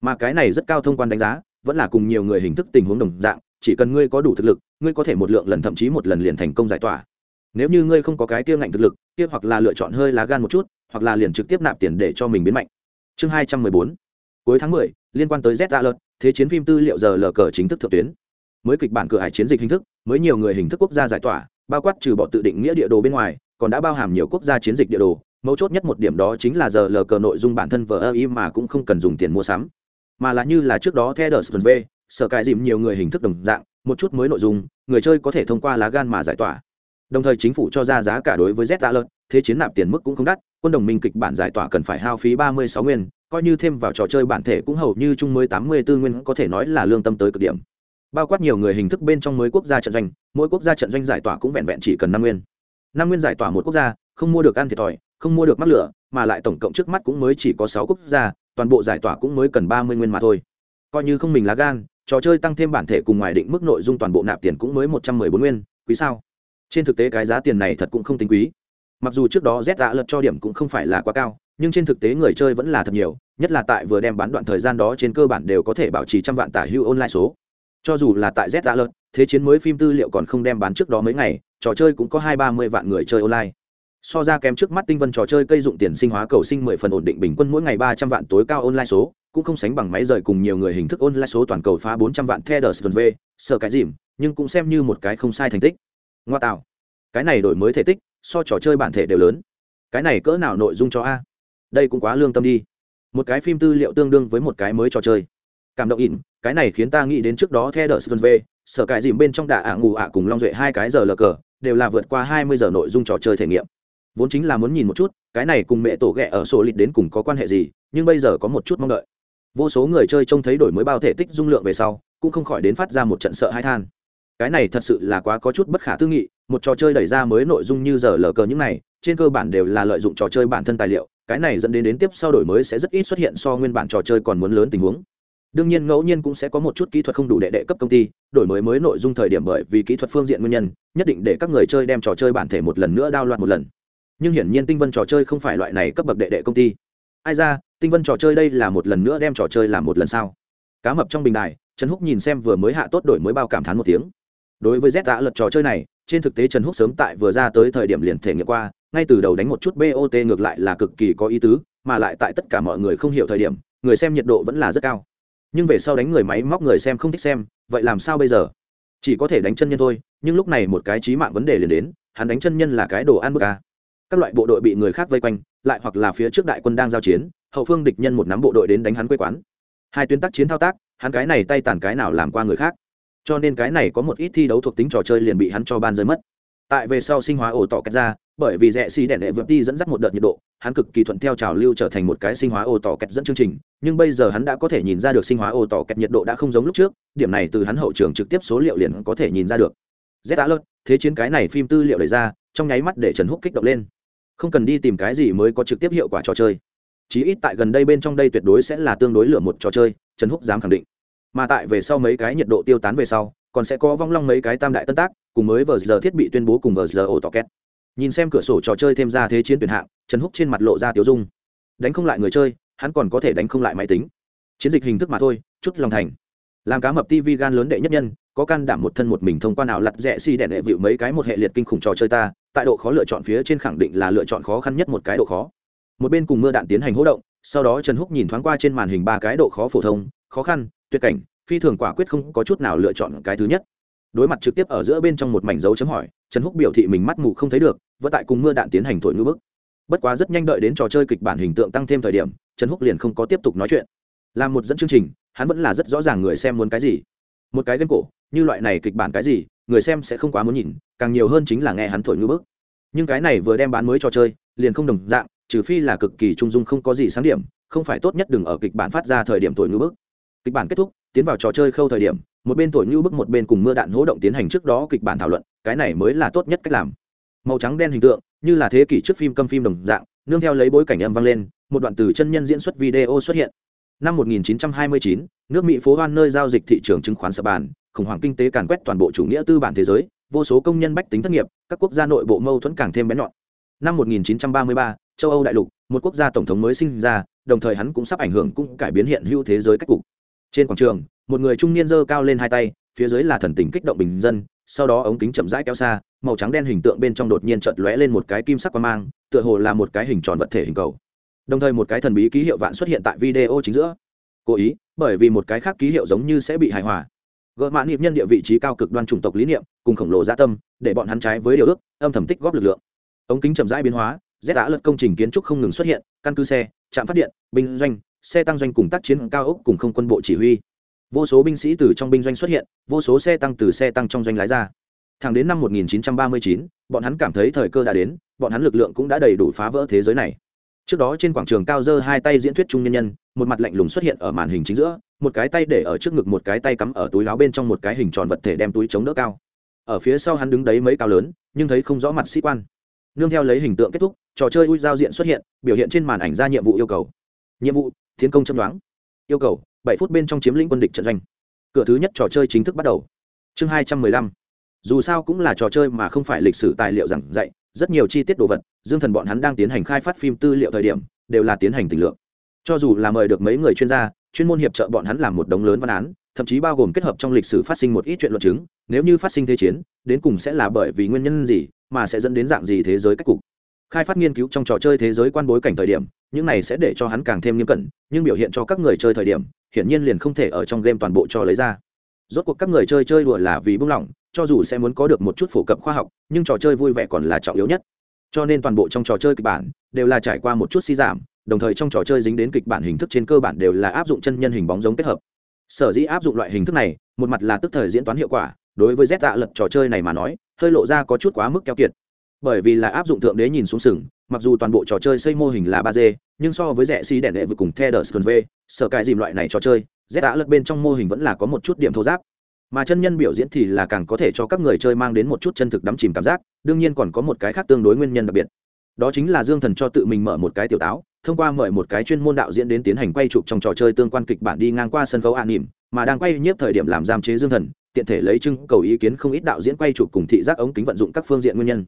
Mà cái này rất cao thông quan đánh giá, vẫn là cùng nhiều người hình thức tình huống đồng dạng, chỉ cần ngươi có đủ thực lực, ngươi có thể một lượng lần thậm chí một lần liền thành công giải tỏa. Nếu như ngươi không có cái kia ngạnh thực lực, kia hoặc là lựa chọn hơi lá gan một chút, hoặc là liền trực tiếp nạp tiền để cho mình biến mạnh. Chương hai trăm mười bốn. Cuối tháng mười, liên quan tới z alert, thế chiến phim tư liệu giờ lờ cờ chính thức thượng tuyến mới kịch bản cửa hải chiến dịch hình thức, mới nhiều người hình thức quốc gia giải tỏa, bao quát trừ bỏ tự định nghĩa địa đồ bên ngoài, còn đã bao hàm nhiều quốc gia chiến dịch địa đồ. Mấu chốt nhất một điểm đó chính là giờ lờ cờ nội dung bản thân vờ ơ y mà cũng không cần dùng tiền mua sắm, mà là như là trước đó theo đờ v, sở cài dìm nhiều người hình thức đồng dạng, một chút mới nội dung, người chơi có thể thông qua lá gan mà giải tỏa. Đồng thời chính phủ cho ra giá cả đối với z lợn thế chiến nạp tiền mức cũng không đắt, quân đồng minh kịch bản giải tỏa cần phải hao phí ba mươi sáu nguyên, coi như thêm vào trò chơi bản thể cũng hầu như chung mới tám mươi bốn nguyên, có thể nói là lương tâm tới cực điểm bao quát nhiều người hình thức bên trong mới quốc gia trận doanh, mỗi quốc gia trận doanh giải tỏa cũng vẹn vẹn chỉ cần năm nguyên. Năm nguyên giải tỏa một quốc gia, không mua được ăn thiệt thòi, không mua được mắc lửa, mà lại tổng cộng trước mắt cũng mới chỉ có sáu quốc gia, toàn bộ giải tỏa cũng mới cần ba mươi nguyên mà thôi. Coi như không mình lá gan, trò chơi tăng thêm bản thể cùng ngoài định mức nội dung toàn bộ nạp tiền cũng mới một trăm mười bốn nguyên, quý sao? Trên thực tế cái giá tiền này thật cũng không tính quý. Mặc dù trước đó z đã lật cho điểm cũng không phải là quá cao, nhưng trên thực tế người chơi vẫn là thật nhiều, nhất là tại vừa đem bán đoạn thời gian đó trên cơ bản đều có thể bảo trì trăm vạn tả hưu online số cho dù là tại z đã lợt, thế chiến mới phim tư liệu còn không đem bán trước đó mấy ngày, trò chơi cũng có hai ba mươi vạn người chơi online. So ra kém trước mắt tinh vân trò chơi cây dụng tiền sinh hóa cầu sinh mười phần ổn định bình quân mỗi ngày ba trăm vạn tối cao online số, cũng không sánh bằng máy rời cùng nhiều người hình thức online số toàn cầu phá bốn trăm vạn theo đờ v sợ cái dìm, nhưng cũng xem như một cái không sai thành tích. Ngoa tạo. Cái này đổi mới thể tích, so trò chơi bản thể đều lớn. Cái này cỡ nào nội dung cho a? Đây cũng quá lương tâm đi. Một cái phim tư liệu tương đương với một cái mới trò chơi cảm động ỉn cái này khiến ta nghĩ đến trước đó theo đờ về, sở cải dìm bên trong đạ ả ngủ ả cùng long duệ hai cái giờ lờ cờ đều là vượt qua hai mươi giờ nội dung trò chơi thể nghiệm. Vốn chính là muốn nhìn một chút cái này cùng mẹ tổ ghẹ ở sổ lịch đến cùng có quan hệ gì nhưng bây giờ có một chút mong đợi. Vô số người chơi trông thấy đổi mới bao thể tích dung lượng về sau cũng không khỏi đến phát ra một trận sợ hai than. Cái này thật sự là quá có chút bất khả tư nghị một trò chơi đẩy ra mới nội dung như giờ lờ cờ những này trên cơ bản đều là lợi dụng trò chơi bản thân tài liệu cái này dẫn đến đến tiếp sau đổi mới sẽ rất ít xuất hiện so nguyên bản trò chơi còn muốn lớn tình huống đương nhiên ngẫu nhiên cũng sẽ có một chút kỹ thuật không đủ đệ đệ cấp công ty, đổi mới mới nội dung thời điểm bởi vì kỹ thuật phương diện nguyên nhân, nhất định để các người chơi đem trò chơi bản thể một lần nữa đao loạn một lần. Nhưng hiển nhiên tinh vân trò chơi không phải loại này cấp bậc đệ đệ công ty. Ai ra, tinh vân trò chơi đây là một lần nữa đem trò chơi làm một lần sau cá mập trong bình đài, trần húc nhìn xem vừa mới hạ tốt đổi mới bao cảm thán một tiếng. Đối với z đã lật trò chơi này, trên thực tế trần húc sớm tại vừa ra tới thời điểm liền thể nghiệm qua, ngay từ đầu đánh một chút bot ngược lại là cực kỳ có ý tứ, mà lại tại tất cả mọi người không hiểu thời điểm, người xem nhiệt độ vẫn là rất cao nhưng về sau đánh người máy móc người xem không thích xem, vậy làm sao bây giờ? Chỉ có thể đánh chân nhân thôi, nhưng lúc này một cái trí mạng vấn đề liền đến, hắn đánh chân nhân là cái đồ ăn bức ca các loại bộ đội bị người khác vây quanh, lại hoặc là phía trước đại quân đang giao chiến, hậu phương địch nhân một nắm bộ đội đến đánh hắn quê quán. Hai tuyến tác chiến thao tác, hắn cái này tay tàn cái nào làm qua người khác. Cho nên cái này có một ít thi đấu thuộc tính trò chơi liền bị hắn cho ban rơi mất. Tại về sau sinh hóa ổ tỏ cách ra bởi vì rẽ xì đèn đệ vượt đi dẫn dắt một đợt nhiệt độ, hắn cực kỳ thuận theo trào lưu trở thành một cái sinh hóa ô tỏ kẹt dẫn chương trình, nhưng bây giờ hắn đã có thể nhìn ra được sinh hóa ô tỏ kẹt nhiệt độ đã không giống lúc trước, điểm này từ hắn hậu trường trực tiếp số liệu liền có thể nhìn ra được. Z đã lớn thế chiến cái này phim tư liệu đẩy ra, trong nháy mắt để trần húc kích động lên. Không cần đi tìm cái gì mới có trực tiếp hiệu quả trò chơi. Chí ít tại gần đây bên trong đây tuyệt đối sẽ là tương đối lửa một trò chơi, trần húc dám khẳng định. Mà tại về sau mấy cái nhiệt độ tiêu tán về sau, còn sẽ có vong long mấy cái tam đại tân tác, cùng mới vờ giờ thiết bị tuyên bố cùng vờ giờ ô tỏ két nhìn xem cửa sổ trò chơi thêm ra thế chiến tuyển hạng, trần húc trên mặt lộ ra tiêu dung. Đánh không lại người chơi, hắn còn có thể đánh không lại máy tính. Chiến dịch hình thức mà thôi, chút lòng thành. Làm cá mập tv gan lớn đệ nhất nhân, có can đảm một thân một mình thông qua nào lặt rẽ si đèn đệ vịu mấy cái một hệ liệt kinh khủng trò chơi ta, tại độ khó lựa chọn phía trên khẳng định là lựa chọn khó khăn nhất một cái độ khó. Một bên cùng mưa đạn tiến hành hỗ động, sau đó trần húc nhìn thoáng qua trên màn hình ba cái độ khó phổ thông, khó khăn, tuyệt cảnh, phi thường quả quyết không có chút nào lựa chọn cái thứ nhất. Đối mặt trực tiếp ở giữa bên trong một mảnh dấu chấm hỏi trần húc biểu thị mình mắt mù không thấy được, vẫn tại cùng mưa đạn tiến hành thổi ngư bức. Bất quá rất nhanh đợi đến trò chơi kịch bản hình tượng tăng thêm thời điểm, trần húc liền không có tiếp tục nói chuyện. Làm một dẫn chương trình, hắn vẫn là rất rõ ràng người xem muốn cái gì. Một cái gân cổ, như loại này kịch bản cái gì, người xem sẽ không quá muốn nhìn, càng nhiều hơn chính là nghe hắn thổi ngư bức. Nhưng cái này vừa đem bán mới trò chơi, liền không đồng dạng, trừ phi là cực kỳ trung dung không có gì sáng điểm, không phải tốt nhất đừng ở kịch bản phát ra thời điểm thổi ngư bức. Kịch bản kết thúc tiến vào trò chơi khâu thời điểm một bên thổi như bức một bên cùng mưa đạn hỗ động tiến hành trước đó kịch bản thảo luận cái này mới là tốt nhất cách làm. Màu trắng đen hình tượng như là thế kỷ trước phim câm phim đồng dạng nương theo lấy bối cảnh âm vang lên một đoạn từ chân nhân diễn xuất video xuất hiện. Năm 1929, nước mỹ phố hoan nơi giao dịch thị trường chứng khoán sập bàn khủng hoảng kinh tế càn quét toàn bộ chủ nghĩa tư bản thế giới vô số công nhân bách tính thất nghiệp các quốc gia nội bộ mâu thuẫn càng thêm bén nhọn. Năm 1933, châu âu đại lục một quốc gia tổng thống mới sinh ra đồng thời hắn cũng sắp ảnh hưởng cũng cải biến hiện hữu thế giới cách cục trên quảng trường, một người trung niên giơ cao lên hai tay, phía dưới là thần tình kích động bình dân, sau đó ống kính chậm rãi kéo xa, màu trắng đen hình tượng bên trong đột nhiên chợt lóe lên một cái kim sắc quang mang, tựa hồ là một cái hình tròn vật thể hình cầu. Đồng thời một cái thần bí ký hiệu vạn xuất hiện tại video chính giữa. Cố ý, bởi vì một cái khác ký hiệu giống như sẽ bị hài hòa. Gỡ mã niệm nhân địa vị trí cao cực đoan chủng tộc lý niệm, cùng khổng lồ gia tâm, để bọn hắn trái với điều ước, âm thầm tích góp lực lượng. Ống kính chậm rãi biến hóa rét đã lật công trình kiến trúc không ngừng xuất hiện, căn cứ xe, trạm phát điện binh doanh xe tăng doanh cùng tác chiến cao ốc cùng không quân bộ chỉ huy. Vô số binh sĩ từ trong binh doanh xuất hiện vô số xe tăng từ xe tăng trong doanh lái ra. Thẳng đến năm 1939, bọn hắn cảm thấy thời cơ đã đến bọn hắn lực lượng cũng đã đầy đủ phá vỡ thế giới này. Trước đó trên quảng trường cao dơ hai tay diễn thuyết trung nhân nhân một mặt lạnh lùng xuất hiện ở màn hình chính giữa một cái tay để ở trước ngực một cái tay cắm ở túi láo bên trong một cái hình tròn vật thể đem túi chống đỡ cao. Ở phía sau hắn đứng đấy mấy cao lớn nhưng thấy không rõ mặt sĩ quan. Nương theo lấy hình tượng kết thúc trò chơi ui giao diện xuất hiện biểu hiện trên màn ảnh ra nhiệm vụ yêu cầu nhiệm vụ, tiến công châm đoán. Yêu cầu, bảy phút bên trong chiếm lĩnh quân địch trận doanh. Cửa thứ nhất trò chơi chính thức bắt đầu. Chương hai trăm mười lăm. Dù sao cũng là trò chơi mà không phải lịch sử tài liệu giảng dạy, rất nhiều chi tiết đồ vật, dương thần bọn hắn đang tiến hành khai phát phim tư liệu thời điểm, đều là tiến hành tình lượng. Cho dù là mời được mấy người chuyên gia, chuyên môn hiệp trợ bọn hắn làm một đống lớn văn án, thậm chí bao gồm kết hợp trong lịch sử phát sinh một ít chuyện luận chứng, nếu như phát sinh thế chiến, đến cùng sẽ là bởi vì nguyên nhân gì, mà sẽ dẫn đến dạng gì thế giới cách cục khai phát nghiên cứu trong trò chơi thế giới quan bối cảnh thời điểm, những này sẽ để cho hắn càng thêm nghiêm cẩn, nhưng biểu hiện cho các người chơi thời điểm, hiển nhiên liền không thể ở trong game toàn bộ cho lấy ra. Rốt cuộc các người chơi chơi đùa là vì bung lỏng, cho dù sẽ muốn có được một chút phổ cập khoa học, nhưng trò chơi vui vẻ còn là trọng yếu nhất. Cho nên toàn bộ trong trò chơi kịch bản đều là trải qua một chút suy giảm, đồng thời trong trò chơi dính đến kịch bản hình thức trên cơ bản đều là áp dụng chân nhân hình bóng giống kết hợp. Sở dĩ áp dụng loại hình thức này, một mặt là tức thời diễn toán hiệu quả, đối với z tạ à lật trò chơi này mà nói, hơi lộ ra có chút quá mức keo kiệt bởi vì là áp dụng thượng đế nhìn xuống sừng, mặc dù toàn bộ trò chơi xây mô hình là ba d, nhưng so với rẻ xi đèn đệ vừa cùng the đờ v, sở cài dìm loại này trò chơi, z đã lật bên trong mô hình vẫn là có một chút điểm thô giáp. Mà chân nhân biểu diễn thì là càng có thể cho các người chơi mang đến một chút chân thực đắm chìm cảm giác, đương nhiên còn có một cái khác tương đối nguyên nhân đặc biệt. Đó chính là dương thần cho tự mình mở một cái tiểu táo, thông qua mời một cái chuyên môn đạo diễn đến tiến hành quay chụp trong trò chơi tương quan kịch bản đi ngang qua sân khấu an nỉm, mà đang quay nhiếp thời điểm làm giam chế dương thần, tiện thể lấy trưng cầu ý kiến không ít đạo diễn quay chụp cùng thị giác ống kính vận dụng các phương diện nguyên nhân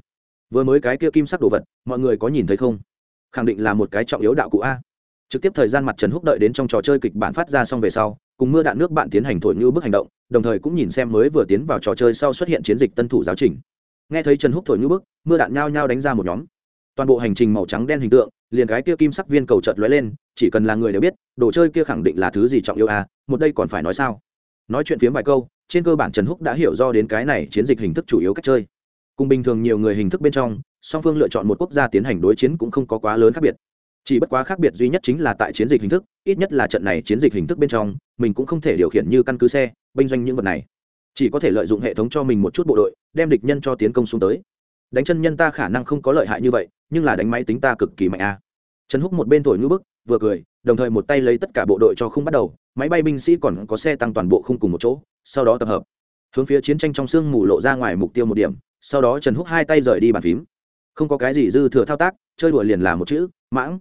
vừa mới cái kia kim sắc đồ vật, mọi người có nhìn thấy không? Khẳng định là một cái trọng yếu đạo cụ a. Trực tiếp thời gian mặt trần húc đợi đến trong trò chơi kịch bản phát ra xong về sau, cùng mưa đạn nước bạn tiến hành thổi như bức hành động, đồng thời cũng nhìn xem mới vừa tiến vào trò chơi sau xuất hiện chiến dịch tân thủ giáo trình. Nghe thấy trần húc thổi như bức, mưa đạn nhao nhao đánh ra một nhóm. Toàn bộ hành trình màu trắng đen hình tượng, liền cái kia kim sắc viên cầu chợt lóe lên, chỉ cần là người đều biết, đồ chơi kia khẳng định là thứ gì trọng yêu a, một đây còn phải nói sao? Nói chuyện phiếm vài câu, trên cơ bản trần húc đã hiểu do đến cái này chiến dịch hình thức chủ yếu cách chơi cùng bình thường nhiều người hình thức bên trong, song phương lựa chọn một quốc gia tiến hành đối chiến cũng không có quá lớn khác biệt. Chỉ bất quá khác biệt duy nhất chính là tại chiến dịch hình thức, ít nhất là trận này chiến dịch hình thức bên trong, mình cũng không thể điều khiển như căn cứ xe, binh doanh những vật này. Chỉ có thể lợi dụng hệ thống cho mình một chút bộ đội, đem địch nhân cho tiến công xuống tới. Đánh chân nhân ta khả năng không có lợi hại như vậy, nhưng là đánh máy tính ta cực kỳ mạnh a. Trần húc một bên thổi ngữ bức, vừa cười, đồng thời một tay lấy tất cả bộ đội cho không bắt đầu, máy bay binh sĩ còn có xe tăng toàn bộ không cùng một chỗ, sau đó tập hợp. Hướng phía chiến tranh trong sương mù lộ ra ngoài mục tiêu một điểm sau đó trần húc hai tay rời đi bàn phím. không có cái gì dư thừa thao tác, chơi đùa liền là một chữ, mãng.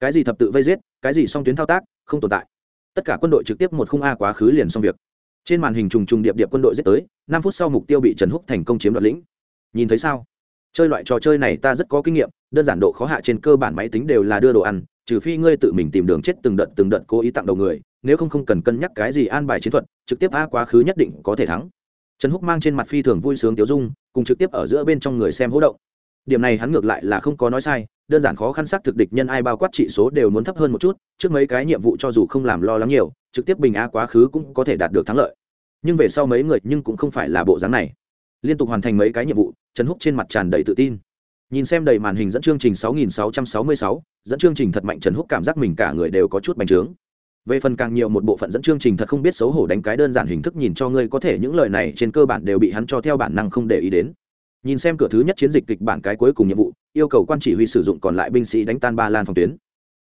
cái gì thập tự vây giết, cái gì song tuyến thao tác, không tồn tại. tất cả quân đội trực tiếp một khung a quá khứ liền xong việc. trên màn hình trùng trùng điệp điệp quân đội giết tới, năm phút sau mục tiêu bị trần húc thành công chiếm đoạt lĩnh. nhìn thấy sao? chơi loại trò chơi này ta rất có kinh nghiệm, đơn giản độ khó hạ trên cơ bản máy tính đều là đưa đồ ăn, trừ phi ngươi tự mình tìm đường chết từng đợt từng đợt cố ý tặng đầu người, nếu không không cần cân nhắc cái gì an bài chiến thuật, trực tiếp a quá khứ nhất định có thể thắng trần húc mang trên mặt phi thường vui sướng tiếu dung cùng trực tiếp ở giữa bên trong người xem hỗ động. Điểm này hắn ngược lại là không có nói sai đơn giản khó khăn xác thực địch nhân ai bao quát trị số đều muốn thấp hơn một chút trước mấy cái nhiệm vụ cho dù không làm lo lắng nhiều trực tiếp bình a quá khứ cũng có thể đạt được thắng lợi. Nhưng về sau mấy người nhưng cũng không phải là bộ dáng này. Liên tục hoàn thành mấy cái nhiệm vụ trần húc trên mặt tràn đầy tự tin. Nhìn xem đầy màn hình dẫn chương trình 6666, dẫn chương trình thật mạnh trần húc cảm giác mình cả người đều có chút bành trướng về phần càng nhiều một bộ phận dẫn chương trình thật không biết xấu hổ đánh cái đơn giản hình thức nhìn cho ngươi có thể những lời này trên cơ bản đều bị hắn cho theo bản năng không để ý đến. Nhìn xem cửa thứ nhất chiến dịch kịch bản cái cuối cùng nhiệm vụ, yêu cầu quan chỉ huy sử dụng còn lại binh sĩ đánh tan ba lan phòng tuyến.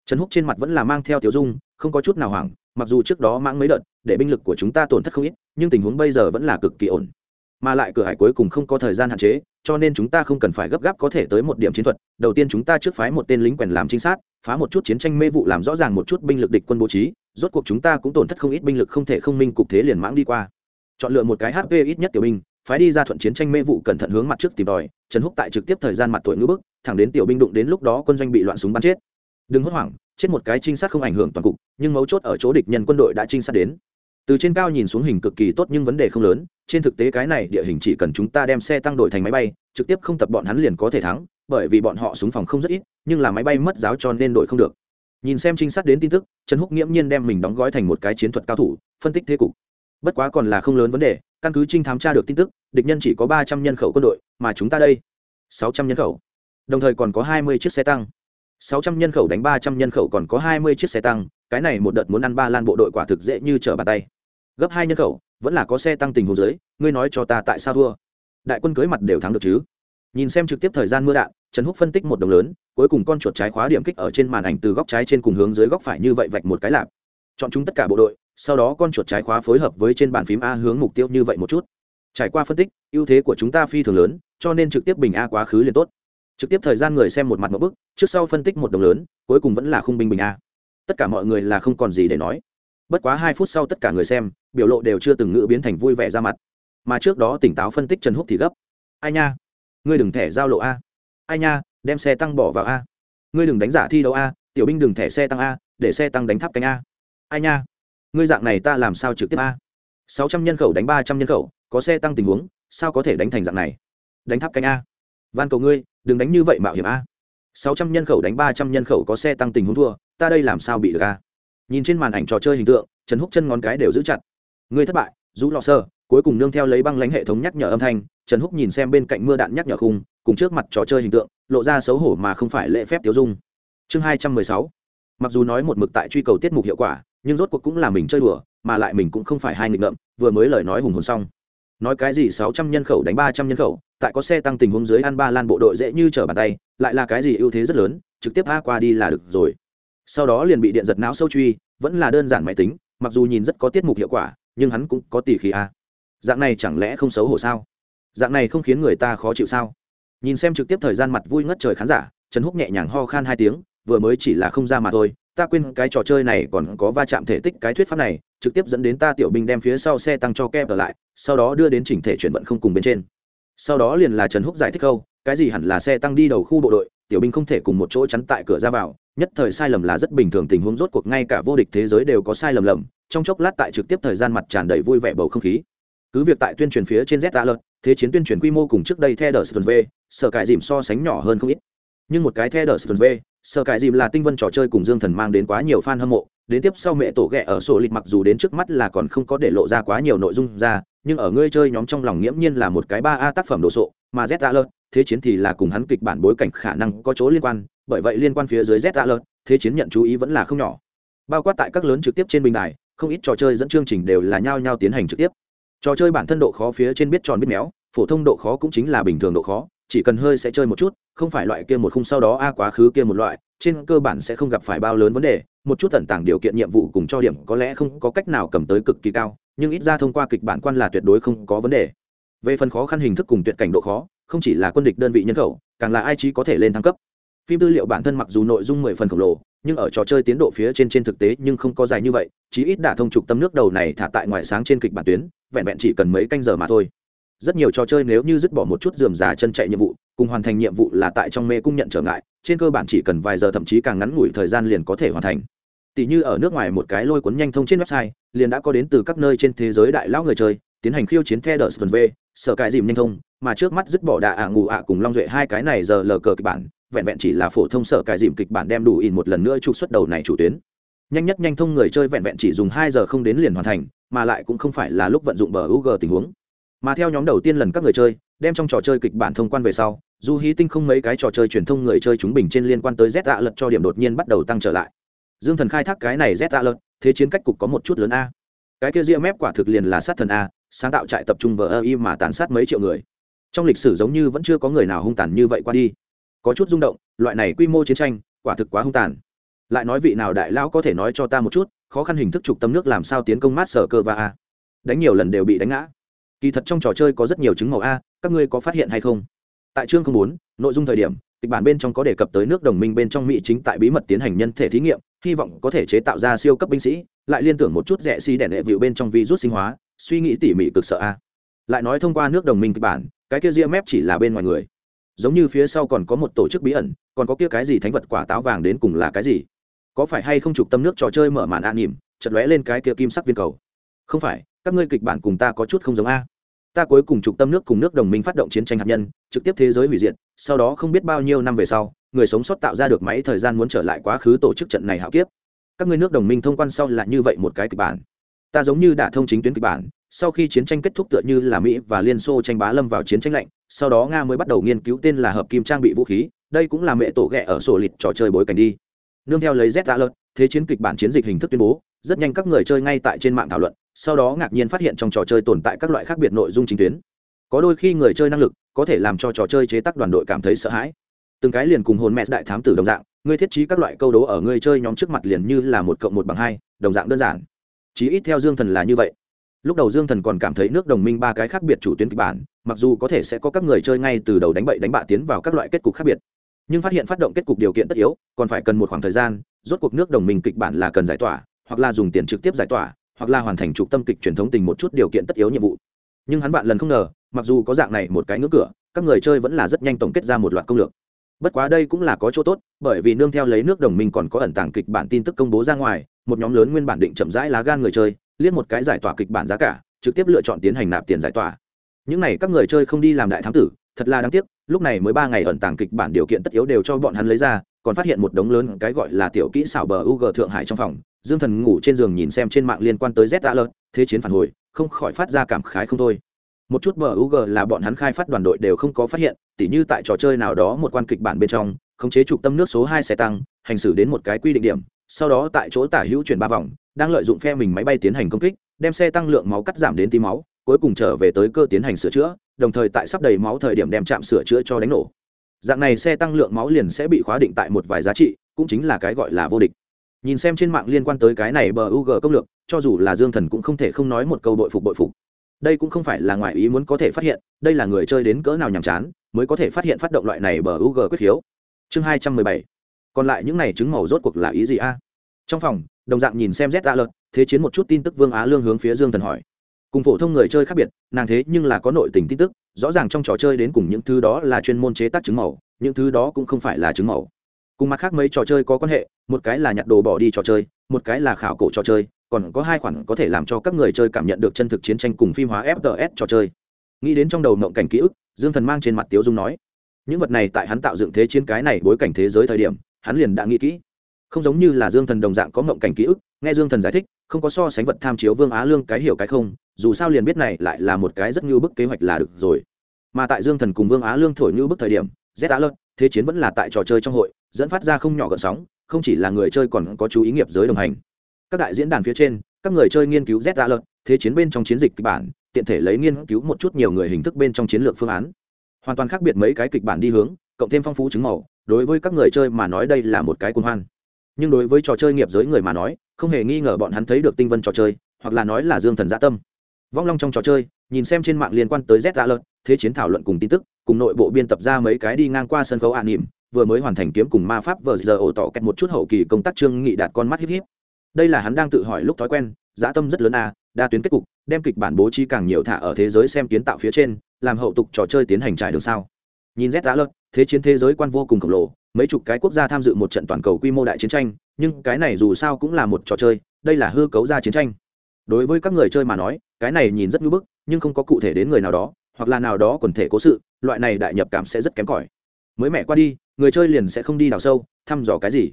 Trần húc trên mặt vẫn là mang theo tiểu dung, không có chút nào hoảng, mặc dù trước đó mãng mấy đợt, để binh lực của chúng ta tổn thất không ít, nhưng tình huống bây giờ vẫn là cực kỳ ổn. Mà lại cửa hải cuối cùng không có thời gian hạn chế, cho nên chúng ta không cần phải gấp gáp có thể tới một điểm chiến thuật. Đầu tiên chúng ta trước phái một tên lính quèn làm trinh sát, phá một chút chiến tranh mê vụ làm rõ ràng một chút binh lực địch quân bố trí rốt cuộc chúng ta cũng tổn thất không ít binh lực không thể không minh cục thế liền mãng đi qua. Chọn lựa một cái hp ít nhất tiểu binh, phái đi ra thuận chiến tranh mê vụ cẩn thận hướng mặt trước tìm đòi. trần húc tại trực tiếp thời gian mặt tuổi ngữ bức, thẳng đến tiểu binh đụng đến lúc đó quân doanh bị loạn súng bắn chết. Đừng hốt hoảng, chết một cái trinh sát không ảnh hưởng toàn cục, nhưng mấu chốt ở chỗ địch nhân quân đội đã trinh sát đến. Từ trên cao nhìn xuống hình cực kỳ tốt nhưng vấn đề không lớn, trên thực tế cái này địa hình chỉ cần chúng ta đem xe tăng đội thành máy bay, trực tiếp không tập bọn hắn liền có thể thắng, bởi vì bọn họ súng phòng không rất ít, nhưng là máy bay mất giáo cho nên đội không được nhìn xem trinh sát đến tin tức, trần húc nghiễm nhiên đem mình đóng gói thành một cái chiến thuật cao thủ, phân tích thế cục. Bất quá còn là không lớn vấn đề, căn cứ trinh thám tra được tin tức, địch nhân chỉ có ba trăm nhân khẩu quân đội, mà chúng ta đây, sáu trăm nhân khẩu. Đồng thời còn có hai mươi chiếc xe tăng. Sáu trăm nhân khẩu đánh ba trăm nhân khẩu còn có hai mươi chiếc xe tăng, cái này một đợt muốn ăn ba lan bộ đội quả thực dễ như trở bàn tay. Gấp hai nhân khẩu, vẫn là có xe tăng tình hồ dưới, ngươi nói cho ta tại sao thua? Đại quân cưới mặt đều thắng được chứ? Nhìn xem trực tiếp thời gian mưa đạn trần húc phân tích một đồng lớn, cuối cùng con chuột trái khóa điểm kích ở trên màn ảnh từ góc trái trên cùng hướng dưới góc phải như vậy vạch một cái lạp. Chọn chúng tất cả bộ đội, sau đó con chuột trái khóa phối hợp với trên bàn phím a hướng mục tiêu như vậy một chút. Trải qua phân tích, ưu thế của chúng ta phi thường lớn, cho nên trực tiếp bình a quá khứ liền tốt. Trực tiếp thời gian người xem một mặt một bức, trước sau phân tích một đồng lớn, cuối cùng vẫn là khung binh bình a. Tất cả mọi người là không còn gì để nói. Bất quá hai phút sau tất cả người xem, biểu lộ đều chưa từng ngữ biến thành vui vẻ ra mặt. Mà trước đó tỉnh táo phân tích trần húc thì gấp. Ai nha? Ngươi đừng thẻ giao lộ a ai nha, đem xe tăng bỏ vào a. Ngươi đừng đánh giả thi đấu a, tiểu binh đừng thẻ xe tăng a, để xe tăng đánh tháp cánh a. Ai nha, ngươi dạng này ta làm sao trực tiếp a? Sáu trăm nhân khẩu đánh ba trăm nhân khẩu, có xe tăng tình huống, sao có thể đánh thành dạng này? Đánh tháp cánh a. Van cầu ngươi, đừng đánh như vậy mạo hiểm a. Sáu trăm nhân khẩu đánh ba trăm nhân khẩu có xe tăng tình huống thua, ta đây làm sao bị được a? Nhìn trên màn ảnh trò chơi hình tượng, trần húc chân ngón cái đều giữ chặt. Ngươi thất bại, rũ lọ sơ cuối cùng nương theo lấy băng lãnh hệ thống nhắc nhở âm thanh, trần húc nhìn xem bên cạnh mưa đạn nhắc nhở khung, cùng trước mặt trò chơi hình tượng, lộ ra xấu hổ mà không phải lễ phép tiêu dung. Chương hai trăm mười sáu. Mặc dù nói một mực tại truy cầu tiết mục hiệu quả, nhưng rốt cuộc cũng là mình chơi đùa, mà lại mình cũng không phải hai nghịch ngợm, vừa mới lời nói hùng hồn xong. Nói cái gì sáu trăm nhân khẩu đánh ba trăm nhân khẩu, tại có xe tăng tình huống dưới ăn ba lan bộ đội dễ như trở bàn tay, lại là cái gì ưu thế rất lớn, trực tiếp a qua đi là được rồi. Sau đó liền bị điện giật não sâu truy, vẫn là đơn giản máy tính, mặc dù nhìn rất có tiết mục hiệu quả, nhưng hắn cũng có tỷ khí a dạng này chẳng lẽ không xấu hổ sao? Dạng này không khiến người ta khó chịu sao? Nhìn xem trực tiếp thời gian mặt vui ngất trời khán giả, trần húc nhẹ nhàng ho khan hai tiếng, vừa mới chỉ là không ra mà thôi, ta quên cái trò chơi này còn có va chạm thể tích cái thuyết pháp này, trực tiếp dẫn đến ta tiểu binh đem phía sau xe tăng cho kem ở lại, sau đó đưa đến chỉnh thể chuyển vận không cùng bên trên. Sau đó liền là trần húc giải thích câu, cái gì hẳn là xe tăng đi đầu khu bộ đội, tiểu binh không thể cùng một chỗ chắn tại cửa ra vào, nhất thời sai lầm là rất bình thường tình huống, rốt cuộc ngay cả vô địch thế giới đều có sai lầm lầm, trong chốc lát tại trực tiếp thời gian mặt tràn đầy vui vẻ bầu không khí cứ việc tại tuyên truyền phía trên z alert, thế chiến tuyên truyền quy mô cùng trước đây theo đờ v, sở cải dìm so sánh nhỏ hơn không ít. Nhưng một cái theo đờ v, sở cải dìm là tinh vân trò chơi cùng dương thần mang đến quá nhiều fan hâm mộ. Đến tiếp sau mẹ tổ ghẹ ở sổ lịch mặc dù đến trước mắt là còn không có để lộ ra quá nhiều nội dung ra, nhưng ở ngươi chơi nhóm trong lòng nghiễm nhiên là một cái ba a tác phẩm đồ sộ, mà z alert, thế chiến thì là cùng hắn kịch bản bối cảnh khả năng có chỗ liên quan, bởi vậy liên quan phía dưới z alert, thế chiến nhận chú ý vẫn là không nhỏ. Bao quát tại các lớn trực tiếp trên bình đài, không ít trò chơi dẫn chương trình đều là nhao nhao tiến hành trực tiếp trò chơi bản thân độ khó phía trên biết tròn biết méo, phổ thông độ khó cũng chính là bình thường độ khó, chỉ cần hơi sẽ chơi một chút, không phải loại kia một khung sau đó, a, quá khứ kia một loại, trên cơ bản sẽ không gặp phải bao lớn vấn đề, một chút tận tảng điều kiện nhiệm vụ cùng cho điểm có lẽ không có cách nào cầm tới cực kỳ cao, nhưng ít ra thông qua kịch bản quan là tuyệt đối không có vấn đề. Về phần khó khăn hình thức cùng tuyệt cảnh độ khó, không chỉ là quân địch đơn vị nhân khẩu, càng là ai trí có thể lên thăng cấp phim tư liệu bản thân mặc dù nội dung mười phần khổng lồ, nhưng ở trò chơi tiến độ phía trên trên thực tế nhưng không có dài như vậy, chí ít đã thông trục tâm nước đầu này thả tại ngoài sáng trên kịch bản tuyến, vẹn vẹn chỉ cần mấy canh giờ mà thôi. Rất nhiều trò chơi nếu như dứt bỏ một chút dườm già chân chạy nhiệm vụ, cùng hoàn thành nhiệm vụ là tại trong mê cung nhận trở ngại, trên cơ bản chỉ cần vài giờ thậm chí càng ngắn ngủi thời gian liền có thể hoàn thành. Tỷ như ở nước ngoài một cái lôi cuốn nhanh thông trên website, liền đã có đến từ các nơi trên thế giới đại lão người chơi, tiến hành khiêu chiến the đờ v sở cải dìm nhanh thông, mà trước mắt dứt bỏ đà ạ ngủ ạ cùng long duệ hai cái này giờ lờ cờ kịch bản vẹn vẹn chỉ là phổ thông sở cài dìm kịch bản đem đủ in một lần nữa trục xuất đầu này chủ tuyến. Nhanh nhất nhanh thông người chơi vẹn vẹn chỉ dùng hai giờ không đến liền hoàn thành, mà lại cũng không phải là lúc vận dụng bờ u g tình huống. Mà theo nhóm đầu tiên lần các người chơi, đem trong trò chơi kịch bản thông quan về sau dù hí tinh không mấy cái trò chơi truyền thông người chơi chúng bình trên liên quan tới z dạ lật cho điểm đột nhiên bắt đầu tăng trở lại. Dương thần khai thác cái này z dạ lật, thế chiến cách cục có một chút lớn a. Cái kia ria mép quả thực liền là sát thần a, sáng tạo trại tập trung vờ ơ y mà tàn sát mấy triệu người. Trong lịch sử giống như vẫn chưa có người nào hung tàn như vậy qua đi có chút rung động, loại này quy mô chiến tranh, quả thực quá hung tàn. Lại nói vị nào đại lão có thể nói cho ta một chút, khó khăn hình thức trục tâm nước làm sao tiến công mát sở cơ và a đánh nhiều lần đều bị đánh ngã. Kỳ thật trong trò chơi có rất nhiều chứng màu a, các ngươi có phát hiện hay không? Tại chương không bốn, nội dung thời điểm, kịch bản bên trong có đề cập tới nước đồng minh bên trong mỹ chính tại bí mật tiến hành nhân thể thí nghiệm, hy vọng có thể chế tạo ra siêu cấp binh sĩ, lại liên tưởng một chút rẻ xi si đèn đệ vịu bên trong virus sinh hóa, suy nghĩ tỉ mỉ cực sợ a. Lại nói thông qua nước đồng minh kịch bản, cái kia ria mép chỉ là bên ngoài người giống như phía sau còn có một tổ chức bí ẩn, còn có kia cái gì thánh vật quả táo vàng đến cùng là cái gì? Có phải hay không chụp tâm nước trò chơi mở màn an nỉm chật lóe lên cái kia kim sắc viên cầu? Không phải, các ngươi kịch bản cùng ta có chút không giống a. Ta cuối cùng chụp tâm nước cùng nước đồng minh phát động chiến tranh hạt nhân, trực tiếp thế giới hủy diệt, sau đó không biết bao nhiêu năm về sau, người sống sót tạo ra được máy thời gian muốn trở lại quá khứ tổ chức trận này hạo kiếp. Các ngươi nước đồng minh thông quan sau là như vậy một cái kịch bản. Ta giống như đã thông chính tuyến kịch bản sau khi chiến tranh kết thúc tựa như là mỹ và liên xô tranh bá lâm vào chiến tranh lạnh, sau đó nga mới bắt đầu nghiên cứu tên là hợp kim trang bị vũ khí, đây cũng là mẹ tổ ghẹ ở sổ lịt trò chơi bối cảnh đi. Nương theo lấy z alert, thế chiến kịch bản chiến dịch hình thức tuyên bố, rất nhanh các người chơi ngay tại trên mạng thảo luận, sau đó ngạc nhiên phát hiện trong trò chơi tồn tại các loại khác biệt nội dung chính tuyến. Có đôi khi người chơi năng lực có thể làm cho trò chơi chế tác đoàn đội cảm thấy sợ hãi. Từng cái liền cùng hồn mẹ đại thám tử đồng dạng, ngươi thiết trí các loại câu đố ở người chơi nhóm trước mặt liền như là một cộng một bằng hai, đồng dạng đơn giản. Chí ít theo dương thần là như vậy lúc đầu dương thần còn cảm thấy nước đồng minh ba cái khác biệt chủ tuyến kịch bản, mặc dù có thể sẽ có các người chơi ngay từ đầu đánh bậy đánh bạ tiến vào các loại kết cục khác biệt. Nhưng phát hiện phát động kết cục điều kiện tất yếu, còn phải cần một khoảng thời gian, rốt cuộc nước đồng minh kịch bản là cần giải tỏa, hoặc là dùng tiền trực tiếp giải tỏa, hoặc là hoàn thành trục tâm kịch truyền thống tình một chút điều kiện tất yếu nhiệm vụ. Nhưng hắn bạn lần không ngờ, mặc dù có dạng này một cái ngưỡng cửa, các người chơi vẫn là rất nhanh tổng kết ra một loạt công lược. Bất quá đây cũng là có chỗ tốt, bởi vì nương theo lấy nước đồng minh còn có ẩn tàng kịch bản tin tức công bố ra ngoài, một nhóm lớn nguyên bản định chậm rãi lá gan người chơi liếc một cái giải tỏa kịch bản giá cả, trực tiếp lựa chọn tiến hành nạp tiền giải tỏa. Những này các người chơi không đi làm đại thám tử, thật là đáng tiếc, lúc này mới ba ngày ẩn tàng kịch bản điều kiện tất yếu đều cho bọn hắn lấy ra, còn phát hiện một đống lớn cái gọi là tiểu kỹ xảo bờ u thượng hải trong phòng, dương thần ngủ trên giường nhìn xem trên mạng liên quan tới z đã lợt thế chiến phản hồi, không khỏi phát ra cảm khái không thôi. Một chút bờ u là bọn hắn khai phát đoàn đội đều không có phát hiện, tỉ như tại trò chơi nào đó một quan kịch bản bên trong, khống chế trục tâm nước số hai xe tăng, hành xử đến một cái quy định điểm, sau đó tại chỗ tả hữu chuyển ba vòng đang lợi dụng phe mình máy bay tiến hành công kích, đem xe tăng lượng máu cắt giảm đến tí máu, cuối cùng trở về tới cơ tiến hành sửa chữa, đồng thời tại sắp đầy máu thời điểm đem chạm sửa chữa cho đánh nổ. Dạng này xe tăng lượng máu liền sẽ bị khóa định tại một vài giá trị, cũng chính là cái gọi là vô địch. Nhìn xem trên mạng liên quan tới cái này bờ u g công lược, cho dù là dương thần cũng không thể không nói một câu bội phục bội phục. Đây cũng không phải là ngoại ý muốn có thể phát hiện, đây là người chơi đến cỡ nào nhàm chán, mới có thể phát hiện phát động loại này bờ u g quyết khiếu chương hai trăm mười bảy. Còn lại những này chứng màu rốt cuộc là ý gì a? Trong phòng đồng dạng nhìn xem z a lợt thế chiến một chút tin tức vương á lương hướng phía dương thần hỏi. Cùng phổ thông người chơi khác biệt, nàng thế nhưng là có nội tình tin tức, rõ ràng trong trò chơi đến cùng những thứ đó là chuyên môn chế tác chứng màu, những thứ đó cũng không phải là chứng màu. Cùng mặt khác mấy trò chơi có quan hệ, một cái là nhặt đồ bỏ đi trò chơi, một cái là khảo cổ trò chơi, còn có hai khoản có thể làm cho các người chơi cảm nhận được chân thực chiến tranh cùng phim hóa fts trò chơi. Nghĩ đến trong đầu mộng cảnh ký ức, dương thần mang trên mặt tiếu dung nói, những vật này tại hắn tạo dựng thế chiến cái này bối cảnh thế giới thời điểm, hắn liền đã nghĩ kỹ không giống như là dương thần đồng dạng có mộng cảnh ký ức, nghe dương thần giải thích, không có so sánh vật tham chiếu vương á lương cái hiểu cái không, dù sao liền biết này lại là một cái rất như bức kế hoạch là được rồi. Mà tại dương thần cùng vương á lương thổi như bức thời điểm, z á lợt, thế chiến vẫn là tại trò chơi trong hội, dẫn phát ra không nhỏ gợn sóng, không chỉ là người chơi còn có chú ý nghiệp giới đồng hành. Các đại diễn đàn phía trên, các người chơi nghiên cứu z á lợt, thế chiến bên trong chiến dịch kịch bản, tiện thể lấy nghiên cứu một chút nhiều người hình thức bên trong chiến lược phương án. Hoàn toàn khác biệt mấy cái kịch bản đi hướng, cộng thêm phong phú chứng màu, đối với các người chơi mà nói đây là một cái cuồng hoan nhưng đối với trò chơi nghiệp giới người mà nói, không hề nghi ngờ bọn hắn thấy được tinh vân trò chơi, hoặc là nói là dương thần dạ tâm. Vong long trong trò chơi, nhìn xem trên mạng liên quan tới z đã lợt, thế chiến thảo luận cùng tin tức, cùng nội bộ biên tập ra mấy cái đi ngang qua sân khấu an nỉm, vừa mới hoàn thành kiếm cùng ma pháp vờ giờ ổ tỏ kẹt một chút hậu kỳ công tác trương nghị đạt con mắt híp híp. Đây là hắn đang tự hỏi lúc thói quen dã tâm rất lớn à đa tuyến kết cục, đem kịch bản bố trí càng nhiều thả ở thế giới xem kiến tạo phía trên, làm hậu tục trò chơi tiến hành trải đường sao. Nhìn z đã lợt, thế chiến thế giới quan vô cùng khổng lồ mấy chục cái quốc gia tham dự một trận toàn cầu quy mô đại chiến tranh, nhưng cái này dù sao cũng là một trò chơi, đây là hư cấu ra chiến tranh. Đối với các người chơi mà nói, cái này nhìn rất ngưỡng bức, nhưng không có cụ thể đến người nào đó, hoặc là nào đó quần thể cố sự, loại này đại nhập cảm sẽ rất kém cỏi. Mới mẹ qua đi, người chơi liền sẽ không đi đào sâu, thăm dò cái gì.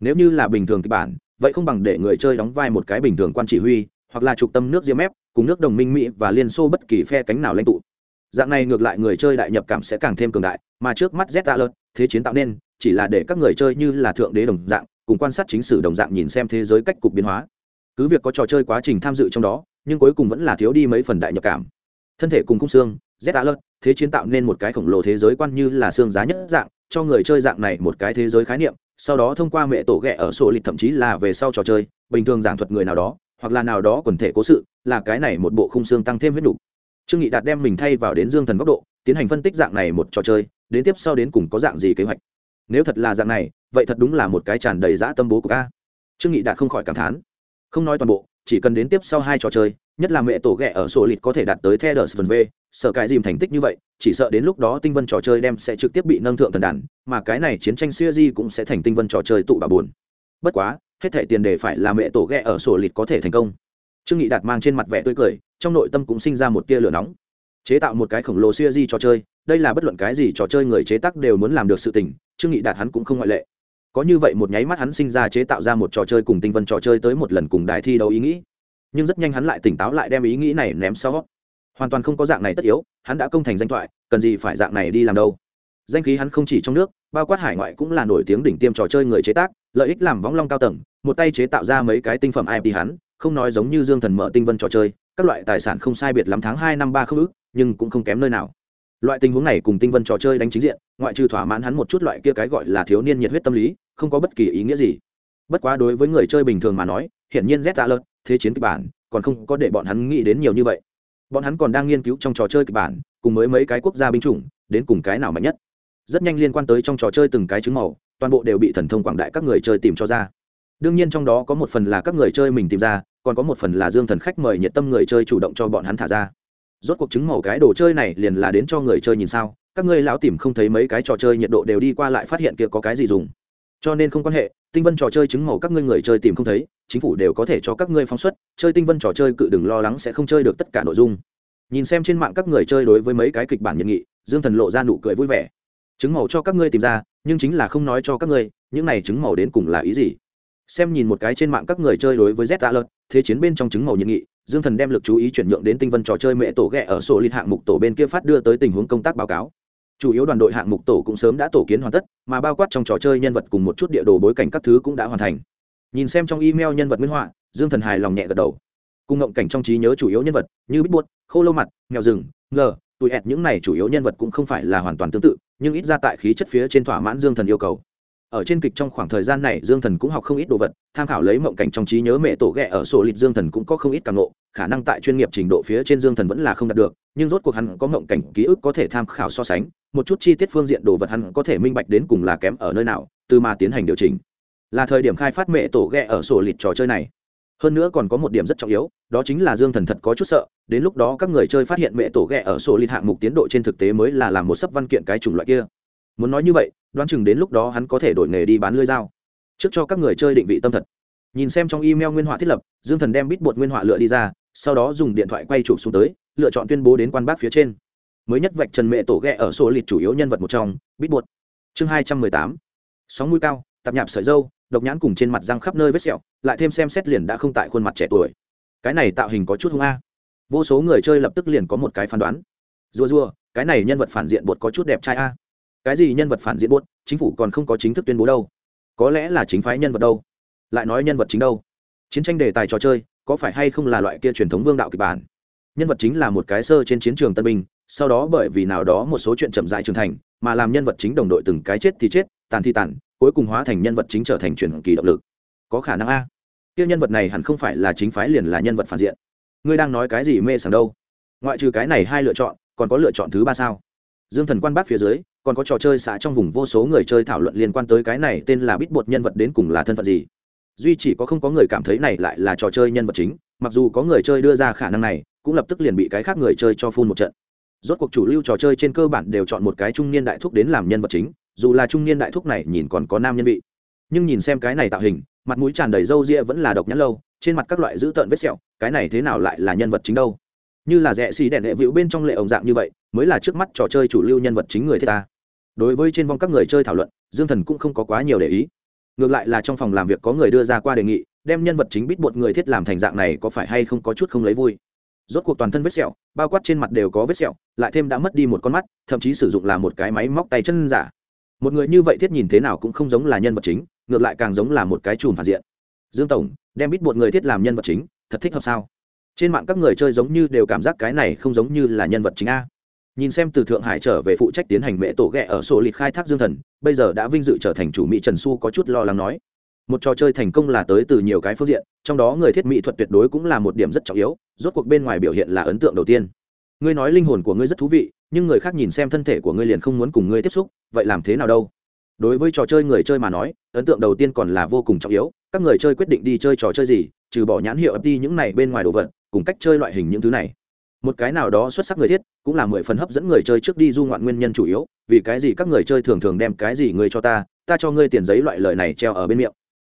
Nếu như là bình thường kịch bản, vậy không bằng để người chơi đóng vai một cái bình thường quan chỉ huy, hoặc là trục tâm nước diêm ép cùng nước đồng minh mỹ và liên xô bất kỳ phe cánh nào lãnh tụ. Dạng này ngược lại người chơi đại nhập cảm sẽ càng thêm cường đại, mà trước mắt z alert, thế chiến tạo nên chỉ là để các người chơi như là thượng đế đồng dạng, cùng quan sát chính sử đồng dạng nhìn xem thế giới cách cục biến hóa. Cứ việc có trò chơi quá trình tham dự trong đó, nhưng cuối cùng vẫn là thiếu đi mấy phần đại nhập cảm. Thân thể cùng khung xương, z lớn thế chiến tạo nên một cái khổng lồ thế giới quan như là xương giá nhất dạng, cho người chơi dạng này một cái thế giới khái niệm, sau đó thông qua mẹ tổ ghẹ ở sổ lịch thậm chí là về sau trò chơi, bình thường giảng thuật người nào đó, hoặc là nào đó quần thể cố sự, là cái này một bộ khung xương tăng thêm huyết đủ. trương nghị đạt đem mình thay vào đến dương thần góc độ, tiến hành phân tích dạng này một trò chơi, đến tiếp sau đến cùng có dạng gì kế hoạch nếu thật là dạng này, vậy thật đúng là một cái tràn đầy dã tâm bố của ca. Trương nghị đạt không khỏi cảm thán. Không nói toàn bộ, chỉ cần đến tiếp sau hai trò chơi, nhất là mẹ tổ ghẹ ở sổ lịt có thể đạt tới the đờ v, sợ cái dìm thành tích như vậy, chỉ sợ đến lúc đó tinh vân trò chơi đem sẽ trực tiếp bị nâng thượng thần đàn, mà cái này chiến tranh siêu di cũng sẽ thành tinh vân trò chơi tụ bà buồn. Bất quá, hết thẻ tiền đề phải là mẹ tổ ghẹ ở sổ lịt có thể thành công. Trương nghị đạt mang trên mặt vẻ tươi cười, trong nội tâm cũng sinh ra một tia lửa nóng. Chế tạo một cái khổng lồ siêu di trò chơi đây là bất luận cái gì trò chơi người chế tác đều muốn làm được sự tình, trương nghị đạt hắn cũng không ngoại lệ. Có như vậy một nháy mắt hắn sinh ra chế tạo ra một trò chơi cùng tinh vân trò chơi tới một lần cùng đài thi đấu ý nghĩ. Nhưng rất nhanh hắn lại tỉnh táo lại đem ý nghĩ này ném sau. Hoàn toàn không có dạng này tất yếu, hắn đã công thành danh thoại, cần gì phải dạng này đi làm đâu. Danh khí hắn không chỉ trong nước, bao quát hải ngoại cũng là nổi tiếng đỉnh tiêm trò chơi người chế tác, lợi ích làm võng long cao tầng, một tay chế tạo ra mấy cái tinh phẩm ip hắn, không nói giống như dương thần mở tinh vân trò chơi, các loại tài sản không sai biệt lắm tháng hai năm ba không ước nhưng cũng không kém nơi nào loại tình huống này cùng tinh vân trò chơi đánh chính diện ngoại trừ thỏa mãn hắn một chút loại kia cái gọi là thiếu niên nhiệt huyết tâm lý không có bất kỳ ý nghĩa gì. Bất quá đối với người chơi bình thường mà nói hiển nhiên z đã lợn, thế chiến kịch bản còn không có để bọn hắn nghĩ đến nhiều như vậy. Bọn hắn còn đang nghiên cứu trong trò chơi kịch bản cùng với mấy cái quốc gia binh chủng đến cùng cái nào mạnh nhất. Rất nhanh liên quan tới trong trò chơi từng cái chứng màu toàn bộ đều bị thần thông quảng đại các người chơi tìm cho ra. Đương nhiên trong đó có một phần là các người chơi mình tìm ra còn có một phần là dương thần khách mời nhiệt tâm người chơi chủ động cho bọn hắn thả ra rốt cuộc chứng màu cái đồ chơi này liền là đến cho người chơi nhìn sao? Các ngươi lão tìm không thấy mấy cái trò chơi nhiệt độ đều đi qua lại phát hiện kia có cái gì dùng. Cho nên không quan hệ, tinh vân trò chơi chứng màu các ngươi người chơi tìm không thấy, chính phủ đều có thể cho các ngươi phóng xuất, chơi tinh vân trò chơi cự đừng lo lắng sẽ không chơi được tất cả nội dung. Nhìn xem trên mạng các người chơi đối với mấy cái kịch bản nhiệt nghị, dương thần lộ ra nụ cười vui vẻ. Chứng màu cho các ngươi tìm ra, nhưng chính là không nói cho các ngươi, những này chứng màu đến cùng là ý gì? Xem nhìn một cái trên mạng các người chơi đối với z alert, thế chiến bên trong chứng màu nhiệt nghị dương thần đem lực chú ý chuyển nhượng đến tinh vân trò chơi mẹ tổ ghẹ ở sổ lịch hạng mục tổ bên kia phát đưa tới tình huống công tác báo cáo. Chủ yếu đoàn đội hạng mục tổ cũng sớm đã tổ kiến hoàn tất, mà bao quát trong trò chơi nhân vật cùng một chút địa đồ bối cảnh các thứ cũng đã hoàn thành. Nhìn xem trong email nhân vật minh họa, dương thần hài lòng nhẹ gật đầu. Cùng ngộng cảnh trong trí nhớ chủ yếu nhân vật như bít buốt khô lâu mặt, nghèo rừng, ngờ, tụi ẹt những này chủ yếu nhân vật cũng không phải là hoàn toàn tương tự, nhưng ít ra tại khí chất phía trên thỏa mãn dương thần yêu cầu ở trên kịch trong khoảng thời gian này, dương thần cũng học không ít đồ vật, tham khảo lấy mộng cảnh trong trí nhớ mẹ tổ ghẹ ở sổ lịch dương thần cũng có không ít càng nộ khả năng tại chuyên nghiệp trình độ phía trên dương thần vẫn là không đạt được, nhưng rốt cuộc hắn có mộng cảnh ký ức có thể tham khảo so sánh, một chút chi tiết phương diện đồ vật hắn có thể minh bạch đến cùng là kém ở nơi nào, từ mà tiến hành điều chỉnh. Là thời điểm khai phát mẹ tổ ghẹ ở sổ lịch trò chơi này. Hơn nữa còn có một điểm rất trọng yếu, đó chính là dương thần thật có chút sợ, đến lúc đó các người chơi phát hiện mẹ tổ ghẹ ở sổ lịch hạng mục tiến độ trên thực tế mới là làm một sấp văn kiện cái chủng loại kia. Muốn nói như vậy đoán chừng đến lúc đó hắn có thể đổi nghề đi bán lưới dao. Trước cho các người chơi định vị tâm thật. Nhìn xem trong email nguyên họa thiết lập, dương thần đem bít bột nguyên họa lựa đi ra, sau đó dùng điện thoại quay chụp xuống tới, lựa chọn tuyên bố đến quan bác phía trên. Mới nhất vạch trần mẹ tổ ghẹ ở số lịch chủ yếu nhân vật một trong, bít bột. Chương hai trăm mười tám. Sóng mũi cao, tạp nhạp sợi dâu, độc nhãn cùng trên mặt răng khắp nơi vết sẹo, lại thêm xem xét liền đã không tại khuôn mặt trẻ tuổi. Cái này tạo hình có chút hung a. Vô số người chơi lập tức liền có một cái phán đoán. Rùa rùa, cái này nhân vật phản diện bột có chút đẹp trai a cái gì nhân vật phản diện buốt, chính phủ còn không có chính thức tuyên bố đâu. Có lẽ là chính phái nhân vật đâu. Lại nói nhân vật chính đâu? Chiến tranh đề tài trò chơi, có phải hay không là loại kia truyền thống vương đạo kịch bản? Nhân vật chính là một cái sơ trên chiến trường tân binh, sau đó bởi vì nào đó một số chuyện chậm dại trưởng thành, mà làm nhân vật chính đồng đội từng cái chết thì chết, tàn thì tàn, cuối cùng hóa thành nhân vật chính trở thành truyền kỳ động lực. Có khả năng a. Kia nhân vật này hẳn không phải là chính phái liền là nhân vật phản diện. Ngươi đang nói cái gì mê sảng đâu? Ngoại trừ cái này hai lựa chọn, còn có lựa chọn thứ ba sao? Dương thần quan bác phía dưới, còn có trò chơi xã trong vùng vô số người chơi thảo luận liên quan tới cái này tên là bít bột nhân vật đến cùng là thân phận gì. Duy chỉ có không có người cảm thấy này lại là trò chơi nhân vật chính, mặc dù có người chơi đưa ra khả năng này, cũng lập tức liền bị cái khác người chơi cho phun một trận. Rốt cuộc chủ lưu trò chơi trên cơ bản đều chọn một cái trung niên đại thúc đến làm nhân vật chính, dù là trung niên đại thúc này nhìn còn có nam nhân vị. Nhưng nhìn xem cái này tạo hình, mặt mũi tràn đầy râu ria vẫn là độc nhãn lâu, trên mặt các loại dữ tợn vết sẹo, cái này thế nào lại là nhân vật chính đâu? Như là rẽ xì đèn hệ vĩu bên trong lệ ổng dạng như vậy, mới là trước mắt trò chơi chủ lưu nhân vật chính người thiết ta đối với trên vong các người chơi thảo luận, dương thần cũng không có quá nhiều để ý. Ngược lại là trong phòng làm việc có người đưa ra qua đề nghị, đem nhân vật chính bít bột người thiết làm thành dạng này có phải hay không có chút không lấy vui. Rốt cuộc toàn thân vết sẹo, bao quát trên mặt đều có vết sẹo, lại thêm đã mất đi một con mắt, thậm chí sử dụng là một cái máy móc tay chân giả. Một người như vậy thiết nhìn thế nào cũng không giống là nhân vật chính, ngược lại càng giống là một cái chùm phản diện. Dương tổng, đem bít bột người thiết làm nhân vật chính, thật thích hợp sao? Trên mạng các người chơi giống như đều cảm giác cái này không giống như là nhân vật chính a. Nhìn xem từ thượng hải trở về phụ trách tiến hành mễ tổ ghẹ ở sổ lịch khai thác dương thần, bây giờ đã vinh dự trở thành chủ mỹ trần su có chút lo lắng nói. Một trò chơi thành công là tới từ nhiều cái phương diện, trong đó người thiết mỹ thuật tuyệt đối cũng là một điểm rất trọng yếu, rốt cuộc bên ngoài biểu hiện là ấn tượng đầu tiên. Ngươi nói linh hồn của ngươi rất thú vị, nhưng người khác nhìn xem thân thể của ngươi liền không muốn cùng ngươi tiếp xúc, vậy làm thế nào đâu? Đối với trò chơi người chơi mà nói, ấn tượng đầu tiên còn là vô cùng trọng yếu, các người chơi quyết định đi chơi trò chơi gì trừ bỏ nhãn hiệu FT đi những này bên ngoài đồ vật, cùng cách chơi loại hình những thứ này. Một cái nào đó xuất sắc người thiết, cũng là mười phần hấp dẫn người chơi trước đi du ngoạn nguyên nhân chủ yếu, vì cái gì các người chơi thường thường đem cái gì người cho ta ta cho ngươi tiền giấy loại lời này treo ở bên miệng.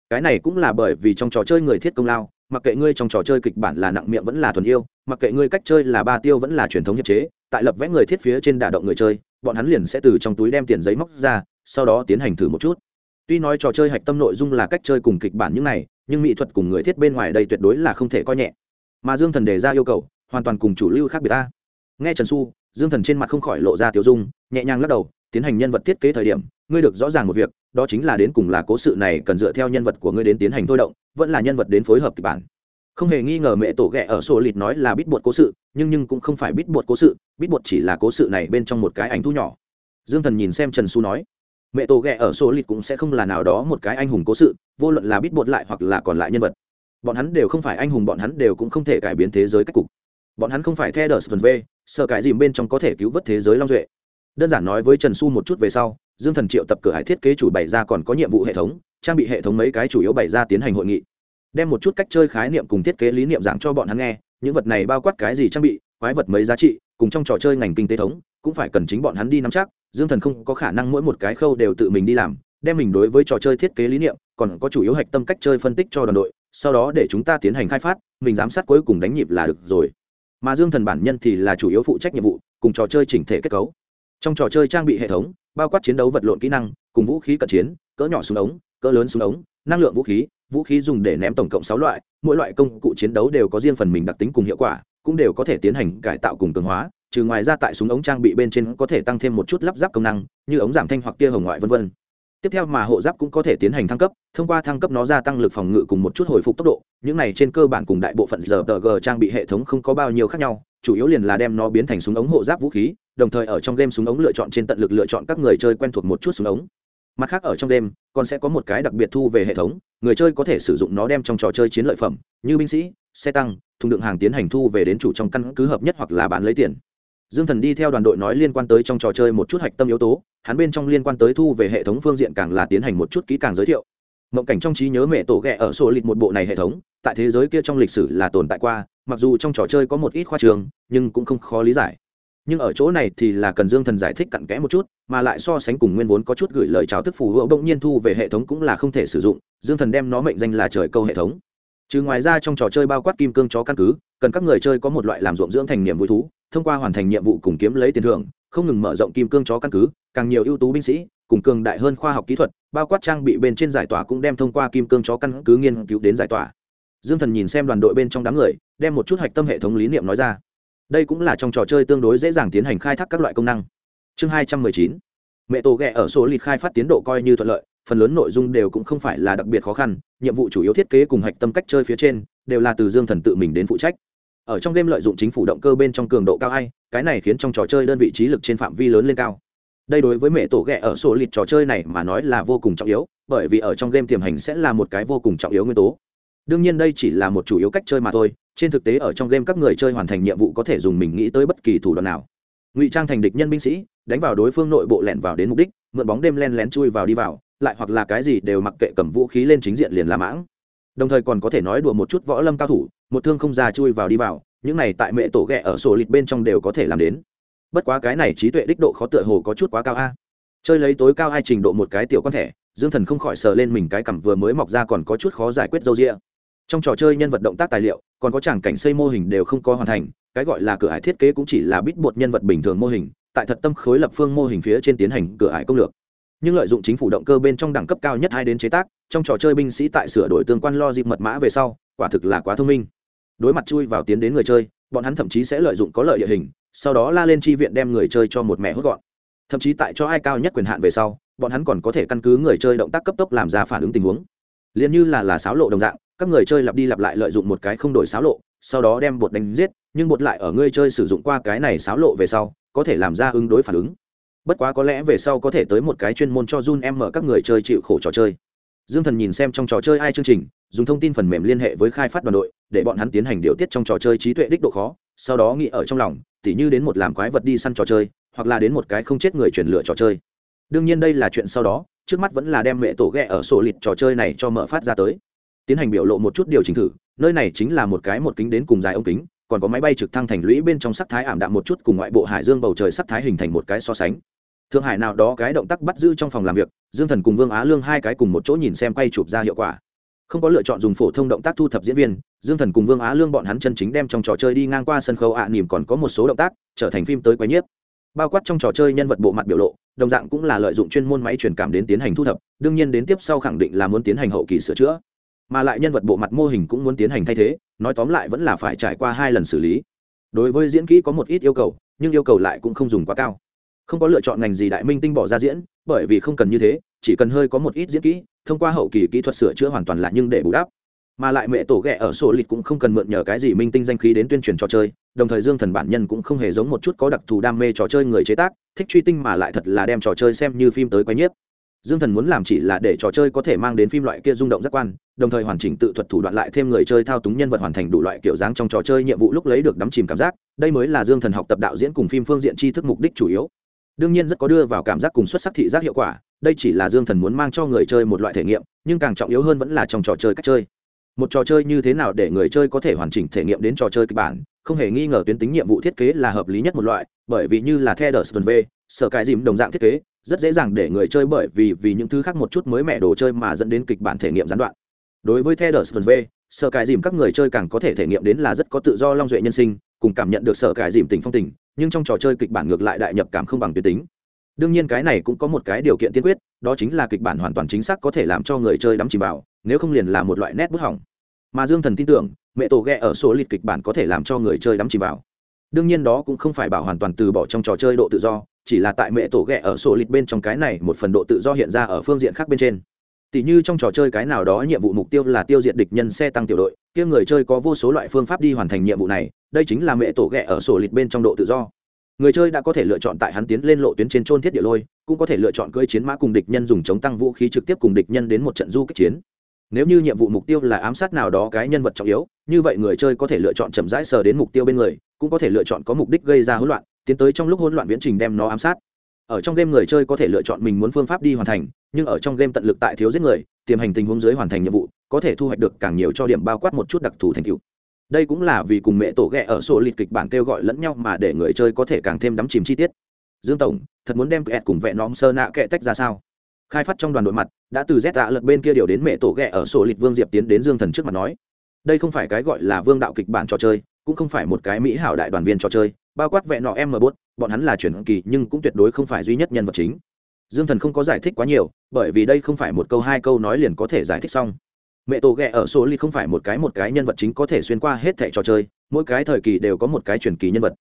Cái này cũng là bởi vì trong trò chơi người thiết công lao, mặc kệ ngươi trong trò chơi kịch bản là nặng miệng vẫn là thuần yêu, mặc kệ ngươi cách chơi là ba tiêu vẫn là truyền thống hiệp chế, tại lập vẽ người thiết phía trên đả động người chơi, bọn hắn liền sẽ từ trong túi đem tiền giấy móc ra, sau đó tiến hành thử một chút tuy nói trò chơi hạch tâm nội dung là cách chơi cùng kịch bản những này, nhưng mỹ thuật cùng người thiết bên ngoài đây tuyệt đối là không thể coi nhẹ. Mà dương thần đề ra yêu cầu, hoàn toàn cùng chủ lưu khác biệt ta. Nghe trần xu, dương thần trên mặt không khỏi lộ ra tiểu dung, nhẹ nhàng lắc đầu, tiến hành nhân vật thiết kế thời điểm, ngươi được rõ ràng một việc, đó chính là đến cùng là cố sự này cần dựa theo nhân vật của ngươi đến tiến hành thôi động, vẫn là nhân vật đến phối hợp kịch bản. Không hề nghi ngờ mẹ tổ ghẹ ở sổ lịt nói là bít bột cố sự, nhưng nhưng cũng không phải bít bột cố sự bít bột chỉ là cố sự này bên trong một cái ảnh thu nhỏ. Dương thần nhìn xem trần xu nói mẹ tổ ghẹ ở số lịt cũng sẽ không là nào đó một cái anh hùng cố sự, vô luận là bít bột lại hoặc là còn lại nhân vật. Bọn hắn đều không phải anh hùng, bọn hắn đều cũng không thể cải biến thế giới cách cục. Bọn hắn không phải theo đờ sờ v sợ cải dìm bên trong có thể cứu vớt thế giới long duệ. Đơn giản nói với trần su một chút về sau, dương thần triệu tập cửa hải thiết kế chủ bày ra còn có nhiệm vụ hệ thống, trang bị hệ thống mấy cái chủ yếu bày ra tiến hành hội nghị. Đem một chút cách chơi khái niệm cùng thiết kế lý niệm giảng cho bọn hắn nghe, những vật này bao quát cái gì trang bị, quái vật mấy giá trị, cùng trong trò chơi ngành kinh tế thống cũng phải cần chính bọn hắn đi nắm chắc, dương thần không có khả năng mỗi một cái khâu đều tự mình đi làm, đem mình đối với trò chơi thiết kế lý niệm, còn có chủ yếu hạch tâm cách chơi phân tích cho đoàn đội, sau đó để chúng ta tiến hành khai phát, mình giám sát cuối cùng đánh nhịp là được rồi. Mà dương thần bản nhân thì là chủ yếu phụ trách nhiệm vụ, cùng trò chơi chỉnh thể kết cấu. Trong trò chơi trang bị hệ thống, bao quát chiến đấu vật lộn kỹ năng, cùng vũ khí cận chiến, cỡ nhỏ súng ống, cỡ lớn súng ống, năng lượng vũ khí vũ khí dùng để ném tổng cộng sáu loại, mỗi loại công cụ chiến đấu đều có riêng phần mình đặc tính cùng hiệu quả, cũng đều có thể tiến hành cải tạo cùng cường hóa trừ ngoài ra tại súng ống trang bị bên trên có thể tăng thêm một chút lắp ráp công năng, như ống giảm thanh hoặc tia hồng ngoại v v tiếp theo mà hộ giáp cũng có thể tiến hành thăng cấp, thông qua thăng cấp nó gia tăng lực phòng ngự cùng một chút hồi phục tốc độ. Những này trên cơ bản cùng đại bộ phận giờ tờ g trang bị hệ thống không có bao nhiêu khác nhau, chủ yếu liền là đem nó biến thành súng ống hộ giáp vũ khí, đồng thời ở trong game súng ống lựa chọn trên tận lực lựa chọn các người chơi quen thuộc một chút súng ống. Mặt khác ở trong game, còn sẽ có một cái đặc biệt thu về hệ thống, người chơi có thể sử dụng nó đem trong trò chơi chiến lợi phẩm, như binh sĩ, xe tăng, thùng đựng hàng tiến hành thu về đến chủ trong căn cứ hợp nhất hoặc là bán lấy tiền dương thần đi theo đoàn đội nói liên quan tới trong trò chơi một chút hạch tâm yếu tố, hắn bên trong liên quan tới thu về hệ thống phương diện càng là tiến hành một chút kỹ càng giới thiệu. Mộng cảnh trong trí nhớ mẹ tổ ghẹ ở sổ lịch một bộ này hệ thống, tại thế giới kia trong lịch sử là tồn tại qua, mặc dù trong trò chơi có một ít khoa trường, nhưng cũng không khó lý giải. Nhưng ở chỗ này thì là cần dương thần giải thích cặn kẽ một chút, mà lại so sánh cùng nguyên vốn có chút gửi lời chào thức phù hữu bỗng nhiên thu về hệ thống cũng là không thể sử dụng, dương thần đem nó mệnh danh là trời câu hệ thống trừ ngoài ra trong trò chơi bao quát kim cương chó căn cứ, cần các người chơi có một loại làm ruộng dưỡng thành niềm vui thú, thông qua hoàn thành nhiệm vụ cùng kiếm lấy tiền thưởng, không ngừng mở rộng kim cương chó căn cứ, càng nhiều ưu tú binh sĩ, cùng cường đại hơn khoa học kỹ thuật, bao quát trang bị bên trên giải tỏa cũng đem thông qua kim cương chó căn cứ nghiên cứu đến giải tỏa. Dương thần nhìn xem đoàn đội bên trong đám người, đem một chút hạch tâm hệ thống lý niệm nói ra. Đây cũng là trong trò chơi tương đối dễ dàng tiến hành khai thác các loại công năng. Chương hai trăm mười chín. Mẹ tổ ghẹ ở số lịch khai phát tiến độ coi như thuận lợi phần lớn nội dung đều cũng không phải là đặc biệt khó khăn, nhiệm vụ chủ yếu thiết kế cùng hạch tâm cách chơi phía trên, đều là từ dương thần tự mình đến phụ trách. Ở trong game lợi dụng chính phủ động cơ bên trong cường độ cao hay cái này khiến trong trò chơi đơn vị trí lực trên phạm vi lớn lên cao. Đây đối với mẹ tổ ghẹ ở sổ lịch trò chơi này mà nói là vô cùng trọng yếu, bởi vì ở trong game tiềm hành sẽ là một cái vô cùng trọng yếu nguyên tố. Đương nhiên đây chỉ là một chủ yếu cách chơi mà thôi, trên thực tế ở trong game các người chơi hoàn thành nhiệm vụ có thể dùng mình nghĩ tới bất kỳ thủ đoạn nào. Ngụy trang thành địch nhân binh sĩ, đánh vào đối phương nội bộ lẻn vào đến mục đích, mượn bóng đêm len lén chui vào đi vào lại hoặc là cái gì đều mặc kệ cầm vũ khí lên chính diện liền làm mãng. Đồng thời còn có thể nói đùa một chút võ lâm cao thủ, một thương không ra chui vào đi vào, những này tại mẹ tổ ghẹ ở sổ lịch bên trong đều có thể làm đến. Bất quá cái này trí tuệ đích độ khó tựa hồ có chút quá cao a. Chơi lấy tối cao hai trình độ một cái tiểu con thẻ dương thần không khỏi sờ lên mình cái cằm vừa mới mọc ra còn có chút khó giải quyết dâu rĩa trong trò chơi nhân vật động tác tài liệu, còn có chẳng cảnh xây mô hình đều không có hoàn thành, cái gọi là cửa ải thiết kế cũng chỉ là bít bột nhân vật bình thường mô hình, tại thật tâm khối lập phương mô hình phía trên tiến hành cửa ải công lược nhưng lợi dụng chính phủ động cơ bên trong đẳng cấp cao nhất hai đến chế tác, trong trò chơi binh sĩ tại sửa đổi tương quan lo dịp mật mã về sau, quả thực là quá thông minh. Đối mặt chui vào tiến đến người chơi, bọn hắn thậm chí sẽ lợi dụng có lợi địa hình, sau đó la lên chi viện đem người chơi cho một mẹ hốt gọn. Thậm chí tại cho ai cao nhất quyền hạn về sau, bọn hắn còn có thể căn cứ người chơi động tác cấp tốc làm ra phản ứng tình huống. Liền như là là sáo lộ đồng dạng, các người chơi lặp đi lặp lại lợi dụng một cái không đổi sáo lộ, sau đó đem bột đánh giết, nhưng bột lại ở người chơi sử dụng qua cái này sáo lộ về sau, có thể làm ra ứng đối phản ứng bất quá có lẽ về sau có thể tới một cái chuyên môn cho Jun em mở các người chơi chịu khổ trò chơi. Dương thần nhìn xem trong trò chơi ai chương trình, dùng thông tin phần mềm liên hệ với khai phát đoàn đội, để bọn hắn tiến hành điều tiết trong trò chơi trí tuệ đích độ khó, sau đó nghĩ ở trong lòng, tỉ như đến một làm quái vật đi săn trò chơi, hoặc là đến một cái không chết người chuyển lựa trò chơi. Đương nhiên đây là chuyện sau đó, trước mắt vẫn là đem mẹ tổ ghẹ ở sổ lịt trò chơi này cho mở phát ra tới. Tiến hành biểu lộ một chút điều chỉnh thử, nơi này chính là một cái một kính đến cùng dài ống kính, còn có máy bay trực thăng thành lũy bên trong sắc thái ảm đạm một chút cùng ngoại bộ hải dương bầu trời sắc thái hình thành một cái so sánh thượng hải nào đó cái động tác bắt giữ trong phòng làm việc dương thần cùng vương á lương hai cái cùng một chỗ nhìn xem quay chụp ra hiệu quả. Không có lựa chọn dùng phổ thông động tác thu thập diễn viên dương thần cùng vương á lương bọn hắn chân chính đem trong trò chơi đi ngang qua sân khấu ạ à, nỉm còn có một số động tác trở thành phim tới quay nhiếp. Bao quát trong trò chơi nhân vật bộ mặt biểu lộ đồng dạng cũng là lợi dụng chuyên môn máy truyền cảm đến tiến hành thu thập đương nhiên đến tiếp sau khẳng định là muốn tiến hành hậu kỳ sửa chữa. Mà lại nhân vật bộ mặt mô hình cũng muốn tiến hành thay thế nói tóm lại vẫn là phải trải qua hai lần xử lý. Đối với diễn kỹ có một ít yêu cầu nhưng yêu cầu lại cũng không dùng quá cao không có lựa chọn ngành gì đại minh tinh bỏ ra diễn, bởi vì không cần như thế, chỉ cần hơi có một ít diễn kỹ, thông qua hậu kỳ kỹ thuật sửa chữa hoàn toàn là nhưng để bù đắp. Mà lại mẹ tổ ghẹ ở sổ lịch cũng không cần mượn nhờ cái gì minh tinh danh khí đến tuyên truyền trò chơi, đồng thời dương thần bản nhân cũng không hề giống một chút có đặc thù đam mê trò chơi người chế tác, thích truy tinh mà lại thật là đem trò chơi xem như phim tới quay nhiếp. Dương thần muốn làm chỉ là để trò chơi có thể mang đến phim loại kia rung động giác quan, đồng thời hoàn chỉnh tự thuật thủ đoạn lại thêm người chơi thao túng nhân vật hoàn thành đủ loại kiểu dáng trong trò chơi nhiệm vụ lúc lấy được đắm chìm cảm giác, đây mới là dương thần học tập đạo diễn cùng phim phương diện tri thức mục đích chủ yếu đương nhiên rất có đưa vào cảm giác cùng xuất sắc thị giác hiệu quả, đây chỉ là dương thần muốn mang cho người chơi một loại thể nghiệm, nhưng càng trọng yếu hơn vẫn là trong trò chơi cách chơi. Một trò chơi như thế nào để người chơi có thể hoàn chỉnh thể nghiệm đến trò chơi kịch bản, không hề nghi ngờ tuyến tính nhiệm vụ thiết kế là hợp lý nhất một loại, bởi vì như là the đờ v, sở cái dìm đồng dạng thiết kế, rất dễ dàng để người chơi bởi vì vì những thứ khác một chút mới mẻ đồ chơi mà dẫn đến kịch bản thể nghiệm gián đoạn. Đối với the đờ v, sở cái dìm các người chơi càng có thể thể nghiệm đến là rất có tự do long duệ nhân sinh, cùng cảm nhận được sở cái dìm tình phong tình nhưng trong trò chơi kịch bản ngược lại đại nhập cảm không bằng tuyến tính. Đương nhiên cái này cũng có một cái điều kiện tiên quyết, đó chính là kịch bản hoàn toàn chính xác có thể làm cho người chơi đắm chìm vào, nếu không liền là một loại nét bút hỏng. Mà dương thần tin tưởng, mẹ tổ ghẹ ở số lịch kịch bản có thể làm cho người chơi đắm chìm vào. Đương nhiên đó cũng không phải bảo hoàn toàn từ bỏ trong trò chơi độ tự do, chỉ là tại mẹ tổ ghẹ ở sổ lịch bên trong cái này một phần độ tự do hiện ra ở phương diện khác bên trên tỷ như trong trò chơi cái nào đó nhiệm vụ mục tiêu là tiêu diệt địch nhân xe tăng tiểu đội, kia người chơi có vô số loại phương pháp đi hoàn thành nhiệm vụ này, đây chính là mẹ tổ ghẹ ở sổ lịch bên trong độ tự do. Người chơi đã có thể lựa chọn tại hắn tiến lên lộ tuyến trên trôn thiết địa lôi, cũng có thể lựa chọn cưỡi chiến mã cùng địch nhân dùng chống tăng vũ khí trực tiếp cùng địch nhân đến một trận du kích chiến. Nếu như nhiệm vụ mục tiêu là ám sát nào đó cái nhân vật trọng yếu, như vậy người chơi có thể lựa chọn chậm rãi sờ đến mục tiêu bên người, cũng có thể lựa chọn có mục đích gây ra hỗn loạn, tiến tới trong lúc hỗn loạn viễn trình đem nó ám sát ở trong game người chơi có thể lựa chọn mình muốn phương pháp đi hoàn thành, nhưng ở trong game tận lực tại thiếu giết người, tiềm hành tình huống dưới hoàn thành nhiệm vụ, có thể thu hoạch được càng nhiều cho điểm bao quát một chút đặc thù thành tựu. Đây cũng là vì cùng mẹ tổ ghẹ ở sổ lịch kịch bản kêu gọi lẫn nhau mà để người chơi có thể càng thêm đắm chìm chi tiết. Dương tổng, thật muốn đem kẹt cùng vẹn nóm sơ nạ kệ tách ra sao? Khai phát trong đoàn đội mặt, đã từ z tạ lật bên kia điều đến mẹ tổ ghẹ ở sổ lịch vương diệp tiến đến dương thần trước mặt nói. Đây không phải cái gọi là vương đạo kịch bản trò chơi, cũng không phải một cái mỹ hảo đại đoàn viên trò chơi bao quát vẹn nọ em mờ bốt bọn hắn là chuyển kỳ nhưng cũng tuyệt đối không phải duy nhất nhân vật chính. Dương thần không có giải thích quá nhiều, bởi vì đây không phải một câu hai câu nói liền có thể giải thích xong. Mẹ tổ ghẹ ở số ly không phải một cái một cái nhân vật chính có thể xuyên qua hết thẻ trò chơi, mỗi cái thời kỳ đều có một cái truyền kỳ nhân vật.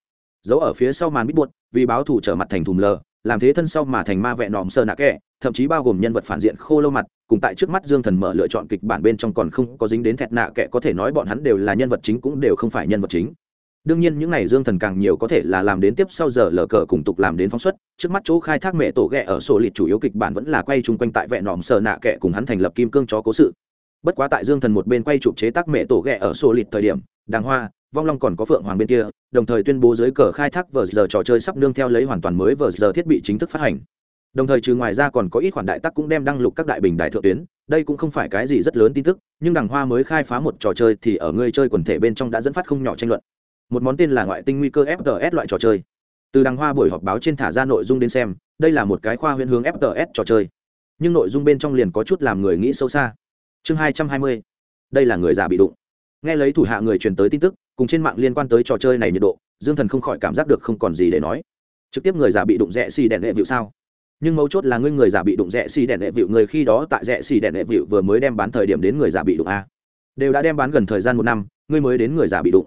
Giấu ở phía sau màn bít buốt vì báo thù trở mặt thành thùm lờ, làm thế thân sau mà thành ma vẹn nòm sơ nạ kẹ, thậm chí bao gồm nhân vật phản diện khô lâu mặt, cùng tại trước mắt dương thần mở lựa chọn kịch bản bên trong còn không có dính đến thẹt nạ kẹ có thể nói bọn hắn đều là nhân vật chính cũng đều không phải nhân vật chính đương nhiên những n à y dương thần càng nhiều có thể là làm đến tiếp sau giờ lờ cờ cùng tục làm đến phóng xuất, trước mắt chỗ khai thác mẹ tổ ghẹ ở sổ lịch chủ yếu kịch bản vẫn là quay chung quanh tại vẹn nòm sờ nạ kẹ cùng hắn thành lập kim cương chó cố sự. Bất quá tại dương thần một bên quay chụp chế tác mẹ tổ ghẹ ở sổ lịch thời điểm, đàng hoa, vong long còn có phượng hoàng bên kia, đồng thời tuyên bố dưới cờ khai thác vờ giờ trò chơi sắp nương theo lấy hoàn toàn mới vờ giờ thiết bị chính thức phát hành. Đồng thời trừ ngoài ra còn có ít khoản đại tắc cũng đem đăng lục các đại bình đại thượng tuyến, đây cũng không phải cái gì rất lớn tin tức, nhưng đằng hoa mới khai phá một trò chơi thì ở người chơi quần thể bên trong đã dẫn phát không nhỏ tranh luận một món tên là ngoại tinh nguy cơ fts loại trò chơi. Từ đăng hoa buổi họp báo trên thả ra nội dung đến xem, đây là một cái khoa huyễn hướng fts trò chơi. Nhưng nội dung bên trong liền có chút làm người nghĩ sâu xa. Chương hai trăm hai mươi, đây là người già bị đụng. Nghe lấy thủ hạ người truyền tới tin tức, cùng trên mạng liên quan tới trò chơi này nhiệt độ, dương thần không khỏi cảm giác được không còn gì để nói. Trực tiếp người già bị đụng rẽ xì đèn đệ vịu sao? Nhưng mấu chốt là ngươi người già bị đụng rẽ xì đèn đệ vịu, người khi đó tại rẽ xì đèn đệ vịu vừa mới đem bán thời điểm đến người già bị đụng a. Đều đã đem bán gần thời gian một năm, ngươi mới đến người già bị đụng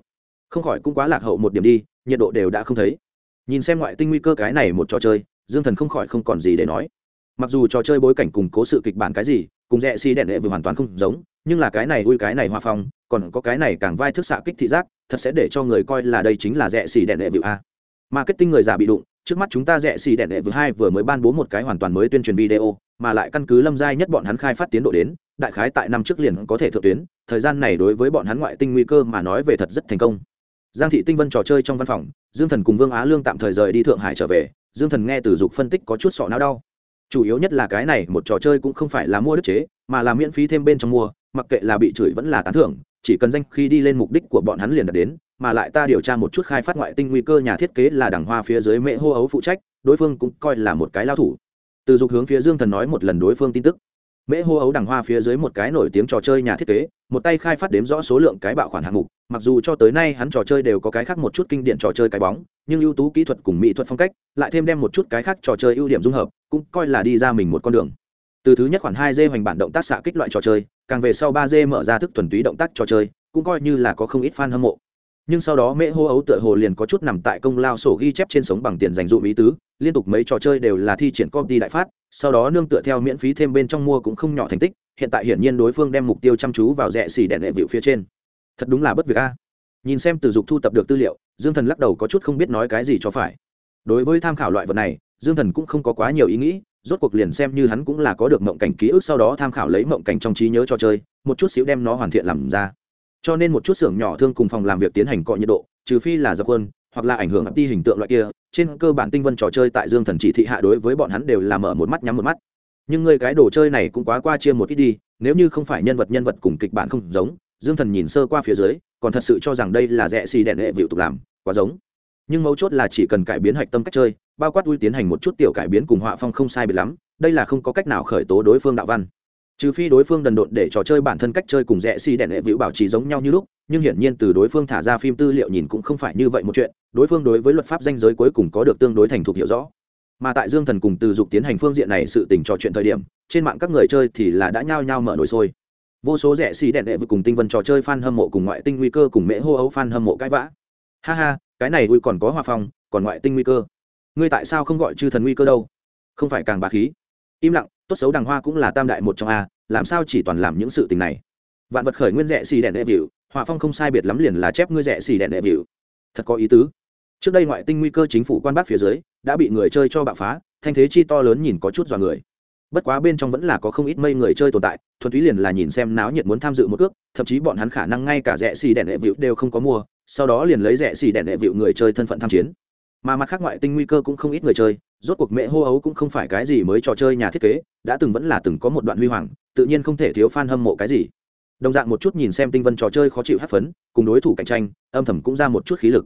không khỏi cũng quá lạc hậu một điểm đi, nhiệt độ đều đã không thấy. Nhìn xem ngoại tinh nguy cơ cái này một trò chơi, dương thần không khỏi không còn gì để nói. Mặc dù trò chơi bối cảnh cùng cố sự kịch bản cái gì, cùng rẽ xi đèn đệ vừa hoàn toàn không giống, nhưng là cái này ui cái này hoa phong, còn có cái này càng vai thức xạ kích thị giác, thật sẽ để cho người coi là đây chính là rẽ xì đèn đệ vừa a. Marketing người già bị đụng, trước mắt chúng ta rẽ xì đèn đệ vừa hai vừa mới ban bố một cái hoàn toàn mới tuyên truyền video, mà lại căn cứ lâm giai nhất bọn hắn khai phát tiến độ đến, đại khái tại năm trước liền có thể thượng tuyến, thời gian này đối với bọn hắn ngoại tinh nguy cơ mà nói về thật rất thành công giang thị tinh vân trò chơi trong văn phòng, dương thần cùng vương á lương tạm thời rời đi thượng hải trở về, dương thần nghe từ dục phân tích có chút sọ não đau. Chủ yếu nhất là cái này, một trò chơi cũng không phải là mua đức chế, mà là miễn phí thêm bên trong mua, mặc kệ là bị chửi vẫn là tán thưởng, chỉ cần danh khi đi lên mục đích của bọn hắn liền đạt đến, mà lại ta điều tra một chút khai phát ngoại tinh nguy cơ nhà thiết kế là đảng hoa phía dưới mễ hô ấu phụ trách, đối phương cũng coi là một cái lao thủ. Từ dục hướng phía dương thần nói một lần đối phương tin tức mễ hô ấu đằng hoa phía dưới một cái nổi tiếng trò chơi nhà thiết kế, một tay khai phát đếm rõ số lượng cái bạo khoản hạng mục, mặc dù cho tới nay hắn trò chơi đều có cái khác một chút kinh điển trò chơi cái bóng, nhưng ưu tú kỹ thuật cùng mỹ thuật phong cách, lại thêm đem một chút cái khác trò chơi ưu điểm dung hợp, cũng coi là đi ra mình một con đường. Từ thứ nhất khoản hai d hoành bản động tác xạ kích loại trò chơi, càng về sau ba d mở ra thức thuần túy động tác trò chơi, cũng coi như là có không ít fan hâm mộ nhưng sau đó mễ hô ấu tựa hồ liền có chút nằm tại công lao sổ ghi chép trên sống bằng tiền dành dụ ý tứ, liên tục mấy trò chơi đều là thi triển công ty đại phát, sau đó nương tựa theo miễn phí thêm bên trong mua cũng không nhỏ thành tích, hiện tại hiển nhiên đối phương đem mục tiêu chăm chú vào rẽ xì đèn đệ vịu phía trên. Thật đúng là bất việc a. Nhìn xem từ dục thu tập được tư liệu, dương thần lắc đầu có chút không biết nói cái gì cho phải. Đối với tham khảo loại vật này, dương thần cũng không có quá nhiều ý nghĩ, rốt cuộc liền xem như hắn cũng là có được mộng cảnh ký ức sau đó tham khảo lấy mộng cảnh trong trí nhớ cho chơi, một chút xíu đem nó hoàn thiện làm ra cho nên một chút xưởng nhỏ thương cùng phòng làm việc tiến hành cọ nhiệt độ, trừ phi là dập quân hoặc là ảnh hưởng ập đi hình tượng loại kia. Trên cơ bản tinh vân trò chơi tại dương thần chỉ thị hạ đối với bọn hắn đều là mở một mắt, nhắm một mắt. Nhưng người cái đồ chơi này cũng quá qua chia một ít đi, nếu như không phải nhân vật nhân vật cùng kịch bản không giống, dương thần nhìn sơ qua phía dưới, còn thật sự cho rằng đây là rẽ xì đèn hệ vịu tục làm, quá giống. Nhưng mấu chốt là chỉ cần cải biến hạch tâm cách chơi, bao quát vui tiến hành một chút tiểu cải biến cùng họa phong không sai biệt lắm, đây là không có cách nào khởi tố đối phương đạo văn trừ phi đối phương đần độn để trò chơi bản thân cách chơi cùng rẽ xi、si、đèn đèn hệ vĩu bảo trì giống nhau như lúc, nhưng hiển nhiên từ đối phương thả ra phim tư liệu nhìn cũng không phải như vậy một chuyện, đối phương đối với luật pháp danh giới cuối cùng có được tương đối thành thục hiểu rõ. Mà tại dương thần cùng từ dục tiến hành phương diện này sự tình trò chuyện thời điểm, trên mạng các người chơi thì là đã nhao nhao mở nổi sôi. Vô số rẻ xì đẹn đệ với cùng tinh vân trò chơi fan hâm mộ cùng ngoại tinh nguy cơ cùng mễ hô ấu fan hâm mộ cãi vã. Ha ha, cái này ui còn có hòa phong còn ngoại tinh nguy cơ. Ngươi tại sao không gọi chư thần nguy cơ đâu? Không phải càng bà khí. Im lặng tốt xấu đằng hoa cũng là tam đại một trong a, làm sao chỉ toàn làm những sự tình này? Vạn vật khởi nguyên rẻ xì đèn đệ vịu, họa phong không sai biệt lắm liền là chép ngươi rẻ xì đèn đệ vịu. Thật có ý tứ. Trước đây ngoại tinh nguy cơ chính phủ quan bắc phía dưới, đã bị người chơi cho bạo phá, thanh thế chi to lớn nhìn có chút dọa người. Bất quá bên trong vẫn là có không ít mây người chơi tồn tại, thuần túy liền là nhìn xem náo nhiệt muốn tham dự một cước, thậm chí bọn hắn khả năng ngay cả rẻ xì đèn đệ vịu đều không có mua, sau đó liền lấy rẻ xì đèn đệ vịu người chơi thân phận tham chiến mà mặt khác ngoại tinh nguy cơ cũng không ít người chơi, rốt cuộc mẹ hô ấu cũng không phải cái gì mới trò chơi nhà thiết kế, đã từng vẫn là từng có một đoạn huy hoàng, tự nhiên không thể thiếu f a n hâm mộ cái gì. Đồng dạng một chút nhìn xem tinh vân trò chơi khó chịu hát phấn, cùng đối thủ cạnh tranh, âm thầm cũng ra một chút khí lực.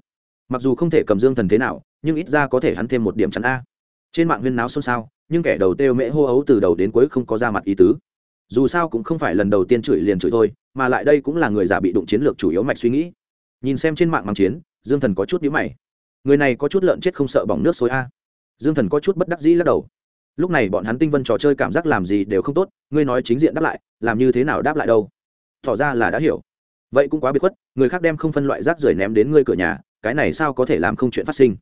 Mặc dù không thể cầm dương thần thế nào, nhưng ít ra có thể hắn thêm một điểm chắn a. Trên mạng huyên náo xôn xao, nhưng kẻ đầu têu mễ hô ấu từ đầu đến cuối không có ra mặt ý tứ. Dù sao cũng không phải lần đầu tiên chửi liền chửi thôi, mà lại đây cũng là người giả bị đụng chiến lược chủ yếu mạch suy nghĩ. Nhìn xem trên mạng mang chiến, dương thần có chút nhữ mày người này có chút lợn chết không sợ bỏng nước xối a. Dương thần có chút bất đắc dĩ lắc đầu. Lúc này bọn hắn tinh vân trò chơi cảm giác làm gì đều không tốt, ngươi nói chính diện đáp lại, làm như thế nào đáp lại đâu? Tỏ ra là đã hiểu. Vậy cũng quá biệt khuất, người khác đem không phân loại rác rưởi ném đến ngươi cửa nhà, cái này sao có thể làm không chuyện phát sinh?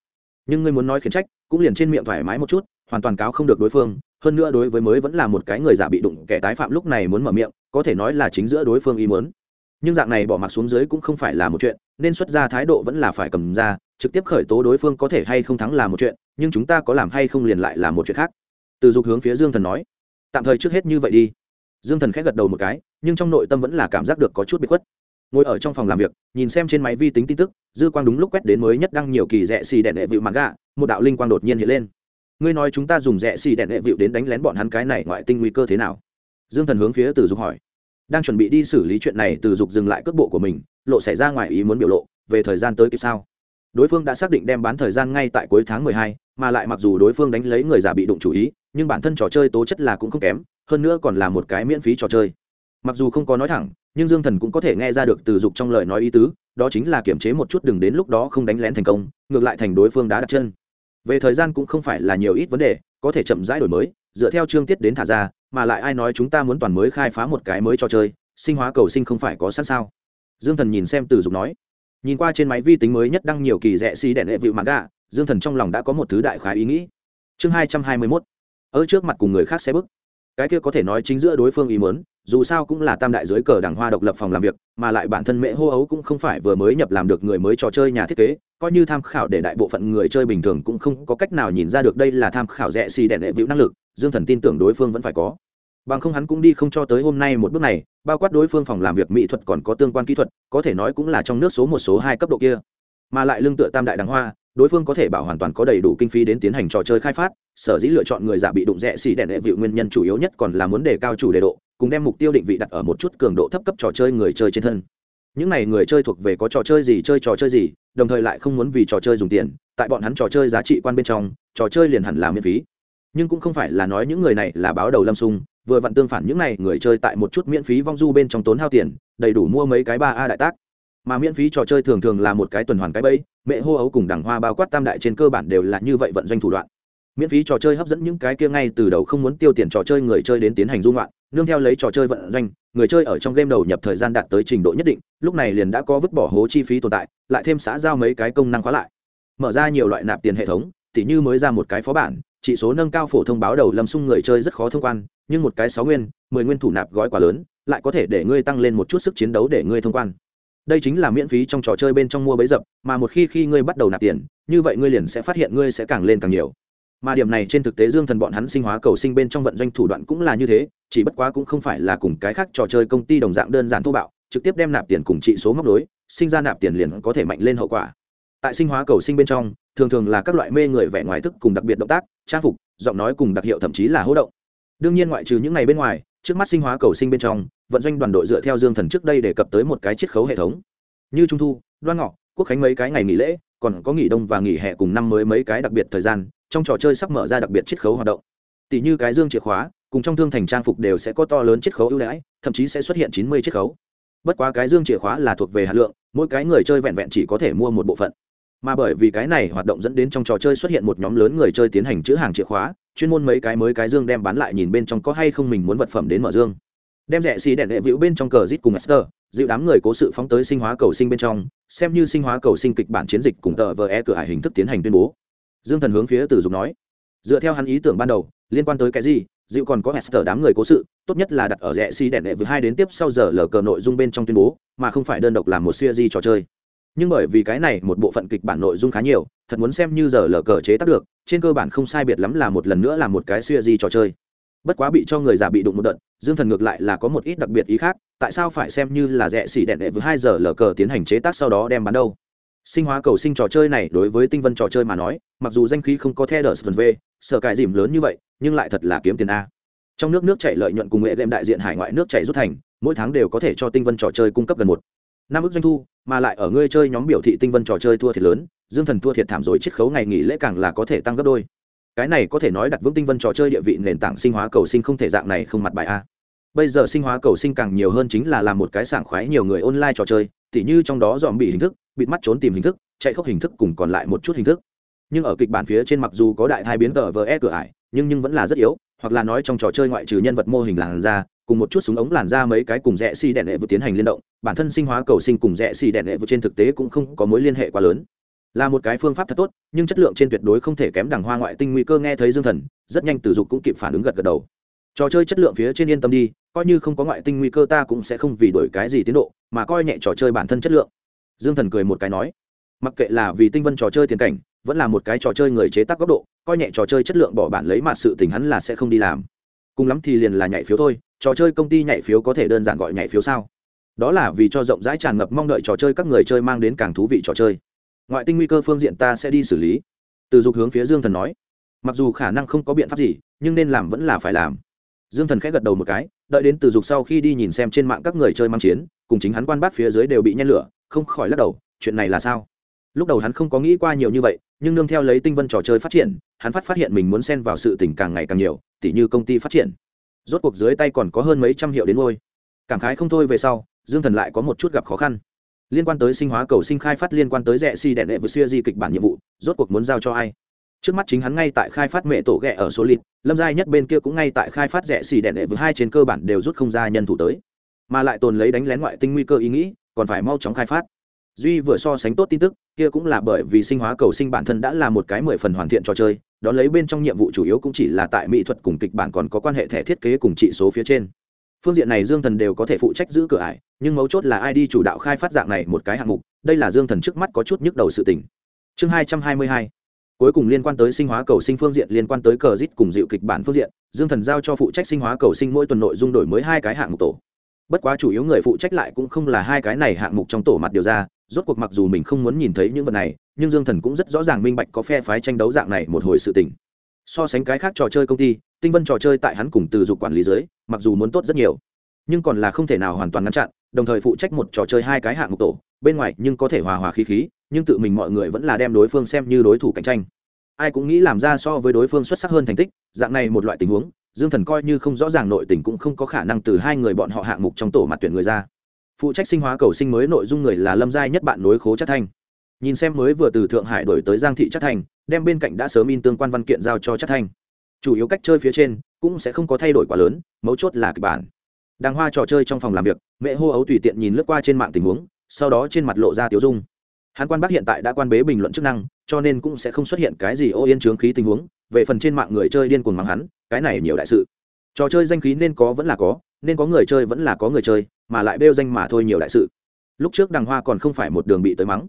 Nhưng ngươi muốn nói khiển trách, cũng liền trên miệng thoải mái một chút, hoàn toàn cáo không được đối phương, hơn nữa đối với mới vẫn là một cái người giả bị đụng, kẻ tái phạm lúc này muốn mở miệng, có thể nói là chính giữa đối phương ý muốn. Nhưng dạng này bỏ mặc xuống dưới cũng không phải là một chuyện, nên xuất ra thái độ vẫn là phải cầm ra trực tiếp khởi tố đối phương có thể hay không thắng là một chuyện, nhưng chúng ta có làm hay không liền lại là một chuyện khác. Từ dục hướng phía dương thần nói. Tạm thời trước hết như vậy đi. Dương thần khẽ gật đầu một cái, nhưng trong nội tâm vẫn là cảm giác được có chút bị khuất. Ngồi ở trong phòng làm việc, nhìn xem trên máy vi tính tin tức, dư quang đúng lúc quét đến mới nhất đăng nhiều kỳ rẽ xì đèn đệ vịu mặt gà một đạo linh quang đột nhiên hiện lên. Ngươi nói chúng ta dùng rẽ xì đèn đệ vịu đến đánh lén bọn hắn cái này ngoại tinh nguy cơ thế nào? Dương thần hướng phía từ dục hỏi. Đang chuẩn bị đi xử lý chuyện này, từ dục dừng lại cước bộ của mình, lộ xảy ra ngoài ý muốn biểu lộ, về thời gian tới kịp sao? Đối phương đã xác định đem bán thời gian ngay tại cuối tháng mười hai, mà lại mặc dù đối phương đánh lấy người giả bị đụng chủ ý, nhưng bản thân trò chơi tố chất là cũng không kém, hơn nữa còn là một cái miễn phí trò chơi. Mặc dù không có nói thẳng, nhưng dương thần cũng có thể nghe ra được từ dục trong lời nói ý tứ, đó chính là kiểm chế một chút đừng đến lúc đó không đánh lén thành công, ngược lại thành đối phương đã đặt chân. Về thời gian cũng không phải là nhiều ít vấn đề, có thể chậm rãi đổi mới, dựa theo chương tiết đến thả ra, mà lại ai nói chúng ta muốn toàn mới khai phá một cái mới trò chơi, sinh hóa cầu sinh không phải có sẵn sao? Dương thần nhìn xem từ dục nói nhìn qua trên máy vi tính mới nhất đăng nhiều kỳ rẽ xi đèn hệ vịu mạng gà, dương thần trong lòng đã có một thứ đại khái ý nghĩ. Chương hai trăm hai mươi mốt. Ở trước mặt cùng người khác xe bức. Cái kia có thể nói chính giữa đối phương ý mớn dù sao cũng là tam đại dưới cờ đảng hoa độc lập phòng làm việc, mà lại bản thân mễ hô ấu cũng không phải vừa mới nhập làm được người mới trò chơi nhà thiết kế, coi như tham khảo để đại bộ phận người chơi bình thường cũng không có cách nào nhìn ra được đây là tham khảo rẻ xì đèn đệ vĩu năng lực, dương thần tin tưởng đối phương vẫn phải có bằng không hắn cũng đi không cho tới hôm nay một bước này, bao quát đối phương phòng làm việc mỹ thuật còn có tương quan kỹ thuật, có thể nói cũng là trong nước số một số hai cấp độ kia. Mà lại lương tựa tam đại đàng hoa, đối phương có thể bảo hoàn toàn có đầy đủ kinh phí đến tiến hành trò chơi khai phát, sở dĩ lựa chọn người giả bị đụng rẽ xì đèn đệ vịu nguyên nhân chủ yếu nhất còn là muốn đề cao chủ đề độ, cùng đem mục tiêu định vị đặt ở một chút cường độ thấp cấp trò chơi người chơi trên thân. Những này người chơi thuộc về có trò chơi gì, chơi trò chơi gì, đồng thời lại không muốn vì trò chơi dùng tiền, tại bọn hắn trò chơi giá trị quan bên trong, trò chơi liền hẳn là miễn phí. Nhưng cũng không phải là nói những người này là báo đầu lâm sung vừa vặn tương phản những này, người chơi tại một chút miễn phí vong du bên trong tốn hao tiền, đầy đủ mua mấy cái ba a đại tác. Mà miễn phí trò chơi thường thường là một cái tuần hoàn cái bẫy, mẹ hô ấu cùng đảng hoa bao quát tam đại trên cơ bản đều là như vậy vận doanh thủ đoạn. Miễn phí trò chơi hấp dẫn những cái kia ngay từ đầu không muốn tiêu tiền trò chơi người chơi đến tiến hành dung loạn, nương theo lấy trò chơi vận doanh, người chơi ở trong game đầu nhập thời gian đạt tới trình độ nhất định, lúc này liền đã có vứt bỏ hố chi phí tồn tại, lại thêm xã giao mấy cái công năng khóa lại. Mở ra nhiều loại nạp tiền hệ thống, tỉ như mới ra một cái phó bản chỉ số nâng cao phổ thông báo đầu lâm sung người chơi rất khó thông quan, nhưng một cái sáu nguyên, mười nguyên thủ nạp gói quá lớn, lại có thể để ngươi tăng lên một chút sức chiến đấu để ngươi thông quan. Đây chính là miễn phí trong trò chơi bên trong mua bấy dập, mà một khi khi ngươi bắt đầu nạp tiền, như vậy ngươi liền sẽ phát hiện ngươi sẽ càng lên càng nhiều. Mà điểm này trên thực tế dương thần bọn hắn sinh hóa cầu sinh bên trong vận doanh thủ đoạn cũng là như thế, chỉ bất quá cũng không phải là cùng cái khác trò chơi công ty đồng dạng đơn giản thô bạo, trực tiếp đem nạp tiền cùng trị số móc đối sinh ra nạp tiền liền có thể mạnh lên hậu quả tại sinh hóa cầu sinh bên trong, thường thường là các loại mê người vẻ ngoài thức cùng đặc biệt động tác, trang phục, giọng nói cùng đặc hiệu thậm chí là hỗ động. Đương nhiên ngoại trừ những ngày bên ngoài, trước mắt sinh hóa cầu sinh bên trong, vận doanh đoàn đội dựa theo dương thần trước đây đề cập tới một cái chiết khấu hệ thống. Như trung thu, đoan ngọ, quốc khánh mấy cái ngày nghỉ lễ, còn có nghỉ đông và nghỉ hè cùng năm mới mấy cái đặc biệt thời gian, trong trò chơi sắp mở ra đặc biệt chiết khấu hoạt động. Tỷ như cái dương chìa khóa, cùng trong thương thành trang phục đều sẽ có to lớn chiết khấu ưu đãi, thậm chí sẽ xuất hiện chín mươi chiết khấu. Bất quá cái dương chìa khóa là thuộc về hạt lượng, mỗi cái người chơi vẹn vẹn chỉ có thể mua một bộ phận mà bởi vì cái này hoạt động dẫn đến trong trò chơi xuất hiện một nhóm lớn người chơi tiến hành chữ hàng chìa khóa chuyên môn mấy cái mới cái dương đem bán lại nhìn bên trong có hay không mình muốn vật phẩm đến mở dương đem rẻ xì đèn đệ vĩu bên trong cờ rít cùng Esther, dịu đám người cố sự phóng tới sinh hóa cầu sinh bên trong, xem như sinh hóa cầu sinh kịch bản chiến dịch cùng tờ vờ e cửa hải hình thức tiến hành tuyên bố. Dương Thần hướng phía Tử Dục nói, dựa theo hắn ý tưởng ban đầu, liên quan tới cái gì, dịu còn có Esther đám người cố sự, tốt nhất là đặt ở rẻ xì đèn đệ vĩu hai đến tiếp sau giờ lờ cờ nội dung bên trong tuyên bố, mà không phải đơn độc làm một series trò chơi. Nhưng bởi vì cái này một bộ phận kịch bản nội dung khá nhiều, thật muốn xem như giờ lờ cờ chế tác được, trên cơ bản không sai biệt lắm là một lần nữa làm một cái series trò chơi. Bất quá bị cho người già bị đụng một đợt dương thần ngược lại là có một ít đặc biệt ý khác tại sao phải xem như là rẻ xỉ đẹn đệ với hai giờ lờ cờ tiến hành chế tác sau đó đem bán đâu? Sinh hóa cầu sinh trò chơi này đối với tinh vân trò chơi mà nói mặc dù danh khí không có theo đờ sơn v sở cải dìm lớn như vậy nhưng lại thật là kiếm tiền a. Trong nước nước chảy lợi nhuận cùng nghệ đem đại diện hải ngoại nước chảy rút thành mỗi tháng đều có thể cho tinh vân trò chơi cung cấp gần một năm ước doanh thu mà lại ở ngươi chơi nhóm biểu thị tinh vân trò chơi thua thiệt lớn, dương thần thua thiệt thảm rồi chiết khấu ngày nghỉ lễ càng là có thể tăng gấp đôi. Cái này có thể nói đặt vững tinh vân trò chơi địa vị nền tảng sinh hóa cầu sinh không thể dạng này không mặt bài a. Bây giờ sinh hóa cầu sinh càng nhiều hơn chính là làm một cái sảng khoái nhiều người online trò chơi, tỉ như trong đó dòm bị hình thức, bịt mắt trốn tìm hình thức, chạy khóc hình thức cùng còn lại một chút hình thức. Nhưng ở kịch bản phía trên mặc dù có đại thai biến tờ vờ e cửa ải, nhưng nhưng vẫn là rất yếu hoặc là nói trong trò chơi ngoại trừ nhân vật mô hình làn da, cùng một chút súng ống làn da mấy cái cùng rẽ xi đèn đệ vừa tiến hành liên động, bản thân sinh hóa cầu sinh cùng rẽ xi đèn đệ vừa trên thực tế cũng không có mối liên hệ quá lớn. Là một cái phương pháp thật tốt, nhưng chất lượng trên tuyệt đối không thể kém đằng hoa ngoại tinh nguy cơ nghe thấy dương thần, rất nhanh từ dục cũng kịp phản ứng gật gật đầu. Trò chơi chất lượng phía trên yên tâm đi, coi như không có ngoại tinh nguy cơ ta cũng sẽ không vì đổi cái gì tiến độ, mà coi nhẹ trò chơi bản thân chất lượng. Dương thần cười một cái nói, mặc kệ là vì tinh vân trò chơi tiền cảnh, vẫn là một cái trò chơi người chế tác góc độ coi nhẹ trò chơi chất lượng bỏ bản lấy mặt sự tình hắn là sẽ không đi làm. Cùng lắm thì liền là nhảy phiếu thôi, trò chơi công ty nhảy phiếu có thể đơn giản gọi nhảy phiếu sao? Đó là vì cho rộng rãi tràn ngập mong đợi trò chơi các người chơi mang đến càng thú vị trò chơi. Ngoại tinh nguy cơ phương diện ta sẽ đi xử lý. Từ dục hướng phía dương thần nói. Mặc dù khả năng không có biện pháp gì, nhưng nên làm vẫn là phải làm. Dương thần khẽ gật đầu một cái, đợi đến từ dục sau khi đi nhìn xem trên mạng các người chơi mang chiến, cùng chính hắn quan bác phía dưới đều bị nhen lửa, không khỏi lắc đầu, chuyện này là sao? Lúc đầu hắn không có nghĩ qua nhiều như vậy, nhưng nương theo lấy tinh vân trò chơi phát triển hắn phát phát hiện mình muốn xen vào sự tình càng ngày càng nhiều, tỉ như công ty phát triển. Rốt cuộc dưới tay còn có hơn mấy trăm hiệu đến ngôi. Cảm khái không thôi về sau, dương thần lại có một chút gặp khó khăn. Liên quan tới sinh hóa cầu sinh khai phát liên quan tới rẻ si đèn đệ vừa xưa di kịch bản nhiệm vụ, rốt cuộc muốn giao cho ai? Trước mắt chính hắn ngay tại khai phát mẹ tổ ghẹ ở số lịt, lâm giai nhất bên kia cũng ngay tại khai phát rẻ xì đèn đệ vừa hai trên cơ bản đều rút không ra nhân thủ tới. Mà lại tồn lấy đánh lén ngoại tinh nguy cơ ý nghĩ, còn phải mau chóng khai phát. Duy vừa so sánh tốt tin tức, kia cũng là bởi vì sinh hóa cầu sinh bản thân đã là một cái mười phần hoàn thiện trò chơi đón lấy bên trong nhiệm vụ chủ yếu cũng chỉ là tại mỹ thuật cùng kịch bản còn có quan hệ thẻ thiết kế cùng trị số phía trên. Phương diện này dương thần đều có thể phụ trách giữ cửa ải, nhưng mấu chốt là ai đi chủ đạo khai phát dạng này một cái hạng mục, đây là dương thần trước mắt có chút nhức đầu sự tỉnh chương hai trăm hai mươi hai. Cuối cùng liên quan tới sinh hóa cầu sinh phương diện, liên quan tới cờ rít cùng dịu kịch bản phương diện, dương thần giao cho phụ trách sinh hóa cầu sinh mỗi tuần nội dung đổi mới hai cái hạng mục tổ. Bất quá chủ yếu người phụ trách lại cũng không là hai cái này hạng mục trong tổ mặt điều ra, rốt cuộc mặc dù mình không muốn nhìn thấy những vật này nhưng dương thần cũng rất rõ ràng minh bạch có phe phái tranh đấu dạng này một hồi sự tình. So sánh cái khác trò chơi công ty, tinh vân trò chơi tại hắn cùng từ dục quản lý dưới, mặc dù muốn tốt rất nhiều, nhưng còn là không thể nào hoàn toàn ngăn chặn, đồng thời phụ trách một trò chơi hai cái hạng mục tổ, bên ngoài nhưng có thể hòa hòa khí khí, nhưng tự mình mọi người vẫn là đem đối phương xem như đối thủ cạnh tranh. Ai cũng nghĩ làm ra so với đối phương xuất sắc hơn thành tích, dạng này một loại tình huống, dương thần coi như không rõ ràng nội tình cũng không có khả năng từ hai người bọn họ hạng mục trong tổ mặt tuyển người ra. Phụ trách sinh hóa cầu sinh mới nội dung người là lâm giai nhất bạn nối khố chất thanh nhìn xem mới vừa từ thượng hải đổi tới giang thị chất thành, đem bên cạnh đã sớm in tương quan văn kiện giao cho chất thành. Chủ yếu cách chơi phía trên, cũng sẽ không có thay đổi quá lớn, mấu chốt là kịch bản. Đàng hoa trò chơi trong phòng làm việc, mẹ hô ấu tùy tiện nhìn lướt qua trên mạng tình huống, sau đó trên mặt lộ ra tiếu dung. Hắn quan bác hiện tại đã quan bế bình luận chức năng, cho nên cũng sẽ không xuất hiện cái gì ô yên trướng khí tình huống, về phần trên mạng người chơi điên cuồng mắng hắn, cái này nhiều đại sự. Trò chơi danh khí nên có vẫn là có, nên có người chơi vẫn là có người chơi, mà lại bêu danh mà thôi nhiều đại sự. Lúc trước đằng hoa còn không phải một đường bị tới mắng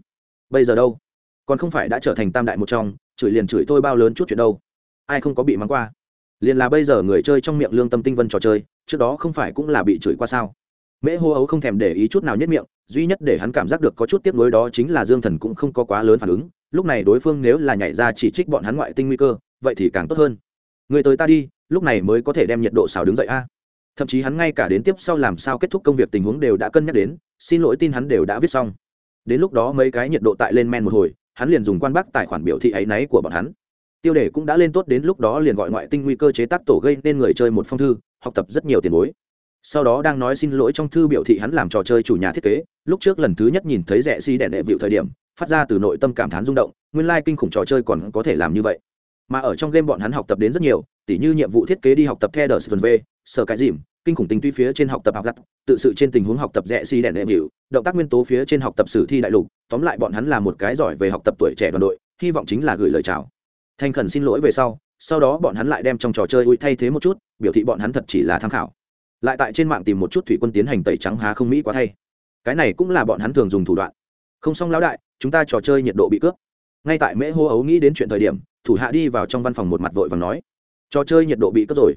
bây giờ đâu? Còn không phải đã trở thành tam đại một trong, chửi liền chửi tôi bao lớn chút chuyện đâu. Ai không có bị mắng qua? Liền là bây giờ người chơi trong miệng lương tâm tinh vân trò chơi, trước đó không phải cũng là bị chửi qua sao? Mễ hô ấu không thèm để ý chút nào nhất miệng, duy nhất để hắn cảm giác được có chút tiếp nối đó chính là dương thần cũng không có quá lớn phản ứng. Lúc này đối phương nếu là nhảy ra chỉ trích bọn hắn ngoại tinh nguy cơ, vậy thì càng tốt hơn. Người tới ta đi, lúc này mới có thể đem nhiệt độ xào đứng dậy a. Thậm chí hắn ngay cả đến tiếp sau làm sao kết thúc công việc tình huống đều đã cân nhắc đến, xin lỗi tin hắn đều đã viết xong đến lúc đó mấy cái nhiệt độ tại lên men một hồi, hắn liền dùng quan bắc tài khoản biểu thị áy náy của bọn hắn. Tiêu đề cũng đã lên tốt đến lúc đó liền gọi ngoại tinh nguy cơ chế tác tổ gây nên người chơi một phong thư, học tập rất nhiều tiền bối. Sau đó đang nói xin lỗi trong thư biểu thị hắn làm trò chơi chủ nhà thiết kế, lúc trước lần thứ nhất nhìn thấy rẻ xi si đèn đệ vịu thời điểm, phát ra từ nội tâm cảm thán rung động, nguyên lai、like、kinh khủng trò chơi còn có thể làm như vậy. Mà ở trong game bọn hắn học tập đến rất nhiều, tỉ như nhiệm vụ thiết kế đi học tập theo đờ sơn v sở cái dìm kinh khủng tình tuy phía trên học tập học lặt, tự sự trên tình huống học tập rẽ xi si đèn đệm hiệu động tác nguyên tố phía trên học tập sử thi đại lục, tóm lại bọn hắn là một cái giỏi về học tập tuổi trẻ đoàn đội, hy vọng chính là gửi lời chào. Thành khẩn xin lỗi về sau sau đó bọn hắn lại đem trong trò chơi ui thay thế một chút, biểu thị bọn hắn thật chỉ là tham khảo. Lại tại trên mạng tìm một chút thủy quân tiến hành tẩy trắng há không mỹ quá thay. Cái này cũng là bọn hắn thường dùng thủ đoạn. Không xong lão đại, chúng ta trò chơi nhiệt độ bị cướp. Ngay tại mễ hô ấu nghĩ đến chuyện thời điểm, thủ hạ đi vào trong văn phòng một mặt vội và nói, trò chơi nhiệt độ bị cướp rồi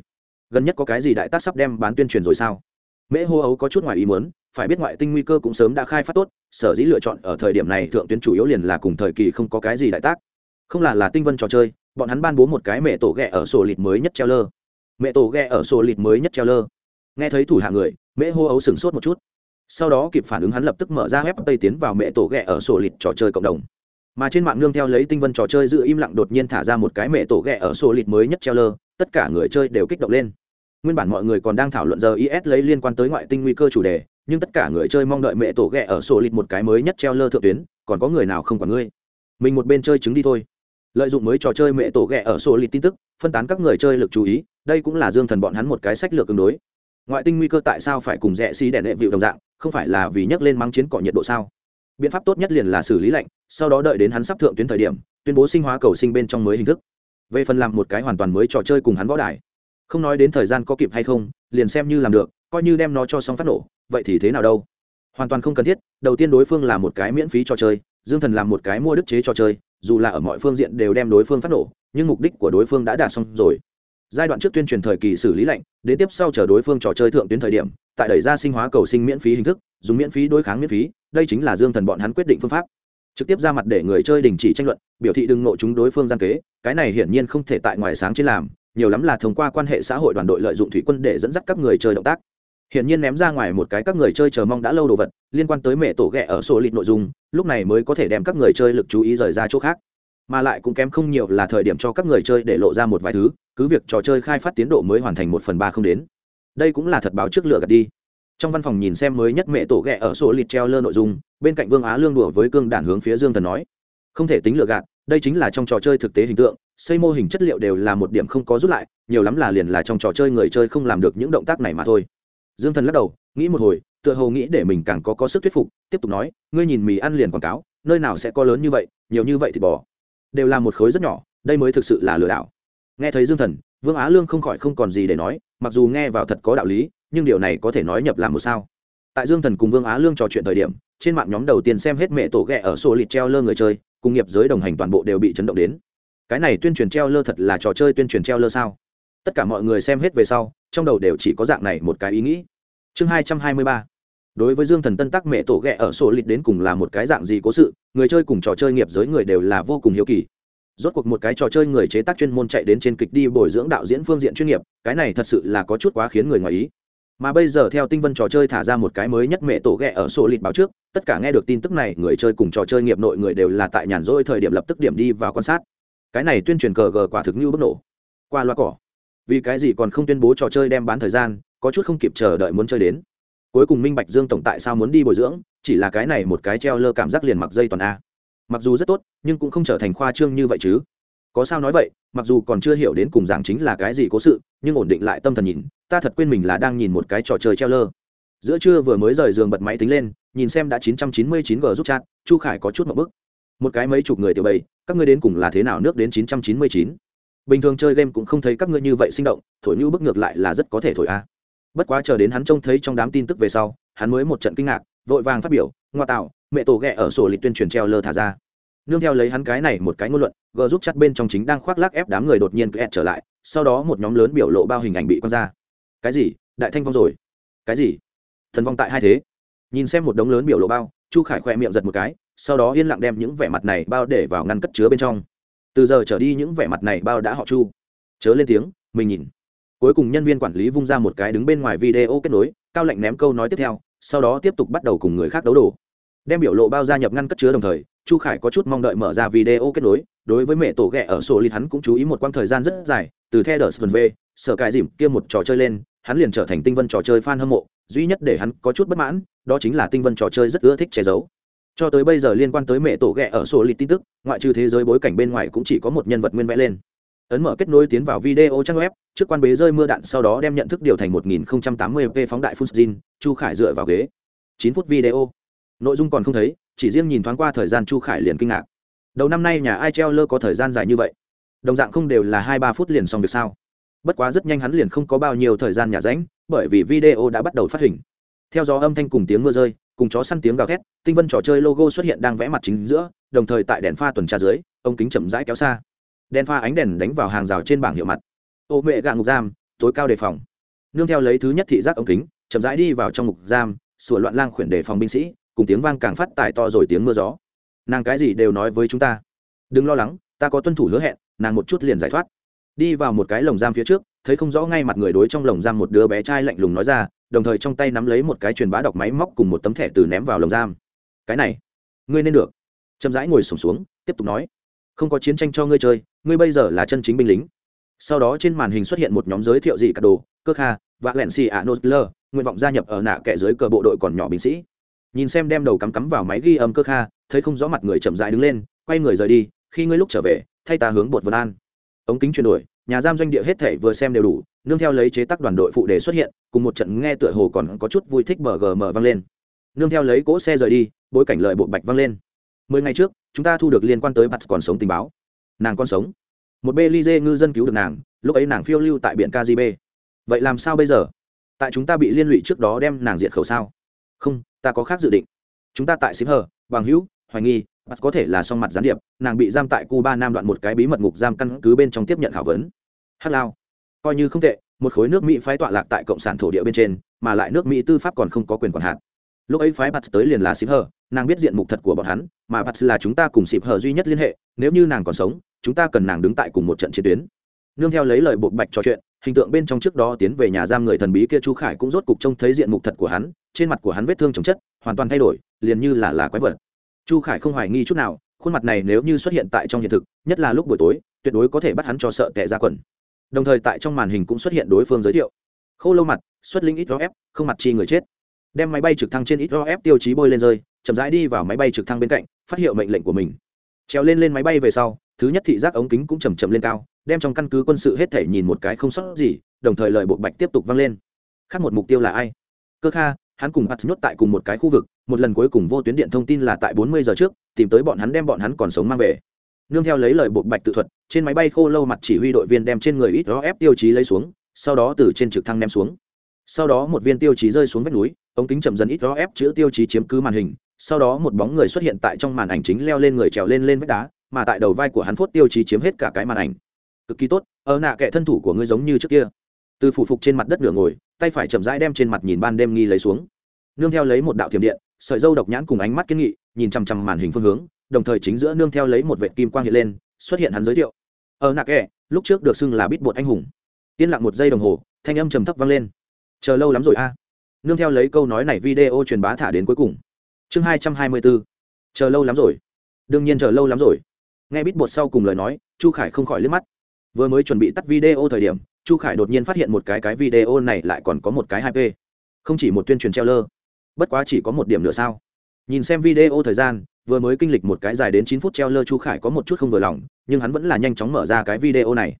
gần nhất có cái gì đại tác sắp đem bán tuyên truyền rồi sao? Mễ hô ấu có chút ngoài ý muốn, phải biết ngoại tinh nguy cơ cũng sớm đã khai phát tốt, sở dĩ lựa chọn ở thời điểm này thượng tuyến chủ yếu liền là cùng thời kỳ không có cái gì đại tác. Không là là tinh vân trò chơi, bọn hắn ban bố một cái mẹ tổ ghẹ ở sổ lịt mới nhất treo lơ mẹ tổ ghẹ ở sổ lịt mới nhất treo lơ nghe thấy thủ hạ người, mễ hô ấu sửng sốt một chút. Sau đó kịp phản ứng hắn lập tức mở ra web tây tiến vào mẹ tổ ghẹ ở sổ lịt trò chơi cộng đồng. Mà trên mạng nương theo lấy tinh vân trò chơi giữ im lặng đột nhiên thả ra một cái mẹ tổ ghẹ ở sổ lịt mới nhất treo lơ tất cả người chơi đều kích động lên nguyên bản mọi người còn đang thảo luận giờ is lấy liên quan tới ngoại tinh nguy cơ chủ đề, nhưng tất cả người chơi mong đợi mẹ tổ ghẹ ở sổ lịt một cái mới nhất treo lơ thượng tuyến, còn có người nào không còn ngươi? Mình một bên chơi trứng đi thôi. Lợi dụng mới trò chơi mẹ tổ ghẹ ở sổ lịt tin tức, phân tán các người chơi lực chú ý, đây cũng là dương thần bọn hắn một cái sách lược tương đối. Ngoại tinh nguy cơ tại sao phải cùng rẽ xí đèn đệ vịu đồng dạng, không phải là vì nhắc lên mắng chiến cọ nhiệt độ sao? Biện pháp tốt nhất liền là xử lý lạnh, sau đó đợi đến hắn sắp thượng tuyến thời điểm, tuyên bố sinh hóa cầu sinh bên trong mới hình thức. Về phần làm một cái hoàn toàn mới trò chơi cùng hắn võ đài không nói đến thời gian có kịp hay không, liền xem như làm được, coi như đem nó cho xong phát nổ, vậy thì thế nào đâu? Hoàn toàn không cần thiết, đầu tiên đối phương là một cái miễn phí trò chơi, dương thần làm một cái mua đức chế trò chơi, dù là ở mọi phương diện đều đem đối phương phát nổ, nhưng mục đích của đối phương đã đạt xong rồi. Giai đoạn trước tuyên truyền thời kỳ xử lý lạnh, đến tiếp sau chờ đối phương trò chơi thượng tuyến thời điểm, tại đẩy ra sinh hóa cầu sinh miễn phí hình thức, dùng miễn phí đối kháng miễn phí, đây chính là dương thần bọn hắn quyết định phương pháp. Trực tiếp ra mặt để người chơi đình chỉ tranh luận, biểu thị đừng nộ chúng đối phương gian kế, cái này hiển nhiên không thể tại ngoài sáng trên làm nhiều lắm là thông qua quan hệ xã hội đoàn đội lợi dụng thủy quân để dẫn dắt các người chơi động tác. Hiển nhiên ném ra ngoài một cái các người chơi chờ mong đã lâu đồ vật, liên quan tới mẹ tổ ghẹ ở sổ lịt nội dung, lúc này mới có thể đem các người chơi lực chú ý rời ra chỗ khác. Mà lại cũng kém không nhiều là thời điểm cho các người chơi để lộ ra một vài thứ, cứ việc trò chơi khai phát tiến độ mới hoàn thành một phần ba không đến. Đây cũng là thật báo trước lửa gạt đi. Trong văn phòng nhìn xem mới nhất mẹ tổ ghẹ ở sổ lịt treo lơ nội dung, bên cạnh vương á lương đùa với cương đản hướng phía dương thần nói, không thể tính lựa gạt đây chính là trong trò chơi thực tế hình tượng, xây mô hình chất liệu đều là một điểm không có rút lại, nhiều lắm là liền là trong trò chơi người chơi không làm được những động tác này mà thôi. Dương thần lắc đầu, nghĩ một hồi, tựa hồ nghĩ để mình càng có có sức thuyết phục, tiếp tục nói, ngươi nhìn mì ăn liền quảng cáo, nơi nào sẽ có lớn như vậy, nhiều như vậy thì bỏ đều là một khối rất nhỏ, đây mới thực sự là lừa đảo. Nghe thấy dương thần, vương á lương không khỏi không còn gì để nói, mặc dù nghe vào thật có đạo lý, nhưng điều này có thể nói nhập làm một sao. Tại dương thần cùng vương á lương trò chuyện thời điểm, trên mạng nhóm đầu tiên xem hết mẹ tổ ghẹ ở sổ lịt treo lơ người chơi cùng nghiệp giới đồng hành toàn bộ đều bị chấn động đến. Cái này tuyên truyền treo lơ thật là trò chơi tuyên truyền treo lơ sao? Tất cả mọi người xem hết về sau, trong đầu đều chỉ có dạng này một cái ý nghĩ. Chương hai trăm hai mươi ba. Đối với dương thần tân tắc mẹ tổ ghẹ ở sổ lịch đến cùng là một cái dạng gì cố sự, người chơi cùng trò chơi nghiệp giới người đều là vô cùng hiếu kỳ. Rốt cuộc một cái trò chơi người chế tác chuyên môn chạy đến trên kịch đi bồi dưỡng đạo diễn phương diện chuyên nghiệp, cái này thật sự là có chút quá khiến người ngoài ý. Mà bây giờ theo tinh vân trò chơi thả ra một cái mới nhất mẹ tổ ghẹ ở sổ lịch báo trước tất cả nghe được tin tức này, người chơi cùng trò chơi nghiệp nội người đều là tại nhàn rỗi thời điểm lập tức điểm đi vào quan sát. Cái này tuyên truyền cờ gờ quả thực như bức nổ. Qua loa cỏ. Vì cái gì còn không tuyên bố trò chơi đem bán thời gian, có chút không kịp chờ đợi muốn chơi đến. Cuối cùng minh bạch dương tổng tại sao muốn đi bồi dưỡng, chỉ là cái này một cái treo lơ cảm giác liền mặc dây toàn a. Mặc dù rất tốt, nhưng cũng không trở thành khoa trương như vậy chứ. Có sao nói vậy, mặc dù còn chưa hiểu đến cùng giảng chính là cái gì cố sự, nhưng ổn định lại tâm thần nhìn, ta thật quên mình là đang nhìn một cái trò chơi treo lơ. Giữa trưa vừa mới rời giường bật máy tính lên nhìn xem đã 999 g giúp chat, chu khải có chút một bức. Một cái mấy chục người tiểu bầy, các ngươi đến cùng là thế nào nước đến 999. bình thường chơi game cũng không thấy các ngươi như vậy sinh động, thổi như bức ngược lại là rất có thể thổi a. Bất quá chờ đến hắn trông thấy trong đám tin tức về sau, hắn mới một trận kinh ngạc, vội vàng phát biểu, ngoa tạo, mẹ tổ ghẹ ở sổ lịch tuyên truyền treo lơ thả ra. Nương theo lấy hắn cái này một cái ngôn luận, g giúp chặt bên trong chính đang khoác lác ép đám người đột nhiên kẹt trở lại, sau đó một nhóm lớn biểu lộ bao hình ảnh bị quăng ra. Cái gì? Đại thanh vong rồi. Cái gì? Thần vong tại hai thế nhìn xem một đống lớn biểu lộ bao, chu khải khoe miệng giật một cái, sau đó yên lặng đem những vẻ mặt này bao để vào ngăn cất chứa bên trong. Từ giờ trở đi những vẻ mặt này bao đã họ chu. Chớ lên tiếng, mình nhìn. Cuối cùng nhân viên quản lý vung ra một cái đứng bên ngoài video kết nối, cao lệnh ném câu nói tiếp theo, sau đó tiếp tục bắt đầu cùng người khác đấu đồ. Đem biểu lộ bao gia nhập ngăn cất chứa đồng thời, chu khải có chút mong đợi mở ra video kết nối, đối với mẹ tổ ghẹ ở sổ lít hắn cũng chú ý một quãng thời gian rất dài, từ the đờ sơn v sở cài dìm kia một trò chơi lên, hắn liền trở thành tinh vân trò chơi fan hâm mộ duy nhất để hắn có chút bất mãn, đó chính là tinh vân trò chơi rất ưa thích che giấu. Cho tới bây giờ liên quan tới mẹ tổ ghẹ ở sổ lịch tin tức, ngoại trừ thế giới bối cảnh bên ngoài cũng chỉ có một nhân vật nguyên vẽ lên. Ấn mở kết nối tiến vào video trang web, trước quan bế rơi mưa đạn sau đó đem nhận thức điều thành 1080p phóng đại full chu khải dựa vào ghế. 9 phút video. Nội dung còn không thấy, chỉ riêng nhìn thoáng qua thời gian chu khải liền kinh ngạc. Đầu năm nay nhà ai treo lơ có thời gian dài như vậy? Đồng dạng không đều là hai ba phút liền xong việc sao? Bất quá rất nhanh hắn liền không có bao nhiêu thời gian nhà ránh bởi vì video đã bắt đầu phát hình. Theo gió âm thanh cùng tiếng mưa rơi, cùng chó săn tiếng gào thét, tinh vân trò chơi logo xuất hiện đang vẽ mặt chính giữa, đồng thời tại đèn pha tuần tra dưới ông kính chậm rãi kéo xa. Đèn pha ánh đèn đánh vào hàng rào trên bảng hiệu mặt. Ô mẹ gạ ngục giam, tối cao đề phòng. Nương theo lấy thứ nhất thị giác ống kính, chậm rãi đi vào trong ngục giam sửa loạn lang khuyển đề phòng binh sĩ, cùng tiếng vang càng phát tài to rồi tiếng mưa gió. Nàng cái gì đều nói với chúng ta. Đừng lo lắng, ta có tuân thủ hứa hẹn, nàng một chút liền giải thoát đi vào một cái lồng giam phía trước thấy không rõ ngay mặt người đối trong lồng giam một đứa bé trai lạnh lùng nói ra đồng thời trong tay nắm lấy một cái truyền bá đọc máy móc cùng một tấm thẻ từ ném vào lồng giam. Cái này ngươi nên được. Chậm rãi ngồi sùng xuống, xuống tiếp tục nói không có chiến tranh cho ngươi chơi ngươi bây giờ là chân chính binh lính. Sau đó trên màn hình xuất hiện một nhóm giới thiệu dị cả đồ cơ kha và lẹn xì ạ nozler nguyện vọng gia nhập ở nạ kẻ dưới cờ bộ đội còn nhỏ binh sĩ. Nhìn xem đem đầu cắm cắm vào máy ghi âm cơ kha thấy không rõ mặt người chậm rãi đứng lên quay người rời đi khi ngươi lúc trở về thay ta hướng bột vân an ống kính chuyển đổi, nhà giam doanh địa hết thể vừa xem đều đủ, nương theo lấy chế tác đoàn đội phụ đề xuất hiện, cùng một trận nghe tựa hồ còn có chút vui thích bờ gm vang lên. Nương theo lấy cỗ xe rời đi, bối cảnh lợi bộ bạch vang lên. Mười ngày trước, chúng ta thu được liên quan tới mặt còn sống tình báo. Nàng còn sống. Một belize ngư dân cứu được nàng, lúc ấy nàng phiêu lưu tại biển kgb vậy làm sao bây giờ? Tại chúng ta bị liên lụy trước đó đem nàng diệt khẩu sao? Không, ta có khác dự định. Chúng ta tại xím hờ bằng hữu, hoài nghi bắt có thể là song mặt gián điệp, nàng bị giam tại cuba nam đoạn một cái bí mật ngục giam căn cứ bên trong tiếp nhận khảo vấn. Hát lao. Coi như không tệ, một khối nước mỹ phái tọa lạc tại cộng sản thổ địa bên trên, mà lại nước mỹ tư pháp còn không có quyền quản hạt. Lúc ấy phái bắt tới liền là xịp hờ, nàng biết diện mục thật của bọn hắn, mà bắt là chúng ta cùng xịp hờ duy nhất liên hệ, nếu như nàng còn sống, chúng ta cần nàng đứng tại cùng một trận chiến tuyến. Nương theo lấy lời buộc bạch trò chuyện, hình tượng bên trong trước đó tiến về nhà giam người thần bí kia chu khải cũng rốt cục trông thấy diện mục thật của hắn, trên mặt của hắn vết thương chồng chất, hoàn toàn thay đổi, liền như là là quái vật chu khải không hoài nghi chút nào, khuôn mặt này nếu như xuất hiện tại trong hiện thực, nhất là lúc buổi tối, tuyệt đối có thể bắt hắn cho sợ tệ ra quần. Đồng thời tại trong màn hình cũng xuất hiện đối phương giới thiệu. Khô lâu mặt, xuất linh ít ép không mặt chi người chết. Đem máy bay trực thăng trên ít ép tiêu chí bôi lên rơi, chậm rãi đi vào máy bay trực thăng bên cạnh, phát hiệu mệnh lệnh của mình. Trèo lên lên máy bay về sau, thứ nhất thị giác ống kính cũng chầm chậm lên cao, đem trong căn cứ quân sự hết thể nhìn một cái không sót gì, đồng thời lời bộ bạch tiếp tục vang lên. Khác một mục tiêu là ai? Cơ kha hắn cùng bắt nhốt tại cùng một cái khu vực, một lần cuối cùng vô tuyến điện thông tin là tại bốn mươi giờ trước, tìm tới bọn hắn đem bọn hắn còn sống mang về. Nương theo lấy lời buộc bạch tự thuật, trên máy bay khô lâu mặt chỉ huy đội viên đem trên người ít đó ép tiêu chí lấy xuống, sau đó từ trên trực thăng đem xuống. Sau đó một viên tiêu chí rơi xuống vách núi, ống kính chậm dần ít đó ép chữ tiêu chí chiếm cứ màn hình, sau đó một bóng người xuất hiện tại trong màn ảnh chính leo lên người trèo lên lên vách đá, mà tại đầu vai của hắn phốt tiêu chí chiếm hết cả cái màn ảnh. Cực kỳ tốt ở nạ kệ thân thủ của ngươi giống như trước kia. Từ phủ phục trên mặt đất nửa ngồi tay phải chậm rãi đem trên mặt nhìn ban đêm nghi lấy xuống. Nương theo lấy một đạo thiểm điện, sợi dâu độc nhãn cùng ánh mắt kiên nghị, nhìn chằm chằm màn hình phương hướng, đồng thời chính giữa nương theo lấy một vệ kim quang hiện lên, xuất hiện hắn giới thiệu. Ờ, Ở nạ kệ lúc trước được xưng là bít bột anh hùng. Yên lặng một giây đồng hồ, thanh âm trầm thấp vang lên. Chờ lâu lắm rồi a. Nương theo lấy câu nói này video truyền bá thả đến cuối cùng. Chương hai trăm hai mươi bốn chờ lâu lắm rồi. Đương nhiên chờ lâu lắm rồi. Nghe bít bột sau cùng lời nói, chu khải không khỏi liếc mắt. Vừa mới chuẩn bị tắt video thời điểm chu khải đột nhiên phát hiện một cái cái video này lại còn có một cái hai p. Không chỉ một tuyên truyền treo lơ bất quá chỉ có một điểm nữa sao? Nhìn xem video thời gian, vừa mới kinh lịch một cái dài đến chín phút treo lơ chu khải có một chút không vừa lòng, nhưng hắn vẫn là nhanh chóng mở ra cái video này.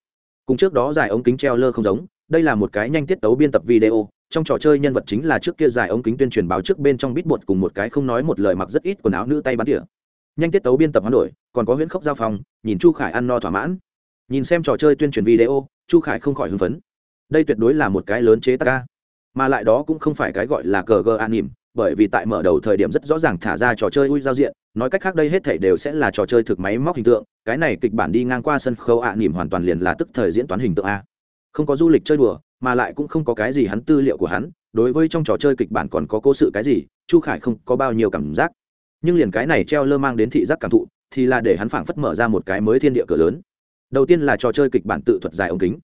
Cùng trước đó dài ống kính treo lơ không giống, đây là một cái nhanh tiết tấu biên tập video, trong trò chơi nhân vật chính là trước kia dài ống kính tuyên truyền báo trước bên trong bít bột cùng một cái không nói một lời mặc rất ít quần áo nữ tay bắn tỉa. Nhanh tiết tấu biên tập hoán đổi, còn có huyễn khốc giao phòng, nhìn chu khải ăn no thỏa mãn nhìn xem trò chơi tuyên truyền video, chu khải không khỏi hưng phấn. Đây tuyệt đối là một cái lớn chế tác ca. Mà lại đó cũng không phải cái gọi là cờ gờ an nỉm, bởi vì tại mở đầu thời điểm rất rõ ràng thả ra trò chơi ui giao diện, nói cách khác đây hết thể đều sẽ là trò chơi thực máy móc hình tượng, cái này kịch bản đi ngang qua sân khấu ạ nỉm hoàn toàn liền là tức thời diễn toán hình tượng a. Không có du lịch chơi đùa, mà lại cũng không có cái gì hắn tư liệu của hắn, đối với trong trò chơi kịch bản còn có cố sự cái gì, chu khải không có bao nhiêu cảm giác. Nhưng liền cái này treo lơ mang đến thị giác cảm thụ, thì là để hắn phảng phất mở ra một cái mới thiên địa cửa lớn đầu tiên là trò chơi kịch bản tự thuật dài ống kính.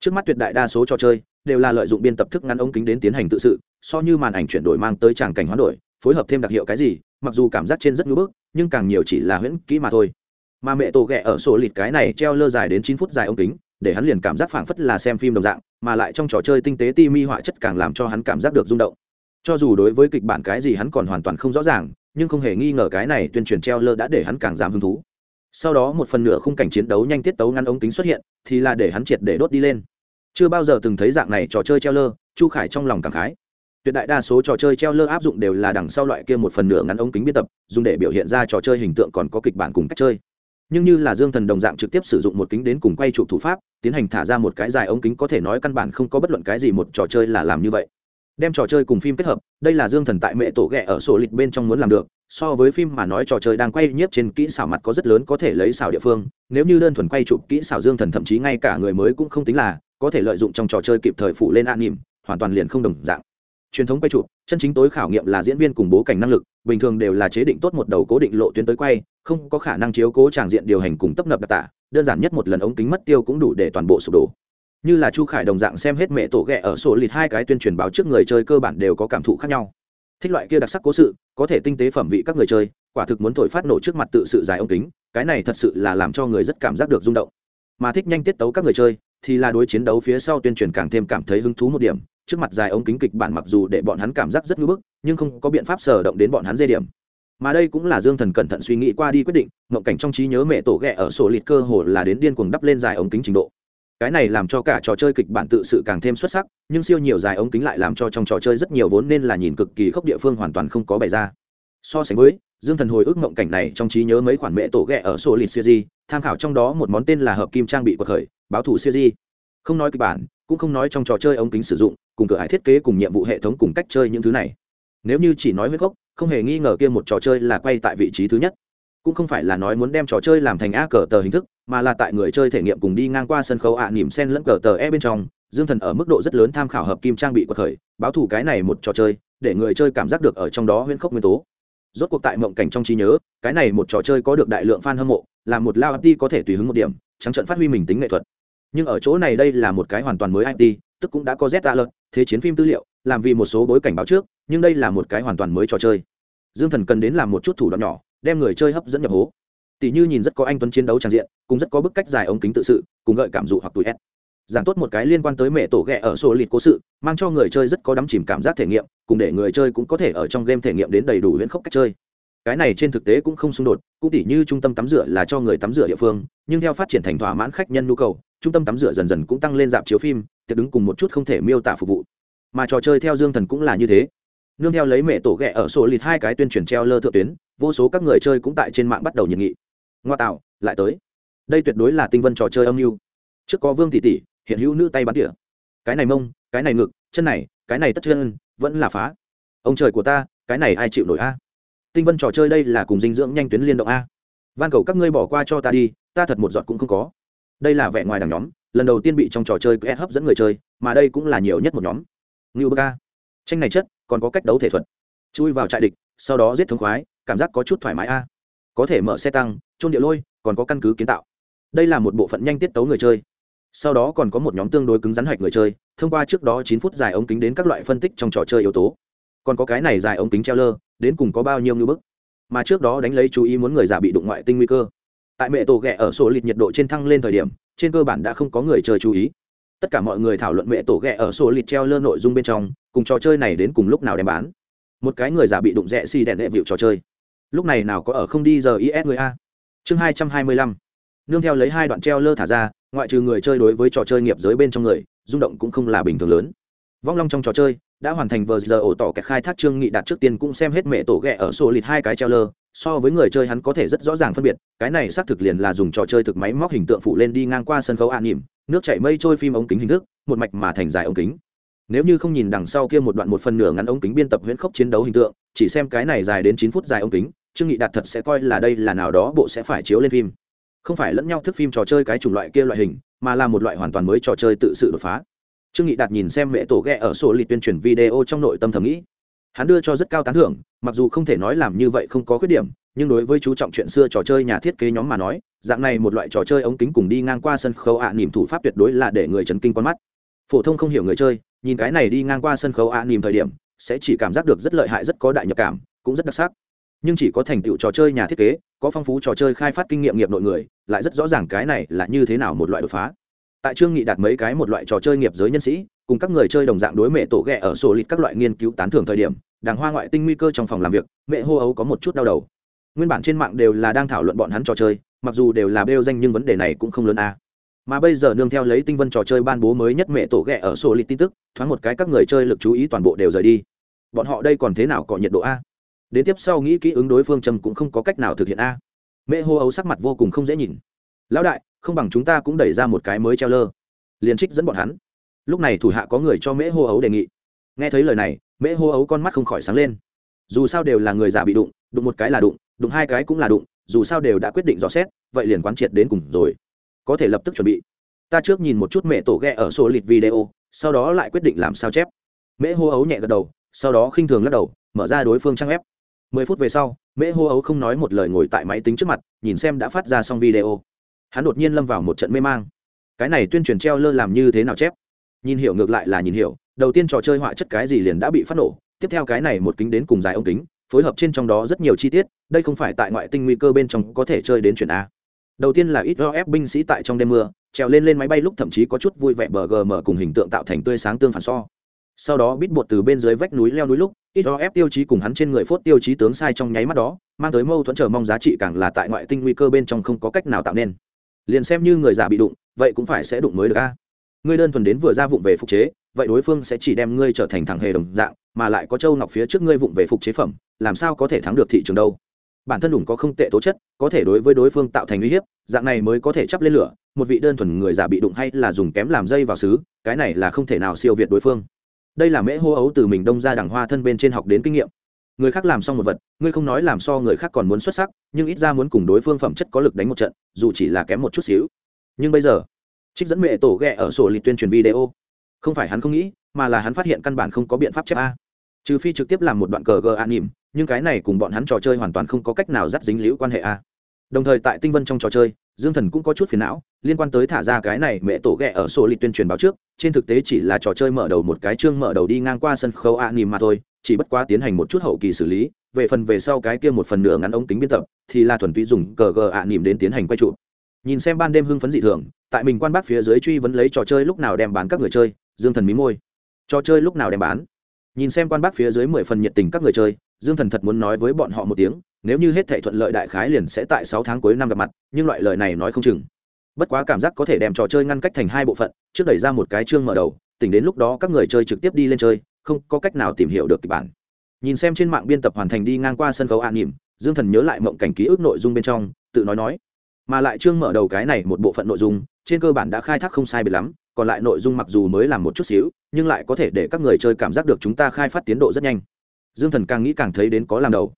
Trước mắt tuyệt đại đa số trò chơi đều là lợi dụng biên tập thức ngắn ống kính đến tiến hành tự sự, so như màn ảnh chuyển đổi mang tới tràng cảnh hoán đổi, phối hợp thêm đặc hiệu cái gì, mặc dù cảm giác trên rất ngưỡng bức, nhưng càng nhiều chỉ là huyễn kỹ mà thôi. Mà mẹ tổ ghẹ ở sổ lịt cái này treo lơ dài đến chín phút dài ống kính, để hắn liền cảm giác phảng phất là xem phim đồng dạng, mà lại trong trò chơi tinh tế ti mi họa chất càng làm cho hắn cảm giác được rung động. Cho dù đối với kịch bản cái gì hắn còn hoàn toàn không rõ ràng, nhưng không hề nghi ngờ cái này tuyên truyền treo lơ đã để hắn càng giảm hứng thú sau đó một phần nửa khung cảnh chiến đấu nhanh tiết tấu ngăn ống kính xuất hiện, thì là để hắn triệt để đốt đi lên. Chưa bao giờ từng thấy dạng này trò chơi treo lơ, chu khải trong lòng cảm khái. Tuyệt đại đa số trò chơi treo lơ áp dụng đều là đằng sau loại kia một phần nửa ngắn ống kính biên tập, dùng để biểu hiện ra trò chơi hình tượng còn có kịch bản cùng cách chơi. Nhưng như là dương thần đồng dạng trực tiếp sử dụng một kính đến cùng quay chụp thủ pháp, tiến hành thả ra một cái dài ống kính có thể nói căn bản không có bất luận cái gì một trò chơi là làm như vậy đem trò chơi cùng phim kết hợp, đây là dương thần tại mẹ tổ ghẹ ở sổ lịch bên trong muốn làm được, so với phim mà nói trò chơi đang quay nhiếp trên kỹ xảo mặt có rất lớn có thể lấy xảo địa phương, nếu như đơn thuần quay chụp kỹ xảo dương thần thậm chí ngay cả người mới cũng không tính là, có thể lợi dụng trong trò chơi kịp thời phụ lên an nỉm hoàn toàn liền không đồng dạng. Truyền thống quay chụp, chân chính tối khảo nghiệm là diễn viên cùng bố cảnh năng lực, bình thường đều là chế định tốt một đầu cố định lộ tuyến tới quay, không có khả năng chiếu cố tràng diện điều hành cùng tấp nập đặc tả, đơn giản nhất một lần ống kính mất tiêu cũng đủ để toàn bộ sụp đổ như là chu khải đồng dạng xem hết mẹ tổ ghẹ ở sổ lịt hai cái tuyên truyền báo trước người chơi cơ bản đều có cảm thụ khác nhau. Thích loại kia đặc sắc cố sự, có thể tinh tế phẩm vị các người chơi, quả thực muốn thổi phát nổ trước mặt tự sự dài ống kính, cái này thật sự là làm cho người rất cảm giác được rung động. Mà thích nhanh tiết tấu các người chơi, thì là đối chiến đấu phía sau tuyên truyền càng thêm cảm thấy hứng thú một điểm, trước mặt dài ống kính kịch bản mặc dù để bọn hắn cảm giác rất ngưỡng bức, nhưng không có biện pháp sở động đến bọn hắn dây điểm. Mà đây cũng là dương thần cẩn thận suy nghĩ qua đi quyết định ngộng cảnh trong trí nhớ mẹ tổ ghẹ ở sổ lịt cơ hồ là đến điên cuồng đắp lên dài ống kính trình độ cái này làm cho cả trò chơi kịch bản tự sự càng thêm xuất sắc, nhưng siêu nhiều dài ống kính lại làm cho trong trò chơi rất nhiều vốn nên là nhìn cực kỳ khốc địa phương hoàn toàn không có bày ra. So sánh với, dương thần hồi ức mộng cảnh này trong trí nhớ mấy khoản mẹ tổ ghẹ ở sổ lịch siêu di tham khảo trong đó một món tên là hợp kim trang bị của khởi, báo thủ siêu di không nói kịch bản, cũng không nói trong trò chơi ống kính sử dụng, cùng cửa hải thiết kế cùng nhiệm vụ hệ thống cùng cách chơi những thứ này. Nếu như chỉ nói với gốc, không hề nghi ngờ kia một trò chơi là quay tại vị trí thứ nhất. Cũng không phải là nói muốn đem trò chơi làm thành a cờ tờ hình thức mà là tại người chơi thể nghiệm cùng đi ngang qua sân khấu ạ à, nỉm sen lẫn cờ tờ e bên trong dương thần ở mức độ rất lớn tham khảo hợp kim trang bị quật khởi báo thủ cái này một trò chơi để người chơi cảm giác được ở trong đó huyễn khốc nguyên tố. Rốt cuộc tại mộng cảnh trong trí nhớ cái này một trò chơi có được đại lượng fan hâm mộ là một lao it có thể tùy hứng một điểm trắng trận phát huy mình tính nghệ thuật. Nhưng ở chỗ này đây là một cái hoàn toàn mới it tức cũng đã có z alert thế chiến phim tư liệu làm vì một số bối cảnh báo trước nhưng đây là một cái hoàn toàn mới trò chơi. Dương thần cần đến làm một chút thủ đoạn nhỏ đem người chơi hấp dẫn nhập hố tỷ như nhìn rất có anh tuấn chiến đấu tràn diện, cũng rất có bức cách dài ống kính tự sự, cùng gợi cảm dụ hoặc tuổi ép giảng tốt một cái liên quan tới mẹ tổ ghẹ ở sổ lịt cố sự, mang cho người chơi rất có đắm chìm cảm giác thể nghiệm, cùng để người chơi cũng có thể ở trong game thể nghiệm đến đầy đủ huyễn khốc cách chơi. Cái này trên thực tế cũng không xung đột, cũng tỉ như trung tâm tắm rửa là cho người tắm rửa địa phương, nhưng theo phát triển thành thỏa mãn khách nhân nhu cầu, trung tâm tắm rửa dần dần cũng tăng lên dạp chiếu phim, tiệc đứng cùng một chút không thể miêu tả phục vụ. Mà trò chơi theo dương thần cũng là như thế. Nương theo lấy mẹ tổ ghẹ ở sổ lịt hai cái tuyên truyền treo lơ thượng tuyến, vô số các người chơi cũng tại trên mạng bắt đầu nhiệt nghị ngoa tạo, lại tới. Đây tuyệt đối là tinh vân trò chơi âm mưu. Trước có vương tỷ tỷ, hiện hữu nữ tay bắn tỉa. Cái này mông, cái này ngực, chân này, cái này tất chân, vẫn là phá. Ông trời của ta, cái này ai chịu nổi a? Tinh vân trò chơi đây là cùng dinh dưỡng nhanh tuyến liên động a. Van cầu các ngươi bỏ qua cho ta đi, ta thật một giọt cũng không có. Đây là vẻ ngoài đằng nhóm, lần đầu tiên bị trong trò chơi ép hấp dẫn người chơi, mà đây cũng là nhiều nhất một nhóm. Ngưu bơ ca. Tranh này chất, còn có cách đấu thể thuật. Chui vào trại địch, sau đó giết thống khoái, cảm giác có chút thoải mái a. Có thể mở xe tăng trôn địa lôi, còn có căn cứ kiến tạo. Đây là một bộ phận nhanh tiết tấu người chơi. Sau đó còn có một nhóm tương đối cứng rắn hạch người chơi, thông qua trước đó chín phút dài ống kính đến các loại phân tích trong trò chơi yếu tố. Còn có cái này dài ống kính treo lơ, đến cùng có bao nhiêu ngưỡng bức. Mà trước đó đánh lấy chú ý muốn người già bị đụng ngoại tinh nguy cơ. Tại mẹ tổ ghẹ ở sổ lịt nhiệt độ trên thăng lên thời điểm, trên cơ bản đã không có người chơi chú ý. Tất cả mọi người thảo luận mẹ tổ ghẹ ở sổ lịt treo lơ nội dung bên trong, cùng trò chơi này đến cùng lúc nào đem bán. Một cái người già bị đụng rẽ xì đèn đệ vịu trò chơi. Lúc này nào có ở không đi giờ is người a? Chương hai trăm hai mươi lăm. Nương theo lấy hai đoạn treo lơ thả ra, ngoại trừ người chơi đối với trò chơi nghiệp giới bên trong người, rung động cũng không là bình thường lớn. Vong long trong trò chơi đã hoàn thành vờ giờ ổ tỏ kẹt khai thác trương nghị đạt trước tiên cũng xem hết mẹ tổ ghẹ ở sổ lịt hai cái treo lơ, so với người chơi hắn có thể rất rõ ràng phân biệt, cái này xác thực liền là dùng trò chơi thực máy móc hình tượng phụ lên đi ngang qua sân khấu an nỉm nước chảy mây trôi phim ống kính hình thức, một mạch mà thành dài ống kính. Nếu như không nhìn đằng sau kia một đoạn một phần nửa ngắn ống kính biên tập huyễn khốc chiến đấu hình tượng, chỉ xem cái này dài đến chín phút dài ống kính trương nghị đạt thật sẽ coi là đây là nào đó bộ sẽ phải chiếu lên phim. Không phải lẫn nhau thức phim trò chơi cái chủng loại kia loại hình mà là một loại hoàn toàn mới trò chơi tự sự đột phá. Trương nghị đạt nhìn xem mẹ tổ ghẹ ở sổ lịch tuyên truyền video trong nội tâm thầm nghĩ. Hắn đưa cho rất cao tán thưởng mặc dù không thể nói làm như vậy không có khuyết điểm nhưng đối với chú trọng chuyện xưa trò chơi nhà thiết kế nhóm mà nói dạng này một loại trò chơi ống kính cùng đi ngang qua sân khấu ạ à, thủ pháp tuyệt đối là để người chấn kinh con mắt. Phổ thông không hiểu người chơi nhìn cái này đi ngang qua sân khấu ạ à, thời điểm sẽ chỉ cảm giác được rất lợi hại rất có đại nhập cảm cũng rất đặc sắc nhưng chỉ có thành tựu trò chơi nhà thiết kế, có phong phú trò chơi khai phát kinh nghiệm nghiệp nội người, lại rất rõ ràng cái này là như thế nào một loại đột phá. Tại trương nghị đạt mấy cái một loại trò chơi nghiệp giới nhân sĩ, cùng các người chơi đồng dạng đối mẹ tổ ghẹ ở sổ lịch các loại nghiên cứu tán thưởng thời điểm, đàng hoa ngoại tinh nguy cơ trong phòng làm việc, mẹ hô ấu có một chút đau đầu. Nguyên bản trên mạng đều là đang thảo luận bọn hắn trò chơi, mặc dù đều là bêu danh nhưng vấn đề này cũng không lớn a. Mà bây giờ nương theo lấy tinh vân trò chơi ban bố mới nhất mẹ tổ ghẹ ở sổ lịch tin tức, thoáng một cái các người chơi lực chú ý toàn bộ đều rời đi. Bọn họ đây còn thế nào có nhiệt độ a? Đến tiếp sau nghĩ kỹ ứng đối phương châm cũng không có cách nào thực hiện a. Mẹ hô ấu sắc mặt vô cùng không dễ nhìn. Lão đại, không bằng chúng ta cũng đẩy ra một cái mới treo lơ. Liền trích dẫn bọn hắn. Lúc này thủ hạ có người cho mễ hô ấu đề nghị. Nghe thấy lời này mễ hô ấu con mắt không khỏi sáng lên. Dù sao đều là người già bị đụng đụng một cái là đụng đụng hai cái cũng là đụng, dù sao đều đã quyết định rõ xét, vậy liền quán triệt đến cùng rồi. Có thể lập tức chuẩn bị. Ta trước nhìn một chút mẹ tổ ghe ở số lịt video, sau đó lại quyết định làm sao chép. Mễ hô ấu nhẹ gật đầu, sau đó khinh thường lắc đầu, mở ra đối phương trang ép mười phút về sau, mễ hô ấu không nói một lời ngồi tại máy tính trước mặt, nhìn xem đã phát ra xong video. Hắn đột nhiên lâm vào một trận mê mang. Cái này tuyên truyền treo lơ làm như thế nào chép? Nhìn hiểu ngược lại là nhìn hiểu, đầu tiên trò chơi họa chất cái gì liền đã bị phát nổ, tiếp theo cái này một kính đến cùng dài ống kính, phối hợp trên trong đó rất nhiều chi tiết, đây không phải tại ngoại tinh nguy cơ bên trong có thể chơi đến chuyển a. Đầu tiên là ít do ép binh sĩ tại trong đêm mưa, trèo lên lên máy bay lúc thậm chí có chút vui vẻ bờ gm cùng hình tượng tạo thành tươi sáng tương phản so sau đó bít bột từ bên dưới vách núi leo núi lúc, ít do ép tiêu chí cùng hắn trên người phốt tiêu chí tướng sai trong nháy mắt đó, mang tới mâu thuẫn chờ mong giá trị càng là tại ngoại tinh nguy cơ bên trong không có cách nào tạo nên. Liền xem như người già bị đụng, vậy cũng phải sẽ đụng mới được a. Ngươi đơn thuần đến vừa ra vụng về phục chế, vậy đối phương sẽ chỉ đem ngươi trở thành thằng hề đồng dạng, mà lại có châu ngọc phía trước ngươi vụng về phục chế phẩm, làm sao có thể thắng được thị trường đâu? Bản thân đủng có không tệ tố chất, có thể đối với đối phương tạo thành uy hiếp, dạng này mới có thể chấp lên lửa, một vị đơn thuần người già bị đụng hay là dùng kém làm dây vào xứ, cái này là không thể nào siêu việt đối phương đây là mễ hô ấu từ mình đông ra đằng hoa thân bên trên học đến kinh nghiệm. Người khác làm xong một vật, ngươi không nói làm so người khác còn muốn xuất sắc, nhưng ít ra muốn cùng đối phương phẩm chất có lực đánh một trận, dù chỉ là kém một chút xíu. Nhưng bây giờ, trích dẫn mẹ tổ ghẹ ở sổ lịch tuyên truyền video. Không phải hắn không nghĩ, mà là hắn phát hiện căn bản không có biện pháp chép a. Trừ phi trực tiếp làm một đoạn cờ gờ an nỉm, nhưng cái này cùng bọn hắn trò chơi hoàn toàn không có cách nào dắt dính liễu quan hệ a. Đồng thời tại tinh vân trong trò chơi dương thần cũng có chút phiền não, liên quan tới thả ra cái này mẹ tổ ghẹ ở sổ lịch tuyên truyền báo trước, trên thực tế chỉ là trò chơi mở đầu một cái chương mở đầu đi ngang qua sân khấu a nìm mà thôi, chỉ bất quá tiến hành một chút hậu kỳ xử lý, về phần về sau cái kia một phần nửa ngắn ống kính biên tập, thì là thuần túy dùng cờ gờ ạ nìm đến tiến hành quay trụ nhìn xem ban đêm hưng phấn dị thường, tại mình quan bác phía dưới truy vấn lấy trò chơi lúc nào đem bán các người chơi, dương thần mí môi. Trò chơi lúc nào đem bán? Nhìn xem quan bác phía dưới mười phần nhiệt tình các người chơi dương thần thật muốn nói với bọn họ một tiếng, nếu như hết thể thuận lợi đại khái liền sẽ tại sáu tháng cuối năm gặp mặt, nhưng loại lời này nói không chừng. Bất quá cảm giác có thể đem trò chơi ngăn cách thành hai bộ phận, trước đẩy ra một cái chương mở đầu, tỉnh đến lúc đó các người chơi trực tiếp đi lên chơi, không có cách nào tìm hiểu được kịch bản. Nhìn xem trên mạng biên tập hoàn thành đi ngang qua sân khấu an nỉm dương thần nhớ lại mộng cảnh ký ức nội dung bên trong, tự nói nói. Mà lại chương mở đầu cái này một bộ phận nội dung, trên cơ bản đã khai thác không sai biệt lắm, còn lại nội dung mặc dù mới làm một chút xíu, nhưng lại có thể để các người chơi cảm giác được chúng ta khai phát tiến độ rất nhanh dương thần càng nghĩ càng thấy đến có làm đầu.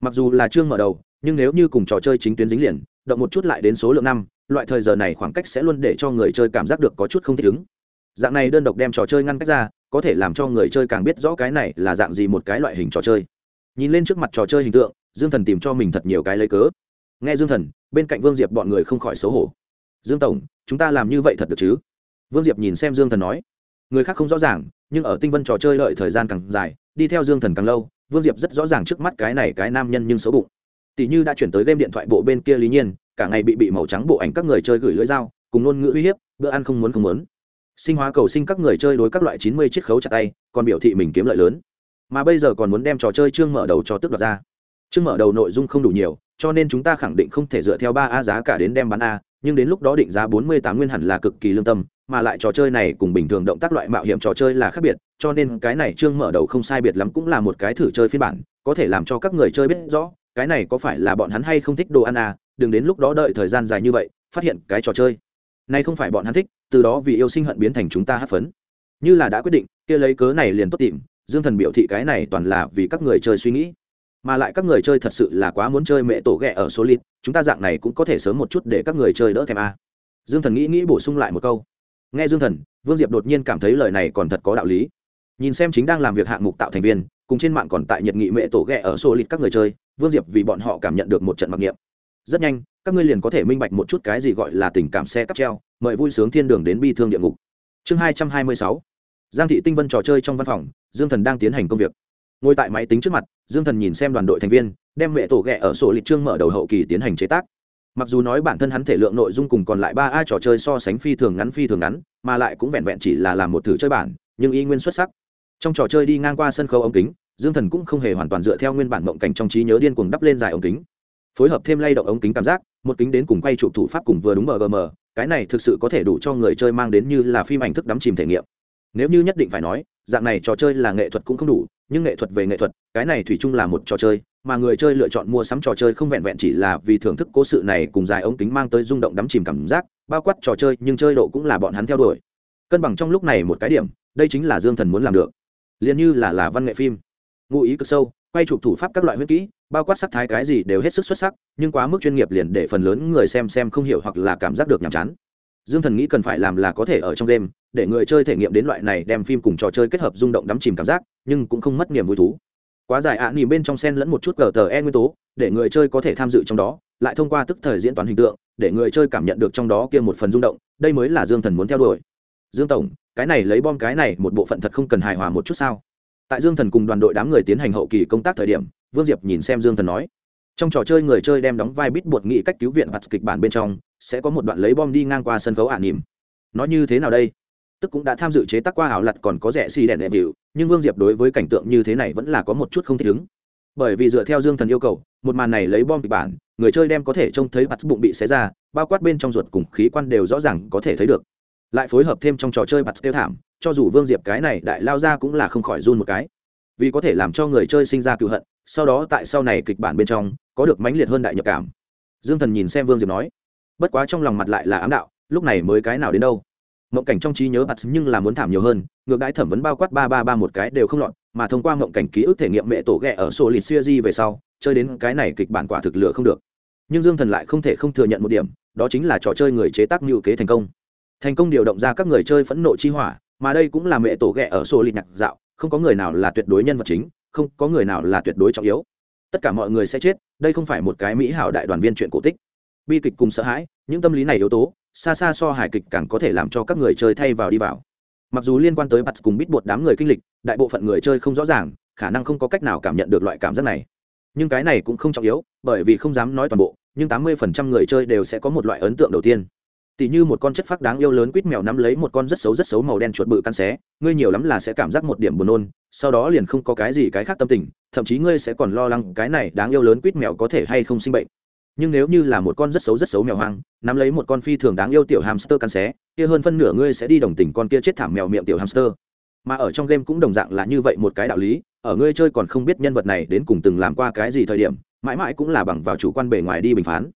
Mặc dù là chương mở đầu, nhưng nếu như cùng trò chơi chính tuyến dính liền, động một chút lại đến số lượng năm, loại thời giờ này khoảng cách sẽ luôn để cho người chơi cảm giác được có chút không thích ứng. Dạng này đơn độc đem trò chơi ngăn cách ra, có thể làm cho người chơi càng biết rõ cái này là dạng gì một cái loại hình trò chơi. Nhìn lên trước mặt trò chơi hình tượng, dương thần tìm cho mình thật nhiều cái lấy cớ. Nghe dương thần, bên cạnh vương diệp bọn người không khỏi xấu hổ. Dương tổng, chúng ta làm như vậy thật được chứ? Vương diệp nhìn xem dương thần nói người khác không rõ ràng, nhưng ở tinh vân trò chơi lợi thời gian càng dài, đi theo dương thần càng lâu, vương diệp rất rõ ràng trước mắt cái này cái nam nhân nhưng xấu bụng. Tỷ như đã chuyển tới game điện thoại bộ bên kia lý nhiên, cả ngày bị bị màu trắng bộ ảnh các người chơi gửi lưỡi dao, cùng ngôn ngữ uy hiếp, bữa ăn không muốn không muốn. Sinh hóa cầu sinh các người chơi đối các loại chín mươi chiếc khấu chặt tay, còn biểu thị mình kiếm lợi lớn. Mà bây giờ còn muốn đem trò chơi chương mở đầu cho tức đoạt ra. Chương mở đầu nội dung không đủ nhiều, cho nên chúng ta khẳng định không thể dựa theo ba a giá cả đến đem bán a nhưng đến lúc đó định giá bốn mươi tám nguyên hẳn là cực kỳ lương tâm, mà lại trò chơi này cùng bình thường động tác loại mạo hiểm trò chơi là khác biệt, cho nên cái này chương mở đầu không sai biệt lắm cũng là một cái thử chơi phiên bản, có thể làm cho các người chơi biết rõ, cái này có phải là bọn hắn hay không thích đồ ăn à đừng đến lúc đó đợi thời gian dài như vậy, phát hiện cái trò chơi. Này không phải bọn hắn thích, từ đó vì yêu sinh hận biến thành chúng ta hát phấn. Như là đã quyết định, kia lấy cớ này liền tốt tìm, dương thần biểu thị cái này toàn là vì các người chơi suy nghĩ mà lại các người chơi thật sự là quá muốn chơi mẹ tổ ghẹ ở số lít, chúng ta dạng này cũng có thể sớm một chút để các người chơi đỡ thèm a. Dương thần nghĩ nghĩ bổ sung lại một câu. Nghe dương thần, vương diệp đột nhiên cảm thấy lời này còn thật có đạo lý. Nhìn xem chính đang làm việc hạng mục tạo thành viên, cùng trên mạng còn tại nhiệt nghị mẹ tổ ghẹ ở số lít các người chơi, vương diệp vì bọn họ cảm nhận được một trận mặc niệm. Rất nhanh, các ngươi liền có thể minh bạch một chút cái gì gọi là tình cảm xe cắp treo, mời vui sướng thiên đường đến bi thương địa ngục. Chương hai trăm hai mươi sáu. Giang thị tinh vân trò chơi trong văn phòng, dương thần đang tiến hành công việc. Ngồi tại máy tính trước mặt dương thần nhìn xem đoàn đội thành viên, đem mẹ tổ ghẹ ở sổ lịch trương mở đầu hậu kỳ tiến hành chế tác. Mặc dù nói bản thân hắn thể lượng nội dung cùng còn lại ba a trò chơi so sánh phi thường ngắn phi thường ngắn, mà lại cũng vẹn vẹn chỉ là làm một thử chơi bản, nhưng y nguyên xuất sắc. Trong trò chơi đi ngang qua sân khấu ống kính, dương thần cũng không hề hoàn toàn dựa theo nguyên bản mộng cảnh trong trí nhớ điên cuồng đắp lên dài ống kính. Phối hợp thêm lay động ống kính cảm giác, một kính đến cùng quay chụp thủ pháp cùng vừa đúng mgm cái này thực sự có thể đủ cho người chơi mang đến như là phim ảnh thức đắm chìm thể nghiệm. Nếu như nhất định phải nói dạng này trò chơi là nghệ thuật cũng không đủ, nhưng nghệ thuật về nghệ thuật, cái này thủy chung là một trò chơi, mà người chơi lựa chọn mua sắm trò chơi không vẹn vẹn chỉ là vì thưởng thức cố sự này cùng dài ống kính mang tới rung động đắm chìm cảm giác, bao quát trò chơi, nhưng chơi độ cũng là bọn hắn theo đuổi. Cân bằng trong lúc này một cái điểm, đây chính là dương thần muốn làm được. Liền như là là văn nghệ phim. Ngụ ý cực sâu, quay chụp thủ pháp các loại huyết kỹ, bao quát sắc thái cái gì đều hết sức xuất sắc, nhưng quá mức chuyên nghiệp liền để phần lớn người xem xem không hiểu hoặc là cảm giác được nhàm chán dương thần nghĩ cần phải làm là có thể ở trong đêm để người chơi thể nghiệm đến loại này đem phim cùng trò chơi kết hợp rung động đắm chìm cảm giác nhưng cũng không mất niềm vui thú. Quá dài ạ à, bên trong sen lẫn một chút cờ tờ e nguyên tố để người chơi có thể tham dự trong đó lại thông qua tức thời diễn toán hình tượng để người chơi cảm nhận được trong đó kia một phần rung động đây mới là dương thần muốn theo đuổi. Dương tổng cái này lấy bom cái này một bộ phận thật không cần hài hòa một chút sao? Tại dương thần cùng đoàn đội đám người tiến hành hậu kỳ công tác thời điểm vương diệp nhìn xem dương thần nói. Trong trò chơi người chơi đem đóng vai bít bột nghị cách cứu viện mặt kịch bản bên trong sẽ có một đoạn lấy bom đi ngang qua sân khấu ả nỉm. Nó như thế nào đây? Tức cũng đã tham dự chế tác qua ảo lặt còn có rẻ xì đèn đệm hiệu nhưng vương diệp đối với cảnh tượng như thế này vẫn là có một chút không thích ứng. Bởi vì dựa theo dương thần yêu cầu, một màn này lấy bom kịch bản, người chơi đem có thể trông thấy mặt bụng bị xé ra, bao quát bên trong ruột cùng khí quan đều rõ ràng có thể thấy được. Lại phối hợp thêm trong trò chơi mặt tiêu thảm, cho dù vương diệp cái này đại lao ra cũng là không khỏi run một cái. Vì có thể làm cho người chơi sinh ra cựu hận, sau đó tại sau này kịch bản bên trong, có được mãnh liệt hơn đại nhập cảm. Dương thần nhìn xem vương diệp nói bất quá trong lòng mặt lại là ám đạo, lúc này mới cái nào đến đâu. Mộng cảnh trong trí nhớ bặt nhưng là muốn thảm nhiều hơn, ngược đãi thẩm vấn bao quát ba ba ba một cái đều không lọt, mà thông qua mộng cảnh ký ức thể nghiệm mẹ tổ ghẹ ở sổ lịt xuya di về sau, chơi đến cái này kịch bản quả thực lựa không được. Nhưng dương thần lại không thể không thừa nhận một điểm, đó chính là trò chơi người chế tác mưu kế thành công. Thành công điều động ra các người chơi phẫn nộ chi hỏa, mà đây cũng là mẹ tổ ghẹ ở sổ lịt nhạc dạo, không có người nào là tuyệt đối nhân vật chính, không có người nào là tuyệt đối trọng yếu. Tất cả mọi người sẽ chết, đây không phải một cái mỹ hảo đại đoàn viên chuyện cổ tích. Bi kịch cùng sợ hãi những tâm lý này yếu tố, xa xa so hài kịch càng có thể làm cho các người chơi thay vào đi vào. Mặc dù liên quan tới bặt cùng bít bột đám người kinh lịch, đại bộ phận người chơi không rõ ràng, khả năng không có cách nào cảm nhận được loại cảm giác này. Nhưng cái này cũng không trọng yếu, bởi vì không dám nói toàn bộ, nhưng tám mươi phần trăm người chơi đều sẽ có một loại ấn tượng đầu tiên. Tỉ như một con chất phác đáng yêu lớn quýt mèo nắm lấy một con rất xấu rất xấu màu đen chuột bự căn xé, ngươi nhiều lắm là sẽ cảm giác một điểm buồn nôn, sau đó liền không có cái gì cái khác tâm tình, thậm chí ngươi sẽ còn lo lắng cái này đáng yêu lớn quýt mèo có thể hay không sinh bệnh nhưng nếu như là một con rất xấu rất xấu mèo hoang, nắm lấy một con phi thường đáng yêu tiểu hamster cắn xé, kia hơn phân nửa ngươi sẽ đi đồng tình con kia chết thảm mèo miệng tiểu hamster. Mà ở trong game cũng đồng dạng là như vậy một cái đạo lý, ở ngươi chơi còn không biết nhân vật này đến cùng từng làm qua cái gì thời điểm, mãi mãi cũng là bằng vào chủ quan bề ngoài đi bình phán.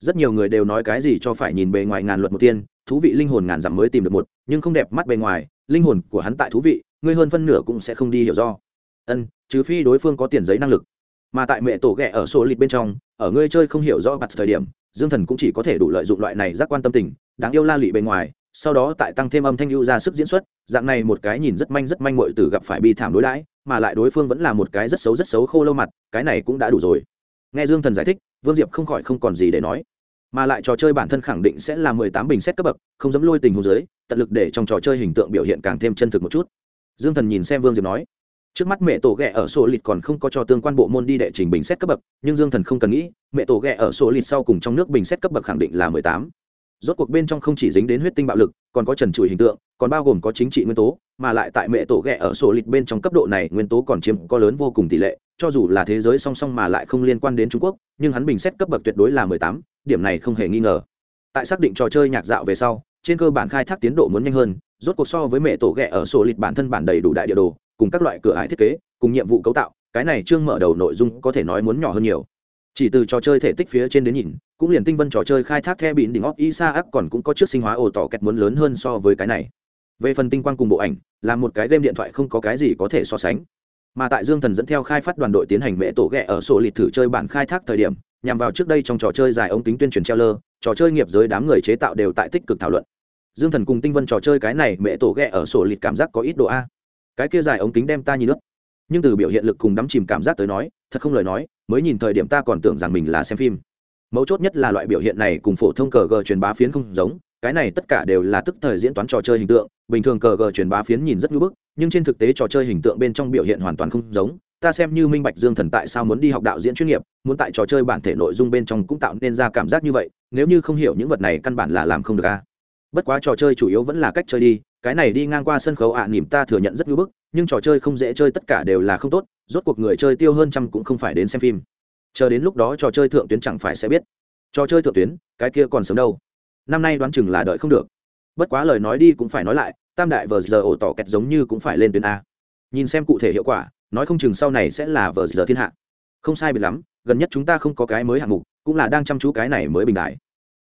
Rất nhiều người đều nói cái gì cho phải nhìn bề ngoài ngàn luật một tiên, thú vị linh hồn ngàn dặm mới tìm được một, nhưng không đẹp mắt bề ngoài, linh hồn của hắn tại thú vị, ngươi hơn phân nửa cũng sẽ không đi hiểu do. Ân, trừ phi đối phương có tiền giấy năng lực mà tại mẹ tổ ghẹ ở sổ lịt bên trong, ở ngươi chơi không hiểu rõ mặt thời điểm, dương thần cũng chỉ có thể đủ lợi dụng loại này giác quan tâm tình, đáng yêu la lị bề ngoài, sau đó tại tăng thêm âm thanh ưu ra sức diễn xuất, dạng này một cái nhìn rất manh rất manh mội từ gặp phải bi thảm đối đãi, mà lại đối phương vẫn là một cái rất xấu rất xấu khô lâu mặt, cái này cũng đã đủ rồi. Nghe dương thần giải thích, vương diệp không khỏi không còn gì để nói. Mà lại trò chơi bản thân khẳng định sẽ là mười tám bình xét cấp bậc, không dám lôi tình hồ dưới, tận lực để trong trò chơi hình tượng biểu hiện càng thêm chân thực một chút. Dương thần nhìn xem vương diệp nói trước mắt mẹ tổ ghẹ ở sổ lịt còn không có cho tương quan bộ môn đi đệ trình bình xét cấp bậc, nhưng dương thần không cần nghĩ, mẹ tổ ghẹ ở sổ lịt sau cùng trong nước bình xét cấp bậc khẳng định là mười tám. Rốt cuộc bên trong không chỉ dính đến huyết tinh bạo lực, còn có trần trụi hình tượng, còn bao gồm có chính trị nguyên tố, mà lại tại mẹ tổ ghẹ ở sổ lịt bên trong cấp độ này nguyên tố còn chiếm có lớn vô cùng tỷ lệ, cho dù là thế giới song song mà lại không liên quan đến trung quốc, nhưng hắn bình xét cấp bậc tuyệt đối là mười tám, điểm này không hề nghi ngờ. Tại xác định trò chơi nhạc dạo về sau, trên cơ bản khai thác tiến độ muốn nhanh hơn, rốt cuộc so với mẹ tổ ghẹ ở sổ lịt bản thân bản đầy đủ đại địa đồ cùng các loại cửa ải thiết kế, cùng nhiệm vụ cấu tạo, cái này chương mở đầu nội dung có thể nói muốn nhỏ hơn nhiều. Chỉ từ trò chơi thể tích phía trên đến nhìn, cũng liền tinh vân trò chơi khai thác theo bịn đỉnh óc isaac còn cũng có trước sinh hóa ồ tỏ kẹt muốn lớn hơn so với cái này. Về phần tinh quang cùng bộ ảnh, là một cái game điện thoại không có cái gì có thể so sánh. Mà tại dương thần dẫn theo khai phát đoàn đội tiến hành mẹ tổ ghẹ ở sổ lịt thử chơi bản khai thác thời điểm, nhằm vào trước đây trong trò chơi dài ống kính tuyên truyền treo lơ trò chơi nghiệp giới đám người chế tạo đều tại tích cực thảo luận. Dương thần cùng tinh vân trò chơi cái này mẹ tổ ghẹ ở sổ lịt cảm giác có ít độ a cái kia dài ống kính đem ta nhìn nước nhưng từ biểu hiện lực cùng đắm chìm cảm giác tới nói, thật không lời nói, mới nhìn thời điểm ta còn tưởng rằng mình là xem phim. Mấu chốt nhất là loại biểu hiện này cùng phổ thông cờ gờ truyền bá phiến không giống, cái này tất cả đều là tức thời diễn toán trò chơi hình tượng, bình thường cờ gờ truyền bá phiến nhìn rất ngưỡng bức, nhưng trên thực tế trò chơi hình tượng bên trong biểu hiện hoàn toàn không giống. Ta xem như minh bạch dương thần tại sao muốn đi học đạo diễn chuyên nghiệp, muốn tại trò chơi bản thể nội dung bên trong cũng tạo nên ra cảm giác như vậy, nếu như không hiểu những vật này căn bản là làm không được a. Bất quá trò chơi chủ yếu vẫn là cách chơi đi cái này đi ngang qua sân khấu ạ à, nỉm ta thừa nhận rất ngưỡng bức nhưng trò chơi không dễ chơi tất cả đều là không tốt rốt cuộc người chơi tiêu hơn trăm cũng không phải đến xem phim. Chờ đến lúc đó trò chơi thượng tuyến chẳng phải sẽ biết. Trò chơi thượng tuyến cái kia còn sớm đâu. Năm nay đoán chừng là đợi không được. Bất quá lời nói đi cũng phải nói lại tam đại vờ giờ ổ tỏ kẹt giống như cũng phải lên tuyến a. Nhìn xem cụ thể hiệu quả nói không chừng sau này sẽ là vờ giờ thiên hạ. Không sai biệt lắm gần nhất chúng ta không có cái mới hạng mục cũng là đang chăm chú cái này mới bình đại.